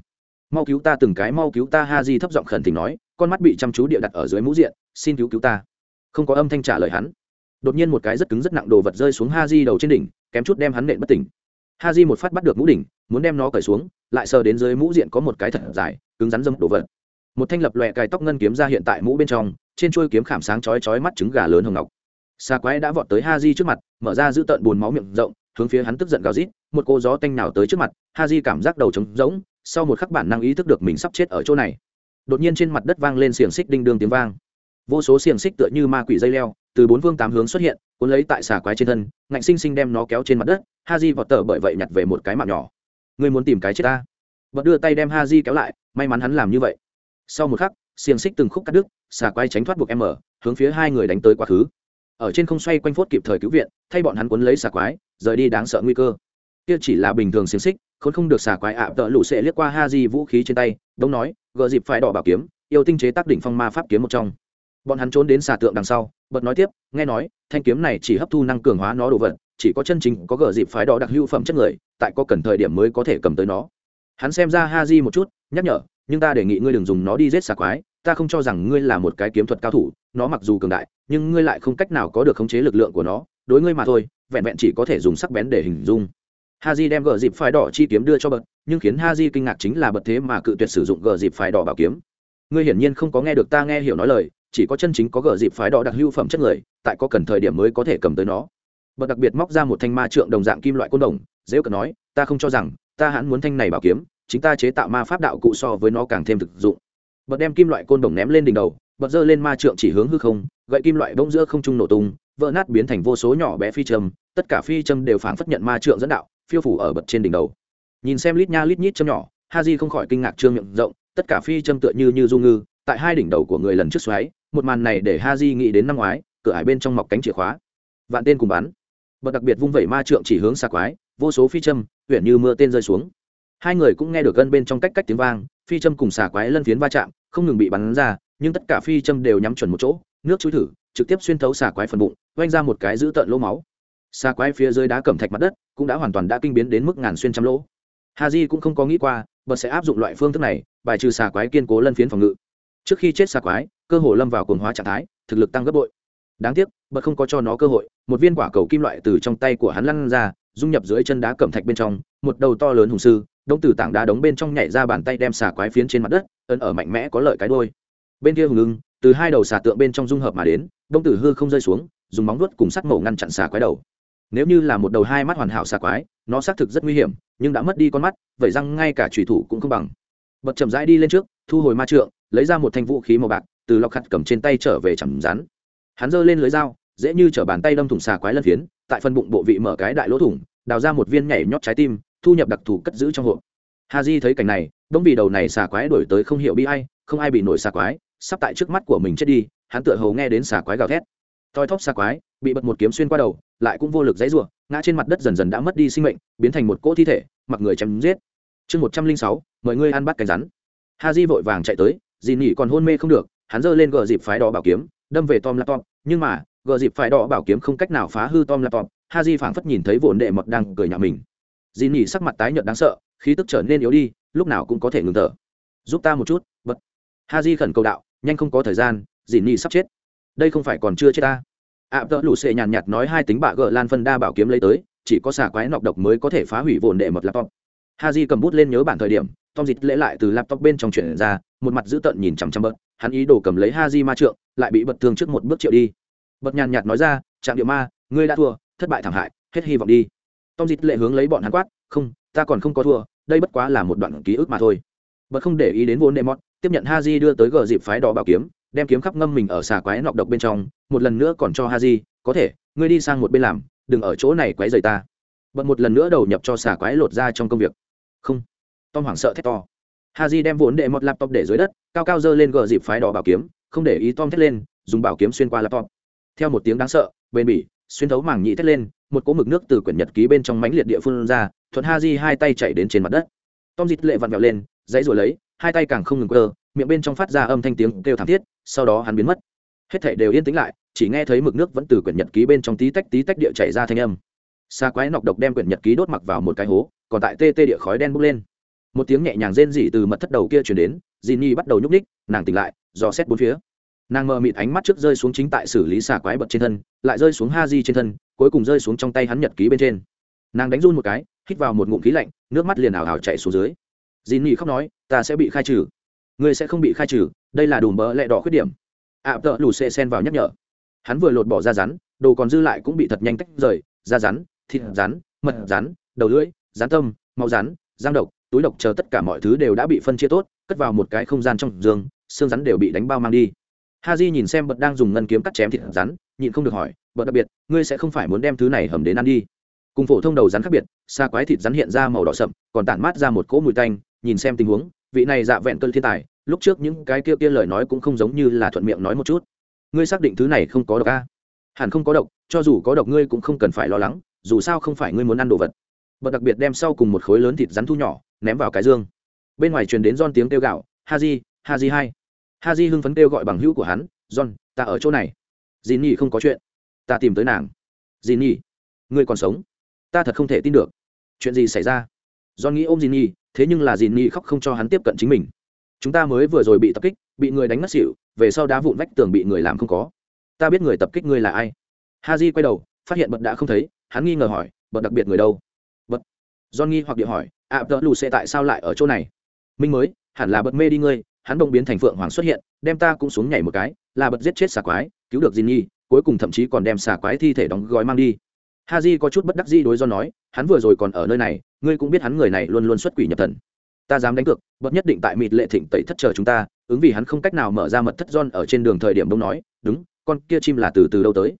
Mau cứu ta từng cái, mau cứu ta ha di thấp giọng khẩn thỉnh nói, con mắt bị chăm chú địa đặt ở dưới mũ diện, xin cứu cứu ta. Không có âm thanh trả lời hắn. Đột nhiên một cái rất cứng rất nặng đồ vật rơi xuống ha di đầu trên đỉnh, kém chút đem hắn nện bất tỉnh. Ha di một phát bắt được mũ đỉnh, muốn đem nó cởi xuống, lại sờ đến dưới mũ diện có một cái thật dài, cứng rắn dâm đồ vật một thanh lập lòe cài tóc ngân kiếm ra hiện tại mũ bên trong, trên chuôi kiếm khảm sáng chói chói mắt trứng gà lớn hồng ngọc. Xa quái đã vọt tới ha di trước mặt, mở ra giữ tợn bùn máu miệng rộng, hướng phía hắn tức giận gào rít, một cô gió tanh nào tới trước mặt ha di cảm giác đầu trống rỗng, sau một khắc bản năng ý thức được mình sắp chết ở chỗ này. Đột nhiên trên mặt đất vang lên xiềng xích đinh đương tiếng vang. Vô số xiềng xích tựa như ma quỷ dây leo, từ bốn phương tám hướng xuất hiện, cuốn lấy tại xà quái trên thân, ngạnh sinh sinh đem nó kéo trên mặt đất ha di vọt tờ bởi vậy nhặt về một cái mạng nhỏ. Ngươi muốn tìm cái chết ta? Vật đưa tay đem ha di kéo lại, may mắn hắn làm như vậy sau một khắc, xiềng xích từng khúc cắt đứt, xà quái tránh thoát buộc em mở hướng phía hai người đánh tới quá khứ. Ở trên không xoay quanh phốt kịp thời cứu viện, thay bọn hắn cuốn lấy xà quái, rời đi đáng sợ nguy cơ. Kia chỉ là bình thường xiềng xích không không được xà quái ạ, tợ lũ sẽ liếc qua ha di vũ khí trên tay đông nói gợ dịp phải đỏ bảo kiếm, yêu tinh chế tác đỉnh phong ma pháp kiếm một trong. Bọn hắn trốn đến xà tượng đằng sau, bật nói tiếp, nghe nói, thanh kiếm này chỉ hấp thu năng cường hóa nó đồ vật, chỉ có chân chính có gờ dịp phái đỏ đặc hữu phẩm chất người, tại có cần thời điểm mới có thể cầm tới nó. Hắn xem ra ha di một chút, nhắc nhở nhưng ta đề nghị ngươi đừng dùng nó đi giết xà quái, ta không cho rằng ngươi là một cái kiếm thuật cao thủ, nó mặc dù cường đại, nhưng ngươi lại không cách nào có được khống chế lực lượng của nó, đối ngươi mà thôi, vẹn vẹn chỉ có thể dùng sắc bén để hình dung. Ha j đem gờ dịp phái đỏ chi kiếm đưa cho bật, nhưng khiến ha j kinh ngạc chính là bật thế mà cự tuyệt sử dụng gờ dịp phái đỏ bảo kiếm. Ngươi hiển nhiên không có nghe được ta nghe hiểu nói lời, chỉ có chân chính có gờ dịp phái đỏ đặc hữu phẩm chất người, tại có cần thời điểm mới có thể cầm tới nó. Bật đặc biệt móc ra một thanh ma trượng đồng dạng kim loại côn đồng dễ cần nói, ta không cho rằng, ta hẳn muốn thanh này bảo kiếm chính ta chế tạo ma pháp đạo cụ so với nó càng thêm thực dụng. Bật đem kim loại côn đồng ném lên đỉnh đầu, bật giơ lên ma trượng chỉ hướng hư không, gậy kim loại bỗng giữa không trung nổ tung, vỡ nát biến thành vô số nhỏ bé phi châm, tất cả phi châm đều phản phất nhận ma trượng dẫn đạo, phiêu phủ ở bật trên đỉnh đầu. Nhìn xem lít nha lít nhít châm nhỏ ha di không khỏi kinh ngạc trương miệng rộng, tất cả phi châm tựa như như du ngư, tại hai đỉnh đầu của người lần trước xoáy, một màn này để ha di nghĩ đến năm ngoái, cửa ải bên trong mọc cánh chìa khóa. Vạn tên cùng bắn. Bật đặc biệt vung vẩy ma trượng chỉ hướng xa quái, vô số phi châm huyện như mưa tên rơi xuống hai người cũng nghe được gân bên trong cách cách tiếng vang, phi châm cùng xà quái lân phiến va chạm, không ngừng bị bắn ra, nhưng tất cả phi châm đều nhắm chuẩn một chỗ, nước chui thử, trực tiếp xuyên thấu xà quái phần bụng, oanh ra một cái giữ tợn lỗ máu. Xà quái phía dưới đá cẩm thạch mặt đất cũng đã hoàn toàn đã kinh biến đến mức ngàn xuyên trăm lỗ. Ha di cũng không có nghĩ qua, bật sẽ áp dụng loại phương thức này, bài trừ xà quái kiên cố lân phiến phòng ngự. Trước khi chết xà quái, cơ hồ lâm vào cồn hóa trạng thái, thực lực tăng gấp bội. Đáng tiếc, bật không có cho nó cơ hội, một viên quả cầu kim loại từ trong tay của hắn lăn ra, dung nhập dưới chân đá cẩm thạch bên trong, một đầu to lớn hùng sư đông từ tảng đá đống bên trong nhảy ra bàn tay đem xà quái phiến trên mặt đất, ấn ở mạnh mẽ có lợi cái đôi bên kia hùng ưng, từ hai đầu xà tượng bên trong dung hợp mà đến đông tử hư không rơi xuống, dùng móng vuốt cùng sắt mổ ngăn chặn xà quái đầu. Nếu như là một đầu hai mắt hoàn hảo xà quái, nó xác thực rất nguy hiểm, nhưng đã mất đi con mắt, vậy răng ngay cả thủy thủ cũng không bằng. Bật chậm rãi đi lên trước, thu hồi ma trượng, lấy ra một thanh vũ khí màu bạc, từ lọc khặt cầm trên tay trở về chầm rắn. Hắn giơ lên lưới dao, dễ như chở bàn tay đâm thủng xà quái lân phiến, tại phần bụng bộ vị mở cái đại lỗ thủng, đào ra một viên nhảy nhót trái tim thu nhập đặc thù cất giữ trong hộp. Ha di thấy cảnh này, đống vì đầu này xà quái đổi tới không hiểu bi ai, không ai bị nổi xà quái, sắp tại trước mắt của mình chết đi, hắn tựa hầu nghe đến xà quái gào thét. Toi thóp xà quái, bị bật một kiếm xuyên qua đầu, lại cũng vô lực dãy rủa, ngã trên mặt đất dần dần đã mất đi sinh mệnh, biến thành một cỗ thi thể, mặc người chém giết. Chương một trăm linh sáu, mời ngươi ăn bắt cánh rắn. Ha di vội vàng chạy tới, dì nỉ còn hôn mê không được, hắn giơ lên gờ dịp phái đỏ bảo kiếm, đâm về tom laptop, nhưng mà, gờ dịp phái đỏ bảo kiếm không cách nào phá hư tom laptop, ha di phảng phất nhìn thấy vồn đệ mọt đang cười nhạo mình dì nỉ sắc mặt tái nhợt đáng sợ khí tức trở nên yếu đi lúc nào cũng có thể ngừng thở. Giúp ta một chút bật. Ha di khẩn cầu đạo nhanh không có thời gian dì nỉ sắp chết. Đây không phải còn chưa chết ta. Ạ à, tợ lụ xệ nhàn nhạt nói hai tính bạ gợ lan phân đa bảo kiếm lấy tới chỉ có xà quái nọc độc mới có thể phá hủy vồn đệ mật laptop. Ha di cầm bút lên nhớ bản thời điểm tom dịch lễ lại từ laptop bên trong chuyển ra một mặt dữ tợn nhìn chằm chằm bớt hắn ý đồ cầm lấy ha di ma trượng lại bị bật thương trước một bước triệu đi. Bật nhàn nhạt nói ra trạm điệu ma ngươi đã thua thất bại thảm hại hết hy vọng đi tom dịch lệ hướng lấy bọn hắn quát, không, ta còn không có thua, đây bất quá là một đoạn ký ức mà thôi. Bật không để ý đến vốn đệ mọt, tiếp nhận haji đưa tới gờ dịp phái đỏ bảo kiếm, đem kiếm khắp ngâm mình ở xà quái nọc độc bên trong, một lần nữa còn cho haji, có thể, ngươi đi sang một bên làm, đừng ở chỗ này quấy rầy ta. Bật một lần nữa đầu nhập cho xà quái lột ra trong công việc. Không. Tom hoảng sợ thét to. Haji đem vốn đệ mọt laptop để dưới đất, cao cao dơ lên gờ dịp phái đỏ bảo kiếm, không để ý tom thét lên, dùng bảo kiếm xuyên qua laptop. Theo một tiếng đáng sợ, bền bỉ, xuyên thấu màng nhĩ thét lên một cỗ mực nước từ quyển nhật ký bên trong mánh liệt địa phương ra, thuận ha di hai tay chạy đến trên mặt đất. Tom dịt lệ vặn vẹo lên, dãy rồi lấy, hai tay càng không ngừng cơ miệng bên trong phát ra âm thanh tiếng kêu thảm thiết, sau đó hắn biến mất. Hết thảy đều yên tĩnh lại, chỉ nghe thấy mực nước vẫn từ quyển nhật ký bên trong tí tách tí tách địa chảy ra thanh âm. Xa quái nọc độc đem quyển nhật ký đốt mặc vào một cái hố, còn tại tê tê địa khói đen bốc lên. Một tiếng nhẹ nhàng rên rỉ từ mật thất đầu kia chuyển đến dì nhi bắt đầu nhúc ních nàng tỉnh lại dò xét bốn phía. Nàng mờ mịt ánh mắt trước rơi xuống chính tại xử lý xà quái bật trên thân, lại rơi xuống ha di trên thân cuối cùng rơi xuống trong tay hắn nhật ký bên trên. Nàng đánh run một cái hít vào một ngụm khí lạnh nước mắt liền ảo ảo chạy xuống dưới. Dì nhi khóc nói ta sẽ bị khai trừ. Ngươi sẽ không bị khai trừ đây là đùm bỡ lẹ đỏ khuyết điểm. Ạ à, tợ lù xê sen vào nhắc nhở. Hắn vừa lột bỏ da rắn đồ còn dư lại cũng bị thật nhanh tách rời da rắn thịt rắn mật rắn đầu lưỡi rắn tâm máu rắn giang độc túi độc chờ tất cả mọi thứ đều đã bị phân chia tốt cất vào một cái không gian trong giường xương rắn đều bị đánh bao mang đi ha j nhìn xem bật đang dùng ngân kiếm cắt chém thịt rắn, nhịn không được hỏi, bật đặc biệt, ngươi sẽ không phải muốn đem thứ này hầm đến ăn đi? Cùng phổ thông đầu rắn khác biệt, xa quái thịt rắn hiện ra màu đỏ sậm, còn tản mát ra một cỗ mùi tanh, nhìn xem tình huống, vị này dạ vẹn cơn thiên tài, lúc trước những cái kia kia lời nói cũng không giống như là thuận miệng nói một chút. Ngươi xác định thứ này không có độc a hẳn không có độc, cho dù có độc ngươi cũng không cần phải lo lắng, dù sao không phải ngươi muốn ăn đồ vật. Bật đặc biệt đem sau cùng một khối lớn thịt rắn thu nhỏ, ném vào cái dương. Bên ngoài truyền đến don tiếng kêu gạo ha di ha di hai ha di hưng phấn kêu gọi bằng hữu của hắn, john, ta ở chỗ này. Dì nhi không có chuyện. Ta tìm tới nàng. Dì nhi, ngươi còn sống? Ta thật không thể tin được. Chuyện gì xảy ra? John nghĩ ôm dì nhi, thế nhưng là dì nhi khóc không cho hắn tiếp cận chính mình. Chúng ta mới vừa rồi bị tập kích, bị người đánh mất xỉu, về sau đá vụn vách tường bị người làm không có. Ta biết người tập kích ngươi là ai. Ha di quay đầu, phát hiện bật đã không thấy, hắn nghi ngờ hỏi, bật đặc biệt người đâu? Bật. John nghi hoặc địa hỏi ạ tớ lù sẽ tại sao lại ở chỗ này? Minh mới, hẳn là bật mê đi ngươi hắn bỗng biến thành phượng hoàng xuất hiện đem ta cũng xuống nhảy một cái là bật giết chết xà quái cứu được Jinny, cuối cùng thậm chí còn đem xà quái thi thể đóng gói mang đi. Ha Di có chút bất đắc dĩ đối do nói hắn vừa rồi còn ở nơi này ngươi cũng biết hắn người này luôn luôn xuất quỷ nhập thần. Ta dám đánh cược bật nhất định tại mịt lệ thịnh tẩy thất chờ chúng ta ứng vì hắn không cách nào mở ra mật thất John ở trên đường thời điểm đông nói đúng con kia chim là từ từ đâu tới?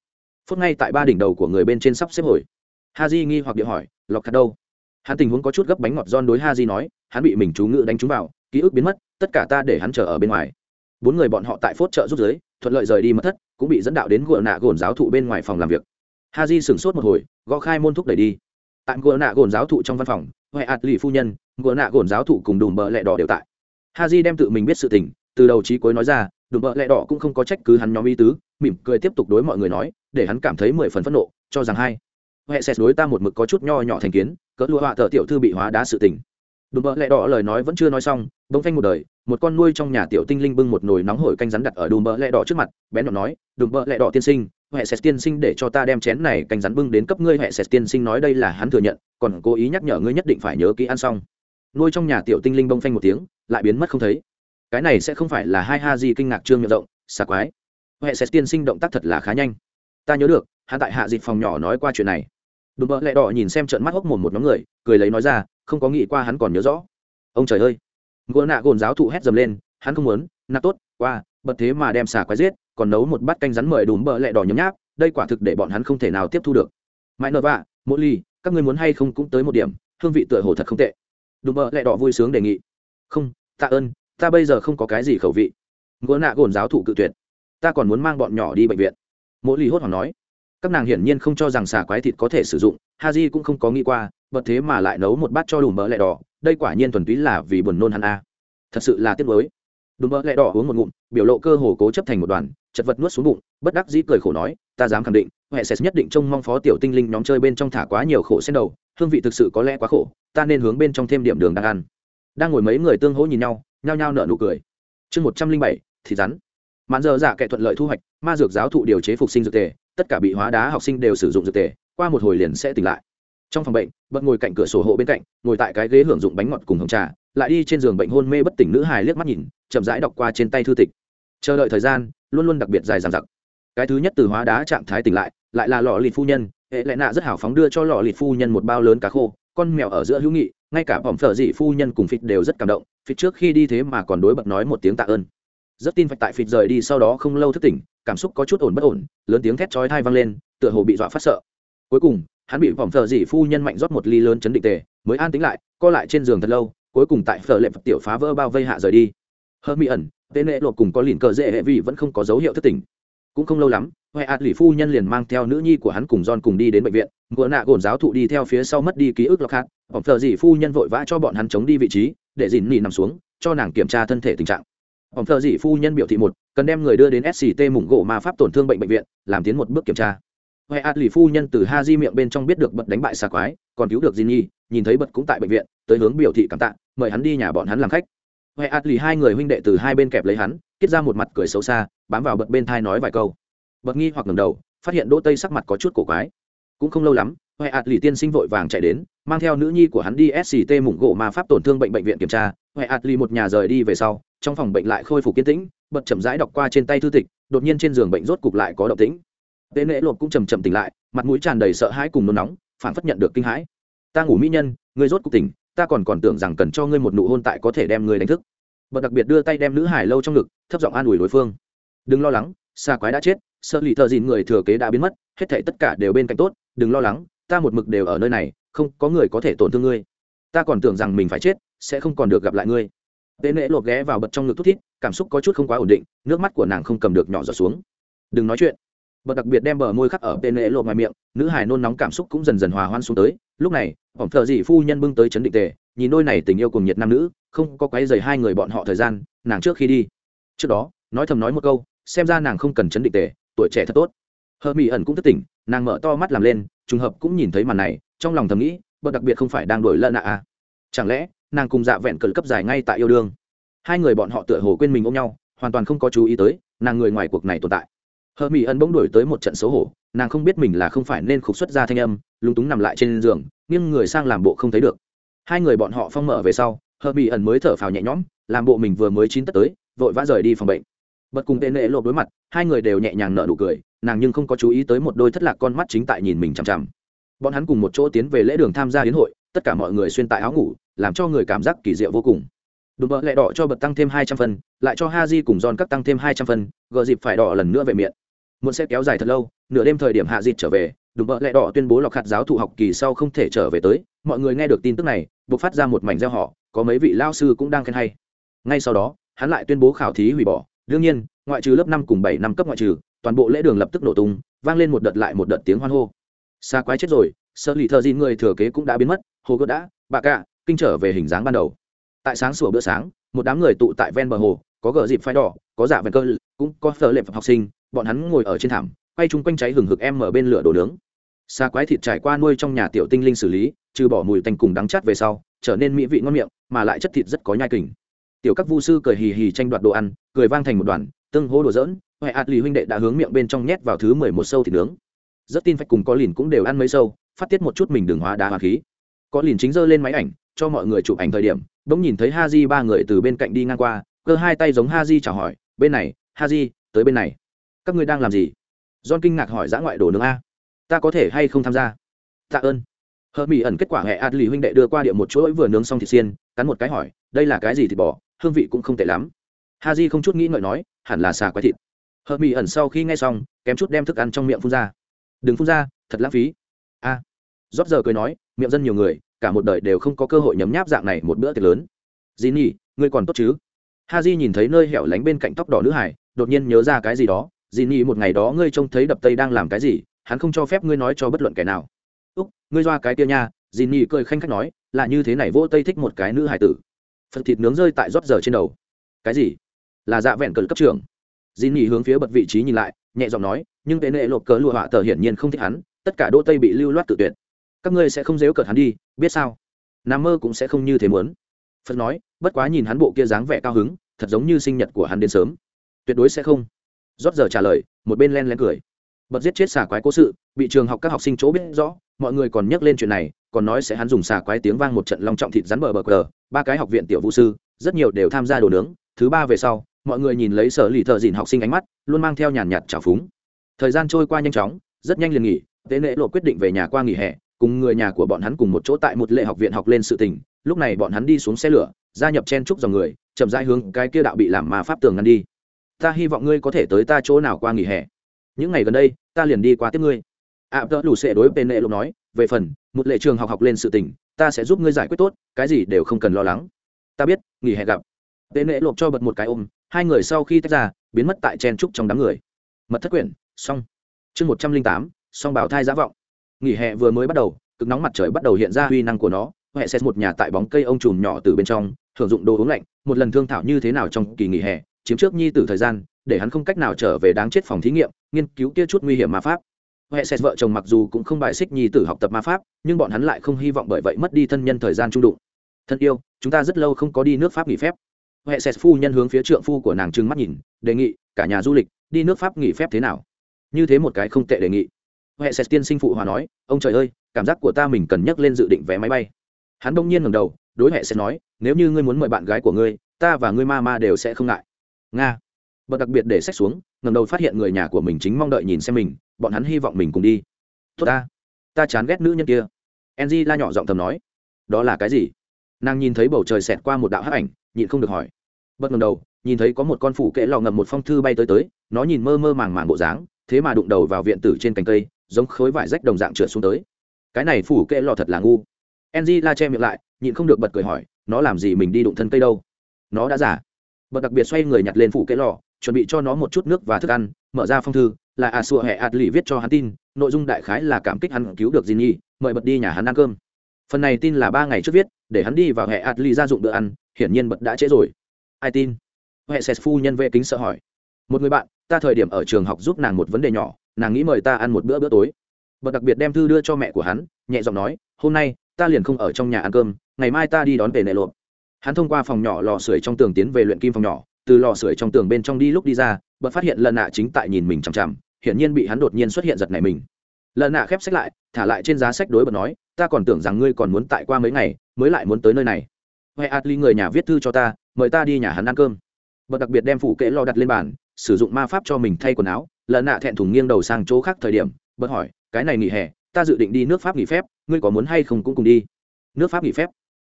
Phút ngay tại ba đỉnh đầu của người bên trên sắp xếp hồi. Ha Di nghi hoặc địa hỏi lọc thật đâu? Hắn tình huống có chút gấp bánh ngọt John đối Ha Di nói hắn bị mình chú ngự đánh trúng vào ký ức biến mất, tất cả ta để hắn chờ ở bên ngoài. Bốn người bọn họ tại phốt trợ rút giới, thuận lợi rời đi mất thất, cũng bị dẫn đạo đến gùa nạ gồn giáo thụ bên ngoài phòng làm việc. Ha di sửng sốt một hồi, gõ khai môn thúc đẩy đi. Tại gùa nạ gồn giáo thụ trong văn phòng huệ ạt lì phu nhân gùa nạ gồn giáo thụ cùng đùm bợ lẹ đỏ đều tại. Ha di đem tự mình biết sự tình, từ đầu trí cuối nói ra, đùm bợ lẹ đỏ cũng không có trách cứ hắn nhóm y tứ, mỉm cười tiếp tục đối mọi người nói, để hắn cảm thấy mười phần phẫn nộ, cho rằng hai. Huệ xét đối ta một mực có chút nho nhỏ thành kiến, cỡ lụa họa thợ tiểu thư bị hóa đá sự tình đùm bợ lẹ đỏ lời nói vẫn chưa nói xong, bỗng phanh một đời, một con nuôi trong nhà tiểu tinh linh bưng một nồi nóng hổi canh rắn đặt ở đùm bợ lẹ đỏ trước mặt bén nhọn nói, đùm bợ lẹ đỏ tiên sinh huệ sệt tiên sinh để cho ta đem chén này canh rắn bưng đến cấp ngươi huệ sệt tiên sinh nói đây là hắn thừa nhận, còn cố ý nhắc nhở ngươi nhất định phải nhớ kỹ ăn xong. Nuôi trong nhà tiểu tinh linh bông phanh một tiếng, lại biến mất không thấy. Cái này sẽ không phải là hai ha gì kinh ngạc trương miệng rộng xà quái. Huệ sệt tiên sinh động tác thật là khá nhanh. Ta nhớ được, hắn tại hạ dịch phòng nhỏ nói qua chuyện này. Đùm bợ lẹ đỏ nhìn xem trận mắt hốc mồm một nhóm người, cười lấy nói ra không có nghĩ qua hắn còn nhớ rõ. Ông trời ơi! Ngựa nạ gồn giáo thụ hét dầm lên, hắn không muốn, nạ tốt, qua, bật thế mà đem xà quái giết, còn nấu một bát canh rắn mời đùm bợ lẹ đỏ nhấm nháp, đây quả thực để bọn hắn không thể nào tiếp thu được. Mãi nợ vạ mỗi ly các ngươi muốn hay không cũng tới một điểm, hương vị tựa hồ thật không tệ. Đùm bợ lẹ đỏ vui sướng đề nghị. Không, tạ ơn, ta bây giờ không có cái gì khẩu vị. Ngựa nạ gồn giáo thụ cự tuyệt. Ta còn muốn mang bọn nhỏ đi bệnh viện. Mỗi ly hốt hoảng nói. Các nàng hiển nhiên không cho rằng xà quái thịt có thể sử dụng Haji cũng không có nghĩ qua, bật thế mà lại nấu một bát cho đủ mỡ lẹ đỏ, đây quả nhiên thuần túy là vì buồn nôn hắn a. Thật sự là tiếc nuối. Đúng mỡ lẹ đỏ uống một ngụm, biểu lộ cơ hồ cố chấp thành một đoàn, chật vật nuốt xuống bụng, bất đắc dĩ cười khổ nói, ta dám khẳng định huệ sẽ nhất định trông mong phó tiểu tinh linh nhóm chơi bên trong thả quá nhiều khổ xen đầu, hương vị thực sự có lẽ quá khổ, ta nên hướng bên trong thêm điểm đường đang ăn. Đang ngồi mấy người tương hỗ nhìn nhau, nhao nhao nở nụ cười. Chương một trăm linh bảy, thì rắn. Mạn giờ giả kệ thuận lợi thu hoạch, ma dược giáo thụ điều chế phục sinh dược tề, tất cả bị hóa đá học sinh đều sử dụng dược tề qua một hồi liền sẽ tỉnh lại. Trong phòng bệnh, bật ngồi cạnh cửa sổ hộ bên cạnh, ngồi tại cái ghế hưởng dụng bánh ngọt cùng hồng trà, lại đi trên giường bệnh hôn mê bất tỉnh nữ hài liếc mắt nhìn, chậm rãi đọc qua trên tay thư tịch. Chờ đợi thời gian, luôn luôn đặc biệt dài dằng dặc. Cái thứ nhất từ hóa đá trạng thái tỉnh lại lại là lọ lịt phu nhân, hệ lẽ nạ rất hào phóng đưa cho lọ lịt phu nhân một bao lớn cá khô, con mèo ở giữa hữu nghị, ngay cả bỏng phở dị phu nhân cùng phịt đều rất cảm động, phịt trước khi đi thế mà còn đối bật nói một tiếng tạ ơn. Rất tin phải tại phịt rời đi sau đó không lâu thức tỉnh, cảm xúc có chút ổn bất ổn, lớn tiếng thét chói thai vang lên, tựa hồ bị dọa phát sợ cuối cùng, hắn bị vòng thợ dị phu nhân mạnh rót một ly lớn chấn định tề, mới an tính lại, co lại trên giường thật lâu, cuối cùng tại phở lệ phật tiểu phá vỡ bao vây hạ rời đi. Hơ mỹ ẩn, tên lệ lột cùng có lìn cờ dễ hệ vì vẫn không có dấu hiệu thất tỉnh cũng không lâu lắm huệ ạt lì phu nhân liền mang theo nữ nhi của hắn cùng John cùng đi đến bệnh viện, ngựa nạ gồn giáo thụ đi theo phía sau mất đi ký ức lọc khác vòng thờ dì phu nhân vội vã cho bọn hắn chống đi vị trí, để dìn nỉ nằm xuống, cho nàng kiểm tra thân thể tình trạng. Vòng thờ dì phu nhân biểu thị một, cần đem người đưa đến sct mủng gỗ ma pháp tổn thương bệnh bệnh viện, làm tiến một bước kiểm tra huệ ạt lì phu nhân từ ha di miệng bên trong biết được bật đánh bại xà quái, còn cứu được di nhi, nhìn thấy bật cũng tại bệnh viện, tới hướng biểu thị cảm tạ, mời hắn đi nhà bọn hắn làm khách. Huệ ạt lì hai người huynh đệ từ hai bên kẹp lấy hắn, kết ra một mặt cười xấu xa, bám vào bật bên thai nói vài câu. Bật nghi hoặc ngầm đầu, phát hiện đỗ tây sắc mặt có chút cổ quái. Cũng không lâu lắm huệ ạt lì tiên sinh vội vàng chạy đến, mang theo nữ nhi của hắn đi sct mủng gỗ mà pháp tổn thương bệnh bệnh viện kiểm tra. Huệ ạt lì một nhà rời đi về sau, trong phòng bệnh lại khôi phục kiên tĩnh, bật chậm rãi đọc qua trên tay thư tịch, đột nhiên trên giường bệnh rốt cục lại có động tĩnh tế nệ lộp cũng chầm chậm tỉnh lại, mặt mũi tràn đầy sợ hãi cùng nôn nóng phản phất nhận được kinh hãi. Ta ngủ mỹ nhân, ngươi rốt cục tỉnh, ta còn còn tưởng rằng cần cho ngươi một nụ hôn tại có thể đem ngươi đánh thức. Bật đặc biệt đưa tay đem nữ hải lâu trong ngực, thấp giọng an ủi đối phương. Đừng lo lắng, xa quái đã chết, sợ lì thợ dìn người thừa kế đã biến mất, hết thảy tất cả đều bên cạnh tốt, đừng lo lắng, ta một mực đều ở nơi này, không có người có thể tổn thương ngươi. Ta còn tưởng rằng mình phải chết, sẽ không còn được gặp lại ngươi. Tế nệ lột ghé vào bật trong ngực thút thít, cảm xúc có chút không quá ổn định, nước mắt của nàng không cầm được nhỏ giọt xuống. Đừng nói chuyện bật đặc biệt đem bờ môi khắc ở tên lễ lộ ngoài miệng, nữ hải nôn nóng cảm xúc cũng dần dần hòa hoan xuống tới. Lúc này ổng thợ dị phu nhân bưng tới chấn định tề, nhìn đôi này tình yêu cùng nhiệt nam nữ, không có quấy dày hai người bọn họ thời gian, nàng trước khi đi. Trước đó, nói thầm nói một câu, xem ra nàng không cần chấn định tề, tuổi trẻ thật tốt. Hờ mỹ ẩn cũng thất tỉnh, nàng mở to mắt làm lên, trùng hợp cũng nhìn thấy màn này, trong lòng thầm nghĩ bọn đặc biệt không phải đang đổi lợn ạ à. chẳng lẽ, nàng cùng dạ vẹn cờ cấp dài ngay tại yêu đương? Hai người bọn họ tựa hồ quên mình ôm nhau, hoàn toàn không có chú ý tới, nàng người ngoài cuộc này tồn tại hờ mỹ ẩn bỗng đổi tới một trận xấu hổ, nàng không biết mình là không phải nên khục xuất ra thanh âm, lúng túng nằm lại trên giường, nghiêng người sang làm bộ không thấy được. Hai người bọn họ phong mở về sau, hờ mỹ ẩn mới thở phào nhẹ nhõm, làm bộ mình vừa mới chín tất tới, vội vã rời đi phòng bệnh. Bật cùng tên lệ lộp đối mặt, hai người đều nhẹ nhàng nở nụ cười, nàng nhưng không có chú ý tới một đôi thất lạc con mắt chính tại nhìn mình chằm chằm. Bọn hắn cùng một chỗ tiến về lễ đường tham gia hiến hội, tất cả mọi người xuyên tại áo ngủ, làm cho người cảm giác kỳ diệu vô cùng. Đùm bợ lẹ đỏ cho bật tăng thêm hai trăm phân, lại cho ha di cùng giòn cắt tăng thêm hai trăm phân, gờ dịp phải đỏ lần nữa về miệng muốn sẽ kéo dài thật lâu, nửa đêm thời điểm hạ dịt trở về, đùm bợ lẹ đỏ tuyên bố lọc hạt giáo thụ học kỳ sau không thể trở về tới. Mọi người nghe được tin tức này, buộc phát ra một mảnh gieo họ có mấy vị lao sư cũng đang khen hay. Ngay sau đó, hắn lại tuyên bố khảo thí hủy bỏ. Đương nhiên, ngoại trừ lớp năm cùng bảy năm cấp ngoại trừ, toàn bộ lễ đường lập tức nổ tung, vang lên một đợt lại một đợt tiếng hoan hô. Xa quái chết rồi sợ lì thợ dìn người thừa kế cũng đã biến mất, hồ gớt đã bà cạ, kinh trở về hình dáng ban đầu. Tại sáng sủa bữa sáng, một đám người tụ tại ven bờ hồ có gờ dịp phái đỏ, có giả vẹn cơ, cũng có phở phẩm học sinh, bọn hắn ngồi ở trên thảm, quay chung quanh cháy hừng hực em ở bên lửa đồ nướng. Xa quái thịt trải qua nuôi trong nhà tiểu tinh linh xử lý, trừ bỏ mùi tanh cùng đắng chát về sau, trở nên mỹ vị ngon miệng, mà lại chất thịt rất có nhai kình. Tiểu các vu sư cười hì hì tranh đoạt đồ ăn, cười vang thành một đoàn, tương hô đồ dỡn huệ ạt lì huynh đệ đã hướng miệng bên trong nhét vào thứ mười một sâu thịt nướng. Rất tin phách cùng có lìn cũng đều ăn mấy sâu, phát tiết một chút mình đường hóa đá hoa khí. Có lìn chính giơ lên máy ảnh, cho mọi người chụp ảnh thời điểm, bỗng nhìn thấy ha di ba người từ bên cạnh đi ngang qua cơ hai tay giống ha di chào hỏi bên này ha di tới bên này. Các ngươi đang làm gì? John kinh ngạc hỏi giã ngoại đồ nướng a? Ta có thể hay không tham gia? Tạ ơn. Hờ mỹ ẩn kết quả hệ Adly huynh đệ đưa qua địa một chuỗi vừa nướng xong thịt xiên cắn một cái hỏi đây là cái gì thịt bò? Hương vị cũng không tệ lắm. Ha không chút nghĩ ngợi nói hẳn là xà quái thịt. Hờ mỹ ẩn sau khi nghe xong kém chút đem thức ăn trong miệng phun ra. Đừng phun ra thật lãng phí. A. À, rót giờ cười nói miệng dân nhiều người cả một đời đều không có cơ hội nhấm nháp dạng này một bữa tiệc lớn. Dì nhỉ ngươi còn tốt chứ? Ha j nhìn thấy nơi hẻo lánh bên cạnh tóc đỏ nữ hải, đột nhiên nhớ ra cái gì đó. Dì nhi một ngày đó ngươi trông thấy đập tây đang làm cái gì, hắn không cho phép ngươi nói cho bất luận kẻ nào. Úc, ngươi doa cái kia nha, dì nhi cười khanh khách nói, là như thế này vỗ tây thích một cái nữ hải tử. Phần thịt nướng rơi tại rót giờ trên đầu. Cái gì? Là dạ vẹn cờ cấp trưởng. Dì nhị hướng phía bật vị trí nhìn lại, nhẹ giọng nói, nhưng tệ nệ lộp cờ lụa họa tờ hiển nhiên không thích hắn, tất cả đỗ tây bị lưu loát tự tuyệt. Các ngươi sẽ không dếu cợt hắn đi, biết sao? Nam mơ cũng sẽ không như thế muốn phật nói, bất quá nhìn hắn bộ kia dáng vẻ cao hứng, thật giống như sinh nhật của hắn đến sớm. Tuyệt đối sẽ không. Rót giờ trả lời, một bên len len cười. Bật giết chết xả quái cố sự, bị trường học các học sinh chỗ biết rõ, mọi người còn nhắc lên chuyện này, còn nói sẽ hắn dùng xà quái tiếng vang một trận long trọng thịt rắn bờ bờ cờ, ba cái học viện tiểu vũ sư, rất nhiều đều tham gia đồ nướng, thứ ba về sau, mọi người nhìn lấy sở lì thợ dìn học sinh ánh mắt, luôn mang theo nhàn nhạt trào phúng. Thời gian trôi qua nhanh chóng, rất nhanh liền nghỉ, tế lễ lộ quyết định về nhà qua nghỉ hè, cùng người nhà của bọn hắn cùng một chỗ tại một lệ học viện học lên sự tình lúc này bọn hắn đi xuống xe lửa, gia nhập chen trúc dòng người, chậm rãi hướng cái kia đạo bị làm mà pháp tường ngăn đi. Ta hy vọng ngươi có thể tới ta chỗ nào qua nghỉ hè. Những ngày gần đây, ta liền đi qua tiếp ngươi. Ạ tớ lù xệ đối bên nệ lộ nói, về phần, một lệ trường học học lên sự tình, ta sẽ giúp ngươi giải quyết tốt, cái gì đều không cần lo lắng. Ta biết, nghỉ hè gặp. Tên nệ lộp cho bật một cái ôm, hai người sau khi tách ra, biến mất tại chen trúc trong đám người. Mật thất quyển, xong. Chương một trăm linh tám, song bảo thai giả vọng. Nghỉ hè vừa mới bắt đầu, cực nóng mặt trời bắt đầu hiện ra huy năng của nó huệ xét một nhà tại bóng cây ông trùm nhỏ từ bên trong thường dụng đồ uống lạnh, một lần thương thảo như thế nào trong kỳ nghỉ hè, chiếm trước nhi tử thời gian, để hắn không cách nào trở về đáng chết phòng thí nghiệm, nghiên cứu kia chút nguy hiểm ma pháp. Huệ xét vợ chồng mặc dù cũng không bài xích nhi tử học tập ma pháp, nhưng bọn hắn lại không hy vọng bởi vậy mất đi thân nhân thời gian trung đụng. Thân yêu, chúng ta rất lâu không có đi nước pháp nghỉ phép. Huệ xét phu nhân hướng phía trượng phu của nàng trừng mắt nhìn, đề nghị, cả nhà du lịch, đi nước pháp nghỉ phép thế nào? Như thế một cái không tệ đề nghị. Huệ xét tiên sinh phụ hòa nói, ông trời ơi, cảm giác của ta mình cần nhắc lên dự định vé máy bay hắn đông nhiên ngầm đầu, đối hệ sẽ nói, nếu như ngươi muốn mời bạn gái của ngươi, ta và ngươi ma ma đều sẽ không ngại. Nga. Bật đặc biệt để sách xuống ngầm đầu phát hiện người nhà của mình chính mong đợi nhìn xem mình, bọn hắn hy vọng mình cùng đi. Tốt ta ta chán ghét nữ nhân kia. Enzy la nhỏ giọng thầm nói. Đó là cái gì? Nàng nhìn thấy bầu trời xẹt qua một đạo hắc ảnh, nhịn không được hỏi. Bật ngẩng đầu, nhìn thấy có một con phủ kệ lò ngầm một phong thư bay tới tới, nó nhìn mơ mơ màng màng bộ dáng, thế mà đụng đầu vào viện tử trên cành cây, giống khối vải rách đồng dạng trượt xuống tới. Cái này phủ kệ lò thật là ngu enzy la che miệng lại nhịn không được bật cười hỏi nó làm gì mình đi đụng thân cây đâu? Nó đã giả bật đặc biệt xoay người nhặt lên phủ cái lò chuẩn bị cho nó một chút nước và thức ăn mở ra phong thư là à sùa hẹ ạt lì viết cho hắn tin nội dung đại khái là cảm kích hắn cứu được Jinny, mời bật đi nhà hắn ăn cơm. Phần này tin là ba ngày trước viết để hắn đi vào hệ Atli ra dụng bữa ăn hiển nhiên bật đã trễ rồi. Ai tin? Hệ sệt phu nhân vệ kính sợ hỏi. Một người bạn ta thời điểm ở trường học giúp nàng một vấn đề nhỏ nàng nghĩ mời ta ăn một bữa bữa tối. Bật đặc biệt đem thư đưa cho mẹ của hắn nhẹ giọng nói hôm nay ta liền không ở trong nhà ăn cơm, ngày mai ta đi đón về nệ lộp. Hắn thông qua phòng nhỏ lò sưởi trong tường tiến về luyện kim phòng nhỏ, từ lò sưởi trong tường bên trong đi lúc đi ra, bật phát hiện lần nạ chính tại nhìn mình chằm chằm, hiển nhiên bị hắn đột nhiên xuất hiện giật này mình. Lần nạ khép sách lại, thả lại trên giá sách đối bật nói, ta còn tưởng rằng ngươi còn muốn tại qua mấy ngày, mới lại muốn tới nơi này. Huệ atli người nhà viết thư cho ta, mời ta đi nhà hắn ăn cơm. Bật đặc biệt đem phụ kệ lo đặt lên bàn, sử dụng ma pháp cho mình thay quần áo. Lần nạ thẹn thùng nghiêng đầu sang chỗ khác thời điểm, bật hỏi, cái này nghỉ hè, ta dự định đi nước pháp nghỉ phép ngươi có muốn hay không cũng cùng đi. Nước pháp nghỉ phép.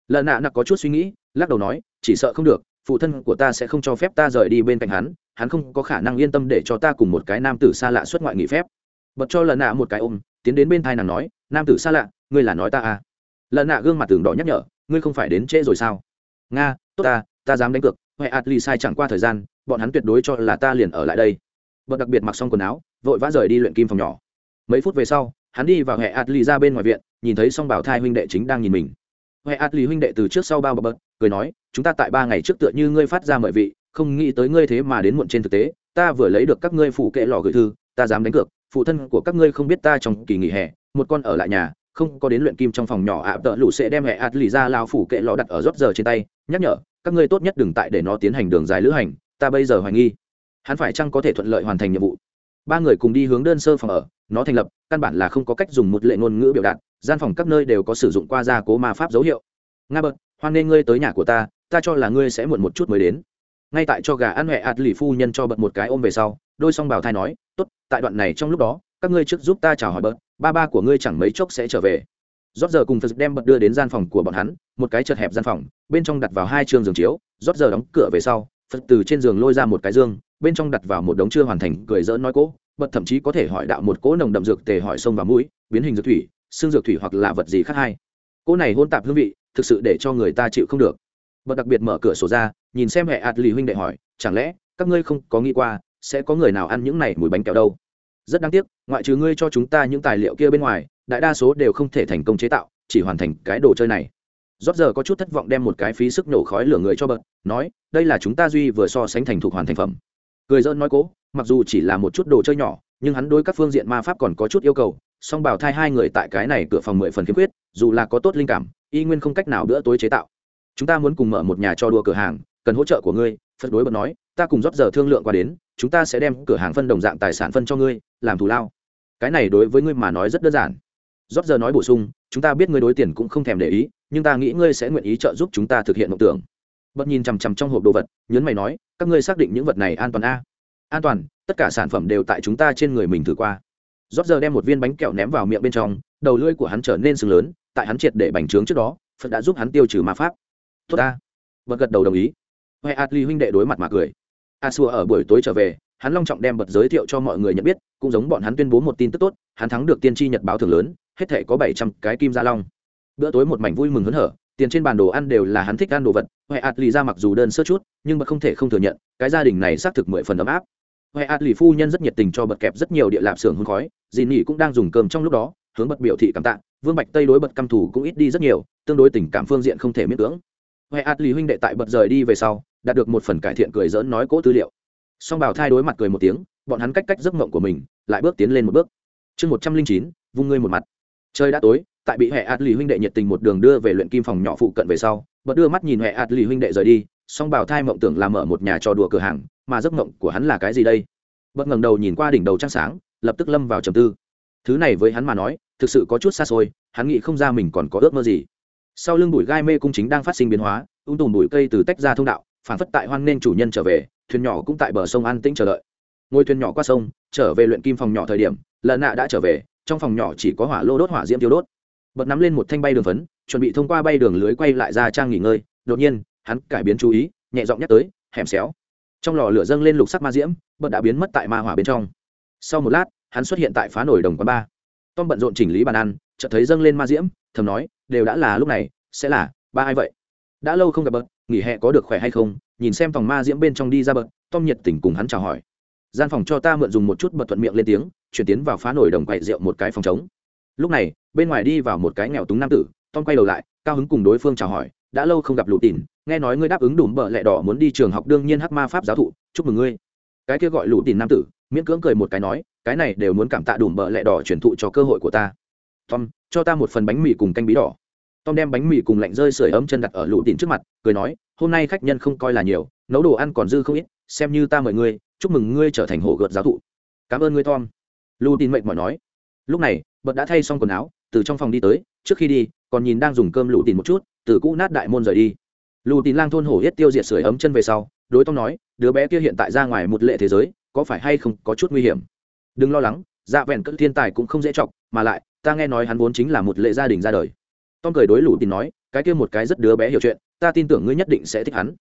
Lợn nạ nặc có chút suy nghĩ, lắc đầu nói, chỉ sợ không được, phụ thân của ta sẽ không cho phép ta rời đi bên cạnh hắn hắn không có khả năng yên tâm để cho ta cùng một cái nam tử xa lạ xuất ngoại nghỉ phép. Bật cho lần nạ một cái ôm, tiến đến bên thai nàng nói, nam tử xa lạ, ngươi là nói ta à? Lần nạ gương mặt tường đỏ nhắc nhở, ngươi không phải đến trễ rồi sao? Nga, tốt ta ta dám đánh cược huệ ạt sai chẳng qua thời gian, bọn hắn tuyệt đối cho là ta liền ở lại đây. Bật đặc biệt mặc xong quần áo, vội vã rời đi luyện kim phòng nhỏ. Mấy phút về sau hắn đi vào hệ ạt lì ra bên ngoài viện, nhìn thấy song bảo thai huynh đệ chính đang nhìn mình. Hệ ạt lì huynh đệ từ trước sau bao bập bật, cười nói, chúng ta tại ba ngày trước tựa như ngươi phát ra mời vị, không nghĩ tới ngươi thế mà đến muộn trên thực tế, ta vừa lấy được các ngươi phụ kệ lò gửi thư, ta dám đánh cược, phụ thân của các ngươi không biết ta trong kỳ nghỉ hè, một con ở lại nhà, không có đến luyện kim trong phòng nhỏ ạ, tợ lũ sẽ đem hệ ạt lì ra lao phủ kệ lò đặt ở rót giờ trên tay, nhắc nhở, các ngươi tốt nhất đừng tại để nó tiến hành đường dài lữ hành, ta bây giờ hoài nghi, hắn phải chăng có thể thuận lợi hoàn thành nhiệm vụ? Ba người cùng đi hướng đơn sơ phòng ở, nó thành lập, căn bản là không có cách dùng một lệ ngôn ngữ biểu đạt, gian phòng các nơi đều có sử dụng qua gia cố ma pháp dấu hiệu. Nga bật hoan nghê ngươi tới nhà của ta ta cho là ngươi sẽ muộn một chút mới đến. Ngay tại cho gà ăn huệ ạt lì phu nhân cho bật một cái ôm về sau, đôi song bào thai nói, tốt, tại đoạn này trong lúc đó, các ngươi trước giúp ta chào hỏi bớt ba ba của ngươi chẳng mấy chốc sẽ trở về. Rót giờ cùng phật đem bật đưa đến gian phòng của bọn hắn, một cái chật hẹp gian phòng, bên trong đặt vào hai trường giường chiếu, rót giờ đóng cửa về sau, phật từ trên giường lôi ra một cái dương bên trong đặt vào một đống chưa hoàn thành, cười dỡ nói cỗ bật thậm chí có thể hỏi đạo một cỗ nồng đậm dược tề hỏi sông và mũi, biến hình dược thủy, xương dược thủy hoặc là vật gì khác hay. Cỗ này hôn tạp hương vị, thực sự để cho người ta chịu không được. Bật đặc biệt mở cửa sổ ra, nhìn xem hệ ạt lì huynh đệ hỏi, chẳng lẽ các ngươi không có nghĩ qua sẽ có người nào ăn những này mùi bánh kẹo đâu? Rất đáng tiếc, ngoại trừ ngươi cho chúng ta những tài liệu kia bên ngoài, đại đa số đều không thể thành công chế tạo, chỉ hoàn thành cái đồ chơi này. Rót giờ có chút thất vọng đem một cái phí sức nổ khói lửa người cho bật, nói, đây là chúng ta duy vừa so sánh thành thuộc hoàn thành phẩm cười dơn nói cố, mặc dù chỉ là một chút đồ chơi nhỏ, nhưng hắn đối các phương diện ma pháp còn có chút yêu cầu, song bảo thai hai người tại cái này cửa phòng mười phần khiếm khuyết, dù là có tốt linh cảm, y nguyên không cách nào bữa tối chế tạo. Chúng ta muốn cùng mở một nhà cho đua cửa hàng, cần hỗ trợ của ngươi, phật đối bật nói, ta cùng rót giờ thương lượng qua đến, chúng ta sẽ đem cửa hàng phân đồng dạng tài sản phân cho ngươi, làm thù lao. Cái này đối với ngươi mà nói rất đơn giản. Rót giờ nói bổ sung, chúng ta biết ngươi đối tiền cũng không thèm để ý, nhưng ta nghĩ ngươi sẽ nguyện ý trợ giúp chúng ta thực hiện mộng tưởng bật nhìn chằm chằm trong hộp đồ vật nhấn mày nói, các ngươi xác định những vật này an toàn a? An toàn, tất cả sản phẩm đều tại chúng ta trên người mình thử qua. Rót giờ đem một viên bánh kẹo ném vào miệng bên trong, đầu lưỡi của hắn trở nên sừng lớn, tại hắn triệt để bành trướng trước đó, phật đã giúp hắn tiêu trừ ma pháp. Tốt ta. Bật gật đầu đồng ý. Huệ atli huynh đệ đối mặt mà cười. A xua ở buổi tối trở về, hắn long trọng đem bật giới thiệu cho mọi người nhận biết, cũng giống bọn hắn tuyên bố một tin tức tốt, hắn thắng được tiên tri nhật báo thường lớn, hết thể có bảy trăm cái kim gia long. Bữa tối một mảnh vui mừng hớn hở tiền trên bàn đồ ăn đều là hắn thích ăn đồ vật. Huệ ạt lì ra mặc dù đơn sơ chút, nhưng bật không thể không thừa nhận, cái gia đình này xác thực mười phần ấm áp. Huệ ạt lì phu nhân rất nhiệt tình cho bật kẹp rất nhiều địa lạp xưởng hôn khói, dì nỉ cũng đang dùng cơm trong lúc đó, hướng bật biểu thị cảm tạ. Vương bạch tây đối bật căm thủ cũng ít đi rất nhiều, tương đối tình cảm phương diện không thể miễn cưỡng. Huệ ạt lì huynh đệ tại bật rời đi về sau, đạt được một phần cải thiện cười dỡn nói cỗ tư liệu. Song bảo thai đối mặt cười một tiếng, bọn hắn cách cách giấc mộng của mình, lại bước tiến lên một bước. Chương một trăm linh chín, vung ngươi một mặt. Trời đã tối tại bị hệ ạt lì huynh đệ nhiệt tình một đường đưa về luyện kim phòng nhỏ phụ cận về sau bật đưa mắt nhìn hệ ạt lì huynh đệ rời đi, song bảo thai mộng tưởng làm mở một nhà trò đùa cửa hàng, mà giấc mộng của hắn là cái gì đây? Bật ngẩng đầu nhìn qua đỉnh đầu trăng sáng, lập tức lâm vào trầm tư. Thứ này với hắn mà nói, thực sự có chút xa xôi, hắn nghĩ không ra mình còn có ước mơ gì. Sau lưng bụi gai mê cung chính đang phát sinh biến hóa, ung tùm bụi cây từ tách ra thông đạo, phản phất tại hoan nên chủ nhân trở về, thuyền nhỏ cũng tại bờ sông an tĩnh chờ đợi. Ngôi thuyền nhỏ qua sông, trở về luyện kim phòng nhỏ thời điểm lợn nạ đã trở về, trong phòng nhỏ chỉ có hỏa lô đốt hỏa diễm tiêu đốt bật nắm lên một thanh bay đường phấn, chuẩn bị thông qua bay đường lưới quay lại ra trang nghỉ ngơi. Đột nhiên, hắn cải biến chú ý, nhẹ giọng nhắc tới, hẻm xéo. Trong lò lửa dâng lên lục sắc ma diễm, bật đã biến mất tại ma hỏa bên trong. Sau một lát, hắn xuất hiện tại phá nổi đồng quán ba. Tom bận rộn chỉnh lý bàn ăn, chợt thấy dâng lên ma diễm, thầm nói, đều đã là lúc này, sẽ là, ba ai vậy? Đã lâu không gặp bật, nghỉ hè có được khỏe hay không, nhìn xem phòng ma diễm bên trong đi ra bật, tom nhiệt tình cùng hắn chào hỏi. Gian phòng cho ta mượn dùng một chút bật thuận miệng lên tiếng, chuyển tiến vào phá nổi đồng quậy rượu một cái phòng trống. Lúc này bên ngoài đi vào một cái nghèo túng nam tử, tom quay đầu lại, cao hứng cùng đối phương chào hỏi, đã lâu không gặp lụ tìn nghe nói ngươi đáp ứng đùm bợ lẹ đỏ muốn đi trường học đương nhiên hắc ma pháp giáo thụ, chúc mừng ngươi. Cái kia gọi lụ tìn nam tử, miễn cưỡng cười một cái nói, cái này đều muốn cảm tạ đùm bợ lẹ đỏ chuyển thụ cho cơ hội của ta. Tom, cho ta một phần bánh mì cùng canh bí đỏ. Tom đem bánh mì cùng lạnh rơi sưởi ấm chân đặt ở lụ tìn trước mặt, cười nói, hôm nay khách nhân không coi là nhiều, nấu đồ ăn còn dư không ít, xem như ta mời ngươi, chúc mừng ngươi trở thành hộ gợt giáo thụ. Cảm ơn ngươi, tom. Lụ tìn mệt mỏi nói. Lúc này, bật đã thay xong quần áo từ trong phòng đi tới, trước khi đi, còn nhìn đang dùng cơm lụ tìm một chút, từ cũ nát đại môn rời đi. Lụ tìn lang thôn hổ hết tiêu diệt sưởi ấm chân về sau, đối tông nói, đứa bé kia hiện tại ra ngoài một lệ thế giới, có phải hay không có chút nguy hiểm? Đừng lo lắng dạ vẹn cỡ thiên tài cũng không dễ chọc, mà lại, ta nghe nói hắn vốn chính là một lệ gia đình ra đời. Tom cười đối lù tin nói, cái kia một cái rất đứa bé hiểu chuyện, ta tin tưởng ngươi nhất định sẽ thích hắn.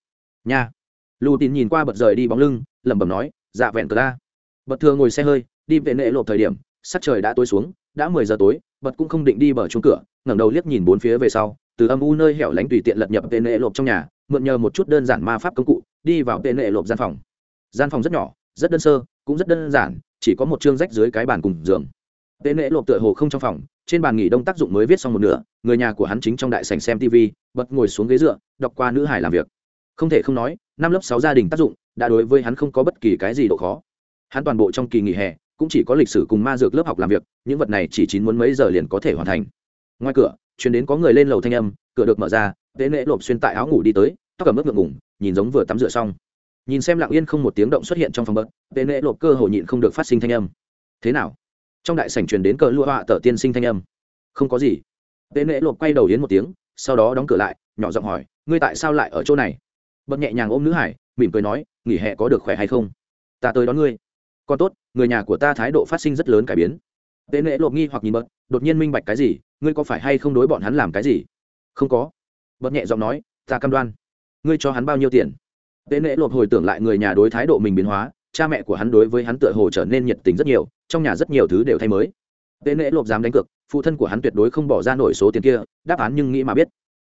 Nha. Lù tin nhìn qua bật rời đi bóng lưng, lẩm bẩm nói dạ vẹn cờ ta bật thừa ngồi xe hơi, đi về nệ lộp thời điểm, sắc trời đã tối xuống đã mười giờ tối, bật cũng không định đi bờ chung cửa, ngẩng đầu liếc nhìn bốn phía về sau, từ âm u nơi hẻo lánh tùy tiện lật nhập tên nệ lộp trong nhà, mượn nhờ một chút đơn giản ma pháp công cụ, đi vào tên nệ lộp gian phòng. Gian phòng rất nhỏ, rất đơn sơ, cũng rất đơn giản, chỉ có một chương rách dưới cái bàn cùng giường. Tên nệ lộp tựa hồ không trong phòng, trên bàn nghỉ đông tác dụng mới viết xong một nửa, người nhà của hắn chính trong đại sảnh xem tv bật ngồi xuống ghế dựa, đọc qua nữ hải làm việc. Không thể không nói, năm lớp sáu gia đình tác dụng, đã đối với hắn không có bất kỳ cái gì độ khó. Hắn toàn bộ trong kỳ nghỉ hè cũng chỉ có lịch sử cùng ma dược lớp học làm việc, những vật này chỉ chín muốn mấy giờ liền có thể hoàn thành. Ngoài cửa chuyến đến có người lên lầu thanh âm, cửa được mở ra, tế nệ lộp xuyên tại áo ngủ đi tới, tóc cầm ướp ngượng ngủng nhìn giống vừa tắm rửa xong. Nhìn xem lặng yên không một tiếng động xuất hiện trong phòng bớt tế nệ lộp cơ hồ nhịn không được phát sinh thanh âm. Thế nào? Trong đại sảnh truyền đến cờ lụa họa tờ tiên sinh thanh âm. Không có gì. Tế nệ lộp quay đầu đến một tiếng, sau đó đóng cửa lại, nhỏ giọng hỏi, ngươi tại sao lại ở chỗ này? Bật nhẹ nhàng ôm nữ hải, mỉm cười nói, nghỉ hè có được khỏe hay không? Ta tới đón ngươi còn tốt, người nhà của ta thái độ phát sinh rất lớn cải biến. Tệ nệ lộp nghi hoặc nhìn bật, đột nhiên minh bạch cái gì, ngươi có phải hay không đối bọn hắn làm cái gì? Không có. Bật nhẹ giọng nói, ta cam đoan. Ngươi cho hắn bao nhiêu tiền? Tệ nệ lộp hồi tưởng lại người nhà đối thái độ mình biến hóa, cha mẹ của hắn đối với hắn tựa hồ trở nên nhiệt tình rất nhiều, trong nhà rất nhiều thứ đều thay mới. Tệ nệ lộp dám đánh cược, phụ thân của hắn tuyệt đối không bỏ ra nổi số tiền kia, đáp án nhưng nghĩ mà biết.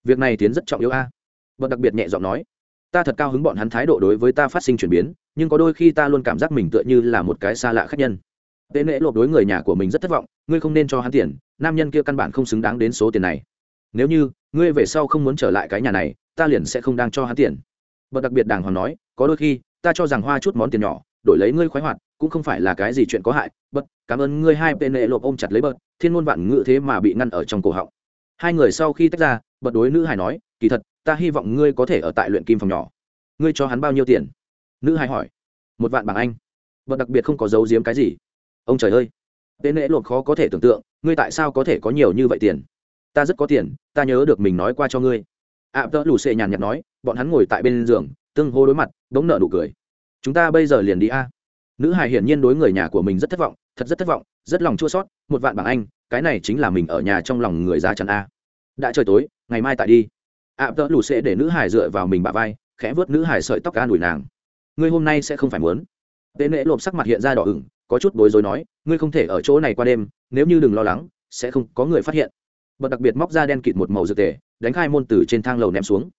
Việc này tiến rất trọng yếu a. À. đặc biệt nhẹ giọng nói ta thật cao hứng bọn hắn thái độ đối với ta phát sinh chuyển biến, nhưng có đôi khi ta luôn cảm giác mình tựa như là một cái xa lạ khác nhân. Tên nệ lộp đối người nhà của mình rất thất vọng, ngươi không nên cho hắn tiền, nam nhân kia căn bản không xứng đáng đến số tiền này. Nếu như, ngươi về sau không muốn trở lại cái nhà này, ta liền sẽ không đang cho hắn tiền. Bậc đặc biệt đàng hoàng nói, có đôi khi, ta cho rằng hoa chút món tiền nhỏ, đổi lấy ngươi khoái hoạt, cũng không phải là cái gì chuyện có hại, Bất. cảm ơn ngươi hai tên nệ lộp ôm chặt lấy bậc thiên ngôn vạn ngự thế mà bị ngăn ở trong cổ họng. Hai người sau khi tách ra bậc đối nữ hải nói, kỳ thật ta hy vọng ngươi có thể ở tại luyện kim phòng nhỏ. Ngươi cho hắn bao nhiêu tiền? Nữ hai hỏi. Một vạn bảng anh. Bậc đặc biệt không có giấu giếm cái gì. Ông trời ơi. Tên lễ lộp khó có thể tưởng tượng, ngươi tại sao có thể có nhiều như vậy tiền? Ta rất có tiền, ta nhớ được mình nói qua cho ngươi. Ạ, tớ lù xệ nhàn nhạt nói, bọn hắn ngồi tại bên giường, tương hô đối mặt đống nợ nụ cười. Chúng ta bây giờ liền đi a. Nữ hài hiển nhiên đối người nhà của mình rất thất vọng, thật rất thất vọng, rất lòng chua sót một vạn bảng anh, cái này chính là mình ở nhà trong lòng người giá chắn a. Đã trời tối, ngày mai tại đi ạ, tớ lù xệ để nữ hải dựa vào mình bạ vai, khẽ vớt nữ hải sợi tóc ca đùi nàng. Ngươi hôm nay sẽ không phải muốn. Tên nệ lộp sắc mặt hiện ra đỏ ửng, có chút bối rối nói, ngươi không thể ở chỗ này qua đêm, nếu như đừng lo lắng, sẽ không có người phát hiện. Bật đặc biệt móc ra đen kịt một màu dược tề, đánh khai môn từ trên thang lầu ném xuống.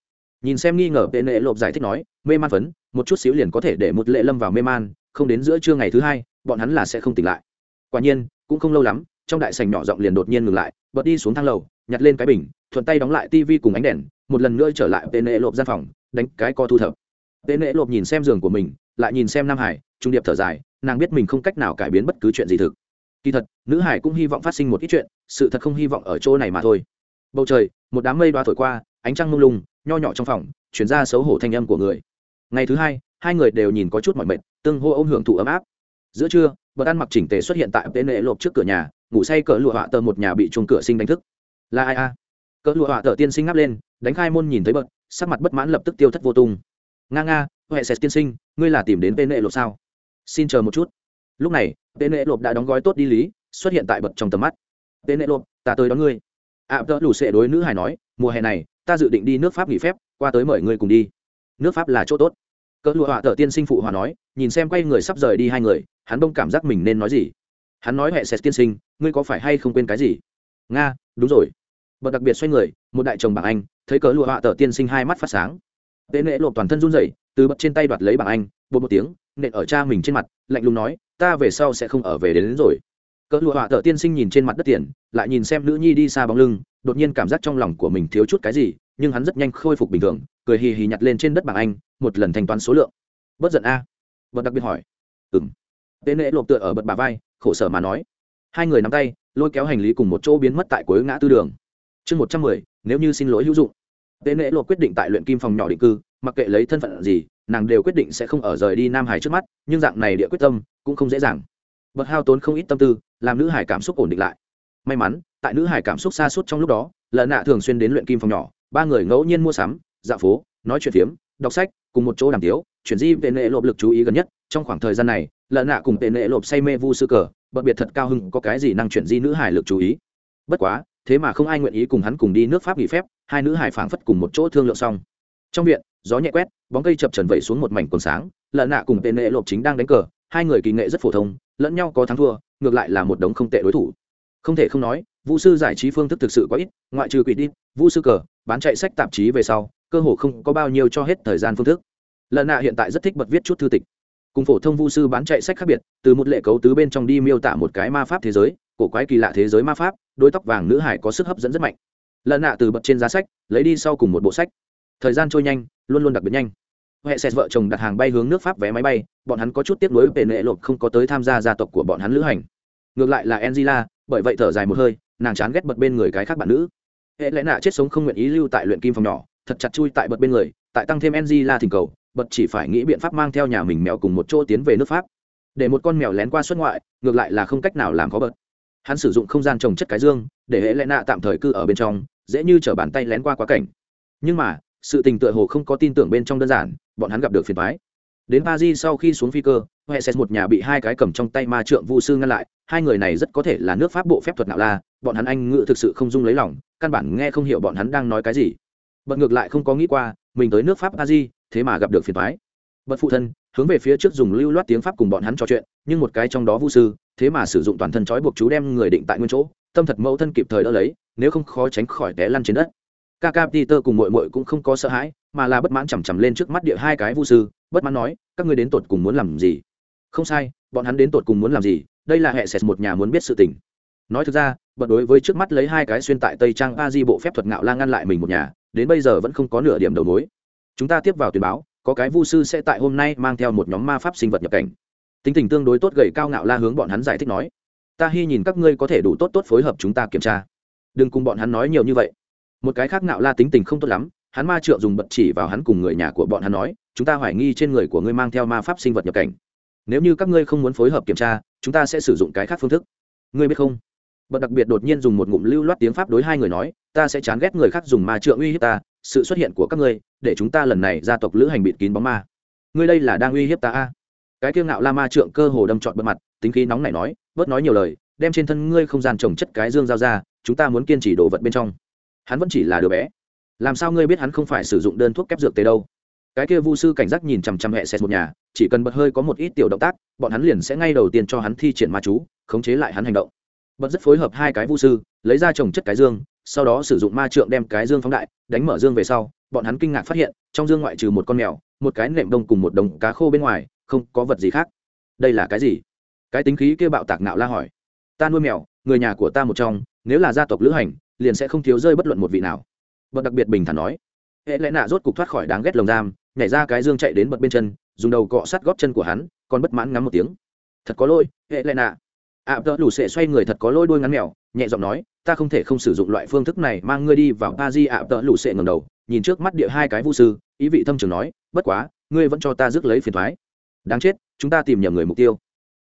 Nhìn xem nghi ngờ tên nệ lộp giải thích nói, mê man phấn, một chút xíu liền có thể để một lệ lâm vào mê man, không đến giữa trưa ngày thứ hai, bọn hắn là sẽ không tỉnh lại. Quả nhiên, cũng không lâu lắm, trong đại sành nhỏ giọng liền đột nhiên ngừng lại, bật đi xuống thang lầu, nhặt lên cái bình, thuận tay đóng lại tivi cùng ánh đèn một lần nữa trở lại tên lễ lộp gian phòng, đánh cái co thu thập. Tên lễ lộp nhìn xem giường của mình, lại nhìn xem nam hải, trung điệp thở dài, nàng biết mình không cách nào cải biến bất cứ chuyện gì thực. Kỳ thật, nữ hải cũng hy vọng phát sinh một ít chuyện, sự thật không hy vọng ở chỗ này mà thôi. Bầu trời, một đám mây đoa thổi qua, ánh trăng mông lung, nho nhỏ trong phòng chuyển ra xấu hổ thanh âm của người. Ngày thứ hai hai người đều nhìn có chút mỏi mệt, tương hô ôm hưởng thụ ấm áp. Giữa trưa bật ăn mặc chỉnh tề xuất hiện tại tên nệ lộp trước cửa nhà, ngủ say cỡ lụa họa tờ một nhà bị chuồng cửa sinh đánh thức. Là ai a? Cỡ lụa họa tờ tiên sinh ngáp lên đánh khai môn nhìn thấy bật, sắc mặt bất mãn lập tức tiêu thất vô tung. Nga nga, huệ sệt tiên sinh, ngươi là tìm đến tên nệ lộp sao? Xin chờ một chút. Lúc này, tên nệ lộp đã đóng gói tốt đi lý, xuất hiện tại bật trong tầm mắt. Tên nệ lộp, ta tới đón ngươi. Ạ tớ lù sệ đối nữ hải nói, mùa hè này, ta dự định đi nước pháp nghỉ phép, qua tới mời ngươi cùng đi. Nước pháp là chỗ tốt. Cỡ lụa họa tờ tiên sinh phụ hòa nói, nhìn xem quay người sắp rời đi hai người, hắn bông cảm giác mình nên nói gì. Hắn nói huệ sệt tiên sinh, ngươi có phải hay không quên cái gì? Nga, đúng rồi. Bật đặc biệt xoay người, một đại chồng bảng anh thấy cỡ lụa họa tờ tiên sinh hai mắt phát sáng. Tệ nệ lộp toàn thân run rẩy từ bật trên tay đoạt lấy bảng anh bột một tiếng nện ở cha mình trên mặt lạnh lùng nói ta về sau sẽ không ở về đến, đến rồi. Cỡ lụa họa tờ tiên sinh nhìn trên mặt đất tiền lại nhìn xem nữ nhi đi xa bóng lưng đột nhiên cảm giác trong lòng của mình thiếu chút cái gì nhưng hắn rất nhanh khôi phục bình thường cười hì hì nhặt lên trên đất bảng anh một lần thanh toán số lượng. Bất giận a. Bật đặc biệt hỏi. Ừng tên nệ lộp tựa ở bật bà vai khổ sở mà nói. Hai người nắm tay lôi kéo hành lý cùng một chỗ biến mất tại cuối ngã tư đường. Chương một trăm mười nếu như xin lỗi hữu dụng. Tên nệ Lộ quyết định tại luyện kim phòng nhỏ định cư, mặc kệ lấy thân phận gì, nàng đều quyết định sẽ không ở rời đi nam hải trước mắt, nhưng dạng này địa quyết tâm cũng không dễ dàng. Bậc hao tốn không ít tâm tư, làm nữ hải cảm xúc ổn định lại. May mắn, tại nữ hải cảm xúc xa suốt trong lúc đó lợn nạ thường xuyên đến luyện kim phòng nhỏ, ba người ngẫu nhiên mua sắm, dạo phố, nói chuyện phiếm, đọc sách, cùng một chỗ đàm tiếu, chuyển di về nệ lộp lực chú ý gần nhất, trong khoảng thời gian này lợn nạ cùng tệ nệ lộp say mê vu sư cờ bật biệt thật cao hưng, có cái gì năng chuyển di nữ hải lực chú ý? Bất quá thế mà không ai nguyện ý cùng hắn cùng đi nước pháp nghỉ phép, hai nữ hải phảng phất cùng một chỗ thương lượng xong. Trong viện, gió nhẹ quét, bóng cây chập trần vẩy xuống một mảnh quần sáng, lợn nạ cùng tên nệ lộp chính đang đánh cờ, hai người kỳ nghệ rất phổ thông, lẫn nhau có thắng thua, ngược lại là một đống không tệ đối thủ. Không thể không nói vũ sư giải trí phương thức thực sự có ít, ngoại trừ quỷ đi vũ sư cờ, bán chạy sách tạp chí về sau, cơ hồ không có bao nhiêu cho hết thời gian phương thức. Lợn nạ hiện tại rất thích bật viết chút thư tịch. Cùng phổ thông vũ sư bán chạy sách khác biệt, từ một lệ cấu tứ bên trong đi miêu tả một cái ma pháp thế giới, cổ quái kỳ lạ thế giới ma pháp đôi tóc vàng nữ hải có sức hấp dẫn rất mạnh. Lần nạ từ bật trên giá sách, lấy đi sau cùng một bộ sách. Thời gian trôi nhanh, luôn luôn đặc biệt nhanh. Huệ xẹt vợ chồng đặt hàng bay hướng nước pháp vé máy bay, bọn hắn có chút tiếp nối về nệ lộp không có tới tham gia gia tộc của bọn hắn lữ hành. Ngược lại là angela, bởi vậy thở dài một hơi, nàng chán ghét bật bên người cái khác bạn nữ. Hệ lẽ nạ chết sống không nguyện ý lưu tại luyện kim phòng nhỏ, thật chặt chui tại bật bên người, tại tăng thêm angela thỉnh cầu, bật chỉ phải nghĩ biện pháp mang theo nhà mình mèo cùng một chỗ tiến về nước pháp. Để một con mèo lén qua xuất ngoại, ngược lại là không cách nào làm khó bật hắn sử dụng không gian trồng chất cái dương, để hệ lẽ nạ tạm thời cư ở bên trong, dễ như t bàn tay lén qua quá cảnh. Nhưng mà, sự tình tựa hồ không có tin tưởng bên trong đơn giản, bọn hắn gặp được phiền thoái đến pa di sau khi xuống phi cơ huệ xét một nhà bị hai cái cầm trong tay ma trượng vu sư ngăn lại, hai người này rất có thể là nước pháp bộ phép thuật nạo la, bọn hắn anh ngự thực sự không dung lấy lòng, căn bản nghe không hiểu bọn hắn đang nói cái gì. Bật ngược lại không có nghĩ qua, mình tới nước pháp pa di thế mà gặp được phiền thoái bật phụ thân, hướng về phía trước dùng lưu loát tiếng pháp cùng bọn hắn trò chuyện, nhưng một cái trong đó vu sư thế mà sử dụng toàn thân trói buộc chú đem người định tại nguyên chỗ, tâm thật mẫu thân kịp thời đỡ lấy, nếu không khó tránh khỏi té lăn trên đất. Ca ca peter cùng mội mội cũng không có sợ hãi, mà là bất mãn chằm chằm lên trước mắt địa hai cái vu sư, bất mãn nói, các ngươi đến tột cùng muốn làm gì? Không sai, bọn hắn đến tột cùng muốn làm gì? Đây là hệ sệt một nhà muốn biết sự tình. Nói thực ra, bật đối với trước mắt lấy hai cái xuyên tại tây trang a di bộ phép thuật ngạo la ngăn lại mình một nhà, đến bây giờ vẫn không có nửa điểm đầu mối. Chúng ta tiếp vào tuyên báo, có cái vu sư sẽ tại hôm nay mang theo một nhóm ma pháp sinh vật nhập cảnh tính tình tương đối tốt gầy cao ngạo la hướng bọn hắn giải thích nói, ta hy nhìn các ngươi có thể đủ tốt tốt phối hợp chúng ta kiểm tra. Đừng cùng bọn hắn nói nhiều như vậy. Một cái khác ngạo la tính tình không tốt lắm, hắn ma trượng dùng bật chỉ vào hắn cùng người nhà của bọn hắn nói, chúng ta hoài nghi trên người của ngươi mang theo ma pháp sinh vật nhập cảnh. Nếu như các ngươi không muốn phối hợp kiểm tra, chúng ta sẽ sử dụng cái khác phương thức. Ngươi biết không? Bật đặc biệt đột nhiên dùng một ngụm lưu loát tiếng pháp đối hai người nói, ta sẽ chán ghét người khác dùng ma trượng uy hiếp ta, sự xuất hiện của các ngươi, để chúng ta lần này gia tộc lữ hành bịt kín bóng ma. Ngươi đây là đang uy hiếp ta a? Cái kiêu ngạo la ma trượng cơ hồ đâm trọn bật mặt, tính khí nóng này nói, bớt nói nhiều lời, đem trên thân ngươi không gian trồng chất cái dương giao ra, chúng ta muốn kiên trì đồ vật bên trong. Hắn vẫn chỉ là đứa bé. Làm sao ngươi biết hắn không phải sử dụng đơn thuốc kép dược tế đâu? Cái kia vu sư cảnh giác nhìn chằm chằm hệ xét một nhà, chỉ cần bật hơi có một ít tiểu động tác, bọn hắn liền sẽ ngay đầu tiên cho hắn thi triển ma chú, khống chế lại hắn hành động. Bật rất phối hợp hai cái vu sư, lấy ra trồng chất cái dương, sau đó sử dụng ma trượng đem cái dương phóng đại, đánh mở dương về sau, bọn hắn kinh ngạc phát hiện, trong dương ngoại trừ một con mèo, một cái nệm đông cùng một đống cá khô bên ngoài không có vật gì khác. Đây là cái gì? Cái tính khí kia bạo tạc nạo la hỏi. Ta nuôi mèo, người nhà của ta một trong, nếu là gia tộc lữ hành, liền sẽ không thiếu rơi bất luận một vị nào. Bật đặc biệt bình thản nói. Hệ lẽ nạ rốt cục thoát khỏi đáng ghét lồng giam, nhảy ra cái dương chạy đến bật bên chân, dùng đầu cọ sát góp chân của hắn, còn bất mãn ngắm một tiếng. Thật có lỗi, hệ lẽ nạ. Ạ tợ lù sệ xoay người thật có lỗi đôi ngắn mèo, nhẹ giọng nói, ta không thể không sử dụng loại phương thức này mang ngươi đi vào ba di ạ tợ lù sệ ngầm đầu, nhìn trước mắt địa hai cái vũ sư, ý vị thâm trường nói, bất quá, ngươi vẫn cho ta rước lấy phiền thoái đáng chết chúng ta tìm nhầm người mục tiêu.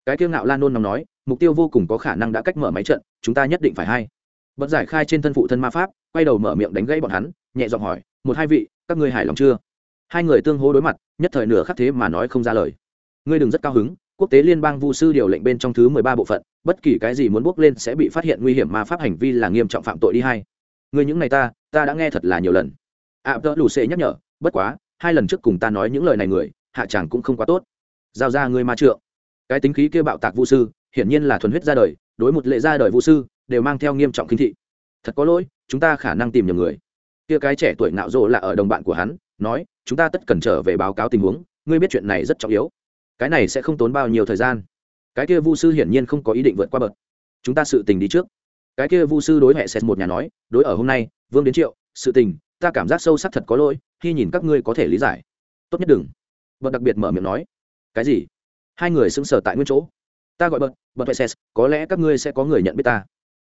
Cái kiêu ngạo lan nôn nóng nói mục tiêu vô cùng có khả năng đã cách mở máy trận chúng ta nhất định phải hay. Bật giải khai trên thân phụ thân ma pháp quay đầu mở miệng đánh gãy bọn hắn nhẹ giọng hỏi một hai vị các ngươi hài lòng chưa? Hai người tương hô đối mặt nhất thời nửa khắc thế mà nói không ra lời. Ngươi đừng rất cao hứng quốc tế liên bang vu sư điều lệnh bên trong thứ mười ba bộ phận bất kỳ cái gì muốn bước lên sẽ bị phát hiện nguy hiểm ma pháp hành vi là nghiêm trọng phạm tội đi hay. ngươi những này ta ta đã nghe thật là nhiều lần. Ạ à, tớ lù xê nhắc nhở bất quá hai lần trước cùng ta nói những lời này người hạ chàng cũng không quá tốt giao ra ngươi ma trượng. Cái tính khí kia bạo tạc vũ sư, hiển nhiên là thuần huyết ra đời, đối một lệ ra đời vũ sư, đều mang theo nghiêm trọng kinh thị. Thật có lỗi, chúng ta khả năng tìm nhầm người. Kia cái trẻ tuổi nạo rộ là ở đồng bạn của hắn, nói, chúng ta tất cần trở về báo cáo tình huống, ngươi biết chuyện này rất trọng yếu. Cái này sẽ không tốn bao nhiêu thời gian. Cái kia vu sư hiển nhiên không có ý định vượt qua bậc. Chúng ta sự tình đi trước. Cái kia vu sư đối hệ xét một nhà nói, đối ở hôm nay, vương đến triệu, sự tình, ta cảm giác sâu sắc thật có lỗi khi nhìn các ngươi có thể lý giải. Tốt nhất đừng. Bậc đặc biệt mở miệng nói cái gì? Hai người sững sờ tại nguyên chỗ. Ta gọi bật bật vệ xét có lẽ các ngươi sẽ có người nhận biết ta.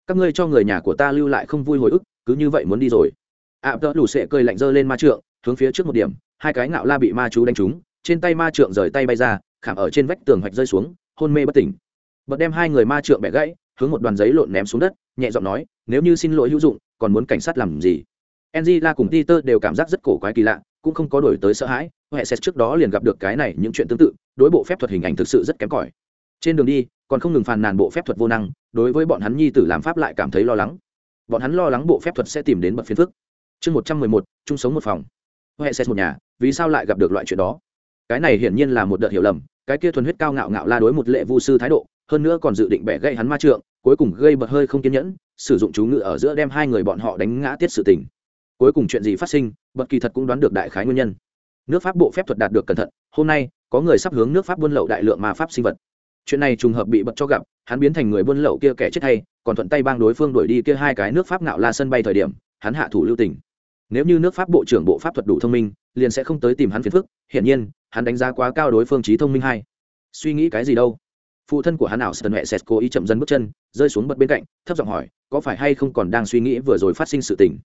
Các ngươi cho người nhà của ta lưu lại không vui hồi ức cứ như vậy muốn đi rồi. Ạ à, tớ lù sệ cười lạnh dơ lên ma trượng hướng phía trước một điểm hai cái ngạo la bị ma chú đánh trúng trên tay ma trượng rời tay bay ra khảm ở trên vách tường hoạch rơi xuống hôn mê bất tỉnh. Bật đem hai người ma trượng bẻ gãy hướng một đoàn giấy lộn ném xuống đất nhẹ giọng nói nếu như xin lỗi hữu dụng còn muốn cảnh sát làm gì? Angela cùng Peter đều cảm giác rất cổ quái kỳ lạ, cũng không có đổi tới sợ hãi, hệ xét trước đó liền gặp được cái này những chuyện tương tự, đối bộ phép thuật hình ảnh thực sự rất kém cỏi. Trên đường đi, còn không ngừng phàn nàn bộ phép thuật vô năng, đối với bọn hắn nhi tử làm pháp lại cảm thấy lo lắng. Bọn hắn lo lắng bộ phép thuật sẽ tìm đến bậc phiền phức. Chương một trăm mười một, chung sống một phòng. huệ xét một nhà, vì sao lại gặp được loại chuyện đó? Cái này hiển nhiên là một đợt hiểu lầm, cái kia thuần huyết cao ngạo ngạo la đối một lệ vu sư thái độ, hơn nữa còn dự định bẻ gãy hắn ma trượng, cuối cùng gây bật hơi không kiên nhẫn, sử dụng chú ngự ở giữa đem hai người bọn họ đánh ngã tiết sự tình cuối cùng chuyện gì phát sinh bất kỳ thật cũng đoán được đại khái nguyên nhân nước pháp bộ phép thuật đạt được cẩn thận hôm nay có người sắp hướng nước pháp buôn lậu đại lượng ma pháp sinh vật. Chuyện này trùng hợp bị bật cho gặp, hắn biến thành người buôn lậu kia kẻ chết hay, còn thuận tay bang đối phương đuổi đi kia hai cái nước pháp nạo la sân bay thời điểm, hắn hạ thủ lưu tình. Nếu như nước pháp bộ trưởng bộ pháp thuật đủ thông minh, liền sẽ không tới tìm hắn phiền phức, hiển nhiên, hắn đánh giá quá cao đối phương trí thông minh hay. Suy nghĩ cái gì đâu? Phụ thân của hắn ảo sơn huệ sệt cố ý chậm dần bước chân, rơi xuống bật bên cạnh, thấp giọng hỏi, có phải hay không còn đang suy nghĩ vừa rồi phát sinh sự tình?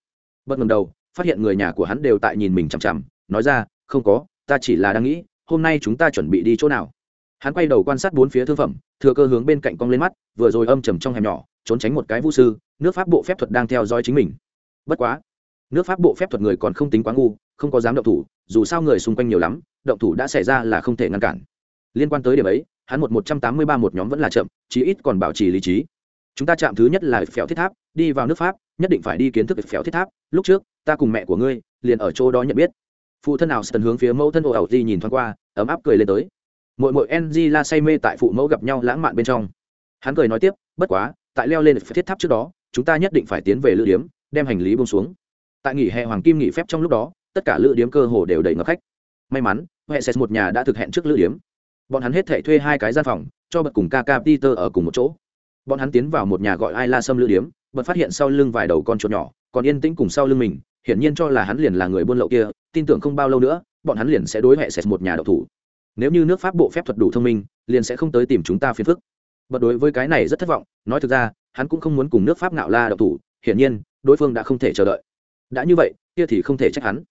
Bật ngầm đầu, phát hiện người nhà của hắn đều tại nhìn mình chằm chằm, nói ra, không có, ta chỉ là đang nghĩ hôm nay chúng ta chuẩn bị đi chỗ nào? Hắn quay đầu quan sát bốn phía thương phẩm, thừa cơ hướng bên cạnh cong lên mắt, vừa rồi âm trầm trong hẻm nhỏ, trốn tránh một cái vũ sư, nước pháp bộ phép thuật đang theo dõi chính mình. Bất quá, nước pháp bộ phép thuật người còn không tính quá ngu, không có dám động thủ, dù sao người xung quanh nhiều lắm, động thủ đã xảy ra là không thể ngăn cản. Liên quan tới điểm ấy, hắn một một trăm tám mươi ba một nhóm vẫn là chậm, chí ít còn bảo trì lý trí. Chúng ta chạm thứ nhất là phèo thiết tháp, đi vào nước pháp, nhất định phải đi kiến thức phèo thiết tháp. Lúc trước, ta cùng mẹ của ngươi liền ở chỗ đó nhận biết phụ thân nào sần hướng phía mẫu thân ồ ẩu di nhìn thoáng qua, ấm áp cười lên tới. Mỗi mỗi ng la say mê tại phụ mẫu gặp nhau lãng mạn bên trong. Hắn cười nói tiếp, bất quá, tại leo lên thiết tháp trước đó, chúng ta nhất định phải tiến về lữ điếm, đem hành lý bông xuống. Tại nghỉ hè hoàng kim nghỉ phép trong lúc đó, tất cả lữ điếm cơ hồ đều đầy ngập khách. May mắn hệ xét một nhà đã thực hẹn trước lữ điếm. Bọn hắn hết thể thuê hai cái gian phòng, cho bật cùng ca ca peter ở cùng một chỗ. Bọn hắn tiến vào một nhà gọi ai la sâm lữ điếm, bật phát hiện sau lưng vài đầu con chuột nhỏ, còn yên tĩnh cùng sau lưng mình hiển nhiên cho là hắn liền là người buôn lậu kia, tin tưởng không bao lâu nữa, bọn hắn liền sẽ đối hệ sệt một nhà độc thủ. Nếu như nước pháp bộ phép thuật đủ thông minh, liền sẽ không tới tìm chúng ta phiền phức. Bật đối với cái này rất thất vọng, nói thực ra, hắn cũng không muốn cùng nước pháp nạo la độc thủ, hiển nhiên, đối phương đã không thể chờ đợi. Đã như vậy, kia thì không thể trách hắn.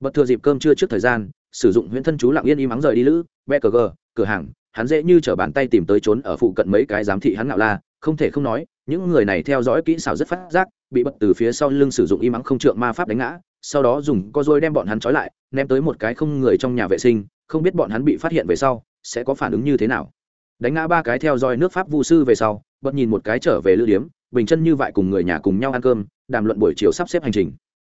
Bật thừa dịp cơm trưa trước thời gian, sử dụng huyễn thân chú lặng yên im ắng rời đi lữ be cờ gờ, cửa hàng, hắn dễ như t bàn tay tìm tới trốn ở phụ cận mấy cái giám thị hắn nạo la, không thể không nói, những người này theo dõi kỹ xảo rất phát giác bị bật từ phía sau lưng sử dụng y mắng không trượng ma pháp đánh ngã, sau đó dùng co dôi đem bọn hắn trói lại, ném tới một cái không người trong nhà vệ sinh, không biết bọn hắn bị phát hiện về sau, sẽ có phản ứng như thế nào. Đánh ngã ba cái theo dõi nước pháp vu sư về sau, bật nhìn một cái trở về lữ điếm, bình chân như vậy cùng người nhà cùng nhau ăn cơm, đàm luận buổi chiều sắp xếp hành trình.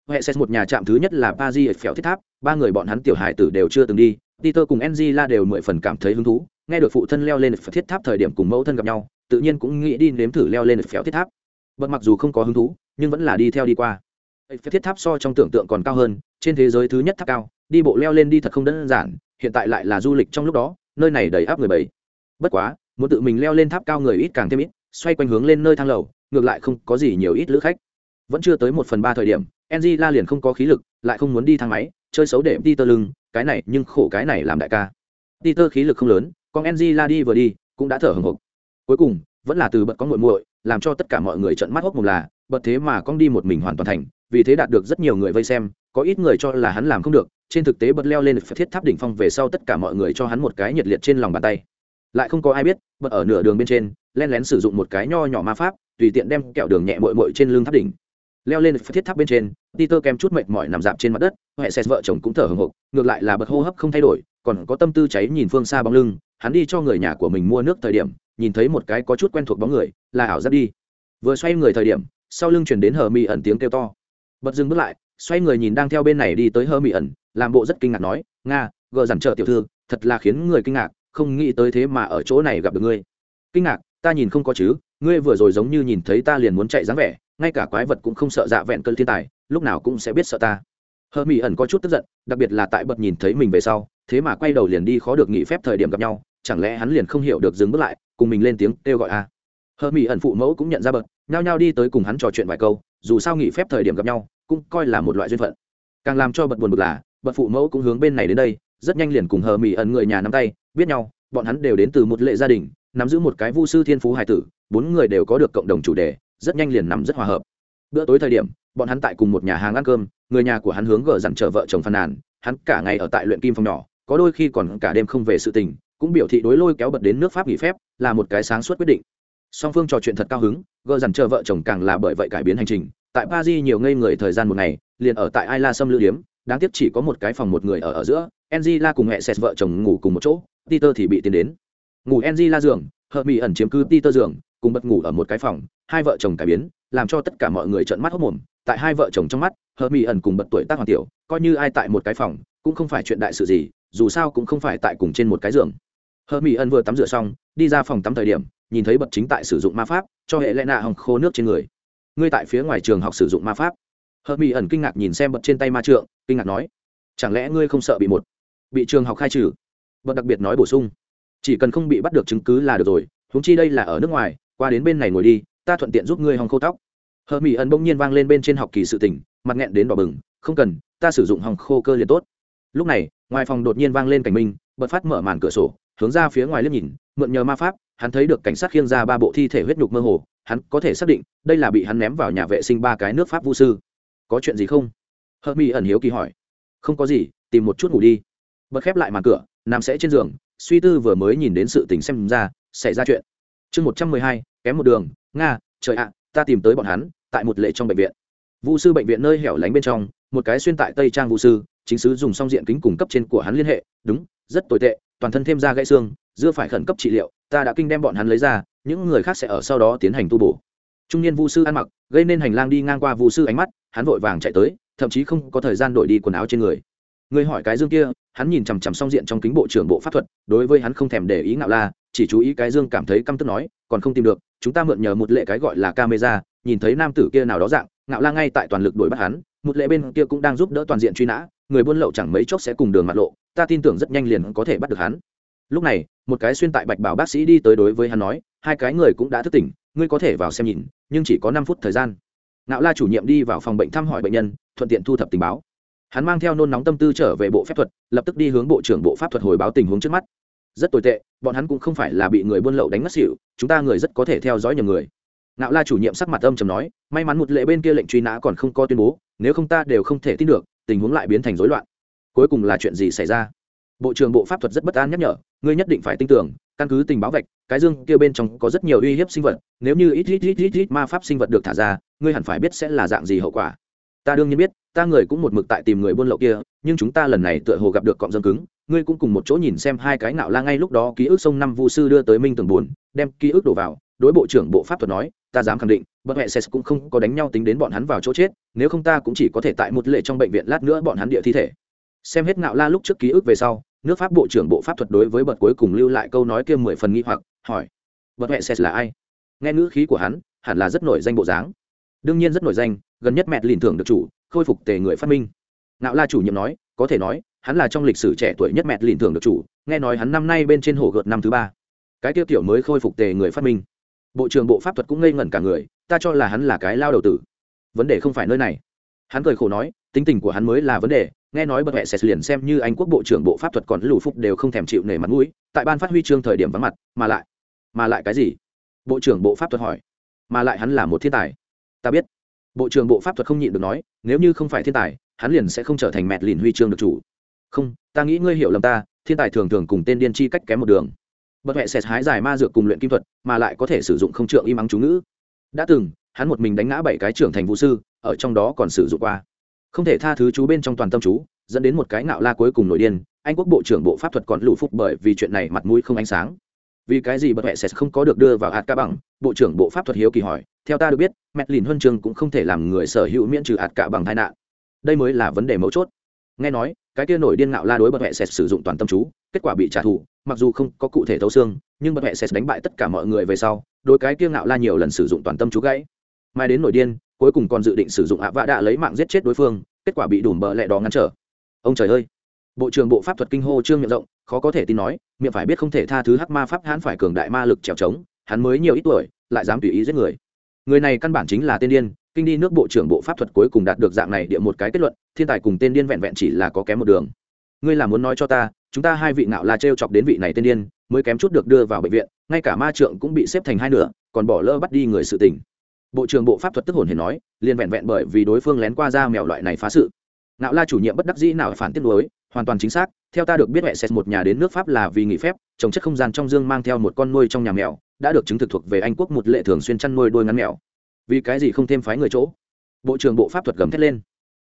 Hệ xét một nhà trạm thứ nhất là paris phèo thiết tháp, ba người bọn hắn tiểu hải tử đều chưa từng đi, peter cùng angela đều mười phần cảm thấy hứng thú, nghe được phụ thân leo lên thiết tháp thời điểm cùng mẫu thân gặp nhau, tự nhiên cũng nghĩ đi nếm thử leo lên phèo thiết tháp. Bật mặc dù không có hứng thú nhưng vẫn là đi theo đi qua. Thiết tháp so trong tưởng tượng còn cao hơn, trên thế giới thứ nhất tháp cao, đi bộ leo lên đi thật không đơn giản, hiện tại lại là du lịch trong lúc đó, nơi này đầy áp người bảy bất quá, muốn tự mình leo lên tháp cao người ít càng thêm ít, xoay quanh hướng lên nơi thang lầu, ngược lại không có gì nhiều ít lữ khách. Vẫn chưa tới một phần ba thời điểm enzy la liền không có khí lực, lại không muốn đi thang máy, chơi xấu để đi tơ lưng, cái này nhưng khổ cái này làm đại ca. Peter tơ khí lực không lớn còn enzy la đi vừa đi, cũng đã thở hồng hộc. Cuối cùng, vẫn là từ bật có muội muội làm cho tất cả mọi người trợn mắt hốc mồm là, bật thế mà con đi một mình hoàn toàn thành, vì thế đạt được rất nhiều người vây xem, có ít người cho là hắn làm không được, trên thực tế bật leo lên thiết tháp đỉnh phong về sau tất cả mọi người cho hắn một cái nhiệt liệt trên lòng bàn tay. Lại không có ai biết, bật ở nửa đường bên trên len lén sử dụng một cái nho nhỏ ma pháp, tùy tiện đem kẹo đường nhẹ mội mội trên lưng tháp đỉnh. Leo lên thiết tháp bên trên, peter kèm chút mệt mỏi nằm dạp trên mặt đất huệ xét vợ chồng cũng thở hồng hộc, ngược lại là bật hô hấp không thay đổi, còn có tâm tư cháy nhìn phương xa bóng lưng, hắn đi cho người nhà của mình mua nước thời điểm nhìn thấy một cái có chút quen thuộc bóng người, là ảo giáp đi. Vừa xoay người thời điểm, sau lưng chuyển đến hờ mỹ ẩn tiếng kêu to. Bật dừng bước lại, xoay người nhìn đang theo bên này đi tới hờ mỹ ẩn, làm bộ rất kinh ngạc nói, nga, gờ dằn trợ tiểu thư, thật là khiến người kinh ngạc, không nghĩ tới thế mà ở chỗ này gặp được ngươi. Kinh ngạc, ta nhìn không có chứ, ngươi vừa rồi giống như nhìn thấy ta liền muốn chạy dáng vẻ, ngay cả quái vật cũng không sợ dạ vẹn cơn thiên tài, lúc nào cũng sẽ biết sợ ta. Hờ mỹ ẩn có chút tức giận, đặc biệt là tại bật nhìn thấy mình về sau, thế mà quay đầu liền đi khó được nghỉ phép thời điểm gặp nhau, chẳng lẽ hắn liền không hiểu được dừng bước lại cùng mình lên tiếng kêu gọi a à. hờ mỹ ẩn phụ mẫu cũng nhận ra bậc nhao nhao đi tới cùng hắn trò chuyện vài câu, dù sao nghỉ phép thời điểm gặp nhau, cũng coi là một loại duyên phận càng làm cho bật buồn bực là bật phụ mẫu cũng hướng bên này đến đây, rất nhanh liền cùng hờ mỹ ẩn người nhà nắm tay, biết nhau, bọn hắn đều đến từ một lệ gia đình, nắm giữ một cái vu sư thiên phú hải tử, bốn người đều có được cộng đồng chủ đề, rất nhanh liền nằm rất hòa hợp bữa tối thời điểm, bọn hắn tại cùng một nhà hàng ăn cơm, người nhà của hắn hướng gờ dặn chờ vợ chồng phàn nàn, hắn cả ngày ở tại luyện kim phòng nhỏ, có đôi khi còn cả đêm không về sự tình cũng biểu thị đối lôi kéo bật đến nước pháp nghỉ phép là một cái sáng suốt quyết định song phương trò chuyện thật cao hứng gờ dằn chờ vợ chồng càng là bởi vậy cải biến hành trình tại paris nhiều ngây người thời gian một ngày liền ở tại ai la sâm lưu điếm đáng tiếc chỉ có một cái phòng một người ở ở giữa Angela cùng mẹ Seth vợ chồng ngủ cùng một chỗ, Peter thì bị tiến đến. Ngủ Angela giường, Hợp Mỹ ẩn chiếm cứ Peter giường, cùng bật ngủ ở một cái phòng, hai vợ chồng cải biến, làm cho tất cả mọi người trợn mắt hốc mồm, tại hai vợ chồng trong mắt, Hợp Mỹ ẩn cùng bật tuổi tác hoàn tiểu, coi như ai tại một cái phòng, cũng không phải chuyện đại sự gì, dù sao cũng không phải tại cùng trên một cái giường. Hợp Mỹ ẩn vừa tắm rửa xong, đi ra phòng tắm thời điểm, nhìn thấy bật chính tại sử dụng ma pháp, cho hệ Lena hồng khô nước trên người. Ngươi tại phía ngoài trường học sử dụng ma pháp. Hợp Mỹ ẩn kinh ngạc nhìn xem bật trên tay ma trượng, kinh ngạc nói: "Chẳng lẽ ngươi không sợ bị một bị trường học khai trừ bật đặc biệt nói bổ sung chỉ cần không bị bắt được chứng cứ là được rồi húng chi đây là ở nước ngoài qua đến bên này ngồi đi ta thuận tiện giúp ngươi hòng khô tóc hờ mỹ ẩn bỗng nhiên vang lên bên trên học kỳ sự tỉnh mặt nghẹn đến đỏ bừng không cần ta sử dụng hòng khô cơ liền tốt lúc này ngoài phòng đột nhiên vang lên cảnh minh bật phát mở màn cửa sổ hướng ra phía ngoài liếc nhìn, mượn nhờ ma pháp, hắn thấy được cảnh sát khiêng ra ba bộ thi thể huyết nhục mơ hồ, hắn có thể xác định, đây là bị hắn ném vào nhà vệ sinh ba cái nước pháp vũ sư. Có chuyện gì không? Hợp mỹ ẩn hiếu kỳ hỏi. Không có gì, tìm một chút ngủ đi. Bật khép lại màn cửa, nằm sẽ trên giường, suy tư vừa mới nhìn đến sự tình xem ra, xảy ra chuyện. Chương một trăm mười hai, kém một đường, nga, trời ạ, ta tìm tới bọn hắn, tại một lệ trong bệnh viện. Vũ sư bệnh viện nơi hẻo lánh bên trong, một cái xuyên tại tây trang vũ sư, chính sứ dùng xong diện kính cùng cấp trên của hắn liên hệ, đúng, rất tồi tệ toàn thân thêm ra gãy xương dưa phải khẩn cấp trị liệu, ta đã kinh đem bọn hắn lấy ra, những người khác sẽ ở sau đó tiến hành tu bổ. Trung niên Vu sư ăn mặc, gây nên hành lang đi ngang qua Vu sư ánh mắt, hắn vội vàng chạy tới, thậm chí không có thời gian đổi đi quần áo trên người. Người hỏi cái dương kia, hắn nhìn chằm chằm song diện trong kính bộ trưởng bộ pháp thuật, đối với hắn không thèm để ý ngạo la, chỉ chú ý cái dương cảm thấy căm tức nói, còn không tìm được, chúng ta mượn nhờ một lệ cái gọi là camera, nhìn thấy nam tử kia nào đó dạng, ngạo la ngay tại toàn lực đuổi bắt hắn một lệ bên kia cũng đang giúp đỡ toàn diện truy nã, người buôn lậu chẳng mấy chốc sẽ cùng đường mặt lộ, ta tin tưởng rất nhanh liền có thể bắt được hắn. Lúc này, một cái xuyên tại bạch bảo bác sĩ đi tới đối với hắn nói, hai cái người cũng đã thức tỉnh, ngươi có thể vào xem nhìn, nhưng chỉ có năm phút thời gian. Ngạo la chủ nhiệm đi vào phòng bệnh thăm hỏi bệnh nhân, thuận tiện thu thập tình báo. Hắn mang theo nôn nóng tâm tư trở về bộ phép thuật, lập tức đi hướng bộ trưởng bộ pháp thuật hồi báo tình huống trước mắt. Rất tồi tệ, bọn hắn cũng không phải là bị người buôn lậu đánh ngất xỉu, chúng ta người rất có thể theo dõi nhiều người nạo la chủ nhiệm sắc mặt âm chầm nói, may mắn một lệ bên kia lệnh truy nã còn không có tuyên bố, nếu không ta đều không thể tin được, tình huống lại biến thành rối loạn. Cuối cùng là chuyện gì xảy ra? Bộ trưởng bộ pháp thuật rất bất an nhắc nhở, ngươi nhất định phải tin tưởng, căn cứ tình báo vạch, cái dương kia bên trong có rất nhiều uy hiếp sinh vật, nếu như ít ít ít ít ít ma pháp sinh vật được thả ra, ngươi hẳn phải biết sẽ là dạng gì hậu quả. Ta đương nhiên biết, ta người cũng một mực tại tìm người buôn lậu kia, nhưng chúng ta lần này tựa hồ gặp được cọng dâm cứng, ngươi cũng cùng một chỗ nhìn xem hai cái nạo la ngay lúc đó ký ức sông năm vu sư đưa tới minh tường buồn, đem ký ức đổ vào. Đối bộ trưởng bộ pháp thuật nói ta dám khẳng định bất hệ ses cũng không có đánh nhau tính đến bọn hắn vào chỗ chết, nếu không ta cũng chỉ có thể tại một lệ trong bệnh viện lát nữa bọn hắn địa thi thể. Xem hết ngạo la lúc trước ký ức về sau, nước pháp bộ trưởng bộ pháp thuật đối với bậc cuối cùng lưu lại câu nói kia mười phần nghi hoặc, hỏi bậc hệ ses là ai? Nghe ngữ khí của hắn, hẳn là rất nổi danh bộ dáng. Đương nhiên rất nổi danh, gần nhất mẹ lìn thưởng được chủ, khôi phục tề người phát minh. Ngạo la chủ nhiệm nói, có thể nói, hắn là trong lịch sử trẻ tuổi nhất mẹ lìn thưởng được chủ, nghe nói hắn năm nay bên trên hồ gợt năm thứ ba. Cái tiêu tiểu mới khôi phục tề người phát minh bộ trưởng bộ pháp thuật cũng ngây ngẩn cả người, ta cho là hắn là cái lao đầu tử. Vấn đề không phải nơi này. Hắn cười khổ nói, tính tình của hắn mới là vấn đề, nghe nói bật mẹ sẽ liền xem như anh quốc bộ trưởng bộ pháp thuật còn lù phúc đều không thèm chịu nể mặt mũi, tại ban phát huy chương thời điểm vắng mặt, mà lại mà lại cái gì? Bộ trưởng bộ pháp thuật hỏi. Mà lại hắn là một thiên tài. Ta biết. Bộ trưởng bộ pháp thuật không nhịn được nói, nếu như không phải thiên tài, hắn liền sẽ không trở thành mẹt lìn huy chương được chủ. Không, ta nghĩ ngươi hiểu lầm ta, thiên tài thường thường cùng tên điên chi cách kém một đường bật mẹ sẽ hái giải ma dược cùng luyện kim thuật, mà lại có thể sử dụng không trượng im ắng chú ngữ. Đã từng, hắn một mình đánh ngã bảy cái trưởng thành vũ sư, ở trong đó còn sử dụng qua. Không thể tha thứ chú bên trong toàn tâm chú, dẫn đến một cái ngạo la cuối cùng nổi điên, anh quốc bộ trưởng bộ pháp thuật còn lụ phúc bởi vì chuyện này mặt mũi không ánh sáng. Vì cái gì bật mẹ sẽ không có được đưa vào hạt ca bằng, bộ trưởng bộ pháp thuật hiếu kỳ hỏi, theo ta được biết, mẹ lìn huân trường cũng không thể làm người sở hữu miễn trừ hạt cả bằng tai nạn. Đây mới là vấn đề mấu chốt. Nghe nói, cái kia nổi điên ngạo la đối bật mẹ sẽ sử dụng toàn tâm chú, kết quả bị trả thù mặc dù không có cụ thể thấu xương, nhưng bật mẹ sẽ đánh bại tất cả mọi người về sau, đôi cái kiêng ngạo la nhiều lần sử dụng toàn tâm chú gãy. Mai đến nổi điên, cuối cùng còn dự định sử dụng ạ vạ đạ lấy mạng giết chết đối phương, kết quả bị đùm bờ lẹ đỏ ngăn trở. Ông trời ơi! Bộ trưởng bộ pháp thuật kinh hô trương miệng rộng, khó có thể tin nói, miệng phải biết không thể tha thứ hắc ma pháp hắn phải cường đại ma lực trèo trống, hắn mới nhiều ít tuổi, lại dám tùy ý giết người. Người này căn bản chính là tên điên, kinh đi nước bộ trưởng bộ pháp thuật cuối cùng đạt được dạng này địa một cái kết luận, thiên tài cùng tên điên vẹn vẹn chỉ là có kém một đường ngươi là muốn nói cho ta, chúng ta hai vị ngạo là trêu chọc đến vị này tên điên, mới kém chút được đưa vào bệnh viện, ngay cả ma trượng cũng bị xếp thành hai nửa, còn bỏ lỡ bắt đi người sự tình. Bộ trưởng bộ pháp thuật tức hồn hiền nói, liền vẹn vẹn bởi vì đối phương lén qua ra mèo loại này phá sự. Ngạo la chủ nhiệm bất đắc dĩ nào phản tiết đối hoàn toàn chính xác, theo ta được biết mẹ xét một nhà đến nước pháp là vì nghỉ phép, trồng chất không gian trong dương mang theo một con nuôi trong nhà mèo, đã được chứng thực thuộc về anh quốc một lệ thường xuyên chăn nuôi đôi ngắn mèo. Vì cái gì không thêm phái người chỗ? Bộ trưởng bộ pháp thuật gầm thét lên.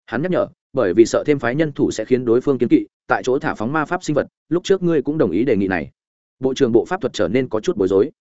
Hắn nhắc nhở, bởi vì sợ thêm phái nhân thủ sẽ khiến đối phương kiến kỵ tại chỗ thả phóng ma pháp sinh vật, lúc trước ngươi cũng đồng ý đề nghị này. Bộ trưởng bộ pháp thuật trở nên có chút bối rối.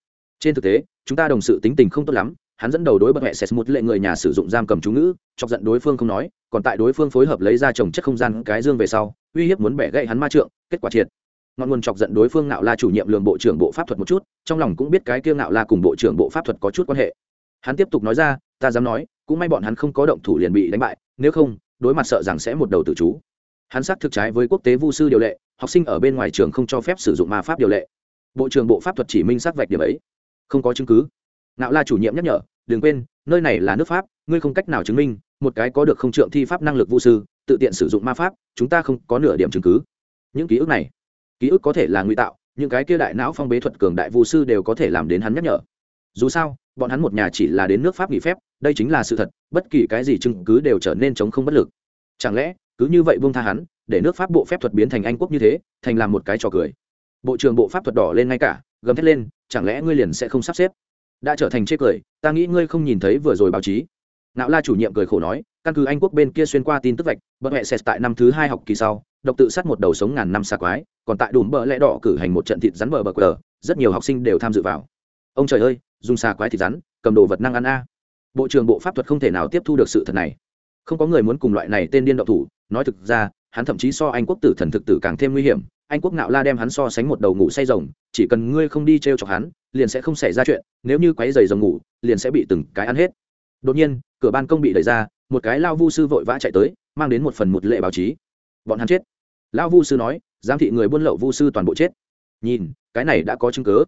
Trên thực tế, chúng ta đồng sự tính tình không tốt lắm, hắn dẫn đầu đối bật hệ sệt một lệ người nhà sử dụng giam cầm chú ngữ, chọc giận đối phương không nói, còn tại đối phương phối hợp lấy ra trồng chất không gian cái dương về sau, uy hiếp muốn bẻ gãy hắn ma trượng, kết quả triệt. Ngọn nguồn chọc giận đối phương nạo la chủ nhiệm lường bộ trưởng bộ pháp thuật một chút, trong lòng cũng biết cái kia nạo la cùng bộ trưởng bộ pháp thuật có chút quan hệ. Hắn tiếp tục nói ra, ta dám nói, cũng may bọn hắn không có động thủ liền bị đánh bại, nếu không, đối mặt sợ rằng sẽ một đầu tự chú hắn xác thực trái với quốc tế vu sư điều lệ, học sinh ở bên ngoài trường không cho phép sử dụng ma pháp điều lệ. Bộ trưởng bộ pháp thuật chỉ minh xác vạch điểm ấy. Không có chứng cứ. Nạo la chủ nhiệm nhắc nhở, đừng quên, nơi này là nước pháp, ngươi không cách nào chứng minh, một cái có được không trượng thi pháp năng lực vu sư, tự tiện sử dụng ma pháp, chúng ta không có nửa điểm chứng cứ. Những ký ức này, ký ức có thể là nguy tạo, những cái kia đại não phong bế thuật cường đại vu sư đều có thể làm đến hắn nhắc nhở. Dù sao, bọn hắn một nhà chỉ là đến nước pháp nghỉ phép, đây chính là sự thật, bất kỳ cái gì chứng cứ đều trở nên chống không bất lực. Chẳng lẽ cứ như vậy buông tha hắn, để nước pháp bộ phép thuật biến thành anh quốc như thế, thành làm một cái trò cười. Bộ trưởng bộ pháp thuật đỏ lên ngay cả, gầm thét lên, chẳng lẽ ngươi liền sẽ không sắp xếp? Đã trở thành chê cười, ta nghĩ ngươi không nhìn thấy vừa rồi báo chí. Nạo la chủ nhiệm cười khổ nói, căn cứ anh quốc bên kia xuyên qua tin tức vạch, bậc hệ sệt tại năm thứ hai học kỳ sau, độc tự sát một đầu sống ngàn năm xa quái, còn tại đùm bờ lẽ đỏ cử hành một trận thịt rắn bờ bờ cờ rất nhiều học sinh đều tham dự vào. Ông trời ơi, dùng xa quái thịt rắn, cầm đồ vật năng ăn a. Bộ trưởng bộ pháp thuật không thể nào tiếp thu được sự thật này. Không có người muốn cùng loại này tên điên đậu thủ nói thực ra, hắn thậm chí so anh quốc tử thần thực tử càng thêm nguy hiểm. Anh quốc ngạo la đem hắn so sánh một đầu ngủ say rồng, chỉ cần ngươi không đi t r e o chọc hắn, liền sẽ không xảy ra chuyện, nếu như quáy dày rồng ngủ, liền sẽ bị từng cái ăn hết. Đột nhiên, cửa ban công bị đẩy ra, một cái lao vu sư vội vã chạy tới, mang đến một phần một lệ báo chí. Bọn hắn chết. Lao vu sư nói, giám thị người buôn lậu vu sư toàn bộ chết. Nhìn, cái này đã có chứng cớ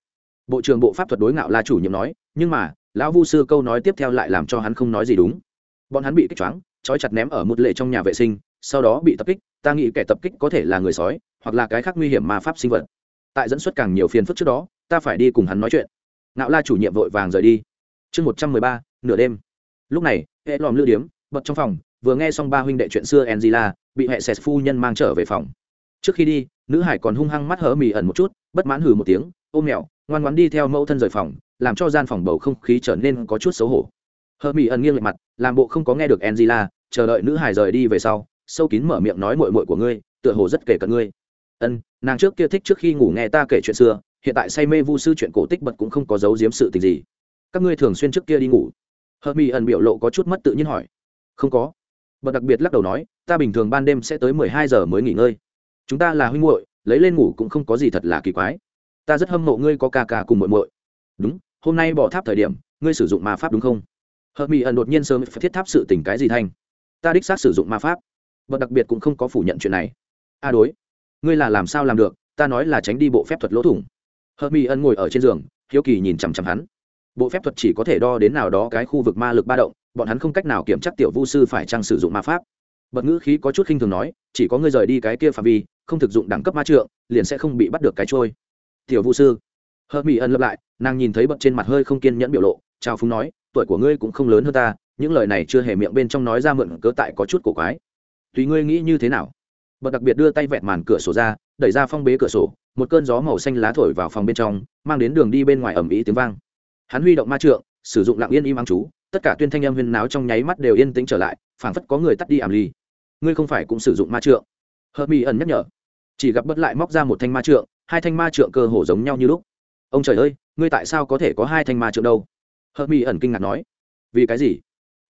bộ trưởng bộ pháp thuật đối ngạo la chủ nhiệm nói, nhưng mà, lão vu sư câu nói tiếp theo lại làm cho hắn không nói gì đúng. Bọn hắn bị kích choáng, trói chặt ném ở một lệ trong nhà vệ sinh sau đó bị tập kích, ta nghĩ kẻ tập kích có thể là người sói, hoặc là cái khác nguy hiểm mà pháp sinh vật. Tại dẫn xuất càng nhiều phiền phức trước đó, ta phải đi cùng hắn nói chuyện. Ngạo la chủ nhiệm vội vàng rời đi. Chương một trăm mười ba, nửa đêm. Lúc này, hệ lòm lưu điếm, bật trong phòng, vừa nghe xong ba huynh đệ chuyện xưa angela, bị hệ sệt phu nhân mang trở về phòng. Trước khi đi, nữ hải còn hung hăng mắt hở mì ẩn một chút, bất mãn hừ một tiếng, ôm mẹo, ngoan ngoan đi theo mẫu thân rời phòng, làm cho gian phòng bầu không khí trở nên có chút xấu hổ. Hờ mỹ ẩn nghiêng lệ mặt, làm bộ không có nghe được angela, chờ đợi nữ hải rời đi về sau sâu kín mở miệng nói mội mội của ngươi, tựa hồ rất kể cận ngươi. Ân, nàng trước kia thích trước khi ngủ nghe ta kể chuyện xưa, hiện tại say mê vu sư chuyện cổ tích bật cũng không có giấu giếm sự tình gì. Các ngươi thường xuyên trước kia đi ngủ. Hờ mỹ ẩn biểu lộ có chút mất tự nhiên hỏi. Không có. Bật đặc biệt lắc đầu nói, ta bình thường ban đêm sẽ tới mười hai giờ mới nghỉ ngơi. Chúng ta là huynh muội, lấy lên ngủ cũng không có gì thật là kỳ quái. Ta rất hâm mộ ngươi có ca ca cùng muội muội. Đúng, hôm nay bỏ tháp thời điểm, ngươi sử dụng ma pháp đúng không? Hờ mỹ ẩn đột nhiên sớm phải thiết tháp sự tình cái gì thanh ta đích xác sử dụng ma pháp và đặc biệt cũng không có phủ nhận chuyện này. A à đối, ngươi là làm sao làm được, ta nói là tránh đi bộ phép thuật lỗ thủng. Hờ mỹ ân ngồi ở trên giường, hiếu kỳ nhìn chằm chằm hắn. Bộ phép thuật chỉ có thể đo đến nào đó cái khu vực ma lực ba động, bọn hắn không cách nào kiểm chắc tiểu vu sư phải trang sử dụng ma pháp. Bật ngữ khí có chút khinh thường nói, chỉ có ngươi rời đi cái kia phạm vi, không thực dụng đẳng cấp ma trượng, liền sẽ không bị bắt được cái trôi. Tiểu vu sư hờ mỹ ân lập lại, nàng nhìn thấy bật trên mặt hơi không kiên nhẫn biểu lộ, chào phúng nói, tuổi của ngươi cũng không lớn hơn ta, những lời này chưa hề miệng bên trong nói ra mượn cớ tại có chút cổ quái tùy ngươi nghĩ như thế nào. Bật đặc biệt đưa tay vẹn màn cửa sổ ra, đẩy ra phong bế cửa sổ, một cơn gió màu xanh lá thổi vào phòng bên trong, mang đến đường đi bên ngoài ẩm ý tiếng vang. Hắn huy động ma trượng, sử dụng lặng yên im ắng chú, tất cả tuyên thanh âm huyên náo trong nháy mắt đều yên tĩnh trở lại, phảng phất có người tắt đi ảm ly ngươi không phải cũng sử dụng ma trượng? Hợp mỹ ẩn nhắc nhở. Chỉ gặp bất lại móc ra một thanh ma trượng, hai thanh ma trượng cơ hồ giống nhau như lúc. Ông trời ơi, ngươi tại sao có thể có hai thanh ma trượng đâu? Hợp mỹ ẩn kinh ngạc nói. Vì cái gì?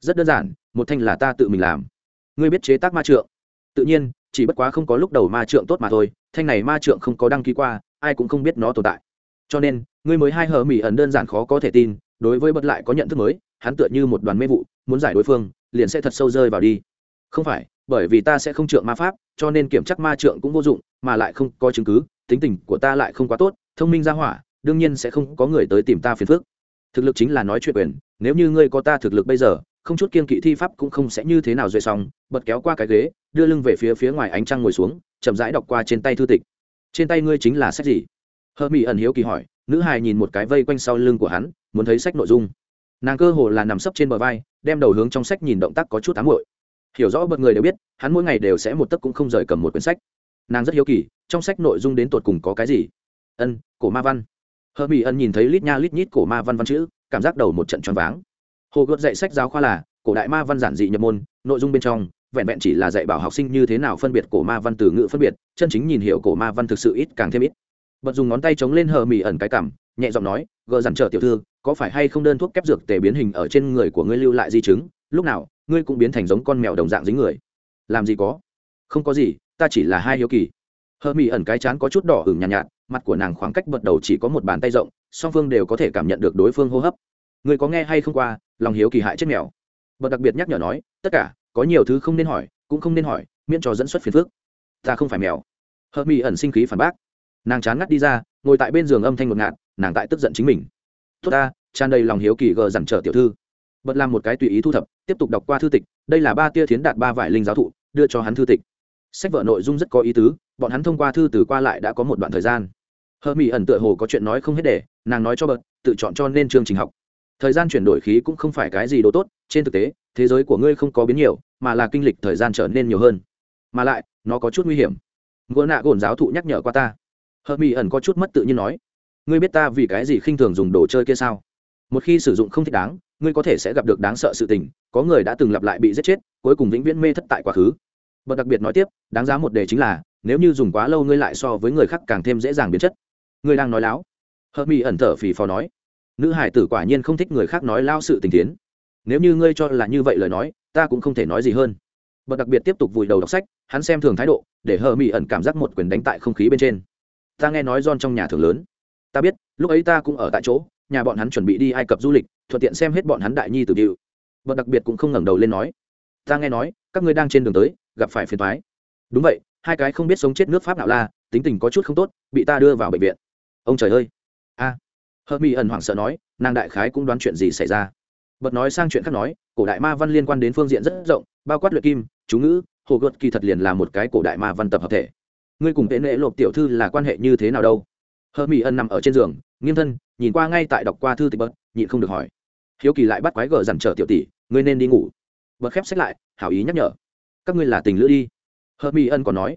Rất đơn giản, một thanh là ta tự mình làm ngươi biết chế tác ma trượng. Tự nhiên, chỉ bất quá không có lúc đầu ma trượng tốt mà thôi, thanh này ma trượng không có đăng ký qua, ai cũng không biết nó tồn tại. Cho nên, ngươi mới hai hờ mỹ ẩn đơn giản khó có thể tin, đối với bất lại có nhận thức mới, hắn tựa như một đoàn mê vụ, muốn giải đối phương, liền sẽ thật sâu rơi vào đi. Không phải, bởi vì ta sẽ không trượng ma pháp, cho nên kiểm chắc ma trượng cũng vô dụng, mà lại không có chứng cứ, tính tình của ta lại không quá tốt, thông minh ra hỏa, đương nhiên sẽ không có người tới tìm ta phiền phức. Thực lực chính là nói chuyện quyền, nếu như ngươi có ta thực lực bây giờ không chút kiên kỵ thi pháp cũng không sẽ như thế nào duệ xong, bật kéo qua cái ghế, đưa lưng về phía phía ngoài ánh trăng ngồi xuống, chậm rãi đọc qua trên tay thư tịch. Trên tay ngươi chính là sách gì? Hơ mỹ ẩn hiếu kỳ hỏi, nữ hài nhìn một cái vây quanh sau lưng của hắn, muốn thấy sách nội dung. Nàng cơ hồ là nằm sấp trên bờ vai, đem đầu hướng trong sách nhìn động tác có chút ám hội hiểu rõ bật người đều biết, hắn mỗi ngày đều sẽ một tấc cũng không rời cầm một quyển sách. Nàng rất hiếu kỳ, trong sách nội dung đến tột cùng có cái gì? Ân, cổ ma văn. Hơ mỹ ân nhìn thấy lít nha lít nhít cổ ma văn văn chữ, cảm giác đầu một trận tròn váng hồ gợt dạy sách giáo khoa là cổ đại ma văn giản dị nhập môn nội dung bên trong vẹn vẹn chỉ là dạy bảo học sinh như thế nào phân biệt cổ ma văn từ ngữ phân biệt chân chính nhìn hiểu cổ ma văn thực sự ít càng thêm ít. Bật dùng ngón tay chống lên hờ mỹ ẩn cái cảm nhẹ giọng nói gờ dằn trở tiểu thư có phải hay không đơn thuốc kép dược tề biến hình ở trên người của ngươi lưu lại di chứng? Lúc nào ngươi cũng biến thành giống con mèo đồng dạng dính người. Làm gì có? Không có gì ta chỉ là hai hiếu kỳ. Hờ mỹ ẩn cái chán có chút đỏ ửng nhàn nhạt, nhạt mặt của nàng khoảng cách bật đầu chỉ có một bàn tay rộng song phương đều có thể cảm nhận được đối phương hô hấp người có nghe hay không qua, lòng hiếu kỳ hại chết mèo. Bật đặc biệt nhắc nhở nói, tất cả, có nhiều thứ không nên hỏi, cũng không nên hỏi, miễn cho dẫn xuất phiền phức. Ta không phải mèo. Hợp mỹ ẩn sinh khí phản bác. Nàng chán ngắt đi ra, ngồi tại bên giường âm thanh ngột ngạt, nàng tại tức giận chính mình. Tốt ta, tràn đầy lòng hiếu kỳ gờ dằn trở tiểu thư. Bật làm một cái tùy ý thu thập, tiếp tục đọc qua thư tịch, đây là ba tia thiến đạt ba vải linh giáo thụ, đưa cho hắn thư tịch. Sách vợ nội dung rất có ý tứ, bọn hắn thông qua thư từ qua lại đã có một đoạn thời gian. Hơ mỹ ẩn tựa hồ có chuyện nói không hết để, nàng nói cho bật, tự chọn cho nên chương trình học thời gian chuyển đổi khí cũng không phải cái gì đồ tốt, trên thực tế, thế giới của ngươi không có biến nhiều, mà là kinh lịch thời gian trở nên nhiều hơn. Mà lại, nó có chút nguy hiểm. Ngựa nạ gồn giáo thụ nhắc nhở qua ta. Hờ mỹ ẩn có chút mất tự nhiên nói, ngươi biết ta vì cái gì khinh thường dùng đồ chơi kia sao? Một khi sử dụng không thích đáng, ngươi có thể sẽ gặp được đáng sợ sự tình, có người đã từng lặp lại bị giết chết, cuối cùng vĩnh viễn mê thất tại quá khứ. Và đặc biệt nói tiếp, đáng giá một đề chính là, nếu như dùng quá lâu ngươi lại so với người khác càng thêm dễ dàng biến chất. Ngươi đang nói láo. Hờ mỹ ẩn thở phì phò nói nữ hải tử quả nhiên không thích người khác nói lao sự tình tiến. Nếu như ngươi cho là như vậy lời nói, ta cũng không thể nói gì hơn. Bật đặc biệt tiếp tục vùi đầu đọc sách, hắn xem thường thái độ, để hờ mỹ ẩn cảm giác một quyền đánh tại không khí bên trên. Ta nghe nói John trong nhà thường lớn. Ta biết, lúc ấy ta cũng ở tại chỗ, nhà bọn hắn chuẩn bị đi ai cập du lịch, thuận tiện xem hết bọn hắn đại nhi từ điệu. Bật đặc biệt cũng không ngẩng đầu lên nói. Ta nghe nói, các ngươi đang trên đường tới, gặp phải phiền thoái đúng vậy, hai cái không biết sống chết nước pháp nào la tính tình có chút không tốt, bị ta đưa vào bệnh viện. Ông trời ơi! Hợp mỹ ẩn hoảng sợ nói, nàng đại khái cũng đoán chuyện gì xảy ra? Bật nói sang chuyện khác nói, cổ đại ma văn liên quan đến phương diện rất rộng, bao quát luyện kim, chú ngữ, hồ gợt kỳ thật liền là một cái cổ đại ma văn tập hợp thể. Ngươi cùng tệ nệ lộp tiểu thư là quan hệ như thế nào đâu? Hờ mỹ ẩn nằm ở trên giường, nghiêng thân, nhìn qua ngay tại đọc qua thư tịch bật, nhịn không được hỏi, hiếu kỳ lại bắt quái gở dằn trở tiểu tỷ, ngươi nên đi ngủ. Bật khép sách lại, hảo ý nhắc nhở, các ngươi là tình lữ đi. Hờ mỹ ân còn nói,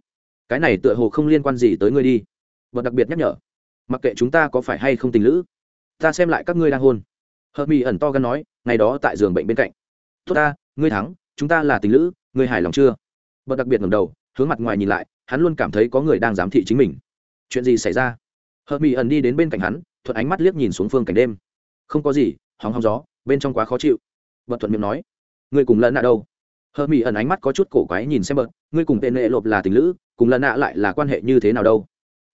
cái này tựa hồ không liên quan gì tới ngươi đi. Bật đặc biệt nhắc nhở, mặc kệ chúng ta có phải hay không tình lữ ta xem lại các ngươi đang hôn. Hợp mỹ ẩn to gan nói, ngày đó tại giường bệnh bên cạnh. Tốt ta, ngươi thắng, chúng ta là tình lữ, ngươi hài lòng chưa? Bật đặc biệt ngầm đầu, hướng mặt ngoài nhìn lại, hắn luôn cảm thấy có người đang giám thị chính mình. Chuyện gì xảy ra? Hợp mỹ ẩn đi đến bên cạnh hắn, thuận ánh mắt liếc nhìn xuống phương cảnh đêm. Không có gì, hóng hóng gió, bên trong quá khó chịu. Bật thuận miệng nói, ngươi cùng lẫn nạ đâu? Hợp mỹ ẩn ánh mắt có chút cổ quái nhìn xem bật, ngươi cùng tên lệ lộp là tình lữ, cùng lẫn nạ lại là quan hệ như thế nào đâu?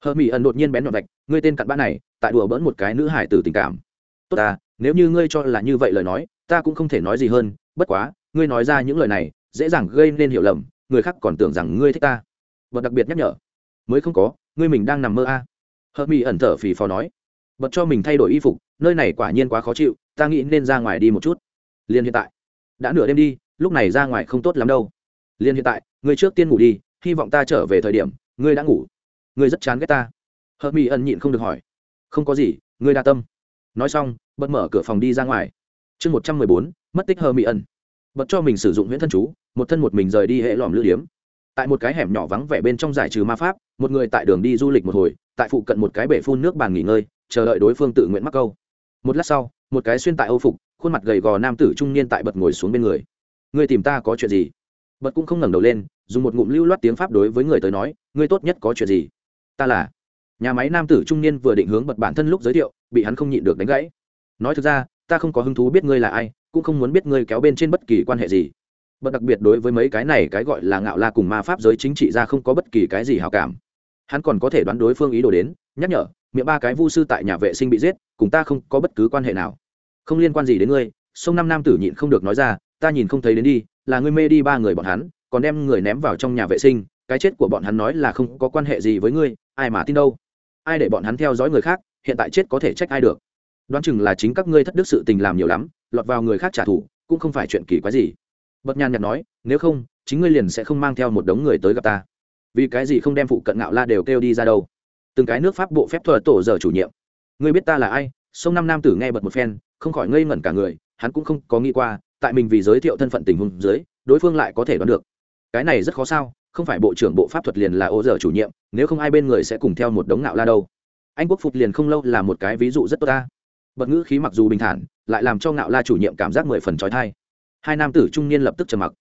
Hờ mỹ ẩn đột nhiên bén nhọn vạch, ngươi tên cặn bã này, tại đùa bỡn một cái nữ hải tử tình cảm. Tốt ta, nếu như ngươi cho là như vậy lời nói, ta cũng không thể nói gì hơn, bất quá, ngươi nói ra những lời này, dễ dàng gây nên hiểu lầm, người khác còn tưởng rằng ngươi thích ta. Vật đặc biệt nhắc nhở, mới không có, ngươi mình đang nằm mơ a. À. hợp mỹ ẩn thở phì phò nói, bật cho mình thay đổi y phục, nơi này quả nhiên quá khó chịu, ta nghĩ nên ra ngoài đi một chút. Liền hiện tại. Đã nửa đêm đi, lúc này ra ngoài không tốt lắm đâu. Liền hiện tại, ngươi trước tiên ngủ đi, hy vọng ta trở về thời điểm, ngươi đã ngủ ngươi rất chán ghét ta. Hợp mỹ ẩn nhịn không được hỏi. Không có gì, ngươi đa tâm. Nói xong, bật mở cửa phòng đi ra ngoài. Chương một trăm mười bốn, mất tích hờ mỹ ẩn. Bật cho mình sử dụng huyễn thân chú, một thân một mình rời đi hệ lòm lữ điếm. Tại một cái hẻm nhỏ vắng vẻ bên trong giải trừ ma pháp, một người tại đường đi du lịch một hồi, tại phụ cận một cái bể phun nước bàn nghỉ ngơi, chờ đợi đối phương tự nguyện mắc câu. Một lát sau, một cái xuyên tại âu phục, khuôn mặt gầy gò nam tử trung niên tại bật ngồi xuống bên người. Người tìm ta có chuyện gì? Bật cũng không ngẩng đầu lên, dùng một ngụm lưu loát tiếng pháp đối với người tới nói, ngươi tốt nhất có chuyện gì? Ta là. Nhà máy nam tử trung niên vừa định hướng bật bản thân lúc giới thiệu, bị hắn không nhịn được đánh gãy. Nói thực ra, ta không có hứng thú biết ngươi là ai, cũng không muốn biết ngươi kéo bên trên bất kỳ quan hệ gì. Bật đặc biệt đối với mấy cái này cái gọi là ngạo la cùng ma pháp giới chính trị ra không có bất kỳ cái gì hào cảm. Hắn còn có thể đoán đối phương ý đồ đến, nhắc nhở, miệng ba cái vu sư tại nhà vệ sinh bị giết, cùng ta không có bất cứ quan hệ nào. Không liên quan gì đến ngươi, sông năm nam tử nhịn không được nói ra, ta nhìn không thấy đến đi, là ngươi mê đi ba người bọn hắn, còn đem người ném vào trong nhà vệ sinh, cái chết của bọn hắn nói là không có quan hệ gì với ngươi ai mà tin đâu? Ai để bọn hắn theo dõi người khác, hiện tại chết có thể trách ai được? Đoán chừng là chính các ngươi thất đức sự tình làm nhiều lắm, lọt vào người khác trả thù, cũng không phải chuyện kỳ quái gì. Bật nhàn nhạt nói, nếu không, chính ngươi liền sẽ không mang theo một đống người tới gặp ta. Vì cái gì không đem phụ cận ngạo la đều kêu đi ra đâu? Từng cái nước pháp bộ phép thuật tổ giờ chủ nhiệm. Ngươi biết ta là ai? Sông năm nam tử nghe bật một phen, không khỏi ngây ngẩn cả người, hắn cũng không có nghĩ qua, tại mình vì giới thiệu thân phận tình huống dưới, đối phương lại có thể đoán được. Cái này rất khó sao không phải bộ trưởng bộ pháp thuật liền là ô giờ chủ nhiệm, nếu không ai bên người sẽ cùng theo một đống ngạo la đâu. Anh quốc phục liền không lâu là một cái ví dụ rất tốt ta. Bật ngữ khí mặc dù bình thản, lại làm cho ngạo la chủ nhiệm cảm giác mười phần trói thai. Hai nam tử trung niên lập tức trầm mặc.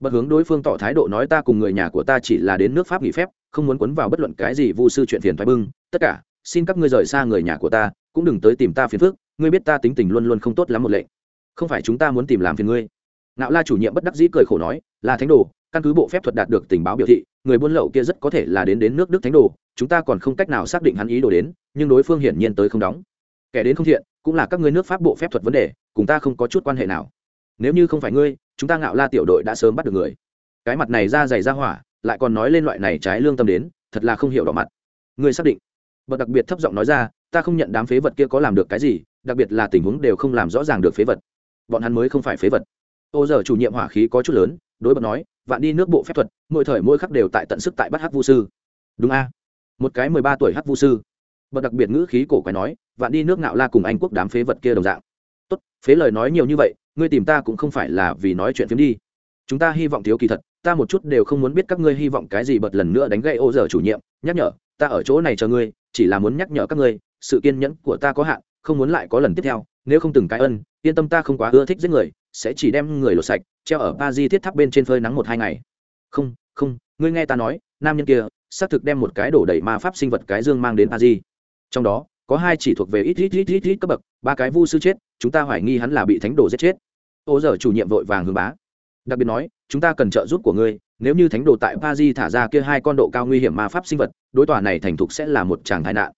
Bật hướng đối phương tỏ thái độ nói ta cùng người nhà của ta chỉ là đến nước pháp nghỉ phép, không muốn quấn vào bất luận cái gì vu sư chuyện phiền thoái bưng. Tất cả, xin các ngươi rời xa người nhà của ta, cũng đừng tới tìm ta phiền phức, ngươi biết ta tính tình luôn luôn không tốt lắm một lệnh không phải chúng ta muốn tìm làm phiền ngươi. Ngạo la chủ nhiệm bất đắc dĩ cười khổ nói, là thánh đồ căn cứ bộ phép thuật đạt được tình báo biểu thị, người buôn lậu kia rất có thể là đến đến nước đức thánh đồ, chúng ta còn không cách nào xác định hắn ý đồ đến, nhưng đối phương hiển nhiên tới không đóng. Kẻ đến không thiện, cũng là các ngươi nước pháp bộ phép thuật vấn đề, cùng ta không có chút quan hệ nào. Nếu như không phải ngươi, chúng ta ngạo la tiểu đội đã sớm bắt được người. Cái mặt này ra dày ra hỏa, lại còn nói lên loại này trái lương tâm đến, thật là không hiểu đỏ mặt. Ngươi xác định. Bậc đặc biệt thấp giọng nói ra, ta không nhận đám phế vật kia có làm được cái gì, đặc biệt là tình huống đều không làm rõ ràng được phế vật. Bọn hắn mới không phải phế vật. Ô giờ chủ nhiệm hỏa khí có chút lớn đối bật nói, vạn đi nước bộ phép thuật, mỗi thời mỗi khắc đều tại tận sức tại bắt hát vu sư. Đúng a. Một cái mười ba tuổi hát vu sư. Bật đặc biệt ngữ khí cổ quái nói, vạn đi nước ngạo la cùng anh quốc đám phế vật kia đồng dạng. Tốt, phế lời nói nhiều như vậy, ngươi tìm ta cũng không phải là vì nói chuyện phiếm đi. Chúng ta hy vọng thiếu kỳ thật, ta một chút đều không muốn biết các ngươi hy vọng cái gì bật lần nữa đánh gậy ô giờ chủ nhiệm, nhắc nhở, ta ở chỗ này chờ ngươi, chỉ là muốn nhắc nhở các ngươi, sự kiên nhẫn của ta có hạn, không muốn lại có lần tiếp theo, nếu không từng cái ân, yên tâm ta không quá ưa thích giết người, sẽ chỉ đem người lột sạch treo ở ba di thiết tháp bên trên phơi nắng một hai ngày. Không không, ngươi nghe ta nói, nam nhân kia, xác thực đem một cái đổ đầy ma pháp sinh vật cái dương mang đến Ba di trong đó, có hai chỉ thuộc về ít ít ít ít ít cấp bậc, ba cái vu sư chết, chúng ta hoài nghi hắn là bị thánh đồ giết chết. Ô giờ chủ nhiệm vội vàng hướng bá. Đặc biệt nói, chúng ta cần trợ giúp của ngươi, nếu như thánh đồ tại ba di thả ra kia hai con độ cao nguy hiểm ma pháp sinh vật, đối tòa này thành thục sẽ là một tràng tai nạn.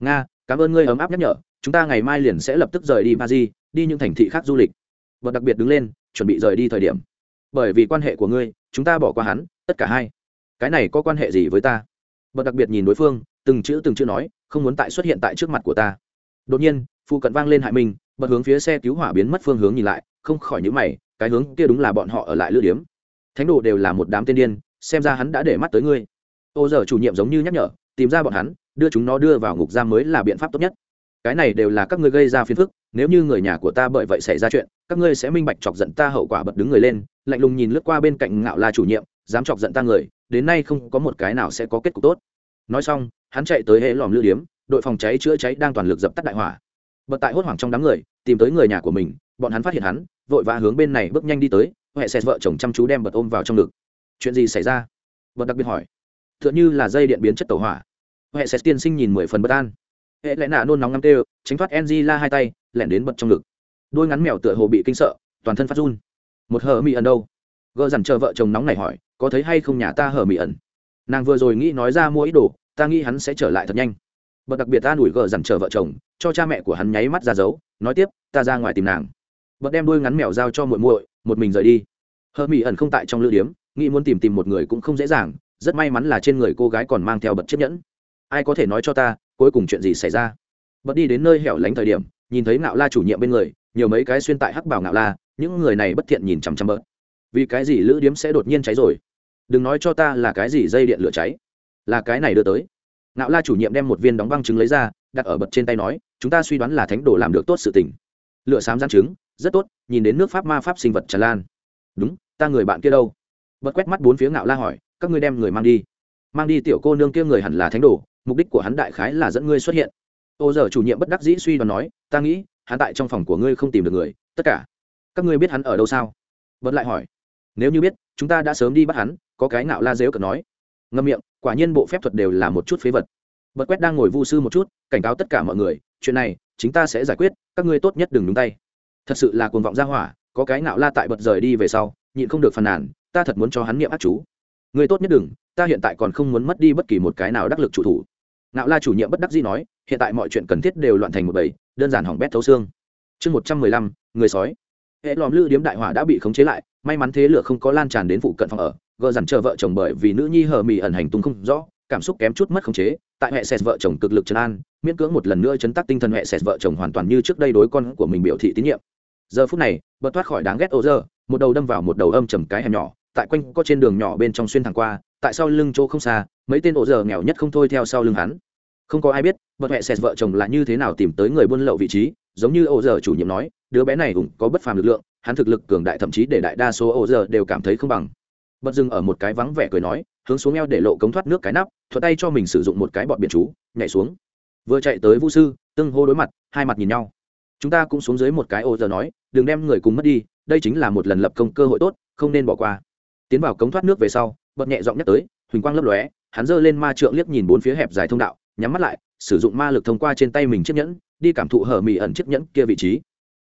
Nga, cảm ơn ngươi ấm áp nhắc nhở, chúng ta ngày mai liền sẽ lập tức rời đi ba di đi những thành thị khác du lịch. Và đặc biệt đứng lên chuẩn bị rời đi thời điểm. Bởi vì quan hệ của ngươi, chúng ta bỏ qua hắn, tất cả hai. Cái này có quan hệ gì với ta? Và đặc biệt nhìn đối phương, từng chữ từng chữ nói, không muốn tại xuất hiện tại trước mặt của ta. Đột nhiên, phụ cận vang lên hại mình, bật hướng phía xe cứu hỏa biến mất phương hướng nhìn lại, không khỏi nhữ mày, cái hướng kia đúng là bọn họ ở lại lữ điếm. Thánh đồ đều là một đám tên điên, xem ra hắn đã để mắt tới ngươi. Ô giờ chủ nhiệm giống như nhắc nhở, tìm ra bọn hắn, đưa chúng nó đưa vào ngục giam mới là biện pháp tốt nhất cái này đều là các ngươi gây ra phiền phức, nếu như người nhà của ta bởi vậy xảy ra chuyện, các ngươi sẽ minh bạch chọc giận ta hậu quả bật đứng người lên, lạnh lùng nhìn lướt qua bên cạnh ngạo la chủ nhiệm, dám chọc giận ta người, đến nay không có một cái nào sẽ có kết cục tốt. Nói xong, hắn chạy tới hệ lòm lưu điếm, đội phòng cháy chữa cháy đang toàn lực dập tắt đại hỏa. Bật tại hốt hoảng trong đám người, tìm tới người nhà của mình, bọn hắn phát hiện hắn, vội vã hướng bên này bước nhanh đi tới huệ xe vợ chồng chăm chú đem bật ôm vào trong ngực. Chuyện gì xảy ra? Bật đặc biệt hỏi. T h ư ợ n h ư là dây điện biến chất tàu hỏa. Huệ xe tiên sinh nhìn mười phần bất an hệ lẽ nạ nôn nóng ngắm tê tránh thoát ng la hai tay lẻn đến bật trong ngực. Đôi ngắn mèo tựa hồ bị kinh sợ, toàn thân phát run. Một hờ mỹ ẩn đâu? Gờ dằn chờ vợ chồng nóng này hỏi, có thấy hay không nhà ta hờ mỹ ẩn? Nàng vừa rồi nghĩ nói ra mua ý đồ, ta nghĩ hắn sẽ trở lại thật nhanh. Bật đặc biệt ta đuổi gờ dằn chờ vợ chồng, cho cha mẹ của hắn nháy mắt ra dấu, nói tiếp, ta ra ngoài tìm nàng. Bật đem đuôi ngắn mèo giao cho muội muội, một mình rời đi. Hờ mỹ ẩn không tại trong lữ điếm, nghĩ muốn tìm tìm một người cũng không dễ dàng, rất may mắn là trên người cô gái còn mang theo bật chiếc nhẫn. Ai có thể nói cho ta cuối cùng chuyện gì xảy ra? Bật đi đến nơi hẻo lánh thời điểm, nhìn thấy ngạo la chủ nhiệm bên người, nhiều mấy cái xuyên tại hắc bảo ngạo la, những người này bất thiện nhìn chằm chằm bớt vì cái gì lữ điếm sẽ đột nhiên cháy rồi? Đừng nói cho ta là cái gì dây điện lửa cháy. Là cái này đưa tới. Ngạo la chủ nhiệm đem một viên đóng băng trứng lấy ra, đặt ở bật trên tay nói, chúng ta suy đoán là thánh đồ làm được tốt sự tình. Lựa xám gian trứng, rất tốt, nhìn đến nước pháp ma pháp sinh vật tràn lan. Đúng, ta người bạn kia đâu? Bật quét mắt bốn phía ngạo la hỏi, các ngươi đem người mang đi mang đi tiểu cô nương kia người hẳn là thánh đồ, mục đích của hắn đại khái là dẫn ngươi xuất hiện. Ô giờ chủ nhiệm bất đắc dĩ suy đoán nói, ta nghĩ, hắn tại trong phòng của ngươi không tìm được người, tất cả các ngươi biết hắn ở đâu sao? Vẫn lại hỏi, nếu như biết, chúng ta đã sớm đi bắt hắn, có cái nạo la dếu cợt nói. Ngâm miệng, quả nhiên bộ phép thuật đều là một chút phế vật. Bật quét đang ngồi vu sư một chút, cảnh cáo tất cả mọi người, chuyện này chúng ta sẽ giải quyết, các ngươi tốt nhất đừng đúng tay. Thật sự là cuồng vọng ra hỏa, có cái nạo la tại bật rời đi về sau, nhịn không được phàn nàn, ta thật muốn cho hắn niệm ác chú người tốt nhất đừng, ta hiện tại còn không muốn mất đi bất kỳ một cái nào đắc lực chủ thủ. Ngạo la chủ nhiệm bất đắc dĩ nói, hiện tại mọi chuyện cần thiết đều loạn thành một bầy, đơn giản hỏng bét thấu xương. Chương một trăm mười lăm, người sói. Hệ lòm lư điếm đại hỏa đã bị khống chế lại, may mắn thế lửa không có lan tràn đến phụ cận phòng ở, gờ dằn chờ vợ chồng bởi vì nữ nhi hờ mì ẩn hành tung không rõ, cảm xúc kém chút mất khống chế, tại hệ sẹt vợ chồng cực lực trấn an, miễn cưỡng một lần nữa chấn tắc tinh thần hệ sẹt vợ chồng hoàn toàn như trước đây đối con của mình biểu thị tín nhiệm. Giờ phút này, bật thoát khỏi đáng ghét ô dơ, một đầu đâm vào một đầu âm trầm cái hẻm nhỏ tại quanh có trên đường nhỏ bên trong xuyên thẳng qua, tại sau lưng chỗ không xa, mấy tên ổ giờ nghèo nhất không thôi theo sau lưng hắn. Không có ai biết bật hẹ xẹt vợ chồng là như thế nào tìm tới người buôn lậu vị trí, giống như ổ giờ chủ nhiệm nói, đứa bé này cũng có bất phàm lực lượng, hắn thực lực cường đại thậm chí để đại đa số ổ giờ đều cảm thấy không bằng. Bật dừng ở một cái vắng vẻ cười nói, hướng xuống eo để lộ cống thoát nước cái nắp thuật tay cho mình sử dụng một cái bọn biển chú, nhảy xuống. Vừa chạy tới vũ sư, tương hô đối mặt, hai mặt nhìn nhau. Chúng ta cũng xuống dưới một cái ô giờ nói, đừng đem người cùng mất đi, đây chính là một lần lập công cơ hội tốt, không nên bỏ qua tiến vào cống thoát nước về sau, bật nhẹ giọng nhắc tới, huỳnh quang lấp lóe, hắn giơ lên ma trượng liếc nhìn bốn phía hẹp dài thông đạo, nhắm mắt lại, sử dụng ma lực thông qua trên tay mình chiếc nhẫn, đi cảm thụ hở mì ẩn chiếc nhẫn kia vị trí.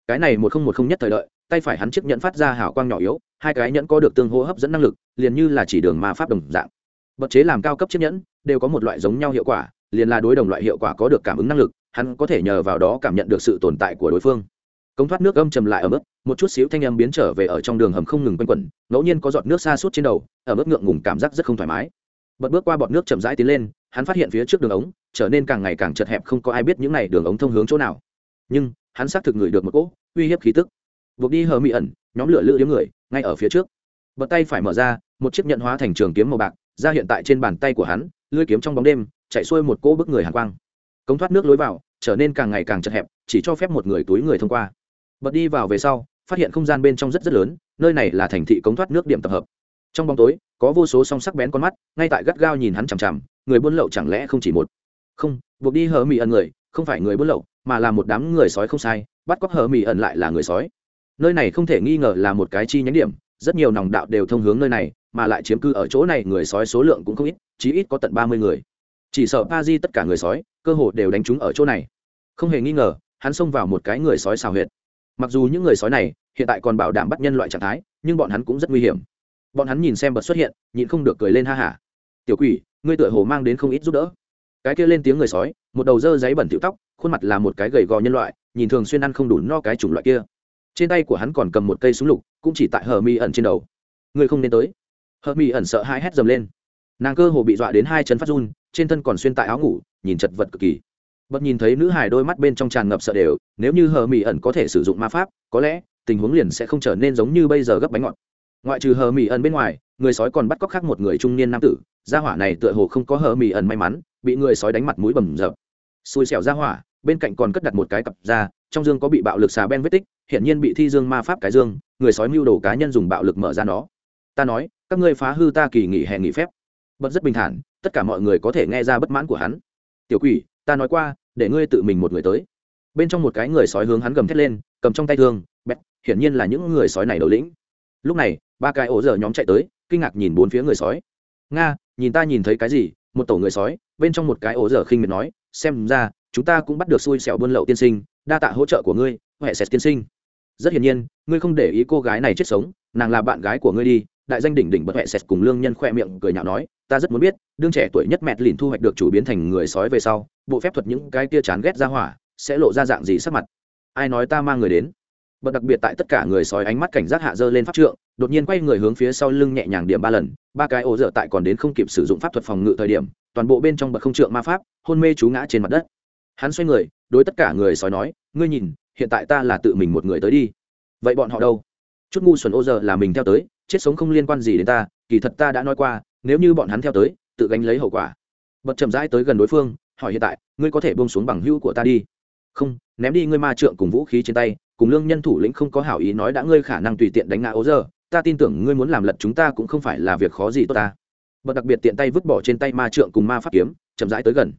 Cái này một không một không nhất thời đợi, tay phải hắn chiếc nhẫn phát ra hào quang nhỏ yếu, hai cái nhẫn có được tương hô hấp dẫn năng lực, liền như là chỉ đường ma pháp đồng dạng. Bật chế làm cao cấp chiếc nhẫn, đều có một loại giống nhau hiệu quả, liền là đối đồng loại hiệu quả có được cảm ứng năng lực, hắn có thể nhờ vào đó cảm nhận được sự tồn tại của đối phương cống thoát nước âm trầm lại ở mức, một chút xíu thanh âm biến trở về ở trong đường hầm không ngừng quanh quẩn, ngẫu nhiên có giọt nước xa suốt trên đầu, ở mức ngượng ngùng cảm giác rất không thoải mái. Bật bước qua bọt nước chậm rãi tiến lên, hắn phát hiện phía trước đường ống trở nên càng ngày càng chật hẹp, không có ai biết những n à y đường ống thông hướng chỗ nào. Nhưng, hắn xác thực ngửi được một cỗ uy hiếp khí tức. Buộc đi hờ mị ẩn, nhóm lửa lữ điếm người, ngay ở phía trước. Bật tay phải mở ra, một chiếc nhận hóa thành trường kiếm màu bạc, ra hiện tại trên bàn tay của hắn, lưỡi kiếm trong bóng đêm, chạy xuôi một cỗ bức người hàn quang. Cống thoát nước lối vào, trở nên càng ngày càng chật hẹp, chỉ cho phép một người túi người thông qua bật đi vào về sau, phát hiện không gian bên trong rất rất lớn, nơi này là thành thị cống thoát nước điểm tập hợp. Trong bóng tối, có vô số song sắc bén con mắt, ngay tại gắt gao nhìn hắn chằm chằm, người buôn lậu chẳng lẽ không chỉ một? Không, buộc đi hờ mỹ ẩn người, không phải người buôn lậu, mà là một đám người sói không sai, bắt cóc hờ mỹ ẩn lại là người sói. Nơi này không thể nghi ngờ là một cái chi nhánh điểm, rất nhiều nòng đạo đều thông hướng nơi này, mà lại chiếm cư ở chỗ này người sói số lượng cũng không ít, chí ít có tận ba mươi người. Chỉ sợ pa di tất cả người sói, cơ hồ đều đánh chúng ở chỗ này. Không hề nghi ngờ, hắn xông vào một cái người sói xào huyệt mặc dù những người sói này hiện tại còn bảo đảm bắt nhân loại trạng thái, nhưng bọn hắn cũng rất nguy hiểm. Bọn hắn nhìn xem bật xuất hiện, nhịn không được cười lên ha hả. Tiểu quỷ, ngươi tựa hồ mang đến không ít giúp đỡ. Cái kia lên tiếng người sói, một đầu dơ giấy bẩn tiểu tóc, khuôn mặt là một cái gầy gò nhân loại, nhìn thường xuyên ăn không đủ no cái chủng loại kia. Trên tay của hắn còn cầm một cây súng lục, cũng chỉ tại hờ mi ẩn trên đầu. Ngươi không nên tới. Hờ mi ẩn sợ hai hét dầm lên. Nàng cơ hồ bị dọa đến hai chân phát run, trên thân còn xuyên tại áo ngủ, nhìn chật vật cực kỳ bật nhìn thấy nữ hài đôi mắt bên trong tràn ngập sợ đều, nếu như hờ mỹ ẩn có thể sử dụng ma pháp, có lẽ, tình huống liền sẽ không trở nên giống như bây giờ gấp bánh ngọt. Ngoại trừ hờ mỹ ẩn bên ngoài, người sói còn bắt cóc khác một người trung niên nam tử, gia hỏa này tựa hồ không có hờ mỹ ẩn may mắn, bị người sói đánh mặt mũi bầm rập xui xẻo gia hỏa, bên cạnh còn cất đặt một cái cặp da, trong dương có bị bạo lực xà ben vết tích hiện nhiên bị thi dương ma pháp cái dương, người sói mưu đồ cá nhân dùng bạo lực mở ra nó. Ta nói, các ngươi phá hư ta kỳ nghỉ hè nghỉ phép. Bật rất bình thản, tất cả mọi người có thể nghe ra bất mãn của hắn. Tiểu quỷ, ta nói qua để ngươi tự mình một người tới. Bên trong một cái người sói hướng hắn gầm thét lên, cầm trong tay thương, bẹt, hiển nhiên là những người sói này đầu lĩnh. Lúc này, ba cái ổ dở nhóm chạy tới, kinh ngạc nhìn bốn phía người sói. Nga, nhìn ta nhìn thấy cái gì? Một tổ người sói, bên trong một cái ổ dở khinh miệt nói, xem ra, chúng ta cũng bắt được xui xẻo buôn lậu tiên sinh, đa tạ hỗ trợ của ngươi, huệ sệt tiên sinh. Rất hiển nhiên, ngươi không để ý cô gái này chết sống, nàng là bạn gái của ngươi đi đại danh đỉnh đỉnh bật hệ sệt cùng lương nhân khoe miệng cười nhạo nói, ta rất muốn biết, đương trẻ tuổi nhất mẹt lìn thu hoạch được chủ biến thành người sói về sau, bộ phép thuật những cái kia chán ghét ra hỏa, sẽ lộ ra dạng gì sắc mặt? Ai nói ta mang người đến? Bật đặc biệt tại tất cả người sói ánh mắt cảnh giác hạ dơ lên pháp trượng, đột nhiên quay người hướng phía sau lưng nhẹ nhàng điểm ba lần, ba cái ổ dở tại còn đến không kịp sử dụng pháp thuật phòng ngự thời điểm, toàn bộ bên trong bật không trượng ma pháp, hôn mê chú ngã trên mặt đất. Hắn xoay người, đối tất cả người sói nói, ngươi nhìn, hiện tại ta là tự mình một người tới đi. Vậy bọn họ đâu? Chút ngu xuẩn ô giờ là mình theo tới chết sống không liên quan gì đến ta, kỳ thật ta đã nói qua, nếu như bọn hắn theo tới, tự gánh lấy hậu quả. Bật chậm rãi tới gần đối phương, hỏi hiện tại, ngươi có thể bông xuống bằng hữu của ta đi? Không, ném đi ngươi ma trượng cùng vũ khí trên tay, cùng lương nhân thủ lĩnh không có hảo ý nói đã ngươi khả năng tùy tiện đánh ngã ố giờ ta tin tưởng ngươi muốn làm lật chúng ta cũng không phải là việc khó gì tốt ta. Bật đặc biệt tiện tay vứt bỏ trên tay ma trượng cùng ma pháp kiếm, chậm rãi tới gần.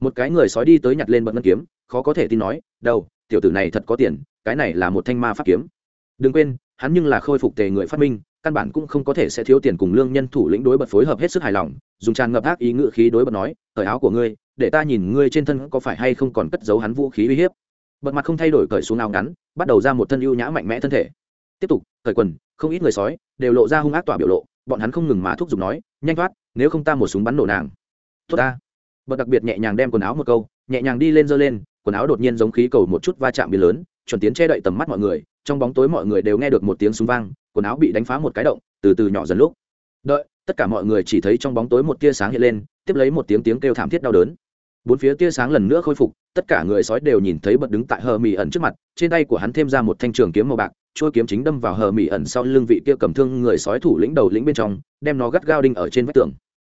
Một cái người sói đi tới nhặt lên bật ngân kiếm, khó có thể tin nói đâu tiểu tử này thật có tiền, cái này là một thanh ma pháp kiếm. Đừng quên, hắn nhưng là khôi phục tề người phát minh căn bản cũng không có thể sẽ thiếu tiền cùng lương nhân thủ lĩnh đối bật phối hợp hết sức hài lòng, dùng tràn ngập ác ý ngự khí đối bật nói, cởi áo của ngươi, để ta nhìn ngươi trên thân có phải hay không còn cất giấu hắn vũ khí uy hiếp. Bật mặt không thay đổi cởi xuống áo ngắn, bắt đầu ra một thân ưu nhã mạnh mẽ thân thể. Tiếp tục, cởi quần, không ít người sói đều lộ ra hung ác tỏa biểu lộ, bọn hắn không ngừng mà thúc giục nói, nhanh thoát, nếu không ta một súng bắn nổ nàng. Tốt ta. Bật đặc biệt nhẹ nhàng đem quần áo một câu, nhẹ nhàng đi lên giơ lên, quần áo đột nhiên giống khí cầu một chút va chạm biến lớn, chuẩn tiến che đậy tầm mắt mọi người, trong bóng tối mọi người đều nghe được một tiếng súng vang quần áo bị đánh phá một cái động, từ từ nhỏ dần lúc. Đợi, tất cả mọi người chỉ thấy trong bóng tối một tia sáng hiện lên, tiếp lấy một tiếng tiếng kêu thảm thiết đau đớn. Bốn phía tia sáng lần nữa khôi phục, tất cả người sói đều nhìn thấy bật đứng tại hờ mỹ ẩn trước mặt, trên tay của hắn thêm ra một thanh trường kiếm màu bạc trôi kiếm chính đâm vào hờ mỹ ẩn sau lưng vị kia cầm thương người sói thủ lĩnh đầu lĩnh bên trong, đem nó gắt gao đinh ở trên vách tường.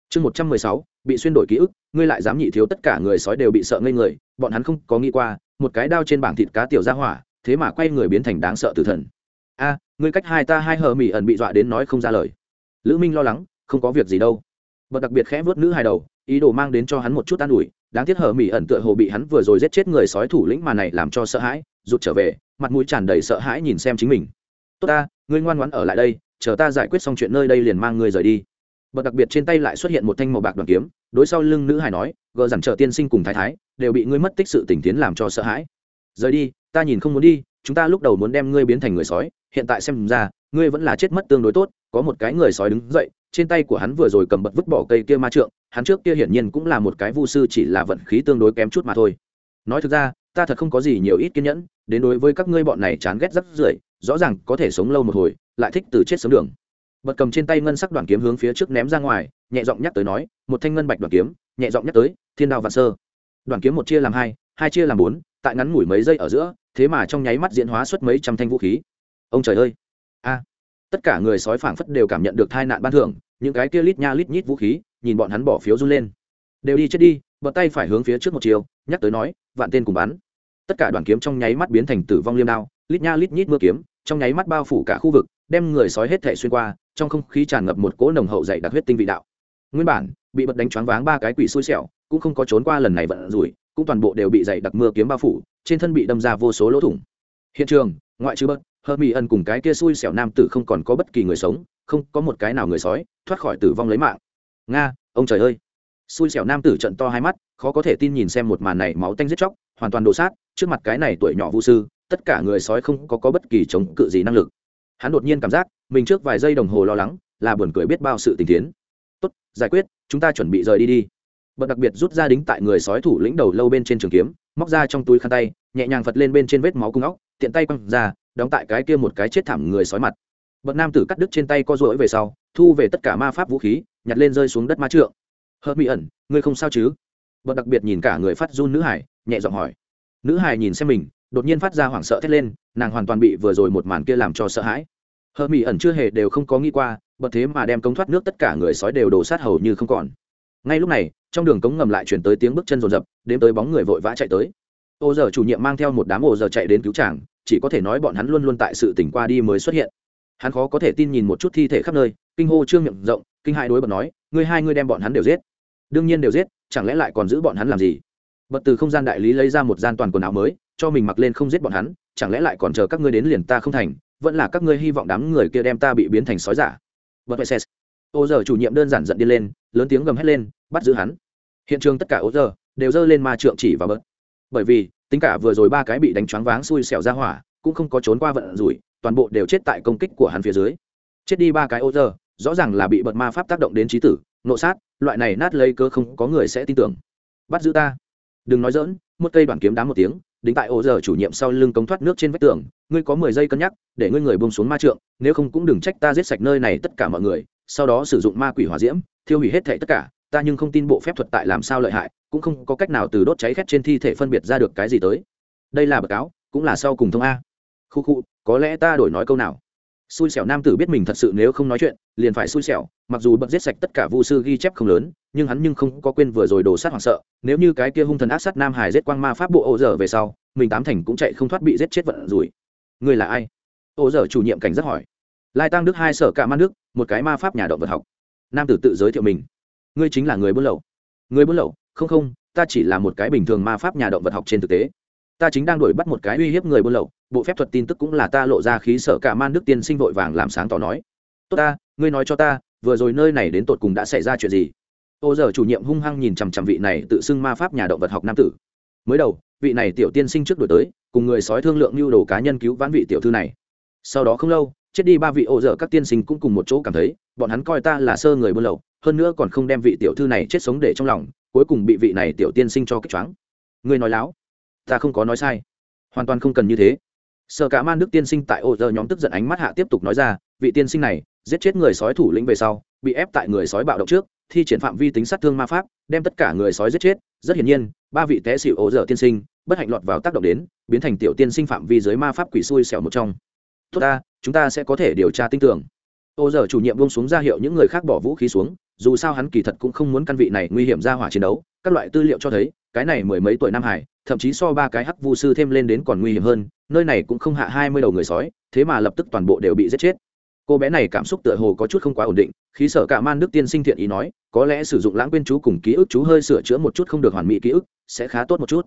Chương một trăm mười sáu, bị xuyên đổi ký ức, ngươi lại dám nhị thiếu tất cả người sói đều bị sợ ngây người, bọn hắn không có nghĩ qua, một cái đao trên bảng thịt cá tiểu ra hỏa, thế mà quay người biến thành đáng sợ tử thần a, ngươi cách hai ta hai hờ mỹ ẩn bị dọa đến nói không ra lời. Lữ minh lo lắng, không có việc gì đâu. Bật đặc biệt khẽ vớt nữ hài đầu, ý đồ mang đến cho hắn một chút an ủi, đáng tiếc hờ mỹ ẩn tựa hồ bị hắn vừa rồi giết chết người sói thủ lĩnh mà này làm cho sợ hãi, rụt trở về, mặt mũi tràn đầy sợ hãi nhìn xem chính mình. Tốt ta, ngươi ngoan ngoãn ở lại đây, chờ ta giải quyết xong chuyện nơi đây liền mang ngươi rời đi. Bật đặc biệt trên tay lại xuất hiện một thanh màu bạc đoàn kiếm, đối sau lưng nữ hài nói, gờ dằn trợ tiên sinh cùng thái thái, đều bị ngươi mất tích sự tỉnh tiến làm cho sợ hãi. Rời đi, ta nhìn không muốn đi chúng ta lúc đầu muốn đem ngươi biến thành người sói, hiện tại xem ra, ngươi vẫn là chết mất tương đối tốt, có một cái người sói đứng dậy, trên tay của hắn vừa rồi cầm bật vứt bỏ cây kia ma trượng, hắn trước kia hiển nhiên cũng là một cái vu sư chỉ là vận khí tương đối kém chút mà thôi. Nói thực ra, ta thật không có gì nhiều ít kiên nhẫn, đến đối với các ngươi bọn này chán ghét rất rưởi, rõ ràng có thể sống lâu một hồi, lại thích từ chết sống đường. Bật cầm trên tay ngân sắc đoàn kiếm hướng phía trước ném ra ngoài, nhẹ giọng nhắc tới nói, một thanh ngân bạch đoàn kiếm, nhẹ giọng nhắc tới, thiên đao vạn sơ. Đoàn kiếm một chia làm hai hai chia làm bốn tại ngắn ngủi mấy giây ở giữa, thế mà trong nháy mắt diễn hóa xuất mấy trăm thanh vũ khí. Ông trời ơi! A! Tất cả người sói phảng phất đều cảm nhận được tai nạn ban thưởng, những cái kia lít nha lít nhít vũ khí, nhìn bọn hắn bỏ phiếu run lên. Đều đi chết đi, bật tay phải hướng phía trước một chiều, nhắc tới nói, vạn tên cùng bắn. Tất cả đoàn kiếm trong nháy mắt biến thành tử vong liêm đao, lít nha lít nhít mưa kiếm, trong nháy mắt bao phủ cả khu vực, đem người sói hết thể xuyên qua, trong không khí tràn ngập một cỗ nồng hậu dày đặc huyết tinh vị đạo. Nguyên bản, bị bật đánh choáng váng ba cái quỷ xui xẻo, cũng không có trốn qua lần này vận rủi cũng toàn bộ đều bị dày đặc mưa kiếm bao phủ trên thân bị đâm ra vô số lỗ thủng. Hiện trường ngoại trừ bớt hơ mỹ ân cùng cái kia xui xẻo nam tử không còn có bất kỳ người sống không có một cái nào người sói thoát khỏi tử vong lấy mạng. Nga ông trời ơi! Xui xẻo nam tử trận to hai mắt khó có thể tin nhìn xem một màn này máu tanh giết chóc hoàn toàn đổ sát trước mặt cái này tuổi nhỏ vũ sư tất cả người sói không có, có bất kỳ chống cự gì năng lực. Hắn đột nhiên cảm giác mình trước vài giây đồng hồ lo lắng là buồn cười biết bao sự tình tiến. Tốt giải quyết chúng ta chuẩn bị rời đi đi bật đặc biệt rút ra đính tại người sói thủ lĩnh đầu lâu bên trên trường kiếm, móc ra trong túi khăn tay, nhẹ nhàng phật lên bên trên vết máu cung óc, tiện tay quăng ra, đóng tại cái kia một cái chết thảm người sói mặt. Bậc nam tử cắt đứt trên tay co rỗi về sau, thu về tất cả ma pháp vũ khí, nhặt lên rơi xuống đất ma trượng. Hớt mỹ ẩn, ngươi không sao chứ? Bất đặc biệt nhìn cả người phát run nữ hải, nhẹ giọng hỏi. Nữ hải nhìn xem mình, đột nhiên phát ra hoảng sợ thét lên, nàng hoàn toàn bị vừa rồi một màn kia làm cho sợ hãi. Hớt mỹ ẩn chưa hề đều không có nghĩ qua bất thế mà đem cống thoát nước tất cả người sói đều đổ sát hầu như không còn ngay lúc này, trong đường cống ngầm lại chuyển tới tiếng bước chân rồn rập, đếm tới bóng người vội vã chạy tới. Ô giờ chủ nhiệm mang theo một đám ô giờ chạy đến cứu chàng, chỉ có thể nói bọn hắn luôn luôn tại sự tỉnh qua đi mới xuất hiện. Hắn khó có thể tin nhìn một chút thi thể khắp nơi, kinh hô trương miệng rộng, kinh hai đối bật nói, ngươi hai ngươi đem bọn hắn đều giết. Đương nhiên đều giết, chẳng lẽ lại còn giữ bọn hắn làm gì? Bật từ không gian đại lý lấy ra một gian toàn quần áo mới, cho mình mặc lên không giết bọn hắn, chẳng lẽ lại còn chờ các ngươi đến liền ta không thành, vẫn là các ngươi hy vọng đám người kia đem ta bị biến thành sói giả? Bật vệ ô giờ chủ nhiệm đơn giản giận đi lên lớn tiếng gầm hét lên, bắt giữ hắn. Hiện trường tất cả ô giờ đều giơ lên ma trượng chỉ và bớt. Bởi vì, tính cả vừa rồi ba cái bị đánh choáng váng xui xẻo ra hỏa, cũng không có trốn qua vận rủi, toàn bộ đều chết tại công kích của hắn phía dưới. Chết đi ba cái ô giờ rõ ràng là bị bật ma pháp tác động đến trí tử, nộ sát, loại này nát lấy cơ không có người sẽ tin tưởng. Bắt giữ ta. Đừng nói dỡn một cây đoạn kiếm đá một tiếng, đính tại ô giờ chủ nhiệm sau lưng cống thoát nước trên vách tường, ngươi có mười giây cân nhắc, để ngươi người bông xuống ma trượng, nếu không cũng đừng trách ta giết sạch nơi này tất cả mọi người, sau đó sử dụng ma quỷ hỏa diễm thiêu hủy hết thệ tất cả, ta nhưng không tin bộ phép thuật tại làm sao lợi hại, cũng không có cách nào từ đốt cháy khét trên thi thể phân biệt ra được cái gì tới. Đây là bậc cáo, cũng là sau cùng thông a. Khu khu, có lẽ ta đổi nói câu nào? Xui xẻo nam tử biết mình thật sự nếu không nói chuyện, liền phải xui xẻo, mặc dù bật giết sạch tất cả vu sư ghi chép không lớn, nhưng hắn nhưng không có quên vừa rồi đồ sát hoảng sợ, nếu như cái kia hung thần ác sát nam hải giết quang ma pháp bộ ô dở về sau, mình tám thành cũng chạy không thoát bị giết chết vận rủi. Người là ai? Ô dở chủ nhiệm cảnh rất hỏi. Lai tăng đức hai sở cả man đức một cái ma pháp nhà động vật học nam tử tự giới thiệu mình. Ngươi chính là người buôn lậu. Người buôn lậu? Không không, ta chỉ là một cái bình thường ma pháp nhà động vật học trên thực tế. Ta chính đang đuổi bắt một cái uy hiếp người buôn lậu. Bộ phép thuật tin tức cũng là ta lộ ra khí sở cả man đức tiên sinh vội vàng làm sáng tỏ nói. Tốt ta, ngươi nói cho ta, vừa rồi nơi này đến tột cùng đã xảy ra chuyện gì? Ô giờ chủ nhiệm hung hăng nhìn chằm chằm vị này tự xưng ma pháp nhà động vật học nam tử. Mới đầu, vị này tiểu tiên sinh trước đổi tới, cùng người sói thương lượng mưu đồ cá nhân cứu vãn vị tiểu thư này. Sau đó không lâu chết đi ba vị ô dở các tiên sinh cũng cùng một chỗ cảm thấy, bọn hắn coi ta là sơ người buôn lậu, hơn nữa còn không đem vị tiểu thư này chết sống để trong lòng, cuối cùng bị vị này tiểu tiên sinh cho kích choáng. Ngươi nói láo, ta không có nói sai. Hoàn toàn không cần như thế. Sợ cả man đức tiên sinh tại ô giờ nhóm tức giận ánh mắt hạ tiếp tục nói ra, vị tiên sinh này, giết chết người sói thủ lĩnh về sau, bị ép tại người sói bạo động trước, thi triển phạm vi tính sát thương ma pháp, đem tất cả người sói giết chết. Rất hiển nhiên, ba vị té xịu ô giờ tiên sinh, bất hạnh lọt vào tác động đến, biến thành tiểu tiên sinh phạm vi dưới ma pháp quỷ xui xẻo một trong tốt ta, chúng ta sẽ có thể điều tra tin tưởng. Ô giờ chủ nhiệm buông xuống ra hiệu những người khác bỏ vũ khí xuống, dù sao hắn kỳ thật cũng không muốn căn vị này nguy hiểm ra hỏa chiến đấu. Các loại tư liệu cho thấy, cái này mười mấy tuổi nam hải, thậm chí so ba cái hắc vu sư thêm lên đến còn nguy hiểm hơn, nơi này cũng không hạ hai mươi đầu người sói, thế mà lập tức toàn bộ đều bị giết chết. Cô bé này cảm xúc tựa hồ có chút không quá ổn định, khí sở cả man đức tiên sinh thiện ý nói, có lẽ sử dụng lãng quên chú cùng ký ức chú hơi sửa chữa một chút không được hoàn mỹ ký ức, sẽ khá tốt một chút.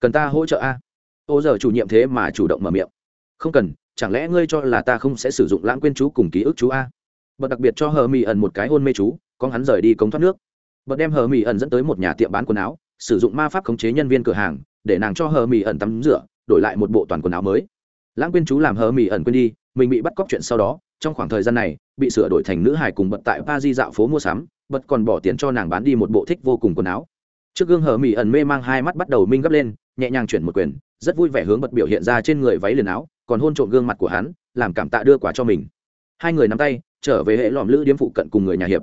Cần ta hỗ trợ a? Ô giờ chủ nhiệm thế mà chủ động mở miệng. Không cần chẳng lẽ ngươi cho là ta không sẽ sử dụng lãng quên chú cùng ký ức chú a? Bật đặc biệt cho hờ mỹ ẩn một cái hôn mê chú, con hắn rời đi cống thoát nước. Bật đem hờ mỹ ẩn dẫn tới một nhà tiệm bán quần áo, sử dụng ma pháp khống chế nhân viên cửa hàng, để nàng cho hờ mỹ ẩn tắm rửa, đổi lại một bộ toàn quần áo mới. Lãng quên chú làm hờ mỹ ẩn quên đi, mình bị bắt cóc chuyện sau đó, trong khoảng thời gian này, bị sửa đổi thành nữ hải cùng bật tại ba di dạo phố mua sắm, bật còn bỏ tiền cho nàng bán đi một bộ thích vô cùng quần áo. Trước gương hờ mỹ ẩn mê mang hai mắt bắt đầu minh gấp lên, nhẹ nhàng chuyển một quyền rất vui vẻ hướng bật biểu hiện ra trên người váy liền áo còn hôn trộm gương mặt của hắn, làm cảm tạ đưa quả cho mình. Hai người nắm tay, trở về hệ lòm lữ điếm phụ cận cùng người nhà hiệp.